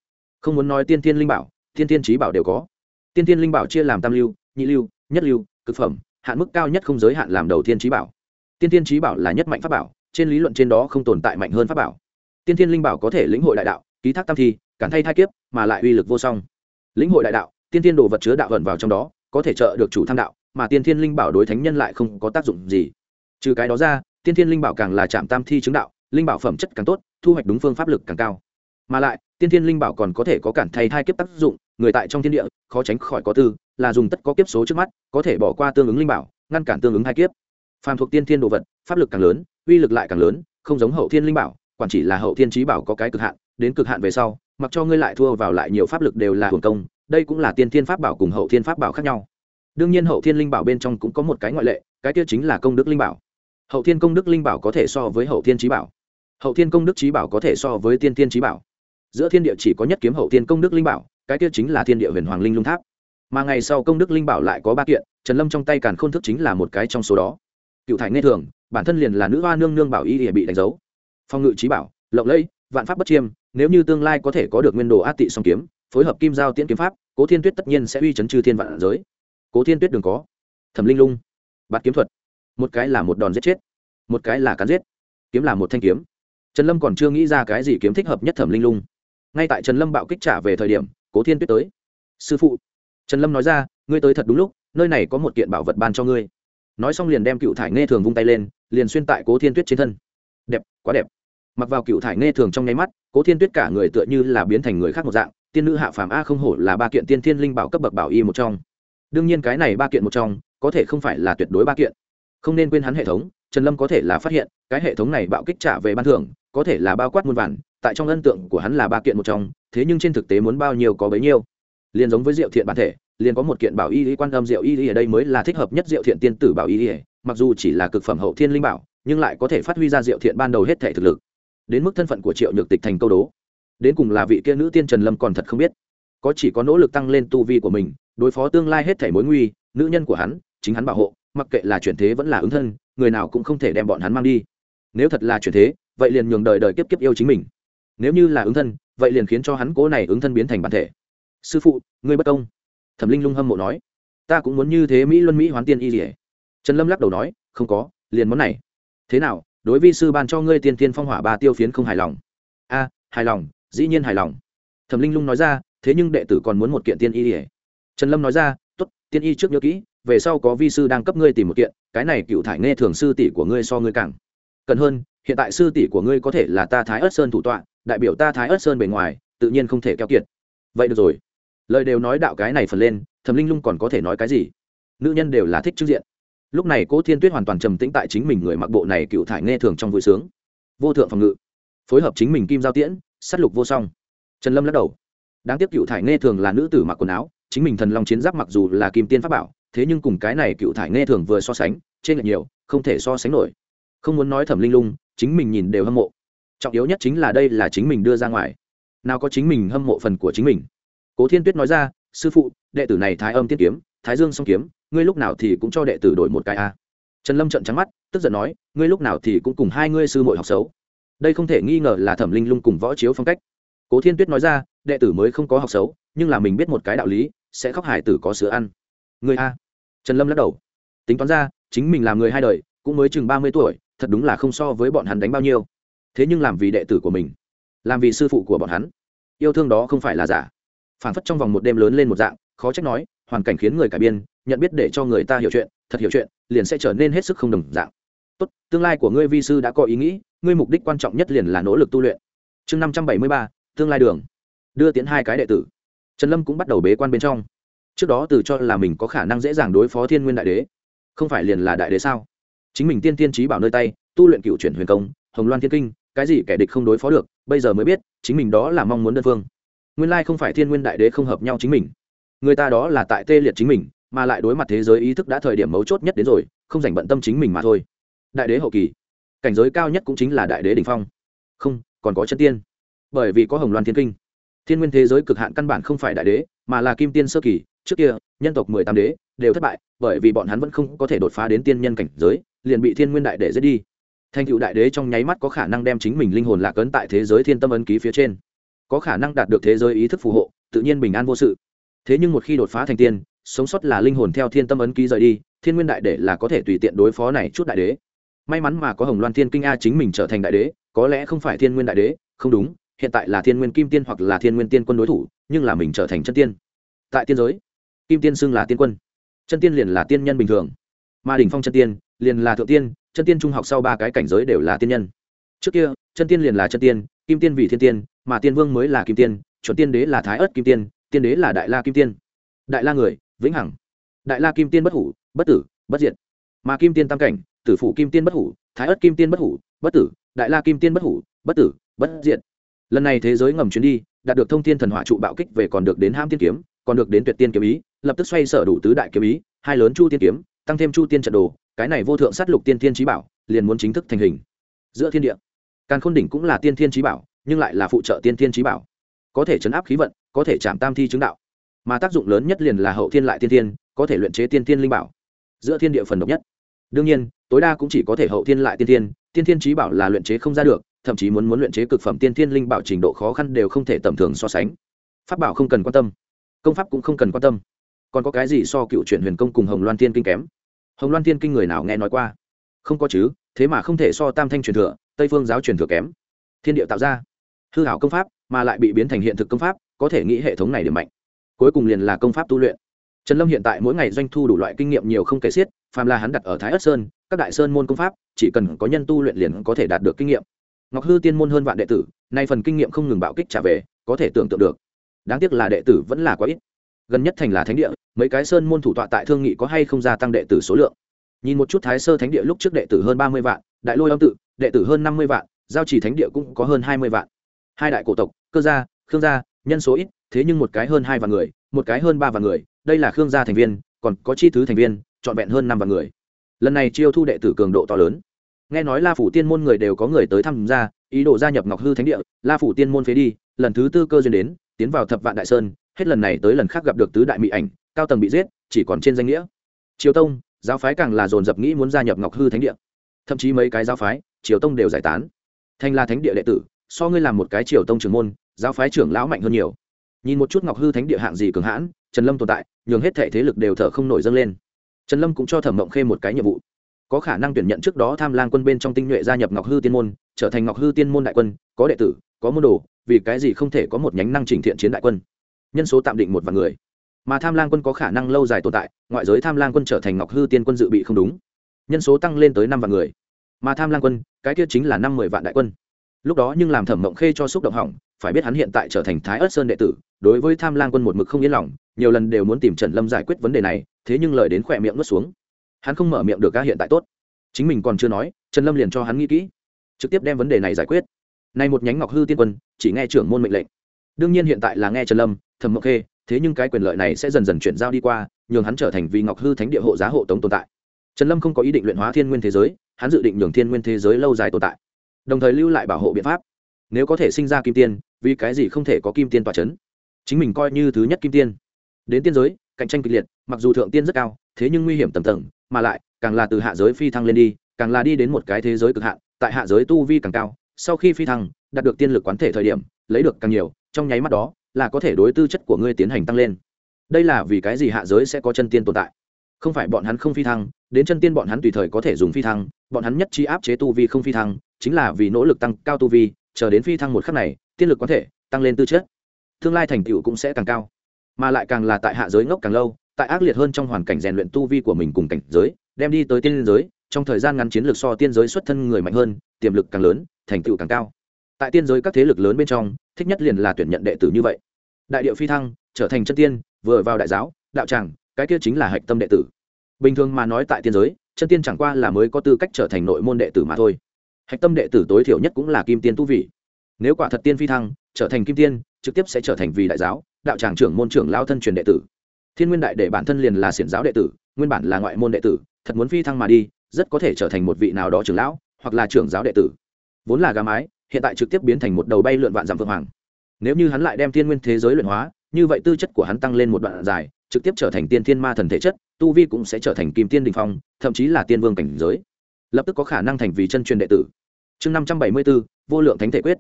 Không muốn nói tiên thiên linh bảo, tiên thiên trí bảo đều có. Tiên thiên linh bảo chia làm tam lưu, nhị lưu, nhất lưu, cực phẩm, hạn mức cao nhất không giới hạn làm đầu tiên trí bảo tiên thiên trí bảo là nhất mạnh pháp bảo, trên lý luận trên đó không tồn tại mạnh hơn pháp bảo. Tiên thiên linh bảo có thể lĩnh hội đại đạo, ký thác tam thi, cản thay thai kiếp, mà lại uy lực vô song. Lĩnh hội đại đạo, tiên thiên đồ vật chứa đạo vận vào trong đó, có thể trợ được chủ tham đạo, mà tiên thiên linh bảo đối thánh nhân lại không có tác dụng gì. Trừ cái đó ra, tiên thiên linh bảo càng là chạm tam thi chứng đạo, linh bảo phẩm chất càng tốt, thu hoạch đúng phương pháp lực càng cao. Mà lại, tiên thiên linh bảo còn có thể có cản thay thai kiếp tác dụng, người tại trong thiên địa, khó tránh khỏi có tư, là dùng tất có kiếp số trước mắt, có thể bỏ qua tương ứng linh bảo, ngăn cản tương ứng hai kiếp phàm thuộc tiên thiên đồ vật, pháp lực càng lớn, uy lực lại càng lớn, không giống hậu thiên linh bảo, quản chỉ là hậu thiên trí bảo có cái cực hạn, đến cực hạn về sau, mặc cho ngươi lại thua vào lại nhiều pháp lực đều là hưởng công, đây cũng là tiên thiên pháp bảo cùng hậu thiên pháp bảo khác nhau. Đương nhiên hậu thiên linh bảo bên trong cũng có một cái ngoại lệ, cái kia chính là công đức linh bảo. Hậu thiên công đức linh bảo có thể so với hậu thiên trí bảo. Hậu thiên công đức trí bảo có thể so với tiên thiên trí bảo. Giữa thiên địa chỉ có nhất kiếm hậu thiên công đức linh bảo, cái kia chính là thiên địa huyền hoàng linh lung tháp. Mà ngày sau công đức linh bảo lại có ba kiện, trần lâm trong tay càn khôn thức chính là một cái trong số đó cựu thải nghe thường, bản thân liền là nữ hoa nương nương bảo y ỉa bị đánh dấu. Phong ngự trí bảo, lộng lẫy, vạn pháp bất chiêm, nếu như tương lai có thể có được nguyên đồ át tị song kiếm, phối hợp kim giao tiễn kiếm pháp, cố thiên tuyết tất nhiên sẽ uy chấn trừ thiên vạn giới. Cố thiên tuyết đường có. Thẩm linh lung. Bạt kiếm thuật. Một cái là một đòn giết chết, một cái là cắn giết. Kiếm là một thanh kiếm. Trần lâm còn chưa nghĩ ra cái gì kiếm thích hợp nhất thẩm linh lung. Ngay tại trần lâm bạo kích trả về thời điểm, cố thiên tuyết tới. Sư phụ. Trần lâm nói ra, ngươi tới thật đúng lúc, nơi này có một kiện bảo vật ban cho ngươi nói xong liền đem cựu thải nghe thường vung tay lên, liền xuyên tại cố thiên tuyết trên thân. Đẹp, quá đẹp. Mặc vào cựu thải nghe thường trong nháy mắt, cố thiên tuyết cả người tựa như là biến thành người khác một dạng, tiên nữ hạ phàm a không hổ là ba kiện tiên thiên linh bảo cấp bậc bảo y một trong. Đương nhiên cái này ba kiện một trong, có thể không phải là tuyệt đối ba kiện. Không nên quên hắn hệ thống, trần lâm có thể là phát hiện, cái hệ thống này bạo kích trả về ban thưởng, có thể là bao quát muôn vản tại trong ấn tượng của hắn là ba kiện một trong, thế nhưng trên thực tế muốn bao nhiêu có bấy nhiêu. Liền giống với diệu thiện bản thể liền có một kiện bảo y lý quan âm diệu y lý ở đây mới là thích hợp nhất diệu thiện tiên tử bảo y lý, mặc dù chỉ là cực phẩm hậu thiên linh bảo, nhưng lại có thể phát huy ra diệu thiện ban đầu hết thể thực lực. Đến mức thân phận của triệu nhược tịch thành câu đố. Đến cùng là vị kia nữ tiên trần lâm còn thật không biết. Có chỉ có nỗ lực tăng lên tu vi của mình, đối phó tương lai hết thể mối nguy, nữ nhân của hắn, chính hắn bảo hộ, mặc kệ là chuyển thế vẫn là ứng thân, người nào cũng không thể đem bọn hắn mang đi. Nếu thật là chuyển thế, vậy liền nhường đời đời kiếp kiếp yêu chính mình. Nếu như là ứng thân, vậy liền khiến cho hắn cố này ứng thân biến thành bản thể. Sư phụ, ngươi bất công thẩm linh lung hâm mộ nói, ta cũng muốn như thế mỹ luân mỹ hoán tiên y dỉa trần lâm lắc đầu nói, không có, liền món này. Thế nào? Đối vi sư ban cho ngươi tiên tiên phong hỏa ba tiêu phiến không hài lòng? A, hài lòng, dĩ nhiên hài lòng. Thẩm linh lung nói ra, thế nhưng đệ tử còn muốn một kiện tiên y dỉa trần lâm nói ra t ố t tiên y trước nhớ kỹ, về sau có vi sư đang cấp ngươi tìm một kiện, cái này cựu thải nghe thường sư tỷ của ngươi so ngươi càng cần hơn, hiện tại sư tỷ của ngươi có thể là ta thái ớt sơn thủ tọa, đại biểu ta thái ớt sơn bề ngoài, tự nhiên không thể keo kiệt. Vậy được rồi lời đều nói đạo cái này phần lên, thẩm linh lung còn có thể nói cái gì? Nữ nhân đều là thích trước diện. Lúc này cố thiên tuyết hoàn toàn trầm tĩnh tại chính mình người mặc bộ này cựu thải nghe thường trong vui sướng. Vô thượng phòng ngự. Phối hợp chính mình kim giao tiễn s á t lục vô song. Trần lâm lắc đầu. Đáng tiếc cựu thải nghe thường là nữ tử mặc quần áo, chính mình thần long chiến giáp mặc dù là kim tiên pháp bảo, thế nhưng cùng cái này cựu thải nghe thường vừa so sánh trên lệch nhiều, không thể so sánh nổi. Không muốn nói thẩm linh lung, chính mình nhìn đều hâm mộ. Trọng yếu nhất chính là đây là chính mình đưa ra ngoài. Nào có chính mình hâm mộ phần của chính mình cố thiên tuyết nói ra, sư phụ, đệ tử này thái âm tiết kiếm, thái dương song kiếm, ngươi lúc nào thì cũng cho đệ tử đổi một cái a? Trần lâm trận trắng mắt, tức giận nói, ngươi lúc nào thì cũng cùng hai ngươi sư mội học xấu. Đây không thể nghi ngờ là thẩm linh lung cùng võ chiếu phong cách. Cố thiên tuyết nói ra, đệ tử mới không có học xấu, nhưng là mình biết một cái đạo lý, sẽ khóc hải tử có sữa ăn. Người a? Trần lâm lắc đầu. Tính toán ra, chính mình làm người hai đời, cũng mới chừng ba mươi tuổi, thật đúng là không so với bọn hắn đánh bao nhiêu. Thế nhưng làm vì đệ tử của mình, làm vì sư phụ của bọn hắn, yêu thương đó không phải là giả phản phất trong vòng một đêm lớn lên một dạng, khó trách nói, hoàn cảnh khiến người cải biên, nhận biết để cho người ta hiểu chuyện, thật hiểu chuyện, liền sẽ trở nên hết sức không đồng dạng. Tốt, tương lai của ngươi vi sư đã có ý nghĩ, ngươi mục đích quan trọng nhất liền là nỗ lực tu luyện. Chương năm trăm bảy mươi ba, tương lai đường. Đưa tiến hai cái đệ tử. Trần lâm cũng bắt đầu bế quan bên trong. Trước đó từ cho là mình có khả năng dễ dàng đối phó thiên nguyên đại đế. Không phải liền là đại đế sao? Chính mình tiên tiên trí bảo nơi tay, tu luyện cựu chuyển huyền công, hồng loan thiên kinh, cái gì kẻ địch không đối phó được, bây giờ mới biết, chính mình đó là mong muốn đơn phương nguyên lai không phải thiên nguyên đại đế không hợp nhau chính mình. Người ta đó là tại tê liệt chính mình, mà lại đối mặt thế giới ý thức đã thời điểm mấu chốt nhất đến rồi, không dành bận tâm chính mình mà thôi. Đại đế hậu kỳ, cảnh giới cao nhất cũng chính là đại đế đ ỉ n h phong. Không, còn có chân tiên. Bởi vì có hồng loan thiên kinh. Thiên nguyên thế giới cực hạn căn bản không phải đại đế, mà là kim tiên sơ kỳ. Trước kia, nhân tộc mười tám đế đều thất bại, bởi vì bọn hắn vẫn không có thể đột phá đến tiên nhân cảnh giới, liền bị thiên nguyên đại đế giết đi. Thành cựu đại đế trong nháy mắt có khả năng đem chính mình linh hồn lạc ấn tại thế giới thiên tâm ấn ký phía trên có khả năng đạt được thế giới ý thức phù hộ, tự nhiên bình an vô sự. Thế nhưng một khi đột phá thành tiên, sống sót là linh hồn theo thiên tâm ấn ký rời đi, thiên nguyên đại đế là có thể tùy tiện đối phó này chút đại đế. May mắn mà có hồng loan thiên kinh a chính mình trở thành đại đế, có lẽ không phải thiên nguyên đại đế, không đúng, hiện tại là thiên nguyên kim tiên hoặc là thiên nguyên tiên quân đối thủ, nhưng là mình trở thành chân tiên. Tại tiên giới, kim tiên xưng là tiên quân, chân tiên liền là tiên nhân bình thường. Mà đỉnh phong chân tiên liền là thượng tiên, chân tiên trung học sau ba cái cảnh giới đều là tiên nhân. Trước kia, chân tiên liền là chân tiên kim tiên vì thiên tiên, mà tiên vương mới là kim tiên, chuẩn tiên đế là thái ớt kim tiên tiên đế là đại la kim tiên. Đại la người, vĩnh hằng. Đại la kim tiên bất hủ, bất tử, bất diệt. Mà kim tiên tam cảnh, tử phụ kim tiên bất hủ, thái ớt kim tiên bất hủ, bất tử, đại la kim tiên bất hủ, bất tử, bất diệt. Lần này thế giới ngầm chuyến đi, đạt được thông tin thần hỏa trụ bạo kích về còn được đến ham tiên kiếm, còn được đến tuyệt tiên kiếm ý, lập tức xoay sở đủ tứ đại kiếm ý, hai lớn chu tiên kiếm, tăng thêm chu tiên trận đồ, cái này vô thượng sát lục tiên thiên trí bảo, liền muốn chính thức thành hình. Giữa thiên địa càn khôn đỉnh cũng là tiên thiên trí bảo, nhưng lại là phụ trợ tiên thiên trí bảo. Có thể chấn áp khí vận, có thể chạm tam thi chứng đạo. Mà tác dụng lớn nhất liền là hậu thiên lại tiên thiên, có thể luyện chế tiên thiên linh bảo. Giữa thiên địa phần độc nhất. Đương nhiên, tối đa cũng chỉ có thể hậu thiên lại tiên thiên tiên thiên trí bảo là luyện chế không ra được, thậm chí muốn muốn luyện chế cực phẩm tiên thiên linh bảo trình độ khó khăn đều không thể tầm thường so sánh. Pháp bảo không cần quan tâm. Công pháp cũng không cần quan tâm. Còn có cái gì so cựu chuyển huyền công cùng hồng loan thiên kinh kém? Hồng loan thiên kinh người nào nghe nói qua? Không có chứ, thế mà không thể so tam thanh truyền thừa tây phương giáo truyền thừa kém. Thiên địa tạo ra. Hư hảo công pháp, mà lại bị biến thành hiện thực công pháp, có thể nghĩ hệ thống này điểm mạnh. Cuối cùng liền là công pháp tu luyện. Trần lâm hiện tại mỗi ngày doanh thu đủ loại kinh nghiệm nhiều không kể xiết, phàm là hắn đặt ở thái ất sơn, các đại sơn môn công pháp, chỉ cần có nhân tu luyện liền có thể đạt được kinh nghiệm. Ngọc hư tiên môn hơn vạn đệ tử, nay phần kinh nghiệm không ngừng bạo kích trả về, có thể tưởng tượng được. Đáng tiếc là đệ tử vẫn là quá ít. Gần nhất thành là thánh địa, mấy cái sơn môn thủ tọa tại thương nghị có hay không gia tăng đệ tử số lượng. Nhìn một chút thái sơ thánh địa lúc trước đệ tử hơn ba mươi vạn, đại lôi âm tự đệ tử hơn năm mươi vạn, giao trì thánh địa cũng có hơn hai mươi vạn. Hai đại cổ tộc cơ gia, khương gia, nhân số ít, thế nhưng một cái hơn hai vạn người, một cái hơn ba vạn người, đây là khương gia thành viên, còn có chi thứ thành viên, trọn vẹn hơn năm vạn người. Lần này chiêu thu đệ tử cường độ to lớn. Nghe nói la phủ tiên môn người đều có người tới tham gia, ý đồ gia nhập ngọc hư thánh địa, la phủ tiên môn phế đi, lần thứ tư cơ duyên đến, tiến vào thập vạn đại sơn, hết lần này tới lần khác gặp được tứ đại mỹ ảnh, cao tầng bị giết, chỉ còn trên danh nghĩa. Triều tông, giáo phái càng là dồn dập nghĩ muốn gia nhập ngọc hư thánh địa. Thậm chí mấy cái giáo phái triều tông đều giải tán. Thành là thánh địa đệ tử, so ngươi làm một cái triều tông trưởng môn, giáo phái trưởng lão mạnh hơn nhiều. Nhìn một chút ngọc hư thánh địa hạng gì cường hãn, trần lâm tồn tại, nhường hết thể thế lực đều thở không nổi dâng lên. Trần lâm cũng cho thẩm mộng khê một cái nhiệm vụ. Có khả năng tuyển nhận trước đó tham lang quân bên trong tinh nhuệ gia nhập ngọc hư tiên môn, trở thành ngọc hư tiên môn đại quân, có đệ tử, có môn đồ, vì cái gì không thể có một nhánh năng trình thiện chiến đại quân? Nhân số tạm định một vài người. Mà tham lang quân có khả năng lâu dài tồn tại, ngoại giới tham lang quân trở thành ngọc hư tiên quân dự bị không đúng. Nhân số tăng lên tới năm vạn người mà tham lang quân, cái kia chính là năm mười vạn đại quân. Lúc đó nhưng làm thẩm mộng khê cho xúc động hỏng, phải biết hắn hiện tại trở thành thái ớt sơn đệ tử, đối với tham lang quân một mực không yên lòng, nhiều lần đều muốn tìm trần lâm giải quyết vấn đề này, thế nhưng lời đến khỏe miệng nuốt xuống. Hắn không mở miệng được ca hiện tại tốt. Chính mình còn chưa nói, trần lâm liền cho hắn nghĩ kỹ, trực tiếp đem vấn đề này giải quyết. Nay một nhánh ngọc hư tiên quân, chỉ nghe trưởng môn mệnh lệnh. Đương nhiên hiện tại là nghe trần lâm, thẩm mộng khê, thế nhưng cái quyền lợi này sẽ dần dần chuyển giao đi qua, nhường hắn trở thành vì ngọc hư thánh địa hộ giá hộ tống tồn tại. Trần lâm không có ý định luyện hóa thiên nguyên thế giới hắn dự định nhường thiên nguyên thế giới lâu dài tồn tại, đồng thời lưu lại bảo hộ biện pháp. Nếu có thể sinh ra kim tiên, vì cái gì không thể có kim tiên tòa c h ấ n chính mình coi như thứ nhất kim tiên. Đến tiên giới, cạnh tranh kịch liệt, mặc dù thượng tiên rất cao, thế nhưng nguy hiểm tầm tầng, mà lại, càng là từ hạ giới phi thăng lên đi, càng là đi đến một cái thế giới cực hạn, tại hạ giới tu vi càng cao, sau khi phi thăng, đạt được tiên lực quán thể thời điểm, lấy được càng nhiều, trong nháy mắt đó, là có thể đối tư chất của ngươi tiến hành tăng lên. Đây là vì cái gì hạ giới sẽ có chân tiên tồn tại? Không phải bọn hắn không phi thăng, đến chân tiên bọn hắn tùy thời có thể dùng phi thăng bọn hắn nhất trí áp chế tu vi không phi thăng, chính là vì nỗ lực tăng cao tu vi, chờ đến phi thăng một khắc này, tiên lực có thể tăng lên tư chất, tương lai thành tựu cũng sẽ càng cao. Mà lại càng là tại hạ giới ngốc càng lâu, tại ác liệt hơn trong hoàn cảnh rèn luyện tu vi của mình cùng cảnh giới, đem đi tới tiên giới, trong thời gian ngắn chiến lược so tiên giới xuất thân người mạnh hơn, tiềm lực càng lớn, thành tựu càng cao. Tại tiên giới các thế lực lớn bên trong, thích nhất liền là tuyển nhận đệ tử như vậy. Đại điệu phi thăng, trở thành chân tiên, vừa vào đại giáo, đạo tràng, cái kia chính là hạch tâm đệ tử. Bình thường mà nói tại tiên giới chân tiên chẳng qua là mới có tư cách trở thành nội môn đệ tử mà thôi. Hạch tâm đệ tử tối thiểu nhất cũng là kim tiên tu vị. Nếu quả thật tiên phi thăng, trở thành kim tiên, trực tiếp sẽ trở thành vị đại giáo, đạo tràng trưởng môn trưởng lao thân truyền đệ tử. Thiên nguyên đại đệ bản thân liền là xiển giáo đệ tử, nguyên bản là ngoại môn đệ tử, thật muốn phi thăng mà đi, rất có thể trở thành một vị nào đó trưởng lão, hoặc là trưởng giáo đệ tử. Vốn là gà mái, hiện tại trực tiếp biến thành một đầu bay lượn vạn dặm vương hoàng. Nếu như hắn lại đem thiên nguyên thế giới luyện hóa, như vậy tư chất của hắn tăng lên một đoạn dài, trực tiếp trở thành tiên thiên ma thần thể chất tu vi cũng sẽ trở thành kim tiên đình phong, thậm chí là tiên vương cảnh giới. Lập tức có khả năng thành vì chân truyền đệ tử. Chương năm trăm bảy mươi bốn vô lượng thánh thể quyết.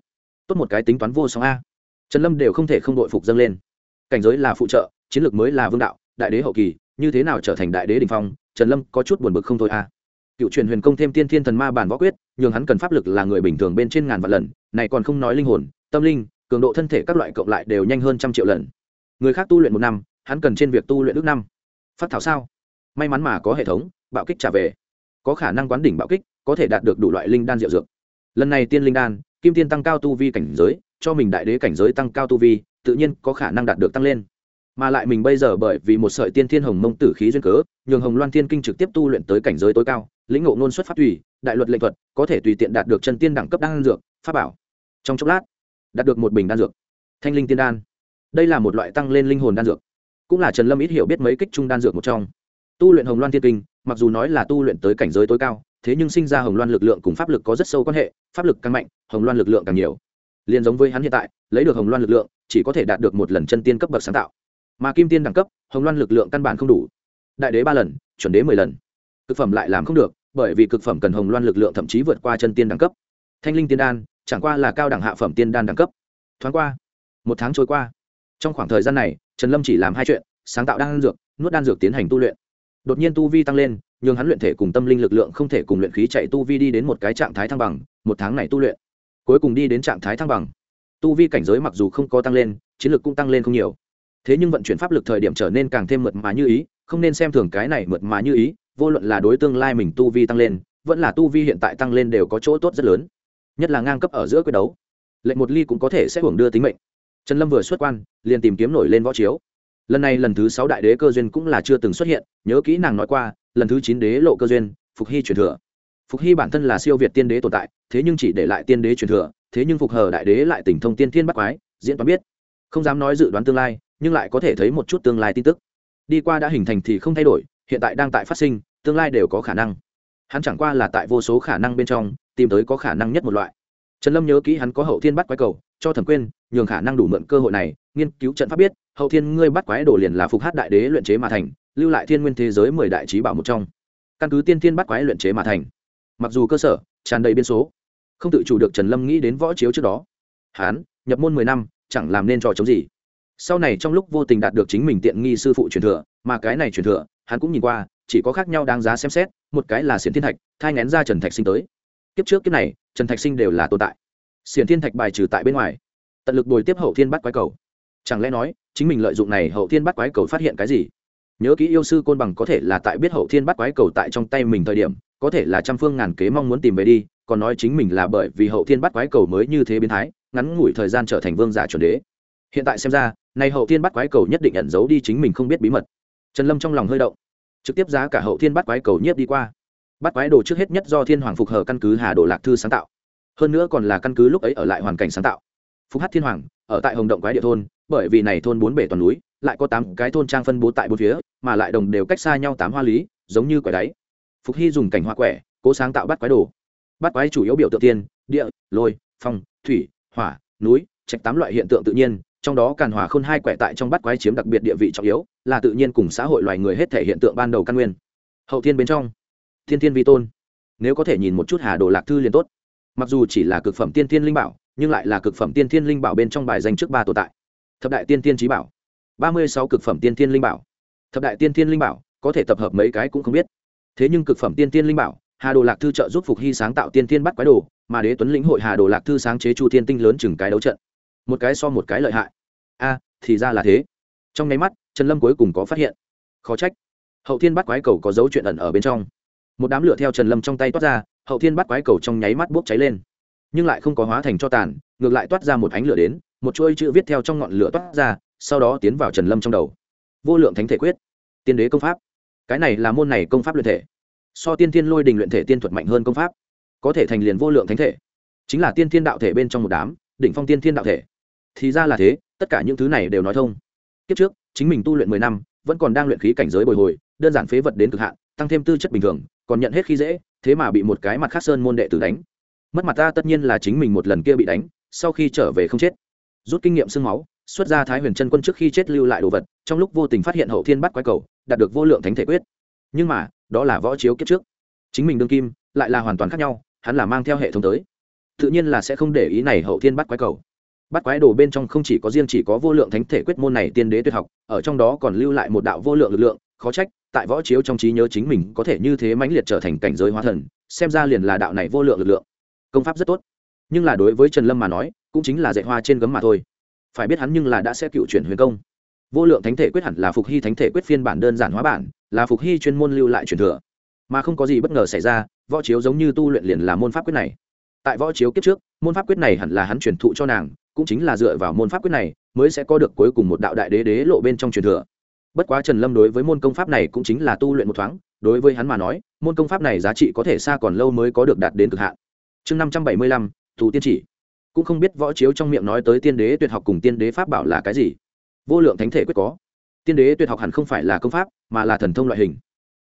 Tốt một cái tính toán vô song a. Trần lâm đều không thể không đội phục dâng lên. Cảnh giới là phụ trợ, chiến lược mới là vương đạo, đại đế hậu kỳ, như thế nào trở thành đại đế đình phong, trần lâm có chút buồn bực không thôi a. Cựu truyền huyền công thêm tiên thiên thần ma bản võ quyết, nhường hắn cần pháp lực là người bình thường bên trên ngàn vạn lần, này còn không nói linh hồn, tâm linh, cường độ thân thể các loại cộng lại đều nhanh hơn trăm triệu lần. Người khác tu luyện một năm, hắn cần trên việc tu luyện ước năm phát thảo sao? May mắn mà có hệ thống, bạo kích trả về. Có khả năng quán đỉnh bạo kích, có thể đạt được đủ loại linh đan diệu dược. Lần này tiên linh đan, kim tiên tăng cao tu vi cảnh giới, cho mình đại đế cảnh giới tăng cao tu vi, tự nhiên có khả năng đạt được tăng lên. Mà lại mình bây giờ bởi vì một sợi tiên thiên hồng mông tử khí duyên cớ, nhường hồng loan tiên kinh trực tiếp tu luyện tới cảnh giới tối cao, lĩnh ngộ nôn xuất phát tùy, đại luật lệnh thuật, có thể tùy tiện đạt được chân tiên đẳng cấp đan dược, pháp bảo. Trong chốc lát, đạt được một bình đan dược. Thanh linh tiên đan. Đây là một loại tăng lên linh hồn đan dược cũng là trần lâm ít hiểu biết mấy kích trung đan dược một trong. Tu luyện hồng loan thiên kinh, mặc dù nói là tu luyện tới cảnh giới tối cao, thế nhưng sinh ra hồng loan lực lượng cùng pháp lực có rất sâu quan hệ, pháp lực càng mạnh, hồng loan lực lượng càng nhiều. Liền giống với hắn hiện tại, lấy được hồng loan lực lượng, chỉ có thể đạt được một lần chân tiên cấp bậc sáng tạo. Mà kim tiên đẳng cấp, hồng loan lực lượng căn bản không đủ. Đại đế ba lần, chuẩn đế mười lần. Cực phẩm lại làm không được, bởi vì cực phẩm cần hồng loan lực lượng thậm chí vượt qua chân tiên đẳng cấp. Thanh linh tiên đan, chẳng qua là cao đẳng hạ phẩm tiên đan đẳng cấp. Thoáng qua, một tháng trôi qua. Trong khoảng thời gian này trần lâm chỉ làm hai chuyện, sáng tạo đan dược, nuốt đan dược tiến hành tu luyện. Đột nhiên tu vi tăng lên nhưng hắn luyện thể cùng tâm linh lực lượng không thể cùng luyện khí chạy tu vi đi đến một cái trạng thái thăng bằng, một tháng này tu luyện. Cuối cùng đi đến trạng thái thăng bằng. Tu vi cảnh giới mặc dù không có tăng lên, chiến lược cũng tăng lên không nhiều. Thế nhưng vận chuyển pháp lực thời điểm trở nên càng thêm mượt mà như ý, không nên xem thường cái này mượt mà như ý, vô luận là đối tương lai mình tu vi tăng lên, vẫn là tu vi hiện tại tăng lên đều có chỗ tốt rất lớn. Nhất là ngang cấp ở giữa quyết đấu, lệnh một ly cũng có thể sẽ hưởng đưa tính mệnh trần lâm vừa xuất quan, liền tìm kiếm nổi lên võ chiếu. Lần này lần thứ sáu đại đế cơ duyên cũng là chưa từng xuất hiện, nhớ kỹ nàng nói qua, lần thứ chín đế lộ cơ duyên, phục hy truyền thừa. Phục hy bản thân là siêu việt tiên đế tồn tại, thế nhưng chỉ để lại tiên đế truyền thừa, thế nhưng phục hờ đại đế lại tỉnh thông tiên thiên bắt quái, diễn toán biết. Không dám nói dự đoán tương lai, nhưng lại có thể thấy một chút tương lai tin tức. Đi qua đã hình thành thì không thay đổi, hiện tại đang tại phát sinh, tương lai đều có khả năng. Hắn chẳng qua là tại vô số khả năng bên trong, tìm tới có khả năng nhất một loại. Trần lâm nhớ kỹ hắn có hậu thiên bắt quái cầu cho thẩm quyên nhường khả năng đủ mượn cơ hội này, nghiên cứu trận pháp biết, hậu thiên ngươi bắt quái đồ liền là phục hát đại đế luyện chế mà thành, lưu lại thiên nguyên thế giới mười đại trí bảo một trong. Căn cứ tiên thiên bắt quái luyện chế mà thành. Mặc dù cơ sở, tràn đầy biên số, không tự chủ được trần lâm nghĩ đến võ chiếu trước đó. Hán, nhập môn mười năm, chẳng làm nên trò chống gì. Sau này trong lúc vô tình đạt được chính mình tiện nghi sư phụ truyền thừa, mà cái này truyền thừa, hắn cũng nhìn qua, chỉ có khác nhau đáng giá xem xét, một cái là xiến thiên thạch, thai ngén ra trần thạch sinh tới. Kiếp trước kiếp này, trần thạch sinh đều là tồn tại xiển thiên thạch bài trừ tại bên ngoài. Tận lực bồi tiếp hậu thiên bắt quái cầu. Chẳng lẽ nói, chính mình lợi dụng này hậu thiên bắt quái cầu phát hiện cái gì? Nhớ kỹ yêu sư côn bằng có thể là tại biết hậu thiên bắt quái cầu tại trong tay mình thời điểm, có thể là trăm phương ngàn kế mong muốn tìm về đi, còn nói chính mình là bởi vì hậu thiên bắt quái cầu mới như thế biến thái, ngắn ngủi thời gian trở thành vương giả chuẩn đế. Hiện tại xem ra nay hậu thiên bắt quái cầu nhất định ẩn giấu đi chính mình không biết bí mật. Trần lâm trong lòng hơi động, trực tiếp giá cả hậu thiên bắt quái cầu nhiếp đi qua. Bắt quái đồ trước hết nhất do thiên hoàng phục hờ căn cứ hà đồ lạc thư sáng tạo hơn nữa còn là căn cứ lúc ấy ở lại hoàn cảnh sáng tạo. Phúc hát thiên hoàng, ở tại hồng động quái địa thôn, bởi vì này thôn bốn bể toàn núi, lại có tám cái thôn trang phân bố tại bốn phía, mà lại đồng đều cách xa nhau tám hoa lý, giống như quẻ đáy. Phục hy dùng cảnh hoa quẻ, cố sáng tạo bắt quái đồ. Bắt quái chủ yếu biểu tượng tiên, địa, lôi, phong, thủy, hỏa, núi, trạch tám loại hiện tượng tự nhiên, trong đó càn hòa khôn hai quẻ tại trong bắt quái chiếm đặc biệt địa vị trọng yếu, là tự nhiên cùng xã hội loài người hết thể hiện tượng ban đầu căn nguyên. Hậu thiên bên trong, thiên thiên vi tôn. Nếu có thể nhìn một chút hà đồ lạc thư liền tốt mặc dù chỉ là cực phẩm tiên thiên linh bảo, nhưng lại là cực phẩm tiên thiên linh bảo bên trong bài danh trước ba tồn tại. Thập đại tiên thiên trí bảo, ba mươi sáu cực phẩm tiên thiên linh bảo. Thập đại tiên thiên linh bảo, có thể tập hợp mấy cái cũng không biết. Thế nhưng cực phẩm tiên thiên linh bảo, hà đồ lạc thư trợ giúp phục hy sáng tạo tiên thiên bắt quái đồ, mà đế tuấn lĩnh hội hà đồ lạc thư sáng chế chu thiên tinh lớn chừng cái đấu trận. Một cái so một cái lợi hại. A, thì ra là thế. Trong nháy mắt, trần lâm cuối cùng có phát hiện. Khó trách. Hậu thiên bắt quái cầu có dấu chuyện ẩn ở bên trong. Một đám lửa theo trần lâm trong tay toát ra hậu thiên bắt quái cầu trong nháy mắt bốc cháy lên. Nhưng lại không có hóa thành cho tàn, ngược lại toát ra một ánh lửa đến, một chuỗi chữ viết theo trong ngọn lửa toát ra, sau đó tiến vào trần lâm trong đầu. Vô lượng thánh thể quyết. Tiên đế công pháp. Cái này là môn này công pháp luyện thể. So tiên thiên lôi đình luyện thể tiên thuật mạnh hơn công pháp. Có thể thành liền vô lượng thánh thể. Chính là tiên thiên đạo thể bên trong một đám, đỉnh phong tiên thiên đạo thể. Thì ra là thế, tất cả những thứ này đều nói thông. Kiếp trước, chính mình tu luyện mười năm, vẫn còn đang luyện khí cảnh giới bồi hồi, đơn giản phế vật đến cực hạn, tăng thêm tư chất bình thường còn nhận hết khi dễ, thế mà bị một cái mặt khác sơn môn đệ tử đánh. Mất mặt ta tất nhiên là chính mình một lần kia bị đánh, sau khi trở về không chết. Rút kinh nghiệm sương máu, xuất ra thái huyền chân quân trước khi chết lưu lại đồ vật, trong lúc vô tình phát hiện hậu thiên bắt quái cầu, đạt được vô lượng thánh thể quyết. Nhưng mà, đó là võ chiếu kiếp trước. Chính mình đương kim, lại là hoàn toàn khác nhau, hắn là mang theo hệ thống tới. Tự nhiên là sẽ không để ý này hậu thiên bắt quái cầu. Bắt quái đồ bên trong không chỉ có riêng chỉ có vô lượng thánh thể quyết môn này tiên đế tuyệt học, ở trong đó còn lưu lại một đạo vô lượng lực lượng, khó trách tại võ chiếu trong trí nhớ chính mình có thể như thế mãnh liệt trở thành cảnh giới hóa thần, xem ra liền là đạo này vô lượng lực lượng. Công pháp rất tốt. Nhưng là đối với trần lâm mà nói, cũng chính là dạy hoa trên gấm mà thôi. Phải biết hắn nhưng là đã sẽ cựu chuyển huyền công. Vô lượng thánh thể quyết hẳn là phục hy thánh thể quyết phiên bản đơn giản hóa bản, là phục hy chuyên môn lưu lại truyền thừa. Mà không có gì bất ngờ xảy ra, võ chiếu giống như tu luyện liền là môn pháp quyết này. Tại võ chiếu kiếp trước, môn pháp quyết này hẳn là hắn truyền thụ cho nàng, cũng chính là dựa vào môn pháp quyết này, mới sẽ có được cuối cùng một đạo đại đế đế lộ bên trong truyền thừa bất quá trần lâm đối với môn công pháp này cũng chính là tu luyện một thoáng, đối với hắn mà nói, môn công pháp này giá trị có thể xa còn lâu mới có được đạt đến cực hạn. Chương năm trăm bảy mươi lăm, thủ tiên chỉ. Cũng không biết võ chiếu trong miệng nói tới tiên đế tuyệt học cùng tiên đế pháp bảo là cái gì. Vô lượng thánh thể quyết có. Tiên đế tuyệt học hẳn không phải là công pháp, mà là thần thông loại hình.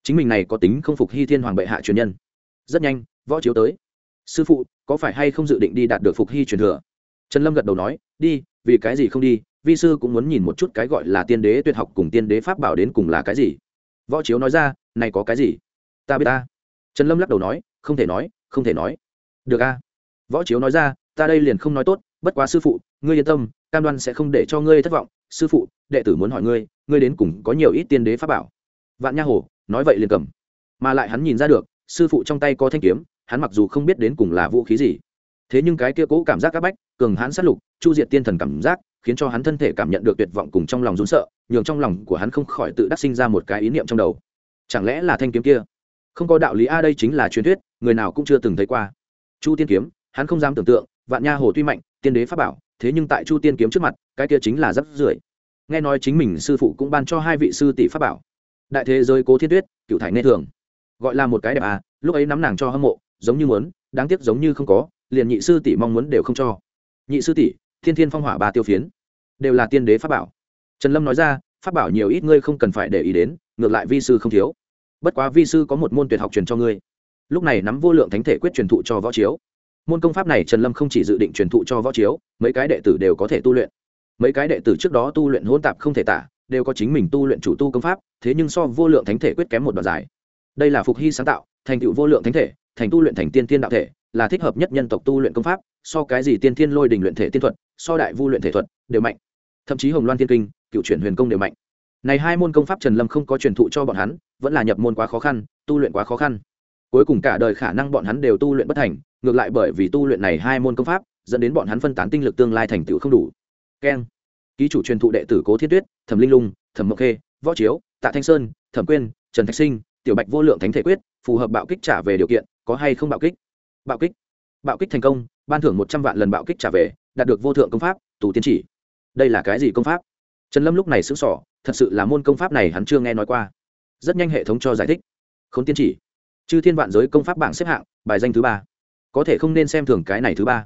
Chính mình này có tính không phục hy thiên hoàng bệ hạ truyền nhân. Rất nhanh, võ chiếu tới. Sư phụ, có phải hay không dự định đi đạt được phục hy truyền thừa? Trần lâm gật đầu nói, đi, vì cái gì không đi? Vi sư cũng muốn nhìn một chút cái gọi là tiên đế tuyệt học cùng tiên đế pháp bảo đến cùng là cái gì. Võ chiếu nói ra, này có cái gì? Ta biết ta. Trần lâm lắc đầu nói, không thể nói, không thể nói. Được a. Võ chiếu nói ra, ta đây liền không nói tốt, bất quá sư phụ, ngươi yên tâm, cam đoan sẽ không để cho ngươi thất vọng. Sư phụ, đệ tử muốn hỏi ngươi ngươi đến cùng có nhiều ít tiên đế pháp bảo? Vạn nha hồ nói vậy liền cầm. Mà lại hắn nhìn ra được, sư phụ trong tay có thanh kiếm, hắn mặc dù không biết đến cùng là vũ khí gì. Thế nhưng cái kia cố cảm giác áp bách, cường hãn sát lục, chu diệt tiên thần cảm giác khiến cho hắn thân thể cảm nhận được tuyệt vọng cùng trong lòng rún sợ, nhường trong lòng của hắn không khỏi tự đắc sinh ra một cái ý niệm trong đầu. Chẳng lẽ là thanh kiếm kia? Không có đạo lý a, đây chính là truyền thuyết, người nào cũng chưa từng thấy qua. Chu tiên kiếm, hắn không dám tưởng tượng, vạn nha hồ tuy mạnh, tiên đế pháp bảo, thế nhưng tại chu tiên kiếm trước mặt, cái kia chính là rắp rưởi nghe nói chính mình sư phụ cũng ban cho hai vị sư tỷ pháp bảo. Đại thế giới cố thiên tuyết, cựu thải nghe thường. Gọi là một cái đẹp à lúc ấy nắm nàng cho hâm mộ, giống như muốn, đáng tiếc giống như không có, liền nhị sư tỷ mong muốn đều không cho. Nhị sư tỷ thiên thiên phong hỏa ba tiêu phiến. Đều là tiên đế pháp bảo. Trần lâm nói ra, pháp bảo nhiều ít ngươi không cần phải để ý đến, ngược lại vi sư không thiếu. Bất quá vi sư có một môn tuyệt học truyền cho ngươi. Lúc này nắm vô lượng thánh thể quyết truyền thụ cho võ chiếu. Môn công pháp này trần lâm không chỉ dự định truyền thụ cho võ chiếu, mấy cái đệ tử đều có thể tu luyện. Mấy cái đệ tử trước đó tu luyện hỗn tạp không thể tả, đều có chính mình tu luyện chủ tu công pháp, thế nhưng so vô lượng thánh thể quyết kém một đoạn dài. Đây là phục hy sáng tạo, thành tựu vô lượng thánh thể, thành tu luyện thành tiên tiên đạo thể, là thích hợp nhất nhân tộc tu luyện công pháp, so cái gì tiên thiên lôi đình luyện thể tiên thuật so đại vu luyện thể thuật đều mạnh. Thậm chí hồng loan thiên kinh, cựu chuyển huyền công đều mạnh. Này hai môn công pháp trần lâm không có truyền thụ cho bọn hắn, vẫn là nhập môn quá khó khăn, tu luyện quá khó khăn. Cuối cùng cả đời khả năng bọn hắn đều tu luyện bất thành, ngược lại bởi vì tu luyện này hai môn công pháp, dẫn đến bọn hắn phân tán tinh lực tương lai thành tựu không đủ. Keng. Ký chủ truyền thụ đệ tử cố thiết tuyết, thẩm linh lung, thẩm mộc khê, võ chiếu, tạ thanh sơn, thẩm quyên, trần thạch sinh, tiểu bạch vô lượng thánh thể quyết, phù hợp bạo kích trả về điều kiện, có hay không bạo kích? Bạo kích. Bạo kích thành công, ban thưởng một trăm vạn lần bạo kích trả về đạt được vô thượng công pháp, tù tiên chỉ. Đây là cái gì công pháp? Trần lâm lúc này xứng sỏ thật sự là môn công pháp này hắn chưa nghe nói qua. Rất nhanh hệ thống cho giải thích. K h ố n tiên chỉ. Chư thiên vạn giới công pháp bảng xếp hạng, bài danh thứ ba. Có thể không nên xem thường cái này thứ ba.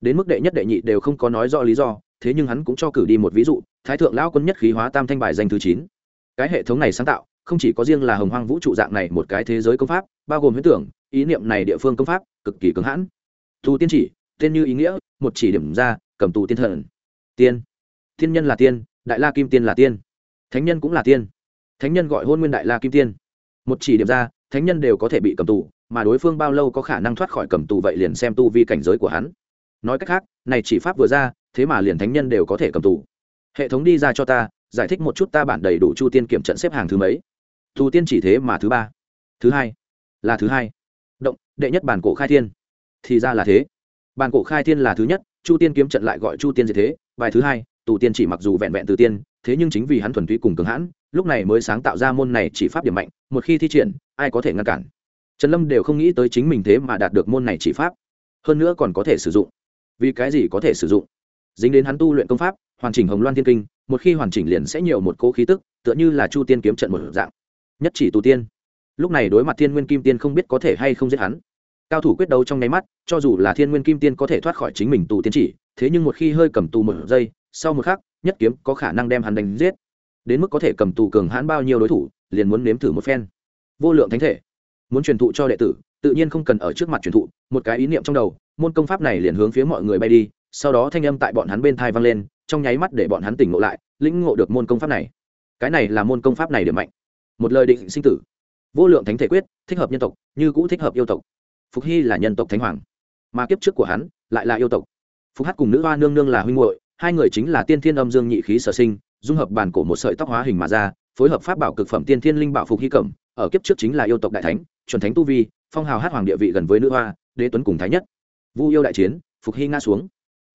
Đến mức đệ nhất đệ nhị đều không có nói rõ lý do, thế nhưng hắn cũng cho cử đi một ví dụ, thái thượng lão quân nhất khí hóa tam thanh bài danh thứ chín. Cái hệ thống này sáng tạo, không chỉ có riêng là hồng hoang vũ trụ dạng này một cái thế giới công pháp, bao gồm huyết tưởng, ý niệm này địa phương công pháp, cực kỳ cứng hãn. Thu tiên chỉ tên như ý nghĩa, một chỉ điểm ra, cầm tù tiên thần. Tiên. Thiên nhân là tiên, đại la kim tiên là tiên. Thánh nhân cũng là tiên. Thánh nhân gọi hôn nguyên đại la kim tiên. Một chỉ điểm ra, thánh nhân đều có thể bị cầm tù, mà đối phương bao lâu có khả năng thoát khỏi cầm tù vậy liền xem tu vi cảnh giới của hắn. Nói cách khác, này chỉ pháp vừa ra, thế mà liền thánh nhân đều có thể cầm tù. Hệ thống đi ra cho ta, giải thích một chút ta bản đầy đủ chu tiên kiểm trận xếp hàng thứ mấy. Tù tiên chỉ thế mà thứ ba. Thứ hai. Là thứ hai. Động, đệ nhất bản cổ khai thiên. Thì ra là thế. Bàn cổ khai thiên là thứ nhất, chu tiên kiếm trận lại gọi chu tiên gì thế, bài thứ hai, tù tiên chỉ mặc dù vẹn vẹn từ tiên, thế nhưng chính vì hắn thuần túy cùng cường hãn, lúc này mới sáng tạo ra môn này chỉ pháp điểm mạnh, một khi thi triển, ai có thể ngăn cản. Trần lâm đều không nghĩ tới chính mình thế mà đạt được môn này chỉ pháp. Hơn nữa còn có thể sử dụng. Vì cái gì có thể sử dụng? Dính đến hắn tu luyện công pháp, hoàn chỉnh hồng loan thiên kinh, một khi hoàn chỉnh liền sẽ nhiều một cỗ khí tức, tựa như là chu tiên kiếm trận một dạng. Nhất chỉ tù tiên. Lúc này đối mặt thiên nguyên kim tiên không biết có thể hay không giết hắn cao thủ quyết đấu trong nháy mắt, cho dù là thiên nguyên kim tiên có thể thoát khỏi chính mình tù tiên chỉ, thế nhưng một khi hơi cầm tù một giây, sau một khắc, nhất kiếm có khả năng đem hắn đánh giết. Đến mức có thể cầm tù cường hãn bao nhiêu đối thủ, liền muốn nếm thử một phen. Vô lượng thánh thể. Muốn truyền thụ cho đệ tử, tự nhiên không cần ở trước mặt truyền thụ, một cái ý niệm trong đầu, môn công pháp này liền hướng phía mọi người bay đi, sau đó thanh âm tại bọn hắn bên thai vang lên, trong nháy mắt để bọn hắn tỉnh ngộ lại, lĩnh ngộ được môn công pháp này. Cái này là môn công pháp này điểm mạnh. Một lời định sinh tử. Vô lượng thánh thể quyết, thích hợp nhân tộc, như cũ thích hợp yêu tộc phục hy là nhân tộc thánh hoàng, mà kiếp trước của hắn lại là yêu tộc. Phục hát cùng nữ hoa nương nương là huynh hội hai người chính là tiên thiên âm dương nhị khí sở sinh, dung hợp bản cổ một sợi tóc hóa hình mà ra, phối hợp pháp bảo cực phẩm tiên thiên linh bảo phục hy cẩm, ở kiếp trước chính là yêu tộc đại thánh, chuẩn thánh tu vi, phong hào hát hoàng địa vị gần với nữ hoa, đế tuấn cùng thái nhất. Vu yêu đại chiến, phục hy ngã xuống.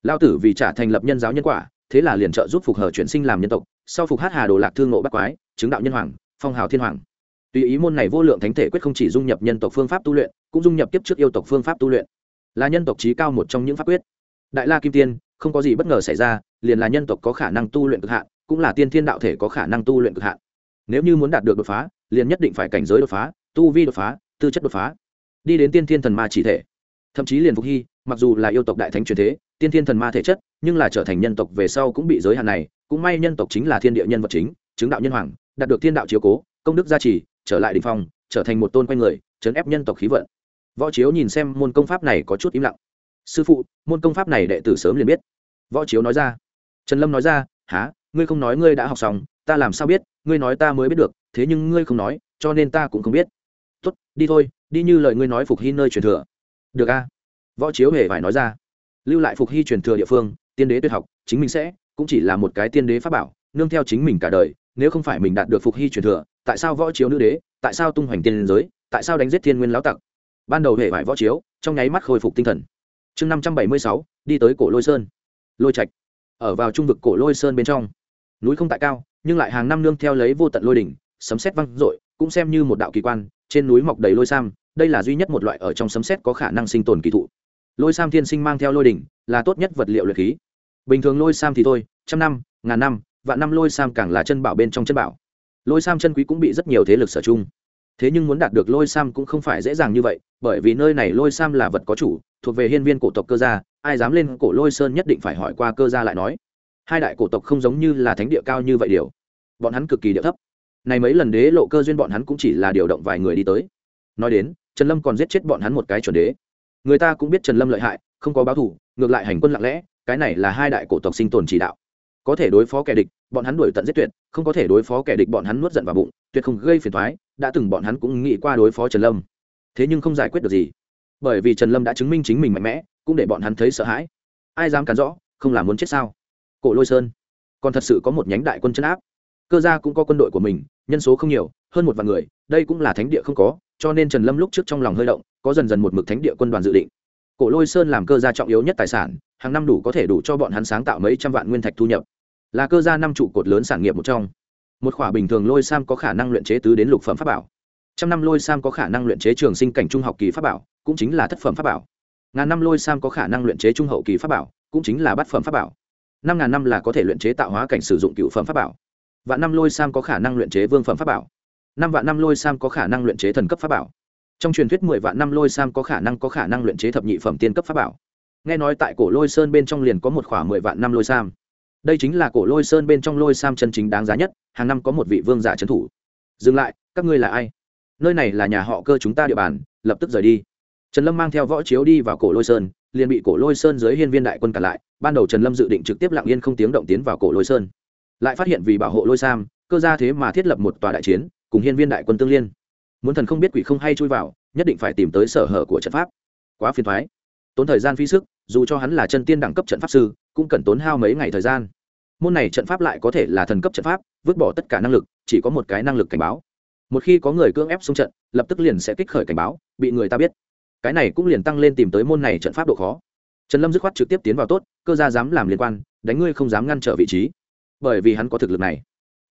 Lao tử vì trả thành lập nhân giáo nhân quả, thế là liền trợ giúp phục hờ chuyển sinh làm nhân tộc, sau phục hát hà đồ lạc thương ngộ bắc quái, chứng đạo nhân hoàng, phong hào thiên hoàng tùy ý môn này vô lượng thánh thể quyết không chỉ dung nhập nhân tộc phương pháp tu luyện, cũng dung nhập tiếp trước yêu tộc phương pháp tu luyện. Là nhân tộc trí cao một trong những pháp quyết. Đại la kim tiên, không có gì bất ngờ xảy ra, liền là nhân tộc có khả năng tu luyện cực hạn, cũng là tiên thiên đạo thể có khả năng tu luyện cực hạn. Nếu như muốn đạt được đột phá, liền nhất định phải cảnh giới đột phá, tu vi đột phá, tư chất đột phá. Đi đến tiên thiên thần ma chỉ thể. Thậm chí liền phục hy, mặc dù là yêu tộc đại thánh truyền thế, tiên thiên thần ma thể chất, nhưng là trở thành nhân tộc về sau cũng bị giới hạn này, cũng may nhân tộc chính là thiên địa nhân vật chính, chứng đạo nhân hoàng, đạt được thiên đạo chiếu cố, công đức gia trì trở lại đình phong, trở thành một tôn quanh người, chấn ép nhân tộc khí vận. Võ chiếu nhìn xem môn công pháp này có chút im lặng. Sư phụ, môn công pháp này đệ tử sớm liền biết. Võ chiếu nói ra. Trần lâm nói ra há ngươi không nói ngươi đã học xong, ta làm sao biết? Ngươi nói ta mới biết được, thế nhưng ngươi không nói, cho nên ta cũng không biết. Tốt, đi thôi, đi như lời ngươi nói phục hy nơi truyền thừa. Được a. Võ chiếu hề phải nói ra. Lưu lại phục hy truyền thừa địa phương, tiên đế tuyệt học, chính mình sẽ, cũng chỉ là một cái tiên đế pháp bảo, nương theo chính mình cả đời, nếu không phải mình đạt được phục hy truyền thừa tại sao võ chiếu nữ đế, tại sao tung hoành tiên giới, tại sao đánh giết thiên nguyên lão tặc? Ban đầu hệ vải võ chiếu, trong nháy mắt khôi phục tinh thần. Chương năm trăm bảy mươi sáu, đi tới cổ lôi sơn. Lôi trạch. Ở vào trung vực cổ lôi sơn bên trong. Núi không tại cao, nhưng lại hàng năm nương theo lấy vô tận lôi đỉnh, sấm xét văng r cũng xem như một đạo kỳ quan, trên núi mọc đầy lôi sam, đây là duy nhất một loại ở trong sấm xét có khả năng sinh tồn kỳ thụ. Lôi sam thiên sinh mang theo lôi đỉnh, là tốt nhất vật liệu luyện khí. Bình thường lôi sam thì thôi, trăm năm, ngàn năm, vạn năm lôi sam càng là chân bảo bên trong chân bảo lôi sam chân quý cũng bị rất nhiều thế lực sở chung thế nhưng muốn đạt được lôi sam cũng không phải dễ dàng như vậy, bởi vì nơi này lôi sam là vật có chủ, thuộc về hiên viên cổ tộc cơ gia, ai dám lên cổ lôi sơn nhất định phải hỏi qua cơ gia lại nói. Hai đại cổ tộc không giống như là thánh địa cao như vậy điều. Bọn hắn cực kỳ địa thấp. Này mấy lần đế lộ cơ duyên bọn hắn cũng chỉ là điều động vài người đi tới. Nói đến, trần lâm còn giết chết bọn hắn một cái chuẩn đế. Người ta cũng biết trần lâm lợi hại, không có báo thủ ngược lại hành quân lặng lẽ, cái này là hai đại cổ tộc sinh tồn chỉ đạo có thể đối phó kẻ địch, bọn hắn đuổi tận giết tuyệt, không có thể đối phó kẻ địch bọn hắn nuốt giận vào bụng, tuyệt không gây phiền thoái đã từng bọn hắn cũng nghĩ qua đối phó trần lâm. Thế nhưng không giải quyết được gì. Bởi vì trần lâm đã chứng minh chính mình mạnh mẽ, cũng để bọn hắn thấy sợ hãi. Ai dám cản rõ, không là muốn chết sao? Cổ lôi sơn. Còn thật sự có một nhánh đại quân chân áp. Cơ gia cũng có quân đội của mình, nhân số không nhiều, hơn một vạn người, đây cũng là thánh địa không có, cho nên trần lâm lúc trước trong lòng hơi động, có dần dần một mực thánh địa quân đoàn dự định. Cổ lôi sơn làm cơ gia trọng yếu nhất tài sản, hàng năm đủ có thể đủ cho bọn hắn sáng tạo mấy trăm vạn nguyên thạch thu nhập là cơ gia năm trụ cột lớn sản nghiệp một trong. Một khỏa bình thường lôi sam có khả năng luyện chế tứ đến lục phẩm pháp bảo. Trăm năm lôi sam có khả năng luyện chế trường sinh cảnh trung học kỳ pháp bảo, cũng chính là thất phẩm pháp bảo. Ngàn năm lôi sam có khả năng luyện chế trung hậu kỳ pháp bảo, cũng chính là bát phẩm pháp bảo. Năm ngàn năm là có thể luyện chế tạo hóa cảnh sử dụng cựu phẩm pháp bảo. Vạn năm lôi sam có khả năng luyện chế vương phẩm pháp bảo. Năm vạn năm lôi sam có khả năng luyện chế thần cấp pháp bảo. Trong truyền thuyết mười vạn năm lôi sam có khả năng có khả năng luyện chế thập nhị phẩm tiên cấp pháp bảo. Nghe nói tại cổ lôi sơn bên trong liền có một khoảng mười vạn năm lôi sam đây chính là cổ lôi sơn bên trong lôi sam chân chính đáng giá nhất, hàng năm có một vị vương giả trấn thủ. Dừng lại, các ngươi là ai? Nơi này là nhà họ cơ chúng ta địa bàn, lập tức rời đi. Trần lâm mang theo võ chiếu đi vào cổ lôi sơn, liền bị cổ lôi sơn dưới hiên viên đại quân cản lại. Ban đầu trần lâm dự định trực tiếp lặng yên không tiếng động tiến vào cổ lôi sơn. Lại phát hiện vì bảo hộ lôi sam, cơ ra thế mà thiết lập một tòa đại chiến, cùng hiên viên đại quân tương liên. Muốn thần không biết quỷ không hay chui vào, nhất định phải tìm tới sở hở của trận pháp. Quá phiền thoái. Tốn thời gian phí sức, dù cho hắn là chân tiên đẳng cấp trận pháp sư cũng cần tốn hao mấy ngày thời gian. Môn này trận pháp lại có thể là thần cấp trận pháp, vứt bỏ tất cả năng lực, chỉ có một cái năng lực cảnh báo. Một khi có người cưỡng ép xung trận, lập tức liền sẽ kích khởi cảnh báo, bị người ta biết. Cái này cũng liền tăng lên tìm tới môn này trận pháp độ khó. Trần lâm dứt khoát trực tiếp tiến vào tốt, cơ gia dám làm liên quan, đánh ngươi không dám ngăn trở vị trí. Bởi vì hắn có thực lực này.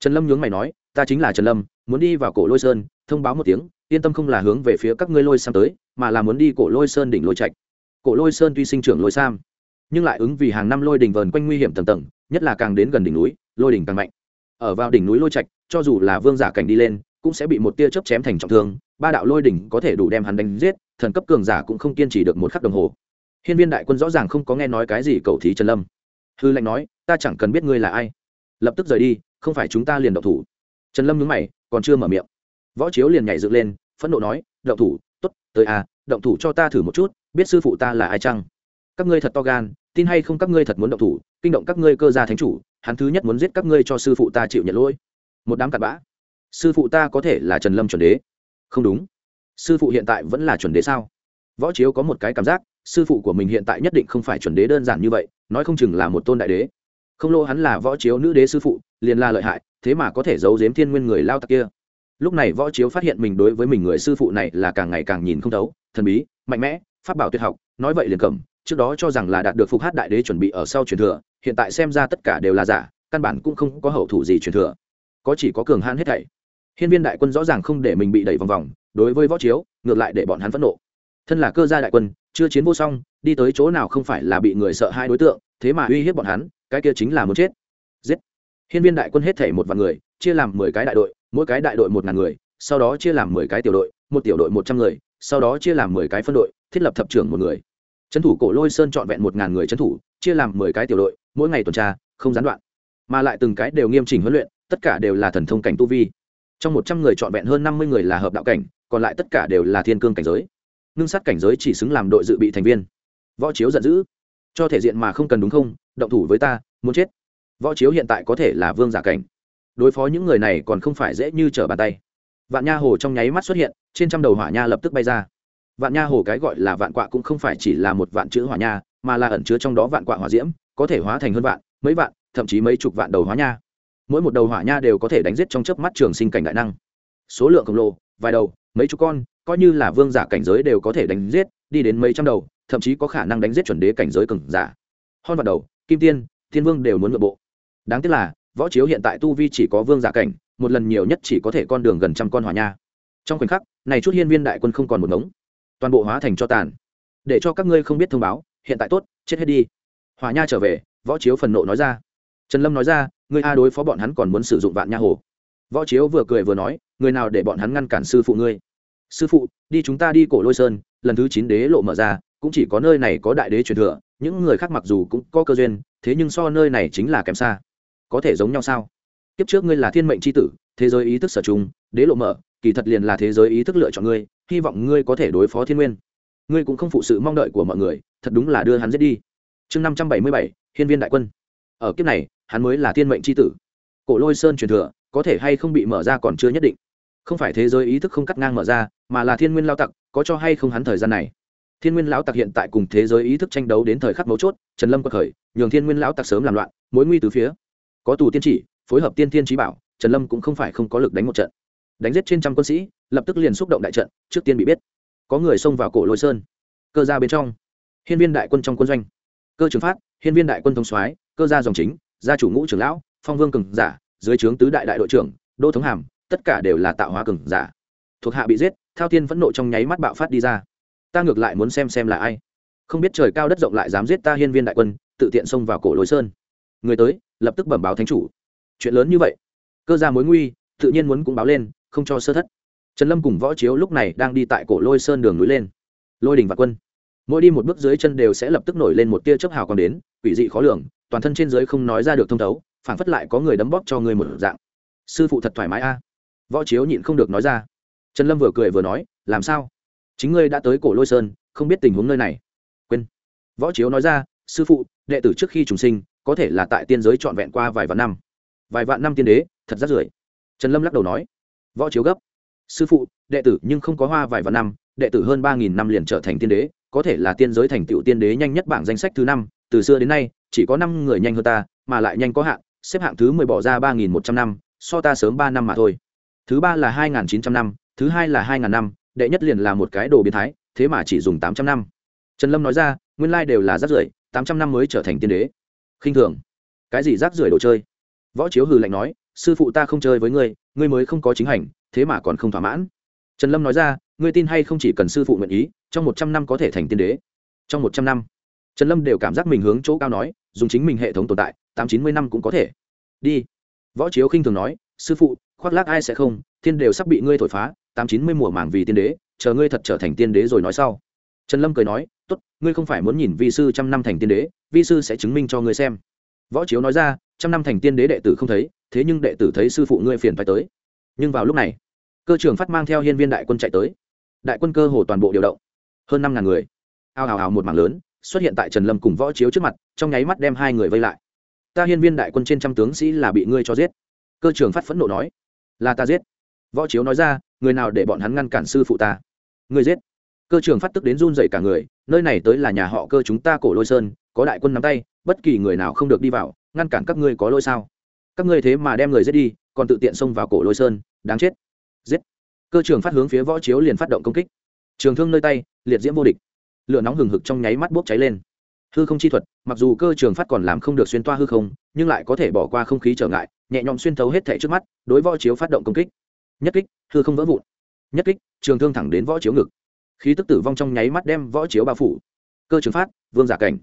Trần lâm nhướng mày nói, ta chính là trần lâm, muốn đi vào cổ lôi sơn, thông báo một tiếng, yên tâm không là hướng về phía các ngươi lôi sam tới, mà là muốn đi cổ lôi sơn đỉnh lôi trạch. Cổ lôi sơn tuy sinh trưởng lôi sam nhưng lại ứng vì hàng năm lôi đỉnh vờn quanh nguy hiểm tầng tầng, nhất là càng đến gần đỉnh núi, lôi đỉnh càng mạnh. Ở vào đỉnh núi lôi trạch, cho dù là vương giả cảnh đi lên, cũng sẽ bị một tia chớp chém thành trọng thương, ba đạo lôi đỉnh có thể đủ đem hắn đánh giết, thần cấp cường giả cũng không kiên trì được một khắc đồng hồ. Hiên viên đại quân rõ ràng không có nghe nói cái gì cầu thí trần lâm. Hư lệnh nói, ta chẳng cần biết ngươi là ai. Lập tức rời đi, không phải chúng ta liền động thủ. Trần lâm nhướng mày, còn chưa mở miệng. Võ chiếu liền nhảy dựng lên, phẫn nộ nói, động thủ t ố t tới à động thủ cho ta thử một chút, biết sư phụ ta là ai chăng? Các ngươi thật to gan, tin hay không các ngươi thật muốn động thủ, kinh động các ngươi cơ gia thánh chủ, hắn thứ nhất muốn giết các ngươi cho sư phụ ta chịu nhận lỗi. Một đám cặn bã. Sư phụ ta có thể là trần lâm chuẩn đế? Không đúng. Sư phụ hiện tại vẫn là chuẩn đế sao? Võ chiếu có một cái cảm giác, sư phụ của mình hiện tại nhất định không phải chuẩn đế đơn giản như vậy, nói không chừng là một tôn đại đế. Không lô hắn là võ chiếu nữ đế sư phụ, liền là lợi hại, thế mà có thể giấu giếm thiên nguyên người lao tặc kia. Lúc này võ chiếu phát hiện mình đối với mình người sư phụ này là càng ngày càng nhìn không thấu, thần bí, mạnh mẽ phát bảo tuyệt học, nói vậy liền cầm trước đó cho rằng là đạt được phục hát đại đế chuẩn bị ở sau truyền thừa, hiện tại xem ra tất cả đều là giả, căn bản cũng không có hậu thủ gì truyền thừa. Có chỉ có cường hãn hết thảy. Hiên viên đại quân rõ ràng không để mình bị đẩy vòng vòng, đối với võ chiếu, ngược lại để bọn hắn phẫn nộ. Thân là cơ gia đại quân, chưa chiến vô song, đi tới chỗ nào không phải là bị người sợ hai đối tượng, thế mà uy hiếp bọn hắn, cái kia chính là muốn chết. Giết. Hiên viên đại quân hết thảy một vạn người, chia làm mười cái đại đội, mỗi cái đại đội một ngàn người, sau đó chia làm mười cái tiểu đội, một tiểu đội một trăm người, sau đó chia làm mười cái phân đội, thiết lập thập trưởng một người trấn thủ cổ lôi sơn trọn vẹn một ngàn người trấn thủ, chia làm mười cái tiểu đội, mỗi ngày tuần tra, không gián đoạn. Mà lại từng cái đều nghiêm chỉnh huấn luyện, tất cả đều là thần thông cảnh tu vi. Trong một trăm người trọn vẹn hơn năm mươi người là hợp đạo cảnh, còn lại tất cả đều là thiên cương cảnh giới. Ngưng sát cảnh giới chỉ xứng làm đội dự bị thành viên. Võ chiếu giận dữ. Cho thể diện mà không cần đúng không, động thủ với ta, muốn chết. Võ chiếu hiện tại có thể là vương giả cảnh. Đối phó những người này còn không phải dễ như trở bàn tay. Vạn nha hồ trong nháy mắt xuất hiện, trên trăm đầu hỏa nha lập tức bay ra vạn nha hồ cái gọi là vạn quạ cũng không phải chỉ là một vạn chữ hỏa nha, mà là ẩn chứa trong đó vạn quạ hỏa diễm, có thể hóa thành hơn vạn, mấy vạn, thậm chí mấy chục vạn đầu hóa nha. Mỗi một đầu hỏa nha đều có thể đánh giết trong chớp mắt trường sinh cảnh đại năng. Số lượng khổng lồ, vài đầu, mấy chục con, coi như là vương giả cảnh giới đều có thể đánh giết, đi đến mấy trăm đầu, thậm chí có khả năng đánh giết chuẩn đế cảnh giới cường giả. Hon vào đầu, kim tiên, thiên vương đều muốn nội bộ. Đáng tiếc là, võ chiếu hiện tại tu vi chỉ có vương giả cảnh, một lần nhiều nhất chỉ có thể con đường gần trăm con hỏa nha. Trong khoảnh khắc, này chút hiên viên đại quân không còn một ngống toàn bộ hóa thành cho tàn. Để cho các ngươi không biết thông báo, hiện tại tốt, chết hết đi. Hòa nha trở về, võ chiếu phần nộ nói ra. Trần lâm nói ra, ngươi a đối phó bọn hắn còn muốn sử dụng vạn nha hồ. Võ chiếu vừa cười vừa nói, người nào để bọn hắn ngăn cản sư phụ ngươi? Sư phụ, đi chúng ta đi cổ lôi sơn, lần thứ chín đế lộ mở ra, cũng chỉ có nơi này có đại đế truyền thừa, những người khác mặc dù cũng có cơ duyên, thế nhưng so nơi này chính là kém xa. Có thể giống nhau sao? Kiếp trước ngươi là thiên mệnh c h i tử, thế giới ý thức sở chung đế lộ mở kỳ thật liền là thế giới ý thức lựa chọn ngươi, hy vọng ngươi có thể đối phó thiên nguyên. Ngươi cũng không phụ sự mong đợi của mọi người, thật đúng là đưa hắn giết đi. Chương năm trăm bảy mươi bảy, hiên viên đại quân. Ở kiếp này, hắn mới là thiên mệnh tri tử. Cổ lôi sơn truyền thừa, có thể hay không bị mở ra còn chưa nhất định. Không phải thế giới ý thức không cắt ngang mở ra, mà là thiên nguyên lao tặc, có cho hay không hắn thời gian này? Thiên nguyên lão tặc hiện tại cùng thế giới ý thức tranh đấu đến thời khắc mấu chốt, trần lâm quật khởi, nhường thiên nguyên lão tặc sớm làm loạn, mối nguy từ phía. Có tù tiên chỉ, phối hợp tiên thiên trí bảo, trần lâm cũng không phải không có lực đánh một trận đánh giết trên trăm quân sĩ, lập tức liền xúc động đại trận, trước tiên bị biết. Có người xông vào cổ lôi sơn. Cơ ra bên trong. Hiên viên đại quân trong quân doanh. Cơ trường phát, hiên viên đại quân thống soái, cơ gia dòng chính, gia chủ ngũ trưởng lão, phong vương cường giả, dưới trướng tứ đại đại đội trưởng, đô thống hàm, tất cả đều là tạo hóa cường giả. Thuộc hạ bị giết, thao thiên phẫn nộ trong nháy mắt bạo phát đi ra. Ta ngược lại muốn xem xem là ai. Không biết trời cao đất rộng lại dám giết ta hiên viên đại quân, tự tiện xông vào cổ lối sơn. Người tới, lập tức bẩm báo thánh chủ. Chuyện lớn như vậy. Cơ gia mối nguy, tự nhiên muốn cũng báo lên không cho sơ thất. Trần lâm cùng võ chiếu lúc này đang đi tại cổ lôi sơn đường núi lên. Lôi đình và quân. Mỗi đi một bước dưới chân đều sẽ lập tức nổi lên một tia chớp hào còn đến, quỷ dị khó lường, toàn thân trên dưới không nói ra được thông thấu, phảng phất lại có người đấm bóp cho người một dạng. Sư phụ thật thoải mái a. Võ chiếu nhịn không được nói ra. Trần lâm vừa cười vừa nói, làm sao? Chính ngươi đã tới cổ lôi sơn, không biết tình huống nơi này. Quên. Võ chiếu nói ra, sư phụ, đệ tử trước khi trùng sinh, có thể là tại tiên giới trọn vẹn qua vài vạn năm. Vài vạn năm tiên đế, thật rất rưởi. Trần lâm lắc đầu nói võ chiếu gấp. Sư phụ, đệ tử, nhưng không có hoa vài vạn năm, đệ tử hơn ba nghìn năm liền trở thành tiên đế, có thể là tiên giới thành tựu tiên đế nhanh nhất bảng danh sách thứ năm, từ xưa đến nay, chỉ có năm người nhanh hơn ta, mà lại nhanh có hạn, xếp hạng thứ mười bỏ ra ba nghìn một trăm năm, so ta sớm ba năm mà thôi. Thứ ba là hai nghìn chín trăm năm, thứ hai là hai nghìn năm, đệ nhất liền là một cái đồ biến thái, thế mà chỉ dùng tám trăm năm. Trần lâm nói ra, nguyên lai đều là rác rưởi, tám trăm năm mới trở thành tiên đế. Khinh thường. Cái gì rác rưởi đồ chơi? Võ chiếu hừ lạnh nói, sư phụ ta không chơi với ngươi ngươi mới không có chính hành, thế mà còn không thỏa mãn. Trần lâm nói ra, ngươi tin hay không chỉ cần sư phụ nguyện ý, trong một trăm năm có thể thành tiên đế. Trong một trăm năm. Trần lâm đều cảm giác mình hướng chỗ cao nói, dùng chính mình hệ thống tồn tại, tám chín mươi năm cũng có thể. Đi. Võ chiếu khinh thường nói, sư phụ, khoác lác ai sẽ không, thiên đều sắp bị ngươi thổi phá, tám chín mươi mùa màng vì tiên đế, chờ ngươi thật trở thành tiên đế rồi nói sau. Trần lâm cười nói, tốt, ngươi không phải muốn nhìn vi sư trăm năm thành tiên đế, vi sư sẽ chứng minh cho ngươi xem. Võ chiếu nói ra trăm năm thành tiên đế đệ tử không thấy, thế nhưng đệ tử thấy sư phụ ngươi phiền phải tới. Nhưng vào lúc này, cơ trưởng phát mang theo hiên viên đại quân chạy tới. Đại quân cơ hồ toàn bộ điều động, hơn năm ngàn người. Ao ào ào một mảng lớn, xuất hiện tại trần lâm cùng võ chiếu trước mặt, trong nháy mắt đem hai người vây lại. Ta hiên viên đại quân trên trăm tướng sĩ là bị ngươi cho giết. Cơ trưởng phát phẫn nộ nói, là ta giết. Võ chiếu nói ra, người nào để bọn hắn ngăn cản sư phụ ta? Ngươi giết. Cơ trưởng phát tức đến run dậy cả người, nơi này tới là nhà họ cơ chúng ta cổ lôi sơn, có đại quân nắm tay, bất kỳ người nào không được đi vào ngăn cản các ngươi có lỗi sao? Các ngươi thế mà đem người giết đi, còn tự tiện xông vào cổ lôi sơn, đáng chết. Giết. Cơ trưởng phát hướng phía võ chiếu liền phát động công kích. Trường thương nơi tay, liệt diễm vô địch. Lửa nóng hừng hực trong nháy mắt bốc cháy lên. Hư không chi thuật, mặc dù cơ trường phát còn làm không được xuyên toa hư không, nhưng lại có thể bỏ qua không khí trở ngại, nhẹ nhõm xuyên thấu hết thẻ trước mắt, đối võ chiếu phát động công kích. Nhất kích, hư không vỡ vụn. Nhất kích, trường thương thẳng đến võ chiếu ngực. Khí tức tử vong trong nháy mắt đem võ chiếu bao phủ. Cơ trường phát, vương giả cảnh.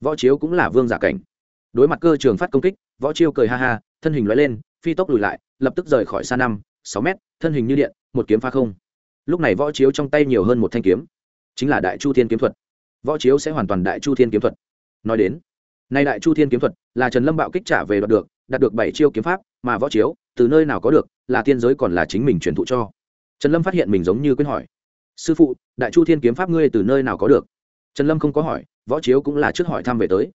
Võ chiếu cũng là vương giả cảnh đối mặt cơ trường phát công kích, võ chiêu cười ha ha, thân hình loại lên, phi tốc lùi lại, lập tức rời khỏi xa năm, sáu mét, thân hình như điện, một kiếm pha không. Lúc này võ chiếu trong tay nhiều hơn một thanh kiếm, chính là đại chu thiên kiếm thuật. Võ chiếu sẽ hoàn toàn đại chu thiên kiếm thuật. Nói đến, nay đại chu thiên kiếm thuật là trần lâm bạo kích trả về đoạt được, đạt được bảy chiêu kiếm pháp, mà võ chiếu từ nơi nào có được, là tiên giới còn là chính mình truyền thụ cho. Trần lâm phát hiện mình giống như quyết hỏi. Sư phụ, đại chu thiên kiếm pháp ngươi từ nơi nào có được? Trần lâm không có hỏi, võ chiếu cũng là trước hỏi thăm về tới.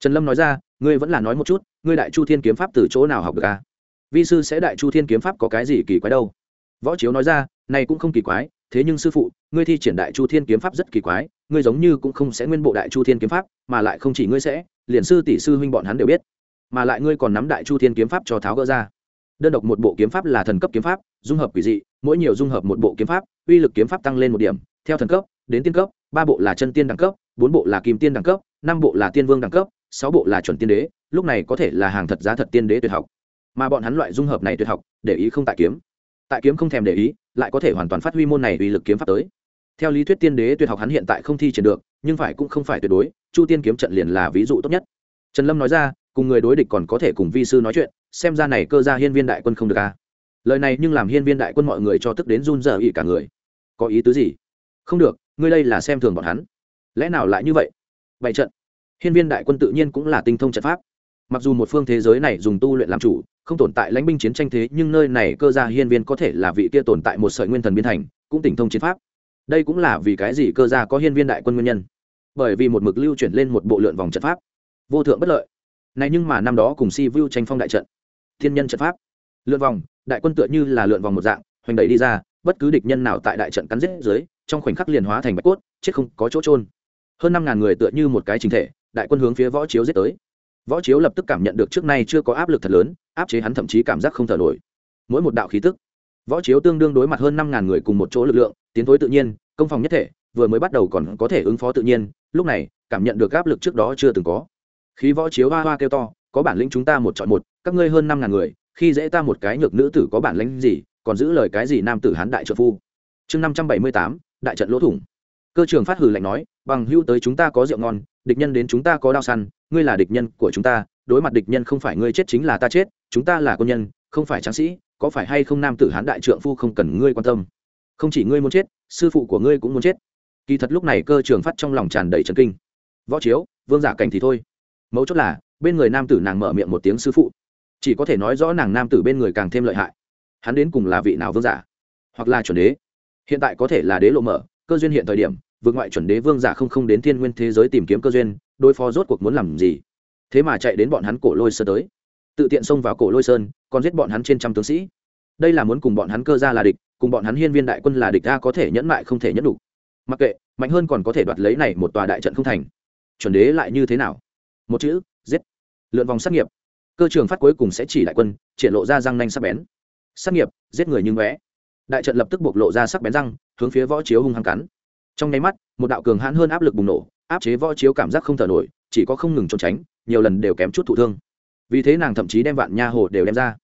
Trần lâm nói ra ngươi vẫn là nói một chút, ngươi đại chu thiên kiếm pháp từ chỗ nào học được à? vi sư sẽ đại chu thiên kiếm pháp có cái gì kỳ quái đâu? Võ chiếu nói ra, này cũng không kỳ quái, thế nhưng sư phụ, ngươi thi triển đại chu thiên kiếm pháp rất kỳ quái, ngươi giống như cũng không sẽ nguyên bộ đại chu thiên kiếm pháp, mà lại không chỉ ngươi sẽ, liền sư tỷ sư huynh bọn hắn đều biết. Mà lại ngươi còn nắm đại chu thiên kiếm pháp cho tháo gỡ ra. Đơn độc một bộ kiếm pháp là thần cấp kiếm pháp, dung hợp quỷ dị, mỗi nhiều dung hợp một bộ kiếm pháp, uy lực kiếm pháp tăng lên một điểm, theo thần cấp đến tiên cấp, ba bộ là chân tiên đẳng cấp, bốn bộ là kim tiên đẳng cấp, năm bộ là tiên vương đẳng cấp sáu bộ là chuẩn tiên đế, lúc này có thể là hàng thật giá thật tiên đế tuyệt học. Mà bọn hắn loại dung hợp này tuyệt học, để ý không tại kiếm. Tại kiếm không thèm để ý, lại có thể hoàn toàn phát huy môn này uy lực kiếm pháp tới. Theo lý thuyết tiên đế tuyệt học hắn hiện tại không thi triển được, nhưng phải cũng không phải tuyệt đối, chu tiên kiếm trận liền là ví dụ tốt nhất. Trần lâm nói ra, cùng người đối địch còn có thể cùng vi sư nói chuyện, xem ra này cơ ra hiên viên đại quân không được à. lời này nhưng làm hiên viên đại quân mọi người cho tức đến run dở ỉ cả người. Có ý tứ gì? Không được, ngươi đây là xem thường bọn hắn. Lẽ nào lại như vậy? Bày trận hiên viên đại quân tự nhiên cũng là tinh thông trận pháp. Mặc dù một phương thế giới này dùng tu luyện làm chủ, không tồn tại lãnh binh chiến tranh thế, nhưng nơi này cơ gia hiên viên có thể là vị kia tồn tại một sợi nguyên thần biên thành, cũng tỉnh thông chiến pháp. Đây cũng là vì cái gì cơ gia có hiên viên đại quân nguyên nhân? Bởi vì một mực lưu chuyển lên một bộ lượn vòng trận pháp. Vô thượng bất lợi. Này nhưng mà năm đó cùng si vu tranh phong đại trận. Thiên nhân trận pháp. Lượn vòng, đại quân tựa như là lượn vòng một dạng, hoành đẩy đi ra, bất cứ địch nhân nào tại đại trận cắn giết dưới, trong khoảnh khắc liền hóa thành bạch cốt, chết không có chỗ trôn hơn năm ngàn người tựa như một cái chính thể đại quân hướng phía võ chiếu giết tới. Võ chiếu lập tức cảm nhận được trước nay chưa có áp lực thật lớn, áp chế hắn thậm chí cảm giác không thở nổi. Mỗi một đạo khí tức, võ chiếu tương đương đối mặt hơn năm ngàn người cùng một chỗ lực lượng, tiến thối tự nhiên, công phòng nhất thể, vừa mới bắt đầu còn có thể ứng phó tự nhiên, lúc này, cảm nhận được áp lực trước đó chưa từng có. Khí võ chiếu hoa hoa kêu to, có bản lĩnh chúng ta một chọn một, các ngươi hơn năm ngàn người, khi dễ ta một cái nhược nữ tử có bản lĩnh gì, còn giữ lời cái gì nam tử hán đại trợ phu? Chương năm trăm bảy mươi tám, đại trận lỗ thủng. Cơ trường phát hử lạnh nói, bằng hưu tới chúng ta có rượu ngon địch nhân đến chúng ta có đao săn, ngươi là địch nhân của chúng ta, đối mặt địch nhân không phải ngươi chết chính là ta chết, chúng ta là quân nhân, không phải tráng sĩ, có phải hay không nam tử hán đại trượng phu không cần ngươi quan tâm. Không chỉ ngươi muốn chết, sư phụ của ngươi cũng muốn chết. Kỳ thật lúc này cơ trường phát trong lòng tràn đầy trần kinh. Võ chiếu, vương giả cảnh thì thôi. Mấu chốt là, bên người nam tử nàng mở miệng một tiếng sư phụ. Chỉ có thể nói rõ nàng nam tử bên người càng thêm lợi hại. Hắn đến cùng là vị nào vương giả? Hoặc là chuẩn đế? Hiện tại có thể là đế lộ mở, cơ duyên hiện thời điểm vượt ngoại chuẩn đế vương giả không không đến thiên nguyên thế giới tìm kiếm cơ duyên, đối phó rốt cuộc muốn làm gì? Thế mà chạy đến bọn hắn cổ lôi sơn tới. Tự tiện xông vào cổ lôi sơn, còn giết bọn hắn trên trăm tướng sĩ. Đây là muốn cùng bọn hắn cơ ra là địch, cùng bọn hắn hiên viên đại quân là địch ta có thể nhẫn mại không thể nhẫn đủ. Mặc kệ, mạnh hơn còn có thể đoạt lấy này một tòa đại trận không thành. Chuẩn đế lại như thế nào? Một chữ, giết. Lượn vòng sát nghiệp. Cơ trường phát cuối cùng sẽ chỉ đại quân, triển lộ ra răng nanh sắc bén. Sát nghiệp, giết người như vẽ đại trận lập tức bộc lộ ra sắc bén răng, hướng phía võ chiếu hung hăng cắn trong nháy mắt, một đạo cường hãn hơn áp lực bùng nổ, áp chế võ chiếu cảm giác không thở nổi, chỉ có không ngừng trốn tránh, nhiều lần đều kém chút thụ thương. Vì thế nàng thậm chí đem vạn nha hồ đều đem ra.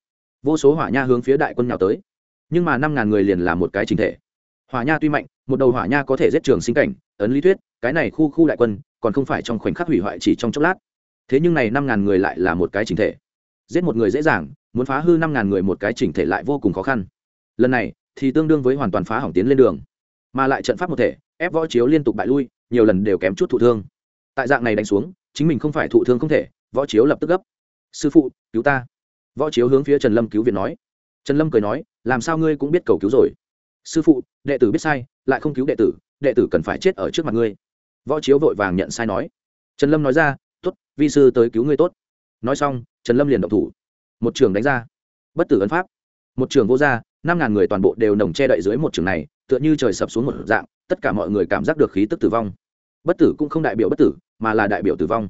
Vô số hỏa nha hướng phía đại quân nhào tới. Nhưng mà năm ngàn người liền là một cái chính thể. Hỏa nha tuy mạnh, một đầu hỏa nha có thể giết trường sinh cảnh, ấn lý thuyết, cái này khu khu đại quân, còn không phải trong khoảnh khắc hủy hoại chỉ trong chốc lát. Thế nhưng này năm ngàn người lại là một cái chính thể. Giết một người dễ dàng, muốn phá hư năm ngàn người một cái chỉnh thể lại vô cùng khó khăn. Lần này, thì tương đương với hoàn toàn phá hỏng tiến lên đường. Mà lại trận pháp một thể ép võ chiếu liên tục bại lui, nhiều lần đều kém chút thụ thương. Tại dạng này đánh xuống, chính mình không phải thụ thương không thể, võ chiếu lập tức gấp. Sư phụ, cứu ta. Võ chiếu hướng phía trần lâm cứu viện nói. Trần lâm cười nói, làm sao ngươi cũng biết cầu cứu rồi. Sư phụ, đệ tử biết sai, lại không cứu đệ tử đệ tử cần phải chết ở trước mặt ngươi. Võ chiếu vội vàng nhận sai nói. Trần lâm nói ra t ố t vi sư tới cứu ngươi tốt. Nói xong, trần lâm liền động thủ. Một trường đánh ra. Bất tử ấn pháp. Một trường vô r năm ngàn người toàn bộ đều nồng che đậy dưới một trường này, tựa như trời sập xuống một dạng tất cả mọi người cảm giác được khí tức tử vong. Bất tử cũng không đại biểu bất tử, mà là đại biểu tử vong.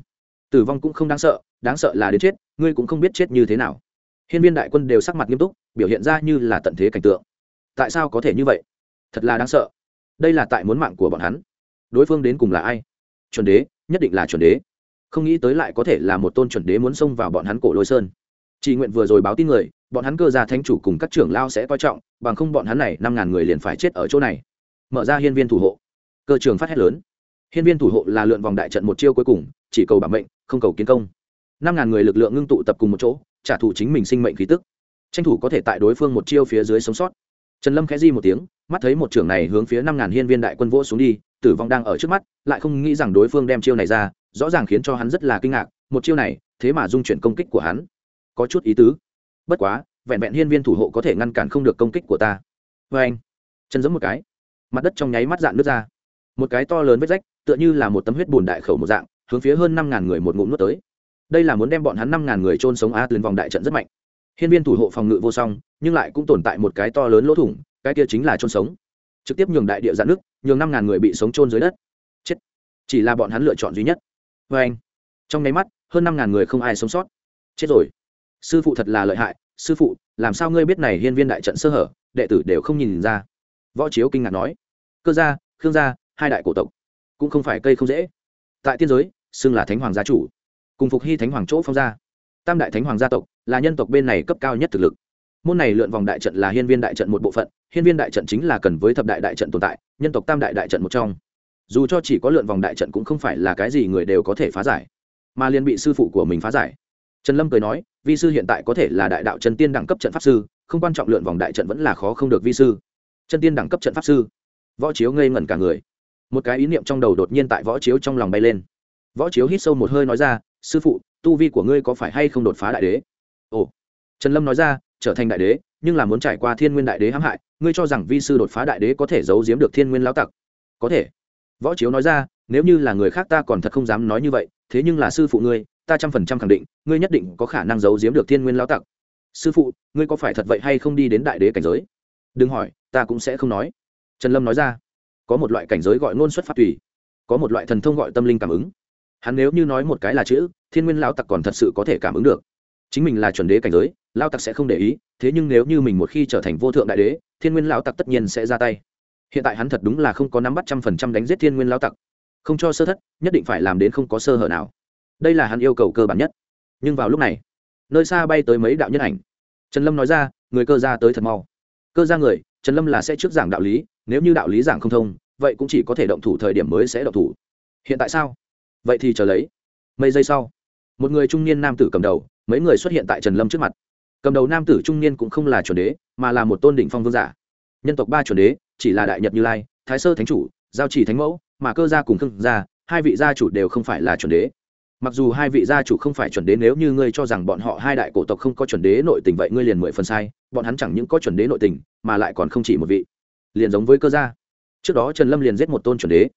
Tử vong cũng không đáng sợ đáng sợ là đến chết, ngươi cũng không biết chết như thế nào. Hiên viên đại quân đều sắc mặt nghiêm túc, biểu hiện ra như là tận thế cảnh tượng. Tại sao có thể như vậy? Thật là đáng sợ. Đây là tại muốn mạng của bọn hắn. Đối phương đến cùng là ai? Chuẩn đế, nhất định là chuẩn đế. Không nghĩ tới lại có thể là một tôn chuẩn đế muốn xông vào bọn hắn cổ lôi sơn. Chỉ nguyện vừa rồi báo tin người, bọn hắn cơ gia thánh chủ cùng các trưởng lao sẽ coi trọng, bằng không bọn hắn này năm ngàn người liền phải chết ở chỗ này mở ra hiên viên thủ hộ. Cơ trường phát hét lớn. Hiên viên thủ hộ là lượn vòng đại trận một chiêu cuối cùng, chỉ cầu bảo mệnh, không cầu kiến công. Năm ngàn người lực lượng ngưng tụ tập cùng một chỗ, trả thù chính mình sinh mệnh khí tức. Tranh thủ có thể tại đối phương một chiêu phía dưới sống sót. Trần lâm khẽ di một tiếng, mắt thấy một trưởng này hướng phía năm ngàn hiên viên đại quân vỗ xuống đi, tử vong đang ở trước mắt, lại không nghĩ rằng đối phương đem chiêu này ra, rõ ràng khiến cho hắn rất là kinh ngạc, một chiêu này, thế mà dung chuyển công kích của hắn. Có chút ý tứ. Bất quá, vẹn vẹn hiên viên thủ hộ có thể ngăn cản không được công kích của ta. Vê anh. Chân giống một cái mặt đất trong nháy mắt dạn nước ra. Một cái to lớn vết rách, tựa như là một tấm huyết bùn đại khẩu một dạng, hướng phía hơn năm ngàn người một ngụm nuốt tới. Đây là muốn đem bọn hắn năm ngàn người trôn sống a tuyến vòng đại trận rất mạnh. Hiên viên thủ hộ phòng ngự vô song, nhưng lại cũng tồn tại một cái to lớn lỗ thủng, cái kia chính là trôn sống. Trực tiếp nhường đại địa dạn nước, nhường năm ngàn người bị sống trôn dưới đất. Chết. Chỉ là bọn hắn lựa chọn duy nhất. Vê anh, trong nháy mắt, hơn năm ngàn người không ai sống sót. Chết rồi. Sư phụ thật là lợi hại. Sư phụ, làm sao ngươi biết này hiên viên đại trận sơ hở? Đệ tử đều không nhìn ra võ chiếu kinh ngạc nói, cơ gia, khương gia, hai đại cổ tộc, cũng không phải cây không dễ. Tại tiên giới, xưng là thánh hoàng gia chủ, cùng phục hy thánh hoàng chỗ phong gia. Tam đại thánh hoàng gia tộc là nhân tộc bên này cấp cao nhất thực lực. Môn này lượn vòng đại trận là hiên viên đại trận một bộ phận, hiên viên đại trận chính là cần với thập đại đại trận tồn tại, nhân tộc tam đại đại trận một trong. Dù cho chỉ có lượn vòng đại trận cũng không phải là cái gì người đều có thể phá giải, mà liền bị sư phụ của mình phá giải. Trần lâm cười nói, vi sư hiện tại có thể là đại đạo trần tiên đẳng cấp trận pháp sư, không quan trọng lượn vòng đại trận vẫn là khó không được vi sư chân tiên đẳng cấp trận pháp sư. Võ chiếu ngây ngẩn cả người. Một cái ý niệm trong đầu đột nhiên tại võ chiếu trong lòng bay lên. Võ chiếu hít sâu một hơi nói ra, sư phụ, tu vi của ngươi có phải hay không đột phá đại đế? Ồ. Trần lâm nói ra, trở thành đại đế, nhưng là muốn trải qua thiên nguyên đại đế hãm hại, ngươi cho rằng vi sư đột phá đại đế có thể giấu giếm được thiên nguyên lão tặc? Có thể. Võ chiếu nói ra, nếu như là người khác ta còn thật không dám nói như vậy, thế nhưng là sư phụ ngươi, ta trăm phần trăm khẳng định, ngươi nhất định có khả năng giấu giếm được thiên nguyên lão tặc. Sư phụ, ngươi có phải thật vậy hay không đi đến đại đế cảnh giới? Đừng hỏi ta cũng sẽ không nói. Trần lâm nói ra, có một loại cảnh giới gọi ngôn xuất phát tùy, có một loại thần thông gọi tâm linh cảm ứng. Hắn nếu như nói một cái là chữ, thiên nguyên lao tặc còn thật sự có thể cảm ứng được. Chính mình là chuẩn đế cảnh giới lao tặc sẽ không để ý, thế nhưng nếu như mình một khi trở thành vô thượng đại đế, thiên nguyên lao tặc tất nhiên sẽ ra tay. Hiện tại hắn thật đúng là không có nắm bắt trăm phần trăm đánh giết thiên nguyên lao tặc. Không cho sơ thất, nhất định phải làm đến không có sơ hở nào. Đây là hắn yêu cầu cơ bản nhất. Nhưng vào lúc này, nơi xa bay tới mấy đạo nhân ảnh. Trần lâm nói ra, người cơ ra tới thật mau. Cơ ra người trần lâm là sẽ trước giảng đạo lý, nếu như đạo lý giảng không thông, vậy cũng chỉ có thể động thủ thời điểm mới sẽ động thủ. Hiện tại sao? Vậy thì chờ lấy. Mấy giây sau, một người trung niên nam tử cầm đầu, mấy người xuất hiện tại trần lâm trước mặt. Cầm đầu nam tử trung niên cũng không là chuẩn đế, mà là một tôn đỉnh phong vương giả. Nhân tộc ba chuẩn đế, chỉ là đại nhật như lai, thái sơ thánh chủ, giao chỉ thánh mẫu, mà cơ gia cùng khương gia, hai vị gia chủ đều không phải là chuẩn đế mặc dù hai vị gia chủ không phải chuẩn đế nếu như ngươi cho rằng bọn họ hai đại cổ tộc không có chuẩn đế nội tình vậy ngươi liền mười phần sai, bọn hắn chẳng những có chuẩn đế nội tình, mà lại còn không chỉ một vị. Liền giống với cơ gia. Trước đó trần lâm liền giết một tôn chuẩn đế.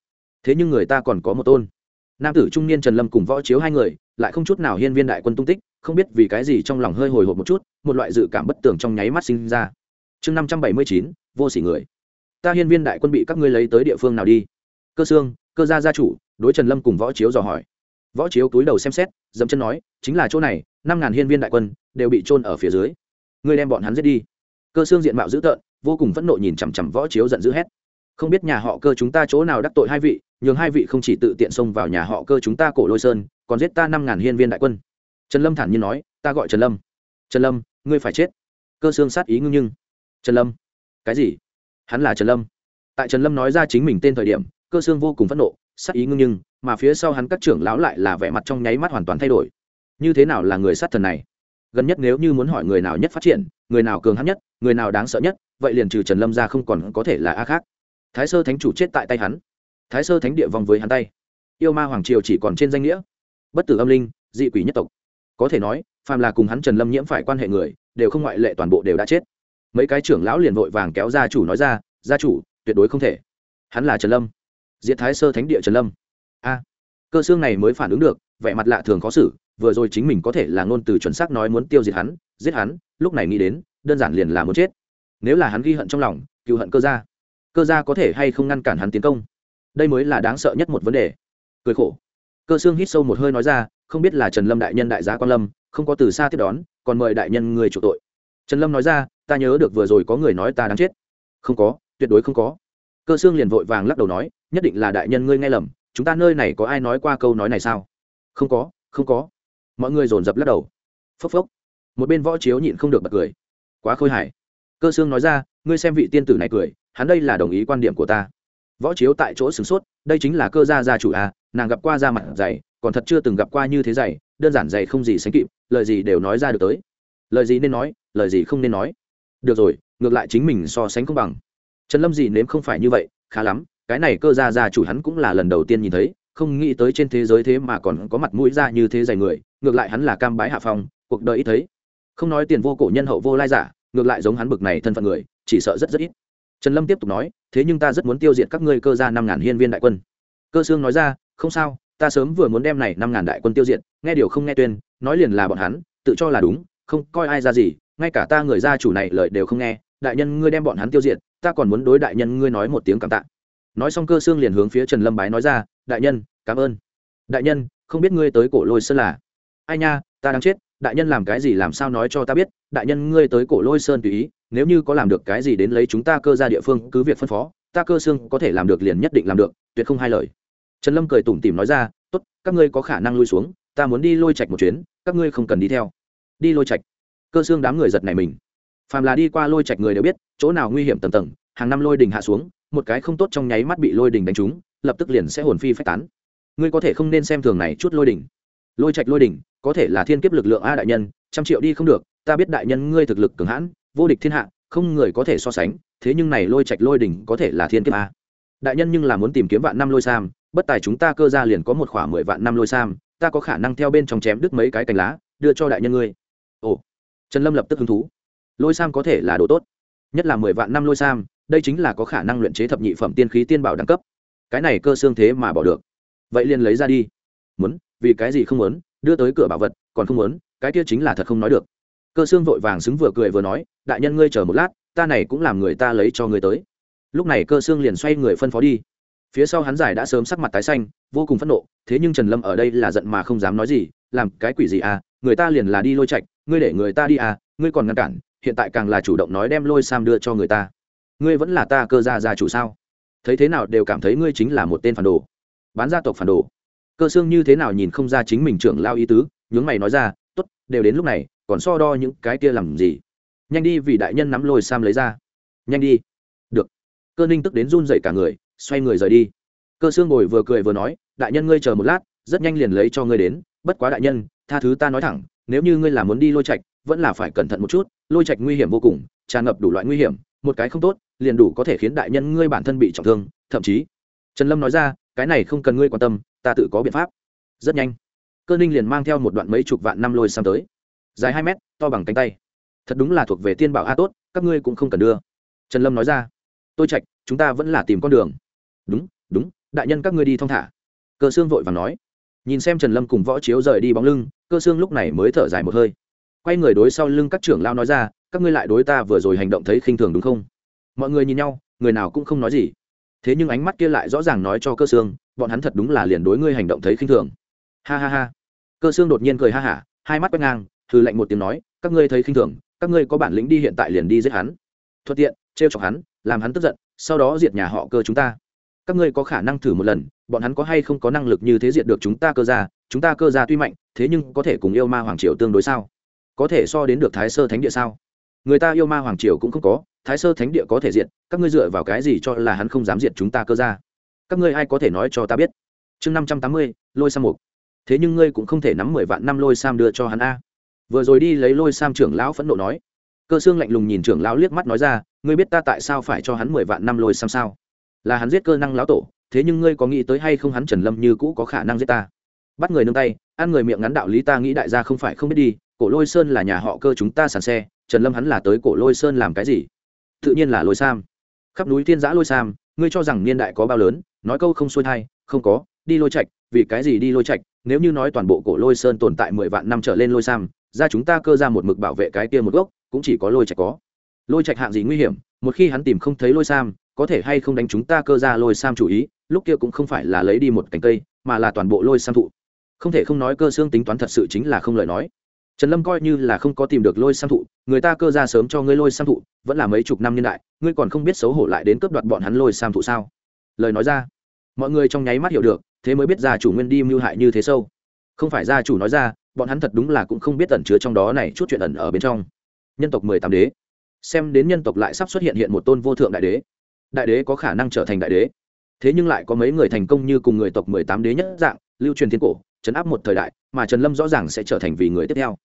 Thế nhưng người ta còn có một tôn. Nam tử trung niên trần lâm cùng võ chiếu hai người, lại không chút nào hiên viên đại quân tung tích, không biết vì cái gì trong lòng hơi hồi hộp một chút, một loại dự cảm bất tường trong nháy mắt sinh ra. Chương năm trăm bảy mươi chín, vô sỉ người. Ta hiên viên đại quân bị các ngươi lấy tới địa phương nào đi? Cơ xương cơ gia gia chủ, đối trần lâm cùng võ chiếu dò hỏi võ chiếu túi đầu xem xét dẫm chân nói, chính là chỗ này, năm ngàn hiên viên đại quân đều bị trôn ở phía dưới. Ngươi đem bọn hắn giết đi. Cơ xương diện mạo dữ tợn, vô cùng phẫn nộ nhìn chằm chằm võ chiếu giận dữ hét. Không biết nhà họ cơ chúng ta chỗ nào đắc tội hai vị, nhường hai vị không chỉ tự tiện xông vào nhà họ cơ chúng ta cổ lôi sơn, còn giết ta năm ngàn hiên viên đại quân. Trần lâm thản nhiên nói, ta gọi trần lâm. Trần lâm, ngươi phải chết. Cơ xương sát ý ngưng nhưng. Trần lâm, cái gì? Hắn là trần lâm. Tại trần lâm nói ra chính mình tên thời điểm, cơ xương vô cùng phẫn nộ sát ý ngưng nhưng, mà phía sau hắn các trưởng lão lại là vẻ mặt trong nháy mắt hoàn toàn thay đổi. Như thế nào là người sát thần này? Gần nhất nếu như muốn hỏi người nào nhất phát triển, người nào cường hãn nhất, người nào đáng sợ nhất, vậy liền trừ trần lâm ra không còn có thể là a khác. Thái sơ thánh chủ chết tại tay hắn. Thái sơ thánh địa vòng với hắn tay. Yêu ma hoàng triều chỉ còn trên danh nghĩa. Bất tử âm linh, dị quỷ nhất tộc. Có thể nói, phàm là cùng hắn trần lâm nhiễm phải quan hệ người, đều không ngoại lệ toàn bộ đều đã chết. Mấy cái trưởng lão liền vội vàng kéo gia chủ nói ra, gia chủ, tuyệt đối không thể. Hắn là trần lâm diệt thái sơ thánh địa trần lâm. A, cơ xương này mới phản ứng được, vẻ mặt lạ thường khó xử, vừa rồi chính mình có thể là ngôn từ chuẩn xác nói muốn tiêu diệt hắn, giết hắn, lúc này nghĩ đến, đơn giản liền là muốn chết. Nếu là hắn ghi hận trong lòng, cựu hận cơ gia cơ gia có thể hay không ngăn cản hắn tiến công? Đây mới là đáng sợ nhất một vấn đề. Cười khổ. Cơ xương hít sâu một hơi nói ra, không biết là trần lâm đại nhân đại gia quan lâm, không có từ xa tiếp đón, còn mời đại nhân người chủ tội. Trần lâm nói ra, ta nhớ được vừa rồi có người nói ta đáng chết. Không có, tuyệt đối không có. Cơ xương liền vội vàng lắc đầu nói nhất định là đại nhân ngươi nghe lầm, chúng ta nơi này có ai nói qua câu nói này sao? Không có không có. Mọi người dồn dập lắc đầu. Phốc phốc. Một bên võ chiếu nhịn không được bật cười. Quá khôi hài. Cơ xương nói ra, ngươi xem vị tiên tử này cười, hắn đây là đồng ý quan điểm của ta. Võ chiếu tại chỗ sửng sốt, đây chính là cơ gia gia chủ à nàng gặp qua da mặt dày, còn thật chưa từng gặp qua như thế dày, đơn giản dày không gì sánh kịp, lời gì đều nói ra được tới. Lời gì nên nói, lời gì không nên nói. Được rồi, ngược lại chính mình so sánh công bằng. Trần lâm gì nếm không phải như vậy, khá lắm cái này cơ gia gia chủ hắn cũng là lần đầu tiên nhìn thấy, không nghĩ tới trên thế giới thế mà còn có mặt mũi ra như thế dày người, ngược lại hắn là cam bái hạ phong, cuộc đời ít thấy. Không nói tiền vô cổ nhân hậu vô lai giả, ngược lại giống hắn bực này thân phận người, chỉ sợ rất rất ít. Trần lâm tiếp tục nói, thế nhưng ta rất muốn tiêu diệt các ngươi cơ gia năm ngàn hiên viên đại quân. Cơ sương nói ra, không sao, ta sớm vừa muốn đem này năm ngàn đại quân tiêu diệt, nghe điều không nghe tuyên, nói liền là bọn hắn, tự cho là đúng, không coi ai ra gì, ngay cả ta người gia chủ này lời đều không nghe, đại nhân ngươi đem bọn hắn tiêu diệt, ta còn muốn đối đại nhân ngươi nói một tiếng cảm tạ nói xong cơ xương liền hướng phía trần lâm bái nói ra, đại nhân, cảm ơn. Đại nhân, không biết ngươi tới cổ lôi sơn là? Ai nha, ta đang chết, đại nhân làm cái gì làm sao nói cho ta biết, đại nhân ngươi tới cổ lôi sơn tùy ý, nếu như có làm được cái gì đến lấy chúng ta cơ ra địa phương, cứ việc phân phó, ta cơ xương có thể làm được liền nhất định làm được, tuyệt không hai lời. Trần lâm cười tủm tỉm nói ra, tốt, các ngươi có khả năng lui xuống, ta muốn đi lôi trạch một chuyến, các ngươi không cần đi theo. Đi lôi trạch? Cơ xương đám người giật này mình. Phàm là đi qua lôi trạch người đều biết, chỗ nào nguy hiểm tầng tầng, hàng năm lôi đình hạ xuống một cái không tốt trong nháy mắt bị lôi đình đánh trúng, lập tức liền sẽ hồn phi phách tán. Ngươi có thể không nên xem thường này chút lôi đình lôi trạch lôi đình có thể là thiên kiếp lực lượng a đại nhân, trăm triệu đi không được, ta biết đại nhân ngươi thực lực cường hãn, vô địch thiên hạ, không người có thể so sánh, thế nhưng này lôi trạch lôi đỉnh có thể là thiên kiếp a. Đại nhân nhưng là muốn tìm kiếm vạn năm lôi sam, bất tài chúng ta cơ ra liền có một khoảng mười vạn năm lôi sam, ta có khả năng theo bên trong chém đứt mấy cái cành lá, đưa cho đại nhân ngươi. Ồ. Trần lâm lập tức hứng thú. Lôi sam có thể là đồ tốt, nhất là mười vạn năm lôi sam đây chính là có khả năng luyện chế thập nhị phẩm tiên khí tiên bảo đẳng cấp. Cái này cơ xương thế mà bỏ được. Vậy liền lấy ra đi. Muốn, vì cái gì không muốn, đưa tới cửa bảo vật, còn không muốn, cái kia chính là thật không nói được. Cơ xương vội vàng xứng vừa cười vừa nói, đại nhân ngươi chờ một lát, ta này cũng làm người ta lấy cho ngươi tới. Lúc này cơ xương liền xoay người phân phó đi. Phía sau hắn giải đã sớm sắc mặt tái xanh, vô cùng phẫn nộ, thế nhưng trần lâm ở đây là giận mà không dám nói gì, làm cái quỷ gì à người ta liền là đi lôi trạch, ngươi để người ta đi à ngươi còn ngăn cản, hiện tại càng là chủ động nói đem lôi sam đưa cho người ta ngươi vẫn là ta cơ gia gia chủ sao? Thấy thế nào đều cảm thấy ngươi chính là một tên phản đồ. Bán gia tộc phản đồ. Cơ xương như thế nào nhìn không ra chính mình trưởng lao ý tứ, nhướng mày nói ra t ố t đều đến lúc này, còn so đo những cái kia làm gì? Nhanh đi vì đại nhân nắm lôi sam lấy ra. Nhanh đi. Được. Cơ ninh tức đến run dậy cả người, xoay người rời đi. Cơ xương ngồi vừa cười vừa nói, đại nhân ngươi chờ một lát, rất nhanh liền lấy cho ngươi đến, bất quá đại nhân, tha thứ ta nói thẳng, nếu như ngươi là muốn đi lôi trạch, vẫn là phải cẩn thận một chút, lôi trạch nguy hiểm vô cùng, tràn ngập đủ loại nguy hiểm, một cái không tốt liền đủ có thể khiến đại nhân ngươi bản thân bị trọng thương, thậm chí. Trần lâm nói ra, cái này không cần ngươi quan tâm, ta tự có biện pháp. Rất nhanh, cơ ninh liền mang theo một đoạn mấy chục vạn năm lôi sang tới. Dài hai mét, to bằng cánh tay. Thật đúng là thuộc về tiên bảo a tốt, các ngươi cũng không cần đưa. Trần lâm nói ra, tôi trạch, chúng ta vẫn là tìm con đường. Đúng đúng, đại nhân các ngươi đi thong thả. Cơ xương vội và nói. Nhìn xem trần lâm cùng võ chiếu rời đi bóng lưng, cơ xương lúc này mới thở dài một hơi. Quay người đối sau lưng các trưởng lao nói ra, các ngươi lại đối ta vừa rồi hành động thấy khinh thường đúng không? Mọi người nhìn nhau, người nào cũng không nói gì. Thế nhưng ánh mắt kia lại rõ ràng nói cho cơ xương bọn hắn thật đúng là liền đối ngươi hành động thấy khinh thường. Ha ha ha. Cơ xương đột nhiên cười ha hả, hai mắt quét ngang thư lạnh một tiếng nói, các ngươi thấy khinh thường, các ngươi có bản lĩnh đi hiện tại liền đi giết hắn. Thuận tiện, trêu chọc hắn, làm hắn tức giận, sau đó diệt nhà họ cơ chúng ta. Các ngươi có khả năng thử một lần, bọn hắn có hay không có năng lực như thế diệt được chúng ta cơ ra chúng ta cơ ra tuy mạnh, thế nhưng có thể cùng yêu ma hoàng triều tương đối sao? Có thể so đến được thái sơ thánh địa sao? Người ta yêu ma hoàng triều cũng không có thái sơ thánh địa có thể diệt, các ngươi dựa vào cái gì cho là hắn không dám diệt chúng ta cơ ra? Các ngươi ai có thể nói cho ta biết? Chương năm trăm tám mươi, lôi sam mục. Thế nhưng ngươi cũng không thể nắm mười vạn năm lôi sam đưa cho hắn a. Vừa rồi đi lấy lôi sam trưởng lão phẫn nộ nói. Cơ xương lạnh lùng nhìn trưởng lão liếc mắt nói ra, ngươi biết ta tại sao phải cho hắn mười vạn năm lôi sam sao? Là hắn giết cơ năng lão tổ, thế nhưng ngươi có nghĩ tới hay không hắn trần lâm như cũ có khả năng giết ta? Bắt người nương tay, ăn người miệng ngắn đạo lý ta nghĩ đại gia không phải không biết đi, cổ lôi sơn là nhà họ cơ chúng ta sàn xe, trần lâm hắn là tới cổ lôi sơn làm cái gì? Tự nhiên là lôi sam. Khắp núi thiên giã lôi sam, ngươi cho rằng niên đại có bao lớn, nói câu không xuôi thai, không có, đi lôi trạch, vì cái gì đi lôi trạch, nếu như nói toàn bộ cổ lôi sơn tồn tại mười vạn năm trở lên lôi sam, ra chúng ta cơ ra một mực bảo vệ cái kia một gốc, cũng chỉ có lôi trạch có. Lôi trạch hạng gì nguy hiểm, một khi hắn tìm không thấy lôi sam, có thể hay không đánh chúng ta cơ ra lôi sam chủ ý, lúc kia cũng không phải là lấy đi một cành cây, mà là toàn bộ lôi sam thụ. Không thể không nói cơ xương tính toán thật sự chính là không lời nói trần lâm coi như là không có tìm được lôi sam thụ, người ta cơ ra sớm cho ngươi lôi sam thụ, vẫn là mấy chục năm niên đại, ngươi còn không biết xấu hổ lại đến cướp đoạt bọn hắn lôi sam thụ sao? Lời nói ra, mọi người trong nháy mắt hiểu được, thế mới biết gia chủ nguyên đi mưu hại như thế sâu. Không phải gia chủ nói ra, bọn hắn thật đúng là cũng không biết ẩn chứa trong đó này chút chuyện ẩn ở bên trong. Nhân tộc mười tám đế. Xem đến nhân tộc lại sắp xuất hiện hiện một tôn vô thượng đại đế. Đại đế có khả năng trở thành đại đế. Thế nhưng lại có mấy người thành công như cùng người tộc mười tám đế nhất dạng, lưu truyền thiên cổ, chấn áp một thời đại, mà trần lâm rõ ràng sẽ trở thành vì người tiếp theo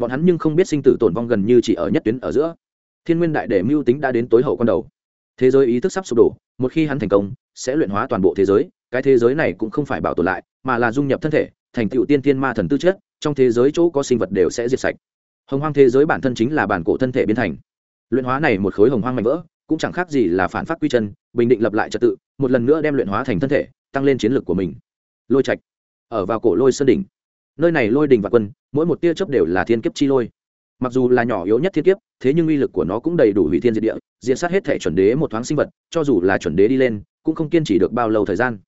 bọn hắn nhưng không biết sinh tử tổn vong gần như chỉ ở nhất tuyến ở giữa. Thiên nguyên đại để mưu tính đã đến tối hậu con đầu. Thế giới ý thức sắp sụp đổ, một khi hắn thành công, sẽ luyện hóa toàn bộ thế giới, cái thế giới này cũng không phải bảo tồn lại, mà là dung nhập thân thể, thành tựu tiên tiên ma thần tư chất, trong thế giới chỗ có sinh vật đều sẽ diệt sạch. Hồng hoang thế giới bản thân chính là bản cổ thân thể biến thành. Luyện hóa này một khối hồng hoang mạnh vỡ, cũng chẳng khác gì là phản phát quy chân, bình định lập lại trật tự, một lần nữa đem luyện hóa thành thân thể, tăng lên chiến lược của mình. Lôi trạch, ở vào cổ lôi sơn đỉnh nơi này lôi đình và quân, mỗi một tia chớp đều là thiên kiếp chi lôi. Mặc dù là nhỏ yếu nhất thiên kiếp, thế nhưng uy lực của nó cũng đầy đủ hủy thiên diệt địa, diệt sát hết thể chuẩn đế một thoáng sinh vật, cho dù là chuẩn đế đi lên, cũng không kiên trì được bao lâu thời gian.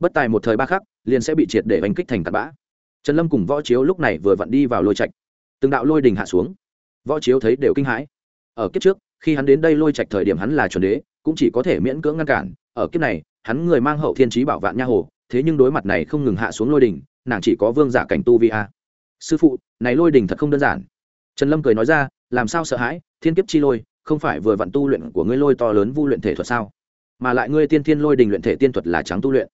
Bất tài một thời ba khắc, liền sẽ bị triệt để đánh kích thành tạt bã. Trần lâm cùng võ chiếu lúc này vừa vặn đi vào lôi trạch. Từng đạo lôi đình hạ xuống. Võ chiếu thấy đều kinh hãi. Ở kiếp trước, khi hắn đến đây lôi trạch thời điểm hắn là chuẩn đế, cũng chỉ có thể miễn cưỡng ngăn cản. Ở kiếp này, hắn người mang hậu thiên trí bảo vạn nha hồ, thế nhưng đối mặt này không ngừng hạ xuống lôi đình nàng chỉ có vương giả cảnh tu vi a. Sư phụ, này lôi đình thật không đơn giản. Trần lâm cười nói ra, làm sao sợ hãi, thiên kiếp chi lôi, không phải vừa vặn tu luyện của ngươi lôi to lớn vu luyện thể thuật sao? Mà lại ngươi tiên thiên lôi đình luyện thể tiên thuật là trắng tu luyện.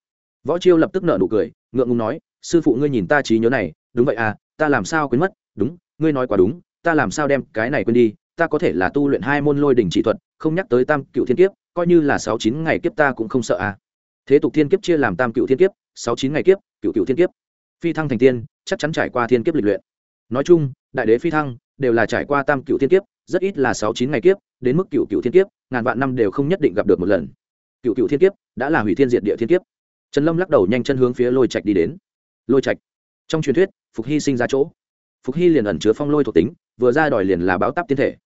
Võ chiêu lập tức nợ nụ cười, ngượng ngùng nói, sư phụ ngươi nhìn ta trí nhớ này, đúng vậy à ta làm sao quên mất, đúng, ngươi nói quá đúng, ta làm sao đem cái này quên đi, ta có thể là tu luyện hai môn lôi đình chỉ thuật, không nhắc tới tam cựu thiên kiếp, coi như là sáu chín ngày kiếp ta cũng không sợ à. Thế tục thiên kiếp chia làm tam cựu thiên kiếp, sáu chín ngày kiếp, cựu cựu thiên kiếp phi thăng thành tiên, chắc chắn trải qua thiên kiếp lịch luyện. Nói chung, đại đế phi thăng đều là trải qua tam cựu thiên kiếp, rất ít là sáu chín ngày kiếp, đến mức cựu cựu thiên kiếp, ngàn vạn năm đều không nhất định gặp được một lần. Cựu cựu thiên kiếp đã là hủy thiên diệt địa thiên kiếp. Trần lâm lắc đầu nhanh chân hướng phía lôi trạch đi đến. Lôi trạch. Trong truyền thuyết, phục hy sinh ra chỗ. Phục hy liền ẩn chứa phong lôi thuộc tính, vừa ra đòi liền là báo táp tiên thể.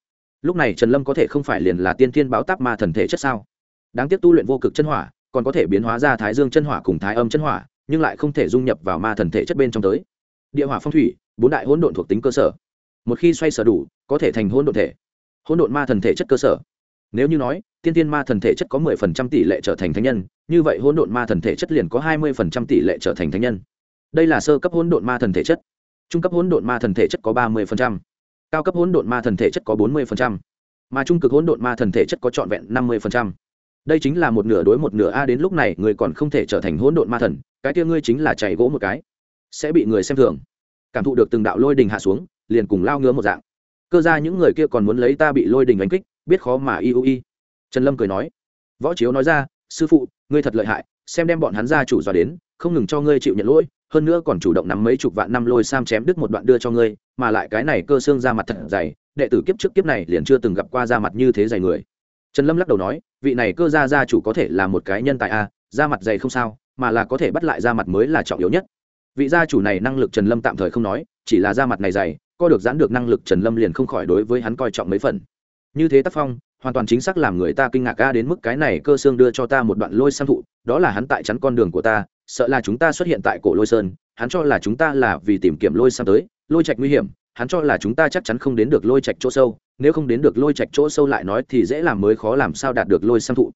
Lúc này trần lâm có thể không phải liền là tiên thiên báo táp mà thần thể chất sao? Đáng tiếc tu luyện vô cực chân hỏa, còn có thể biến hóa ra thái dương chân hỏa cùng thái âm chân hỏa nhưng lại không thể dung nhập vào ma thần thể chất bên trong tới. Địa hỏa phong thủy, bốn đại hỗn độn thuộc tính cơ sở. Một khi xoay sở đủ, có thể thành hỗn độn thể. Hỗn độn ma thần thể chất cơ sở. Nếu như nói, tiên tiên ma thần thể chất có mười phần trăm tỷ lệ trở thành thánh nhân, như vậy hỗn độn ma thần thể chất liền có hai mươi phần trăm tỷ lệ trở thành thánh nhân. Đây là sơ cấp hỗn độn ma thần thể chất. Trung cấp hỗn độn ma thần thể chất có ba mươi phần trăm. Cao cấp hỗn độn ma thần thể chất có bốn mươi phần trăm. Mà trung cực hỗn độn ma thần thể chất có trọn vẹn năm mươi phần trăm đây chính là một nửa đối một nửa a đến lúc này, người còn không thể trở thành hỗn độn ma thần, cái kia ngươi chính là chảy gỗ một cái. Sẽ bị người xem thường. Cảm thụ được từng đạo lôi đình hạ xuống, liền cùng lao ngứa một dạng. Cơ ra những người kia còn muốn lấy ta bị lôi đình đánh kích, biết khó mà y u y. Trần lâm cười nói. Võ chiếu nói ra, sư phụ, ngươi thật lợi hại, xem đem bọn hắn ra chủ dọa đến, không ngừng cho ngươi chịu nhận lỗi, hơn nữa còn chủ động nắm mấy chục vạn năm lôi sam chém đứt một đoạn đưa cho ngươi, mà lại cái này cơ xương ra mặt thật dày, đệ tử kiếp trước kiếp này liền chưa từng gặp qua da mặt như thế dày người. Trần lâm lắc đầu nói vị này cơ gia gia chủ có thể là một cái nhân tài a da mặt dày không sao, mà là có thể bắt lại da mặt mới là trọng yếu nhất. Vị gia chủ này năng lực trần lâm tạm thời không nói, chỉ là da mặt này dày, co được giãn được năng lực trần lâm liền không khỏi đối với hắn coi trọng mấy phần. Như thế tác phong, hoàn toàn chính xác làm người ta kinh ngạc ga đến mức cái này cơ xương đưa cho ta một đoạn lôi sang thụ, đó là hắn tại chắn con đường của ta, sợ là chúng ta xuất hiện tại cổ lôi sơn, hắn cho là chúng ta là vì tìm kiếm lôi sang tới, lôi trạch nguy hiểm hắn cho là chúng ta chắc chắn không đến được lôi trạch chỗ sâu, nếu không đến được lôi trạch chỗ sâu lại nói thì dễ làm mới khó làm sao đạt được lôi sam thụ.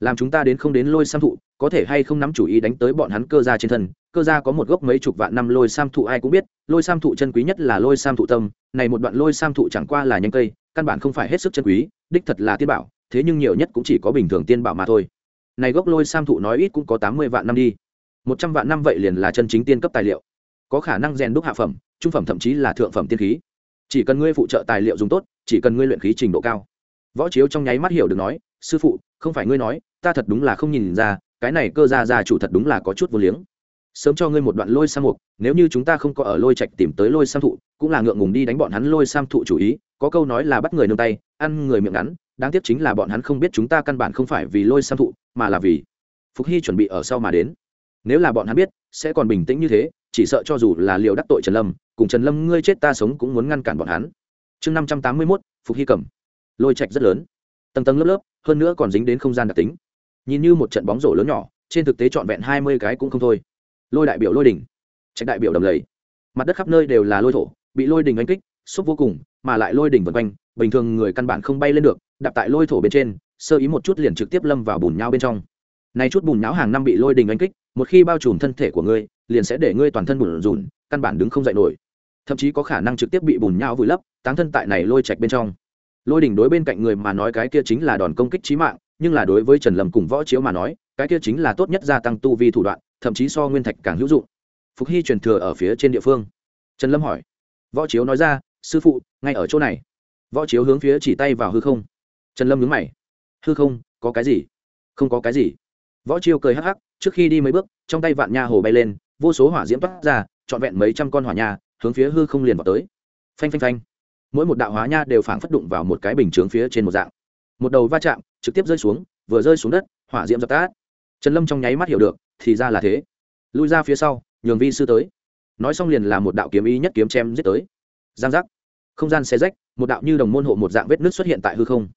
Làm chúng ta đến không đến lôi sam thụ, có thể hay không nắm chủ ý đánh tới bọn hắn cơ gia trên thân, cơ gia có một gốc mấy chục vạn năm lôi sam thụ ai cũng biết, lôi sam thụ chân quý nhất là lôi sam thụ tâm, này một đoạn lôi sam thụ chẳng qua là nhanh cây, căn bản không phải hết sức chân quý, đích thật là tiên bảo, thế nhưng nhiều nhất cũng chỉ có bình thường tiên bảo mà thôi. Này gốc lôi sam thụ nói ít cũng có tám mươi vạn năm đi. Một trăm vạn năm vậy liền là chân chính tiên cấp tài liệu. Có khả năng rèn đúc hạ phẩm trung phẩm thậm chí là thượng phẩm tiên khí. Chỉ cần ngươi phụ trợ tài liệu dùng tốt, chỉ cần ngươi luyện khí trình độ cao. Võ chiếu trong nháy mắt hiểu được nói, sư phụ, không phải ngươi nói, ta thật đúng là không nhìn ra, cái này cơ gia gia chủ thật đúng là có chút vô liếng. Sớm cho ngươi một đoạn lôi sam mục, nếu như chúng ta không có ở lôi trạch tìm tới lôi sam thụ, cũng là ngượng ngùng đi đánh bọn hắn lôi sam thụ chủ ý, có câu nói là bắt người nương tay, ăn người miệng ngắn, đáng tiếc chính là bọn hắn không biết chúng ta căn bản không phải vì lôi sam thụ, mà là vì phục hy chuẩn bị ở sau mà đến. Nếu là bọn hắn biết, sẽ còn bình tĩnh như thế chỉ sợ cho dù là liều đắc tội trần lâm, cùng trần lâm ngươi chết ta sống cũng muốn ngăn cản bọn hắn. Chương năm trăm tám mươi mốt, phục hy cầm lôi trạch rất lớn. Tầng tầng lớp lớp, hơn nữa còn dính đến không gian đặc tính. Nhìn như một trận bóng rổ lớn nhỏ, trên thực tế trọn vẹn hai mươi cái cũng không thôi. Lôi đại biểu lôi đỉnh. Trạch đại biểu đầm lầy. Mặt đất khắp nơi đều là lôi thổ, bị lôi đỉnh oanh kích, xúc vô cùng, mà lại lôi đỉnh vân quanh, bình thường người căn bản không bay lên được, đạp tại lôi thổ bên trên, sơ ý một chút liền trực tiếp lâm vào bùn nhau bên trong. Này chút bùn nhão hàng năm bị lôi đình oanh kích, một khi bao trùm thân thể của ngươi liền sẽ để ngươi toàn thân bùn rùn, căn bản đứng không dậy nổi. Thậm chí có khả năng trực tiếp bị bùn nhão vùi lấp, táng thân tại này lôi trạch bên trong. Lôi đỉnh đối bên cạnh người mà nói cái kia chính là đòn công kích trí mạng, nhưng là đối với trần lâm cùng võ chiếu mà nói, cái kia chính là tốt nhất gia tăng tu vi thủ đoạn, thậm chí so nguyên thạch càng hữu dụng. Phục hy truyền thừa ở phía trên địa phương. Trần lâm hỏi. Võ chiếu nói ra, sư phụ, ngay ở chỗ này. Võ chiếu hướng phía chỉ tay vào hư không. Trần lâm nhướng mày. Hư không, có cái gì? Không có cái gì. Võ chiêu cười hắc hắc, trước khi đi mấy bước, trong tay vạn nha hồ bay lên vô số hỏa diễm toát ra, trọn vẹn mấy trăm con hỏa nha, hướng phía hư không liền vào tới. Phanh phanh phanh. Mỗi một đạo hóa nha đều phảng phất đụng vào một cái bình chướng phía trên một dạng. Một đầu va chạm, trực tiếp rơi xuống, vừa rơi xuống đất, hỏa diễm dập tát trần lâm trong nháy mắt hiểu được, thì ra là thế. Lui ra phía sau, nhường vi sư tới. Nói xong liền là một đạo kiếm ý nhất kiếm chém giết tới. Giang giác. Không gian xe rách, một đạo như đồng môn hộ một dạng vết nước xuất hiện tại hư không.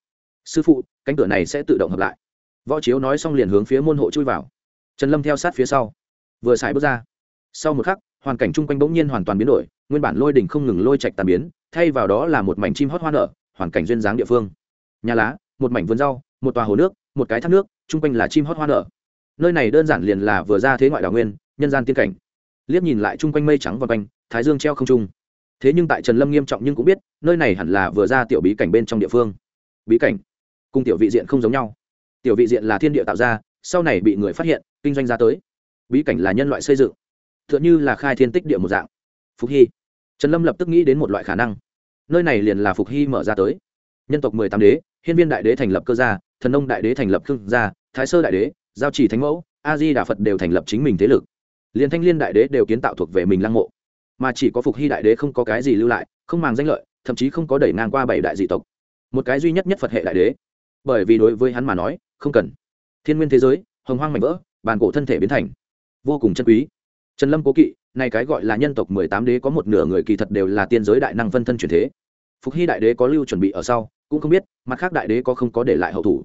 Sư phụ, cánh cửa này sẽ tự động hợp lại. Võ chiếu nói xong liền hướng phía môn hộ chui vào. Trần lâm theo sát phía sau. Vừa xài bước ra sau một khắc, hoàn cảnh chung quanh bỗng nhiên hoàn toàn biến đổi, nguyên bản lôi đỉnh không ngừng lôi chạch tàn biến, thay vào đó là một mảnh chim hót hoa nở, hoàn cảnh duyên dáng địa phương. Nhà lá, một mảnh vườn rau, một tòa hồ nước, một cái thác nước, chung quanh là chim hót hoa nở. Nơi này đơn giản liền là vừa ra thế ngoại đảo nguyên, nhân gian tiên cảnh. Liếc nhìn lại chung quanh mây trắng và quanh, thái dương treo không trung. Thế nhưng tại trần lâm nghiêm trọng nhưng cũng biết, nơi này hẳn là vừa ra tiểu bí cảnh bên trong địa phương. Bí cảnh, cùng tiểu vị diện không giống nhau. Tiểu vị diện là thiên địa tạo ra, sau này bị người phát hiện, kinh doanh ra tới. Bí cảnh là nhân loại xây dựng tựa như là khai thiên tích địa một dạng. Phục hy. Trần lâm lập tức nghĩ đến một loại khả năng. Nơi này liền là phục hy mở ra tới. Nhân tộc mười tám đế, hiên viên đại đế thành lập cơ gia, thần nông đại đế thành lập khương gia, thái sơ đại đế, giao chỉ thánh mẫu, a di đà phật đều thành lập chính mình thế lực. Liền thanh liên đại đế đều kiến tạo thuộc về mình lăng mộ. Mà chỉ có phục hy đại đế không có cái gì lưu lại, không màng danh lợi, thậm chí không có đẩy ngang qua bảy đại dị tộc. Một cái duy nhất nhất phật hệ đại đế. Bởi vì đối với hắn mà nói, không cần. Thiên nguyên thế giới, hồng hoang mảnh vỡ, bàn cổ thân thể biến thành vô cùng chân quý trần lâm cố kỵ này cái gọi là nhân tộc mười tám đế có một nửa người kỳ thật đều là tiên giới đại năng phân thân truyền thế. Phục hy đại đế có lưu chuẩn bị ở sau, cũng không biết, mặt khác đại đế có không có để lại hậu thủ.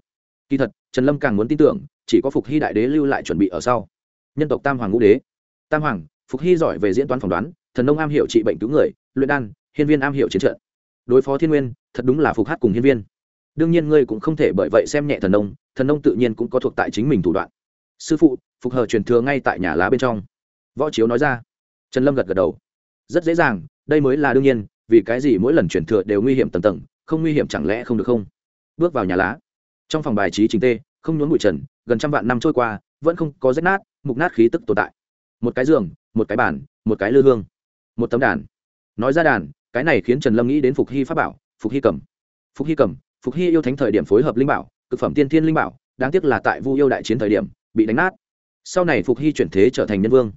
Kỳ thật, trần lâm càng muốn tin tưởng, chỉ có phục hy đại đế lưu lại chuẩn bị ở sau. Nhân tộc tam hoàng ngũ đế. Tam hoàng, phục hy giỏi về diễn toán phỏng đoán, thần nông am hiểu trị bệnh cứu người, luyện đan, hiên viên am hiểu chiến trận. Đối phó thiên nguyên, thật đúng là phục hát cùng hiên viên. Đương nhiên ngươi cũng không thể bởi vậy xem nhẹ thần nông thần nông tự nhiên cũng có thuộc tại chính mình thủ đoạn. Sư phụ, phục hờ truyền thừa ngay tại nhà lá bên trong võ chiếu nói ra. Trần lâm gật gật đầu. Rất dễ dàng, đây mới là đương nhiên, vì cái gì mỗi lần chuyển thừa đều nguy hiểm tầm tầng, không nguy hiểm chẳng lẽ không được không? Bước vào nhà lá. Trong phòng bài trí chính tê, không nhốn bụi trần, gần trăm vạn năm trôi qua, vẫn không có rách nát, mục nát khí tức tồn tại. Một cái giường, một cái bàn, một cái lư hương, một tấm đàn. Nói ra đàn, cái này khiến trần lâm nghĩ đến phục hy pháp bảo, phục hy cầm phục hy cầm phục hy yêu thánh thời điểm phối hợp linh bảo, cực phẩm tiên thiên linh bảo, đáng tiếc là tại vu yêu đại chiến thời điểm, bị đánh nát. Sau này phục hy chuyển thế trở thành nhân vương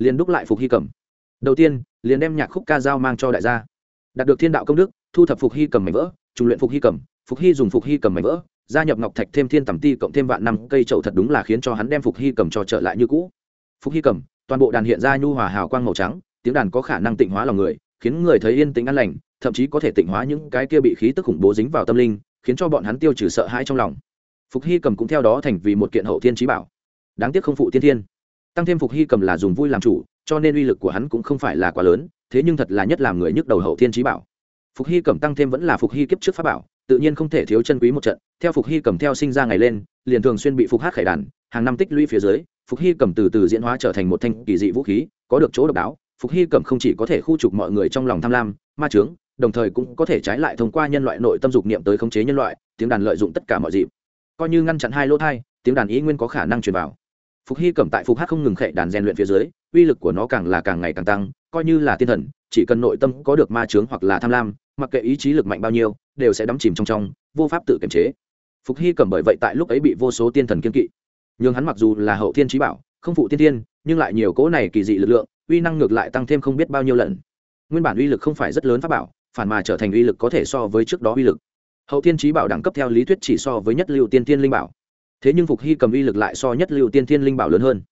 liền đúc lại phục hy cầm đầu tiên, liền đem nhạc khúc ca dao mang cho đại gia. Đạt được thiên đạo công đức, thu thập phục hy cầm mảnh vỡ, trùng luyện phục hy cầm phục hy dùng phục hy cầm mảnh vỡ, gia nhập ngọc thạch thêm thiên tầm ti cộng thêm vạn năm cây trậu thật đúng là khiến cho hắn đem phục hy cầm cho trở lại như cũ. Phục hy cầm toàn bộ đàn hiện ra nhu hòa hào quang màu trắng, tiếng đàn có khả năng tịnh hóa lòng người, khiến người thấy yên tĩnh an lành, thậm chí có thể tịnh hóa những cái kia bị khí tức khủng bố dính vào tâm linh, khiến cho bọn hắn tiêu trừ sợ hãi trong lòng. Phục hy cầm cũng theo đó thành vì một kiện hậu thiên trí bảo. Đáng tiếc không phụ tiên thiên tăng thêm phục hy cầm là dùng vui làm chủ, cho nên uy lực của hắn cũng không phải là quá lớn, thế nhưng thật là nhất làm người nhức đầu hậu thiên trí bảo. Phục hy cầm tăng thêm vẫn là phục hy kiếp trước pháp bảo, tự nhiên không thể thiếu chân quý một trận. Theo phục hy cầm theo sinh ra ngày lên, liền thường xuyên bị phục hát khải đàn, hàng năm tích lũy phía dưới, phục hy cầm từ từ diễn hóa trở thành một thanh kỳ dị vũ khí, có được chỗ độc đáo. Phục hy cầm không chỉ có thể khu trục mọi người trong lòng tham lam, ma trướng đồng thời cũng có thể trái lại thông qua nhân loại nội tâm dục niệm tới khống chế nhân loại, tiếng đàn lợi dụng tất cả mọi dịp. Coi như ngăn chặn hai lỗ thai, tiếng đàn ý nguyên có khả năng truyền vào phục hy cầm tại phục hát không ngừng khệ đàn rèn luyện phía dưới, uy lực của nó càng là càng ngày càng tăng, coi như là tiên thần, chỉ cần nội tâm có được ma trướng hoặc là tham lam, mặc kệ ý chí lực mạnh bao nhiêu, đều sẽ đắm chìm trong trong, vô pháp tự kiềm chế. Phục hy cầm bởi vậy tại lúc ấy bị vô số tiên thần kiên kỵ. Nhưng hắn mặc dù là hậu thiên trí bảo, không phụ tiên tiên nhưng lại nhiều cỗ này kỳ dị lực lượng, uy năng ngược lại tăng thêm không biết bao nhiêu lần. Nguyên bản uy lực không phải rất lớn pháp bảo, phản mà trở thành uy lực có thể so với trước đó uy lực. Hậu thiên trí bảo đẳng cấp theo lý thuyết chỉ so với nhất lưu tiên tiên linh bảo thế nhưng phục hy cầm uy lực lại so nhất lưu tiên thiên linh bảo lớn hơn.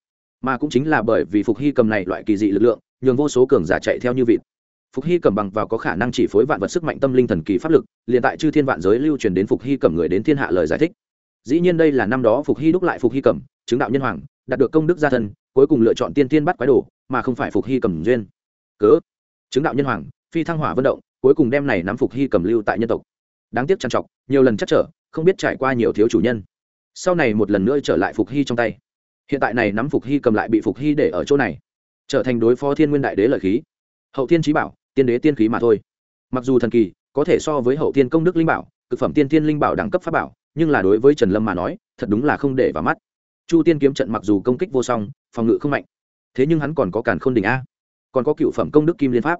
Mà cũng chính là bởi vì phục hy cầm này loại kỳ dị lực lượng, nhường vô số cường giả chạy theo như vịt. Phục hy cầm bằng vào có khả năng chỉ phối vạn vật sức mạnh tâm linh thần kỳ pháp lực, liền tại chư thiên vạn giới lưu truyền đến phục hy cầm người đến thiên hạ lời giải thích. Dĩ nhiên đây là năm đó phục hy đúc lại phục hy cầm, chứng đạo nhân hoàng, đạt được công đức gia thân, cuối cùng lựa chọn tiên tiên bắt quái đồ, mà không phải phục hy cầm duyên. Cớ. Chứng đạo nhân hoàng, phi thăng hỏa vận động, cuối cùng đem này nắm phục hy cầm lưu tại nhân tộc. Đáng tiếc trằn trọc, nhiều lần chắc trở, không biết trải qua nhiều thiếu chủ nhân sau này một lần nữa trở lại phục hy trong tay. Hiện tại này nắm phục hy cầm lại bị phục hy để ở chỗ này, trở thành đối phó thiên nguyên đại đế lợi khí. Hậu thiên trí bảo, tiên đế tiên khí mà thôi. Mặc dù thần kỳ, có thể so với hậu thiên công đức linh bảo, cực phẩm tiên thiên linh bảo đẳng cấp pháp bảo, nhưng là đối với trần lâm mà nói, thật đúng là không để vào mắt. Chu tiên kiếm trận mặc dù công kích vô song, phòng ngự không mạnh, thế nhưng hắn còn có càn khôn đình a, còn có cựu phẩm công đức kim liên pháp.